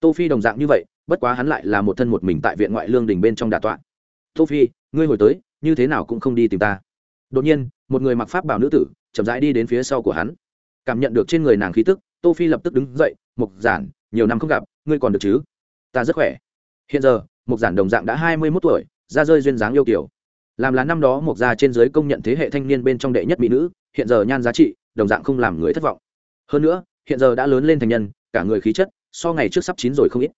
tô phi đồng dạng như vậy, bất quá hắn lại là một thân một mình tại viện ngoại lương đình bên trong đà tọa. Tô phi, ngươi hồi tới, như thế nào cũng không đi tìm ta. Đột nhiên, một người mặc pháp bảo nữ tử chậm rãi đi đến phía sau của hắn. Cảm nhận được trên người nàng khí tức, tô phi lập tức đứng dậy mục giản, nhiều năm không gặp, ngươi còn được chứ? Ta rất khỏe. Hiện giờ mục giản đồng dạng đã hai mươi 21 tuổi, da rơi duyên dáng yêu kiều. Làm là năm đó mục gia trên dưới công nhận thế hệ thanh niên bên trong đệ nhất mỹ nữ, hiện giờ nhan giá trị, đồng dạng không làm người thất vọng. Hơn nữa, hiện giờ đã lớn lên thành nhân, cả người khí chất so ngày trước sắp chín rồi không ít.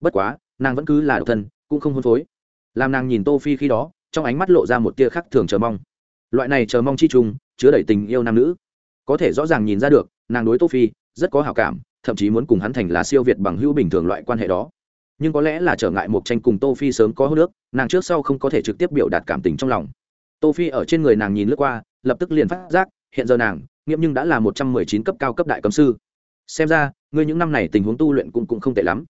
Bất quá, nàng vẫn cứ là độc thân, cũng không hôn phối. Làm nàng nhìn tô phi khi đó, trong ánh mắt lộ ra một tia khác thường chờ mong. Loại này chờ mong chi chung chứa đầy tình yêu nam nữ. Có thể rõ ràng nhìn ra được, nàng đối tô phi rất có hảo cảm, thậm chí muốn cùng hắn thành là siêu việt bằng hữu bình thường loại quan hệ đó. Nhưng có lẽ là trở ngại một tranh cùng tô phi sớm có hô nước nàng trước sau không có thể trực tiếp biểu đạt cảm tình trong lòng. Tô phi ở trên người nàng nhìn lướt qua, lập tức liền phát giác, hiện giờ nàng nghiệm nhưng đã là một trăm mười chín cấp cao cấp đại cấm sư xem ra, ngươi những năm này tình huống tu luyện cũng cũng không tệ lắm.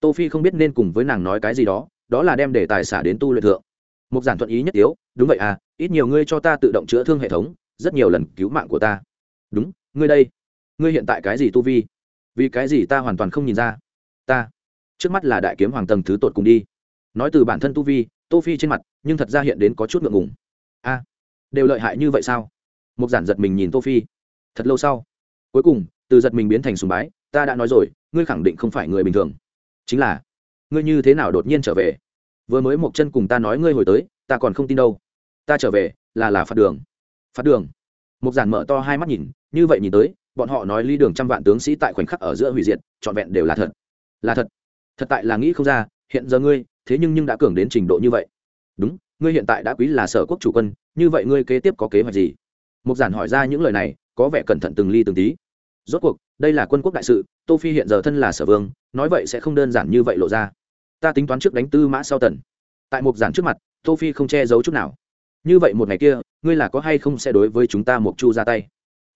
Tô phi không biết nên cùng với nàng nói cái gì đó đó là đem để tài xả đến tu luyện thượng. Một giản thuận ý nhất yếu đúng vậy à ít nhiều ngươi cho ta tự động chữa thương hệ thống, rất nhiều lần cứu mạng của ta. Đúng, ngươi đây. Ngươi hiện tại cái gì tu vi? Vì cái gì ta hoàn toàn không nhìn ra? Ta, trước mắt là đại kiếm hoàng tầng thứ tột cùng đi. Nói từ bản thân tu vi, tô phi trên mặt, nhưng thật ra hiện đến có chút ngượng ngùng. A, đều lợi hại như vậy sao? Một giản giật mình nhìn tô phi. Thật lâu sau. Cuối cùng từ giật mình biến thành sùng bái, ta đã nói rồi, ngươi khẳng định không phải người bình thường. Chính là, ngươi như thế nào đột nhiên trở về? Vừa mới một chân cùng ta nói ngươi hồi tới, ta còn không tin đâu. Ta trở về, là là phạt đường. Phạt đường? Một giản mở to hai mắt nhìn, như vậy nhìn tới, bọn họ nói ly đường trăm vạn tướng sĩ tại khoảnh khắc ở giữa hủy diệt, trọn vẹn đều là thật. Là thật? Thật tại là nghĩ không ra, hiện giờ ngươi, thế nhưng nhưng đã cường đến trình độ như vậy. Đúng, ngươi hiện tại đã quý là sở quốc chủ quân, như vậy ngươi kế tiếp có kế hoạch gì? Mục giản hỏi ra những lời này, có vẻ cẩn thận từng ly từng tí rốt cuộc, đây là quân quốc đại sự, tô phi hiện giờ thân là sở vương, nói vậy sẽ không đơn giản như vậy lộ ra. Ta tính toán trước đánh tư mã sau tần. Tại mục giản trước mặt, tô phi không che giấu chút nào. Như vậy một ngày kia, ngươi là có hay không sẽ đối với chúng ta mục chu ra tay?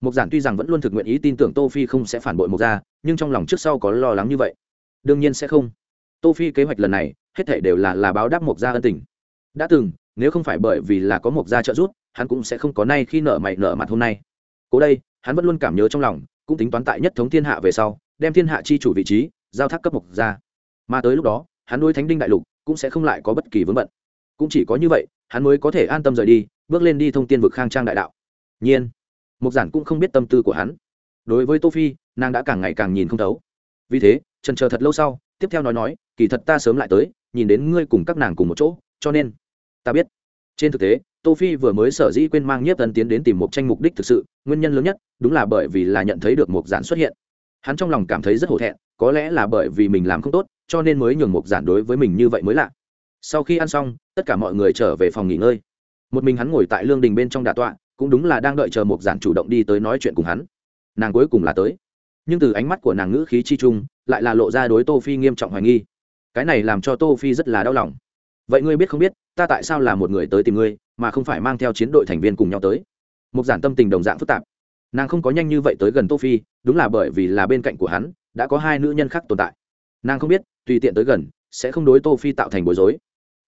Mục giản tuy rằng vẫn luôn thực nguyện ý tin tưởng tô phi không sẽ phản bội mục gia, nhưng trong lòng trước sau có lo lắng như vậy. Đương nhiên sẽ không. Tô phi kế hoạch lần này, hết thảy đều là là báo đáp mục gia ân tình. Đã từng, nếu không phải bởi vì là có mục gia trợ giúp, hắn cũng sẽ không có nay khi nợ mày nợ mặt hôm nay. Cố đây, hắn vẫn luôn cảm nhớ trong lòng cũng tính toán tại nhất thống thiên hạ về sau, đem thiên hạ chi chủ vị trí giao thác cấp mục gia mà tới lúc đó, hắn nuôi thánh đinh đại lục cũng sẽ không lại có bất kỳ vướng bận. Cũng chỉ có như vậy, hắn mới có thể an tâm rời đi, bước lên đi thông tiên vực khang trang đại đạo. Nhiên, mục giản cũng không biết tâm tư của hắn. Đối với tô phi, nàng đã càng ngày càng nhìn không thấu. Vì thế trần chờ thật lâu sau, tiếp theo nói nói, kỳ thật ta sớm lại tới, nhìn đến ngươi cùng các nàng cùng một chỗ, cho nên ta biết. Trên thực tế tô phi vừa mới sở dĩ quên mang nhiếp tân tiến đến tìm một tranh mục đích thực sự, nguyên nhân lớn nhất đúng là bởi vì là nhận thấy được một giản xuất hiện. Hắn trong lòng cảm thấy rất hổ thẹn, có lẽ là bởi vì mình làm không tốt, cho nên mới nhường một giản đối với mình như vậy mới lạ. Sau khi ăn xong, tất cả mọi người trở về phòng nghỉ ngơi. Một mình hắn ngồi tại lương đình bên trong đà tọa, cũng đúng là đang đợi chờ một giản chủ động đi tới nói chuyện cùng hắn. Nàng cuối cùng là tới. Nhưng từ ánh mắt của nàng ngữ khí chi trung, lại là lộ ra đối tô phi nghiêm trọng hoài nghi. Cái này làm cho tô phi rất là đau lòng vậy ngươi biết không biết, ta tại sao là một người tới tìm ngươi, mà không phải mang theo chiến đội thành viên cùng nhau tới? Một giản tâm tình đồng dạng phức tạp. Nàng không có nhanh như vậy tới gần tô phi, đúng là bởi vì là bên cạnh của hắn, đã có hai nữ nhân khác tồn tại. Nàng không biết, tùy tiện tới gần, sẽ không đối tô phi tạo thành bối rối.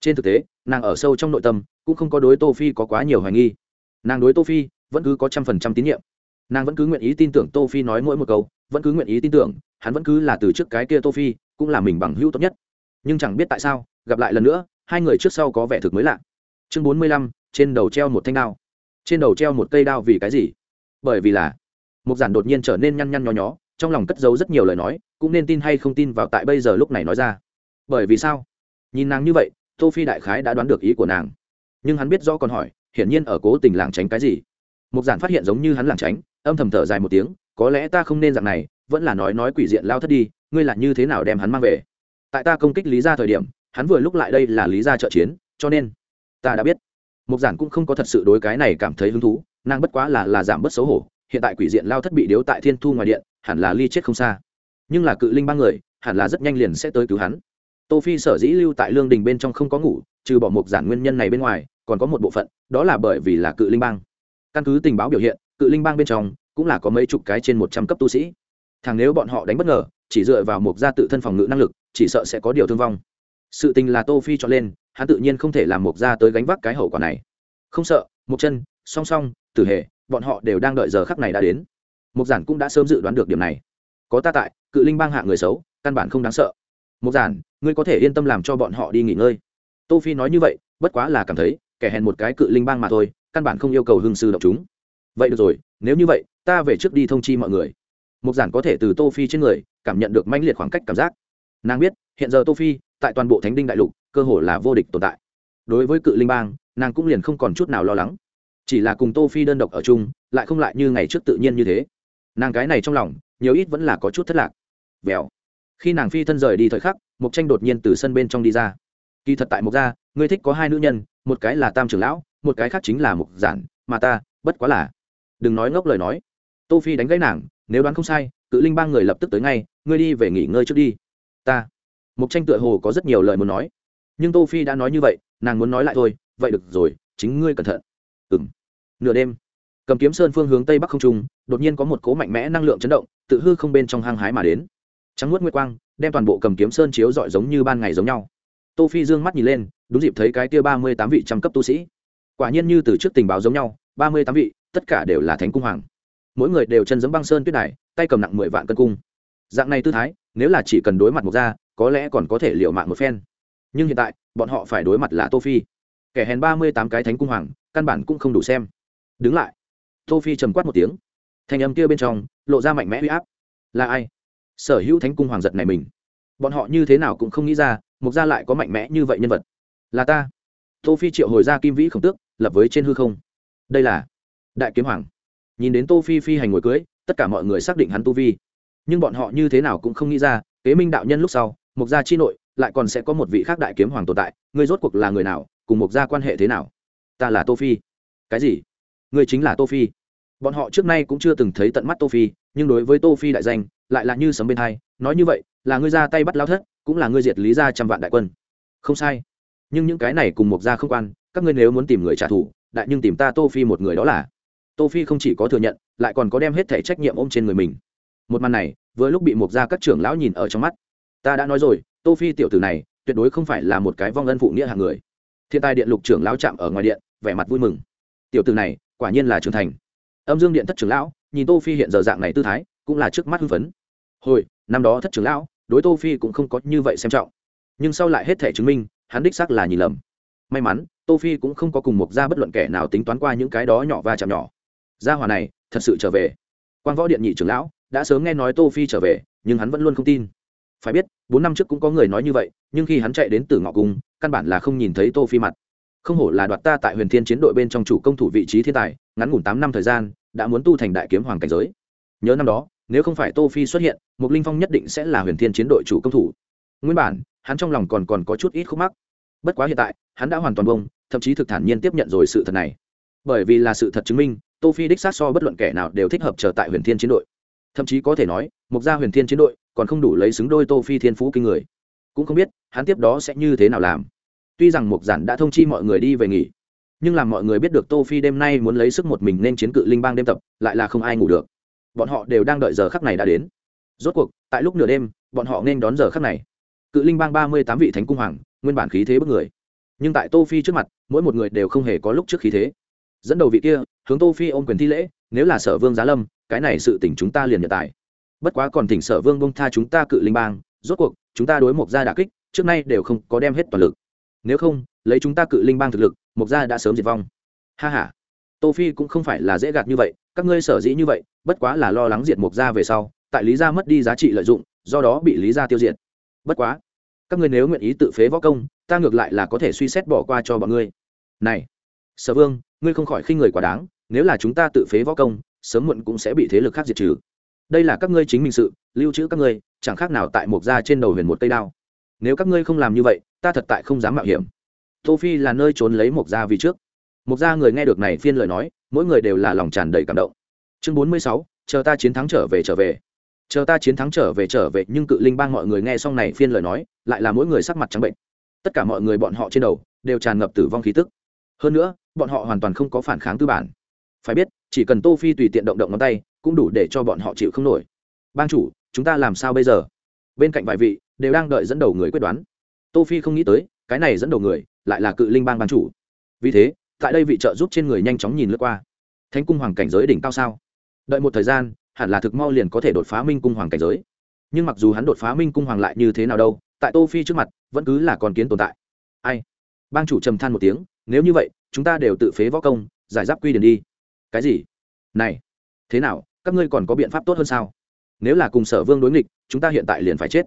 Trên thực tế, nàng ở sâu trong nội tâm, cũng không có đối tô phi có quá nhiều hoài nghi. Nàng đối tô phi, vẫn cứ có trăm phần trăm tín nhiệm. Nàng vẫn cứ nguyện ý tin tưởng tô phi nói mỗi một câu, vẫn cứ nguyện ý tin tưởng, hắn vẫn cứ là từ trước cái kia tô phi, cũng là mình bằng hữu tốt nhất. Nhưng chẳng biết tại sao, gặp lại lần nữa hai người trước sau có vẻ thực mới lạ. Chương bốn mươi lăm, trên đầu treo một thanh đao. Trên đầu treo một cây đao vì cái gì? Bởi vì là, mục giản đột nhiên trở nên nhăn nhăn nho nhó, trong lòng cất giấu rất nhiều lời nói, cũng nên tin hay không tin vào tại bây giờ lúc này nói ra. Bởi vì sao? Nhìn nàng như vậy, tô phi đại khái đã đoán được ý của nàng. Nhưng hắn biết rõ còn hỏi, hiển nhiên ở cố tình lảng tránh cái gì? Mục giản phát hiện giống như hắn lảng tránh, âm thầm thở dài một tiếng, có lẽ ta không nên dạng này, vẫn là nói nói quỷ diện lao thất đi, ngươi là như thế nào đem hắn mang về? Tại ta công kích lý ra thời điểm hắn vừa lúc lại đây là lý ra trợ chiến, cho nên ta đã biết. Mục giản cũng không có thật sự đối cái này cảm thấy hứng thú, nàng bất quá là là giảm bớt xấu hổ, hiện tại quỷ diện lao thất bị điếu tại thiên thu ngoài điện, hẳn là ly chết không xa. Nhưng là cự linh ba người, hẳn là rất nhanh liền sẽ tới cứu hắn. Tô phi sở dĩ lưu tại lương đình bên trong không có ngủ, trừ bỏ mục giản nguyên nhân này bên ngoài, còn có một bộ phận, đó là bởi vì là cự linh bang. Căn cứ tình báo biểu hiện, cự linh bang bên trong cũng là có mấy chục cái trên một trăm cấp tu sĩ. Thằng nếu bọn họ đánh bất ngờ, chỉ dựa vào Mục gia tự thân phòng ngự năng lực, chỉ sợ sẽ có điều thương vong sự tình là tô phi cho lên, hắn tự nhiên không thể làm một gia tới gánh vác cái hậu quả này. Không sợ một chân, song song, tử hệ bọn họ đều đang đợi giờ khắc này đã đến. Mục giản cũng đã sớm dự đoán được điểm này. Có ta tại, cự linh bang hạ người xấu, căn bản không đáng sợ. Mục giản, ngươi có thể yên tâm làm cho bọn họ đi nghỉ ngơi. Tô phi nói như vậy, bất quá là cảm thấy, kẻ hèn một cái cự linh bang mà thôi, căn bản không yêu cầu hưng sư động chúng. Vậy được rồi, nếu như vậy, ta về trước đi thông chi mọi người. Mục giản có thể từ tô phi trên người, cảm nhận được manh liệt khoảng cách cảm giác. Nàng biết hiện giờ tô phi, tại toàn bộ thánh đinh đại lục, cơ hồ là vô địch tồn tại. Đối với cự linh bang, nàng cũng liền không còn chút nào lo lắng. Chỉ là cùng tô phi đơn độc ở chung, lại không lại như ngày trước tự nhiên như thế. Nàng cái này trong lòng, nhiều ít vẫn là có chút thất lạc. Vèo. Khi nàng phi thân rời đi thời khắc mục tranh đột nhiên từ sân bên trong đi ra. Kỳ thật tại mục gia, ngươi thích có hai nữ nhân, một cái là tam trưởng lão, một cái khác chính là mục giản, mà ta, bất quá là. Đừng nói ngốc lời nói. Tô phi đánh gãy nàng, nếu đoán không sai, cự linh ba người lập tức tới ngay, ngươi đi về nghỉ ngơi trước đi. Ta mục tranh tựa hồ có rất nhiều lời muốn nói. Nhưng tô phi đã nói như vậy, nàng muốn nói lại thôi, vậy được rồi, chính ngươi cẩn thận. Ừm. Nửa đêm, cầm kiếm sơn phương hướng tây bắc không trung, đột nhiên có một cỗ mạnh mẽ năng lượng chấn động, tự hư không bên trong hang hái mà đến. Trắng nuốt nguyệt quang, đem toàn bộ cầm kiếm sơn chiếu rọi giống như ban ngày giống nhau. Tô phi dương mắt nhìn lên, đúng dịp thấy cái kia ba mươi tám vị trăm cấp tu sĩ. Quả nhiên như từ trước tình báo giống nhau, ba mươi tám vị, tất cả đều là thánh cung hoàng. Mỗi người đều chân giấm băng sơn tuyết đài, tay cầm nặng mười vạn cân cung. Dạng này tư thái, nếu là chỉ cần đối mặt một ra có lẽ còn có thể liệu mạng một phen. Nhưng hiện tại, bọn họ phải đối mặt là tô phi. Kẻ hèn ba mươi tám cái thánh cung hoàng, căn bản cũng không đủ xem. Đứng lại. Tô phi trầm quát một tiếng. Thanh âm kia bên trong, lộ ra mạnh mẽ uy áp. Là ai? Sở hữu thánh cung hoàng giật này mình. Bọn họ như thế nào cũng không nghĩ ra, mục gia lại có mạnh mẽ như vậy nhân vật. Là ta. Tô phi triệu hồi ra kim vĩ khổng tước, lập với trên hư không. Đây là đại kiếm hoàng. Nhìn đến tô phi phi hành ngồi cưới, tất cả mọi người xác định hắn tu vi. Nhưng bọn họ như thế nào cũng không nghĩ ra, kế minh đạo nhân lúc sau mục gia chi nội, lại còn sẽ có một vị khác đại kiếm hoàng tồn tại, ngươi rốt cuộc là người nào, cùng mục gia quan hệ thế nào? Ta là tô phi. Cái gì? Ngươi chính là tô phi. Bọn họ trước nay cũng chưa từng thấy tận mắt tô phi, nhưng đối với tô phi đại danh, lại là như sấm bên hai, nói như vậy, là ngươi ra tay bắt lao thất, cũng là ngươi diệt lý gia trăm vạn đại quân. Không sai. Nhưng những cái này cùng mục gia không quan, các ngươi nếu muốn tìm người trả thù, đại nhưng tìm ta tô phi một người đó là. Tô phi không chỉ có thừa nhận, lại còn có đem hết thể trách nhiệm ôm trên người mình. Một màn này, vừa lúc bị mục gia các trưởng lão nhìn ở trong mắt ta đã nói rồi, tô phi tiểu tử này tuyệt đối không phải là một cái vong ân phụ nghĩa hạng người. Thiên tài điện lục trưởng lão chạm ở ngoài điện, vẻ mặt vui mừng. Tiểu tử này quả nhiên là trưởng thành. Âm dương điện thất trưởng lão, nhìn tô phi hiện giờ dạng này tư thái, cũng là trước mắt hưng phấn. Hồi, năm đó thất trưởng lão, đối tô phi cũng không có như vậy xem trọng. Nhưng sau lại hết thể chứng minh, hắn đích xác là nhìn lầm. May mắn, tô phi cũng không có cùng một gia bất luận kẻ nào tính toán qua những cái đó nhỏ và chạm nhỏ. Gia hòa này thật sự trở về. Quan võ điện nhị trưởng lão, đã sớm nghe nói tô phi trở về, nhưng hắn vẫn luôn không tin phải biết, bốn năm trước cũng có người nói như vậy, nhưng khi hắn chạy đến tử ngọ cung, căn bản là không nhìn thấy tô phi mặt. Không hổ là đoạt ta tại huyền thiên chiến đội bên trong chủ công thủ vị trí thiên tài, ngắn ngủn tám năm thời gian, đã muốn tu thành đại kiếm hoàng cảnh giới. Nhớ năm đó, nếu không phải tô phi xuất hiện mục linh phong nhất định sẽ là huyền thiên chiến đội chủ công thủ. Nguyên bản, hắn trong lòng còn còn có chút ít khúc mắc. Bất quá hiện tại, hắn đã hoàn toàn bông thậm chí thực thản nhiên tiếp nhận rồi sự thật này. Bởi vì là sự thật chứng minh, tô phi đích xác so bất luận kẻ nào đều thích hợp trở tại huyền thiên chiến đội. Thậm chí có thể nói mục gia huyền thiên chiến đội còn không đủ lấy xứng đôi tô phi thiên phú kinh người. Cũng không biết, hắn tiếp đó sẽ như thế nào làm. Tuy rằng mục giản đã thông chi mọi người đi về nghỉ, nhưng làm mọi người biết được tô phi đêm nay muốn lấy sức một mình nên chiến cự linh bang đêm tập, lại là không ai ngủ được. Bọn họ đều đang đợi giờ khắc này đã đến. Rốt cuộc, tại lúc nửa đêm, bọn họ nên đón giờ khắc này. Cự linh bang ba mươi tám vị thánh cung hoàng, nguyên bản khí thế bức người. Nhưng tại tô phi trước mặt, mỗi một người đều không hề có lúc trước khí thế. Dẫn đầu vị kia, hướng tô phi ôm quyền thi lễ, nếu là sở vương giá lâm, cái này sự tình chúng ta liền nhận tại bất quá còn thỉnh sở vương bông tha chúng ta cự linh bang, rốt cuộc, chúng ta đối mộc gia đà kích, trước nay đều không có đem hết toàn lực. Nếu không, lấy chúng ta cự linh bang thực lực, mộc gia đã sớm diệt vong. Ha ha. Tô phi cũng không phải là dễ gạt như vậy, các ngươi sở dĩ như vậy, bất quá là lo lắng diệt mộc gia về sau, tại lý gia mất đi giá trị lợi dụng, do đó bị lý gia tiêu diệt. Bất quá, các ngươi nếu nguyện ý tự phế võ công, ta ngược lại là có thể suy xét bỏ qua cho bọn ngươi. Này, sở vương, ngươi không khỏi khinh người quá đáng, nếu là chúng ta tự phế võ công, sớm muộn cũng sẽ bị thế lực khác diệt trừ đây là các ngươi chính mình sự lưu trữ các ngươi chẳng khác nào tại một gia trên đầu huyền một cây đao. Nếu các ngươi không làm như vậy ta thật tại không dám mạo hiểm. Tô phi là nơi trốn lấy một gia vì trước. Một gia người nghe được này phiên lời nói mỗi người đều là lòng tràn đầy cảm động. Chương bốn mươi sáu, chờ ta chiến thắng trở về trở về. Chờ ta chiến thắng trở về trở về nhưng cự linh bang mọi người nghe xong này phiên lời nói lại là mỗi người sắc mặt trắng bệnh. Tất cả mọi người bọn họ trên đầu đều tràn ngập tử vong khí tức. Hơn nữa bọn họ hoàn toàn không có phản kháng tư bản phải biết, chỉ cần tô phi tùy tiện động động ngón tay, cũng đủ để cho bọn họ chịu không nổi. Bang chủ, chúng ta làm sao bây giờ? Bên cạnh vài vị, đều đang đợi dẫn đầu người quyết đoán. Tô phi không nghĩ tới, cái này dẫn đầu người, lại là cự linh bang bang chủ. Vì thế, tại đây vị trợ giúp trên người nhanh chóng nhìn lướt qua. Thánh cung hoàng cảnh giới đỉnh cao sao? Đợi một thời gian, hẳn là thực mau liền có thể đột phá minh cung hoàng cảnh giới. Nhưng mặc dù hắn đột phá minh cung hoàng lại như thế nào đâu, tại tô phi trước mặt, vẫn cứ là con kiến tồn tại. Ai? Bang chủ trầm than một tiếng, nếu như vậy, chúng ta đều tự phế võ công, giải giáp quy điển đi cái gì? Này, thế nào? Các ngươi còn có biện pháp tốt hơn sao? Nếu là cùng sở vương đối nghịch, chúng ta hiện tại liền phải chết.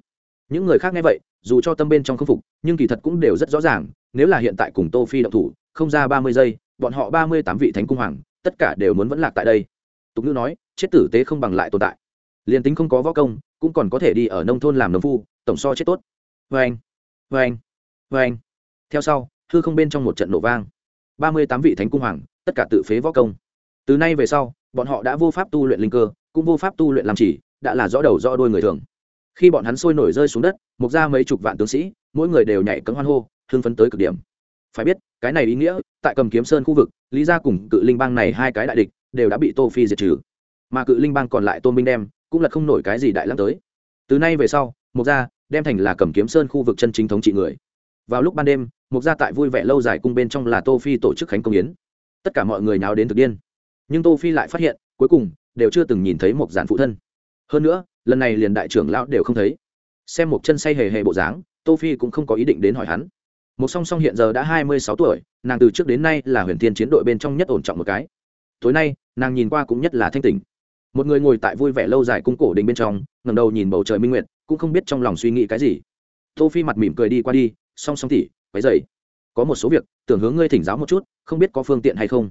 Những người khác nghe vậy, dù cho tâm bên trong không phục, nhưng kỳ thật cũng đều rất rõ ràng, nếu là hiện tại cùng tô phi động thủ, không ra ba mươi giây, bọn họ ba mươi tám vị thánh cung hoàng, tất cả đều muốn vẫn lạc tại đây. Tục ngữ nói, chết tử tế không bằng lại tồn tại. Liền tính không có võ công, cũng còn có thể đi ở nông thôn làm nông phu, tổng so chết tốt. Vê anh vê anh vê anh theo sau, hư không bên trong một trận nổ vang. ba mươi tám vị thánh cung hoàng, tất cả tự phế võ công từ nay về sau, bọn họ đã vô pháp tu luyện linh cơ, cũng vô pháp tu luyện làm chỉ, đã là rõ đầu rõ đôi người thường. Khi bọn hắn sôi nổi rơi xuống đất, mục ra mấy chục vạn tướng sĩ, mỗi người đều nhảy cấm hoan hô, hưng phấn tới cực điểm. Phải biết, cái này ý nghĩa, tại cầm kiếm sơn khu vực, lý gia cùng cự linh bang này hai cái đại địch, đều đã bị tô phi diệt trừ. Mà cự linh bang còn lại tôn minh đem, cũng là không nổi cái gì đại lắm tới. Từ nay về sau, mục gia đem thành là cầm kiếm sơn khu vực chân chính thống trị người. Vào lúc ban đêm, mục gia tại vui vẻ lâu dài cung bên trong là tô phi tổ chức khánh công yến. Tất cả mọi người nào đến thực điên nhưng tô phi lại phát hiện, cuối cùng, đều chưa từng nhìn thấy một giản phụ thân. Hơn nữa, lần này liền đại trưởng lão đều không thấy. Xem một chân say hề hề bộ dáng, tô phi cũng không có ý định đến hỏi hắn. Một song song hiện giờ đã hai mươi sáu tuổi, nàng từ trước đến nay là huyền thiên chiến đội bên trong nhất ổn trọng một cái. Tối nay, nàng nhìn qua cũng nhất là thanh tỉnh. Một người ngồi tại vui vẻ lâu dài cung cổ đình bên trong, ngẩng đầu nhìn bầu trời minh nguyệt, cũng không biết trong lòng suy nghĩ cái gì. Tô phi mặt mỉm cười đi qua đi, song song tỉ, quấy dậy có một số việc, tưởng hướng ngươi thỉnh giáo một chút, không biết có phương tiện hay không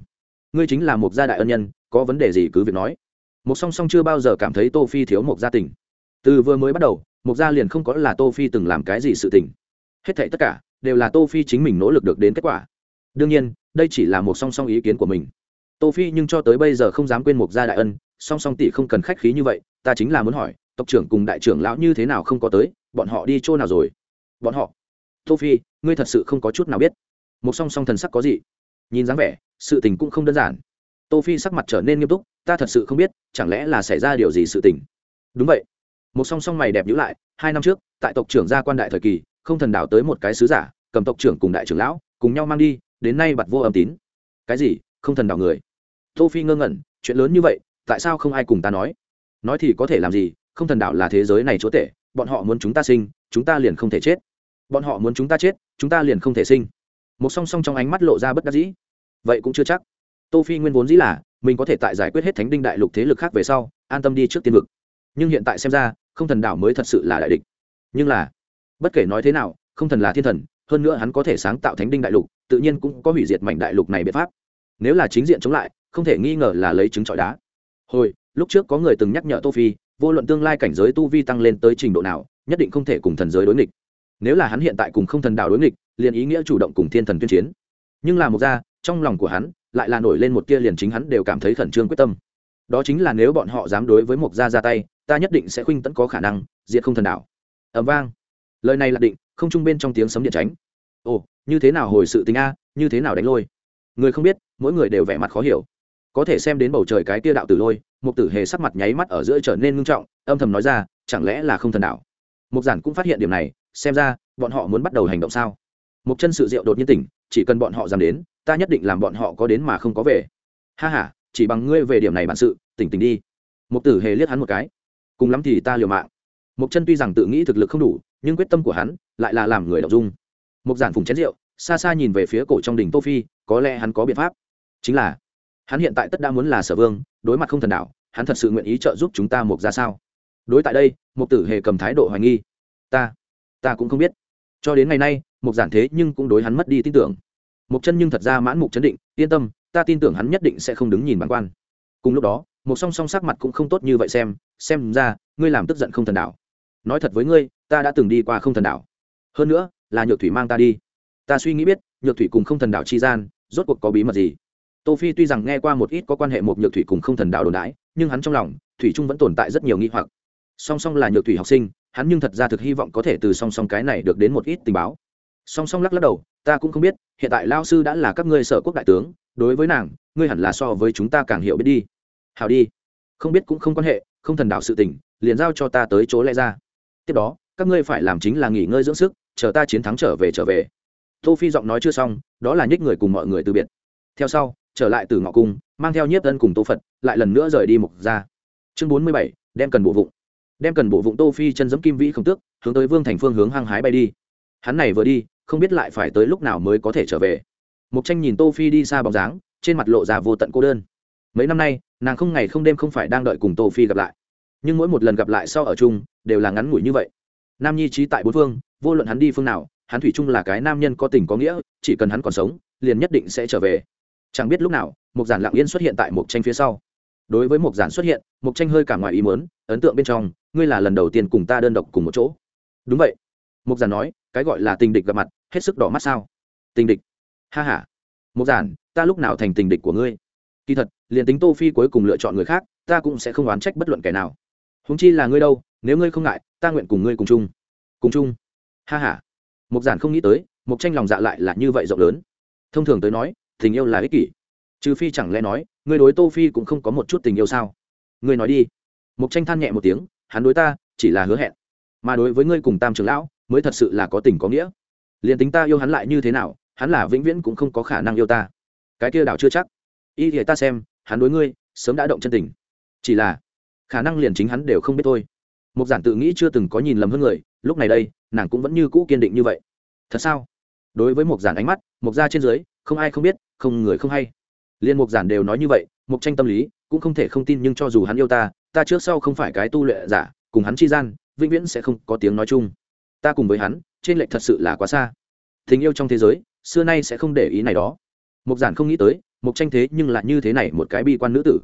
ngươi chính là một gia đại ân nhân, có vấn đề gì cứ việc nói. Một song song chưa bao giờ cảm thấy tô phi thiếu một gia tình. Từ vừa mới bắt đầu, một gia liền không có là tô phi từng làm cái gì sự tình. Hết thảy tất cả, đều là tô phi chính mình nỗ lực được đến kết quả. Đương nhiên, đây chỉ là một song song ý kiến của mình. Tô phi nhưng cho tới bây giờ không dám quên một gia đại ân, song song tỷ không cần khách khí như vậy, ta chính là muốn hỏi, tộc trưởng cùng đại trưởng lão như thế nào không có tới, bọn họ đi chỗ nào rồi? Bọn họ? Tô phi, ngươi thật sự không có chút nào biết. Một song song thần sắc có gì? Nhìn dáng vẻ, sự tình cũng không đơn giản. Tô phi sắc mặt trở nên nghiêm túc, ta thật sự không biết, chẳng lẽ là xảy ra điều gì sự tình? Đúng vậy. Một song song mày đẹp nhữ lại, hai năm trước, tại tộc trưởng gia quan đại thời kỳ, không thần đảo tới một cái sứ giả, cầm tộc trưởng cùng đại trưởng lão, cùng nhau mang đi, đến nay bặt vô âm tín. Cái gì? Không thần đảo người? Tô phi ngơ ngẩn, chuyện lớn như vậy, tại sao không ai cùng ta nói? Nói thì có thể làm gì, không thần đảo là thế giới này chúa tể, bọn họ muốn chúng ta sinh, chúng ta liền không thể chết. Bọn họ muốn chúng ta chết, chúng ta liền không thể sinh. Một song song trong ánh mắt lộ ra bất đắc dĩ vậy cũng chưa chắc. Tô phi nguyên vốn dĩ là, mình có thể tại giải quyết hết thánh đinh đại lục thế lực khác về sau, an tâm đi trước tiên vực. Nhưng hiện tại xem ra, không thần đảo mới thật sự là đại địch. Nhưng là, bất kể nói thế nào, không thần là thiên thần, hơn nữa hắn có thể sáng tạo thánh đinh đại lục, tự nhiên cũng có hủy diệt mảnh đại lục này biện pháp. Nếu là chính diện chống lại, không thể nghi ngờ là lấy trứng trọi đá. Hồi, lúc trước có người từng nhắc nhở tô phi, vô luận tương lai cảnh giới tu vi tăng lên tới trình độ nào, nhất định không thể cùng thần giới đối nghịch. Nếu là hắn hiện tại cùng không thần đạo đối nghịch, liền ý nghĩa chủ động cùng thiên thần tuyên chiến. Nhưng là một gia trong lòng của hắn, lại là nổi lên một tia liền chính hắn đều cảm thấy khẩn trương quyết tâm. Đó chính là nếu bọn họ dám đối với mộc gia ra tay, ta nhất định sẽ khuynh tẫn có khả năng, diệt không thần đảo ẩm vang. Lời này là định, không trung bên trong tiếng sấm điện tránh. Ồ, như thế nào hồi sự tính a, như thế nào đánh lôi? Người không biết, mỗi người đều vẻ mặt khó hiểu. Có thể xem đến bầu trời cái tia đạo tử lôi một tử hề sắc mặt nháy mắt ở giữa trở nên ngưng trọng, âm thầm nói ra, chẳng lẽ là không thần đảo mục giản cũng phát hiện điểm này, xem ra, bọn họ muốn bắt đầu hành động sao? Mục chân sự diệu đột nhiên tỉnh, chỉ cần bọn họ dám đến ta nhất định làm bọn họ có đến mà không có về. Ha h a chỉ bằng ngươi về điểm này bản sự, tỉnh tỉnh đi. Mục tử hề liếc hắn một cái. Cùng lắm thì ta liều mạng. Mục chân tuy rằng tự nghĩ thực lực không đủ, nhưng quyết tâm của hắn lại là làm người đọc dung. Mục giản phùng chén rượu, xa xa nhìn về phía cổ trong đỉnh tô phi, có lẽ hắn có biện pháp. Chính là, hắn hiện tại tất đã muốn là sở vương, đối mặt không thần đạo, hắn thật sự nguyện ý trợ giúp chúng ta mục ra sao? Đối tại đây, mục tử hề cầm thái độ hoài nghi. Ta ta cũng không biết. Cho đến ngày nay, mục giản thế nhưng cũng đối hắn mất đi tin tưởng một chân nhưng thật ra mãn mục chấn định, yên tâm, ta tin tưởng hắn nhất định sẽ không đứng nhìn bản quan. Cùng lúc đó một song song sắc mặt cũng không tốt như vậy xem xem ra, ngươi làm tức giận không thần đạo. Nói thật với ngươi, ta đã từng đi qua không thần đạo. Hơn nữa, là nhược thủy mang ta đi. Ta suy nghĩ biết, nhược thủy cùng không thần đạo chi gian, rốt cuộc có bí mật gì? Tô phi tuy rằng nghe qua một ít có quan hệ một nhược thủy cùng không thần đạo đồn đãi nhưng hắn trong lòng, thủy trung vẫn tồn tại rất nhiều nghi hoặc. Song song là nhược thủy học sinh, hắn nhưng thật ra thực hy vọng có thể từ song song cái này được đến một ít tình báo. Song song lắc lắc đầu, ta cũng không biết hiện tại lao sư đã là các ngươi sở quốc đại tướng, đối với nàng, ngươi hẳn là so với chúng ta càng hiểu biết đi. Hào đi. Không biết cũng không quan hệ, không thần đạo sự tình, liền giao cho ta tới chỗ lẽ ra. Tiếp đó, các ngươi phải làm chính là nghỉ ngơi dưỡng sức, chờ ta chiến thắng trở về trở về. Tô phi giọng nói chưa xong, đó là nhích người cùng mọi người từ biệt. Theo sau, trở lại từ ngọ cung, mang theo nhiếp thân cùng tô phật, lại lần nữa rời đi mục ra chương bốn mươi bảy, đem cần bộ vụng. Đem cần bộ vụng tô phi chân giẫm kim vĩ không tước, hướng tới vương thành phương hướng hăng hái bay đi. Hắn này vừa đi không biết lại phải tới lúc nào mới có thể trở về. Mục tranh nhìn tô phi đi xa bóng dáng, trên mặt lộ ra vô tận cô đơn. Mấy năm nay, nàng không ngày không đêm không phải đang đợi cùng tô phi gặp lại. Nhưng mỗi một lần gặp lại sau ở chung, đều là ngắn ngủi như vậy. Nam nhi trí tại bốn phương, vô luận hắn đi phương nào, hắn thủy chung là cái nam nhân có tình có nghĩa, chỉ cần hắn còn sống, liền nhất định sẽ trở về. Chẳng biết lúc nào một giản lặng yên xuất hiện tại một tranh phía sau. Đối với một giản xuất hiện một tranh hơi cả ngoài ý muốn, ấn tượng bên trong, ngươi là lần đầu tiên cùng ta đơn độc cùng một chỗ. Đúng vậy. Một giản nói cái gọi là tình địch gặp mặt, hết sức đỏ mắt sao? Tình địch? Ha ha. Một giản, ta lúc nào thành tình địch của ngươi? Kỳ thật, liền tính tô phi cuối cùng lựa chọn người khác, ta cũng sẽ không oán trách bất luận kẻ nào. Húng chi là ngươi đâu, nếu ngươi không ngại, ta nguyện cùng ngươi cùng chung. Cùng chung? Ha ha. Mục giản không nghĩ tới, mục tranh lòng dạ lại là như vậy rộng lớn. Thông thường tới nói, tình yêu là ích kỷ. Trừ phi chẳng lẽ nói, ngươi đối tô phi cũng không có một chút tình yêu sao? Ngươi nói đi. Mục tranh than nhẹ một tiếng, hắn đối ta, chỉ là hứa hẹn. Mà đối với ngươi cùng tam trưởng lão mới thật sự là có tình có nghĩa. Liền tính ta yêu hắn lại như thế nào, hắn là vĩnh viễn cũng không có khả năng yêu ta. Cái kia đảo chưa chắc. Y thì ta xem, hắn đối ngươi, sớm đã động chân tình. Chỉ là, khả năng liền chính hắn đều không biết thôi. Một giản tự nghĩ chưa từng có nhìn lầm hơn người, lúc này đây, nàng cũng vẫn như cũ kiên định như vậy. Thật sao? Đối với một giản ánh mắt một da trên dưới, không ai không biết, không người không hay. Liên một giản đều nói như vậy một tranh tâm lý, cũng không thể không tin nhưng cho dù hắn yêu ta ta trước sau không phải cái tu luyện giả, cùng hắn chi gian, vĩnh viễn sẽ không có tiếng nói chung ta cùng với hắn, trên lệch thật sự là quá xa. Tình yêu trong thế giới, xưa nay sẽ không để ý này đó. Mục giản không nghĩ tới, mục tranh thế nhưng lại như thế này một cái bi quan nữ tử.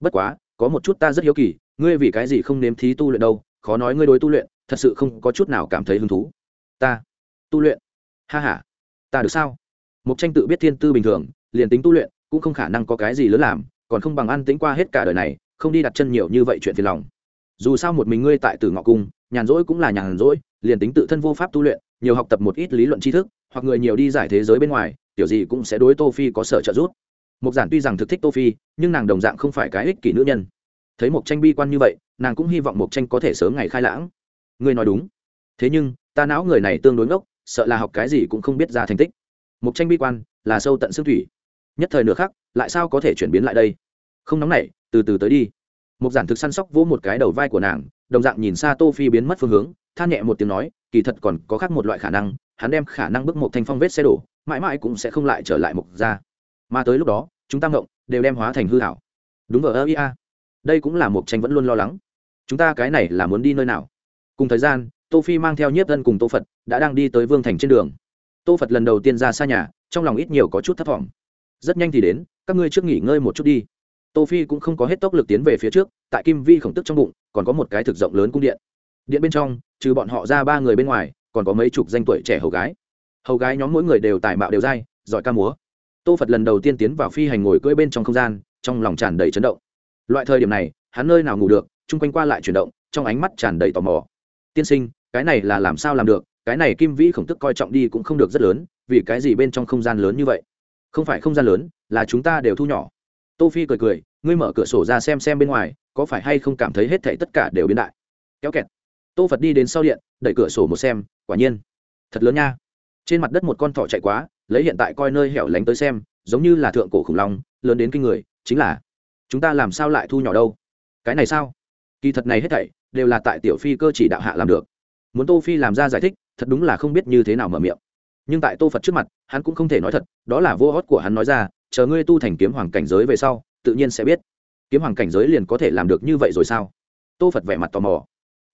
Bất quá, có một chút ta rất hiếu kỳ, ngươi vì cái gì không nếm thí tu luyện đâu, khó nói ngươi đối tu luyện, thật sự không có chút nào cảm thấy hứng thú. Ta, tu luyện? Ha ha, ta được sao? Mục tranh tự biết thiên tư bình thường, liền tính tu luyện, cũng không khả năng có cái gì lớn làm, còn không bằng ăn tính qua hết cả đời này, không đi đặt chân nhiều như vậy chuyện phiền lòng. Dù sao một mình ngươi tại tử ngọ cung, nhàn rỗi cũng là nhàn rỗi liền tính tự thân vô pháp tu luyện, nhiều học tập một ít lý luận tri thức, hoặc người nhiều đi giải thế giới bên ngoài, tiểu gì cũng sẽ đối tô phi có sở trợ giúp. Mục giản tuy rằng thực thích tô phi, nhưng nàng đồng dạng không phải cái ích kỷ nữ nhân. Thấy mục tranh bi quan như vậy, nàng cũng hy vọng mục tranh có thể sớm ngày khai lãng. Ngươi nói đúng. Thế nhưng, ta não người này tương đối ngốc, sợ là học cái gì cũng không biết ra thành tích. Mục tranh bi quan là sâu tận xương thủy. Nhất thời nửa khắc, lại sao có thể chuyển biến lại đây? Không nóng nảy, từ từ tới đi. Mục giản thực săn sóc vỗ một cái đầu vai của nàng, đồng dạng nhìn xa tô phi biến mất phương hướng than nhẹ một tiếng nói, kỳ thật còn có khác một loại khả năng, hắn đem khả năng bức một thanh phong vết xe đổ, mãi mãi cũng sẽ không lại trở lại mục ra mà tới lúc đó, chúng ta ngộng, đều đem hóa thành hư hảo. Đúng vờ ơ ia đây cũng là một tranh vẫn luôn lo lắng. Chúng ta cái này là muốn đi nơi nào? Cùng thời gian, tô phi mang theo nhiếp dân cùng tô phật, đã đang đi tới vương thành trên đường. Tô phật lần đầu tiên ra xa nhà, trong lòng ít nhiều có chút thất vọng. Rất nhanh thì đến, các ngươi trước nghỉ ngơi một chút đi. Tô phi cũng không có hết tốc lực tiến về phía trước, tại kim vi khổng tức trong bụng, còn có một cái thực rộng lớn cung điện. Điện bên trong trừ bọn họ ra ba người bên ngoài, còn có mấy chục danh tuổi trẻ hầu gái. Hầu gái nhóm mỗi người đều tài mạo đều dai, giỏi ca múa. Tô phật lần đầu tiên tiến vào phi hành ngồi cưỡi bên trong không gian, trong lòng tràn đầy chấn động. Loại thời điểm này, hắn nơi nào ngủ được, chung quanh qua lại chuyển động, trong ánh mắt tràn đầy tò mò. Tiên sinh, cái này là làm sao làm được, cái này kim vĩ khổng tức coi trọng đi cũng không được rất lớn, vì cái gì bên trong không gian lớn như vậy? Không phải không gian lớn, là chúng ta đều thu nhỏ. Tô phi cười cười, ngươi mở cửa sổ ra xem xem bên ngoài, có phải hay không cảm thấy hết thảy tất cả đều biến đại? Kéo kẹt tô phật đi đến sau điện, đẩy cửa sổ một xem, quả nhiên, thật lớn nha. Trên mặt đất một con thỏ chạy quá, lấy hiện tại coi nơi hẻo lánh tới xem, giống như là thượng cổ khủng long, lớn đến kinh người, chính là, chúng ta làm sao lại thu nhỏ đâu? Cái này sao? Kỳ thật này hết thảy, đều là tại tiểu phi cơ chỉ đạo hạ làm được. Muốn tô phi làm ra giải thích, thật đúng là không biết như thế nào mở miệng. Nhưng tại tô phật trước mặt, hắn cũng không thể nói thật, đó là vô hót của hắn nói ra, chờ ngươi tu thành kiếm hoàng cảnh giới về sau, tự nhiên sẽ biết. Kiếm hoàng cảnh giới liền có thể làm được như vậy rồi sao? Tô phật vẻ mặt tò mò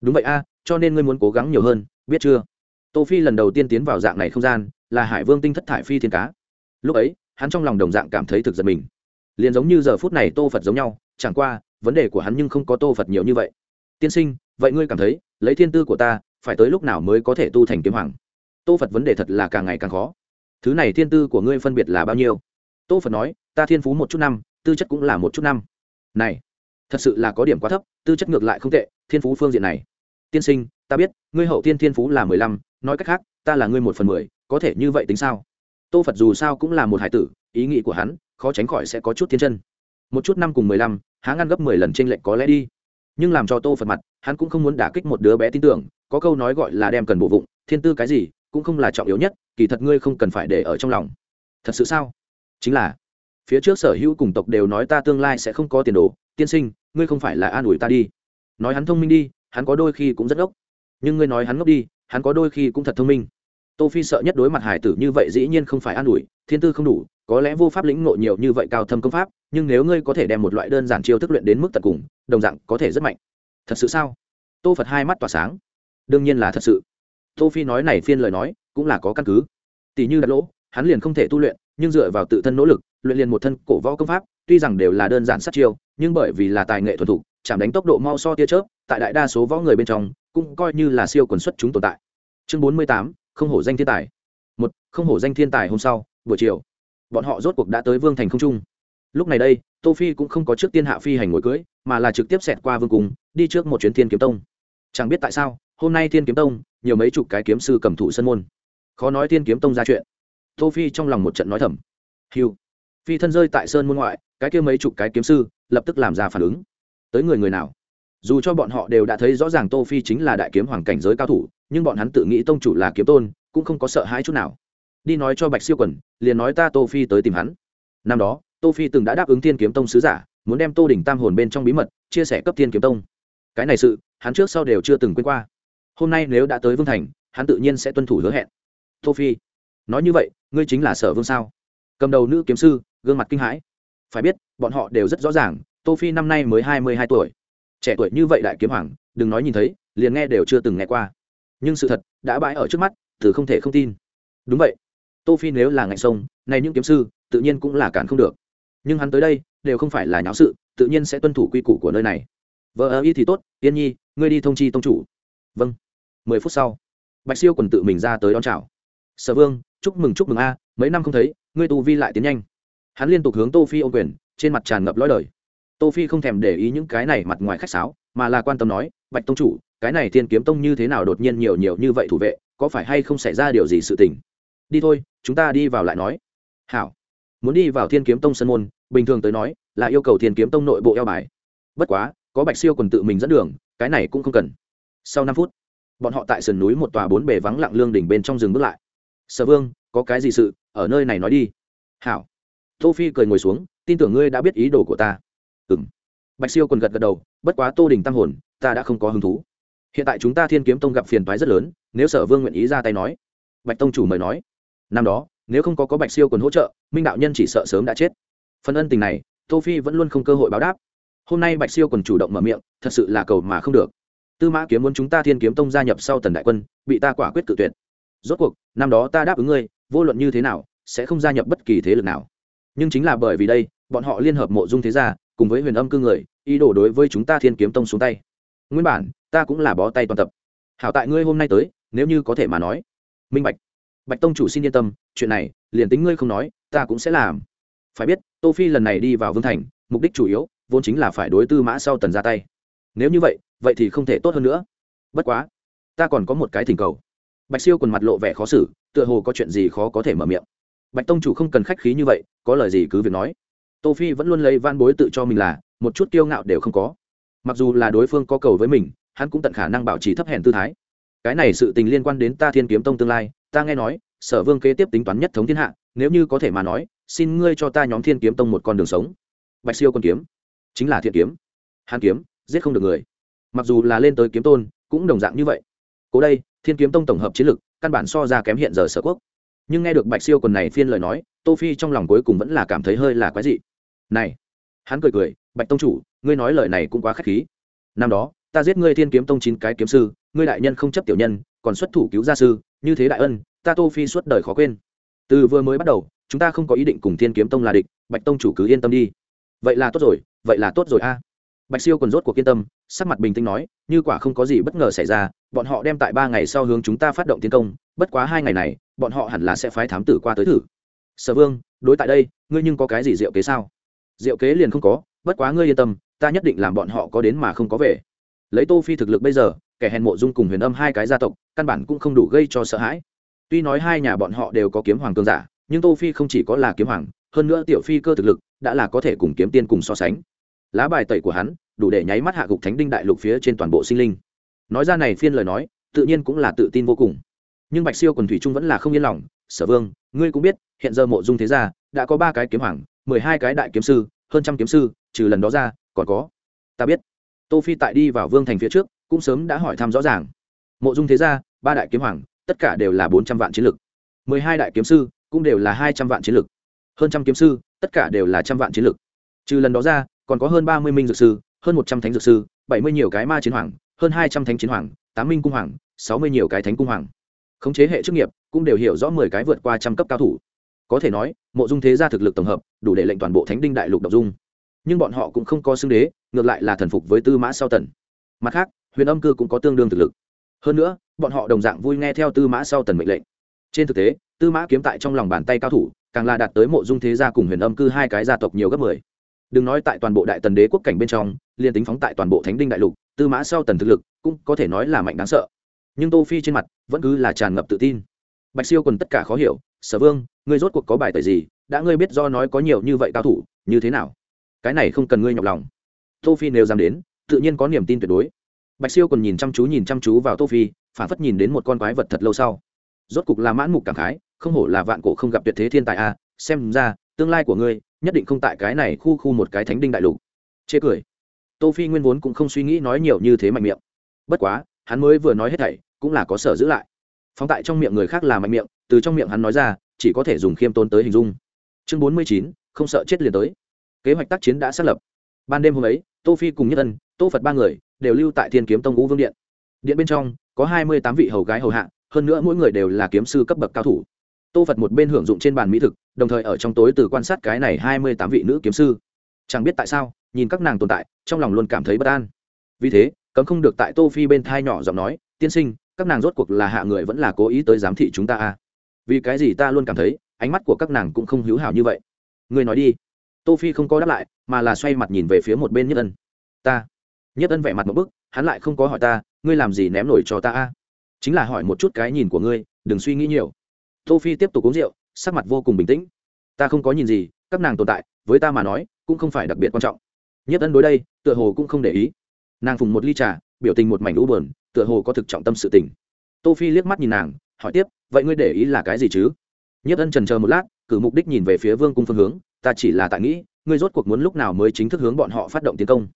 đúng vậy a, cho nên ngươi muốn cố gắng nhiều hơn, biết chưa? Tô phi lần đầu tiên tiến vào dạng này không gian, là hải vương tinh thất thải phi thiên cá. Lúc ấy, hắn trong lòng đồng dạng cảm thấy thực giật mình. Liền giống như giờ phút này tô phật giống nhau, chẳng qua, vấn đề của hắn nhưng không có tô phật nhiều như vậy. Tiên sinh, vậy ngươi cảm thấy, lấy thiên tư của ta, phải tới lúc nào mới có thể tu thành kiếm hoàng? Tô phật vấn đề thật là càng ngày càng khó. Thứ này thiên tư của ngươi phân biệt là bao nhiêu? Tô phật nói, ta thiên phú một chút năm, tư chất cũng là một chút năm. Này, thật sự là có điểm quá thấp, tư chất ngược lại không tệ thiên phú phương diện này. Tiên sinh, ta biết, ngươi hậu tiên thiên phú là mười lăm, nói cách khác, ta là ngươi một phần mười, có thể như vậy tính sao? Tô phật dù sao cũng là một hải tử, ý nghĩ của hắn, khó tránh khỏi sẽ có chút thiên chân. Một chút năm cùng mười lăm, há ngăn gấp mười lần t r ê n lệch có lẽ đi. Nhưng làm cho tô phật mặt, hắn cũng không muốn đả kích một đứa bé tin tưởng, có câu nói gọi là đem cần bộ vụng, thiên tư cái gì, cũng không là trọng yếu nhất, kỳ thật ngươi không cần phải để ở trong lòng. Thật sự sao? Chính là, phía trước sở hữu cùng tộc đều nói ta tương lai sẽ không có tiền đồ, tiên sinh, ngươi không phải là an ủi ta đi nói hắn thông minh đi, hắn có đôi khi cũng rất ngốc. Nhưng ngươi nói hắn ngốc đi, hắn có đôi khi cũng thật thông minh. Tô phi sợ nhất đối mặt hải tử như vậy dĩ nhiên không phải an ủi, thiên tư không đủ, có lẽ vô pháp lĩnh ngộ nhiều như vậy cao thâm công pháp, nhưng nếu ngươi có thể đem một loại đơn giản chiêu thức luyện đến mức tận cùng, đồng dạng có thể rất mạnh. Thật sự sao? Tô phật hai mắt tỏa sáng. Đương nhiên là thật sự. Tô phi nói này phiên lời nói, cũng là có căn cứ. Tỷ như đặt lỗ, hắn liền không thể tu luyện, nhưng dựa vào tự thân nỗ lực, luyện liền một thân cổ võ công pháp, tuy rằng đều là đơn giản sát chiêu, nhưng bởi vì là tài nghệ thuần thục chạm đánh tốc độ mau so tia chớp, tại đại đa số võ người bên trong, cũng coi như là siêu quần xuất chúng tồn tại. Chương bốn mươi tám, không hổ danh thiên tài. Một, không hổ danh thiên tài hôm sau, buổi chiều, bọn họ rốt cuộc đã tới vương thành không trung. Lúc này đây, tô phi cũng không có trước tiên hạ phi hành ngồi cưới, mà là trực tiếp xẹt qua vương cung, đi trước một chuyến thiên kiếm tông. Chẳng biết tại sao, hôm nay thiên kiếm tông, nhiều mấy chục cái kiếm sư cầm thủ sân môn. Khó nói thiên kiếm tông ra chuyện. Tô phi trong lòng một trận nói thầm. Hiu phi thân rơi tại sơn môn ngoại, cái kia mấy chục cái kiếm sư, lập tức làm ra phản ứng tới người người nào. Dù cho bọn họ đều đã thấy rõ ràng tô phi chính là đại kiếm hoàng cảnh giới cao thủ, nhưng bọn hắn tự nghĩ tông chủ là kiếm tôn, cũng không có sợ hãi chút nào. Đi nói cho bạch siêu quần, liền nói ta tô phi tới tìm hắn. Năm đó, tô phi từng đã đáp ứng thiên kiếm tông sứ giả, muốn đem tô đỉnh tam hồn bên trong bí mật chia sẻ cấp thiên kiếm tông. Cái này sự, hắn trước sau đều chưa từng quên qua. Hôm nay nếu đã tới vương thành, hắn tự nhiên sẽ tuân thủ hứa hẹn. Tô phi, nói như vậy, ngươi chính là sở vương sao? Cầm đầu nữ kiếm sư, gương mặt kinh hãi. Phải biết, bọn họ đều rất rõ ràng tô phi năm nay mới hai mươi hai tuổi. Trẻ tuổi như vậy đại kiếm hoàng, đừng nói nhìn thấy, liền nghe đều chưa từng nghe qua. Nhưng sự thật đã bãi ở trước mắt, từ không thể không tin. Đúng vậy. Tô phi nếu là ngạnh sông, này những kiếm sư, tự nhiên cũng là cản không được. Nhưng hắn tới đây, đều không phải là nháo sự, tự nhiên sẽ tuân thủ quy củ của nơi này. Vợ ơ y thì tốt, Yên nhi, ngươi đi thông chi tông chủ. Vâng. Mười phút sau, bạch siêu quần tự mình ra tới đón chào. Sở vương, chúc mừng chúc mừng a, mấy năm không thấy, ngươi tu vi lại tiến nhanh. Hắn liên tục hướng tô phi ô quyền, trên mặt tràn ngập lõi đời tô phi không thèm để ý những cái này mặt ngoài khách sáo, mà là quan tâm nói, bạch tông chủ, cái này thiên kiếm tông như thế nào đột nhiên nhiều nhiều như vậy thủ vệ, có phải hay không xảy ra điều gì sự tình? Đi thôi, chúng ta đi vào lại nói. Hảo. Muốn đi vào thiên kiếm tông sân môn, bình thường tới nói, là yêu cầu thiên kiếm tông nội bộ eo bài. Bất quá, có bạch siêu quần tự mình dẫn đường, cái này cũng không cần. Sau năm phút, bọn họ tại sườn núi một tòa bốn bề vắng lặng lương đỉnh bên trong rừng bước lại. Sở vương, có cái gì sự, ở nơi này nói đi. Hảo. Tô phi cười ngồi xuống, tin tưởng ngươi đã biết ý đồ của ta ừm. Bạch siêu còn gật gật đầu, bất quá tô đình tam hồn, ta đã không có hứng thú. Hiện tại chúng ta thiên kiếm tông gặp phiền toái rất lớn, nếu sở vương nguyện ý ra tay nói. Bạch tông chủ mời nói, năm đó, nếu không có có bạch siêu còn hỗ trợ, minh đạo nhân chỉ sợ sớm đã chết. Phần ân tình này, tô phi vẫn luôn không cơ hội báo đáp. Hôm nay bạch siêu còn chủ động mở miệng, thật sự là cầu mà không được. Tư mã kiếm muốn chúng ta thiên kiếm tông gia nhập sau tần đại quân, bị ta quả quyết tự tuyệt. Rốt cuộc, năm đó ta đáp ứng ngươi, vô luận như thế nào, sẽ không gia nhập bất kỳ thế lực nào. Nhưng chính là bởi vì đây, bọn họ liên hợp mộ dung thế gia cùng với huyền âm cư người, ý đồ đối với chúng ta thiên kiếm tông xuống tay. Nguyên bản, ta cũng là bó tay toàn tập. Hảo tại ngươi hôm nay tới, nếu như có thể mà nói. Minh bạch. Bạch tông chủ xin yên tâm, chuyện này, liền tính ngươi không nói, ta cũng sẽ làm. Phải biết, tô phi lần này đi vào vương thành, mục đích chủ yếu, vốn chính là phải đối tư mã sau tần ra tay. Nếu như vậy vậy thì không thể tốt hơn nữa. Bất quá, ta còn có một cái thỉnh cầu. Bạch siêu còn mặt lộ vẻ khó xử, tựa hồ có chuyện gì khó có thể mở miệng. Bạch tông chủ không cần khách khí như vậy, có lời gì cứ việc nói tô phi vẫn luôn lấy van bối tự cho mình là, một chút kiêu ngạo đều không có. Mặc dù là đối phương có cầu với mình, hắn cũng tận khả năng bảo trì thấp hèn tư thái. Cái này sự tình liên quan đến ta thiên kiếm tông tương lai, ta nghe nói, sở vương kế tiếp tính toán nhất thống thiên hạ, nếu như có thể mà nói, xin ngươi cho ta nhóm thiên kiếm tông một con đường sống. Bạch siêu con kiếm, chính là thiện kiếm. Hàn kiếm, giết không được người. Mặc dù là lên tới kiếm tôn, cũng đồng dạng như vậy. Cố đây, thiên kiếm tông tổng hợp chiến lực, căn bản so ra kém hiện giờ sở quốc. Nhưng nghe được bạch siêu quần này phiên lời nói, tô phi trong lòng cuối cùng vẫn là cảm thấy hơi là quái dị này, hắn cười cười, bạch tông chủ, ngươi nói lời này cũng quá khách khí. Năm đó, ta giết ngươi thiên kiếm tông chín cái kiếm sư, ngươi đại nhân không chấp tiểu nhân, còn xuất thủ cứu gia sư, như thế đại ân, ta tô phi suốt đời khó quên. Từ vừa mới bắt đầu, chúng ta không có ý định cùng thiên kiếm tông là địch, bạch tông chủ cứ yên tâm đi. Vậy là tốt rồi, vậy là tốt rồi a. Bạch siêu còn rốt cuộc yên tâm, sắc mặt bình tĩnh nói, như quả không có gì bất ngờ xảy ra, bọn họ đem tại ba ngày sau hướng chúng ta phát động tiến công, bất quá hai ngày này, bọn họ hẳn là sẽ phái thám tử qua tới thử. Sở vương, đối tại đây, ngươi nhưng có cái gì diệu kế sao? Diệu kế liền không có, bất quá ngươi yên tâm, ta nhất định làm bọn họ có đến mà không có về. Lấy tô phi thực lực bây giờ, kẻ hèn mộ dung cùng huyền âm hai cái gia tộc, căn bản cũng không đủ gây cho sợ hãi. Tuy nói hai nhà bọn họ đều có kiếm hoàng cường giả, nhưng tô phi không chỉ có là kiếm hoàng, hơn nữa tiểu phi cơ thực lực đã là có thể cùng kiếm tiên cùng so sánh. Lá bài tẩy của hắn đủ để nháy mắt hạ gục thánh đinh đại lục phía trên toàn bộ sinh linh. Nói ra này phiên lời nói, tự nhiên cũng là tự tin vô cùng. Nhưng bạch siêu quần thủy trung vẫn là không yên lòng, sở vương, ngươi cũng biết, hiện giờ mộ dung thế gia đã có ba cái kiếm hoàng mười hai cái đại kiếm sư, hơn trăm kiếm sư, trừ lần đó ra, còn có. Ta biết. Tô phi tại đi vào vương thành phía trước, cũng sớm đã hỏi thăm rõ ràng. Mộ dung thế gia, ba đại kiếm hoàng, tất cả đều là bốn trăm vạn chiến lực. Mười hai đại kiếm sư, cũng đều là hai trăm vạn chiến lực. Hơn trăm kiếm sư, tất cả đều là trăm vạn chiến lực. Trừ lần đó ra, còn có hơn ba mươi minh dược sư, hơn một trăm thánh dược sư, bảy mươi nhiều cái ma chiến hoàng, hơn hai trăm thánh chiến hoàng, tám minh cung hoàng, sáu mươi nhiều cái thánh cung hoàng. Khống chế hệ chức nghiệp, cũng đều hiểu rõ mười cái vượt qua trăm cấp cao thủ có thể nói, mộ dung thế gia thực lực tổng hợp, đủ để lệnh toàn bộ thánh đinh đại lục đ dung. Nhưng bọn họ cũng không có xưng đế, ngược lại là thần phục với tư mã sau tần mặt khác, huyền âm cư cũng có tương đương thực lực. Hơn nữa, bọn họ đồng dạng vui nghe theo tư mã sau tần mệnh lệnh. Trên thực tế, tư mã kiếm tại trong lòng bàn tay cao thủ, càng là đạt tới mộ dung thế gia cùng huyền âm cư hai cái gia tộc nhiều gấp mười. Đừng nói tại toàn bộ đại tần đế quốc cảnh bên trong, liền tính phóng tại toàn bộ thánh đinh đại lục, tư mã sau tần thực lực cũng có thể nói là mạnh đáng sợ. Nhưng tô phi trên mặt vẫn cứ là tràn ngập tự tin. Bạch siêu còn tất cả khó hiểu, sở vương ngươi rốt cuộc có bài tẩy gì? Đã ngươi biết do nói có nhiều như vậy cao thủ như thế nào? Cái này không cần ngươi nhọc lòng. Tô phi nếu dám đến tự nhiên có niềm tin tuyệt đối. Bạch siêu còn nhìn chăm chú nhìn chăm chú vào tô phi phản phất nhìn đến một con quái vật thật lâu sau. Rốt cục là mãn mục cảm khái không hổ là vạn cổ không gặp tuyệt thế thiên tài a à, xem ra tương lai của ngươi nhất định không tại cái này khu khu một cái thánh đinh đại lục. Chê cười. Tô phi nguyên vốn cũng không suy nghĩ nói nhiều như thế mạnh miệng. Bất quá hắn mới vừa nói hết thảy cũng là có sở giữ lại. Phóng tại trong miệng người khác là mạnh miệng từ trong miệng hắn nói ra chỉ có thể dùng khiêm tốn tới hình dung. Chương bốn mươi chín, không sợ chết liền tới. Kế hoạch tác chiến đã xác lập. Ban đêm hôm ấy, tô phi cùng nhất ân, tô phật ba người đều lưu tại thiên kiếm tông ngũ vương điện. Điện bên trong, có hai mươi tám vị hầu gái hầu hạ, hơn nữa mỗi người đều là kiếm sư cấp bậc cao thủ. Tô phật một bên hưởng dụng trên bàn mỹ thực, đồng thời ở trong tối từ quan sát cái này hai mươi tám vị nữ kiếm sư. Chẳng biết tại sao, nhìn các nàng tồn tại, trong lòng luôn cảm thấy bất an. Vì thế, cấm không được tại tô phi bên thai nhỏ giọng nói, tiên sinh, các nàng rốt cuộc là hạ người vẫn là cố ý tới giám thị chúng ta à? Vì cái gì ta luôn cảm thấy ánh mắt của các nàng cũng không hữu hảo như vậy. Người nói đi. Tô phi không có đáp lại, mà là xoay mặt nhìn về phía một bên nhất ân. Ta. Nhất ân vẻ mặt một bức, hắn lại không có hỏi ta, ngươi làm gì ném nổi cho ta a? Chính là hỏi một chút cái nhìn của ngươi, đừng suy nghĩ nhiều. Tô phi tiếp tục uống rượu, sắc mặt vô cùng bình tĩnh. Ta không có nhìn gì, các nàng tồn tại, với ta mà nói, cũng không phải đặc biệt quan trọng. Nhất ân đối đây, tựa hồ cũng không để ý. Nàng phùng một ly trà, biểu tình một mảnh u buồn, tựa hồ có thực trọng tâm sự tình. Tô phi liếc mắt nhìn nàng, hỏi tiếp vậy ngươi để ý là cái gì chứ? Nhất ân trần chờ một lát, cử mục đích nhìn về phía vương cung phương hướng, ta chỉ là tại nghĩ, ngươi rốt cuộc muốn lúc nào mới chính thức hướng bọn họ phát động tiến công.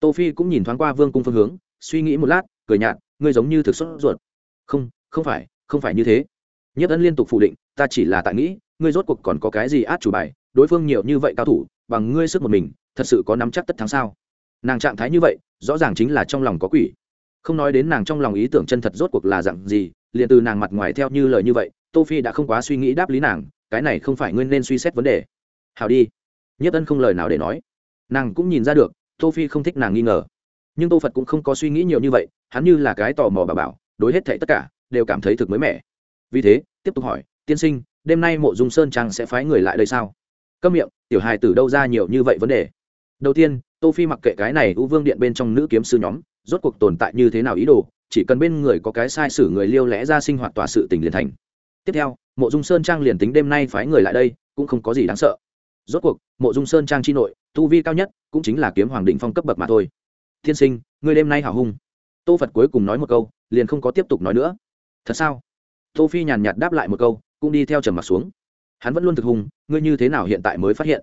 Tô phi cũng nhìn thoáng qua vương cung phương hướng, suy nghĩ một lát, cười nhạt, ngươi giống như thực xuất ruột. Không không phải không phải như thế. Nhất ân liên tục phủ định, ta chỉ là tại nghĩ, ngươi rốt cuộc còn có cái gì át chủ bài, đối phương nhiều như vậy cao thủ, bằng ngươi sức một mình, thật sự có nắm chắc tất thắng sao? Nàng trạng thái như vậy, rõ ràng chính là trong lòng có quỷ. Không nói đến nàng trong lòng ý tưởng chân thật rốt cuộc là dạng gì liền từ nàng mặt ngoài theo như lời như vậy, tô phi đã không quá suy nghĩ đáp lý nàng, cái này không phải nguyên nên suy xét vấn đề. Hào đi. Nhất ân không lời nào để nói. Nàng cũng nhìn ra được, tô phi không thích nàng nghi ngờ. Nhưng tô phật cũng không có suy nghĩ nhiều như vậy, hắn như là cái tò mò bà bảo, đối hết thảy tất cả, đều cảm thấy thực mới mẻ. Vì thế, tiếp tục hỏi, tiên sinh, đêm nay mộ dung sơn trang sẽ phái người lại đây sao? Câm miệng, tiểu hài từ đâu ra nhiều như vậy vấn đề? Đầu tiên, tô phi mặc kệ cái này u vương điện bên trong nữ kiếm sư nhóm, rốt cuộc tồn tại như thế nào ý đồ chỉ cần bên người có cái sai sử người liêu lẽ ra sinh hoạt tòa sự tình liền thành. Tiếp theo, mộ dung sơn trang liền tính đêm nay phái người lại đây, cũng không có gì đáng sợ. Rốt cuộc, mộ dung sơn trang chi nội, tu vi cao nhất cũng chính là kiếm hoàng định phong cấp bậc mà thôi. Thiên sinh người đêm nay hào hung. Tô phật cuối cùng nói một câu, liền không có tiếp tục nói nữa. Thật sao? Tô phi nhàn nhạt đáp lại một câu, cũng đi theo trầm mặt xuống. Hắn vẫn luôn thực hùng ngươi như thế nào hiện tại mới phát hiện?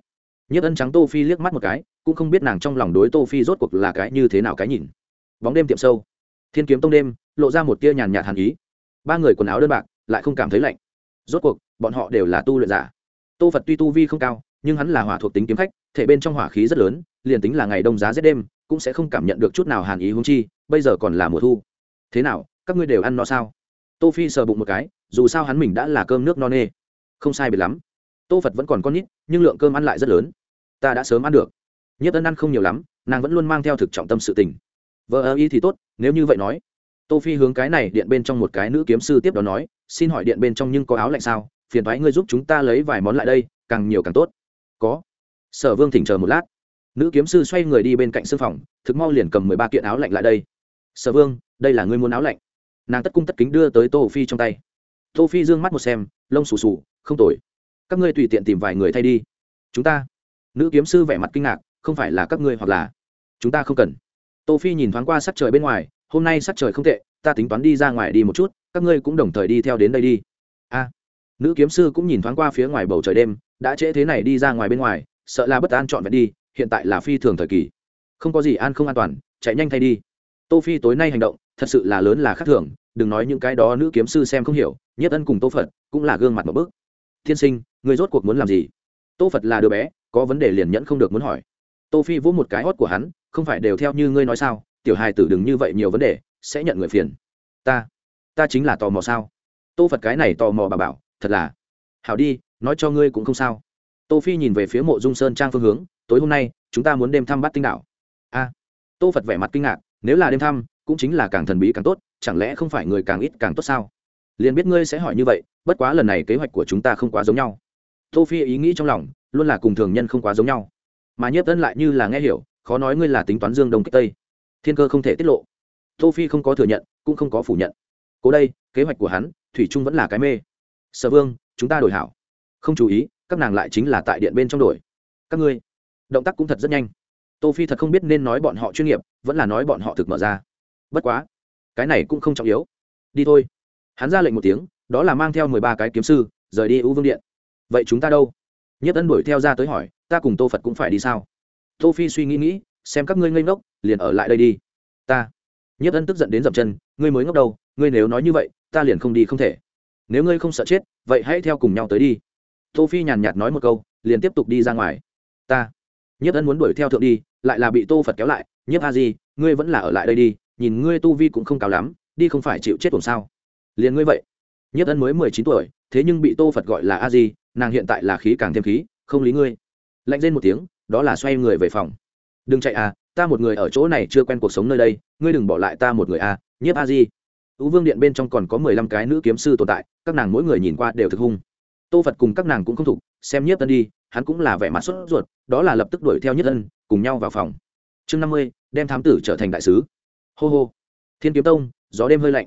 Nhất ân trắng tô phi liếc mắt một cái, cũng không biết nàng trong lòng đối tô phi rốt cuộc là cái như thế nào cái nhìn. Bóng đêm tiệm sâu thiên kiếm tông đêm, lộ ra một tia nhàn nhạt hàn ý. Ba người quần áo đơn bạc, lại không cảm thấy lạnh. Rốt cuộc, bọn họ đều là tu luyện giả. Tô phật tuy tu vi không cao, nhưng hắn là hỏa thuộc tính kiếm khách, thể bên trong hỏa khí rất lớn, liền tính là ngày đông giá rét đêm, cũng sẽ không cảm nhận được chút nào hàn ý hung chi, bây giờ còn là mùa thu. Thế nào, các ngươi đều ăn no sao? Tô phi sờ bụng một cái, dù sao hắn mình đã là cơm nước no nê. Không sai biệt lắm. Tô phật vẫn còn con nít, nhưng lượng cơm ăn lại rất lớn. Ta đã sớm ăn được. Nhất ân ăn không nhiều lắm, nàng vẫn luôn mang theo thực trọng tâm sự tình vợ ơ y thì tốt, nếu như vậy nói. Tô phi hướng cái này điện bên trong một cái nữ kiếm sư tiếp đó nói, xin hỏi điện bên trong nhưng có áo lạnh sao? Phiền thoái ngươi giúp chúng ta lấy vài món lại đây, càng nhiều càng tốt. Có. Sở vương thỉnh chờ một lát. Nữ kiếm sư xoay người đi bên cạnh sư phòng, thực mau liền cầm mười ba kiện áo lạnh lại đây. Sở vương, đây là ngươi muốn áo lạnh. Nàng tất cung tất kính đưa tới tô phi trong tay. Tô phi dương mắt một xem, lông xù xù, không tồi. Các ngươi tùy tiện tìm vài người thay đi. Chúng ta. Nữ kiếm sư vẻ mặt kinh ngạc, không phải là các ngươi hoặc là. Chúng ta không cần tô phi nhìn thoáng qua sắc trời bên ngoài, hôm nay sắc trời không tệ, ta tính toán đi ra ngoài đi một chút, các ngươi cũng đồng thời đi theo đến đây đi. A. Nữ kiếm sư cũng nhìn thoáng qua phía ngoài bầu trời đêm, đã trễ thế này đi ra ngoài bên ngoài, sợ là bất an chọn vẹn đi, hiện tại là phi thường thời kỳ. Không có gì an không an toàn, chạy nhanh thay đi. Tô phi tối nay hành động, thật sự là lớn là khác thường, đừng nói những cái đó nữ kiếm sư xem không hiểu, nhất ân cùng tô phật, cũng là gương mặt một bước. Thiên sinh, người rốt cuộc muốn làm gì? Tô phật là đứa bé, có vấn đề liền nhẫn không được muốn hỏi. Tô phi vỗ một cái hót của hắn không phải đều theo như ngươi nói sao, tiểu hài tử đừng như vậy nhiều vấn đề, sẽ nhận người phiền. Ta ta chính là tò mò sao? Tô phật cái này tò mò bà bảo, thật là. Hảo đi, nói cho ngươi cũng không sao. Tô phi nhìn về phía mộ dung sơn trang phương hướng, tối hôm nay, chúng ta muốn đêm thăm bát tinh đảo. A, tô phật vẻ mặt kinh ngạc, nếu là đêm thăm, cũng chính là càng thần bí càng tốt, chẳng lẽ không phải người càng ít càng tốt sao? Liền biết ngươi sẽ hỏi như vậy, bất quá lần này kế hoạch của chúng ta không quá giống nhau. Tô phi ý nghĩ trong lòng, luôn là cùng thường nhân không quá giống nhau. Mà nhiếp tân lại như là nghe hiểu khó nói ngươi là tính toán dương đông kích tây. Thiên cơ không thể tiết lộ. Tô phi không có thừa nhận, cũng không có phủ nhận. Cố đây, kế hoạch của hắn, thủy trung vẫn là cái mê. Sở vương, chúng ta đổi hảo. Không chú ý, các nàng lại chính là tại điện bên trong đổi. Các ngươi, động tác cũng thật rất nhanh. Tô phi thật không biết nên nói bọn họ chuyên nghiệp, vẫn là nói bọn họ thực mở ra. Bất quá, cái này cũng không trọng yếu. Đi thôi. Hắn ra lệnh một tiếng, đó là mang theo mười ba cái kiếm sư, rời đi ưu vương điện. Vậy chúng ta đâu? Nhất ân đuổi theo ra tới hỏi, ta cùng tô phật cũng phải đi sao? Tô phi suy nghĩ nghĩ, xem các ngươi ngây ngốc, liền ở lại đây đi. Ta. Nhất ân tức giận đến dậm chân, ngươi mới ngốc đâu ngươi nếu nói như vậy, ta liền không đi không thể. Nếu ngươi không sợ chết, vậy hãy theo cùng nhau tới đi. Tô phi nhàn nhạt nói một câu, liền tiếp tục đi ra ngoài. Ta. Nhất ân muốn đuổi theo thượng đi, lại là bị tô phật kéo lại nhất a di, ngươi vẫn là ở lại đây đi, nhìn ngươi tu vi cũng không cao lắm, đi không phải chịu chết tuồng sao? Liền ngươi vậy. Nhất ân mới mười chín tuổi, thế nhưng bị tô phật gọi là a di, nàng hiện tại là khí càng thêm khí, không lý ngươi. Lạnh lên một tiếng đó là xoay người về phòng. Đừng chạy à ta một người ở chỗ này chưa quen cuộc sống nơi đây, ngươi đừng bỏ lại ta một người à nhiếp a di. Tú vương điện bên trong còn có mười lăm cái nữ kiếm sư tồn tại, các nàng mỗi người nhìn qua đều thực hung. Tô phật cùng các nàng cũng không thục, xem nhiếp tân đi, hắn cũng là vẻ mặt sốt ruột, đó là lập tức đuổi theo nhiếp tân cùng nhau vào phòng. Chương năm mươi, đem thám tử trở thành đại sứ. Hô hô. Thiên kiếm tông, gió đêm hơi lạnh.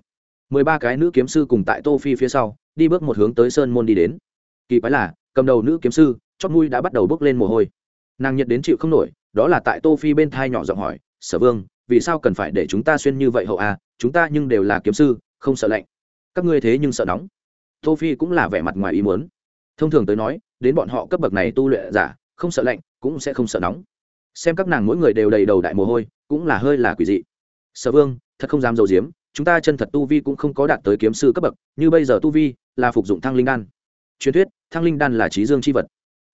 Mười ba cái nữ kiếm sư cùng tại tô phi phía sau, đi bước một hướng tới sơn môn đi đến. Kỳ quái là, cầm đầu nữ kiếm sư, chót mui đã bắt đầu bước lên mồ hôi nàng nhiệt đến chịu không nổi, đó là tại tô phi bên thai nhỏ giọng hỏi, sở vương, vì sao cần phải để chúng ta xuyên như vậy hậu a chúng ta nhưng đều là kiếm sư, không sợ lạnh. Các ngươi thế nhưng sợ nóng. Tô phi cũng là vẻ mặt ngoài ý muốn. Thông thường tới nói, đến bọn họ cấp bậc này tu luyện giả, không sợ lạnh, cũng sẽ không sợ nóng. Xem các nàng mỗi người đều đầy đầu đại mồ hôi, cũng là hơi là quỷ dị. Sở vương, thật không dám dầu diếm chúng ta chân thật tu vi cũng không có đạt tới kiếm sư cấp bậc, như bây giờ tu vi là phục dụng thăng linh đan. Truyền thuyết, thăng linh đan là trí dương chi vật.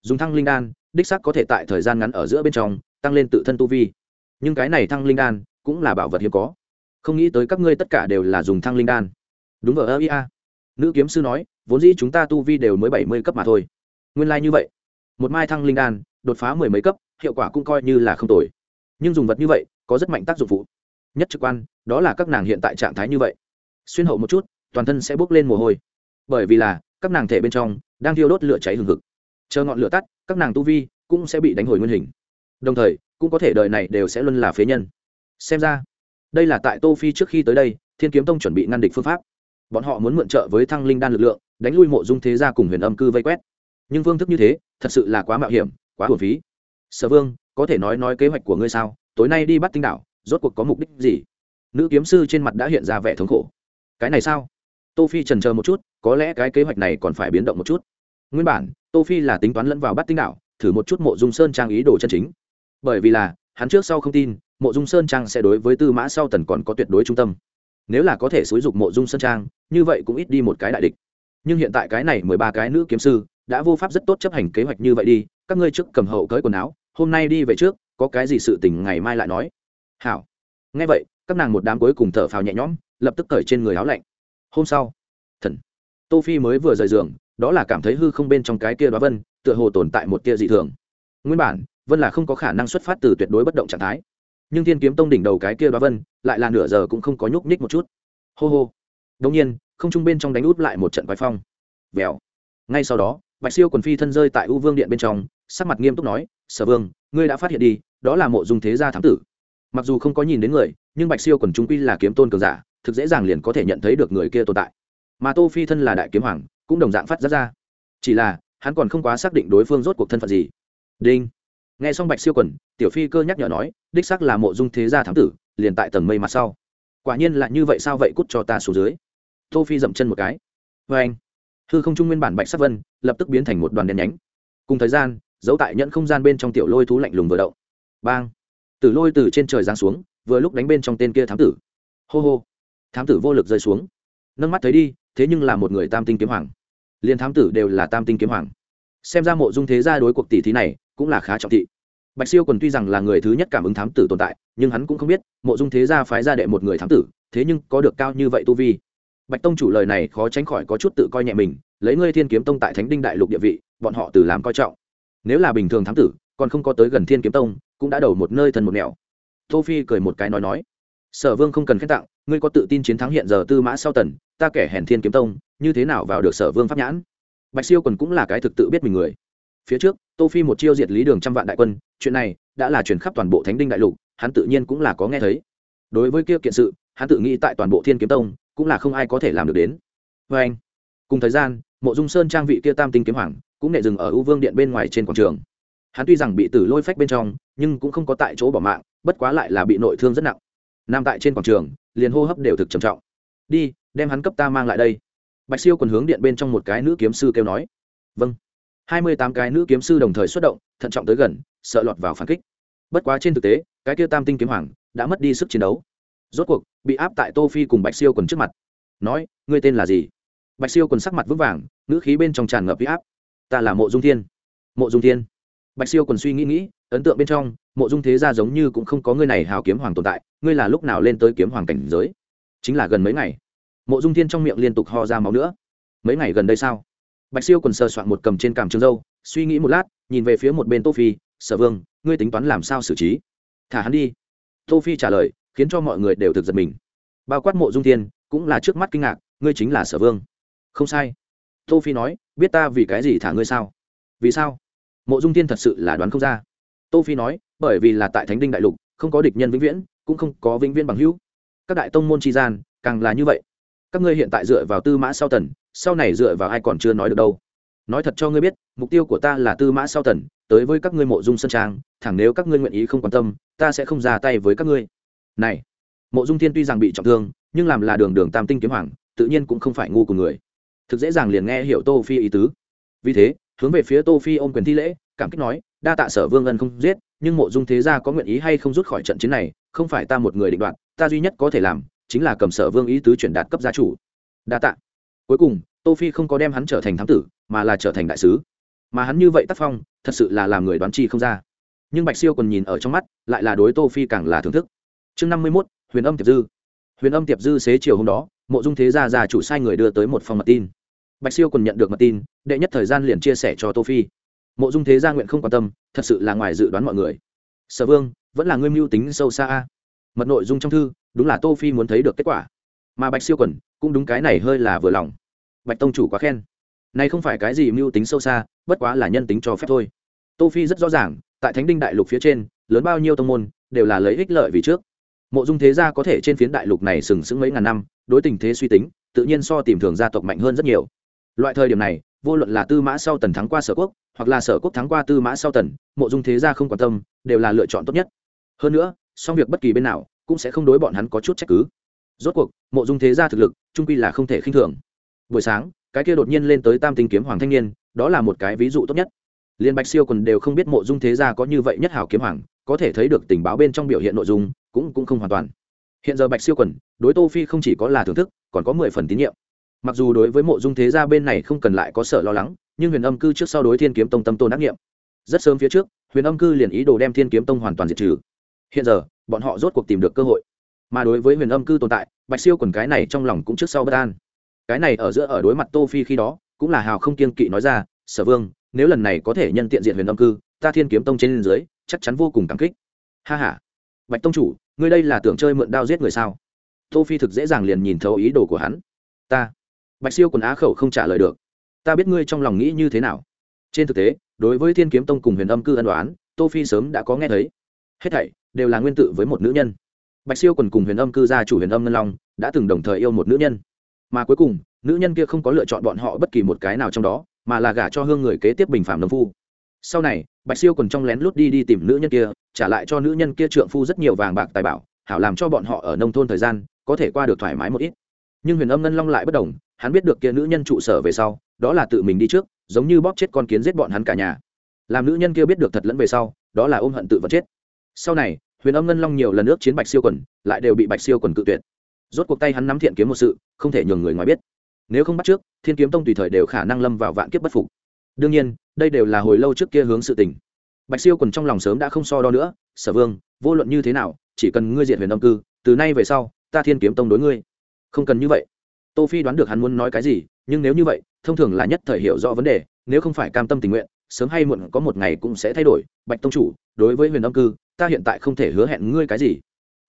Dùng thăng linh đan đích xác có thể tại thời gian ngắn ở giữa bên trong tăng lên tự thân tu vi. Nhưng cái này thăng linh đan cũng là bảo vật hiếm có. Không nghĩ tới các ngươi tất cả đều là dùng thăng linh đan. Đúng vào ơ ia nữ kiếm sư nói, vốn dĩ chúng ta tu vi đều mới bảy mươi cấp mà thôi. Nguyên lai、like、như vậy. Một mai thăng linh đan, đột phá mười mấy cấp, hiệu quả cũng coi như là không tồi. Nhưng dùng vật như vậy, có rất mạnh tác dụng phụ. Nhất trực quan, đó là các nàng hiện tại trạng thái như vậy. Xuyên hậu một chút, toàn thân sẽ bốc lên mồ hôi. Bởi vì là, các nàng thể bên trong đang thiêu đốt lửa cháy hừng hực. Chờ ngọn lửa tắt các nàng tu vi cũng sẽ bị đánh hồi nguyên hình. Đồng thời, cũng có thể đời này đều sẽ luôn là phế nhân. Xem ra, đây là tại tô phi trước khi tới đây, thiên kiếm tông chuẩn bị ngăn địch phương pháp. Bọn họ muốn mượn trợ với thăng linh đan lực lượng, đánh lui mộ dung thế gia cùng huyền âm cư vây quét. Nhưng phương thức như thế, thật sự là quá mạo hiểm, quá hồn phí. Sở vương, có thể nói nói kế hoạch của ngươi sao? Tối nay đi bắt tinh đảo, rốt cuộc có mục đích gì? Nữ kiếm sư trên mặt đã hiện ra vẻ thống khổ. Cái này sao? Tô phi trần chờ một chút, có lẽ cái kế hoạch này còn phải biến động một chút. Nguyên bản tô phi là tính toán lẫn vào bắt tinh đảo thử một chút mộ dung sơn trang ý đồ chân chính. Bởi vì là, hắn trước sau không tin, mộ dung sơn trang sẽ đối với tư mã sau tần còn có tuyệt đối trung tâm. Nếu là có thể xúi dục mộ dung sơn trang, như vậy cũng ít đi một cái đại địch. Nhưng hiện tại cái này mười ba cái nữ kiếm sư, đã vô pháp rất tốt chấp hành kế hoạch như vậy đi, các ngươi trước cầm hậu cởi quần áo, hôm nay đi về trước, có cái gì sự tình ngày mai lại nói. Hảo. Nghe vậy, các nàng một đám cuối cùng thở phào nhẹ nhõm, lập tức cởi trên người áo lạnh. Hôm sau, thần, tô phi mới vừa rời giường đó là cảm thấy hư không bên trong cái kia đó vân, tựa hồ tồn tại một kia dị thường. Nguyên bản, vân là không có khả năng xuất phát từ tuyệt đối bất động trạng thái. Nhưng thiên kiếm tông đỉnh đầu cái kia đó vân, lại là nửa giờ cũng không có nhúc nhích một chút. Hô hô. Đống nhiên, không trung bên trong đánh út lại một trận quái phong. Vèo. Ngay sau đó, bạch siêu quần phi thân rơi tại u vương điện bên trong, sắc mặt nghiêm túc nói, sở vương, ngươi đã phát hiện đi, đó là mộ dung thế gia thám tử. Mặc dù không có nhìn đến người, nhưng bạch siêu quần trung quy là kiếm tôn cường giả, thực dễ dàng liền có thể nhận thấy được người kia tồn tại. Mà tô phi thân là đại kiếm hoàng cũng đồng dạng phát ra ra. Chỉ là, hắn còn không quá xác định đối phương rốt cuộc thân phận gì. Đinh. Nghe xong bạch siêu quần, tiểu phi cơ nhắc nhở nói, đích xác là mộ dung thế gia thám tử, liền tại tầng mây mặt sau. Quả nhiên là như vậy sao vậy cút cho ta xuống dưới. Tô phi dậm chân một cái. Vê anh, hư không trung nguyên bản bạch sắc vân, lập tức biến thành một đoàn đen nhánh. Cùng thời gian giấu tại nhẫn không gian bên trong tiểu lôi thú lạnh lùng vừa động. Bang. Tử lôi từ trên trời giáng xuống, vừa lúc đánh bên trong tên kia thám tử. Hô hô. Thám tử vô lực rơi xuống. Nâng mắt thấy đi thế nhưng là một người tam tinh kiếm hoàng. Liền thám tử đều là tam tinh kiếm hoàng. Xem ra mộ dung thế gia đối cuộc tỷ thí này cũng là khá trọng thị. Bạch siêu còn tuy rằng là người thứ nhất cảm ứng thám tử tồn tại, nhưng hắn cũng không biết mộ dung thế gia phái ra đệ một người thám tử, thế nhưng có được cao như vậy tu vi. Bạch tông chủ lời này khó tránh khỏi có chút tự coi nhẹ mình, lấy ngươi thiên kiếm tông tại thánh đinh đại lục địa vị, bọn họ từ làm coi trọng. Nếu là bình thường thám tử, còn không có tới gần thiên kiếm tông, cũng đã đầu một nơi thân một nẻo. Tô phi cười một cái nói nói sở vương không cần khen tặng, ngươi có tự tin chiến thắng hiện giờ tư mã sau tần, ta kẻ hèn thiên kiếm tông, như thế nào vào được sở vương pháp nhãn? Bạch siêu còn cũng là cái thực tự biết mình người. Phía trước, tô phi một chiêu diệt lý đường trăm vạn đại quân, chuyện này đã là truyền khắp toàn bộ thánh đinh đại lục, hắn tự nhiên cũng là có nghe thấy. Đối với kia kiện sự, hắn tự nghĩ tại toàn bộ thiên kiếm tông cũng là không ai có thể làm được đến. Với anh, cùng thời gian, mộ dung sơn trang vị kia tam tinh kiếm hoàng cũng nệ dừng ở ưu vương điện bên ngoài trên quảng trường. Hắn tuy rằng bị tử lôi phách bên trong, nhưng cũng không có tại chỗ bỏ mạng, bất quá lại là bị nội thương rất nặng nằm tại trên quảng trường, liền hô hấp đều thực trầm trọng. Đi, đem hắn cấp ta mang lại đây. Bạch siêu còn hướng điện bên trong một cái nữ kiếm sư kêu nói. Vâng. Hai mươi tám cái nữ kiếm sư đồng thời xuất động, thận trọng tới gần, sợ lọt vào phản kích. Bất quá trên thực tế, cái kia tam tinh kiếm hoàng đã mất đi sức chiến đấu. Rốt cuộc, bị áp tại tô phi cùng bạch siêu quần trước mặt. Nói, ngươi tên là gì? Bạch siêu quần sắc mặt vững vàng nữ khí bên trong tràn ngập huy áp. Ta là mộ dung thiên. Mộ dung thiên? Bạch siêu quần suy nghĩ nghĩ ấn tượng bên trong, mộ dung thế gia giống như cũng không có ngươi này hào kiếm hoàng tồn tại, ngươi là lúc nào lên tới kiếm hoàng cảnh giới? Chính là gần mấy ngày. Mộ dung thiên trong miệng liên tục ho ra máu nữa. Mấy ngày gần đây sao? Bạch siêu quần sờ soạn một cầm trên cằm trường dâu, suy nghĩ một lát, nhìn về phía một bên tô phi, sở vương, ngươi tính toán làm sao xử trí? Thả hắn đi. Tô phi trả lời, khiến cho mọi người đều thực giật mình. Bao quát mộ dung thiên, cũng là trước mắt kinh ngạc, ngươi chính là sở vương. Không sai. Tô phi nói, biết ta vì cái gì thả ngươi sao? Vì sao? Mộ dung thiên thật sự là đoán không ra tô phi nói, bởi vì là tại thánh đinh đại lục, không có địch nhân vĩnh viễn, cũng không có vĩnh viễn bằng hữu. Các đại tông môn tri gian, càng là như vậy. Các ngươi hiện tại dựa vào tư mã sau tần, sau này dựa vào ai còn chưa nói được đâu. Nói thật cho ngươi biết, mục tiêu của ta là tư mã sau tần, tới với các ngươi mộ dung sân trang, thẳng nếu các ngươi nguyện ý không quan tâm, ta sẽ không ra tay với các ngươi. Này, mộ dung thiên tuy rằng bị trọng thương, nhưng làm là đường đường tam tinh kiếm hoàng, tự nhiên cũng không phải ngu của người. Thực dễ dàng liền nghe hiểu tô phi ý tứ. Vì thế, hướng về phía tô phi ôm quyền thi lễ, cảm kích nói đa tạ sở vương ân không giết nhưng mộ dung thế gia có nguyện ý hay không rút khỏi trận chiến này không phải ta một người định đoạt ta duy nhất có thể làm chính là cầm sở vương ý tứ chuyển đạt cấp gia chủ. Đa tạ. Cuối cùng tô phi không có đem hắn trở thành thám tử mà là trở thành đại sứ. Mà hắn như vậy tác phong thật sự là làm người đoán chi không ra. Nhưng bạch siêu còn nhìn ở trong mắt lại là đối tô phi càng là thưởng thức. Chương năm mươi 51, huyền âm tiệp dư. Huyền âm tiệp dư xế chiều hôm đó mộ dung thế gia già chủ sai người đưa tới một phòng mật tin. Bạch siêu còn nhận được mật tin đệ nhất thời gian liền chia sẻ cho tô phi mộ dung thế gia nguyện không quan tâm, thật sự là ngoài dự đoán mọi người. Sở vương, vẫn là ngươi mưu tính sâu xa a. Mật nội dung trong thư, đúng là tô phi muốn thấy được kết quả. Mà bạch siêu quần, cũng đúng cái này hơi là vừa lòng. Bạch tông chủ quá khen. Này không phải cái gì mưu tính sâu xa, bất quá là nhân tính cho phép thôi. Tô phi rất rõ ràng, tại thánh đinh đại lục phía trên, lớn bao nhiêu tông môn, đều là lấy ích lợi vì trước. Mộ dung thế gia có thể trên phiến đại lục này sừng sững mấy ngàn năm, đối tình thế suy tính, tự nhiên so tìm thường gia tộc mạnh hơn rất nhiều. Loại thời điểm này vô luận là tư mã sau tần thắng qua sở quốc, hoặc là sở quốc thắng qua tư mã sau tần, mộ dung thế gia không quan tâm, đều là lựa chọn tốt nhất. Hơn nữa, song việc bất kỳ bên nào cũng sẽ không đối bọn hắn có chút trách cứ. Rốt cuộc, mộ dung thế gia thực lực, trung quy là không thể khinh thường. Buổi sáng, cái kia đột nhiên lên tới tam tinh kiếm hoàng thanh niên, đó là một cái ví dụ tốt nhất. Liên bạch siêu còn đều không biết mộ dung thế gia có như vậy nhất hảo kiếm hoàng, có thể thấy được tình báo bên trong biểu hiện nội dung, cũng cũng không hoàn toàn. Hiện giờ bạch siêu quần, đối tô phi không chỉ có là thưởng thức, còn có mười phần tín nhiệm mặc dù đối với mộ dung thế gia bên này không cần lại có sợ lo lắng, nhưng huyền âm cư trước sau đối thiên kiếm tông tâm tôn đắc nghiệm. Rất sớm phía trước, huyền âm cư liền ý đồ đem thiên kiếm tông hoàn toàn diệt trừ. Hiện giờ, bọn họ rốt cuộc tìm được cơ hội. Mà đối với huyền âm cư tồn tại, bạch siêu quần cái này trong lòng cũng trước sau bất an. Cái này ở giữa ở đối mặt tô phi khi đó, cũng là hào không kiên kỵ nói ra, sở vương, nếu lần này có thể nhân tiện diện huyền âm cư, ta thiên kiếm tông trên dưới, chắc chắn vô cùng cảm kích. Ha ha. Bạch tông chủ, ngươi đây là tưởng chơi mượn đao giết người sao? Tô phi thực dễ dàng liền nhìn thấu ý đồ của hắn. Ta bạch siêu quần á khẩu không trả lời được. Ta biết ngươi trong lòng nghĩ như thế nào. Trên thực tế, đối với thiên kiếm tông cùng huyền âm cư ân đoán tô phi sớm đã có nghe thấy. Hết thảy đều là nguyên tự với một nữ nhân. Bạch siêu quần cùng huyền âm cư gia chủ huyền âm ngân long đã từng đồng thời yêu một nữ nhân. Mà cuối cùng, nữ nhân kia không có lựa chọn bọn họ bất kỳ một cái nào trong đó, mà là gả cho hương người kế tiếp bình phạm đồng phu. Sau này, bạch siêu quần trong lén lút đi đi tìm nữ nhân kia, trả lại cho nữ nhân kia trượng phu rất nhiều vàng bạc tài bảo, hảo làm cho bọn họ ở nông thôn thời gian có thể qua được thoải mái một ít. Nhưng huyền âm ngân long lại bất đồng hắn biết được kia nữ nhân trụ sở về sau, đó là tự mình đi trước, giống như bóp chết con kiến giết bọn hắn cả nhà. Làm nữ nhân kia biết được thật lẫn về sau, đó là ôm hận tự vật chết. Sau này, huyền âm ngân long nhiều lần ước chiến bạch siêu quần, lại đều bị bạch siêu quần cự tuyệt. Rốt cuộc tay hắn nắm thiện kiếm một sự, không thể nhường người ngoài biết. Nếu không bắt trước, thiên kiếm tông tùy thời đều khả năng lâm vào vạn kiếp bất phục. Đương nhiên, đây đều là hồi lâu trước kia hướng sự tình. Bạch siêu quần trong lòng sớm đã không so đo nữa, sở vương, vô luận như thế nào, chỉ cần ngươi diệt huyền âm cư, từ nay về sau, ta thiên kiếm tông đối ngươi. Không cần như vậy tô phi đoán được hắn muốn nói cái gì, nhưng nếu như vậy, thông thường là nhất thời hiểu rõ vấn đề, nếu không phải cam tâm tình nguyện, sớm hay muộn có một ngày cũng sẽ thay đổi. Bạch tông chủ, đối với huyền âm cư, ta hiện tại không thể hứa hẹn ngươi cái gì.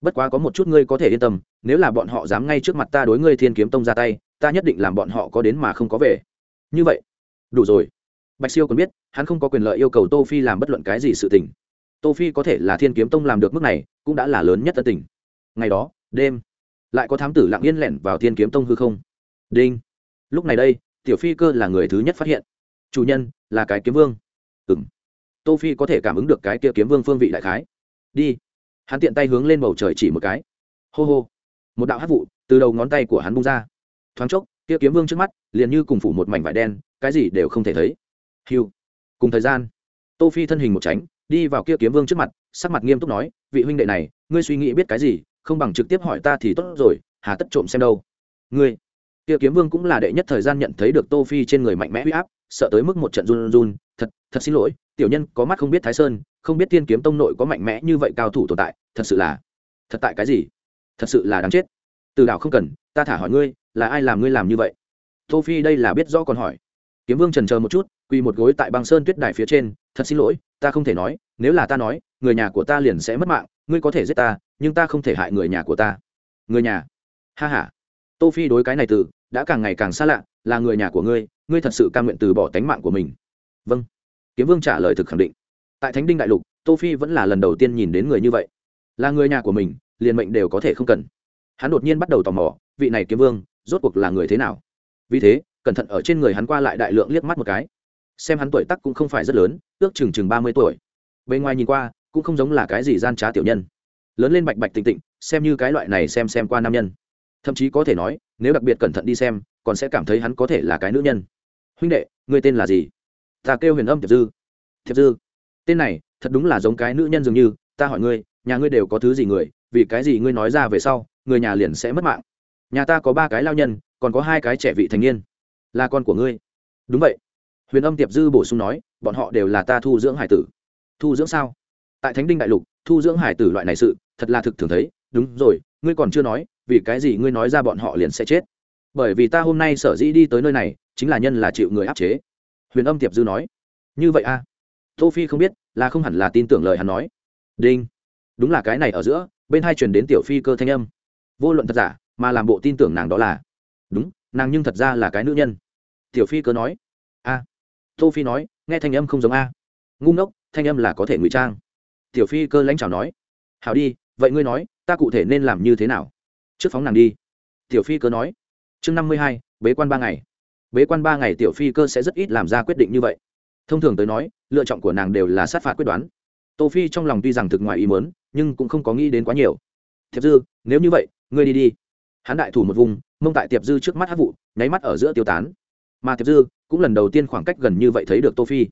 Bất quá có một chút ngươi có thể yên tâm, nếu là bọn họ dám ngay trước mặt ta đối ngươi thiên kiếm tông ra tay, ta nhất định làm bọn họ có đến mà không có về. Như vậy, đủ rồi. Bạch siêu còn biết, hắn không có quyền lợi yêu cầu tô phi làm bất luận cái gì sự tình. Tô phi có thể là thiên kiếm tông làm được mức này, cũng đã là lớn nhất tân tình. Ngày đó, đêm lại có thám tử lặng yên lẻn vào thiên kiếm tông hư không. Đinh. Lúc này đây, tiểu phi cơ là người thứ nhất phát hiện. Chủ nhân, là cái kiếm vương. Ừm. Tô phi có thể cảm ứng được cái kia kiếm vương phương vị đại khái. Đi. Hắn tiện tay hướng lên bầu trời chỉ một cái. Hô hô. Một đạo hát vụ từ đầu ngón tay của hắn bung ra. Thoáng chốc, kia kiếm vương trước mắt liền như cùng phủ một mảnh vải đen, cái gì đều không thể thấy. Hiu. Cùng thời gian, tô phi thân hình một tránh, đi vào kia kiếm vương trước mặt, sắc mặt nghiêm túc nói, vị huynh đệ này, ngươi suy nghĩ biết cái gì? Không bằng trực tiếp hỏi ta thì tốt rồi, hà tất trộm xem đâu. Ngươi, kia kiếm vương cũng là đệ nhất thời gian nhận thấy được tô phi trên người mạnh mẽ huy áp, sợ tới mức một trận run run, thật thật xin lỗi, tiểu nhân có mắt không biết thái sơn, không biết thiên kiếm tông nội có mạnh mẽ như vậy cao thủ tồn tại, thật sự là, thật tại cái gì? Thật sự là đáng chết. Từ đảo không cần, ta thả hỏi ngươi, là ai làm ngươi làm như vậy? Tô phi đây là biết rõ còn hỏi. Kiếm vương trần chờ một chút, quỳ một gối tại băng sơn tuyết đài phía trên, thật xin lỗi, ta không thể nói, nếu là ta nói người nhà của ta liền sẽ mất mạng, ngươi có thể giết ta, nhưng ta không thể hại người nhà của ta. Người nhà. Ha ha. Tô phi đối cái này từ, đã càng ngày càng xa lạ, là người nhà của ngươi ngươi thật sự cam nguyện từ bỏ tánh mạng của mình. Vâng. Kiếm vương trả lời thực khẳng định. Tại thánh đinh đại lục, tô phi vẫn là lần đầu tiên nhìn đến người như vậy. Là người nhà của mình, liền mệnh đều có thể không cần. Hắn đột nhiên bắt đầu tò mò, vị này kiếm vương, rốt cuộc là người thế nào? Vì thế, cẩn thận ở trên người hắn qua lại đại lượng liếc mắt một cái. Xem hắn tuổi tắc cũng không phải rất lớn, ước chừng chừng ba mươi tuổi. Bên ngoài nhìn qua cũng không giống là cái gì gian trá tiểu nhân. Lớn lên bạch bạch tịnh tịnh, xem như cái loại này xem xem qua nam nhân. Thậm chí có thể nói, nếu đặc biệt cẩn thận đi xem, còn sẽ cảm thấy hắn có thể là cái nữ nhân. Huynh đệ, người tên là gì? Ta kêu huyền âm thiệp dư. Thiệp dư. Tên này, thật đúng là giống cái nữ nhân dường như, ta hỏi ngươi, nhà ngươi đều có thứ gì người, vì cái gì ngươi nói ra về sau, người nhà liền sẽ mất mạng. Nhà ta có ba cái lao nhân, còn có hai cái trẻ vị thành niên. Là con của ngươi. Đúng vậy. Huyền âm tiệp dư bổ sung nói, bọn họ đều là ta thu dưỡng hải tử. Thu dưỡng sao? Tại thánh đinh đại lục, thu dưỡng hải tử loại này sự, thật là thực thường thấy. Đúng rồi, ngươi còn chưa nói, vì cái gì ngươi nói ra bọn họ liền sẽ chết? Bởi vì ta hôm nay sở dĩ đi tới nơi này, chính là nhân là chịu người áp chế. Huyền âm tiệp dư nói. Như vậy a à? tô phi không biết, là không hẳn là tin tưởng lời hắn nói. Đinh. Đúng là cái này ở giữa, bên hai truyền đến tiểu phi cơ thanh âm. Vô luận thật giả, mà làm bộ tin tưởng nàng đó là. Đúng, nàng nhưng thật ra là cái nữ nhân. Tiểu phi cơ nói. A tô phi nói, nghe thanh âm không giống a. Ngu ngốc, thanh âm là có thể ngụy trang tiểu phi cơ lãnh chào nói. Hảo đi, vậy ngươi nói, ta cụ thể nên làm như thế nào? Trước phóng nàng đi. Tiểu phi cơ nói. Chương năm mươi hai, bế quan ba ngày. Bế quan ba ngày tiểu phi cơ sẽ rất ít làm ra quyết định như vậy. Thông thường tới nói, lựa chọn của nàng đều là sát phạt quyết đoán. Tô phi trong lòng tuy rằng thực ngoài ý muốn, nhưng cũng không có nghĩ đến quá nhiều. Thiệp dư, nếu như vậy, ngươi đi đi. Hắn đại thủ một vùng, mông tại tiệp dư trước mắt hát vụ, nháy mắt ở giữa tiêu tán. Mà tiệp dư cũng lần đầu tiên khoảng cách gần như vậy thấy được tô phi.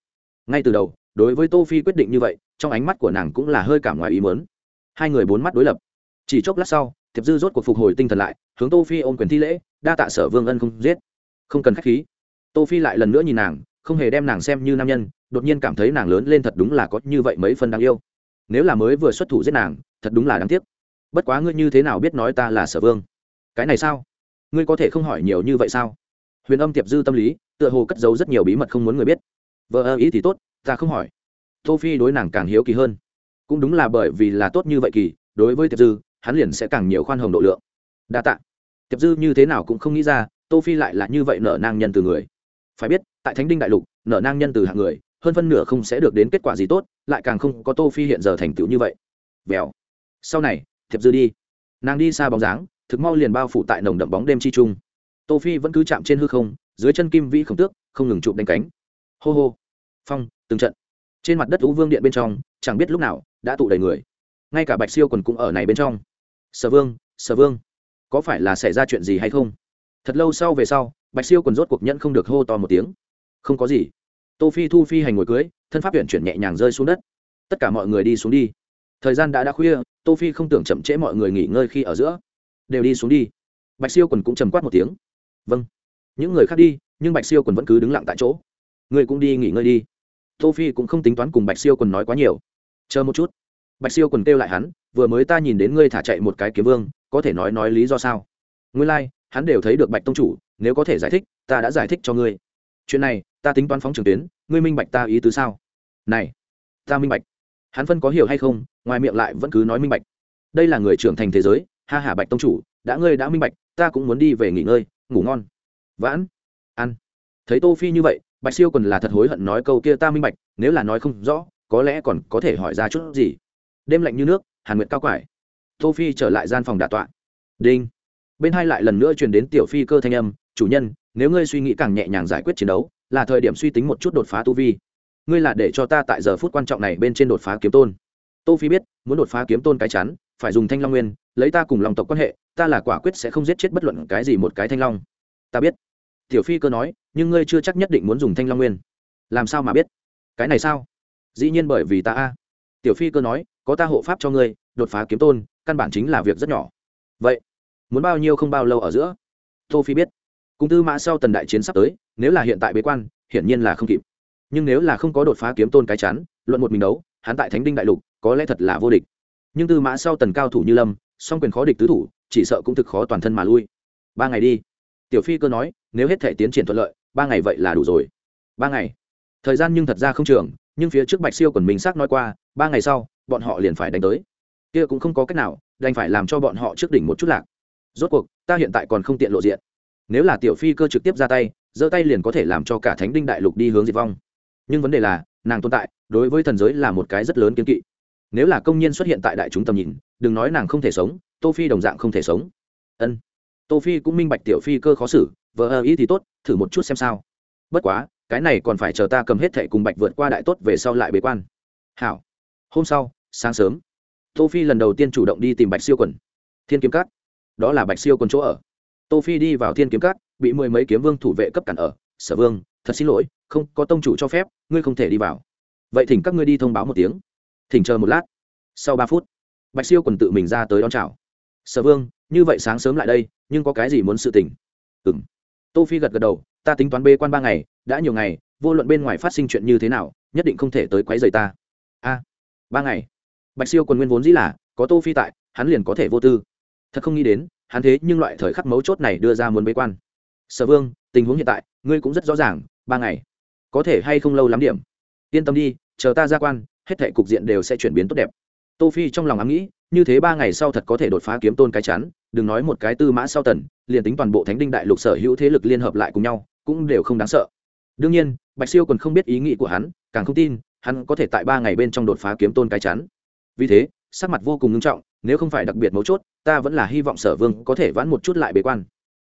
Ngay từ đầu đối với tô phi quyết định như vậy, trong ánh mắt của nàng cũng là hơi cảm ngoài ý muốn. Hai người bốn mắt đối lập. Chỉ chốc lát sau tiệp dư rốt cuộc phục hồi tinh thần lại, hướng tô phi ôm quyền thi lễ, đa tạ sở vương ân không giết. Không cần khách khí. Tô phi lại lần nữa nhìn nàng, không hề đem nàng xem như nam nhân, đột nhiên cảm thấy nàng lớn lên thật đúng là có như vậy mấy phần đáng yêu. Nếu là mới vừa xuất thủ giết nàng, thật đúng là đáng tiếc. Bất quá ngươi như thế nào biết nói ta là sở vương? Cái này sao? Ngươi có thể không hỏi nhiều như vậy sao? Huyền âm tiệp dư tâm lý, tựa hồ cất giấu rất nhiều bí mật không muốn người biết. Vợ ơ ý thì tốt ta không hỏi. Tô phi đối nàng càng hiếu kỳ hơn. Cũng đúng là bởi vì là tốt như vậy kỳ, đối với tiệp dư, hắn liền sẽ càng nhiều khoan hồng độ lượng. Đa tạ. Tiệp dư như thế nào cũng không nghĩ ra, tô phi lại là như vậy nở nang nhân từ người. Phải biết, tại thánh đinh đại lục, nở nang nhân từ hạng người, hơn phân nửa không sẽ được đến kết quả gì tốt, lại càng không có tô phi hiện giờ thành tựu như vậy. Vèo. Sau này, tiệp dư đi. Nàng đi xa bóng dáng, thực mau liền bao phủ tại nồng đậm bóng đêm chi trung. Tô phi vẫn cứ chạm trên hư không, dưới chân kim vĩ khổng tước, không ngừng chụp đánh cánh. Hô hô. Phong từng trận. Trên mặt đất u vương điện bên trong, chẳng biết lúc nào, đã tụ đầy người. Ngay cả bạch siêu quần cũng ở này bên trong. Sở vương sở vương, có phải là xảy ra chuyện gì hay không? Thật lâu sau về sau, bạch siêu quần rốt cuộc nhẫn không được hô to một tiếng. Không có gì. Tô phi thu phi hành ngồi cưới, thân pháp huyện chuyển nhẹ nhàng rơi xuống đất. Tất cả mọi người đi xuống đi. Thời gian đã đã khuya, tô phi không tưởng chậm trễ mọi người nghỉ ngơi khi ở giữa. Đều đi xuống đi. Bạch siêu quần cũng trầm quát một tiếng. Vâng. Những người khác đi, nhưng bạch siêu quần vẫn cứ đứng lặng tại chỗ. Người cũng đi nghỉ ngơi đi tô phi cũng không tính toán cùng bạch siêu quần nói quá nhiều. Chờ một chút. Bạch siêu quần kêu lại hắn vừa mới ta nhìn đến ngươi thả chạy một cái kiếm vương có thể nói nói lý do sao? Ngươi lai、like, hắn đều thấy được bạch tông chủ nếu có thể giải thích ta đã giải thích cho ngươi. Chuyện này ta tính toán phóng trường tuyến ngươi minh bạch ta ý tứ sao? Này ta minh bạch. Hắn phân có hiểu hay không ngoài miệng lại vẫn cứ nói minh bạch. Đây là người trưởng thành thế giới ha hả bạch tông chủ đã ngươi đã minh bạch ta cũng muốn đi về nghỉ ngơi ngủ ngon. Vãn ăn. Thấy tô phi như vậy bạch siêu còn là thật hối hận nói câu kia ta minh bạch, nếu là nói không rõ, có lẽ còn có thể hỏi ra chút gì. Đêm lạnh như nước, hàn nguyệt cao quải. Tô phi trở lại gian phòng đả tọa. Đinh. Bên hai lại lần nữa truyền đến tiểu phi cơ thanh âm, chủ nhân, nếu ngươi suy nghĩ càng nhẹ nhàng giải quyết chiến đấu, là thời điểm suy tính một chút đột phá tu vi. Ngươi là để cho ta tại giờ phút quan trọng này bên trên đột phá kiếm tôn. Tô phi biết, muốn đột phá kiếm tôn cái chắn, phải dùng thanh long nguyên, lấy ta cùng lòng tộc quan hệ, ta là quả quyết sẽ không giết chết bất luận cái gì một cái thanh long. Ta biết tiểu phi cơ nói nhưng ngươi chưa chắc nhất định muốn dùng thanh long nguyên. Làm sao mà biết? Cái này sao? Dĩ nhiên bởi vì ta a. Tiểu phi cơ nói có ta hộ pháp cho ngươi đột phá kiếm tôn căn bản chính là việc rất nhỏ. Vậy muốn bao nhiêu không bao lâu ở giữa? Tô phi biết. Cung tư mã sau tần đại chiến sắp tới nếu là hiện tại bế quan hiển nhiên là không kịp. Nhưng nếu là không có đột phá kiếm tôn cái chán, luận một mình đấu hắn tại thánh đinh đại lục có lẽ thật là vô địch. Nhưng tư mã sau tần cao thủ như lâm song quyền khó địch tứ thủ chỉ sợ cũng thực khó toàn thân mà lui. Ba ngày đi tiểu phi cơ nói, nếu hết thể tiến triển thuận lợi, ba ngày vậy là đủ rồi. Ba ngày? Thời gian nhưng thật ra không trường, nhưng phía trước bạch siêu còn mình xác nói qua, ba ngày sau, bọn họ liền phải đánh tới. Kia cũng không có cách nào, đành phải làm cho bọn họ trước đỉnh một chút lạc. Rốt cuộc, ta hiện tại còn không tiện lộ diện. Nếu là tiểu phi cơ trực tiếp ra tay, giơ tay liền có thể làm cho cả thánh đinh đại lục đi hướng diệt vong. Nhưng vấn đề là, nàng tồn tại, đối với thần giới là một cái rất lớn kiến kỵ. Nếu là công nhân xuất hiện tại đại chúng tầm nhìn, đừng nói nàng không thể sống, tô phi đồng dạng không thể sống. Ân tô phi cũng minh bạch tiểu phi cơ khó xử vợ ơ ý thì tốt, thử một chút xem sao. Bất quá, cái này còn phải chờ ta cầm hết thẻ cùng bạch vượt qua đại tốt về sau lại bế quan. Hảo. Hôm sau, sáng sớm, tô phi lần đầu tiên chủ động đi tìm bạch siêu quần. Thiên kiếm cát đó là bạch siêu quần chỗ ở. Tô phi đi vào thiên kiếm cát bị mười mấy kiếm vương thủ vệ cấp cản ở. Sở vương, thật xin lỗi, không, có tông chủ cho phép, ngươi không thể đi vào. Vậy thỉnh các ngươi đi thông báo một tiếng. Thỉnh chờ một lát. Sau ba phút, bạch siêu quần tự mình ra tới đón chào. Sở vương như vậy sáng sớm lại đây, nhưng có cái gì muốn sự tình? Ừng tô phi gật gật đầu, ta tính toán bê quan ba ngày, đã nhiều ngày, vô luận bên ngoài phát sinh chuyện như thế nào, nhất định không thể tới quấy rầy ta. A, ba ngày. Bạch siêu quần nguyên vốn dĩ là, có tô phi tại, hắn liền có thể vô tư. Thật không nghĩ đến, hắn thế nhưng loại thời khắc mấu chốt này đưa ra muốn bế quan. Sở vương, tình huống hiện tại, ngươi cũng rất rõ ràng, ba ngày. Có thể hay không lâu lắm điểm. Yên tâm đi, chờ ta ra quan, hết thảy cục diện đều sẽ chuyển biến tốt đẹp. Tô phi trong lòng ám nghĩ như thế ba ngày sau thật có thể đột phá kiếm tôn cái chắn, đừng nói một cái tư mã sau tần, liền tính toàn bộ thánh đinh đại lục sở hữu thế lực liên hợp lại cùng nhau, cũng đều không đáng sợ. Đương nhiên, bạch siêu còn không biết ý nghĩ của hắn, càng không tin, hắn có thể tại ba ngày bên trong đột phá kiếm tôn cái chắn. Vì thế, sắc mặt vô cùng nghiêm trọng, nếu không phải đặc biệt mấu chốt, ta vẫn là hy vọng sở vương có thể vãn một chút lại bế quan.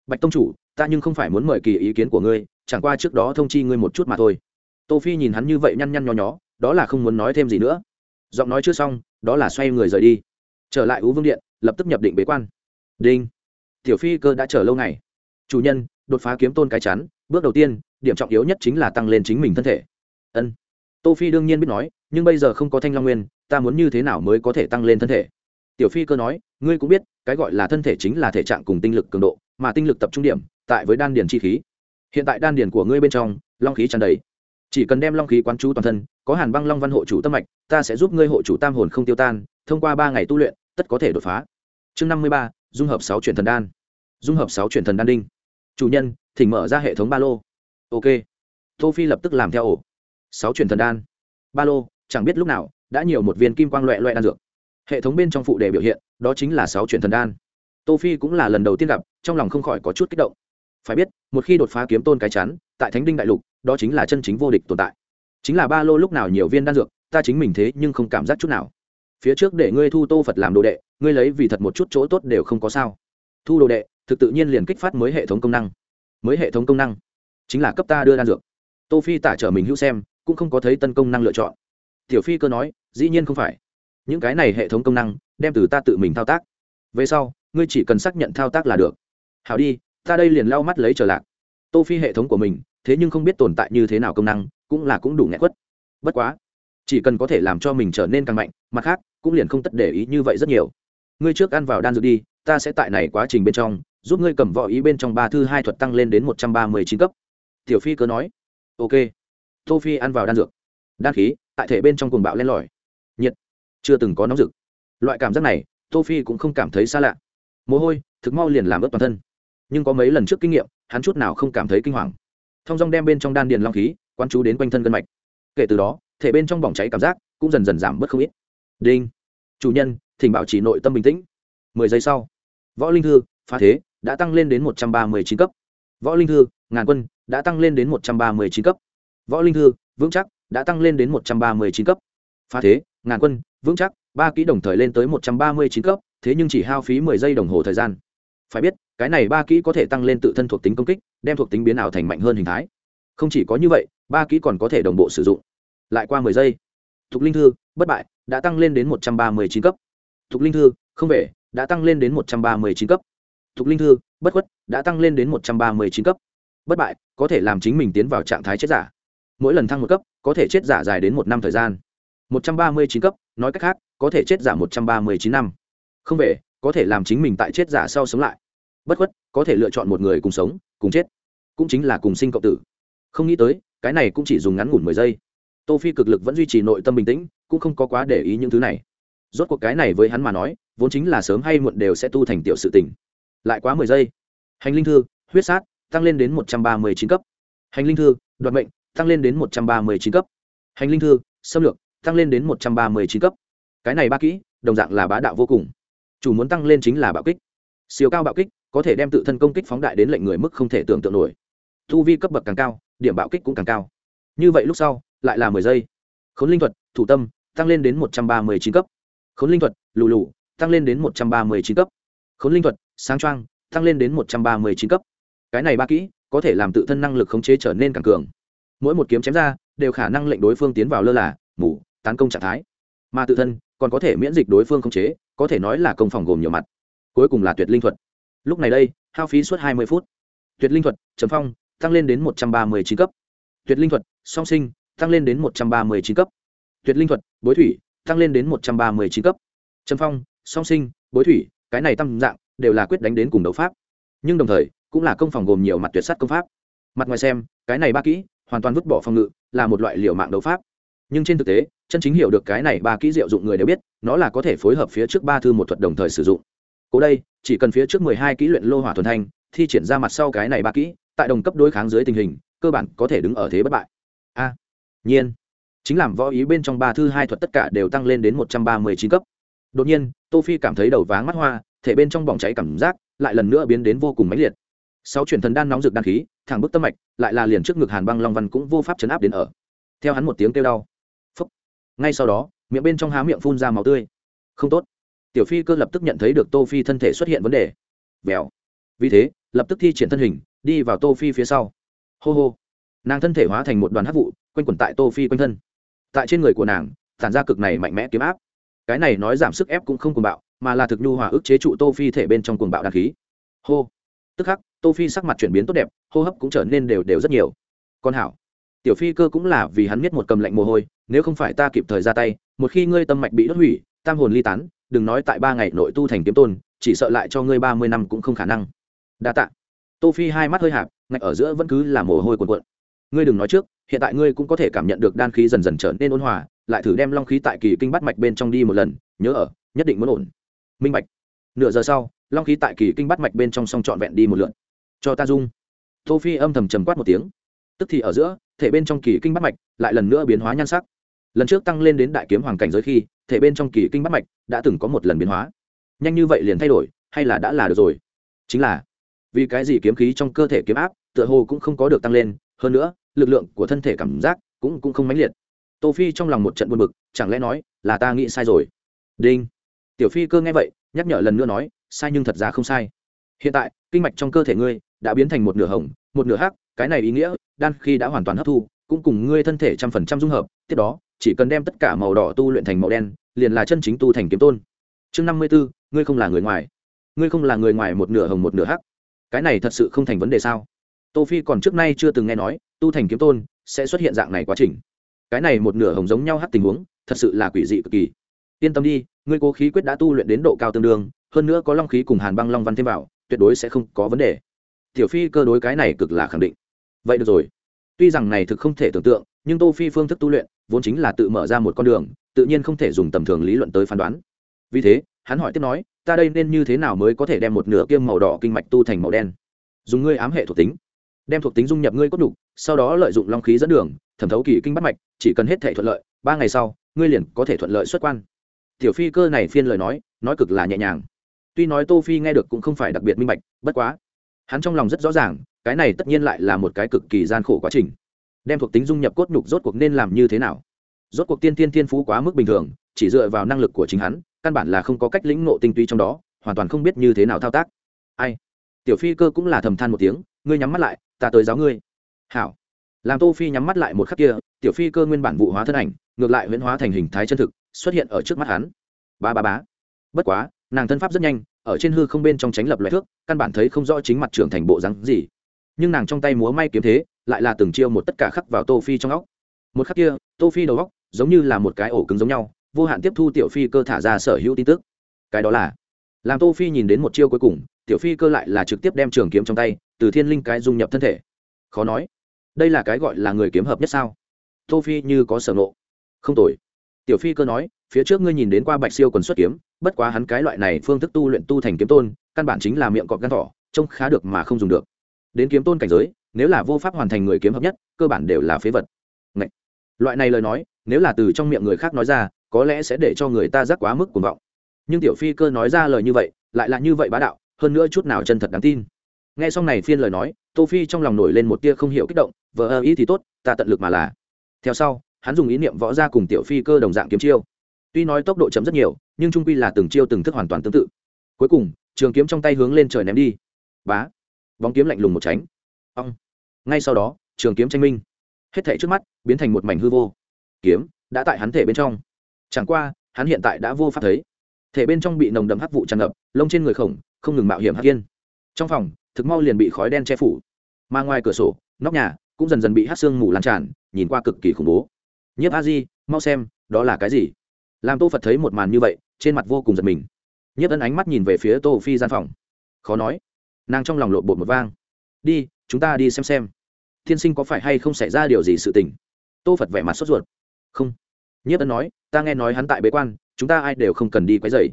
Bạch tông chủ, ta nhưng không phải muốn mời kỳ ý kiến của ngươi, chẳng qua trước đó thông chi ngươi một chút mà thôi. Tô phi nhìn hắn như vậy nhăn nhăn nho nhó, đó là không muốn nói thêm gì nữa. Giọng nói chưa xong, đó là xoay người rời đi trở lại ú vương điện, lập tức nhập định bế quan. Đinh. Tiểu phi cơ đã chờ lâu ngày. Chủ nhân, đột phá kiếm tôn cái chắn, bước đầu tiên, điểm trọng yếu nhất chính là tăng lên chính mình thân thể. Ân. Tô phi đương nhiên biết nói, nhưng bây giờ không có thanh long nguyên, ta muốn như thế nào mới có thể tăng lên thân thể? Tiểu phi cơ nói, ngươi cũng biết, cái gọi là thân thể chính là thể trạng cùng tinh lực cường độ, mà tinh lực tập trung điểm, tại với đan điền chi khí. Hiện tại đan điền của ngươi bên trong, long khí tràn đầy. Chỉ cần đem long khí quán chú toàn thân, có hàn băng long văn hộ chủ tâm mạch, ta sẽ giúp ngươi hộ chủ tam hồn không tiêu tan, thông qua ba ngày tu luyện tất có thể đột phá. Chương năm mươi ba, dung hợp sáu chuyển thần đan. Dung hợp sáu chuyển thần đan đinh. Chủ nhân, thỉnh mở ra hệ thống ba lô. Ok. Tô phi lập tức làm theo ổ. Sáu chuyển thần đan. Ba lô, chẳng biết lúc nào, đã nhiều một viên kim quang loẹ loẹ đan dược. Hệ thống bên trong phụ đề biểu hiện, đó chính là sáu chuyển thần đan. Tô phi cũng là lần đầu tiên gặp, trong lòng không khỏi có chút kích động. Phải biết, một khi đột phá kiếm tôn cái chắn, tại thánh đinh đại lục, đó chính là chân chính vô địch tồn tại. Chính là ba lô lúc nào nhiều viên đan dược, ta chính mình thế nhưng không cảm giác chút nào phía trước để ngươi thu tô phật làm đồ đệ, ngươi lấy vì thật một chút chỗ tốt đều không có sao. Thu đồ đệ, thực tự nhiên liền kích phát mới hệ thống công năng. Mới hệ thống công năng, chính là cấp ta đưa đan dược. Tô phi tả trở mình hữu xem, cũng không có thấy tân công năng lựa chọn. Tiểu phi cơ nói, dĩ nhiên không phải. Những cái này hệ thống công năng, đem từ ta tự mình thao tác. Về sau, ngươi chỉ cần xác nhận thao tác là được. Hảo đi, ta đây liền lau mắt lấy trở lạc. Tô phi hệ thống của mình, thế nhưng không biết tồn tại như thế nào công năng, cũng là cũng đủ nghẹt quất. Bất quá, chỉ cần có thể làm cho mình trở nên càng mạnh, mặt khác cũng liền không tất để ý như vậy rất nhiều. Ngươi trước ăn vào đan dược đi, ta sẽ tại này quá trình bên trong, giúp ngươi cầm võ ý bên trong ba thư hai thuật tăng lên đến một trăm ba mươi chín cấp. Tiểu phi cứ nói, ok. Tô phi ăn vào đan dược. Đan khí tại thể bên trong cuồng bạo len lỏi. Nhiệt. Chưa từng có nóng rực. Loại cảm giác này, tô phi cũng không cảm thấy xa lạ. Mồ hôi, thực mau liền làm ướt toàn thân. Nhưng có mấy lần trước kinh nghiệm, hắn chút nào không cảm thấy kinh hoàng. Thông dong đem bên trong đan điền long khí quan chú đến quanh thân gân mạch. Kể từ đó, thể bên trong bỏng cháy cảm giác cũng dần dần giảm bớt không ít đinh. Chủ nhân, thỉnh bảo chỉ nội tâm bình tĩnh. Mười giây sau, võ linh thư, phá thế, đã tăng lên đến một trăm ba mươi chín cấp. Võ linh thư, ngàn quân, đã tăng lên đến một trăm ba mươi chín cấp. Võ linh thư, vững chắc, đã tăng lên đến một trăm ba mươi chín cấp. Phá thế, ngàn quân, vững chắc, ba kỹ đồng thời lên tới một trăm ba mươi chín cấp, thế nhưng chỉ hao phí mười giây đồng hồ thời gian. Phải biết, cái này ba kỹ có thể tăng lên tự thân thuộc tính công kích, đem thuộc tính biến ảo thành mạnh hơn hình thái. Không chỉ có như vậy, ba kỹ còn có thể đồng bộ sử dụng. Lại qua mười giây, thục linh thư, bất bại đã tăng lên đến một trăm ba mươi chín cấp. Thục linh thư, không về, đã tăng lên đến một trăm ba mươi chín cấp. Thục linh thư, bất khuất, đã tăng lên đến một trăm ba mươi chín cấp. Bất bại, có thể làm chính mình tiến vào trạng thái chết giả. Mỗi lần thăng một cấp, có thể chết giả dài đến một năm thời gian. một trăm ba mươi chín cấp, nói cách khác, có thể chết giả một trăm ba mươi chín năm. Không về, có thể làm chính mình tại chết giả sau sống lại. Bất khuất, có thể lựa chọn một người cùng sống, cùng chết. Cũng chính là cùng sinh cộng tử. Không nghĩ tới, cái này cũng chỉ dùng ngắn ngủn mười giây. Tô phi cực lực vẫn duy trì nội tâm bình tĩnh cũng không có quá để ý những thứ này. Rốt cuộc cái này với hắn mà nói, vốn chính là sớm hay muộn đều sẽ tu thành tiểu sự tình. Lại quá mười giây. Hành linh thư, huyết sát, tăng lên đến một trăm ba mươi chín cấp. Hành linh thư, đoạt mệnh, tăng lên đến một trăm ba mươi chín cấp. Hành linh thư, xâm lược, tăng lên đến một trăm ba mươi chín cấp. Cái này ba kỹ, đồng dạng là bá đạo vô cùng. Chủ muốn tăng lên chính là bạo kích. Siêu cao bạo kích, có thể đem tự thân công kích phóng đại đến lệnh người mức không thể tưởng tượng nổi. Thu vi cấp bậc càng cao, điểm bạo kích cũng càng cao. Như vậy lúc sau, lại là mười giây. Khốn linh thuật, thủ tâm tăng lên đến một trăm ba mươi chín cấp. Khốn linh thuật, lù lù, tăng lên đến một trăm ba mươi chín cấp. Khốn linh thuật, sáng choang, tăng lên đến một trăm ba mươi chín cấp. Cái này ba kỹ, có thể làm tự thân năng lực khống chế trở nên càng cường. Mỗi một kiếm chém ra, đều khả năng lệnh đối phương tiến vào lơ là, mù, tán công trạng thái. Mà tự thân, còn có thể miễn dịch đối phương khống chế, có thể nói là công phòng gồm nhiều mặt. Cuối cùng là tuyệt linh thuật. Lúc này đây, hao phí suốt hai mươi phút. Tuyệt linh thuật, trầm phong, tăng lên đến một trăm ba mươi chín cấp. Tuyệt linh thuật, song sinh, tăng lên đến một trăm ba mươi chín cấp tuyệt linh thuật, bối thủy, tăng lên đến một trăm ba mươi chín cấp. Trầm phong, song sinh, bối thủy, cái này tăng dạng đều là quyết đánh đến cùng đấu pháp. Nhưng đồng thời, cũng là công phòng gồm nhiều mặt tuyệt sắt công pháp. Mặt ngoài xem, cái này ba kỹ, hoàn toàn vứt bỏ phòng ngự, là một loại liệu mạng đấu pháp. Nhưng trên thực tế, chân chính hiểu được cái này ba kỹ diệu dụng người đều biết, nó là có thể phối hợp phía trước ba thư một thuật đồng thời sử dụng. Cố đây, chỉ cần phía trước mười hai kỹ luyện lô hỏa thuần thanh, thi triển ra mặt sau cái này ba kỹ, tại đồng cấp đối kháng dưới tình hình, cơ bản có thể đứng ở thế bất bại. A, nhiên chính làm võ ý bên trong ba thư hai thuật tất cả đều tăng lên đến một trăm ba mươi chín cấp. Đột nhiên, tô phi cảm thấy đầu váng mắt hoa, thể bên trong bỏng cháy cảm giác lại lần nữa biến đến vô cùng mãnh liệt. Sáu chuyển thần đan nóng rực đan khí, thẳng bức tâm mạch, lại là liền trước ngực hàn băng long văn cũng vô pháp chấn áp đến ở. Theo hắn một tiếng kêu đau. Phúc. Ngay sau đó, miệng bên trong há miệng phun ra máu tươi. Không tốt. Tiểu phi cơ lập tức nhận thấy được tô phi thân thể xuất hiện vấn đề. Vèo. Vì thế, lập tức thi triển thân hình, đi vào tô phi phía sau. Hô hô. Nàng thân thể hóa thành một đoàn hắc vụ, quanh quẩn tại tô phi quanh thân tại trên người của nàng, tản ra cực này mạnh mẽ kiếm áp. Cái này nói giảm sức ép cũng không cuồng bạo, mà là thực nhu hòa ức chế trụ tô phi thể bên trong cuồng bạo đàn khí. Hô. Tức khắc, tô phi sắc mặt chuyển biến tốt đẹp, hô hấp cũng trở nên đều đều rất nhiều. Con hảo. Tiểu phi cơ cũng là vì hắn biết một cầm lạnh mồ hôi, nếu không phải ta kịp thời ra tay, một khi ngươi tâm mạch bị đốt hủy, tam hồn ly tán, đừng nói tại ba ngày nội tu thành kiếm tôn, chỉ sợ lại cho ngươi ba mươi năm cũng không khả năng. Đa tạ. Tô phi hai mắt hơi hạp, ngạch ở giữa vẫn cứ là mồ hôi cuồn cuộn ngươi đừng nói trước, hiện tại ngươi cũng có thể cảm nhận được đan khí dần dần trở nên ôn hòa, lại thử đem long khí tại kỳ kinh bắt mạch bên trong đi một lần, nhớ ở, nhất định muốn ổn. Minh mạch nửa giờ sau, long khí tại kỳ kinh bắt mạch bên trong xong trọn vẹn đi một lượn. Cho ta dung. Tô phi âm thầm trầm quát một tiếng. Tức thì ở giữa, thể bên trong kỳ kinh bắt mạch lại lần nữa biến hóa nhan sắc. Lần trước tăng lên đến đại kiếm hoàng cảnh giới khi, thể bên trong kỳ kinh bắt mạch đã từng có một lần biến hóa. Nhanh như vậy liền thay đổi, hay là đã là được rồi? Chính là, vì cái gì kiếm khí trong cơ thể kiếm áp, tựa hồ cũng không có được tăng lên, hơn nữa lực lượng của thân thể cảm giác cũng cũng không mãnh liệt. Tô phi trong lòng một trận buồn bực, chẳng lẽ nói là ta nghĩ sai rồi? Đinh. Tiểu phi cơ nghe vậy, nhắc nhở lần nữa nói, sai nhưng thật ra không sai. Hiện tại, kinh mạch trong cơ thể ngươi đã biến thành một nửa hồng, một nửa hắc, cái này ý nghĩa, đan khi đã hoàn toàn hấp thu, cũng cùng ngươi thân thể trăm phần trăm dung hợp, tiếp đó, chỉ cần đem tất cả màu đỏ tu luyện thành màu đen, liền là chân chính tu thành kiếm tôn. Chương năm mươi b ố ngươi không là người ngoài. Ngươi không là người ngoài một nửa hồng, một nửa hắc. Cái này thật sự không thành vấn đề sao? Tô phi còn trước nay chưa từng nghe nói tu thành kiếm tôn, sẽ xuất hiện dạng này quá trình. Cái này một nửa hồng giống nhau hát tình huống, thật sự là quỷ dị cực kỳ. Yên tâm đi, ngươi cố khí quyết đã tu luyện đến độ cao tương đương, hơn nữa có long khí cùng hàn băng long văn thêm vào, tuyệt đối sẽ không có vấn đề. Tiểu phi cơ đối cái này cực là khẳng định. Vậy được rồi. Tuy rằng này thực không thể tưởng tượng, nhưng tô phi phương thức tu luyện, vốn chính là tự mở ra một con đường, tự nhiên không thể dùng tầm thường lý luận tới phán đoán. Vì thế, hắn hỏi tiếp nói, ta đây nên như thế nào mới có thể đem một nửa kiêm màu đỏ kinh mạch tu thành màu đen? Dùng ngươi ám hệ thuộc tính. Đem thuộc tính dung nhập ngươi cốt đục sau đó lợi dụng long khí dẫn đường, thẩm thấu kỳ kinh bắt mạch, chỉ cần hết thể thuận lợi, ba ngày sau, ngươi liền có thể thuận lợi xuất quan. Tiểu phi cơ này phiên lời nói nói cực là nhẹ nhàng. Tuy nói tô phi nghe được cũng không phải đặc biệt minh bạch, bất quá, hắn trong lòng rất rõ ràng, cái này tất nhiên lại là một cái cực kỳ gian khổ quá trình. Đem thuộc tính dung nhập cốt nhục rốt cuộc nên làm như thế nào? Rốt cuộc tiên tiên tiên phú quá mức bình thường, chỉ dựa vào năng lực của chính hắn, căn bản là không có cách lĩnh ngộ tinh túy trong đó, hoàn toàn không biết như thế nào thao tác. Ai? Tiểu phi cơ cũng là thầm than một tiếng, ngươi nhắm mắt lại, ta tới giáo ngươi hảo. Làm tô phi nhắm mắt lại một khắc kia, tiểu phi cơ nguyên bản vụ hóa thân ảnh, ngược lại huyễn hóa thành hình thái chân thực, xuất hiện ở trước mắt hắn. Ba ba bá bất quá, nàng thân pháp rất nhanh, ở trên hư không bên trong tránh lập loại thước, căn bản thấy không rõ chính mặt trưởng thành bộ dáng gì. Nhưng nàng trong tay múa may kiếm thế, lại là từng chiêu một tất cả khắc vào tô phi trong óc. Một khắc kia, tô phi đầu óc giống như là một cái ổ cứng giống nhau, vô hạn tiếp thu tiểu phi cơ thả ra sở hữu tin tức. Cái đó là, làm tô phi nhìn đến một chiêu cuối cùng, tiểu phi cơ lại là trực tiếp đem trường kiếm trong tay, từ thiên linh cái dung nhập thân thể. Khó nói đây là cái gọi là người kiếm hợp nhất sao? Tô phi như có sở ngộ. Không tồi. Tiểu phi cơ nói, phía trước ngươi nhìn đến qua bạch siêu quần xuất kiếm, bất quá hắn cái loại này phương thức tu luyện tu thành kiếm tôn, căn bản chính là miệng cọp gan thỏ, trông khá được mà không dùng được. Đến kiếm tôn cảnh giới, nếu là vô pháp hoàn thành người kiếm hợp nhất, cơ bản đều là phế vật. Ngậy! loại này lời nói, nếu là từ trong miệng người khác nói ra, có lẽ sẽ để cho người ta giác quá mức cuồng vọng. Nhưng tiểu phi cơ nói ra lời như vậy, lại là như vậy bá đạo, hơn nữa chút nào chân thật đáng tin. Nghe xong này phiên lời nói, tô phi trong lòng nổi lên một tia không hiểu kích động vờ ơ ý thì tốt, ta tận lực mà là. Theo sau, hắn dùng ý niệm võ ra cùng tiểu phi cơ đồng dạng kiếm chiêu. Tuy nói tốc độ chậm rất nhiều, nhưng trung quy là từng chiêu từng thức hoàn toàn tương tự. Cuối cùng, trường kiếm trong tay hướng lên trời ném đi. Bá! Bóng kiếm lạnh lùng một tránh. Ong! Ngay sau đó, trường kiếm tranh minh. Hết thể trước mắt, biến thành một mảnh hư vô. Kiếm đã tại hắn thể bên trong. Chẳng qua, hắn hiện tại đã vô pháp thấy. Thể bên trong bị nồng đậm hắc vụ tràn ngập, lông trên người khổng, không ngừng mạo hiểm hắc yên. Trong phòng, thực mau liền bị khói đen che phủ. Mà ngoài cửa sổ, nóc nhà cũng dần dần bị hát xương mù lan tràn, nhìn qua cực kỳ khủng bố. Nhiếp a di, mau xem, đó là cái gì? Làm tô phật thấy một màn như vậy, trên mặt vô cùng giật mình. Nhiếp ân ánh mắt nhìn về phía tô phi gian phòng. Khó nói. Nàng trong lòng lộn bột một vang. Đi, chúng ta đi xem xem. Thiên sinh có phải hay không xảy ra điều gì sự tình? Tô phật vẻ mặt sốt ruột. Không. Nhiếp ân nói, ta nghe nói hắn tại bế quan, chúng ta ai đều không cần đi quấy dày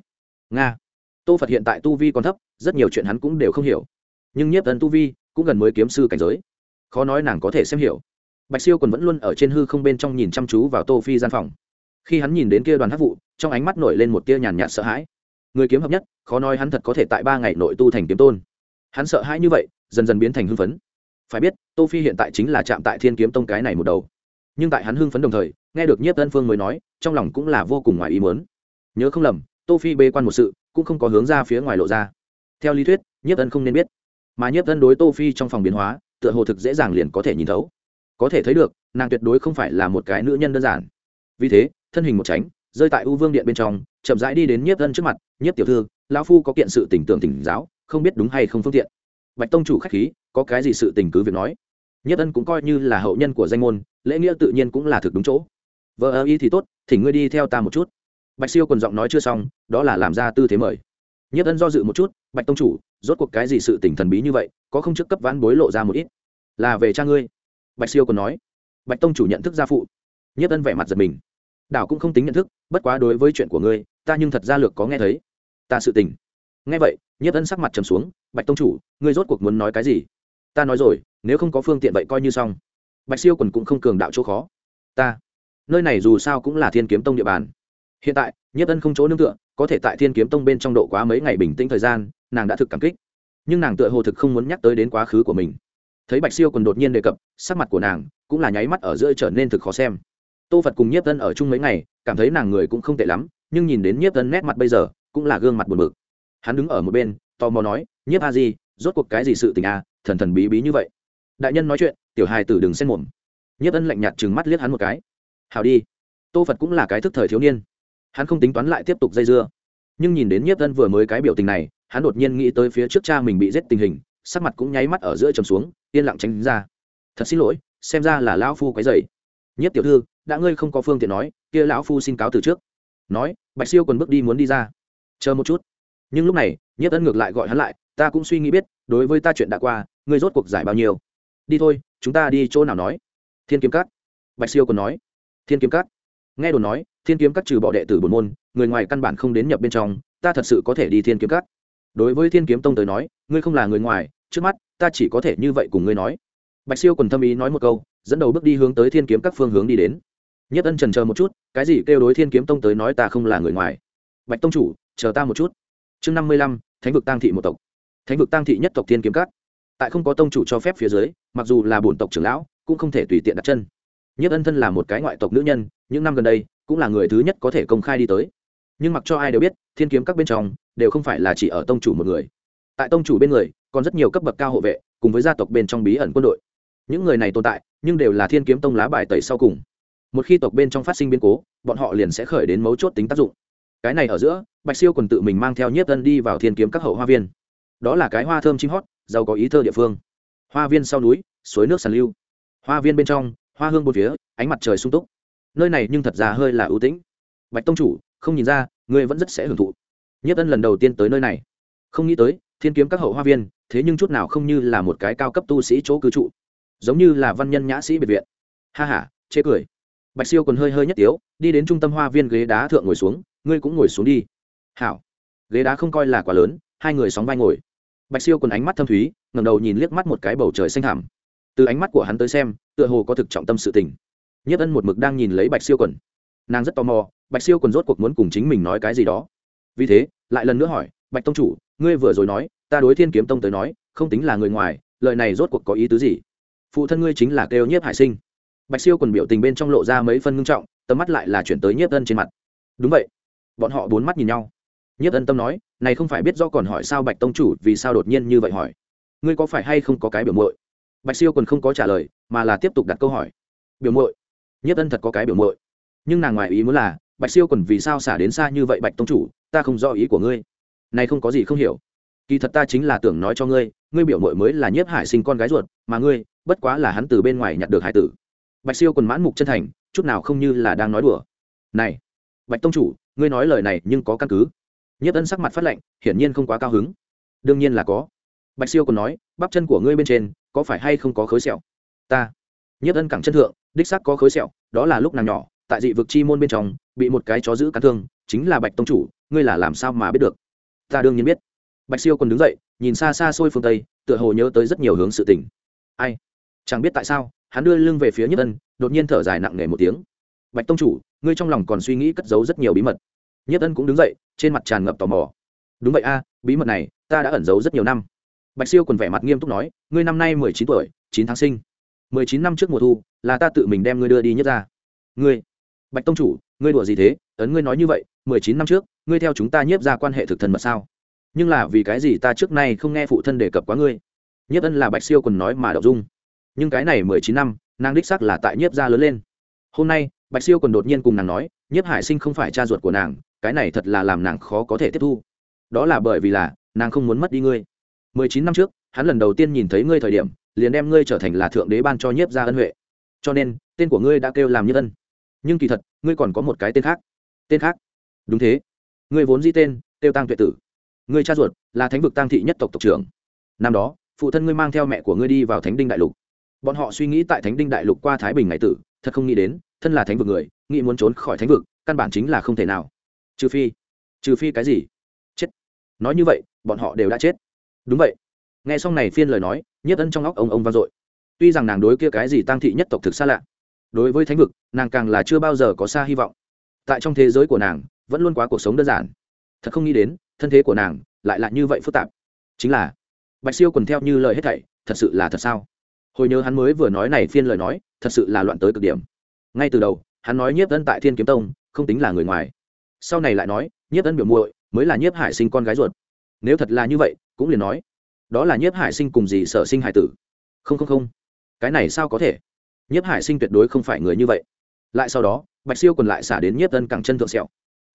nga. Tô phật hiện tại tu vi còn thấp, rất nhiều chuyện hắn cũng đều không hiểu. Nhưng nhiếp ân tu vi cũng gần mới kiếm sư cảnh giới khó nói nàng có thể xem hiểu. Bạch siêu còn vẫn luôn ở trên hư không bên trong nhìn chăm chú vào tô phi gian phòng. Khi hắn nhìn đến kia đoàn hát vụ, trong ánh mắt nổi lên một tia nhàn nhạt sợ hãi. Người kiếm hợp nhất, khó nói hắn thật có thể tại ba ngày nội tu thành kiếm tôn. Hắn sợ hãi như vậy, dần dần biến thành hưng phấn. Phải biết, tô phi hiện tại chính là chạm tại thiên kiếm tông cái này một đầu. Nhưng tại hắn hưng phấn đồng thời, nghe được nhiếp ân phương mới nói, trong lòng cũng là vô cùng ngoài ý muốn. Nhớ không lầm, tô phi bê quan một sự, cũng không có hướng ra phía ngoài lộ ra. Theo lý thuyết, nhiếp ân không nên biết. Mà nhiếp ân đối tô phi trong phòng biến hóa tựa hồ thực dễ dàng liền có thể nhìn thấu. Có thể thấy được, nàng tuyệt đối không phải là một cái nữ nhân đơn giản. Vì thế, thân hình một tránh, rơi tại u vương điện bên trong, chậm rãi đi đến nhiếp thân trước mặt, nhiếp tiểu thư, lão phu có kiện sự tỉnh tưởng tỉnh giáo, không biết đúng hay không phương tiện? Bạch tông chủ khách khí, có cái gì sự tình cứ việc nói. Nhiếp ân cũng coi như là hậu nhân của danh môn, lễ nghĩa tự nhiên cũng là thực đúng chỗ. Vợ ơ y thì tốt thì ngươi đi theo ta một chút. Bạch siêu còn giọng nói chưa xong, đó là làm ra tư thế mời. Nhiếp ân do dự một chút, bạch tông chủ rốt cuộc cái gì sự tỉnh thần bí như vậy, có không trước cấp vãn bối lộ ra một ít? Là về cha ngươi. Bạch siêu còn nói. Bạch tông chủ nhận thức gia phụ. Nhiếp ân vẻ mặt giật mình. Đảo cũng không tính nhận thức, bất quá đối với chuyện của ngươi, ta nhưng thật ra lược có nghe thấy. Ta sự tình. Nghe vậy, nhiếp ân sắc mặt trầm xuống. Bạch tông chủ, ngươi rốt cuộc muốn nói cái gì? Ta nói rồi, nếu không có phương tiện vậy coi như xong. Bạch siêu quần cũng không cường đạo chỗ khó. Ta, nơi này dù sao cũng là thiên kiếm tông địa bàn. Hiện tại, nhiếp ân không chỗ nương tựa có thể tại thiên kiếm tông bên trong độ quá mấy ngày bình tĩnh thời gian, nàng đã thực cảm kích. Nhưng nàng tựa hồ thực không muốn nhắc tới đến quá khứ của mình. Thấy bạch siêu còn đột nhiên đề cập, sắc mặt của nàng cũng là nháy mắt ở giữa trở nên thực khó xem. Tô phật cùng nhiếp tân ở chung mấy ngày, cảm thấy nàng người cũng không tệ lắm, nhưng nhìn đến nhiếp tân nét mặt bây giờ, cũng là gương mặt buồn bực. Hắn đứng ở một bên, tò mò nói, nhiếp a di, rốt cuộc cái gì sự tình a thần thần bí bí như vậy. Đại nhân nói chuyện, tiểu hài tử đừng xen mồm. Nhiếp ân lạnh nhạt chừng mắt liếc hắn một cái. Hào đi. Tô phật cũng là cái thức thời thiếu niên hắn không tính toán lại tiếp tục dây dưa. Nhưng nhìn đến nhiếp thân vừa mới cái biểu tình này, hắn đột nhiên nghĩ tới phía trước cha mình bị giết tình hình, sắc mặt cũng nháy mắt ở giữa trầm xuống, yên lặng tránh ra. Thật xin lỗi, xem ra là lão phu quấy dày nhất tiểu thư, đã ngươi không có phương tiện nói, kia lão phu xin cáo từ trước. Nói, bạch siêu còn bước đi muốn đi ra. Chờ một chút. Nhưng lúc này nhất ân ngược lại gọi hắn lại, ta cũng suy nghĩ biết, đối với ta chuyện đã qua, ngươi rốt cuộc giải bao nhiêu? Đi thôi, chúng ta đi chỗ nào nói. Thiên kiếm cát bạch siêu còn nói. Thiên kiếm cát nghe đồn nói thiên kiếm các trừ bỏ đệ tử bổn môn, người ngoài căn bản không đến nhập bên trong, ta thật sự có thể đi thiên kiếm các. Đối với thiên kiếm tông tới nói, ngươi không là người ngoài, trước mắt, ta chỉ có thể như vậy cùng ngươi nói. Bạch siêu còn thâm ý nói một câu, dẫn đầu bước đi hướng tới thiên kiếm các phương hướng đi đến. Nhất ân trần chờ một chút, cái gì kêu đối thiên kiếm tông tới nói ta không là người ngoài? Bạch tông chủ, chờ ta một chút. Chương năm mươi lăm, thánh vực tăng thị một tộc. Thánh vực tăng thị nhất tộc thiên kiếm các. Tại không có tông chủ cho phép phía dưới, mặc dù là bổn tộc trưởng lão, cũng không thể tùy tiện đặt chân. Nhất ân thân là một cái ngoại tộc nữ nhân, những năm gần đây cũng là người thứ nhất có thể công khai đi tới. Nhưng mặc cho ai đều biết, thiên kiếm các bên trong đều không phải là chỉ ở tông chủ một người. Tại tông chủ bên người, còn rất nhiều cấp bậc cao hộ vệ cùng với gia tộc bên trong bí ẩn quân đội. Những người này tồn tại, nhưng đều là thiên kiếm tông lá bài tẩy sau cùng. Một khi tộc bên trong phát sinh biến cố, bọn họ liền sẽ khởi đến mấu chốt tính tác dụng. Cái này ở giữa, bạch siêu còn tự mình mang theo nhiếp tân đi vào thiên kiếm các hậu hoa viên. Đó là cái hoa thơm chim hót, giàu có ý thơ địa phương. Hoa viên sau núi, suối nước sàn lưu. Hoa viên bên trong, hoa hương bốn phía, ánh mặt trời sung túc nơi này nhưng thật ra hơi là ưu tĩnh. Bạch tông chủ, không nhìn ra, ngươi vẫn rất sẽ hưởng thụ. Nhất ân lần đầu tiên tới nơi này. Không nghĩ tới, thiên kiếm các hậu hoa viên, thế nhưng chút nào không như là một cái cao cấp tu sĩ chỗ cư trụ. Giống như là văn nhân nhã sĩ biệt viện. Ha h a chê cười. Bạch siêu còn hơi hơi nhất tiếu, đi đến trung tâm hoa viên ghế đá thượng ngồi xuống, ngươi cũng ngồi xuống đi. Hảo. Ghế đá không coi là quá lớn, hai người sóng vai ngồi. Bạch siêu còn ánh mắt thâm thúy ngầm đầu nhìn liếc mắt một cái bầu trời xanh thảm từ ánh mắt của hắn tới xem, tựa hồ có thực trọng tâm sự tình nhất ân một mực đang nhìn lấy bạch siêu quần. Nàng rất tò mò, bạch siêu quần rốt cuộc muốn cùng chính mình nói cái gì đó. Vì thế, lại lần nữa hỏi, bạch tông chủ, ngươi vừa rồi nói, ta đối thiên kiếm tông tới nói, không tính là người ngoài, lời này rốt cuộc có ý tứ gì? Phụ thân ngươi chính là kêu nhiếp hải sinh. Bạch siêu quần biểu tình bên trong lộ ra mấy phân ngưng trọng, tầm mắt lại là chuyển tới nhiếp ân trên mặt. Đúng vậy. Bọn họ bốn mắt nhìn nhau. Nhiếp ân tâm nói, này không phải biết do còn hỏi sao bạch tông chủ, vì sao đột nhiên như vậy hỏi? Ngươi có phải hay không có cái biểu mội bạch siêu còn không có trả lời, mà là tiếp tục đặt câu hỏi. Biểu mội nhiếp ân thật có cái biểu mội nhưng nàng ngoài ý muốn là, bạch siêu còn vì sao xả đến xa như vậy bạch tông chủ, ta không do ý của ngươi. Này không có gì không hiểu. Kỳ thật ta chính là tưởng nói cho ngươi ngươi biểu mội mới là nhiếp hải sinh con gái ruột, mà ngươi, bất quá là hắn từ bên ngoài nhặt được hải tử. Bạch siêu còn mãn mục chân thành, chút nào không như là đang nói đùa. Này, bạch tông chủ, ngươi nói lời này nhưng có căn cứ. Nhiếp ân sắc mặt phát lệnh hiển nhiên không quá cao hứng. Đương nhiên là có. Bạch siêu còn nói, bắp chân của ngươi bên trên, có phải hay không có khối sẹo? Ta. Nhiếp ân cẳng chân thượng đích xác có khối sẹo, đó là lúc nàng nhỏ, tại dị vực chi môn bên trong, bị một cái chó giữ cắn thương, chính là bạch tông chủ, ngươi là làm sao mà biết được? Ta đương nhiên biết. Bạch siêu còn đứng dậy, nhìn xa xa xôi phương tây, tựa hồ nhớ tới rất nhiều hướng sự tình. Ai? Chẳng biết tại sao, hắn đưa lưng về phía nhất ân, đột nhiên thở dài nặng nề một tiếng. Bạch tông chủ, ngươi trong lòng còn suy nghĩ cất giấu rất nhiều bí mật. Nhất ân cũng đứng dậy, trên mặt tràn ngập tò mò. Đúng vậy a, bí mật này, ta đã ẩn giấu rất nhiều năm. Bạch siêu còn vẻ mặt nghiêm túc nói, ngươi năm nay mười chín tuổi, chín tháng sinh mười chín năm trước mùa thu, là ta tự mình đem ngươi đưa đi nhất ra. Ngươi, bạch tông chủ, ngươi đùa gì thế? Ấn ngươi nói như vậy, mười chín năm trước, ngươi theo chúng ta nhiếp ra quan hệ thực thần mật sao? Nhưng là vì cái gì ta trước nay không nghe phụ thân đề cập quá ngươi? Nhiếp ân là bạch siêu còn nói mà đậu dung. Nhưng cái này mười chín năm, nàng đích xác là tại nhiếp gia lớn lên. Hôm nay, bạch siêu còn đột nhiên cùng nàng nói, nhiếp hải sinh không phải cha ruột của nàng, cái này thật là làm nàng khó có thể tiếp thu. Đó là bởi vì là, nàng không muốn mất đi ngươi. mười chín năm trước, hắn lần đầu tiên nhìn thấy ngươi thời điểm liền đem ngươi trở thành là thượng đế ban cho nhiếp gia ân huệ. Cho nên, tên của ngươi đã kêu làm nhiếp ân. Nhưng kỳ thật, ngươi còn có một cái tên khác. Tên khác? Đúng thế. Ngươi vốn di tên kêu tăng tuệ tử. Ngươi cha ruột, là thánh vực tăng thị nhất tộc tộc trưởng. Năm đó, phụ thân ngươi mang theo mẹ của ngươi đi vào thánh đinh đại lục. Bọn họ suy nghĩ tại thánh đinh đại lục qua thái bình ngày tử, thật không nghĩ đến, thân là thánh vực người, nghĩ muốn trốn khỏi thánh vực, căn bản chính là không thể nào. Trừ phi trừ phi cái gì? Chết. Nói như vậy, bọn họ đều đã chết. Đúng vậy nghe xong này phiên lời nói, nhất ân trong óc ông ông vang dội. Tuy rằng nàng đối kia cái gì tăng thị nhất tộc thực xa lạ, đối với thánh vực, nàng càng là chưa bao giờ có xa hy vọng. Tại trong thế giới của nàng, vẫn luôn quá cuộc sống đơn giản. Thật không nghĩ đến, thân thế của nàng lại là như vậy phức tạp. Chính là, bạch siêu quần theo như lời hết thảy, thật sự là thật sao? Hồi nhớ hắn mới vừa nói này phiên lời nói, thật sự là loạn tới cực điểm. Ngay từ đầu, hắn nói nhiếp ân tại thiên kiếm tông, không tính là người ngoài. Sau này lại nói, nhiếp ân biểu muội mới là nhiếp hải sinh con gái ruột. Nếu thật là như vậy, cũng liền nói đó là nhiếp hải sinh cùng gì sở sinh hải tử. Không không không. Cái này sao có thể? Nhiếp hải sinh tuyệt đối không phải người như vậy. Lại sau đó, bạch siêu còn lại xả đến nhiếp ân cẳng chân thượng sẹo.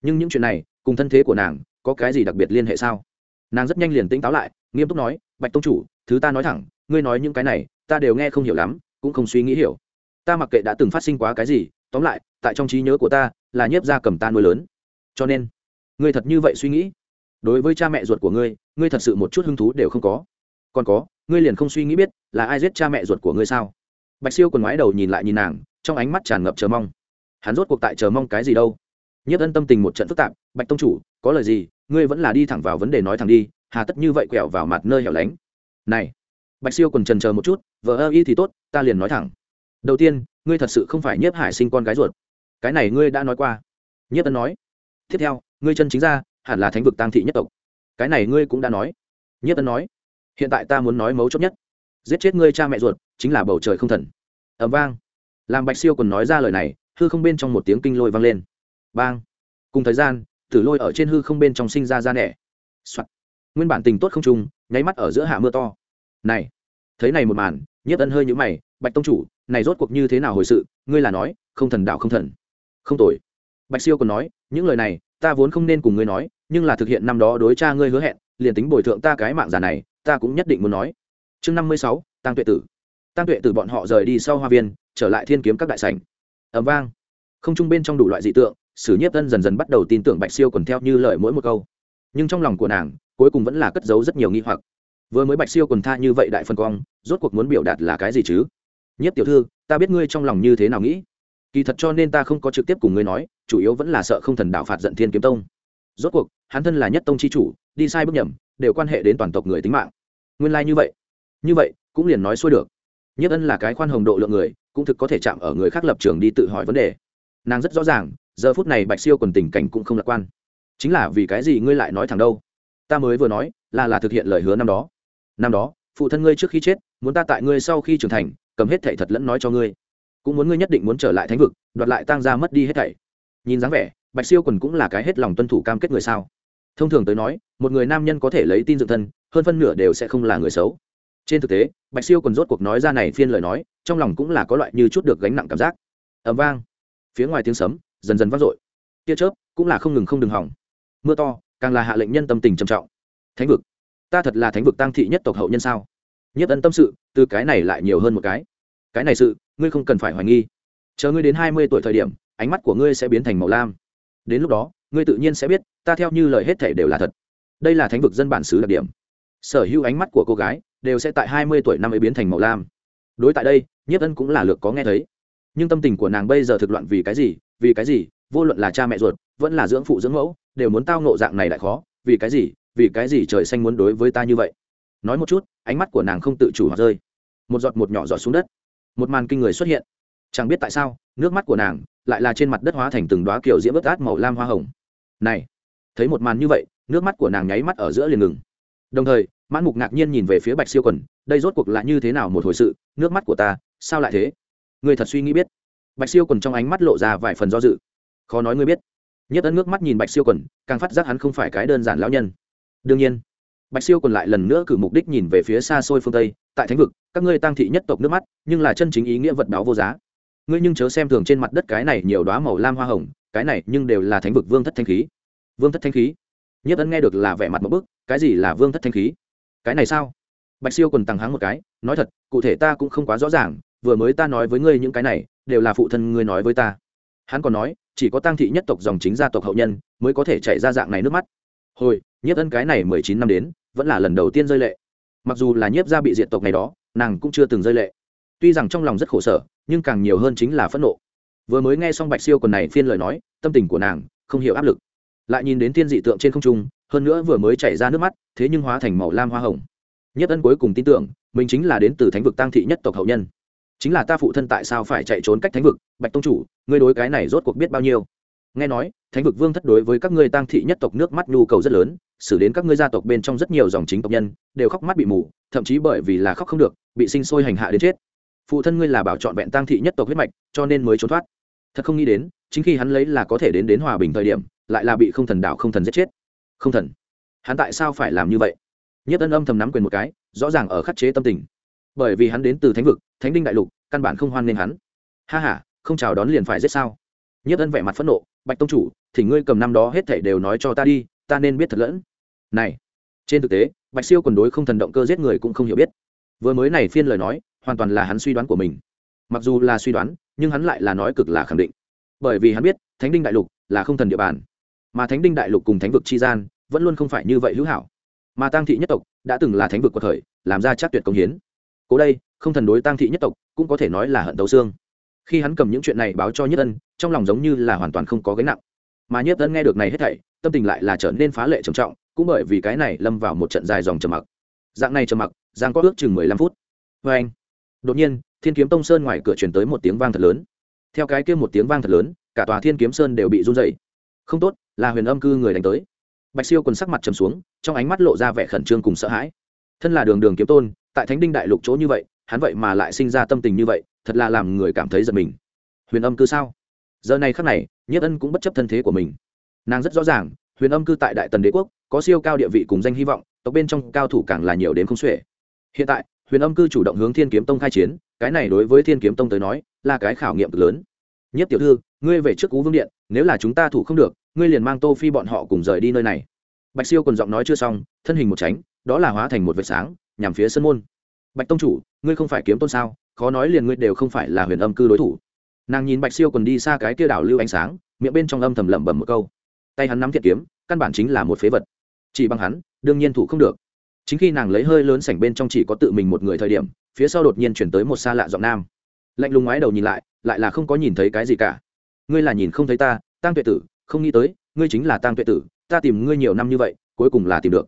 Nhưng những chuyện này, cùng thân thế của nàng, có cái gì đặc biệt liên hệ sao? Nàng rất nhanh liền tỉnh táo lại, nghiêm túc nói, bạch tông chủ, thứ ta nói thẳng, ngươi nói những cái này, ta đều nghe không hiểu lắm, cũng không suy nghĩ hiểu. Ta mặc kệ đã từng phát sinh quá cái gì, tóm lại, tại trong trí nhớ của ta, là nhiếp gia cầm ta nuôi lớn. Cho nên, ngươi thật như vậy suy nghĩ. Đối với cha mẹ ruột của ngươi ngươi thật sự một chút hứng thú đều không có. Còn có, ngươi liền không suy nghĩ biết là ai giết cha mẹ ruột của ngươi sao? Bạch siêu còn ngoái đầu nhìn lại nhìn nàng, trong ánh mắt tràn ngập chờ mong. Hắn rốt cuộc tại chờ mong cái gì đâu? Nhất ân tâm tình một trận phức tạp, bạch tông chủ, có lời gì? Ngươi vẫn là đi thẳng vào vấn đề nói thẳng đi, hà tất như vậy quẹo vào mặt nơi hẻo lánh. Này. Bạch siêu còn trần chờ một chút, vợ ơ, y thì tốt, ta liền nói thẳng. Đầu tiên, ngươi thật sự không phải nhiếp hải sinh con gái ruột. Cái này ngươi đã nói qua. Nhiếp ân nói. Tiếp theo, ngươi chân chính ra, hẳn là thánh vực tăng thị nhất tộc cái này ngươi cũng đã nói. Nhiếp tân nói, hiện tại ta muốn nói mấu chốt nhất. Giết chết ngươi cha mẹ ruột, chính là bầu trời không thần. Ẩm vang. Làm bạch siêu còn nói ra lời này, hư không bên trong một tiếng kinh lôi vang lên. Bang. Cùng thời gian, tử lôi ở trên hư không bên trong sinh ra ra nẻ. Soạn. nguyên bản tình tốt không trùng, nháy mắt ở giữa hạ mưa to. Này, thấy này một màn nhiếp ân hơi nhũ mày, bạch tông chủ, này rốt cuộc như thế nào hồi sự? Ngươi là nói, không thần đạo không thần. Không tội bạch siêu còn nói, những lời này, ta vốn không nên cùng ngươi nói nhưng là thực hiện năm đó đối cha ngươi hứa hẹn, liền tính bồi thượng ta cái mạng già này, ta cũng nhất định muốn nói. Chương năm mươi sáu tăng tuệ tử. Tăng tuệ tử bọn họ rời đi sau hoa viên, trở lại thiên kiếm các đại sảnh. Ẩm vang. Không trung bên trong đủ loại dị tượng, sử nhiếp tân dần dần bắt đầu tin tưởng bạch siêu còn theo như lời mỗi một câu. Nhưng trong lòng của nàng, cuối cùng vẫn là cất giấu rất nhiều nghi hoặc. Vừa mới bạch siêu còn tha như vậy đại phân quang rốt cuộc muốn biểu đạt là cái gì chứ? Nhất tiểu thư, ta biết ngươi trong lòng như thế nào nghĩ. Kỳ thật cho nên ta không có trực tiếp cùng ngươi nói, chủ yếu vẫn là sợ không thần đạo phạt giận thiên kiếm tông rốt cuộc, hắn thân là nhất tông chi chủ, đi sai bước nhầm, đều quan hệ đến toàn tộc người tính mạng. Nguyên lai、like、như vậy. Như vậy, cũng liền nói xuôi được. Nhất ân là cái khoan hồng độ lượng người, cũng thực có thể chạm ở người khác lập trường đi tự hỏi vấn đề. Nàng rất rõ ràng, giờ phút này bạch siêu còn tình cảnh cũng không lạc quan. Chính là vì cái gì ngươi lại nói thẳng đâu? Ta mới vừa nói, là là thực hiện lời hứa năm đó. Năm đó, phụ thân ngươi trước khi chết, muốn ta tại ngươi sau khi trưởng thành, cầm hết thảy thật lẫn nói cho ngươi. Cũng muốn ngươi nhất định muốn trở lại thánh vực, đoạt lại tăng ra mất đi hết thảy. Nhìn dáng vẻ bạch siêu quần cũng là cái hết lòng tuân thủ cam kết người sao? Thông thường tới nói, một người nam nhân có thể lấy tin dựng thân, hơn phân nửa đều sẽ không là người xấu. Trên thực tế, bạch siêu còn rốt cuộc nói ra này phiên lời nói, trong lòng cũng là có loại như chút được gánh nặng cảm giác. Ẩm vang. Phía ngoài tiếng sấm dần dần vang dội. Tia chớp cũng là không ngừng không đừng hỏng. Mưa to, càng là hạ lệnh nhân tâm tình trầm trọng. Thánh vực. Ta thật là thánh vực tăng thị nhất tộc hậu nhân sao? Nhất ân tâm sự, từ cái này lại nhiều hơn một cái. Cái này sự, ngươi không cần phải hoài nghi. Chờ ngươi đến hai mươi tuổi thời điểm, ánh mắt của ngươi sẽ biến thành màu lam đến lúc đó, ngươi tự nhiên sẽ biết, ta theo như lời hết thể đều là thật. Đây là thánh vực dân bản xứ đặc điểm. Sở hữu ánh mắt của cô gái đều sẽ tại hai mươi tuổi năm ấy biến thành màu lam. Đối tại đây, nhiếp ân cũng là lược có nghe thấy. Nhưng tâm tình của nàng bây giờ thực loạn vì cái gì? Vì cái gì? Vô luận là cha mẹ ruột, vẫn là dưỡng phụ dưỡng mẫu, đều muốn tao nộ dạng này lại khó. Vì cái gì? Vì cái gì trời xanh muốn đối với ta như vậy? Nói một chút, ánh mắt của nàng không tự chủ hoặc rơi. Một giọt một nhỏ giọt xuống đất. Một màn kinh người xuất hiện chẳng biết tại sao, nước mắt của nàng lại là trên mặt đất hóa thành từng đoá kiểu diễm bớt át màu lam hoa hồng. Này, thấy một màn như vậy, nước mắt của nàng nháy mắt ở giữa liền ngừng. Đồng thời, mãn mục ngạc nhiên nhìn về phía bạch siêu quần, đây rốt cuộc là như thế nào một hồi sự, nước mắt của ta, sao lại thế? Người thật suy nghĩ biết. Bạch siêu quần trong ánh mắt lộ ra vài phần do dự. Khó nói ngươi biết. Nhất ấn nước mắt nhìn bạch siêu quần, càng phát giác hắn không phải cái đơn giản lão nhân. Đương nhiên, bạch siêu còn lại lần nữa cử mục đích nhìn về phía xa xôi phương tây, tại thánh vực, các ngươi tăng thị nhất tộc nước mắt, nhưng là chân chính ý nghĩa vật báo vô giá ngươi nhưng chớ xem thường trên mặt đất cái này nhiều đoá màu lam hoa hồng, cái này nhưng đều là thánh vực vương thất thanh khí. Vương thất thanh khí? Nhất ấn nghe được là vẻ mặt một bức, cái gì là vương thất thanh khí? Cái này sao? Bạch siêu còn tằng hắng một cái, nói thật, cụ thể ta cũng không quá rõ ràng, vừa mới ta nói với ngươi những cái này, đều là phụ thân ngươi nói với ta. Hắn còn nói, chỉ có tăng thị nhất tộc dòng chính gia tộc hậu nhân, mới có thể chạy ra dạng này nước mắt. Hồi nhất ân cái này mười chín năm đến, vẫn là lần đầu tiên rơi lệ. Mặc dù là nhiếp gia bị diệt tộc này đó, nàng cũng chưa từng rơi lệ tuy rằng trong lòng rất khổ sở, nhưng càng nhiều hơn chính là phẫn nộ. Vừa mới nghe xong bạch siêu còn này phiên lời nói, tâm tình của nàng không hiểu áp lực. Lại nhìn đến thiên dị tượng trên không trung, hơn nữa vừa mới chảy ra nước mắt, thế nhưng hóa thành màu lam hoa hồng. Nhất ân cuối cùng tin tưởng, mình chính là đến từ thánh vực tăng thị nhất tộc hậu nhân. Chính là ta phụ thân tại sao phải chạy trốn cách thánh vực, bạch tông chủ, ngươi đối cái này rốt cuộc biết bao nhiêu? Nghe nói, thánh vực vương thất đối với các ngươi tăng thị nhất tộc nước mắt nhu cầu rất lớn, xử đến các ngươi gia tộc bên trong rất nhiều dòng chính tộc nhân, đều khóc mắt bị mù, thậm chí bởi vì là khóc không được, bị sinh sôi hành hạ đến chết phụ thân ngươi là bảo trọn vẹn tang thị nhất tộc huyết mạch, cho nên mới trốn thoát. Thật không nghĩ đến, chính khi hắn lấy là có thể đến đến hòa bình thời điểm, lại là bị không thần đạo không thần giết chết. Không thần? Hắn tại sao phải làm như vậy? Nhất ân âm thầm nắm quyền một cái, rõ ràng ở khắc chế tâm tình. Bởi vì hắn đến từ thánh vực, thánh đinh đại lục, căn bản không hoan nên hắn. Ha h a không chào đón liền phải giết sao? Nhất ân vẻ mặt phẫn nộ, bạch tông chủ, thì ngươi cầm năm đó hết thảy đều nói cho ta đi, ta nên biết thật lẫn. Này, trên thực tế, bạch siêu còn đối không thần động cơ giết người cũng không hiểu biết. Vừa mới này phiên lời nói hoàn toàn là hắn suy đoán của mình. Mặc dù là suy đoán, nhưng hắn lại là nói cực là khẳng định. Bởi vì hắn biết, thánh đinh đại lục là không thần địa bàn. Mà thánh đinh đại lục cùng thánh vực chi gian, vẫn luôn không phải như vậy hữu hảo. Mà tăng thị nhất tộc đã từng là thánh vực của thời, làm ra chắc tuyệt công hiến. Cố đây, không thần đối tăng thị nhất tộc cũng có thể nói là hận tấu xương. Khi hắn cầm những chuyện này báo cho nhất ân, trong lòng giống như là hoàn toàn không có gánh nặng. Mà nhất ân nghe được này hết thảy, tâm tình lại là trở nên phá lệ trầm trọng, cũng bởi vì cái này lâm vào một trận dài dòng trầm mặc. Dạng này trầm mặc, giang có ước chừng mười lăm phút. Vê anh đột nhiên, thiên kiếm tông sơn ngoài cửa chuyển tới một tiếng vang thật lớn. Theo cái kia một tiếng vang thật lớn, cả tòa thiên kiếm sơn đều bị run dày không tốt, là huyền âm cư người đánh tới. Bạch siêu quần sắc mặt trầm xuống, trong ánh mắt lộ ra vẻ khẩn trương cùng sợ hãi. Thân là đường đường kiếm tôn, tại thánh đinh đại lục chỗ như vậy, hắn vậy mà lại sinh ra tâm tình như vậy, thật là làm người cảm thấy giật mình. Huyền âm cư sao? Giờ này khắc này, nhất ân cũng bất chấp thân thế của mình. Nàng rất rõ ràng, huyền âm cư tại đại tần đế quốc, có siêu cao địa vị cùng danh hy vọng, tộc bên trong cao thủ càng là nhiều đến không xuể. Hiện tại huyền âm cư chủ động hướng thiên kiếm tông khai chiến, cái này đối với thiên kiếm tông tới nói, là cái khảo nghiệm cực lớn. Nhất tiểu thư, ngươi về trước cú vương điện, nếu là chúng ta thủ không được, ngươi liền mang tô phi bọn họ cùng rời đi nơi này. Bạch siêu còn giọng nói chưa xong, thân hình một tránh, đó là hóa thành một vệt sáng, nhằm phía sân môn. Bạch tông chủ, ngươi không phải kiếm tôn sao? Khó nói liền ngươi đều không phải là huyền âm cư đối thủ. Nàng nhìn bạch siêu còn đi xa cái kia đảo lưu ánh sáng, miệng bên trong âm thầm lẩm bẩm một câu. Tay hắn nắm thiệt kiếm, căn bản chính là một phế vật. Chỉ bằng hắn, đương nhiên thủ không được chính khi nàng lấy hơi lớn sảnh bên trong chỉ có tự mình một người thời điểm, phía sau đột nhiên chuyển tới một xa lạ giọng nam. Lạnh lùng ngoái đầu nhìn lại lại là không có nhìn thấy cái gì cả. Ngươi là nhìn không thấy ta tăng tuệ tử, không nghĩ tới, ngươi chính là tăng tuệ tử, ta tìm ngươi nhiều năm như vậy, cuối cùng là tìm được.